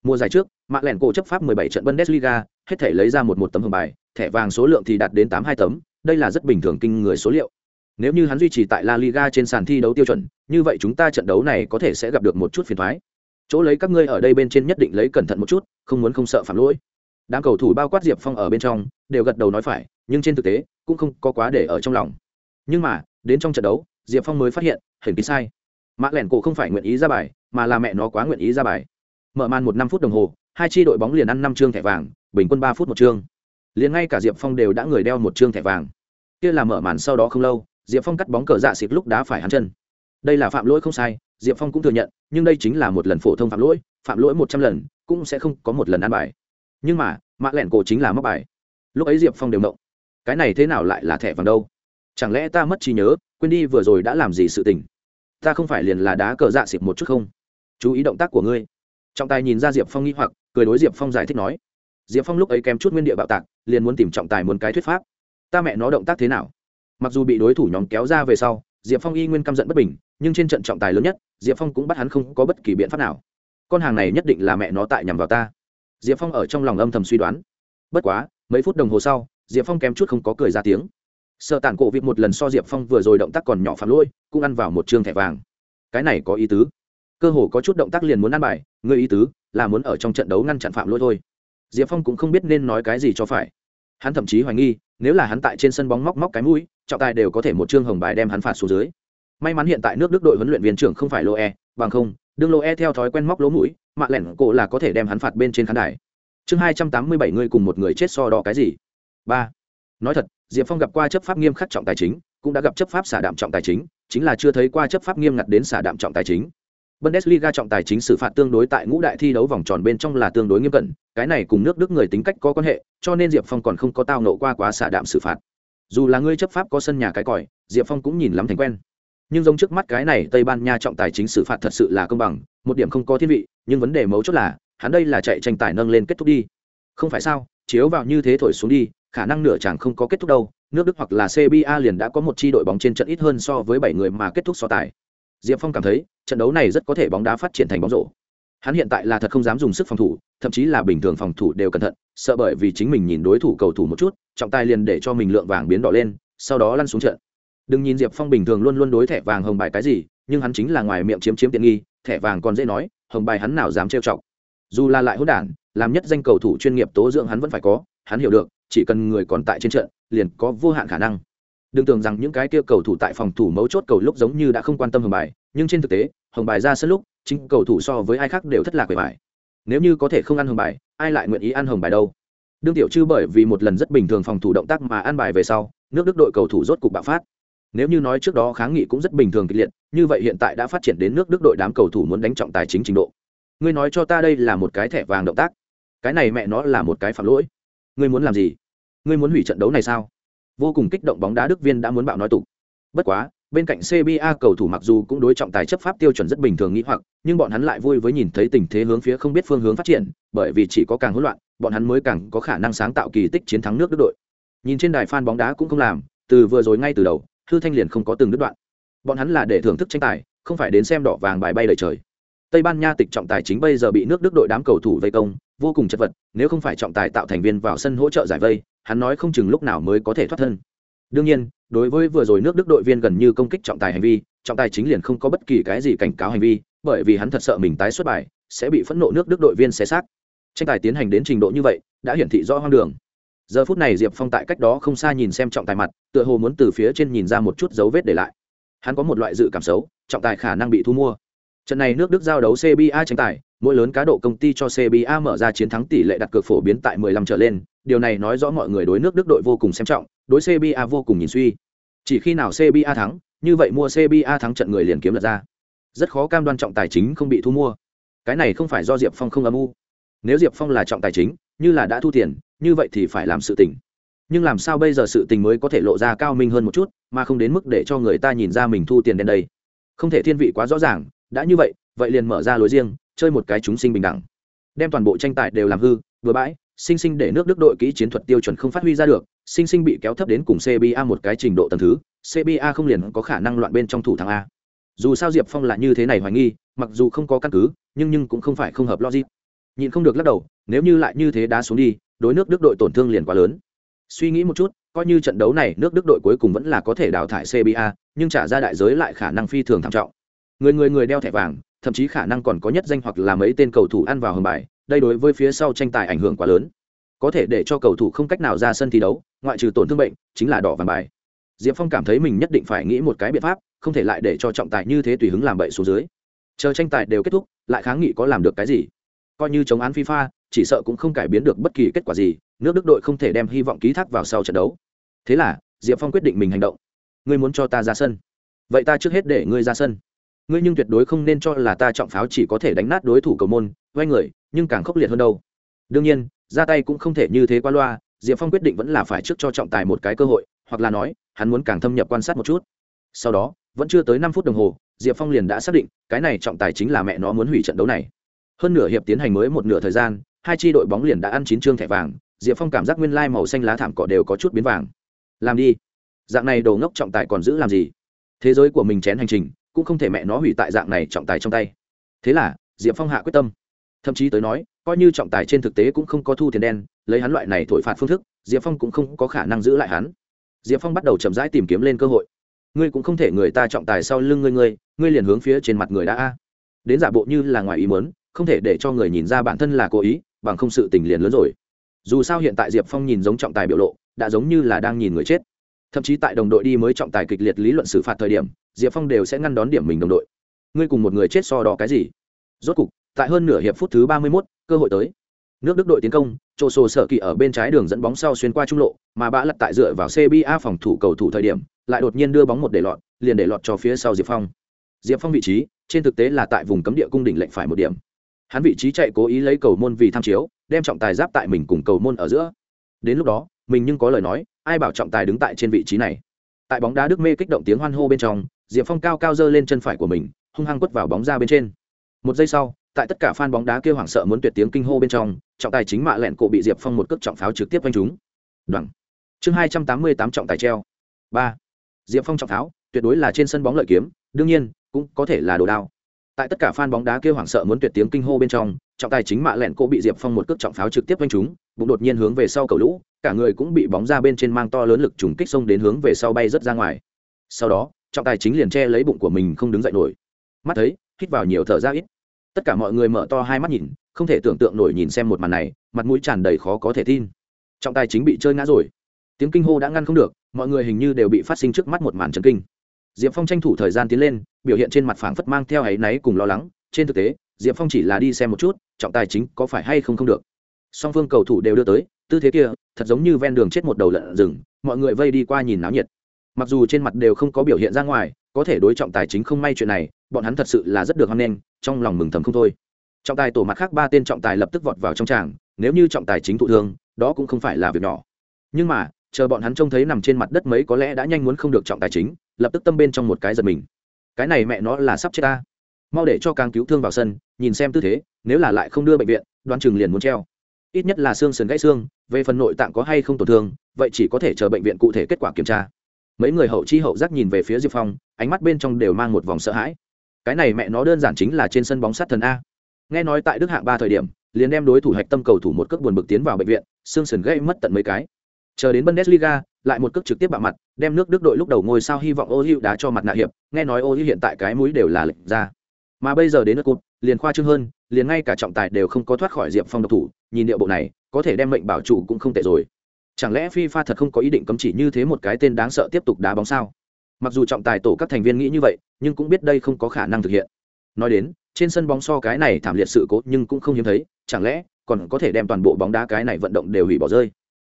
A: Mùa giải trước, mạng lẻn cổ chấp pháp 17 trận Bundesliga, hết thể lấy ra một một tấm hồng bài, thẻ vàng số lượng thì đạt đến 82 tấm, đây là rất bình thường kinh người số liệu. Nếu như hắn duy trì tại La Liga trên sàn thi đấu tiêu chuẩn, như vậy chúng ta trận đấu này có thể sẽ gặp được một chút phiền toái chỗ lấy các ngươi ở đây bên trên nhất định lấy cẩn thận một chút không muốn không sợ phạm lỗi đám cầu thủ bao quát diệp phong ở bên trong đều gật đầu nói phải nhưng trên thực tế cũng không có quá để ở trong lòng nhưng mà đến trong trận đấu diệp phong mới phát hiện hình ký sai. Mã lẻn cổ không phải nguyện ý ra bài, mà là mẹ nó quá nguyện ý ra bài. Mở màn một năm phút đồng hồ, hai chi đội bóng liền ăn năm chương thẻ vàng, bình quân ba phút một chương. Liền ngay cả diệp phong đều đã người đeo một chương thẻ vàng. Kia là mở màn sau đó không lâu, diệp phong cắt bóng cờ dạ xịt lúc đá phải hắn chân. Đây là phạm lỗi không sai, diệp phong cũng thừa nhận, nhưng đây chính là một lần phổ thông phạm lỗi phạm lỗi một trăm lần, cũng sẽ không có một lần ăn bài. Nhưng mà mạ lẹn cổ chính là mắc bài. Lúc ấy diệp phong đều động cái này thế nào lại là thẻ vàng đâu? Chẳng lẽ ta mất trí nhớ? Quên đi vừa rồi đã làm gì sự tình. Ta không phải liền là đá cờ dạ xịp một chút không? Chú ý động tác của ngươi. Trọng tài nhìn ra diệp phong nghĩ hoặc, cười đối diệp phong giải thích nói. Diệp phong lúc ấy kém chút nguyên địa bạo tạc, liền muốn tìm trọng tài muốn cái thuyết pháp. Ta mẹ nó động tác thế nào? Mặc dù bị đối thủ nhóm kéo ra về sau, diệp phong y nguyên căm giận bất bình, nhưng trên trận trọng tài lớn nhất, diệp phong cũng bắt hắn không có bất kỳ biện pháp nào. Con hàng này nhất định là mẹ nó tại nhằm vào ta. Diệp phong ở trong lòng âm thầm suy đoán. Bất quá, mấy phút đồng hồ sau, diệp phong kém chút không có cười ra tiếng sợ tản cổ vịt một lần so diệp phong vừa rồi động tác còn nhỏ phạm lỗi, cũng ăn vào một chương thẻ vàng. Cái này có ý tứ. Cơ hồ có chút động tác liền muốn ăn bài người ý tứ là muốn ở trong trận đấu ngăn chặn phạm lỗi thôi. Diệp phong cũng không biết nên nói cái gì cho phải. Hắn thậm chí hoài nghi, nếu là hắn tại trên sân bóng móc móc cái mũi, trọng tài đều có thể một chương hồng bài đem hắn phạt xuống dưới. May mắn hiện tại nước đức đội huấn luyện viên trưởng không phải lô e bằng không, đương lô e theo thói quen móc lỗ mũi, mạ lẻn cổ là có thể đem hắn phạt bên trên khán đài. Chương hai trăm tám mươi bảy người cùng một người chết so đỏ cái gì? Ba. Nói thật diệp phong gặp qua chấp pháp nghiêm khắc trọng tài chính cũng đã gặp chấp pháp xả đạm trọng tài chính chính là chưa thấy qua chấp pháp nghiêm ngặt đến xả đạm trọng tài chính. Bundesliga trọng tài chính xử phạt tương đối tại ngũ đại thi đấu vòng tròn bên trong là tương đối nghiêm cẩn, cái này cùng nước Đức người tính cách có quan hệ, cho nên Diệp Phong còn không có tao nộ qua quá xả đạm xử phạt. dù là ngươi chấp pháp có sân nhà cái còi diệp phong cũng nhìn lắm thành quen. Nhưng giống trước mắt cái này tây ban nha trọng tài chính xử phạt thật sự là công bằng một điểm không có thiên vị nhưng vấn đề mấu chốt là hắn đây là chạy tranh tài nâng lên kết thúc đi. Không phải sao chiếu vào như thế thổi xuống đi khả năng nửa chàng không có kết thúc đâu, nước đức hoặc là cba liền đã có một chi đội bóng trên trận ít hơn so với bảy người mà kết thúc so tài. Diệp phong cảm thấy, trận đấu này rất có thể bóng đá phát triển thành bóng rổ. Hắn hiện tại là thật không dám dùng sức phòng thủ, thậm chí là bình thường phòng thủ đều cẩn thận, sợ bởi vì chính mình nhìn đối thủ cầu thủ một chút, trọng tài liền để cho mình lượng vàng biến đỏ lên, sau đó lăn xuống trận. Đừng nhìn diệp phong bình thường luôn luôn đối thẻ vàng hồng bài cái gì, nhưng hắn chính là ngoài miệng chiếm chiếm tiện nghi, thẻ vàng còn dễ nói, hồng bài hắn nào dám trêu chọc. Dù là lại hỗn đản, làm nhất danh cầu thủ chuyên nghiệp tố dưỡng hắn vẫn phải có, hắn hiểu được chỉ cần người còn tại trên trận, liền có vô hạn khả năng. Đừng tưởng rằng những cái kia cầu thủ tại phòng thủ mấu chốt cầu lúc giống như đã không quan tâm hồng bài, nhưng trên thực tế, hồng bài ra sân lúc, chính cầu thủ so với ai khác đều thất lạc về bài. Nếu như có thể không ăn hồng bài, ai lại nguyện ý ăn hồng bài đâu? Đương tiểu chư bởi vì một lần rất bình thường phòng thủ động tác mà ăn bài về sau, nước đức đội cầu thủ rốt cục bạo phát. Nếu như nói trước đó kháng nghị cũng rất bình thường kịch liệt, như vậy hiện tại đã phát triển đến nước đức đội đám cầu thủ muốn đánh trọng tài chính trình độ. Ngươi nói cho ta đây là một cái thẻ vàng động tác. Cái này mẹ nó là một cái phạm lỗi. Ngươi muốn làm gì? Ngươi muốn hủy trận đấu này sao? Vô cùng kích động bóng đá đức viên đã muốn bạo nói tục. Bất quá, bên cạnh cba cầu thủ mặc dù cũng đối trọng tài chấp pháp tiêu chuẩn rất bình thường nghĩ hoặc, nhưng bọn hắn lại vui với nhìn thấy tình thế hướng phía không biết phương hướng phát triển, bởi vì chỉ có càng hỗn loạn, bọn hắn mới càng có khả năng sáng tạo kỳ tích chiến thắng nước đức đội. Nhìn trên đài fan bóng đá cũng không làm, từ vừa rồi ngay từ đầu, hư thanh liền không có từng đứt đoạn. Bọn hắn là để thưởng thức tranh tài, không phải đến xem đỏ vàng bài bay đầy trời tây ban nha tịch trọng tài chính bây giờ bị nước đức đội đám cầu thủ vây công, vô cùng chật vật, nếu không phải trọng tài tạo thành viên vào sân hỗ trợ giải vây, hắn nói không chừng lúc nào mới có thể thoát thân. Đương nhiên, đối với vừa rồi nước đức đội viên gần như công kích trọng tài hành vi, trọng tài chính liền không có bất kỳ cái gì cảnh cáo hành vi, bởi vì hắn thật sợ mình tái xuất bài, sẽ bị phẫn nộ nước đức đội viên xé xác. Tranh tài tiến hành đến trình độ như vậy, đã hiển thị rõ hoang đường. Giờ phút này diệp phong tại cách đó không xa nhìn xem trọng tài mặt, tựa hồ muốn từ phía trên nhìn ra một chút dấu vết để lại. Hắn có một loại dự cảm xấu, trọng tài khả năng bị thu mua trận này nước đức giao đấu cba tranh tài, mỗi lớn cá độ công ty cho cba mở ra chiến thắng tỷ lệ đặt cược phổ biến tại 15 trở lên. Điều này nói rõ mọi người đối nước đức đội vô cùng xem trọng, đối cba vô cùng nhìn suy. Chỉ khi nào cba thắng, như vậy mua cba thắng trận người liền kiếm lật ra. Rất khó cam đoan trọng tài chính không bị thu mua. Cái này không phải do diệp phong không âm u. Nếu diệp phong là trọng tài chính, như là đã thu tiền, như vậy thì phải làm sự tình. Nhưng làm sao bây giờ sự tình mới có thể lộ ra cao minh hơn một chút, mà không đến mức để cho người ta nhìn ra mình thu tiền đen đây. Không thể thiên vị quá rõ ràng đã như vậy vậy liền mở ra lối riêng, chơi một cái chúng sinh bình đẳng. Đem toàn bộ tranh tài đều làm hư, vừa bãi, sinh sinh để nước đức đội kỹ chiến thuật tiêu chuẩn không phát huy ra được, sinh sinh bị kéo thấp đến cùng cba một cái trình độ tầm thứ cba không liền có khả năng loạn bên trong thủ thắng a. Dù sao diệp phong là như thế này hoài nghi, mặc dù không có căn cứ, nhưng nhưng cũng không phải không hợp logic. Nhìn không được lắc đầu, nếu như lại như thế đá xuống đi, đối nước đức đội tổn thương liền quá lớn. Suy nghĩ một chút, coi như trận đấu này nước đức đội cuối cùng vẫn là có thể đào thải cba nhưng trả ra đại giới lại khả năng phi thường thảm trọng người người người đeo thẻ vàng, thậm chí khả năng còn có nhất danh hoặc là mấy tên cầu thủ ăn vào hầm bài, đây đối với phía sau tranh tài ảnh hưởng quá lớn. Có thể để cho cầu thủ không cách nào ra sân thi đấu, ngoại trừ tổn thương bệnh, chính là đỏ vàng bài. Diệp phong cảm thấy mình nhất định phải nghĩ một cái biện pháp, không thể lại để cho trọng tài như thế tùy hứng làm bậy xuống dưới. Chờ tranh tài đều kết thúc, lại kháng nghị có làm được cái gì? Coi như chống án fifa, chỉ sợ cũng không cải biến được bất kỳ kết quả gì, nước đức đội không thể đem hy vọng ký thác vào sau trận đấu. Thế là, diệp phong quyết định mình hành động. Ngươi muốn cho ta ra sân. Vậy ta trước hết để ngươi ra sân ngươi nhưng tuyệt đối không nên cho là ta trọng pháo chỉ có thể đánh nát đối thủ cầu môn quay người, nhưng càng khốc liệt hơn đâu. Đương nhiên, ra tay cũng không thể như thế qua loa, diệp phong quyết định vẫn là phải trước cho trọng tài một cái cơ hội, hoặc là nói, hắn muốn càng thâm nhập quan sát một chút. Sau đó, vẫn chưa tới năm phút đồng hồ, diệp phong liền đã xác định, cái này trọng tài chính là mẹ nó muốn hủy trận đấu này. Hơn nửa hiệp tiến hành mới một nửa thời gian, hai tri đội bóng liền đã ăn chín chương thẻ vàng, diệp phong cảm giác nguyên lai màu xanh lá thảm cỏ đều có chút biến vàng. Làm đi. Dạng này đồ ngốc trọng tài còn giữ làm gì? Thế giới của mình chén hành trình cũng không thể mẹ nó hủy tại dạng này trọng tài trong tay. Thế là, diệp phong hạ quyết tâm. Thậm chí tới nói, coi như trọng tài trên thực tế cũng không có thu tiền đen, lấy hắn loại này thổi phạt phương thức, diệp phong cũng không có khả năng giữ lại hắn. Diệp phong bắt đầu chậm rãi tìm kiếm lên cơ hội. Ngươi cũng không thể người ta trọng tài sau lưng ngươi ngươi ngươi liền hướng phía trên mặt người đã a. Đến giả bộ như là ngoài ý mớn không thể để cho người nhìn ra bản thân là cố ý, bằng không sự tình liền lớn rồi. Dù sao hiện tại diệp phong nhìn giống trọng tài biểu lộ, đã giống như là đang nhìn người chết thậm chí tại đồng đội đi mới trọng tài kịch liệt lý luận xử phạt thời điểm diệp phong đều sẽ ngăn đón điểm mình đồng đội. Ngươi cùng một người chết so đỏ cái gì? Rốt cục tại hơn nửa hiệp phút thứ ba mươi 31, cơ hội tới. Nước đức đội tiến công trộ sổ sở kỳ ở bên trái đường dẫn bóng sau xuyên qua trung lộ mà bã lật tại dựa vào cba phòng thủ cầu thủ thời điểm lại đột nhiên đưa bóng một để lọt liền để lọt cho phía sau diệp phong. Diệp phong vị trí trên thực tế là tại vùng cấm địa cung đỉnh lệnh phải một điểm. Hắn vị trí chạy cố ý lấy cầu môn vì tham chiếu đem trọng tài giáp tại mình cùng cầu môn ở giữa. Đến lúc đó mình nhưng có lời nói, ai bảo trọng tài đứng tại trên vị trí này. Tại bóng đá đức mê kích động tiếng hoan hô bên trong, diệp phong cao cao giơ lên chân phải của mình, hung hăng quất vào bóng ra bên trên. Một giây sau, tại tất cả fan bóng đá kêu hoảng sợ muốn tuyệt tiếng kinh hô bên trong, trọng tài chính mạ lẹn cổ bị diệp phong một cước trọng pháo trực tiếp quanh chúng đoạn. Chương hai trăm tám mươi tám trọng tài treo. Ba. Diệp phong trọng pháo, tuyệt đối là trên sân bóng lợi kiếm, đương nhiên, cũng có thể là đồ đao. Tại tất cả fan bóng đá kêu hoảng sợ muốn tuyệt tiếng kinh hô bên trong trọng tài chính mạ lẹn cô bị diệp phong một cước trọng pháo trực tiếp quanh chúng bụng đột nhiên hướng về sau cầu lũ, cả người cũng bị bóng ra bên trên mang to lớn lực trùng kích xông đến hướng về sau bay rất ra ngoài. Sau đó, trọng tài chính liền che lấy bụng của mình không đứng dậy nổi. Mắt thấy, hít vào nhiều thở ra ít. Tất cả mọi người mở to hai mắt nhìn, không thể tưởng tượng nổi nhìn xem một màn này, mặt mũi tràn đầy khó có thể tin. Trọng tài chính bị chơi ngã rồi. Tiếng kinh hô đã ngăn không được, mọi người hình như đều bị phát sinh trước mắt một màn trần kinh. Diệp phong tranh thủ thời gian tiến lên, biểu hiện trên mặt phảng phất mang theo áy náy cùng lo lắng, trên thực tế diệp phong chỉ là đi xem một chút, trọng tài chính có phải hay không không được. Song phương cầu thủ đều đưa tới, tư thế kia, thật giống như ven đường chết một đầu lợn rừng, mọi người vây đi qua nhìn náo nhiệt. Mặc dù trên mặt đều không có biểu hiện ra ngoài, có thể đối trọng tài chính không may chuyện này, bọn hắn thật sự là rất được hoan nghênh, trong lòng mừng thầm không thôi. Trọng tài tổ mặt khác ba tên trọng tài lập tức vọt vào trong tràng, nếu như trọng tài chính thụ thương, đó cũng không phải là việc nhỏ. Nhưng mà, chờ bọn hắn trông thấy nằm trên mặt đất mấy có lẽ đã nhanh muốn không được trọng tài chính, lập tức tâm bên trong một cái giật mình. Cái này mẹ nó là sắp chết ta mau để cho càng cứu thương vào sân, nhìn xem tư thế, nếu là lại không đưa bệnh viện đoan chừng liền muốn treo. Ít nhất là xương sườn gãy xương, về phần nội tạng có hay không tổn thương, vậy chỉ có thể chờ bệnh viện cụ thể kết quả kiểm tra. Mấy người hậu chi hậu giác nhìn về phía diệp phong, ánh mắt bên trong đều mang một vòng sợ hãi. Cái này mẹ nó đơn giản chính là trên sân bóng sát thần a. Nghe nói tại đức hạng ba thời điểm, liền đem đối thủ hạch tâm cầu thủ một cước buồn bực tiến vào bệnh viện, xương sườn gãy mất tận mấy cái. Chờ đến bundesliga, lại một cước trực tiếp bạo mặt, đem nước đức đội lúc đầu ngôi sao hy vọng ô hữu đá cho mặt nạ hiệp, nghe nói ô hữu hiện tại cái mũi đều là lệch ra mà bây giờ đến nước cụt, liền khoa trương hơn, liền ngay cả trọng tài đều không có thoát khỏi diệp phong độc thủ, nhìn điệu bộ này, có thể đem mệnh bảo chủ cũng không tệ rồi. Chẳng lẽ fifa thật không có ý định cấm chỉ như thế một cái tên đáng sợ tiếp tục đá bóng sao? Mặc dù trọng tài tổ các thành viên nghĩ như vậy, nhưng cũng biết đây không có khả năng thực hiện. Nói đến, trên sân bóng so cái này thảm liệt sự cố nhưng cũng không hiếm thấy, chẳng lẽ còn có thể đem toàn bộ bóng đá cái này vận động đều hủy bỏ rơi?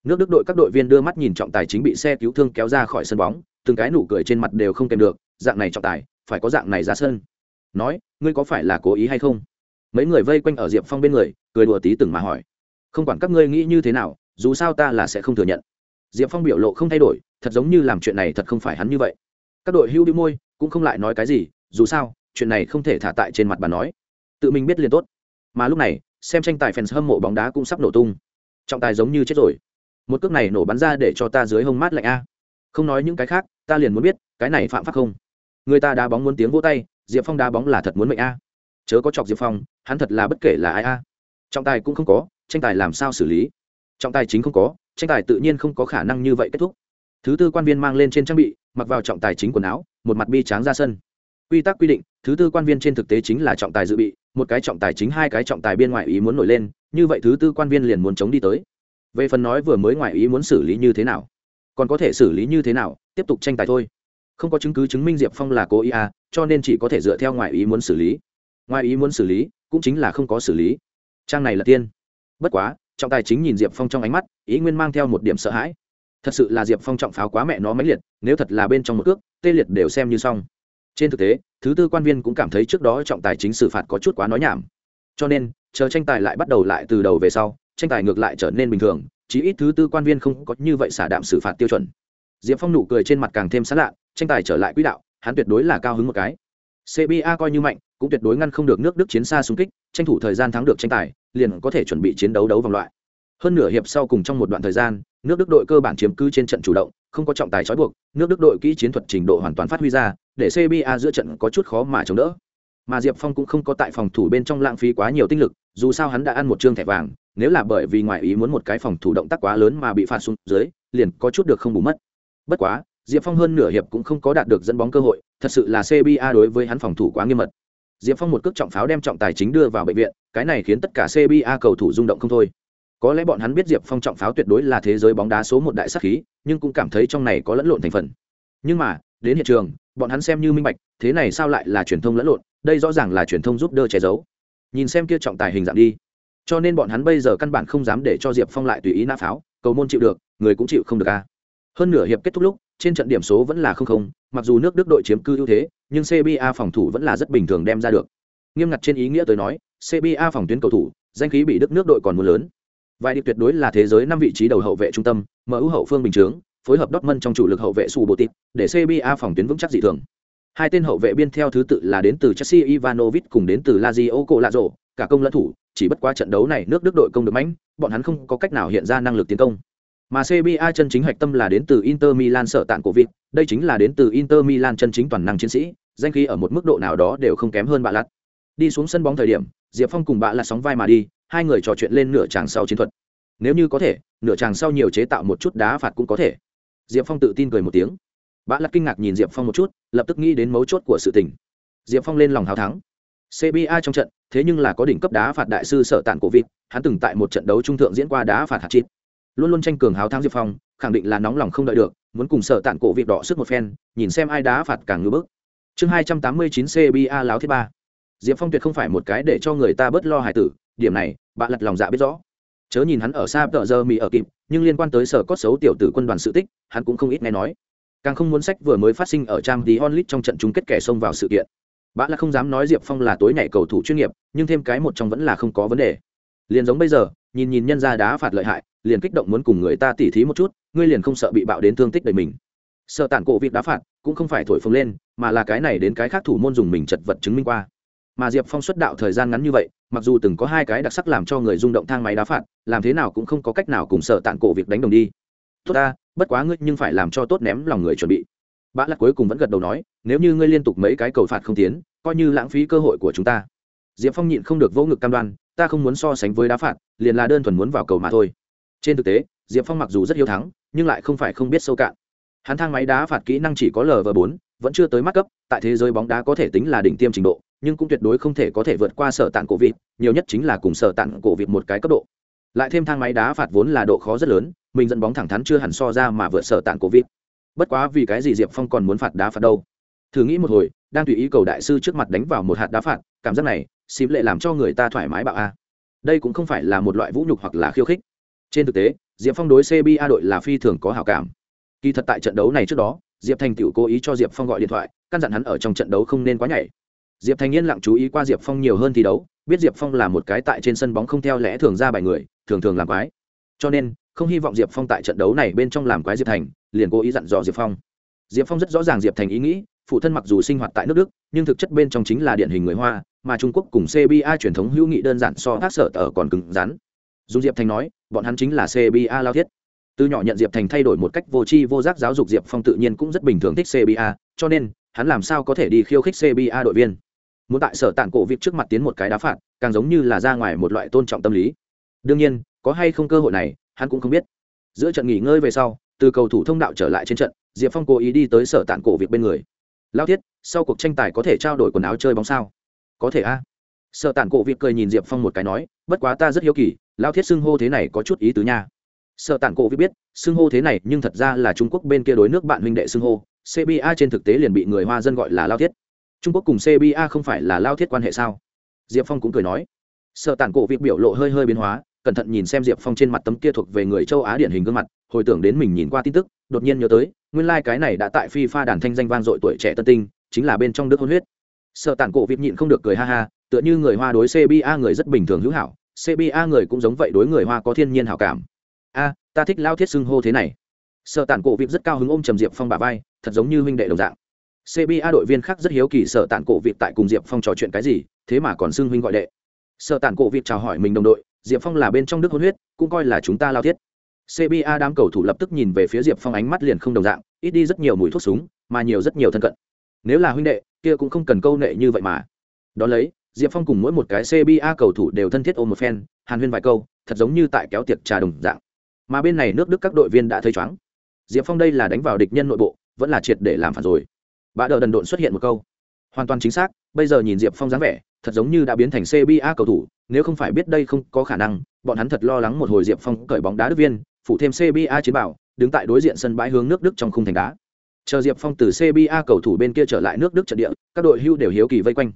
A: Nước đức đội các đội viên đưa mắt nhìn trọng tài chính bị xe cứu thương kéo ra khỏi sân bóng, từng cái nụ cười trên mặt đều không kèm được, dạng này trọng tài, phải có dạng này ra sân nói, ngươi có phải là cố ý hay không? Mấy người vây quanh ở diệp phong bên người, cười đùa tí từng mà hỏi. Không quản các ngươi nghĩ như thế nào, dù sao ta là sẽ không thừa nhận. Diệp phong biểu lộ không thay đổi, thật giống như làm chuyện này thật không phải hắn như vậy. Các đội hưu đi môi, cũng không lại nói cái gì, dù sao, chuyện này không thể thả tại trên mặt bà nói. Tự mình biết liền tốt. Mà lúc này, xem tranh tài fans hâm mộ bóng đá cũng sắp nổ tung. Trọng tài giống như chết rồi. Một cước này nổ bắn ra để cho ta dưới hông mát lạnh a. Không nói những cái khác, ta liền muốn biết, cái này phạm pháp không? Người ta đá bóng muốn tiếng vỗ tay diệp phong đá bóng là thật muốn mệnh a. Chớ có chọc diệp phong, hắn thật là bất kể là ai a. Trọng tài cũng không có, tranh tài làm sao xử lý? Trọng tài chính không có, tranh tài tự nhiên không có khả năng như vậy kết thúc. Thứ tư quan viên mang lên trên trang bị, mặc vào trọng tài chính quần áo, một mặt bi tráng ra sân. Quy tắc quy định, thứ tư quan viên trên thực tế chính là trọng tài dự bị, một cái trọng tài chính, hai cái trọng tài biên ngoại ý muốn nổi lên, như vậy thứ tư quan viên liền muốn chống đi tới. Về phần nói vừa mới ngoại ý muốn xử lý như thế nào, còn có thể xử lý như thế nào, tiếp tục tranh tài thôi không có chứng cứ chứng minh diệp phong là cố ý à cho nên chỉ có thể dựa theo ngoại ý muốn xử lý. Ngoại ý muốn xử lý, cũng chính là không có xử lý. Trang này là tiên. Bất quá, trọng tài chính nhìn diệp phong trong ánh mắt, ý nguyên mang theo một điểm sợ hãi. Thật sự là diệp phong trọng pháo quá mẹ nó máy liệt, nếu thật là bên trong một cước tê liệt đều xem như xong. Trên thực tế, thứ tư quan viên cũng cảm thấy trước đó trọng tài chính xử phạt có chút quá nói nhảm. Cho nên, chờ tranh tài lại bắt đầu lại từ đầu về sau, tranh tài ngược lại trở nên bình thường, chí ít thứ tư quan viên không có như vậy xả đạm xử phạt tiêu chuẩn. Diệp phong nụ cười trên mặt càng thêm sán lạ tranh tài trở lại quỹ đạo, hắn tuyệt đối là cao hứng một cái. Cba coi như mạnh, cũng tuyệt đối ngăn không được nước đức chiến xa xung kích, tranh thủ thời gian thắng được tranh tài, liền có thể chuẩn bị chiến đấu đấu vòng loại. Hơn nửa hiệp sau cùng trong một đoạn thời gian, nước đức đội cơ bản chiếm cứ trên trận chủ động, không có trọng tài trói buộc, nước đức đội kỹ chiến thuật trình độ hoàn toàn phát huy ra, để cba giữa trận có chút khó mà chống đỡ. Mà diệp phong cũng không có tại phòng thủ bên trong lãng phí quá nhiều tinh lực, dù sao hắn đã ăn một chương thẻ vàng, nếu là bởi vì ngoại ý muốn một cái phòng thủ động tác quá lớn mà bị phạt xuống dưới, liền có chút được không bù mất. Bất quá diệp phong hơn nửa hiệp cũng không có đạt được dẫn bóng cơ hội, thật sự là cba đối với hắn phòng thủ quá nghiêm mật. Diệp phong một cước trọng pháo đem trọng tài chính đưa vào bệnh viện, cái này khiến tất cả cba cầu thủ rung động không thôi. Có lẽ bọn hắn biết diệp phong trọng pháo tuyệt đối là thế giới bóng đá số một đại sát khí, nhưng cũng cảm thấy trong này có lẫn lộn thành phần. Nhưng mà, đến hiện trường, bọn hắn xem như minh bạch, thế này sao lại là truyền thông lẫn lộn, đây rõ ràng là truyền thông giúp đỡ che giấu. Nhìn xem kia trọng tài hình dạng đi. Cho nên bọn hắn bây giờ căn bản không dám để cho diệp phong lại tùy ý nã pháo, cầu môn chịu được, người cũng chịu không được a hơn nửa hiệp kết thúc lúc trên trận điểm số vẫn là không không mặc dù nước đức đội chiếm cư ưu thế nhưng cba phòng thủ vẫn là rất bình thường đem ra được. Nghiêm ngặt trên ý nghĩa tới nói cba phòng tuyến cầu thủ danh khí bị đức nước đội còn muốn lớn. Vài điệp tuyệt đối là thế giới năm vị trí đầu hậu vệ trung tâm MU hậu phương bình chướng phối hợp Dortmund trong chủ lực hậu vệ sù bộ tịt, để CBA phòng tuyến vững chắc dị thường. Hai tên hậu vệ biên theo thứ tự là đến từ Chelsea Ivanovic cùng đến từ Lazio Colazo cả công lẫn thủ chỉ bất qua trận đấu này nước Đức đội công được mạnh bọn hắn không có cách nào hiện ra năng lực tiến công mà CBA chân chính hạch tâm là đến từ Inter Milan sở tạn cổ vịt, đây chính là đến từ Inter Milan chân chính toàn năng chiến sĩ, danh khí ở một mức độ nào đó đều không kém hơn bạ lặt. Đi xuống sân bóng thời điểm, Diệp Phong cùng bạ là sóng vai mà đi, hai người trò chuyện lên nửa chàng sau chiến thuật. Nếu như có thể, nửa chàng sau nhiều chế tạo một chút đá phạt cũng có thể. Diệp Phong tự tin cười một tiếng. bạ lặt kinh ngạc nhìn Diệp Phong một chút, lập tức nghĩ đến mấu chốt của sự tình. Diệp Phong lên lòng hào thắng. CBA trong trận, thế nhưng là có đỉnh cấp đá phạt đại sư sở tạn cổ vịt, hắn từng tại một trận đấu trung thượng diễn qua đá phạt hạt chít luôn luôn tranh cường háo thắng diệp phong, khẳng định là nóng lòng không đợi được, muốn cùng sở tạng cổ việc đỏ sức một phen, nhìn xem ai đá phạt càng ngưỡng bức. Chương hai trăm tám mươi chín cba láo thứ ba. Diệp phong tuyệt không phải một cái để cho người ta bớt lo hài tử, điểm này, bạn lật lòng dạ biết rõ. Chớ nhìn hắn ở xa tợ giờ mì ở kịp, nhưng liên quan tới sở cốt xấu tiểu tử quân đoàn sự tích, hắn cũng không ít nghe nói. Càng không muốn sách vừa mới phát sinh ở trang tí onlit trong trận chung kết kẻ xông vào sự kiện. Bạn là không dám nói diệp phong là tối nhảy cầu thủ chuyên nghiệp, nhưng thêm cái một trong vẫn là không có vấn đề. Liền giống bây giờ nhìn nhìn nhân ra đá phạt lợi hại, liền kích động muốn cùng người ta tỉ thí một chút, ngươi liền không sợ bị bạo đến thương tích đầy mình. Sợ tản cổ việc đá phạt, cũng không phải thổi phồng lên, mà là cái này đến cái khác thủ môn dùng mình chật vật chứng minh qua. Mà diệp phong xuất đạo thời gian ngắn như vậy, mặc dù từng có hai cái đặc sắc làm cho người rung động thang máy đá phạt, làm thế nào cũng không có cách nào cùng sợ tản cổ việc đánh đồng đi. Tốt ta, bất quá ngươi nhưng phải làm cho tốt ném lòng người chuẩn bị. Bã lắc cuối cùng vẫn gật đầu nói, nếu như ngươi liên tục mấy cái cầu phạt không tiến, coi như lãng phí cơ hội của chúng ta. Diệp phong nhịn không được vô ngực cam đoan ta không muốn so sánh với đá phạt, liền là đơn thuần muốn vào cầu mà thôi. Trên thực tế, diệp phong mặc dù rất hiếu thắng, nhưng lại không phải không biết sâu cạn. Hắn thang máy đá phạt kỹ năng chỉ có lv bốn, vẫn chưa tới mắt cấp, tại thế giới bóng đá có thể tính là đỉnh tiêm trình độ, nhưng cũng tuyệt đối không thể có thể vượt qua sở tạng cổ vịt, nhiều nhất chính là cùng sở tạng cổ vịt một cái cấp độ. Lại thêm thang máy đá phạt vốn là độ khó rất lớn, mình dẫn bóng thẳng thắn chưa hẳn so ra mà vượt sở tạng cổ vịt. Bất quá vì cái gì diệp phong còn muốn phạt đá phạt đâu? Thử nghĩ một hồi, đang tùy ý cầu đại sư trước mặt đánh vào một hạt đá phạt, cảm giác này xím lệ làm cho người ta thoải mái bạo a. Đây cũng không phải là một loại vũ nhục hoặc là khiêu khích. Trên thực tế, diệp phong đối cba đội là phi thường có hảo cảm. Kỳ thật tại trận đấu này trước đó, diệp thành tựu cố ý cho diệp phong gọi điện thoại, căn dặn hắn ở trong trận đấu không nên quá nhảy. Diệp thành yên lặng chú ý qua diệp phong nhiều hơn thi đấu, biết diệp phong là một cái tại trên sân bóng không theo lẽ thường ra bài người, thường thường làm quái. Cho nên, không hy vọng diệp phong tại trận đấu này bên trong làm quái diệp thành, liền cố ý dặn dò diệp phong. Diệp phong rất rõ ràng diệp thành ý nghĩ, phụ thân mặc dù sinh hoạt tại nước đức, nhưng thực chất bên trong chính là điển hình người hoa mà trung quốc cùng cba truyền thống hữu nghị đơn giản so các sở tờ còn cứng rắn. Dung diệp thành nói, bọn hắn chính là cba lao thiết. Từ nhỏ nhận diệp thành thay đổi một cách vô tri vô giác giáo dục diệp phong tự nhiên cũng rất bình thường thích cba cho nên, hắn làm sao có thể đi khiêu khích cba đội viên? Muốn tại sở tạng cổ việc trước mặt tiến một cái đá phạt, càng giống như là ra ngoài một loại tôn trọng tâm lý. Đương nhiên, có hay không cơ hội này, hắn cũng không biết. Giữa trận nghỉ ngơi về sau, từ cầu thủ thông đạo trở lại trên trận, diệp phong cố ý đi tới sở tạng cổ việc bên người. Lao thiết, sau cuộc tranh tài có thể trao đổi quần áo chơi bóng sao? Có thể a? Sợ tản cổ việc cười nhìn diệp phong một cái nói, bất quá ta rất hiếu kỳ, lao thiết xưng hô thế này có chút ý tứ nha. Sợ tản cổ việc biết, xưng hô thế này nhưng thật ra là trung quốc bên kia đối nước bạn huynh đệ xưng hô cba trên thực tế liền bị người hoa dân gọi là lao thiết. Trung quốc cùng cba không phải là lao thiết quan hệ sao? Diệp phong cũng cười nói. Sợ tản cổ việc biểu lộ hơi hơi biến hóa, cẩn thận nhìn xem diệp phong trên mặt tấm kia thuộc về người châu á điển hình gương mặt, hồi tưởng đến mình nhìn qua tin tức, đột nhiên nhớ tới, nguyên lai、like、cái này đã tại phi pha đàn thanh danh vang dội tuổi trẻ tân tinh, chính là bên trong đức hôn huyết sợ tản cổ vịt nhịn không được cười ha ha, tựa như người hoa đối cba người rất bình thường hữu hảo cba người cũng giống vậy đối người hoa có thiên nhiên hảo cảm. A, ta thích lao thiết xưng hô thế này. Sợ tản cổ vịt rất cao hứng ôm trầm diệp phong bà vai, thật giống như huynh đệ đồng dạng. Cba đội viên khác rất hiếu kỳ sợ tản cổ vịt tại cùng diệp phong trò chuyện cái gì, thế mà còn xưng huynh gọi đệ. Sợ tản cổ vịt chào hỏi mình đồng đội, diệp phong là bên trong đức hôn huyết, cũng coi là chúng ta lao thiết. Cba đám cầu thủ lập tức nhìn về phía diệp phong ánh mắt liền không đồng dạng, ít đi rất nhiều mùi thuốc súng, mà nhiều rất nhiều thân cận nếu là huynh đệ, kia cũng không cần câu nệ như vậy mà. Đón lấy, diệp phong cùng mỗi một cái cba cầu thủ đều thân thiết ôm một phen, hàn huyên vài câu, thật giống như tại kéo tiệc trà đồng dạng. Mà bên này nước đức các đội viên đã thấy chóng diệp phong đây là đánh vào địch nhân nội bộ, vẫn là triệt để làm phản rồi. Bã đờ đần độn xuất hiện một câu. Hoàn toàn chính xác, bây giờ nhìn diệp phong dáng vẻ, thật giống như đã biến thành cba cầu thủ, nếu không phải biết đây không có khả năng, bọn hắn thật lo lắng một hồi diệp phong cởi bóng đá đức viên phụ thêm cba chiến bảo, đứng tại đối diện sân bãi hướng nước đức trong khung thành đá chờ diệp phong từ cba cầu thủ bên kia trở lại nước đức trận địa, các đội hưu đều hiếu kỳ vây quanh.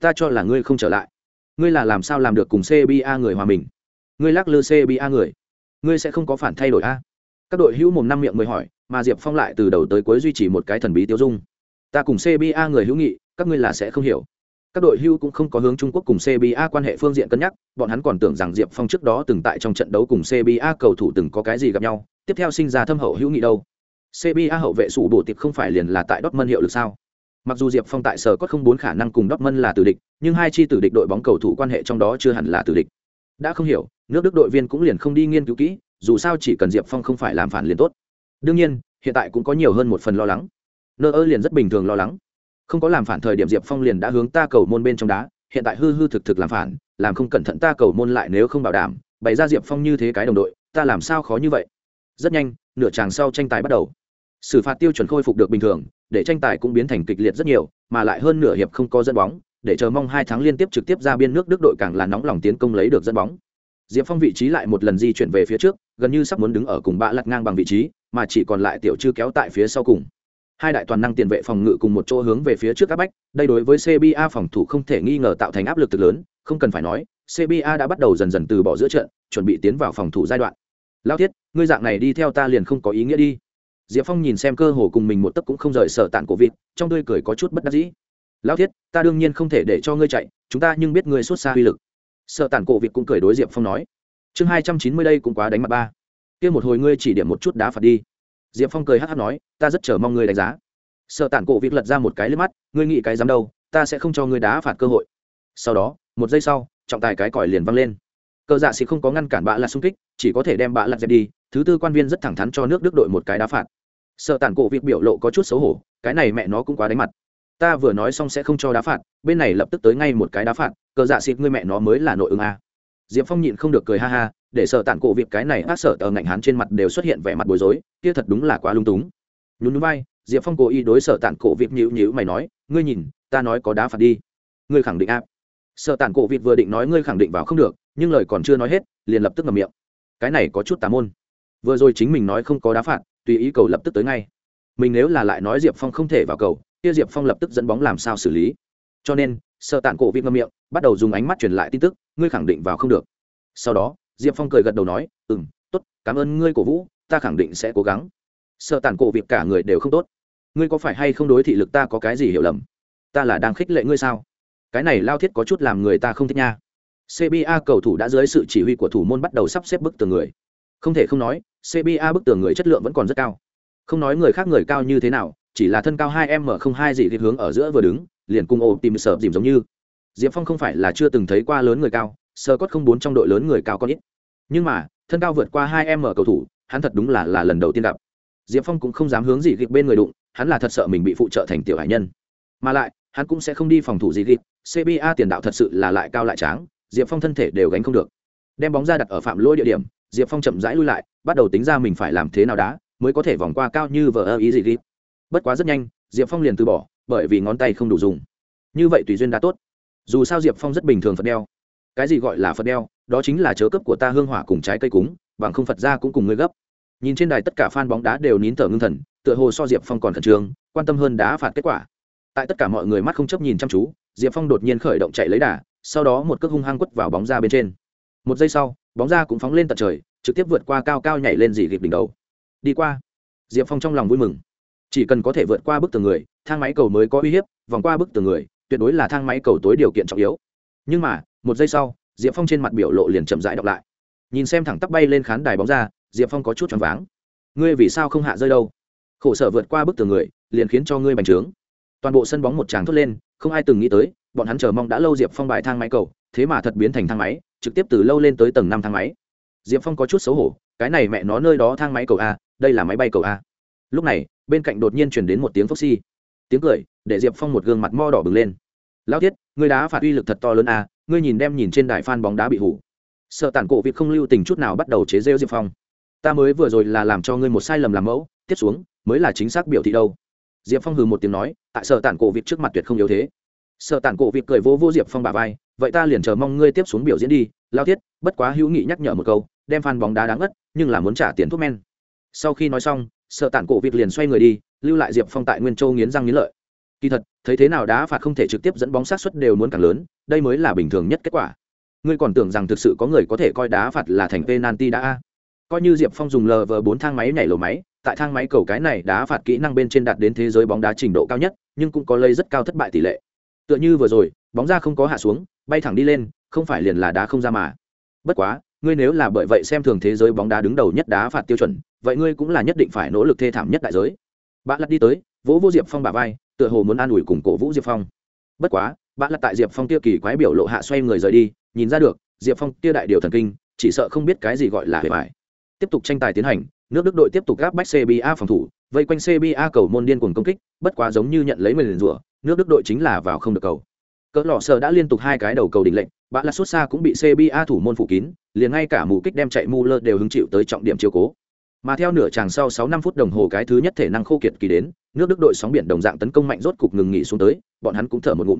A: Ta cho là ngươi không trở lại. Ngươi là làm sao làm được cùng cba người hòa mình? Ngươi lắc lư cba người. Ngươi sẽ không có phản thay đổi a? Các đội hữu mồm năm miệng mới hỏi, mà diệp phong lại từ đầu tới cuối duy trì một cái thần bí tiêu dung. Ta cùng cba người hữu nghị, các ngươi là sẽ không hiểu. Các đội hưu cũng không có hướng trung quốc cùng cba quan hệ phương diện cân nhắc, bọn hắn còn tưởng rằng diệp phong trước đó từng tại trong trận đấu cùng cba cầu thủ từng có cái gì gặp nhau, tiếp theo sinh ra thâm hậu hữu nghị đâu cba hậu vệ sủ bổ tiệp không phải liền là tại dortmund hiệu lực sao? Mặc dù diệp phong tại sở có không bốn khả năng cùng dortmund là tử địch, nhưng hai chi tử địch đội bóng cầu thủ quan hệ trong đó chưa hẳn là tử địch. Đã không hiểu, nước đức đội viên cũng liền không đi nghiên cứu kỹ, dù sao chỉ cần diệp phong không phải làm phản liền tốt. Đương nhiên, hiện tại cũng có nhiều hơn một phần lo lắng. Nơ ơ liền rất bình thường lo lắng. Không có làm phản thời điểm diệp phong liền đã hướng ta cầu môn bên trong đá, hiện tại hư hư thực thực làm phản, làm không cẩn thận ta cầu môn lại nếu không bảo đảm, bày ra diệp phong như thế cái đồng đội, ta làm sao khó như vậy? Rất nhanh nửa tràng sau tranh tài bắt đầu. Xử phạt tiêu chuẩn khôi phục được bình thường, để tranh tài cũng biến thành kịch liệt rất nhiều, mà lại hơn nửa hiệp không có dẫn bóng, để chờ mong hai tháng liên tiếp trực tiếp ra biên nước đức đội càng là nóng lòng tiến công lấy được dẫn bóng. Diệp phong vị trí lại một lần di chuyển về phía trước, gần như sắp muốn đứng ở cùng bạ lặt ngang bằng vị trí, mà chỉ còn lại tiểu chư kéo tại phía sau cùng. Hai đại toàn năng tiền vệ phòng ngự cùng một chỗ hướng về phía trước áp bách, đây đối với cba phòng thủ không thể nghi ngờ tạo thành áp lực thực lớn, không cần phải nói cba đã bắt đầu dần dần từ bỏ giữa trận, chuẩn bị tiến vào phòng thủ giai đoạn lao thiết, ngươi dạng này đi theo ta liền không có ý nghĩa đi. Diệp phong nhìn xem cơ hồ cùng mình một tấc cũng không rời sở tản cổ vịt, trong tươi cười có chút bất đắc dĩ. Lao thiết, ta đương nhiên không thể để cho ngươi chạy, chúng ta nhưng biết ngươi xuất xa uy lực. Sợ tản cổ vịt cũng cười đối diệp phong nói. Chương hai trăm chín mươi đây cũng quá đánh mặt ba. Kia một hồi ngươi chỉ điểm một chút đá phạt đi. Diệp phong cười hh nói, ta rất chờ mong ngươi đánh giá. Sợ tản cổ vịt lật ra một cái lên mắt, ngươi nghĩ cái dám đâu, ta sẽ không cho ngươi đá phạt cơ hội. Sau đó, một giây sau, trọng tài cái còi liền văng lên cờ dạ xịt không có ngăn cản bạ lạt xung kích, chỉ có thể đem bạ lạt dẹp đi, thứ tư quan viên rất thẳng thắn cho nước đức đội một cái đá phạt. Sợ tản cổ việc biểu lộ có chút xấu hổ, cái này mẹ nó cũng quá đánh mặt. Ta vừa nói xong sẽ không cho đá phạt, bên này lập tức tới ngay một cái đá phạt, cờ dạ xịt ngươi mẹ nó mới là nội ứng a. Diệp phong nhịn không được cười ha ha, để sợ tản cổ việc cái này ác sợ tờ ngạnh hán trên mặt đều xuất hiện vẻ mặt bối rối, kia thật đúng là quá lung túng. Nhún núi vai, diệp phong cố ý đối sợ tản cổ việc nhữ nhữ mày nói, ngươi nhìn, ta nói có đá phạt đi. Ngươi khẳng định à? Sợ tản cổ vịt vừa định nói ngươi khẳng định vào không được, nhưng lời còn chưa nói hết, liền lập tức ngậm miệng. Cái này có chút tà môn. Vừa rồi chính mình nói không có đá phạt, tùy ý cầu lập tức tới ngay. Mình nếu là lại nói diệp phong không thể vào cầu, kia diệp phong lập tức dẫn bóng làm sao xử lý. Cho nên sợ tản cổ vịt ngậm miệng, bắt đầu dùng ánh mắt truyền lại tin tức, ngươi khẳng định vào không được. Sau đó, diệp phong cười gật đầu nói ừ m t ố t cảm ơn ngươi cổ vũ, ta khẳng định sẽ cố gắng. Sợ tản cổ vịt cả người đều không tốt. Ngươi có phải hay không đối thị lực ta có cái gì hiểu lầm? Ta là đang khích lệ ngươi sao? Cái này lao thiết có chút làm người ta không thích nha. Cba cầu thủ đã dưới sự chỉ huy của thủ môn bắt đầu sắp xếp bức tường người. Không thể không nói cba bức tường người chất lượng vẫn còn rất cao. Không nói người khác người cao như thế nào, chỉ là thân cao hai m không hai gì thì hướng ở giữa vừa đứng, liền cung ô tìm sợ dìm giống như. Diệp phong không phải là chưa từng thấy qua lớn người cao sơ cốt không bốn trong đội lớn người cao con ít. Nhưng mà, thân cao vượt qua hai m cầu thủ, hắn thật đúng là là lần đầu tiên gặp. Diệp phong cũng không dám hướng gì gịch bên người đụng, hắn là thật sợ mình bị phụ trợ thành tiểu hải nhân. Mà lại, hắn cũng sẽ không đi phòng thủ gì gịch cba tiền đạo thật sự là lại cao lại tráng, diệp phong thân thể đều gánh không được. Đem bóng ra đặt ở phạm lỗi địa điểm, diệp phong chậm rãi lui lại, bắt đầu tính ra mình phải làm thế nào đá, mới có thể vòng qua cao như vờ ơ ý gì đi. Bất quá rất nhanh, diệp phong liền từ bỏ, bởi vì ngón tay không đủ dùng. Như vậy tùy duyên đã tốt. Dù sao diệp phong rất bình thường phật đeo. Cái gì gọi là phật đeo? Đó chính là chớ cấp của ta hương hỏa cùng trái cây cúng, bằng không phật ra cũng cùng ngươi gấp. Nhìn trên đài tất cả f a n bóng đá đều nín thở ngưng thần, tựa hồ so diệp phong còn khẩn trương, quan tâm hơn đá phạt kết quả. Tại tất cả mọi người mắt không chấp nhìn chăm chú diệp phong đột nhiên khởi động chạy lấy đà, sau đó một cước hung hăng quất vào bóng ra bên trên. Một giây sau, bóng ra cũng phóng lên tận trời, trực tiếp vượt qua cao cao nhảy lên dì ghịp đỉnh đầu. Đi qua. Diệp phong trong lòng vui mừng. Chỉ cần có thể vượt qua bức tường người, thang máy cầu mới có uy hiếp, vòng qua bức tường người, tuyệt đối là thang máy cầu tối điều kiện trọng yếu. Nhưng mà, một giây sau, diệp phong trên mặt biểu lộ liền chậm rãi đọc lại. Nhìn xem thẳng tắp bay lên khán đài bóng ra, diệp phong có chút choáng váng. Ngươi vì sao không hạ rơi đâu? Khổ sở vượt qua bức tường người, liền khiến cho ngươi bành trướng. Toàn bộ sân bóng một tràng thốt lên không ai từng nghĩ tới, bọn hắn chờ mong đã lâu diệp phong bài thang máy cầu, thế mà thật biến thành thang máy, trực tiếp từ lâu lên tới tầng năm thang máy. Diệp phong có chút xấu hổ, cái này mẹ nó nơi đó thang máy cầu a, đây là máy bay cầu a. Lúc này, bên cạnh đột nhiên chuyển đến một tiếng phốc xi、si. tiếng cười, để diệp phong một gương mặt mo đỏ bừng lên. Lao thiết người đá phạt uy lực thật to lớn a, ngươi nhìn đem nhìn trên đài phan bóng đá bị hủ. Sợ tản cổ việc không lưu tình chút nào bắt đầu chế rêu diệp phong. Ta mới vừa rồi là làm cho ngươi một sai lầm làm mẫu, tiếp xuống, mới là chính xác biểu thị đâu diệp phong hừ một tiếng nói, tại sở tản cổ vịt trước mặt tuyệt không yếu thế. Sở tản cổ vịt cười vô vô diệp phong bà vai, vậy ta liền chờ mong ngươi tiếp xuống biểu diễn đi, lao thiết, bất quá hữu nghị nhắc nhở một câu, đem phan bóng đá đáng ất nhưng là muốn trả tiền thuốc men. Sau khi nói xong, Sở tản cổ vịt liền xoay người đi, lưu lại diệp phong tại nguyên châu nghiến răng nghiến lợi. Kỳ thật, thấy thế nào đá phạt không thể trực tiếp dẫn bóng sát xuất đều muốn càng lớn, đây mới là bình thường nhất kết quả. Ngươi còn tưởng rằng thực sự có người có thể coi đá phạt là thành penalty đã a? Coi như diệp phong dùng lờ vờ bốn thang máy nhảy lầu máy tại thang máy cầu cái này đá phạt kỹ năng bên trên đạt đến thế giới bóng đá trình độ cao nhất, nhưng cũng có lây rất cao thất bại tỷ lệ. Tựa như vừa rồi, bóng ra không có hạ xuống, bay thẳng đi lên, không phải liền là đá không ra mà. Bất quá, ngươi nếu là bởi vậy xem thường thế giới bóng đá đứng đầu nhất đá phạt tiêu chuẩn, vậy ngươi cũng là nhất định phải nỗ lực thê thảm nhất đại giới. Bạn lật đi tới, vỗ vô diệp phong bà vai, tựa hồ muốn an ủi cùng cổ vũ diệp phong. Bất quá, bạn lật tại diệp phong tiêu kỳ quái biểu lộ hạ xoay người rời đi, nhìn ra được, diệp phong tiêu đại điều thần kinh, chỉ sợ không biết cái gì gọi là hề bài tiếp tục tranh tài tiến hành nước đức đội tiếp tục gáp bách cba phòng thủ, vây quanh cba cầu môn điên cuồng công kích, bất quá giống như nhận lấy mình rủa, nước đức đội chính là vào không được cầu. Cỡ lọ sờ đã liên tục hai cái đầu cầu đỉnh lệnh bạn là xuất xa cũng bị cba thủ môn phủ kín, liền ngay cả mù kích đem chạy mu lơ đều hứng chịu tới trọng điểm chiếu cố. Mà theo nửa chàng sau sáu năm phút đồng hồ cái thứ nhất thể năng khô kiệt kỳ đến, nước đức đội sóng biển đồng dạng tấn công mạnh rốt cục ngừng nghỉ xuống tới, bọn hắn cũng thở một ngụm.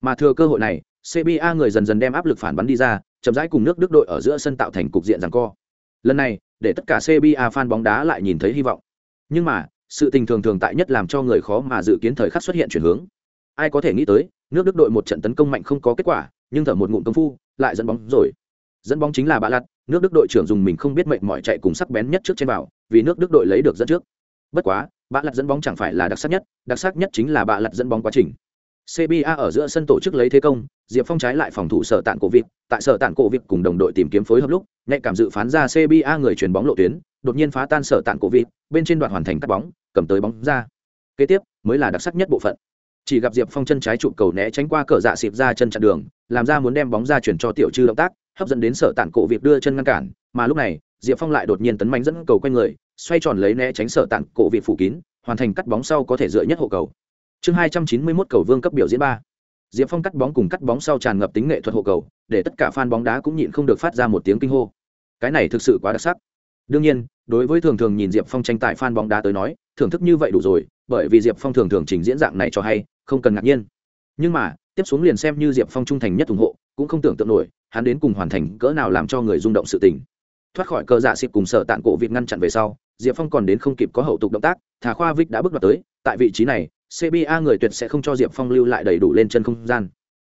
A: Mà thừa cơ hội này cba người dần dần đem áp lực phản bắn đi ra, chậm rãi cùng nước đức đội ở giữa sân tạo thành cục diện giằng co. Lần này để tất cả cba fan bóng đá lại nhìn thấy hy vọng. Nhưng mà, sự tình thường thường tại nhất làm cho người khó mà dự kiến thời khắc xuất hiện chuyển hướng. Ai có thể nghĩ tới, nước đức đội một trận tấn công mạnh không có kết quả, nhưng thở một ngụm công phu, lại dẫn bóng rồi. Dẫn bóng chính là bạ lặt, nước đức đội trưởng dùng mình không biết mệnh mỏi chạy cùng sắc bén nhất trước trên vào, vì nước đức đội lấy được dẫn trước. Bất quá, bạ lặt dẫn bóng chẳng phải là đặc sắc nhất, đặc sắc nhất chính là bạ lặt dẫn bóng quá trình cba ở giữa sân tổ chức lấy thế công, diệp phong trái lại phòng thủ sở tạn cổ vịt, tại sở tạn cổ vịt cùng đồng đội tìm kiếm phối hợp lúc, nhạy cảm dự phán ra cba người chuyển bóng lộ tuyến, đột nhiên phá tan sở tạn cổ vịt, bên trên đoạn hoàn thành cắt bóng, cầm tới bóng ra. Kế tiếp, mới là đặc sắc nhất bộ phận. Chỉ gặp diệp phong chân trái trụ cầu né tránh qua cờ dạ xịp ra chân chặn đường, làm ra muốn đem bóng ra chuyển cho tiểu Trư động tác, hấp dẫn đến sở tạn cổ vịt đưa chân ngăn cản, mà lúc này, diệp phong lại đột nhiên tấn mạnh dẫn cầu quanh người, xoay tròn lấy né tránh sở tạn cổ vịt phủ kín, hoàn thành cắt bóng sau có thể dựa nhất hộ cầu chương hai trăm chín mươi mốt cầu vương cấp biểu diễn ba. Diệp phong cắt bóng cùng cắt bóng sau tràn ngập tính nghệ thuật hộ cầu, để tất cả fan bóng đá cũng nhịn không được phát ra một tiếng kinh hô. Cái này thực sự quá đặc sắc. Đương nhiên, đối với thường thường nhìn diệp phong tranh tài fan bóng đá tới nói, thưởng thức như vậy đủ rồi, bởi vì diệp phong thường thường trình diễn dạng này cho hay, không cần ngạc nhiên. Nhưng mà, tiếp xuống liền xem như diệp phong trung thành nhất ủng hộ, cũng không tưởng tượng nổi, hắn đến cùng hoàn thành cỡ nào làm cho người rung động sự tình. Thoát khỏi cờ dạ xịp cùng sở tạng cổ việt ngăn chặn về sau, diệp phong còn đến không kịp có hậu tục động tác, thả khoa vích đã bước vào tới, tại vị trí này cba người tuyệt sẽ không cho diệp phong lưu lại đầy đủ lên chân không gian.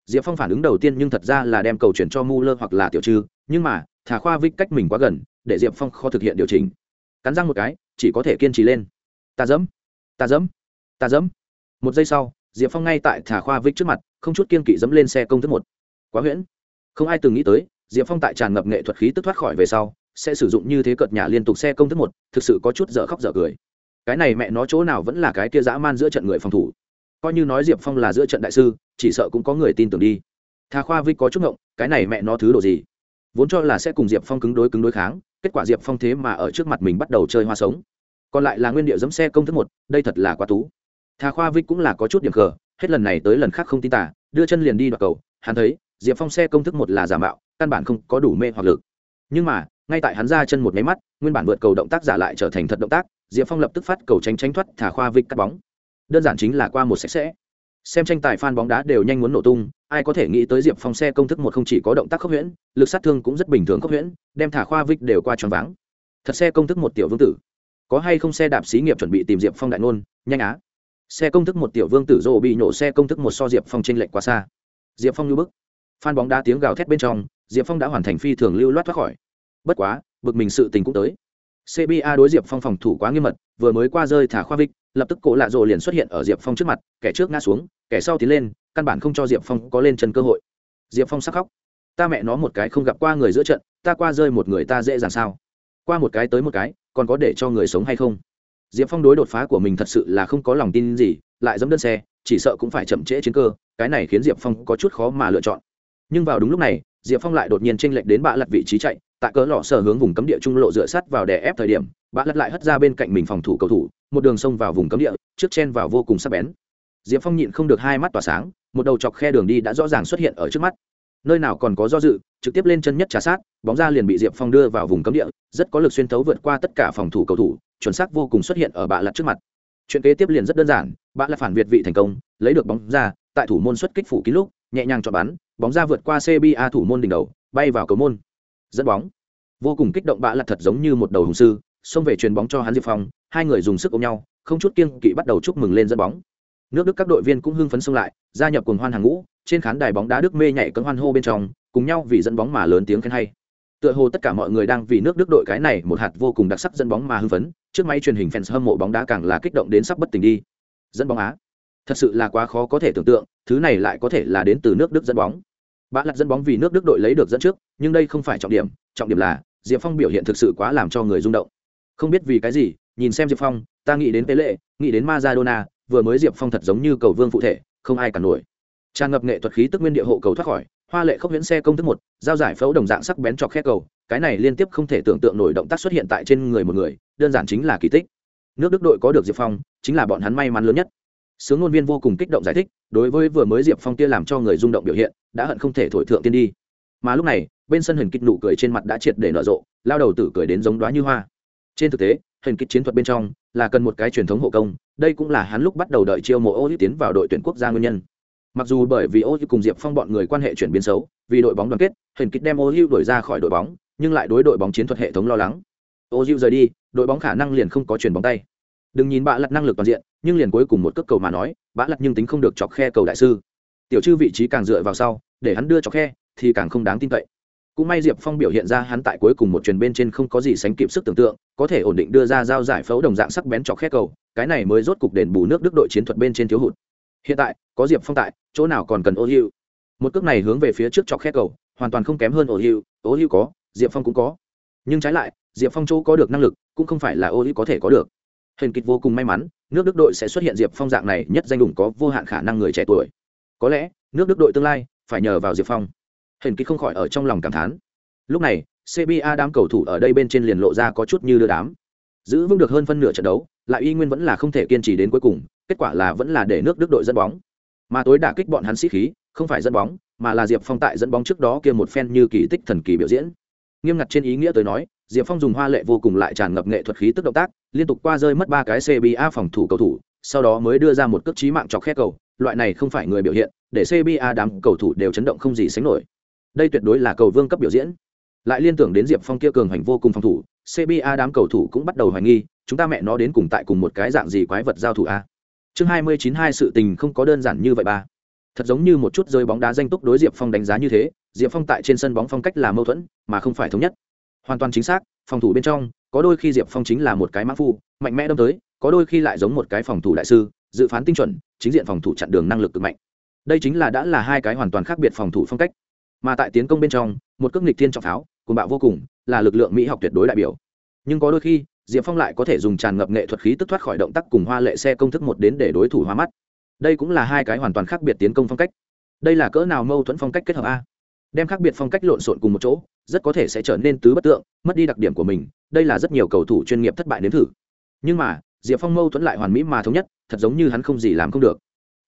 A: Diệp phong phản ứng đầu tiên nhưng thật ra là đem cầu chuyển cho mu lơ hoặc là tiểu trư, nhưng mà, thả khoa vích cách mình quá gần, để diệp phong khó thực hiện điều chỉnh. Cắn răng một cái, chỉ có thể kiên trì lên. Ta dẫm ta dẫm ta dẫm. Một giây sau, diệp phong ngay tại thả khoa vích trước mặt, không chút kiên kỵ dẫm lên xe công thức một. Quá huyễn. Không ai từng nghĩ tới, diệp phong tại tràn ngập nghệ thuật khí tức thoát khỏi về sau, sẽ sử dụng như thế cợt nhà liên tục xe công thức một, thực sự có chút dở khóc dở cười cái này mẹ nó chỗ nào vẫn là cái kia dã man giữa trận người phòng thủ. Coi như nói diệp phong là giữa trận đại sư, chỉ sợ cũng có người tin tưởng đi. Thà khoa vích có chút ngộng, cái này mẹ nó thứ đồ gì? Vốn cho là sẽ cùng diệp phong cứng đối cứng đối kháng, kết quả diệp phong thế mà ở trước mặt mình bắt đầu chơi hoa sống. Còn lại là nguyên điệu dẫm xe công thức một, đây thật là quá tú. Thà khoa vích cũng là có chút điểm khờ, hết lần này tới lần khác không tin tả, đưa chân liền đi đoạt cầu. Hắn thấy, diệp phong xe công thức một là giả mạo, căn bản không có đủ mê hoặc lực. Nhưng mà, ngay tại hắn ra chân một máy mắt, nguyên bản vượt cầu động tác giả lại trở thành thật động tác diệp phong lập tức phát cầu tránh tránh thoát thả khoa vích cắt bóng. Đơn giản chính là qua một sạch sẽ. Xem tranh tài f bóng đá đều nhanh muốn nổ tung, ai có thể nghĩ tới diệp phong xe công thức một không chỉ có động tác khốc huyễn, lực sát thương cũng rất bình thường khốc huyễn, đem thả khoa vích đều qua tròn váng. Thật xe công thức một tiểu vương tử. Có hay không xe đạp xí nghiệp chuẩn bị tìm diệp phong đại ngôn? Nhanh á. Xe công thức một tiểu vương tử rồ bị nổ xe công thức một so diệp phong tranh lệch quá xa. Diệp phong như bức. Phan bóng đá tiếng gào thét bên trong, diệp phong đã hoàn thành phi thường lưu loát thoát khỏi. Bất quá, bực mình sự tình cũng tới cba đối diệp phong phòng thủ quá nghiêm mật, vừa mới qua rơi thả khoa vích, lập tức cổ lạ rồ liền xuất hiện ở diệp phong trước mặt, kẻ trước ngã xuống, kẻ sau tiến lên, căn bản không cho diệp phong có lên chân cơ hội. Diệp phong sắc khóc. Ta mẹ nó một cái không gặp qua người giữa trận, ta qua rơi một người ta dễ dàng sao? Qua một cái tới một cái, còn có để cho người sống hay không? Diệp phong đối đột phá của mình thật sự là không có lòng tin gì, lại dẫm đơn xe, chỉ sợ cũng phải chậm trễ chiến cơ, cái này khiến diệp phong có chút khó mà lựa chọn. Nhưng vào đúng lúc này, diệp phong lại đột nhiên chênh lệch đến bạ lật vị trí chạy tại cỡ lọ sở hướng vùng cấm địa trung lộ dựa sắt vào đè ép thời điểm bạ lật lại hất ra bên cạnh mình phòng thủ cầu thủ, một đường sông vào vùng cấm địa, trước chen vào vô cùng sắc bén. Diệp phong nhịn không được hai mắt tỏa sáng, một đầu chọc khe đường đi đã rõ ràng xuất hiện ở trước mắt. Nơi nào còn có do dự, trực tiếp lên chân nhất trả sát, bóng ra liền bị diệp phong đưa vào vùng cấm địa, rất có lực xuyên thấu vượt qua tất cả phòng thủ cầu thủ, chuẩn xác vô cùng xuất hiện ở bạ lật trước mặt. Chuyện kế tiếp liền rất đơn giản bạ lật phản việt vị thành công, lấy được bóng ra, tại thủ môn xuất kích phủ kín lúc, nhẹ nhàng cho bắn, bóng ra vượt qua cba thủ môn đỉnh đầu, bay vào cầu môn dẫn bóng. Vô cùng kích động bạ lặt thật giống như một đầu hùng sư, xông về chuyền bóng cho hắn diệp phong, hai người dùng sức ôm nhau, không chút kiêng kỵ bắt đầu chúc mừng lên dẫn bóng. Nước đức các đội viên cũng hưng phấn xông lại, gia nhập cùng hoan hàng ngũ, trên khán đài bóng đá đức mê nhảy cấm hoan hô bên trong, cùng nhau vì dẫn bóng mà lớn tiếng khen hay. Tựa hồ tất cả mọi người đang vì nước đức đội cái này một hạt vô cùng đặc sắc dẫn bóng mà hưng phấn, trước máy truyền hình fans hâm mộ bóng đá càng là kích động đến sắp bất tỉnh đi. Dẫn bóng á. Thật sự là quá khó có thể tưởng tượng, thứ này lại có thể là đến từ nước đức dẫn bóng bã lật dẫn bóng vì nước đức đội lấy được dẫn trước nhưng đây không phải trọng điểm trọng điểm là diệp phong biểu hiện thực sự quá làm cho người rung động. Không biết vì cái gì nhìn xem diệp phong ta nghĩ đến tế lệ nghĩ đến Maradona, vừa mới diệp phong thật giống như cầu vương phụ thể không ai cả nổi. Tràn ngập nghệ thuật khí tức nguyên địa hộ cầu thoát khỏi hoa lệ không huyễn xe công thức một giao giải phẫu đồng dạng sắc bén chọc khe cầu cái này liên tiếp không thể tưởng tượng nổi động tác xuất hiện tại trên người một người đơn giản chính là kỳ tích. Nước đức đội có được diệp phong chính là bọn hắn may mắn lớn nhất sướng ngôn viên vô cùng kích động giải thích, đối với vừa mới diệp phong kia làm cho người rung động biểu hiện, đã hận không thể thổi thượng tiên đi. Mà lúc này, bên sân hình kích nụ cười trên mặt đã triệt để nở rộ, lao đầu tử cười đến giống đoá như hoa. Trên thực tế hình kích chiến thuật bên trong, là cần một cái truyền thống hộ công, đây cũng là hắn lúc bắt đầu đợi chiêu mộ ô tiến vào đội tuyển quốc gia nguyên nhân. Mặc dù bởi vì ô cùng diệp phong bọn người quan hệ chuyển biến xấu, vì đội bóng đoàn kết hình kích đem ô hữu đổi ra khỏi đội bóng, nhưng lại đối đội bóng chiến thuật hệ thống lo lắng. Ô hữu rời đi, đội bóng khả năng liền không có chuyền bóng tay đừng nhìn bạ lặt năng lực toàn diện, nhưng liền cuối cùng một cước cầu mà nói, bạ lặt nhưng tính không được chọc khe cầu đại sư. Tiểu chư vị trí càng dựa vào sau, để hắn đưa chọc khe, thì càng không đáng tin cậy. Cũng may diệp phong biểu hiện ra hắn tại cuối cùng một chuyền bên trên không có gì sánh kịp sức tưởng tượng, có thể ổn định đưa ra giao giải phẫu đồng dạng sắc bén chọc khe cầu, cái này mới rốt cục đền bù nước đức đội chiến thuật bên trên thiếu hụt. Hiện tại, có diệp phong tại, chỗ nào còn cần ô hữu? Một cước này hướng về phía trước chọc khe cầu, hoàn toàn không kém hơn ô hữu ô hữu có, diệp phong cũng có. Nhưng trái lại, diệp phong chỗ có được năng lực, cũng không phải là ô hữu có thể có được hình kịch vô cùng may mắn, nước đức đội sẽ xuất hiện diệp phong dạng này, nhất danh đủng có vô hạn khả năng người trẻ tuổi. Có lẽ, nước đức đội tương lai phải nhờ vào diệp phong. Hình kịch không khỏi ở trong lòng cảm thán. Lúc này cba đám cầu thủ ở đây bên trên liền lộ ra có chút như đưa đám. Giữ vững được hơn phân nửa trận đấu, lại y nguyên vẫn là không thể kiên trì đến cuối cùng, kết quả là vẫn là để nước đức đội dẫn bóng. Mà tối đả kích bọn hắn sĩ khí, không phải dẫn bóng, mà là diệp phong tại dẫn bóng trước đó kia một phen như kỳ tích thần kỳ biểu diễn. Nghiêm ngặt trên ý nghĩa tới nói diệp phong dùng hoa lệ vô cùng lại tràn ngập nghệ thuật khí tức động tác, liên tục qua rơi mất ba cái cba phòng thủ cầu thủ, sau đó mới đưa ra một cước trí mạng chọc khe cầu. Loại này không phải người biểu hiện, để cba đám cầu thủ đều chấn động không gì sánh nổi. Đây tuyệt đối là cầu vương cấp biểu diễn. Lại liên tưởng đến diệp phong kia cường hành vô cùng phòng thủ cba đám cầu thủ cũng bắt đầu hoài nghi, chúng ta mẹ nó đến cùng tại cùng một cái dạng gì quái vật giao thủ a? Chương hai mươi chín hai sự tình không có đơn giản như vậy ba. Thật giống như một chút rơi bóng đá danh túc đối diệp phong đánh giá như thế, diệp phong tại trên sân bóng phong cách là mâu thuẫn, mà không phải thống nhất hoàn toàn chính xác, phòng thủ bên trong, có đôi khi diệp phong chính là một cái mã phu, mạnh mẽ đâm tới, có đôi khi lại giống một cái phòng thủ đại sư, dự phán tinh chuẩn, chính diện phòng thủ chặn đường năng lực cực mạnh. Đây chính là đã là hai cái hoàn toàn khác biệt phòng thủ phong cách. Mà tại tiến công bên trong, một cước nghịch thiên trọng pháo cùng bạo vô cùng, là lực lượng mỹ học tuyệt đối đại biểu. Nhưng có đôi khi, diệp phong lại có thể dùng tràn ngập nghệ thuật khí tức thoát khỏi động tác cùng hoa lệ xe công thức một đến để đối thủ hoa mắt. Đây cũng là hai cái hoàn toàn khác biệt tiến công phong cách. Đây là cỡ nào mâu thuẫn phong cách kết hợp a? Đem khác biệt phong cách lộn xộn cùng một chỗ, rất có thể sẽ trở nên tứ bất tượng, mất đi đặc điểm của mình, đây là rất nhiều cầu thủ chuyên nghiệp thất bại nếm thử. Nhưng mà, diệp phong mâu thuẫn lại hoàn mỹ mà thống nhất, thật giống như hắn không gì làm không được.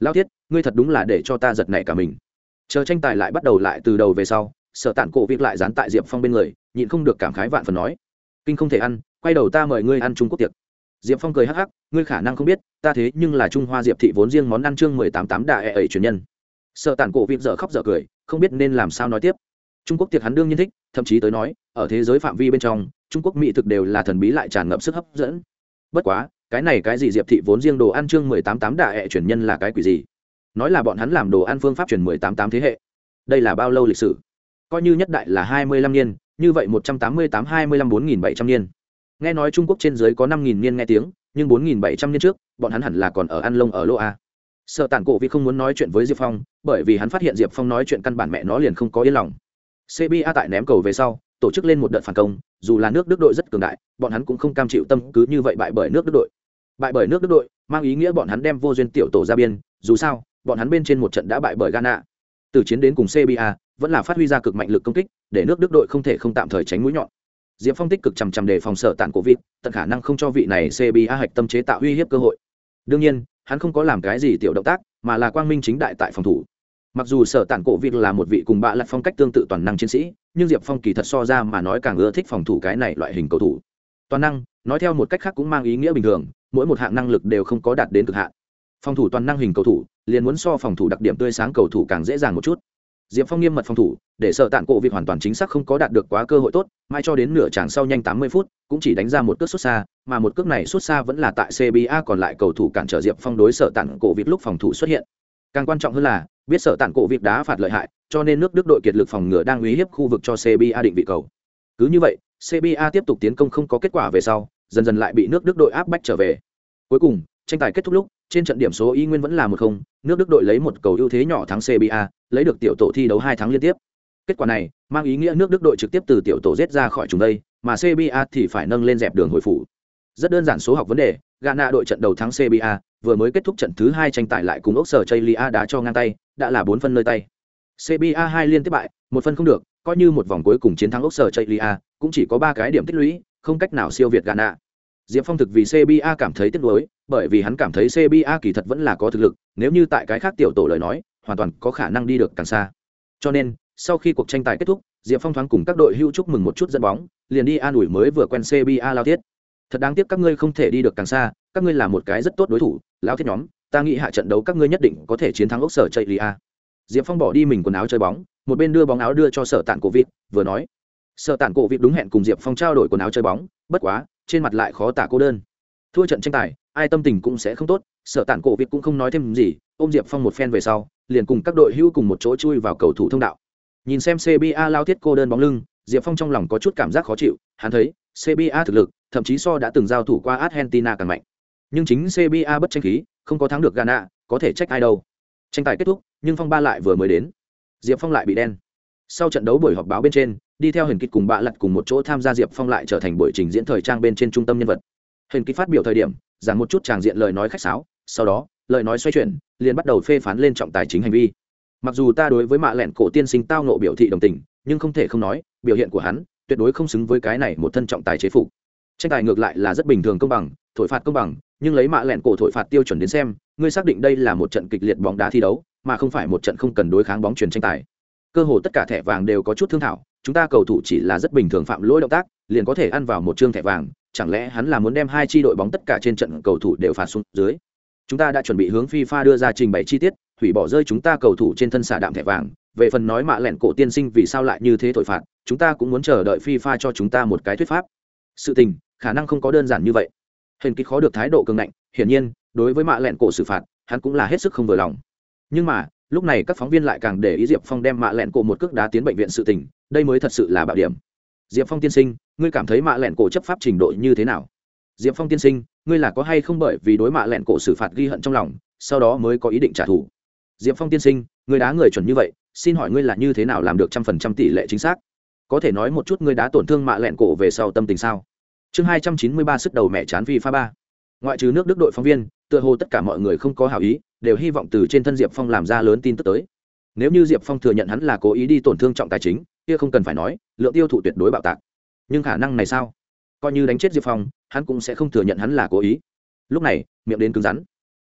A: Lao thiết, ngươi thật đúng là để cho ta giật nảy cả mình. Chờ tranh tài lại bắt đầu lại từ đầu về sau sợ tản cổ việc lại dán tại diệp phong bên người, nhịn không được cảm khái vạn phần nói, kinh không thể ăn, quay đầu ta mời ngươi ăn trung quốc tiệc. Diệp phong cười hắc hắc, ngươi khả năng không biết, ta thế nhưng là trung hoa diệp thị vốn riêng món ăn chương mười tám tám đà ẹ ẩy truyền nhân sợ tản cổ vịt dở khóc dở cười, không biết nên làm sao nói tiếp. Trung quốc tiệc hắn đương nhiên thích, thậm chí tới nói, ở thế giới phạm vi bên trong, trung quốc mỹ thực đều là thần bí lại tràn ngập sức hấp dẫn. Bất quá, cái này cái gì diệp thị vốn riêng đồ ăn chương mười tám tám đà hệ truyền nhân là cái quỷ gì? Nói là bọn hắn làm đồ ăn phương pháp truyền mười tám tám thế hệ. Đây là bao lâu lịch sử? Coi như nhất đại là hai mươi lăm niên, như vậy một trăm tám mươi tám, hai mươi lăm, bốn nghìn bảy trăm niên. Nghe nói trung quốc trên dưới có năm nghìn niên nghe tiếng, nhưng bốn nghìn bảy trăm niên trước, bọn hắn hẳn là còn ở ăn lông ở lô a sợ tản cổ vì không muốn nói chuyện với diệp phong, bởi vì hắn phát hiện diệp phong nói chuyện căn bản mẹ nó liền không có yên lòng. Cba tại ném cầu về sau, tổ chức lên một đợt phản công, dù là nước đức đội rất cường đại, bọn hắn cũng không cam chịu tâm cứ như vậy bại bởi nước đức đội. Bại bởi nước đức đội, mang ý nghĩa bọn hắn đem vô duyên tiểu tổ ra biên, dù sao, bọn hắn bên trên một trận đã bại bởi ghana. Từ chiến đến cùng cba vẫn là phát huy ra cực mạnh lực công kích, để nước đức đội không thể không tạm thời tránh mũi nhọn. Diệp phong tích cực chằm chằm đề phòng sở tản cổ vịt tận khả năng không cho vị này cba hạch tâm chế tạo uy hiếp cơ hội. Đương nhiên hắn không có làm cái gì tiểu động tác, mà là quang minh chính đại tại phòng thủ. Mặc dù sở tản cổ vịt là một vị cùng bạ lặt phong cách tương tự toàn năng chiến sĩ, nhưng diệp phong kỳ thật so ra mà nói càng ưa thích phòng thủ cái này loại hình cầu thủ. Toàn năng, nói theo một cách khác cũng mang ý nghĩa bình thường, mỗi một hạng năng lực đều không có đạt đến cực hạn. Phòng thủ toàn năng hình cầu thủ, liền muốn so phòng thủ đặc điểm tươi sáng cầu thủ càng dễ dàng một chút diệp phong nghiêm mật phòng thủ, để sợ tạn cổ việc hoàn toàn chính xác không có đạt được quá cơ hội tốt, mai cho đến nửa tràng sau nhanh tám mươi phút, cũng chỉ đánh ra một cước xuất xa, mà một cước này xuất xa vẫn là tại cba còn lại cầu thủ cản trở diệp phong đối sợ tạn cổ việc lúc phòng thủ xuất hiện. Càng quan trọng hơn là, biết sợ tạn cổ việc đá phạt lợi hại, cho nên nước đức đội kiệt lực phòng ngừa đang uy hiếp khu vực cho cba định vị cầu. Cứ như vậy cba tiếp tục tiến công không có kết quả về sau, dần dần lại bị nước đức đội áp bách trở về. Cuối cùng, tranh tài kết thúc lúc trên trận điểm số y nguyên vẫn là một không, nước đức đội lấy một cầu ưu thế nhỏ thắng cba lấy được tiểu tổ thi đấu hai tháng liên tiếp. Kết quả này, mang ý nghĩa nước đức đội trực tiếp từ tiểu tổ rết ra khỏi chúng đây, mà cba thì phải nâng lên dẹp đường hồi phủ. Rất đơn giản số học vấn đề, ghana đội trận đầu thắng cba vừa mới kết thúc trận thứ hai tranh tài lại cùng ốc sở chaylia đá cho ngang tay, đã là bốn phân nơi tay. Cba hai liên tiếp bại, một phân không được, coi như một vòng cuối cùng chiến thắng ốc sở chaylia cũng chỉ có ba cái điểm tích lũy, không cách nào siêu việt ghana diệp phong thực vì cba cảm thấy tiếc nuối, bởi vì hắn cảm thấy cba kỳ thật vẫn là có thực lực, nếu như tại cái khác tiểu tổ lời nói, hoàn toàn có khả năng đi được càng xa. Cho nên, sau khi cuộc tranh tài kết thúc, diệp phong thoáng cùng các đội hưu chúc mừng một chút dẫn bóng, liền đi an ủi mới vừa quen cba lao thiết thật đáng tiếc các ngươi không thể đi được càng xa, các ngươi là một cái rất tốt đối thủ lao thiết nhóm, ta nghĩ hạ trận đấu các ngươi nhất định có thể chiến thắng ốc sở chạy lia diệp phong bỏ đi mình quần áo chơi bóng, một bên đưa bóng áo đưa cho sở Tạn cổ vịt, vừa nói. Sở Tạn cổ vịt đúng hẹn cùng diệp phong trao đổi quần áo chơi bóng, bất quá trên mặt lại khó tả cô đơn. Thua trận tranh tài, ai tâm tình cũng sẽ không tốt sở tản cổ vịt cũng không nói thêm gì, ôm diệp phong một phen về sau, liền cùng các đội hữu cùng một chỗ chui vào cầu thủ thông đạo. Nhìn xem cba lao thiết cô đơn bóng lưng, diệp phong trong lòng có chút cảm giác khó chịu, hắn thấy cba thực lực, thậm chí so đã từng giao thủ qua argentina càng mạnh. Nhưng chính cba bất tranh khí, không có thắng được ghana, có thể trách ai đâu. Tranh tài kết thúc, nhưng phong ba lại vừa mới đến. Diệp phong lại bị đen sau trận đấu buổi họp báo bên trên, đi theo hình kịch cùng bạ lặt cùng một chỗ tham gia diệp phong lại trở thành buổi trình diễn thời trang bên trên trung tâm nhân vật. Hình kịch phát biểu thời điểm, giảng một chút tràng diện lời nói khách sáo, sau đó, lời nói xoay chuyển, liền bắt đầu phê phán lên trọng tài chính hành vi. Mặc dù ta đối với mạ lẹn cổ tiên sinh tao nộ biểu thị đồng tình, nhưng không thể không nói, biểu hiện của hắn tuyệt đối không xứng với cái này một thân trọng tài chế phục. Tranh tài ngược lại là rất bình thường công bằng, thổi phạt công bằng, nhưng lấy mạ lẹn cổ thổi phạt tiêu chuẩn đến xem, ngươi xác định đây là một trận kịch liệt bóng đá thi đấu, mà không phải một trận không cần đối kháng bóng truyền tranh tài cơ hồ tất cả thẻ vàng đều có chút thương thảo, chúng ta cầu thủ chỉ là rất bình thường phạm lỗi động tác, liền có thể ăn vào một chương thẻ vàng, chẳng lẽ hắn là muốn đem hai chi đội bóng tất cả trên trận cầu thủ đều phạt xuống dưới? Chúng ta đã chuẩn bị hướng fifa đưa ra trình bày chi tiết, hủy bỏ rơi chúng ta cầu thủ trên thân xả đạm thẻ vàng, về phần nói mạ lẹn cổ tiên sinh vì sao lại như thế thổi phạt, chúng ta cũng muốn chờ đợi fifa cho chúng ta một cái thuyết pháp. Sự tình, khả năng không có đơn giản như vậy. Hình kích khó được thái độ cường ngạnh, hiển nhiên, đối với mạ lẹn cổ xử phạt, hắn cũng là hết sức không vừa lòng. Nhưng mà lúc này các phóng viên lại càng để ý diệp phong đem mạ lẹn cổ một cước đá tiến bệnh viện sự tỉnh, đây mới thật sự là bạo điểm. Diệp phong tiên sinh ngươi cảm thấy mạ lẹn cổ chấp pháp trình độ như thế nào? Diệp phong tiên sinh ngươi là có hay không bởi vì đối mạ lẹn cổ xử phạt ghi hận trong lòng sau đó mới có ý định trả thù? Diệp phong tiên sinh ngươi đá người chuẩn như vậy xin hỏi ngươi là như thế nào làm được trăm phần trăm tỷ lệ chính xác? Có thể nói một chút ngươi đá tổn thương mạ lẹn cổ về sau tâm tình sao? Chương hai trăm chín mươi ba sức đầu mẹ chán vì pha ba. Ngoại trừ nước đức đội phóng viên tựa hồ tất cả mọi người không có hảo ý đều hy vọng từ trên thân diệp phong làm ra lớn tin tức tới. Nếu như diệp phong thừa nhận hắn là cố ý đi tổn thương trọng tài chính, kia không cần phải nói, lượng tiêu thụ tuyệt đối bạo tạc. Nhưng khả năng này sao? Coi như đánh chết diệp phong, hắn cũng sẽ không thừa nhận hắn là cố ý. Lúc này, miệng đến cứng rắn.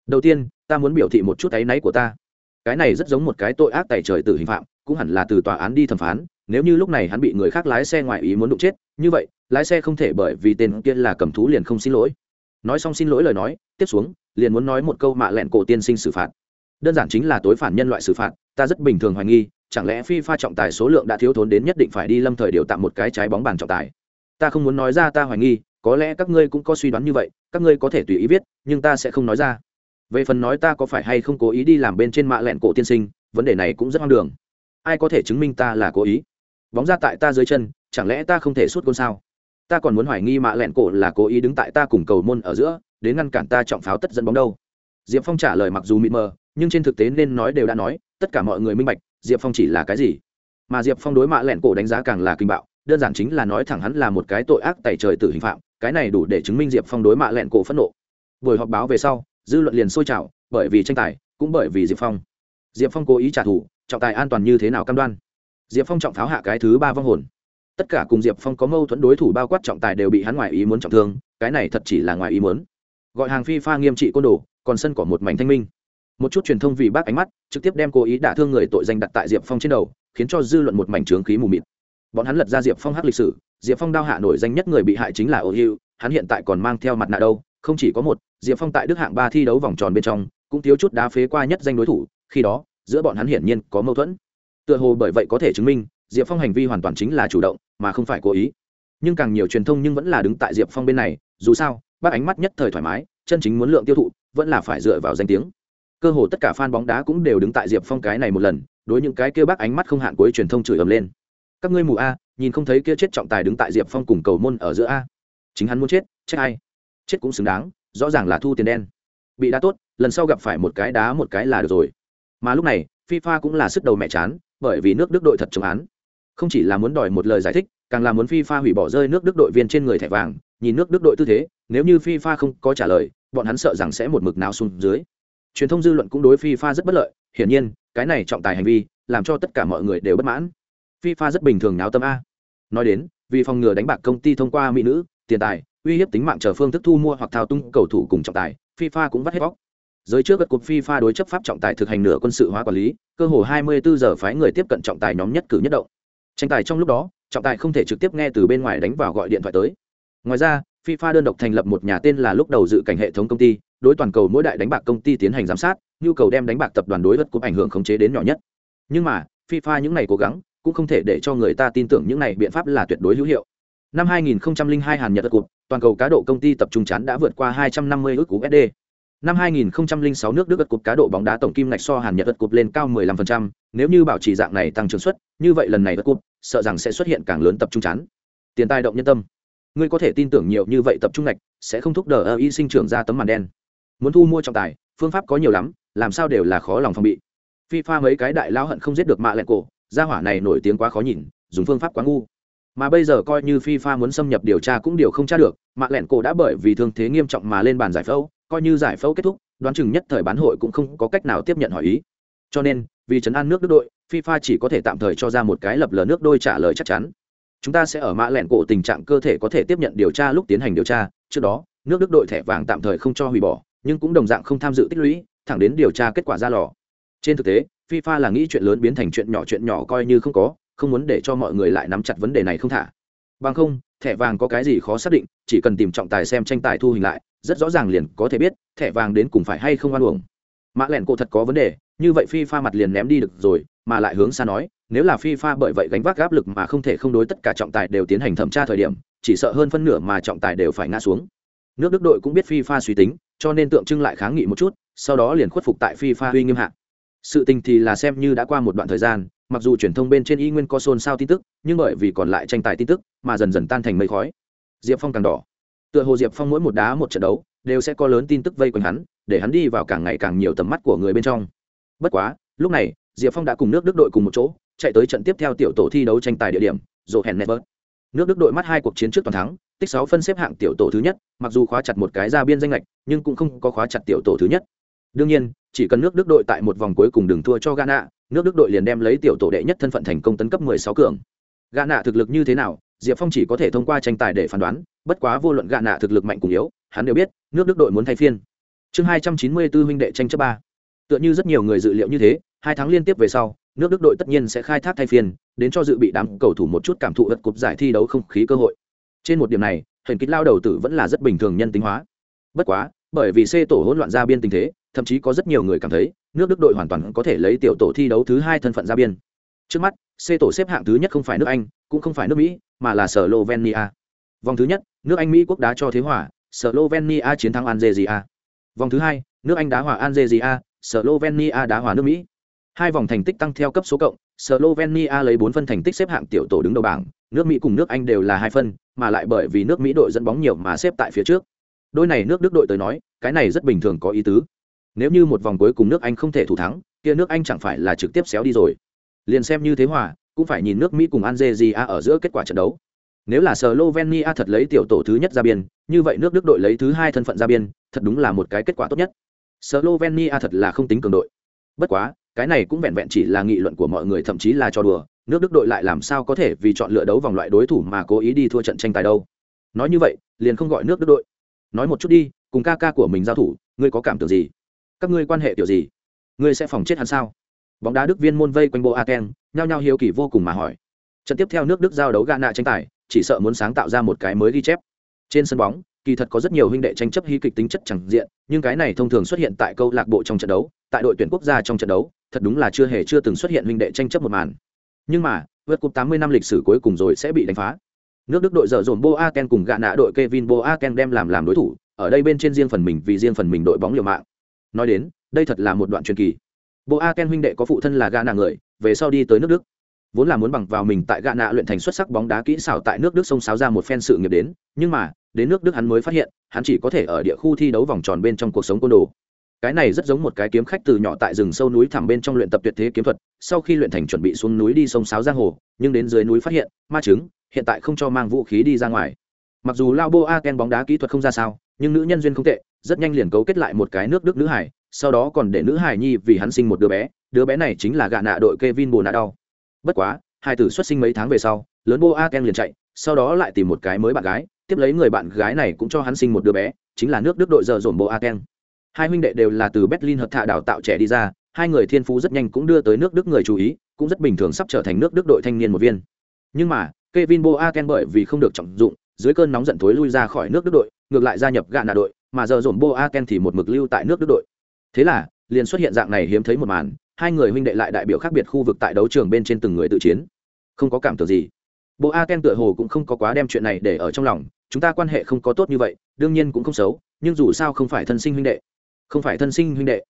A: Đầu tiên, ta muốn biểu thị một chút áy náy của ta. Cái này rất giống một cái tội ác tài trời tử hình phạm, cũng hẳn là từ tòa án đi thẩm phán, nếu như lúc này hắn bị người khác lái xe ngoài ý muốn đụng chết, như vậy, lái xe không thể bởi vì tên kia là cầm thú liền không xin lỗi nói xong xin lỗi lời nói, tiếp xuống, liền muốn nói một câu mạ lẹn cổ tiên sinh xử phạt. Đơn giản chính là tối phản nhân loại xử phạt, ta rất bình thường hoài nghi, chẳng lẽ phi pha trọng tài số lượng đã thiếu thốn đến nhất định phải đi lâm thời điều tạm một cái trái bóng bàn trọng tài? Ta không muốn nói ra ta hoài nghi, có lẽ các ngươi cũng có suy đoán như vậy, các ngươi có thể tùy ý viết, nhưng ta sẽ không nói ra. Về phần nói ta có phải hay không cố ý đi làm bên trên mạ lẹn cổ tiên sinh, vấn đề này cũng rất hoang đường. Ai có thể chứng minh ta là cố ý? Bóng ra tại ta dưới chân, chẳng lẽ ta không thể suốt gôn sao? Ta còn muốn hoài nghi mạ lẹn cổ là cố ý đứng tại ta cùng cầu môn ở giữa, đến ngăn cản ta trọng pháo tất dẫn bóng đâu. Diệp phong trả lời mặc dù mịt mờ, nhưng trên thực tế nên nói đều đã nói, tất cả mọi người minh bạch, diệp phong chỉ là cái gì. Mà diệp phong đối mạ lẹn cổ đánh giá càng là kinh bạo, đơn giản chính là nói thẳng hắn là một cái tội ác tại trời tử hình phạm, cái này đủ để chứng minh diệp phong đối mạ lẹn cổ phẫn nộ. Buổi họp báo về sau, dư luận liền sôi trào, bởi vì tranh tài, cũng bởi vì diệp phong. Diệp phong cố ý trả thù, trọng tài an toàn như thế nào cam đoan? Diệp phong trọng pháo hạ cái thứ ba vong hồn tất cả cùng diệp phong có mâu thuẫn đối thủ bao quát trọng tài đều bị hắn ngoài ý muốn trọng thương, cái này thật chỉ là ngoài ý muốn. Gọi hàng phi pha nghiêm trị côn đồ, còn sân cỏ một mảnh thanh minh. Một chút truyền thông vì bác ánh mắt, trực tiếp đem cố ý đả thương người tội danh đặt tại diệp phong trên đầu, khiến cho dư luận một mảnh trướng khí mù mịt. Bọn hắn lật ra diệp phong hát lịch sử, diệp phong đao hạ nổi danh nhất người bị hại chính là ô hữu, hắn hiện tại còn mang theo mặt nạ đâu, không chỉ có một, diệp phong tại đức hạng ba thi đấu vòng tròn bên trong, cũng thiếu chút đá phế qua nhất danh đối thủ, khi đó, giữa bọn hắn hiển nhiên có mâu thuẫn. Tựa hồ bởi vậy có thể chứng minh, diệp phong hành vi hoàn toàn chính là chủ động mà không phải cố ý. Nhưng càng nhiều truyền thông nhưng vẫn là đứng tại diệp phong bên này, dù sao bác ánh mắt nhất thời thoải mái, chân chính muốn lượng tiêu thụ, vẫn là phải dựa vào danh tiếng. Cơ hồ tất cả fan bóng đá cũng đều đứng tại diệp phong cái này một lần, đối những cái kia bác ánh mắt không hạn cuối truyền thông chửi ầm lên. Các ngươi mù a, nhìn không thấy kia chết trọng tài đứng tại diệp phong cùng cầu môn ở giữa a. Chính hắn muốn chết chết ai? Chết cũng xứng đáng, rõ ràng là thu tiền đen. Bị đá tốt, lần sau gặp phải một cái đá một cái là được rồi. Mà lúc này, fifa cũng là sức đầu mẹ chán, bởi vì nước đức đội thật chống án không chỉ là muốn đòi một lời giải thích, càng là muốn fifa hủy bỏ rơi nước đức đội viên trên người thẻ vàng, nhìn nước đức đội tư thế, nếu như fifa không có trả lời, bọn hắn sợ rằng sẽ một mực nào xuống dưới. Truyền thông dư luận cũng đối fifa rất bất lợi, hiển nhiên, cái này trọng tài hành vi, làm cho tất cả mọi người đều bất mãn. Fifa rất bình thường náo tâm a. Nói đến, vì phòng ngừa đánh bạc công ty thông qua mỹ nữ, tiền tài, uy hiếp tính mạng chờ phương thức thu mua hoặc thao tung cầu thủ cùng trọng tài, fifa cũng vắt hết vóc giới trước các cuộc fifa đối chấp pháp trọng tài thực hành nửa quân sự hóa quản lý, cơ hồ 24 giờ phái người tiếp cận trọng tài nhóm nhất cử nhất động tranh tài trong lúc đó, trọng tài không thể trực tiếp nghe từ bên ngoài đánh vào gọi điện thoại tới. Ngoài ra, fifa đơn độc thành lập một nhà tên là lúc đầu dự cảnh hệ thống công ty, đối toàn cầu mỗi đại đánh bạc công ty tiến hành giám sát, nhu cầu đem đánh bạc tập đoàn đối vật cũng ảnh hưởng khống chế đến nhỏ nhất. Nhưng mà, fifa những ngày cố gắng cũng không thể để cho người ta tin tưởng những này biện pháp là tuyệt đối hữu hiệu. Năm 2002 hàn nhật đất cục toàn cầu cá độ công ty tập trung chán đã vượt qua 250 ước cú sd năm 2006 nước đức đất cúp cá độ bóng đá tổng kim ngạch so hàn nhật đất cúp lên cao 15%, nếu như bảo trì dạng này tăng trưởng suất như vậy lần này đất cúp sợ rằng sẽ xuất hiện càng lớn tập trung chán. Tiền tài động nhân tâm. Ngươi có thể tin tưởng nhiều như vậy tập trung ngạch sẽ không thúc đẩy y sinh trưởng ra tấm màn đen. Muốn thu mua trọng tài phương pháp có nhiều lắm làm sao đều là khó lòng phòng bị. Fifa mấy cái đại lao hận không giết được mạ lẹn cổ gia hỏa này nổi tiếng quá khó nhìn dùng phương pháp quá ngu. Mà bây giờ coi như fifa muốn xâm nhập điều tra cũng điều không tra được mạ lẹn cổ đã bởi vì thương thế nghiêm trọng mà lên bàn giải phẫu coi như giải phẫu kết thúc, đoán chừng nhất thời bán hội cũng không có cách nào tiếp nhận hỏi ý. Cho nên, vì chấn an nước đức đội, fifa chỉ có thể tạm thời cho ra một cái lập lờ nước đôi trả lời chắc chắn. Chúng ta sẽ ở mã lẹn cổ tình trạng cơ thể có thể tiếp nhận điều tra lúc tiến hành điều tra. Trước đó, nước đức đội thẻ vàng tạm thời không cho hủy bỏ, nhưng cũng đồng dạng không tham dự tích lũy, thẳng đến điều tra kết quả ra lò. Trên thực tế, fifa là nghĩ chuyện lớn biến thành chuyện nhỏ chuyện nhỏ coi như không có, không muốn để cho mọi người lại nắm chặt vấn đề này không thả. Bằng không, thẻ vàng có cái gì khó xác định, chỉ cần tìm trọng tài xem tranh tài thu hình lại rất rõ ràng liền có thể biết, thẻ vàng đến cùng phải hay không ăn uổng. Mã lẹn cổ thật có vấn đề, như vậy phi pha mặt liền ném đi được rồi, mà lại hướng xa nói, nếu là phi pha bởi vậy gánh vác áp lực mà không thể không đối tất cả trọng tài đều tiến hành thẩm tra thời điểm, chỉ sợ hơn phân nửa mà trọng tài đều phải ngã xuống. Nước đức đội cũng biết phi pha suy tính, cho nên tượng trưng lại kháng nghị một chút, sau đó liền khuất phục tại phi pha uy nghiêm hạn sự tình thì là xem như đã qua một đoạn thời gian, mặc dù truyền thông bên trên y nguyên có xôn xao tin tức, nhưng bởi vì còn lại tranh tài tin tức, mà dần dần tan thành mây khói. Diệp phong càng đỏ tựa hồ diệp phong mỗi một đá một trận đấu đều sẽ có lớn tin tức vây quanh hắn, để hắn đi vào càng ngày càng nhiều tầm mắt của người bên trong. Bất quá, lúc này, diệp phong đã cùng nước đức đội cùng một chỗ, chạy tới trận tiếp theo tiểu tổ thi đấu tranh tài địa điểm dồ hẹn netbert nước đức đội mắt hai cuộc chiến trước toàn thắng, tích sáu phân xếp hạng tiểu tổ thứ nhất, mặc dù khóa chặt một cái ra biên danh lệch, nhưng cũng không có khóa chặt tiểu tổ thứ nhất. Đương nhiên, chỉ cần nước đức đội tại một vòng cuối cùng đừng thua cho ghana, nước đức đội liền đem lấy tiểu tổ đệ nhất thân phận thành công tấn cấp 16 cường. Ghana thực lực như thế nào diệp phong chỉ có thể thông qua tranh tài để phán đoán, bất quá vô luận gạ nạ thực lực mạnh cùng yếu, hắn đều biết, nước đức đội muốn thay phiên. Chương 294 huynh đệ tranh chấp ba. Tựa như rất nhiều người dự liệu như thế, hai tháng liên tiếp về sau, nước đức đội tất nhiên sẽ khai thác thay phiên, đến cho dự bị đám cầu thủ một chút cảm thụ vật cục giải thi đấu không khí cơ hội. Trên một điểm này hình kích lao đầu tử vẫn là rất bình thường nhân tính hóa. Bất quá, bởi vì c tổ hỗn loạn ra biên tình thế, thậm chí có rất nhiều người cảm thấy, nước đức đội hoàn toàn có thể lấy tiểu tổ thi đấu thứ hai thân phận ra biên trước mắt, c tổ xếp hạng thứ nhất không phải nước anh, cũng không phải nước mỹ, mà là slovenia. Vòng thứ nhất, nước anh mỹ quốc đá cho thế hỏa slovenia chiến thắng algeria. Vòng thứ hai, nước anh đá hòa algeria, slovenia đá hòa nước mỹ. Hai vòng thành tích tăng theo cấp số cộng, slovenia lấy bốn phân thành tích xếp hạng tiểu tổ đứng đầu bảng, nước mỹ cùng nước anh đều là hai phân, mà lại bởi vì nước mỹ đội dẫn bóng nhiều mà xếp tại phía trước. Đôi này nước đức đội tới nói, cái này rất bình thường có ý tứ. Nếu như một vòng cuối cùng nước anh không thể thủ thắng, kia nước anh chẳng phải là trực tiếp xéo đi rồi liền xem như thế hòa, cũng phải nhìn nước mỹ cùng algeria ở giữa kết quả trận đấu. Nếu là slovenia thật lấy tiểu tổ thứ nhất ra biên, như vậy nước đức đội lấy thứ hai thân phận ra biên, thật đúng là một cái kết quả tốt nhất. Slovenia thật là không tính cường đội. Bất quá, cái này cũng vẹn vẹn chỉ là nghị luận của mọi người, thậm chí là cho đùa, nước đức đội lại làm sao có thể vì chọn lựa đấu vòng loại đối thủ mà cố ý đi thua trận tranh tài đâu. Nói như vậy, liền không gọi nước đức đội. Nói một chút đi, cùng ca ca của mình giao thủ, ngươi có cảm tưởng gì? Các ngươi quan hệ kiểu gì? Ngươi sẽ phòng chết hắn sao? Bóng đá đức viên môn vây quanh bộ aken nhao nhao hiếu kỳ vô cùng mà hỏi. Trận tiếp theo nước đức giao đấu gạ nạ tranh tài, chỉ sợ muốn sáng tạo ra một cái mới ghi chép. Trên sân bóng, kỳ thật có rất nhiều huynh đệ tranh chấp hy kịch tính chất chẳng diện, nhưng cái này thông thường xuất hiện tại câu lạc bộ trong trận đấu, tại đội tuyển quốc gia trong trận đấu, thật đúng là chưa hề chưa từng xuất hiện huynh đệ tranh chấp một màn. Nhưng mà vượt cúp 80 năm lịch sử cuối cùng rồi sẽ bị đánh phá. Nước đức đội dở dồn boaken cùng gạ nạ đội kevin boaken đem làm làm đối thủ, ở đây bên trên riêng phần mình vì riêng phần mình đội bóng liều mạng. Nói đến, đây thật là một đoạn truyền kỳ. Bộ Aken huynh đệ có phụ thân là gà nạ người, về sau đi tới nước đức. Vốn là muốn bằng vào mình tại gà nạ luyện thành xuất sắc bóng đá kỹ xảo tại nước đức sông sáo ra một phen sự nghiệp đến, nhưng mà, đến nước đức hắn mới phát hiện, hắn chỉ có thể ở địa khu thi đấu vòng tròn bên trong cuộc sống côn đồ. Cái này rất giống một cái kiếm khách từ nhỏ tại rừng sâu núi thẳm bên trong luyện tập tuyệt thế kiếm thuật, sau khi luyện thành chuẩn bị xuống núi đi sông sáo giang hồ, nhưng đến dưới núi phát hiện, ma chứng, hiện tại không cho mang vũ khí đi ra ngoài. Mặc dù lao bo a ken bóng đá kỹ thuật không ra sao, nhưng nữ nhân duyên không tệ, rất nhanh liền cấu kết lại một cái nước đức nữ hải sau đó còn để nữ hài nhi vì hắn sinh một đứa bé đứa bé này chính là gạ nạ đội Kevin Bồ nạ đau. Bất quá, hai tử xuất sinh mấy tháng về sau, lớn Bo Aken liền chạy, sau đó lại tìm một cái mới bạn gái, tiếp lấy người bạn gái này cũng cho hắn sinh một đứa bé, chính là nước Đức đội giờ dồn Bo Aken. Hai huynh đệ đều là từ Berlin hợp thạ đào tạo trẻ đi ra, hai người thiên phú rất nhanh cũng đưa tới nước Đức người chú ý, cũng rất bình thường sắp trở thành nước Đức đội thanh niên một viên. Nhưng mà, Kevin Bo Aken bởi vì không được trọng dụng, dưới cơn nóng giận thối lui ra khỏi nước Đức đội, ngược lại gia nhập gạ nạ đội, mà giờ dồn Bo Aken thì một mực lưu tại nước Đức đội. Thế là, liền xuất hiện dạng này hiếm thấy một màn, hai người huynh đệ lại đại biểu khác biệt khu vực tại đấu trường bên trên từng người tự chiến. Không có cảm tưởng gì. Bộ a ken tựa hồ cũng không có quá đem chuyện này để ở trong lòng chúng ta quan hệ không có tốt như vậy đương nhiên cũng không xấu nhưng dù sao không phải thân sinh huynh đệ. Không phải thân sinh huynh đệ.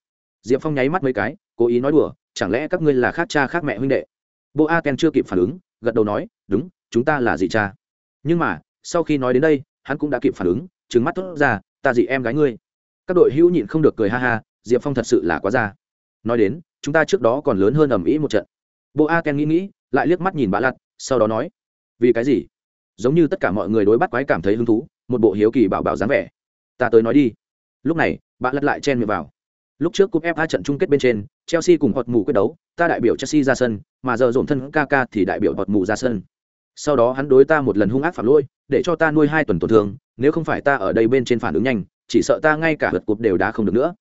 A: Diệp phong nháy mắt mấy cái cố ý nói đùa chẳng lẽ các ngươi là khác cha khác mẹ huynh đệ? Bộ a ken chưa kịp phản ứng gật đầu nói đúng chúng ta là gì cha. Nhưng mà sau khi nói đến đây hắn cũng đã kịp phản ứng trứng mắt tốt ra ta dị em gái ngươi. Các đội hữu nhịn không được cười ha ha diệp phong thật sự là quá ra. Nói đến, chúng ta trước đó còn lớn hơn ầm ĩ một trận. Bộ a ken nghĩ nghĩ, lại liếc mắt nhìn bạ lặt sau đó nói, vì cái gì? Giống như tất cả mọi người đối bắt quái cảm thấy hứng thú, một bộ hiếu kỳ bảo bảo dáng vẻ. Ta tới nói đi. Lúc này bạn lật lại chen miệng vào. Lúc trước cúp fa trận chung kết bên trên, chelsea cùng họt mù quyết đấu, ta đại biểu chelsea ra sân, mà giờ dồn thân kk thì đại biểu họt mù ra sân. Sau đó hắn đối ta một lần hung ác phạm lỗi, để cho ta nuôi hai tuần tổn thương, nếu không phải ta ở đây bên trên phản ứng nhanh, chỉ sợ ta ngay cả lượt cúp đều đá không được nữa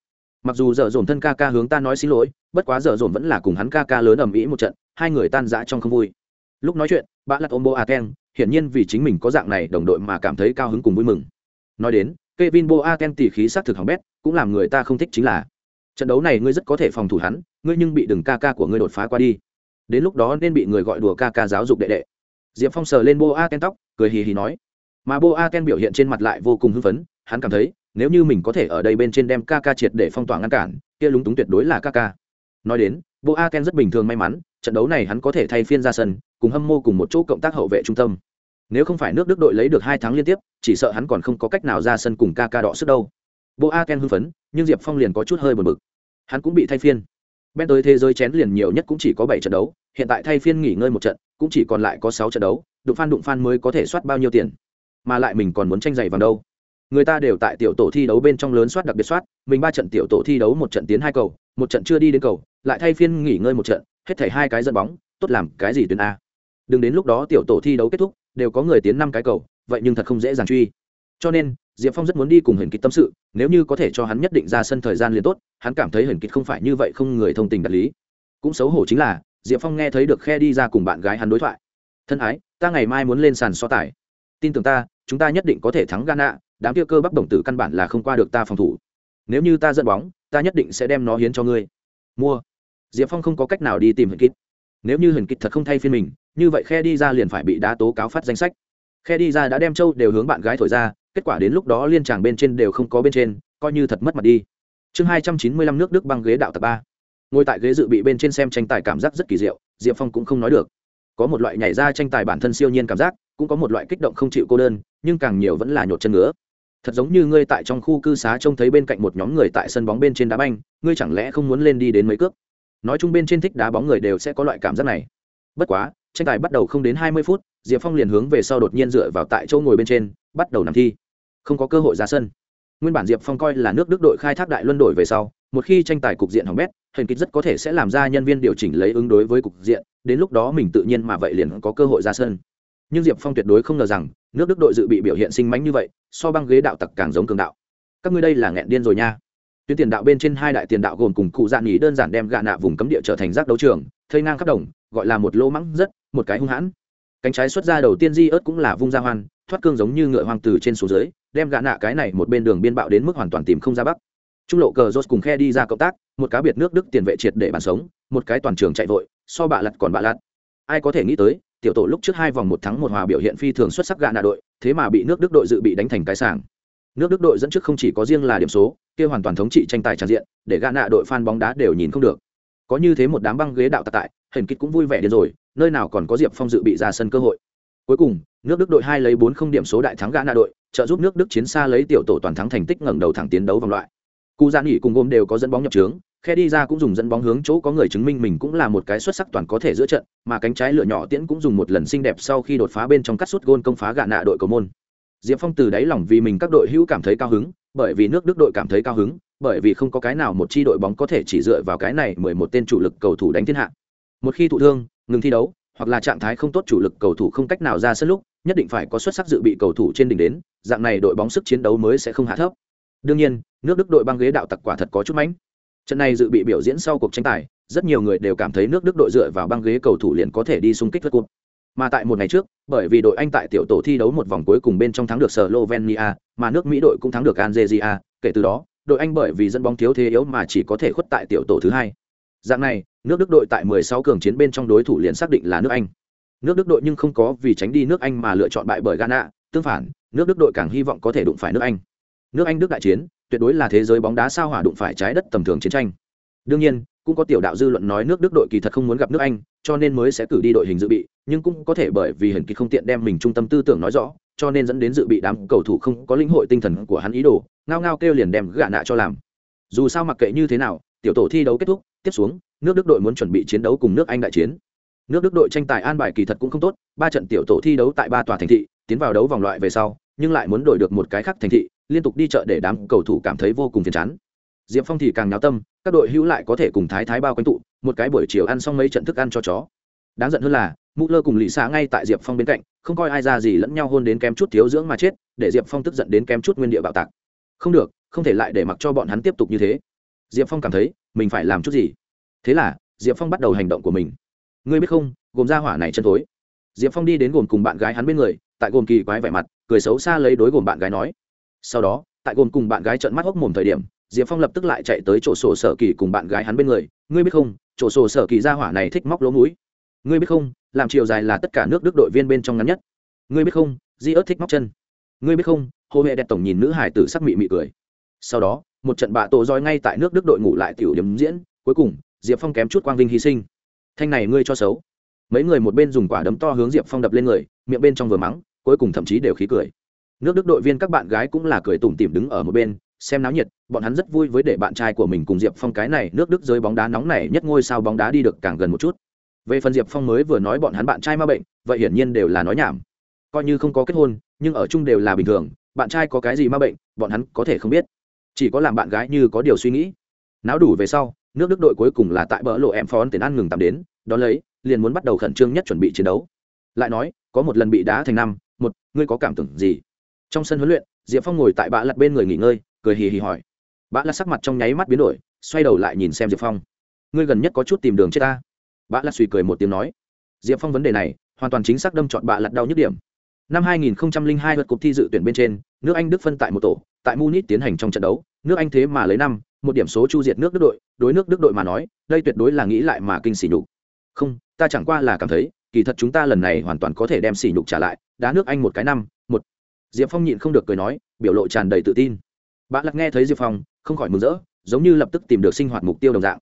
A: mặc dù dở dồn thân ca ca hướng ta nói xin lỗi bất quá dở dồn vẫn là cùng hắn ca ca lớn ầm ĩ một trận hai người tan rã trong không vui lúc nói chuyện bạn lặt ôm bo aken hiển nhiên vì chính mình có dạng này đồng đội mà cảm thấy cao hứng cùng vui mừng nói đến Kevin Boateng tỉ khí sát thực hỏng bét, cũng làm người ta không thích chính là trận đấu này ngươi rất có thể phòng thủ hắn, ngươi nhưng bị đường ca ca của ngươi đột phá qua đi. Đến lúc đó nên bị người gọi đùa ca ca giáo dục đệ đệ. Diệp Phong sờ lên Boateng tóc, cười hì hì nói. Mà Boateng biểu hiện trên mặt lại vô cùng hưng phấn, hắn cảm thấy, nếu như mình có thể ở đây bên trên đem ca ca triệt để phong tỏa ngăn cản kia lúng túng tuyệt đối là ca ca. Nói đến bộ a ken rất bình thường may mắn trận đấu này hắn có thể thay phiên ra sân cùng hâm mô cùng một chỗ cộng tác hậu vệ trung tâm. Nếu không phải nước đức đội lấy được hai tháng liên tiếp chỉ sợ hắn còn không có cách nào ra sân cùng ca ca đọ sức đâu. Bộ a ken hưng phấn nhưng diệp phong liền có chút hơi buồn bực. Hắn cũng bị thay phiên. Bên tới thế giới chén liền nhiều nhất cũng chỉ có bảy trận đấu hiện tại thay phiên nghỉ ngơi một trận cũng chỉ còn lại có sáu trận đấu đụng phan đụng phan mới có thể soát bao nhiêu tiền. Mà lại mình còn muốn tranh giày vàng đâu người ta đều tại tiểu tổ thi đấu bên trong lớn soát đặc biệt soát, mình ba trận tiểu tổ thi đấu một trận tiến hai cầu, một trận chưa đi đến cầu, lại thay phiên nghỉ ngơi một trận, hết thảy hai cái dẫn bóng, tốt làm cái gì tuyến a. Đừng đến lúc đó tiểu tổ thi đấu kết thúc, đều có người tiến năm cái cầu, vậy nhưng thật không dễ dàng truy. Cho nên, diệp phong rất muốn đi cùng hình kịch tâm sự, nếu như có thể cho hắn nhất định ra sân thời gian liền tốt, hắn cảm thấy hình kịch không phải như vậy không người thông tình đạt lý. Cũng xấu hổ chính là, diệp phong nghe thấy được khe đi ra cùng bạn gái hắn đối thoại. Thân ái, ta ngày mai muốn lên sàn so tài. Tin tưởng ta chúng ta nhất định có thể thắng ghana, đám kia cơ bắp đồng tử căn bản là không qua được ta phòng thủ. Nếu như ta dẫn bóng, ta nhất định sẽ đem nó hiến cho ngươi. Mua. Diệp phong không có cách nào đi tìm Huyền Kịch. nếu như Huyền Kịch thật không thay phiên mình, như vậy khe đi ra liền phải bị đá tố cáo phát danh sách. Khe đi ra đã đem châu đều hướng bạn gái thổi ra, kết quả đến lúc đó liên tràng bên trên đều không có bên trên, coi như thật mất mặt đi. Chương hai trăm chín mươi lăm nước đức băng ghế đạo tập ba. Ngồi tại ghế dự bị bên trên xem tranh tài cảm giác rất kỳ diệu, diệp phong cũng không nói được. Có một loại nhảy ra tranh tài bản thân siêu nhiên cảm giác, cũng có một loại kích động không chịu cô đơn nhưng càng nhiều vẫn là nhột chân ngứa. Thật giống như ngươi tại trong khu cư xá trông thấy bên cạnh một nhóm người tại sân bóng bên trên đá banh, ngươi chẳng lẽ không muốn lên đi đến mấy cước? Nói chung bên trên thích đá bóng người đều sẽ có loại cảm giác này. Bất quá, tranh tài bắt đầu không đến hai mươi phút, diệp phong liền hướng về sau đột nhiên dựa vào tại chỗ ngồi bên trên, bắt đầu nằm thi. Không có cơ hội ra sân. Nguyên bản diệp phong coi là nước đức đội khai thác đại luân đổi về sau, một khi tranh tài cục diện hỏng bét hình kích rất có thể sẽ làm ra nhân viên điều chỉnh lấy ứng đối với cục diện, đến lúc đó mình tự nhiên mà vậy liền có cơ hội ra sân. Nhưng diệp phong tuyệt đối không ngờ rằng nước đức đội dự bị biểu hiện sinh mánh như vậy, so băng ghế đạo tặc càng giống cường đạo. Các ngươi đây là nghẹn điên rồi nha. Tuyến tiền đạo bên trên hai đại tiền đạo gồm cùng cụ dạ nghỉ đơn giản đem gạ nạ vùng cấm địa trở thành rác đấu trường, thây ngang khắp đồng, gọi là một lỗ mắng rất, một cái hung hãn. Cánh trái xuất ra đầu tiên di ớt cũng là vung ra hoan, thoát cương giống như ngựa hoang từ trên xuống dưới, đem gạ nạ cái này một bên đường biên bạo đến mức hoàn toàn tìm không ra bắc. Trung lộ cờ rốt cùng khe đi ra cộng tác, một cá biệt nước đức tiền vệ triệt để bàn sống, một cái toàn trường chạy vội, so bạ lặt còn bạ lặt ai có thể nghĩ tới tiểu tổ lúc trước hai vòng một thắng một hòa biểu hiện phi thường xuất sắc gạ nạ đội, thế mà bị nước đức đội dự bị đánh thành cái sàng nước đức đội dẫn trước không chỉ có riêng là điểm số, kia hoàn toàn thống trị tranh tài tràn diện, để gạ nạ đội fan bóng đá đều nhìn không được. Có như thế một đám băng ghế đạo tạ tại hển kích cũng vui vẻ đến rồi, nơi nào còn có diệp phong dự bị ra sân cơ hội. Cuối cùng, nước đức đội hai lấy bốn không điểm số đại thắng gã nạ đội, trợ giúp nước đức chiến xa lấy tiểu tổ toàn thắng thành tích ngẩng đầu thẳng tiến đấu vòng loại. Cụ dạ nghỉ cùng gôm đều có dẫn bóng nhập trướng khe đi ra cũng dùng dẫn bóng hướng chỗ có người chứng minh mình cũng là một cái xuất sắc toàn có thể giữa trận, mà cánh trái lựa nhỏ tiễn cũng dùng một lần xinh đẹp sau khi đột phá bên trong cắt sút gôn công phá gạ nạ đội cầu môn. Diệp phong từ đáy lòng vì mình các đội hữu cảm thấy cao hứng, bởi vì nước đức đội cảm thấy cao hứng, bởi vì không có cái nào một chi đội bóng có thể chỉ dựa vào cái này mười một tên chủ lực cầu thủ đánh thiên hạ. Một khi thụ thương, ngừng thi đấu, hoặc là trạng thái không tốt chủ lực cầu thủ không cách nào ra sân lúc, nhất định phải có xuất sắc dự bị cầu thủ trên đỉnh đến, dạng này đội bóng sức chiến đấu mới sẽ không hạ thấp. Đương nhiên, nước đức đội băng ghế đạo tặc quả thật có chút mánh trận này dự bị biểu diễn sau cuộc tranh tài, rất nhiều người đều cảm thấy nước đức đội dựa vào băng ghế cầu thủ liền có thể đi xung kích vượt cúp mà tại một ngày trước, bởi vì đội anh tại tiểu tổ thi đấu một vòng cuối cùng bên trong thắng được slovenia, mà nước mỹ đội cũng thắng được algeria, kể từ đó, đội anh bởi vì dẫn bóng thiếu thế yếu mà chỉ có thể khuất tại tiểu tổ thứ hai. Dạng này, nước đức đội tại 16 cường chiến bên trong đối thủ liền xác định là nước anh. Nước đức đội nhưng không có vì tránh đi nước anh mà lựa chọn bại bởi ghana. Tương phản, nước đức đội càng hy vọng có thể đụng phải nước anh. Nước anh đức đại chiến tuyệt đối là thế giới bóng đá sao hỏa đụng phải trái đất tầm thường chiến tranh. Đương nhiên, cũng có tiểu đạo dư luận nói nước đức đội kỳ thật không muốn gặp nước anh, cho nên mới sẽ cử đi đội hình dự bị, nhưng cũng có thể bởi vì hình kỳ không tiện đem mình trung tâm tư tưởng nói rõ, cho nên dẫn đến dự bị đám cầu thủ không có linh hội tinh thần của hắn ý đồ, ngao ngao kêu liền đem gạ nạ cho làm. Dù sao mặc kệ như thế nào, tiểu tổ thi đấu kết thúc, tiếp xuống, nước đức đội muốn chuẩn bị chiến đấu cùng nước anh đại chiến. Nước đức đội tranh tài an bài kỳ thật cũng không tốt, ba trận tiểu tổ thi đấu tại ba tòa thành thị, tiến vào đấu vòng loại về sau, nhưng lại muốn đổi được một cái khác thành thị liên tục đi chợ để đám cầu thủ cảm thấy vô cùng phiền chán. Diệp phong thì càng nháo tâm, các đội hữu lại có thể cùng thái thái bao quanh tụ, một cái buổi chiều ăn xong mấy trận thức ăn cho chó. Đáng giận hơn là mũ lơ cùng lì xạ ngay tại diệp phong bên cạnh, không coi ai ra gì lẫn nhau hôn đến kém chút thiếu dưỡng mà chết, để diệp phong tức giận đến kém chút nguyên địa bạo tạc. Không được, không thể lại để mặc cho bọn hắn tiếp tục như thế. Diệp phong cảm thấy, mình phải làm chút gì? Thế là, diệp phong bắt đầu hành động của mình. Ngươi biết không, gồm ra hỏa này chân thối. Diệp phong đi đến gồm cùng bạn gái hắn bên người, tại gồm kỳ quái vẻ mặt, cười xấu xa lấy đối gồm bạn gái nói sau đó, tại gồm cùng bạn gái trợn mắt hốc mồm thời điểm, diệp phong lập tức lại chạy tới chỗ sổ sở kỳ cùng bạn gái hắn bên người. Ngươi biết không, chỗ sổ sở kỳ ra hỏa này thích móc lỗ mũi. Ngươi biết không, làm chiều dài là tất cả nước đức đội viên bên trong ngắn nhất. Ngươi biết không, di ớt thích móc chân. Ngươi biết không, hồ hệ đẹp tổng nhìn nữ hải tử sắc mị mị cười. Sau đó, một trận bạ tổ roi ngay tại nước đức đội ngủ lại tiểu điểm diễn. Cuối cùng, diệp phong kém chút quang vinh hy sinh. Thanh này ngươi cho xấu. Mấy người một bên dùng quả đấm to hướng diệp phong đập lên người, miệng bên trong vừa mắng, cuối cùng thậm chí đều khí cười nước đức đội viên các bạn gái cũng là cười tủm tỉm đứng ở một bên, xem náo nhiệt, bọn hắn rất vui với để bạn trai của mình cùng diệp phong cái này nước đức giới bóng đá nóng này nhất ngôi sao bóng đá đi được càng gần một chút. Về phần diệp phong mới vừa nói bọn hắn bạn trai ma bệnh, vậy hiển nhiên đều là nói nhảm. Coi như không có kết hôn, nhưng ở chung đều là bình thường, bạn trai có cái gì ma bệnh, bọn hắn có thể không biết. Chỉ có làm bạn gái như có điều suy nghĩ. Náo đủ về sau, nước đức đội cuối cùng là tại bờ lộ em phón tiền ăn ngừng tạm đến, đón lấy, liền muốn bắt đầu khẩn trương nhất chuẩn bị chiến đấu. Lại nói, có một lần bị đá thành năm, một, ngươi có cảm tưởng gì? Trong sân huấn luyện, diệp phong ngồi tại bã lặt bên người nghỉ ngơi, cười hì hì hỏi. Bã lặt sắc mặt trong nháy mắt biến đổi, xoay đầu lại nhìn xem diệp phong. Ngươi gần nhất có chút tìm đường chết ta? Bã lặt suy cười một tiếng nói. Diệp phong vấn đề này, hoàn toàn chính xác đâm chọn bạ lặt đau nhức điểm. Năm 2002 vượt cuộc thi dự tuyển bên trên, nước anh đức phân tại một tổ, tại munich tiến hành trong trận đấu, nước anh thế mà lấy năm, một điểm số chu diệt nước đức đội, đối nước đức đội mà nói, đây tuyệt đối là nghĩ lại mà kinh xỉ nhục. Không, ta chẳng qua là cảm thấy, kỳ thật chúng ta lần này hoàn toàn có thể đem xỉ nhục trả lại, đá nước anh một cái năm diệp phong nhịn không được cười nói, biểu lộ tràn đầy tự tin. Bạn Lạc nghe thấy diệp phong, không khỏi mừng rỡ, giống như lập tức tìm được sinh hoạt mục tiêu đồng dạng.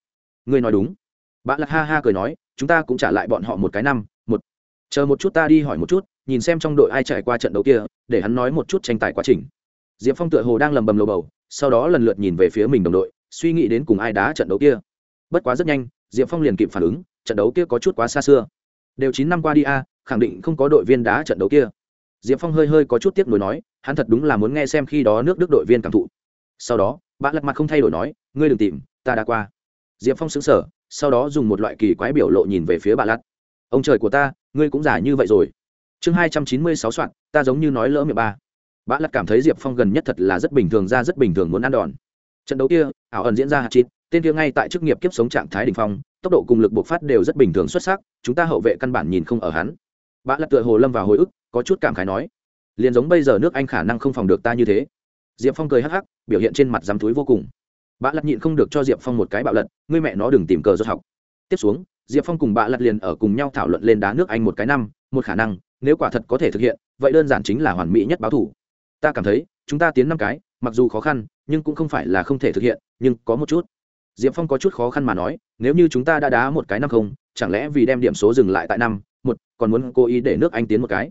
A: Ngươi nói đúng. Bạn Lạc ha ha cười nói, chúng ta cũng trả lại bọn họ một cái năm, một. Chờ một chút ta đi hỏi một chút, nhìn xem trong đội ai trải qua trận đấu kia, để hắn nói một chút tranh tài quá trình. Diệp phong tựa hồ đang lầm bầm lầu bầu, sau đó lần lượt nhìn về phía mình đồng đội, suy nghĩ đến cùng ai đá trận đấu kia. Bất quá rất nhanh, diệp phong liền kịp phản ứng, trận đấu kia có chút quá xa xưa. Đều chín năm qua đi a, khẳng định không có đội viên đá trận đấu kia diệp phong hơi hơi có chút tiếc nuối nói, hắn thật đúng là muốn nghe xem khi đó nước đức đội viên cảm thụ. Sau đó bạn lật mặt không thay đổi nói, ngươi đừng tìm, ta đã qua. Diệp phong xứng sở sau đó dùng một loại kỳ quái biểu lộ nhìn về phía bà lặt ông trời của ta, ngươi cũng giả như vậy rồi. Chương hai trăm chín mươi sáu soạn, ta giống như nói lỡ miệng ba. Bà lặt cảm thấy diệp phong gần nhất thật là rất bình thường ra rất bình thường muốn ăn đòn. Trận đấu kia, ảo ẩn diễn ra hạt chít, tên kia ngay tại chức nghiệp kiếp sống trạng thái đỉnh phong, tốc độ cùng lực bộc phát đều rất bình thường xuất sắc, chúng ta hậu vệ căn bản nhìn không ở hắn bà Lật tựa hồ lâm vào hồi ức, có chút cảm khái nói, liền giống bây giờ nước anh khả năng không phòng được ta như thế. Diệp phong cười hắc hắc, biểu hiện trên mặt dám túi vô cùng. Bà Lật nhịn không được cho diệp phong một cái bạo lật, ngươi mẹ nó đừng tìm cờ rốt học. Tiếp xuống, diệp phong cùng bà Lật liền ở cùng nhau thảo luận lên đá nước anh một cái năm, một khả năng, nếu quả thật có thể thực hiện, vậy đơn giản chính là hoàn mỹ nhất báo thủ. Ta cảm thấy, chúng ta tiến năm cái, mặc dù khó khăn, nhưng cũng không phải là không thể thực hiện, nhưng có một chút. Diệp phong có chút khó khăn mà nói, nếu như chúng ta đã đá một cái năm không, chẳng lẽ vì đem điểm số dừng lại tại năm một còn muốn cố ý để nước anh tiến một cái.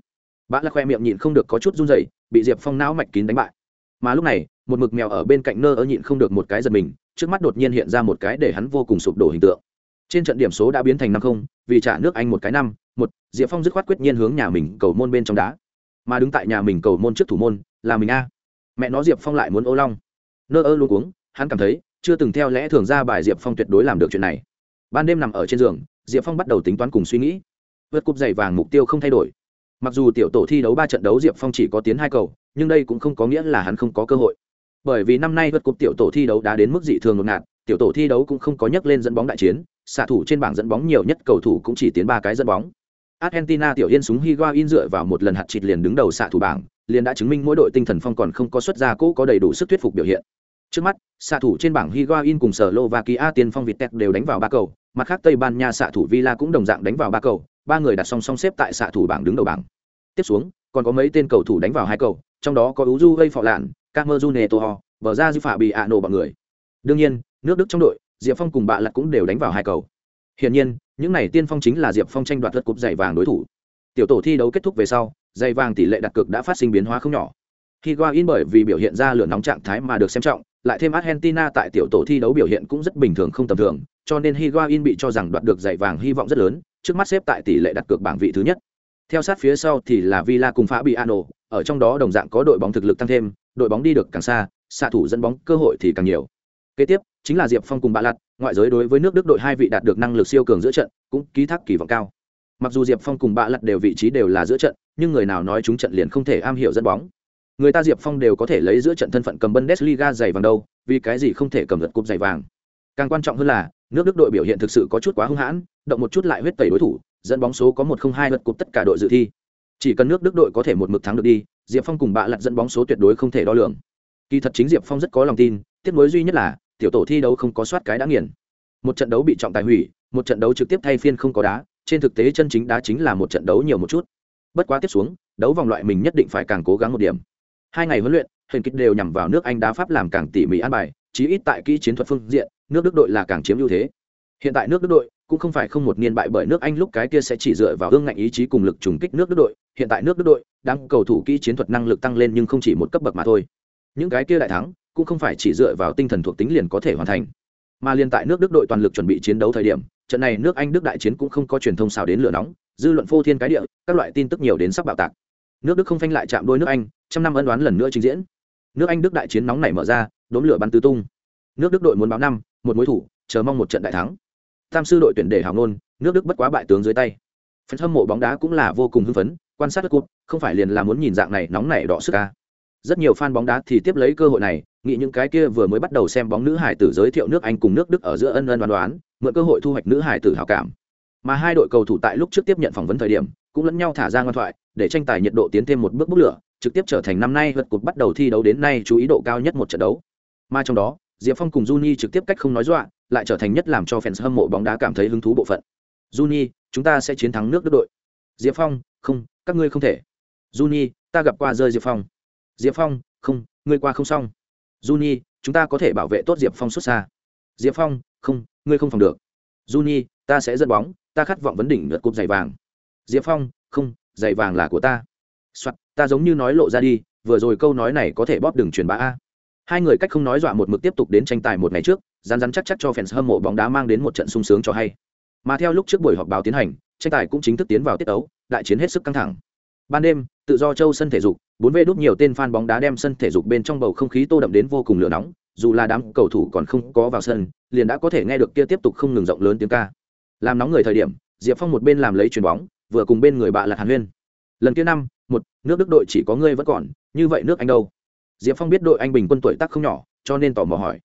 A: Bã là khoe miệng nhịn không được có chút run dậy bị diệp phong não mạch kín đánh bại. Mà lúc này một mực mèo ở bên cạnh nơ ơ nhịn không được một cái giật mình trước mắt đột nhiên hiện ra một cái để hắn vô cùng sụp đổ hình tượng. Trên trận điểm số đã biến thành năm không vì trả nước anh một cái năm một diệp phong dứt khoát quyết nhiên hướng nhà mình cầu môn bên trong đá. Mà đứng tại nhà mình cầu môn trước thủ môn là mình a. Mẹ nó diệp phong lại muốn ô long. Nơ ơ luôn uống, hắn cảm thấy chưa từng theo lẽ thường ra bài diệp phong tuyệt đối làm được chuyện này. Ban đêm nằm ở trên giường diệp phong bắt đầu tính toán cùng suy nghĩ vượt cúp giày vàng mục tiêu không thay đổi. Mặc dù tiểu tổ thi đấu ba trận đấu diệp phong chỉ có tiến hai cầu, nhưng đây cũng không có nghĩa là hắn không có cơ hội. Bởi vì năm nay vượt cúp tiểu tổ thi đấu đã đến mức dị thường ngột ngạt, tiểu tổ thi đấu cũng không có nhắc lên dẫn bóng đại chiến, xạ thủ trên bảng dẫn bóng nhiều nhất cầu thủ cũng chỉ tiến ba cái dẫn bóng. Argentina tiểu yên súng higuain dựa vào một lần hạt chịt liền đứng đầu xạ thủ bảng, liền đã chứng minh mỗi đội tinh thần phong còn không có xuất ra cũ có đầy đủ sức thuyết phục biểu hiện. Trước mắt, xạ thủ trên bảng higuain cùng sở slovakia tiên phong Vitek đều đánh vào ba cầu, mặt khác tây ban nha xạ thủ villa cũng đồng dạng đánh vào ba cầu ba người đặt song song xếp tại xạ thủ bảng đứng đầu bảng. Tiếp xuống còn có mấy tên cầu thủ đánh vào hai cầu trong đó có uju gây phọ lạn camerune toho vở ra dư phạ bị ạ nổ bọn người. Đương nhiên nước đức trong đội diệp phong cùng bạ lặt cũng đều đánh vào hai cầu. Hiển nhiên những n à y tiên phong chính là diệp phong tranh đoạt lượt cúp giày vàng đối thủ. Tiểu tổ thi đấu kết thúc về sau giày vàng tỷ lệ đặt cược đã phát sinh biến hóa không nhỏ. Higuain bởi vì biểu hiện ra lửa nóng trạng thái mà được xem trọng, lại thêm Argentina tại tiểu tổ thi đấu biểu hiện cũng rất bình thường không tầm thường, cho nên Higuain bị cho rằng đoạt được giày vàng hy vọng rất lớn, trước mắt xếp tại tỷ lệ đặt cược bảng vị thứ nhất. Theo sát phía sau thì là Villa cùng Fabiano, ở trong đó đồng dạng có đội bóng thực lực tăng thêm, đội bóng đi được càng xa, xạ thủ dẫn bóng cơ hội thì càng nhiều. Kế tiếp, chính là Diệp Phong cùng Bạ Lạt, ngoại giới đối với nước Đức đội hai vị đạt được năng lực siêu cường giữa trận, cũng ký thác kỳ vọng cao. Mặc dù Diệp Phong cùng Bạ Lạt đều vị trí đều là giữa trận, nhưng người nào nói chúng trận liền không thể am hiểu dẫn bóng. Người ta Diệp Phong đều có thể lấy giữa trận thân phận cầm Bundesliga giày vàng đâu, vì cái gì không thể cầm lượt cúp giày vàng. Càng quan trọng hơn là, nước Đức đội biểu hiện thực sự có chút quá hung hãn, động một chút lại huyết tẩy đối thủ, dẫn bóng số có một không hai lượt cục tất cả đội dự thi. Chỉ cần nước Đức đội có thể một mực thắng được đi, Diệp Phong cùng bạ lặt dẫn bóng số tuyệt đối không thể đo lường. Kỳ thật chính Diệp Phong rất có lòng tin, tiếc nối duy nhất là tiểu tổ thi đấu không có soát cái đã nghiền. Một trận đấu bị trọng tài hủy, một trận đấu trực tiếp thay phiên không có đá, trên thực tế chân chính đá chính là một trận đấu nhiều một chút. Bất quá tiếp xuống, đấu vòng loại mình nhất định phải càng cố gắng một điểm. Hai ngày huấn luyện, hình kích đều nhằm vào nước Anh đá pháp làm càng tỉ mỉ an bài, chí ít tại kỹ chiến thuật phương diện, nước Đức đội là càng chiếm ưu thế. Hiện tại nước Đức đội cũng không phải không một niên bại bởi nước Anh lúc cái kia sẽ chỉ dựa vào hương ngạnh ý chí cùng lực trùng kích nước Đức đội, hiện tại nước Đức đội đang cầu thủ kỹ chiến thuật năng lực tăng lên nhưng không chỉ một cấp bậc mà thôi. Những cái kia đại thắng cũng không phải chỉ dựa vào tinh thần thuộc tính liền có thể hoàn thành. Mà liên tại nước Đức đội toàn lực chuẩn bị chiến đấu thời điểm, trận này nước Anh Đức đại chiến cũng không có truyền thông xào đến lửa nóng, dư luận phô thiên cái địa, các loại tin tức nhiều đến sắp bạo tạc. Nước Đức không phanh lại chạm đôi nước Anh, trăm năm ân đoán lần nữa trình diễn. Nước Anh Đức đại chiến nóng nảy mở ra, đốm lửa bắn tứ tung. Nước Đức đội muốn báo năm, một mối thủ, chờ mong một trận đại thắng. Tam sư đội tuyển để hào ngôn nước đức bất quá bại tướng dưới tay. Phần hâm mộ bóng đá cũng là vô cùng hưng phấn quan sát đất cụt không phải liền là muốn nhìn dạng này nóng nảy đỏ sức ca. Rất nhiều fan bóng đá thì tiếp lấy cơ hội này nghĩ những cái kia vừa mới bắt đầu xem bóng nữ hải tử giới thiệu nước anh cùng nước đức ở giữa ân ân đoán đoán mượn cơ hội thu hoạch nữ hải tử hào cảm. Mà hai đội cầu thủ tại lúc trước tiếp nhận phỏng vấn thời điểm cũng lẫn nhau thả ra ngoan thoại để tranh tài nhiệt độ tiến thêm một bước bốc lửa trực tiếp trở thành năm nay vượt cột bắt đầu thi đấu đến nay chú ý độ cao nhất một trận đấu. Mà trong đó diệp phong cùng juni trực tiếp cách không nói dọa lại trở thành nhất làm cho fans hâm mộ bóng đá cảm thấy hứng thú bộ phận. Juni, chúng ta sẽ chiến thắng nước Đức đội. Diệp Phong, không, các ngươi không thể. Juni, ta gặp qua rơi Diệp Phong. Diệp Phong, không, ngươi qua không xong. Juni, chúng ta có thể bảo vệ tốt Diệp Phong xuất xa. Diệp Phong, không, ngươi không phòng được. Juni, ta sẽ dẫn bóng, ta khát vọng vấn đỉnh lượt cúp giày vàng. Diệp Phong, không, giày vàng là của ta. Soạt, ta giống như nói lộ ra đi, vừa rồi câu nói này có thể bóp đường truyền bá a. Hai người cách không nói dọa một mực tiếp tục đến tranh tài một ngày trước, rán rán chắc chắc cho fans hâm mộ bóng đá mang đến một trận sung sướng cho hay. Mà theo lúc trước buổi họp báo tiến hành, tranh tài cũng chính thức tiến vào tiết đấu, đại chiến hết sức căng thẳng. Ban đêm, tự do châu sân thể dục, bốn vê đút nhiều tên fan bóng đá đem sân thể dục bên trong bầu không khí tô đậm đến vô cùng lửa nóng, dù là đám cầu thủ còn không có vào sân, liền đã có thể nghe được kia tiếp tục không ngừng rộng lớn tiếng ca. Làm nóng người thời điểm, Diệp Phong một bên làm lấy chuyền bóng, vừa cùng bên người bạn là Hàn Huyên. Lần kia năm, một, nước Đức đội chỉ có ngươi vẫn còn, như vậy nước Anh đâu? Diệp Phong biết đội Anh bình quân tuổi tác không nhỏ, cho nên tò mò hỏi.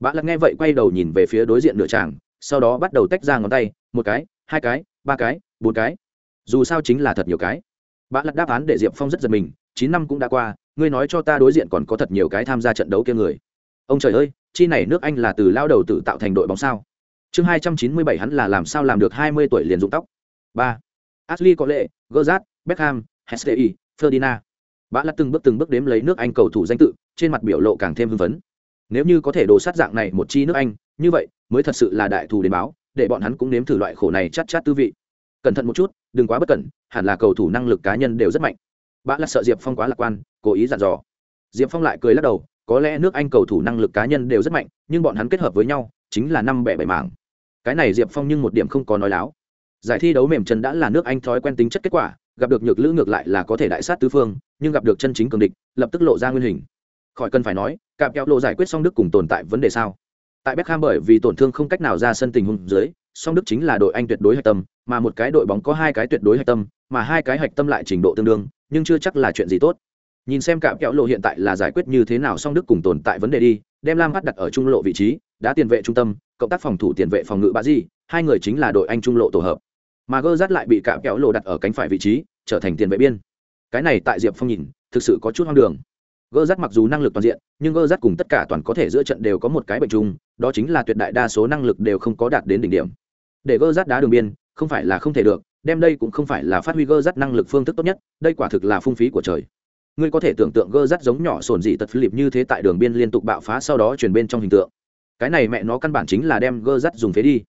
A: Bạ lật nghe vậy quay đầu nhìn về phía đối diện nửa tràng sau đó bắt đầu tách ra ngón tay một cái hai cái ba cái bốn cái. Dù sao chính là thật nhiều cái. Bạ lật đáp án để diệp phong rất giật mình chín năm cũng đã qua ngươi nói cho ta đối diện còn có thật nhiều cái tham gia trận đấu kia người. Ông trời ơi chi này nước anh là từ lao đầu tự tạo thành đội bóng sao? Chương hai trăm chín mươi bảy hắn là làm sao làm được hai mươi tuổi liền dụng tóc? Ba. Ashley có lệ gơ beckham hesti ferdinand. Bã lật từng bước từng bước đếm lấy nước anh cầu thủ danh tự, trên mặt biểu lộ càng thêm hưng phấn. Nếu như có thể đồ sát dạng này một chi nước anh, như vậy, mới thật sự là đại thù đến báo, để bọn hắn cũng nếm thử loại khổ này chát chát tư vị. Cẩn thận một chút, đừng quá bất cẩn, hẳn là cầu thủ năng lực cá nhân đều rất mạnh. Bã là sợ diệp phong quá lạc quan, cố ý dặn dò. Diệp phong lại cười lắc đầu, có lẽ nước anh cầu thủ năng lực cá nhân đều rất mạnh, nhưng bọn hắn kết hợp với nhau, chính là năm bẻ bảy mảng. Cái này diệp phong nhưng một điểm không có nói láo. Giải thi đấu mềm chân đã là nước anh thói quen tính chất kết quả gặp được nhược lữ ngược lại là có thể đại sát tứ phương, nhưng gặp được chân chính cường địch, lập tức lộ ra nguyên hình. Khỏi cần phải nói cạm kéo lộ giải quyết xong đức cùng tồn tại vấn đề sao? Tại Beckham bởi vì tổn thương không cách nào ra sân tình huống dưới, song đức chính là đội anh tuyệt đối hạch tâm, mà một cái đội bóng có hai cái tuyệt đối hạch tâm, mà hai cái hạch tâm lại trình độ tương đương, nhưng chưa chắc là chuyện gì tốt. Nhìn xem cạm kẹo lộ hiện tại là giải quyết như thế nào song đức cùng tồn tại vấn đề đi, đem lam hát đặt ở trung lộ vị trí đã tiền vệ trung tâm, cộng tác phòng thủ tiền vệ phòng ngự bạ di hai người chính là đội anh trung lộ tổ hợp mà gơ rát lại bị cạm kéo lộ đặt ở cánh phải vị trí, trở thành tiền vệ biên. Cái này tại diệp phong nhìn, thực sự có chút hoang đường. Gơ rát mặc dù năng lực toàn diện, nhưng gơ rát cùng tất cả toàn có thể giữa trận đều có một cái bệnh chung, đó chính là tuyệt đại đa số năng lực đều không có đạt đến đỉnh điểm. Để gơ rát đá đường biên, không phải là không thể được, đem đây cũng không phải là phát huy gơ rát năng lực phương thức tốt nhất, đây quả thực là phung phí của trời. Ngươi có thể tưởng tượng gơ rát giống nhỏ sồn dị tật philip như thế tại đường biên liên tục bạo phá sau đó chuyển bên trong hình tượng. Cái này mẹ nó căn bản chính là đem gơ rát dùng phế đi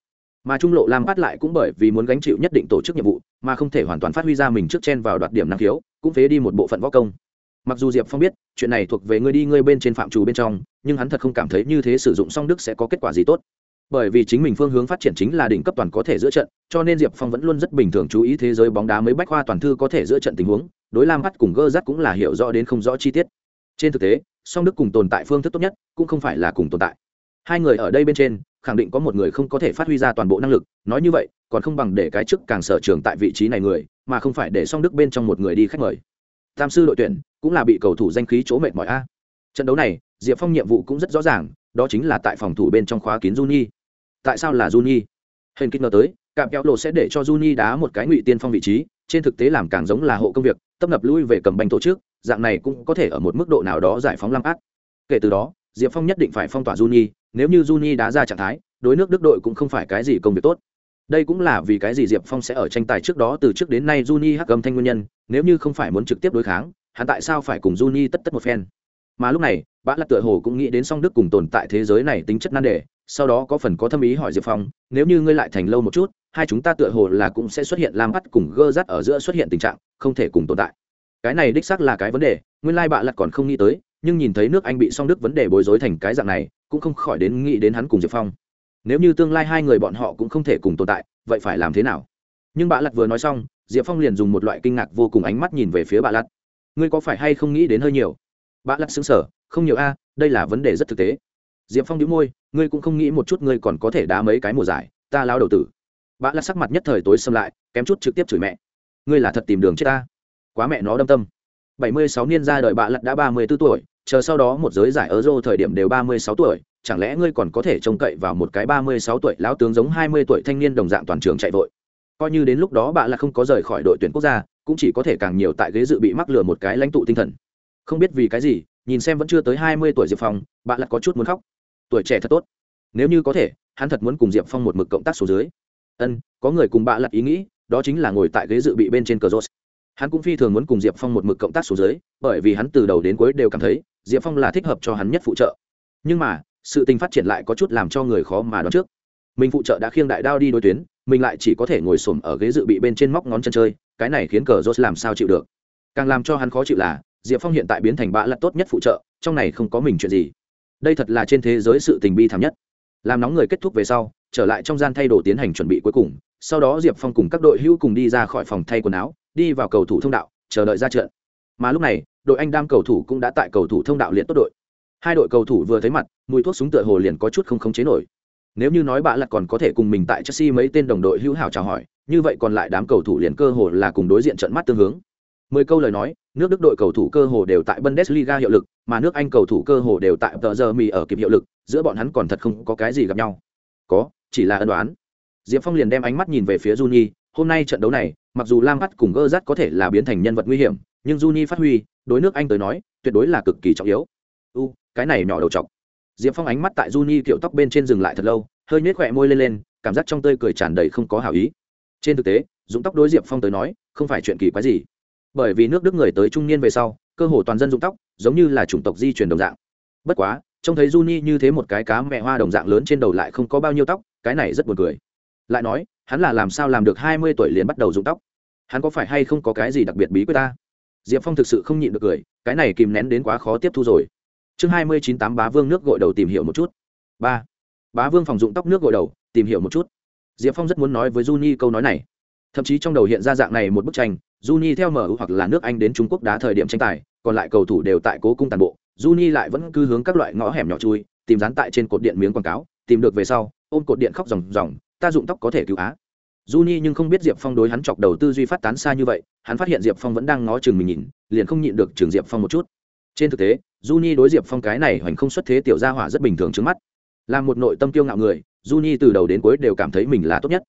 A: mà trung lộ lam phát lại cũng bởi vì muốn gánh chịu nhất định tổ chức nhiệm vụ, mà không thể hoàn toàn phát huy ra mình trước chen vào đoạt điểm năng khiếu, cũng phế đi một bộ phận võ công. Mặc dù diệp phong biết, chuyện này thuộc về ngươi đi ngươi bên trên phạm trù bên trong, nhưng hắn thật không cảm thấy như thế sử dụng song đức sẽ có kết quả gì tốt. Bởi vì chính mình phương hướng phát triển chính là đỉnh cấp toàn có thể giữa trận, cho nên diệp phong vẫn luôn rất bình thường chú ý thế giới bóng đá mới bách khoa toàn thư có thể giữa trận tình huống, đối lam bắt cùng gơ rắt cũng là hiểu rõ đến không rõ chi tiết. Trên thực tế, song đức cùng tồn tại phương thức tốt nhất, cũng không phải là cùng tồn tại. Hai người ở đây bên trên khẳng định có một người không có thể phát huy ra toàn bộ năng lực, nói như vậy, còn không bằng để cái chức càng sở trường tại vị trí này người, mà không phải để song đức bên trong một người đi khách mời. Tam sư đội tuyển cũng là bị cầu thủ danh khí chỗ mệt mỏi a. Trận đấu này, diệp phong nhiệm vụ cũng rất rõ ràng, đó chính là tại phòng thủ bên trong khóa kín juni. Tại sao là juni? Hình kích ngờ tới, cạm kéo lộ sẽ để cho juni đá một cái ngụy tiên phong vị trí, trên thực tế làm càng giống là hộ công việc, tấp nập lui về cầm banh tổ chức, dạng này cũng có thể ở một mức độ nào đó giải phóng lam át kể từ đó, diệp phong nhất định phải phong tỏa juni nếu như juni đã ra trạng thái, đối nước đức đội cũng không phải cái gì công việc tốt. Đây cũng là vì cái gì diệp phong sẽ ở tranh tài trước đó từ trước đến nay juni hắc cầm thanh nguyên nhân, nếu như không phải muốn trực tiếp đối kháng, hắn tại sao phải cùng juni tất tất một phen? Mà lúc này, bã Lật tựa hồ cũng nghĩ đến song đức cùng tồn tại thế giới này tính chất nan đề, sau đó có phần có thâm ý hỏi diệp phong, nếu như ngươi lại thành lâu một chút, hai chúng ta tựa hồ là cũng sẽ xuất hiện lam bắt cùng gơ rắt ở giữa xuất hiện tình trạng, không thể cùng tồn tại. Cái này đích xác là cái vấn đề, nguyên lai bạ Lật còn không nghĩ tới, nhưng nhìn thấy nước anh bị song đức vấn đề bối rối thành cái dạng này cũng không khỏi đến nghĩ đến hắn cùng diệp phong. Nếu như tương lai hai người bọn họ cũng không thể cùng tồn tại, vậy phải làm thế nào? Nhưng bà lặt vừa nói xong, diệp phong liền dùng một loại kinh ngạc vô cùng ánh mắt nhìn về phía bà lặt ngươi có phải hay không nghĩ đến hơi nhiều? Bà lặt xứng sở không nhiều a, đây là vấn đề rất thực tế. Diệp phong đĩu môi, ngươi cũng không nghĩ một chút ngươi còn có thể đá mấy cái mùa giải, ta lao đầu tử. Bà lặt sắc mặt nhất thời tối xâm lại, kém chút trực tiếp chửi mẹ. Ngươi là thật tìm đường chết ta. Quá mẹ nó đâm tâm bảy mươi sáu niên ra đời bạ lật đã ba mươi 34 tuổi chờ sau đó một giới giải Euro thời điểm đều ba mươi sáu tuổi, chẳng lẽ ngươi còn có thể trông cậy vào một cái ba mươi sáu tuổi lão tướng giống hai mươi tuổi thanh niên đồng dạng toàn trường chạy vội. Coi như đến lúc đó bạn là không có rời khỏi đội tuyển quốc gia, cũng chỉ có thể càng nhiều tại ghế dự bị mắc lừa một cái lãnh tụ tinh thần. Không biết vì cái gì, nhìn xem vẫn chưa tới hai mươi tuổi Diệp Phong, bạn lật có chút muốn khóc. Tuổi trẻ thật tốt. Nếu như có thể, hắn thật muốn cùng Diệp Phong một mực cộng tác số dưới. Ân, có người cùng bạn lật ý nghĩ, đó chính là ngồi tại ghế dự bị bên trên cờ Rose. Hắn cũng phi thường muốn cùng Diệp Phong một mực cộng tác số dưới, bởi vì hắn từ đầu đến cuối đều cảm thấy, Diệp Phong là thích hợp cho hắn nhất phụ trợ. Nhưng mà, sự tình phát triển lại có chút làm cho người khó mà đoán trước. Mình phụ trợ đã khiêng đại đao đi đối tuyến mình lại chỉ có thể ngồi xổm ở ghế dự bị bên trên móc ngón chân chơi cái này khiến cờ jose làm sao chịu được. Càng làm cho hắn khó chịu là diệp phong hiện tại biến thành bạ lật tốt nhất phụ trợ trong này không có mình chuyện gì. Đây thật là trên thế giới sự tình bi thảm nhất. Làm nóng người kết thúc về sau trở lại trong gian thay đồ tiến hành chuẩn bị cuối cùng sau đó diệp phong cùng các đội hữu cùng đi ra khỏi phòng thay quần áo đi vào cầu thủ thông đạo, chờ đợi ra trận. Mà lúc này, đội anh đam cầu thủ cũng đã tại cầu thủ thông đạo liệt tốt đội. Hai đội cầu thủ vừa thấy mặt, mùi thuốc súng tựa hồ liền có chút không khống chế nổi. Nếu như nói bạ lặt còn có thể cùng mình tại chelsea mấy tên đồng đội hữu hảo chào hỏi, như vậy còn lại đám cầu thủ liền cơ hồ là cùng đối diện trận mắt tương hướng. Mười câu lời nói, nước đức đội cầu thủ cơ hồ đều tại bundesliga hiệu lực, mà nước anh cầu thủ cơ hồ đều tại tờ giờ mì ở kịp hiệu lực, giữa bọn hắn còn thật không có cái gì gặp nhau. Có, chỉ là ân đoán. Diệp phong liền đem ánh mắt nhìn về phía juni hôm nay trận đấu này, mặc dù lam bắt cùng gơ rát có thể là biến thành nhân vật nguy hiểm, nhưng juni phát huy, đối nước anh tới nói, tuyệt đối là cực kỳ trọng yếu. U, cái này nhỏ đầu chọc. Diệp phong ánh mắt tại Juni kiểu tóc bên trên dừng lại thật lâu, hơi nhếch khỏe môi lên lên, cảm giác trong tơi cười tràn đầy không có hảo ý. Trên thực tế, dũng tóc đối diệp phong tới nói, không phải chuyện kỳ quái gì. Bởi vì nước đức người tới trung niên về sau, cơ hồ toàn dân dụng tóc, giống như là chủng tộc di truyền đồng dạng. Bất quá, trông thấy Juni như thế một cái cá mẹ hoa đồng dạng lớn trên đầu lại không có bao nhiêu tóc, cái này rất buồn cười. Lại nói hắn là làm sao làm được hai mươi tuổi liền bắt đầu rụng tóc? Hắn có phải hay không có cái gì đặc biệt bí quyết ta? Diệp phong thực sự không nhịn được cười, cái này kìm nén đến quá khó tiếp thu rồi. Chương hai mươi chín tám bá vương nước gội đầu tìm hiểu một chút. Ba. Bá vương phòng dụng tóc nước gội đầu, tìm hiểu một chút. Diệp phong rất muốn nói với juni câu nói này. Thậm chí trong đầu hiện ra dạng này một bức tranh, juni theo mu hoặc là nước anh đến trung quốc đá thời điểm tranh tài, còn lại cầu thủ đều tại cố cung tàn bộ, juni lại vẫn cứ hướng các loại ngõ hẻm nhỏ chui, tìm dán tại trên cột điện miếng quảng cáo, tìm được về sau, ôm cột điện khóc ròng ròng ta dụng tóc có thể cứu á Juni nhưng không biết Diệp Phong đối hắn chọc đầu tư duy phát tán xa như vậy, hắn phát hiện Diệp Phong vẫn đang ngó chừng mình nhìn, liền không nhịn được trường Diệp Phong một chút. Trên thực tế, Juni đối Diệp Phong cái này hoành không xuất thế tiểu gia hỏa rất bình thường trước mắt. Là một nội tâm kiêu ngạo người, Juni từ đầu đến cuối đều cảm thấy mình là tốt nhất.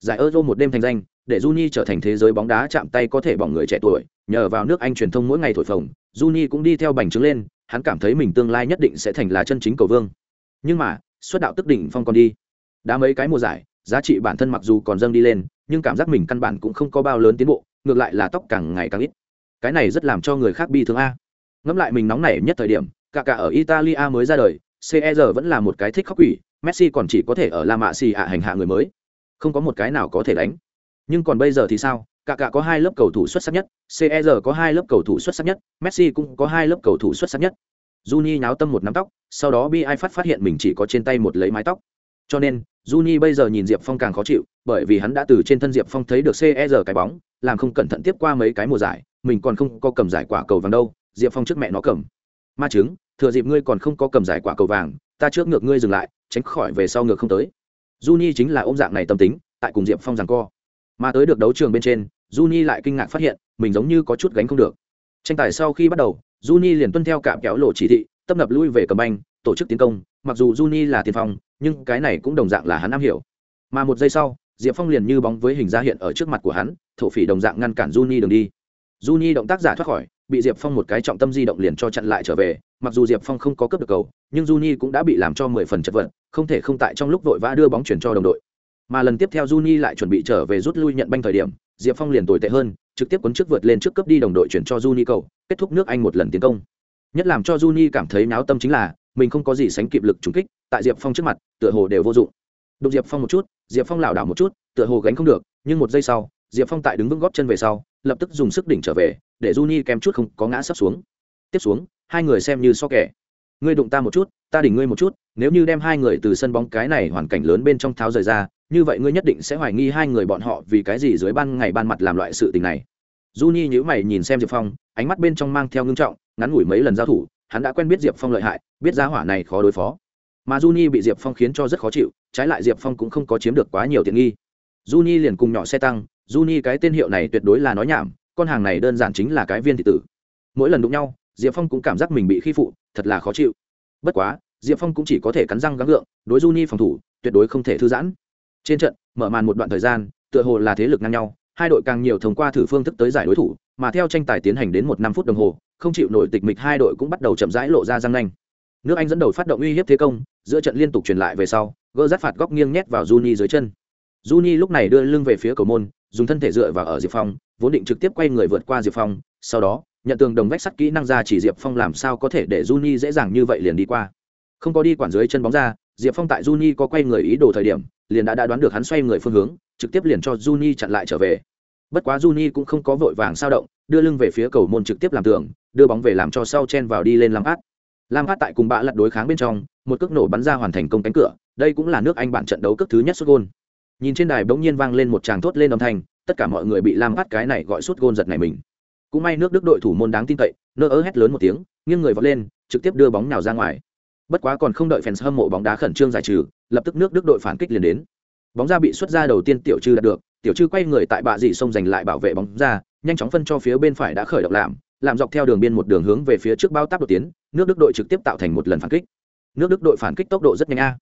A: Giải Euro một đêm thành danh, để Juni trở thành thế giới bóng đá chạm tay có thể bỏng người trẻ tuổi, nhờ vào nước Anh truyền thông mỗi ngày thổi phồng, Juni cũng đi theo bành trướng lên, hắn cảm thấy mình tương lai nhất định sẽ thành là chân chính cầu vương. Nhưng mà, xuất đạo tức đỉnh phong còn đi. Đã mấy cái mùa giải, giá trị bản thân mặc dù còn dâng đi lên nhưng cảm giác mình căn bản cũng không có bao lớn tiến bộ ngược lại là tóc càng ngày càng ít. Cái này rất làm cho người khác bi thương a. Ngẫm lại mình nóng nảy nhất thời điểm cả cả ở italia mới ra đời cer vẫn là một cái thích khóc quỷ messi còn chỉ có thể ở la mạ xì ạ hành hạ người mới. Không có một cái nào có thể đánh. Nhưng còn bây giờ thì sao? Cả cả có hai lớp cầu thủ xuất sắc nhất cer có hai lớp cầu thủ xuất sắc nhất messi cũng có hai lớp cầu thủ xuất sắc nhất. Juni nháo tâm một nắm tóc, sau đó Bi Ai phát phát hiện mình chỉ có trên tay một lấy mái tóc. Cho nên, Juni bây giờ nhìn Diệp Phong càng khó chịu, bởi vì hắn đã từ trên thân Diệp Phong thấy được CR cái bóng, làm không cẩn thận tiếp qua mấy cái mùa giải, mình còn không có cầm giải quả cầu vàng đâu, Diệp Phong trước mẹ nó cầm. Ma chứng, thừa dịp ngươi còn không có cầm giải quả cầu vàng, ta trước ngược ngươi dừng lại, tránh khỏi về sau ngược không tới. Juni chính là ôm dạng này tâm tính, tại cùng Diệp Phong giằng co. Mà tới được đấu trường bên trên, Juni lại kinh ngạc phát hiện, mình giống như có chút gánh không được. Tranh tài sau khi bắt đầu, Juni liền tuân theo cạm kéo lộ chỉ thị, tập lập lui về cầm banh, tổ chức tiến công, mặc dù Juni là tiền phong, nhưng cái này cũng đồng dạng là hắn am hiểu. Mà một giây sau diệp phong liền như bóng với hình ra hiện ở trước mặt của hắn thổ phỉ đồng dạng ngăn cản juni đường đi. Juni động tác giả thoát khỏi bị diệp phong một cái trọng tâm di động liền cho chặn lại trở về mặc dù diệp phong không có cướp được cầu nhưng juni cũng đã bị làm cho mười phần chật vật không thể không tại trong lúc vội vã đưa bóng chuyển cho đồng đội. Mà lần tiếp theo juni lại chuẩn bị trở về rút lui nhận banh thời điểm diệp phong liền tồi tệ hơn trực tiếp cuốn trước vượt lên trước cấp đi đồng đội chuyển cho juni cầu kết thúc nước anh một lần tiến công. Nhất làm cho juni cảm thấy náo tâm chính là mình không có gì sánh kịp lực trúng kích, tại diệp phong trước mặt, tựa hồ đều vô dụng. Đụng diệp phong một chút, diệp phong lảo đảo một chút, tựa hồ gánh không được, nhưng một giây sau, diệp phong tại đứng vững góp chân về sau, lập tức dùng sức đỉnh trở về, để j kèm chút không có ngã sấp xuống. Tiếp xuống, hai người xem như so kẻ. Ngươi đụng ta một chút, ta đỉnh ngươi một chút, nếu như đem hai người từ sân bóng cái này hoàn cảnh lớn bên trong tháo rời ra, như vậy ngươi nhất định sẽ hoài nghi hai người bọn họ vì cái gì dưới ban ngày ban mặt làm loại sự tình này. J nhữ mày nhìn xem diệp phong, ánh mắt bên trong mang theo ngưng trọng, ngắn ngủi mấy lần giao thủ hắn đã quen biết diệp phong lợi hại biết giá hỏa này khó đối phó mà Juni bị Diệp Phong khiến cho rất khó chịu, trái lại Diệp Phong cũng không có chiếm được quá nhiều tiện nghi. Juni liền cùng nhỏ xe tăng, Juni cái tên hiệu này tuyệt đối là nói nhảm, con hàng này đơn giản chính là cái viên thị tử. Mỗi lần đụng nhau, Diệp Phong cũng cảm giác mình bị khi phụ, thật là khó chịu. Bất quá, Diệp Phong cũng chỉ có thể cắn răng gắng gượng, đối Juni phòng thủ, tuyệt đối không thể thư giãn. Trên trận, mở màn một đoạn thời gian, tựa hồ là thế lực ngang nhau, hai đội càng nhiều thông qua thử phương thức tới giải đối thủ, mà theo tranh tài tiến hành đến một năm phút đồng hồ, không chịu nổi tịch mịch hai đội cũng bắt đầu chậm rãi lộ ra răng nanh. Nước Anh dẫn đầu phát động uy hiếp thế công, giữa trận liên tục truyền lại về sau, gỡ rát phạt góc nghiêng nhét vào Juni dưới chân. Juni lúc này đưa lưng về phía cầu môn, dùng thân thể dựa vào ở Diệp Phong, vốn định trực tiếp quay người vượt qua Diệp Phong, sau đó, nhận tường đồng vách sắt kỹ năng ra chỉ Diệp Phong làm sao có thể để Juni dễ dàng như vậy liền đi qua. Không có đi quản dưới chân bóng ra, Diệp Phong tại Juni có quay người ý đồ thời điểm, liền đã đã đoán được hắn xoay người phương hướng, trực tiếp liền cho Juni chặn lại trở về. Bất quá Juni cũng không có vội vàng sao động, đưa lưng về phía cầu môn trực tiếp làm tường, đưa bóng về làm cho sau chen vào đi lên lam át. Lam Phát tại cùng bạ lật đối kháng bên trong, một cước nổ bắn ra hoàn thành công cánh cửa, đây cũng là nước Anh bản trận đấu cước thứ nhất sút gôn. Nhìn trên đài bỗng nhiên vang lên một tràng thốt lên âm thanh, tất cả mọi người bị Lam Phát cái này gọi sút gôn giật này mình. Cũng may nước Đức đội thủ môn đáng tin cậy, nơ ớ hét lớn một tiếng, nghiêng người vọt lên, trực tiếp đưa bóng nào ra ngoài. Bất quá còn không đợi fans hâm mộ bóng đá khẩn trương giải trừ, lập tức nước Đức đội phản kích liền đến. Bóng ra bị xuất ra đầu tiên tiểu trư đạt được, tiểu trư quay người tại bạ dị sông giành lại bảo vệ bóng ra, nhanh chóng phân cho phía bên phải đã khởi động làm, làm dọc theo đường biên một đường hướng về phía trước bao táp đột tiến nước đức đội trực tiếp tạo thành một lần phản kích. Nước đức đội phản kích tốc độ rất nhanh a.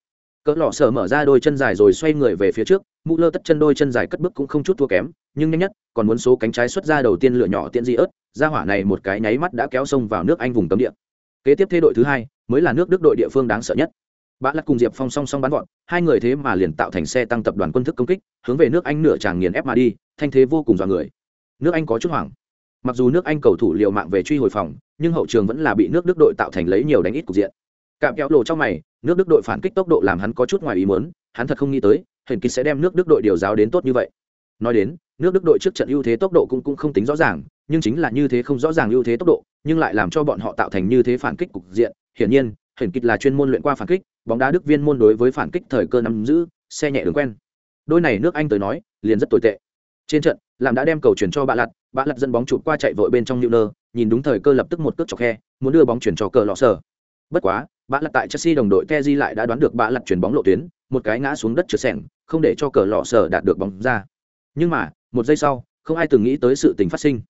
A: Cỡ lọ sở mở ra đôi chân dài rồi xoay người về phía trước mũ lơ tất chân đôi chân dài cất bước cũng không chút thua kém nhưng nhanh nhất còn muốn số cánh trái xuất ra đầu tiên lựa nhỏ tiện di ớt ra hỏa này một cái nháy mắt đã kéo sông vào nước anh vùng cấm địa. Kế tiếp thế đội thứ hai mới là nước đức đội địa phương đáng sợ nhất. Bã lắc cùng diệp phong song song bắn gọn hai người thế mà liền tạo thành xe tăng tập đoàn quân thức công kích, hướng về nước anh nửa tràng nghiền ép mà đi, thanh thế vô cùng dọa người. Nước anh có chút hoảng. Mặc dù nước anh cầu thủ liều mạng về truy hồi phòng, nhưng hậu trường vẫn là bị nước đức đội tạo thành lấy nhiều đánh ít cục diện. Cạm kéo lộ trong mày, nước đức đội phản kích tốc độ làm hắn có chút ngoài ý muốn, hắn thật không nghĩ tới hình kích sẽ đem nước đức đội điều giáo đến tốt như vậy nói đến nước đức đội trước trận ưu thế tốc độ cũng, cũng không tính rõ ràng nhưng chính là như thế không rõ ràng ưu thế tốc độ nhưng lại làm cho bọn họ tạo thành như thế phản kích cục diện. Hiển nhiên hình kịch là chuyên môn luyện qua phản kích bóng đá đức viên môn đối với phản kích thời cơ nắm giữ xe nhẹ đường quen. Đôi này nước anh tới nói liền rất tồi tệ. Trên trận làm đã đem cầu chuyển cho bạ lặt bạ lặt dẫn bóng chụp qua chạy vội bên trong Newner, nhìn đúng thời cơ lập tức một cước chọc khe muốn đưa bóng chuyển cho cờ lọ sở bất quá bạ lặt tại chelsea đồng đội keji lại đã đoán được bạ lặt chuyển bóng lộ tuyến một cái ngã xuống đất trượt sẻng không để cho cờ lọ sở đạt được bóng ra nhưng mà một giây sau không ai từng nghĩ tới sự tình phát sinh.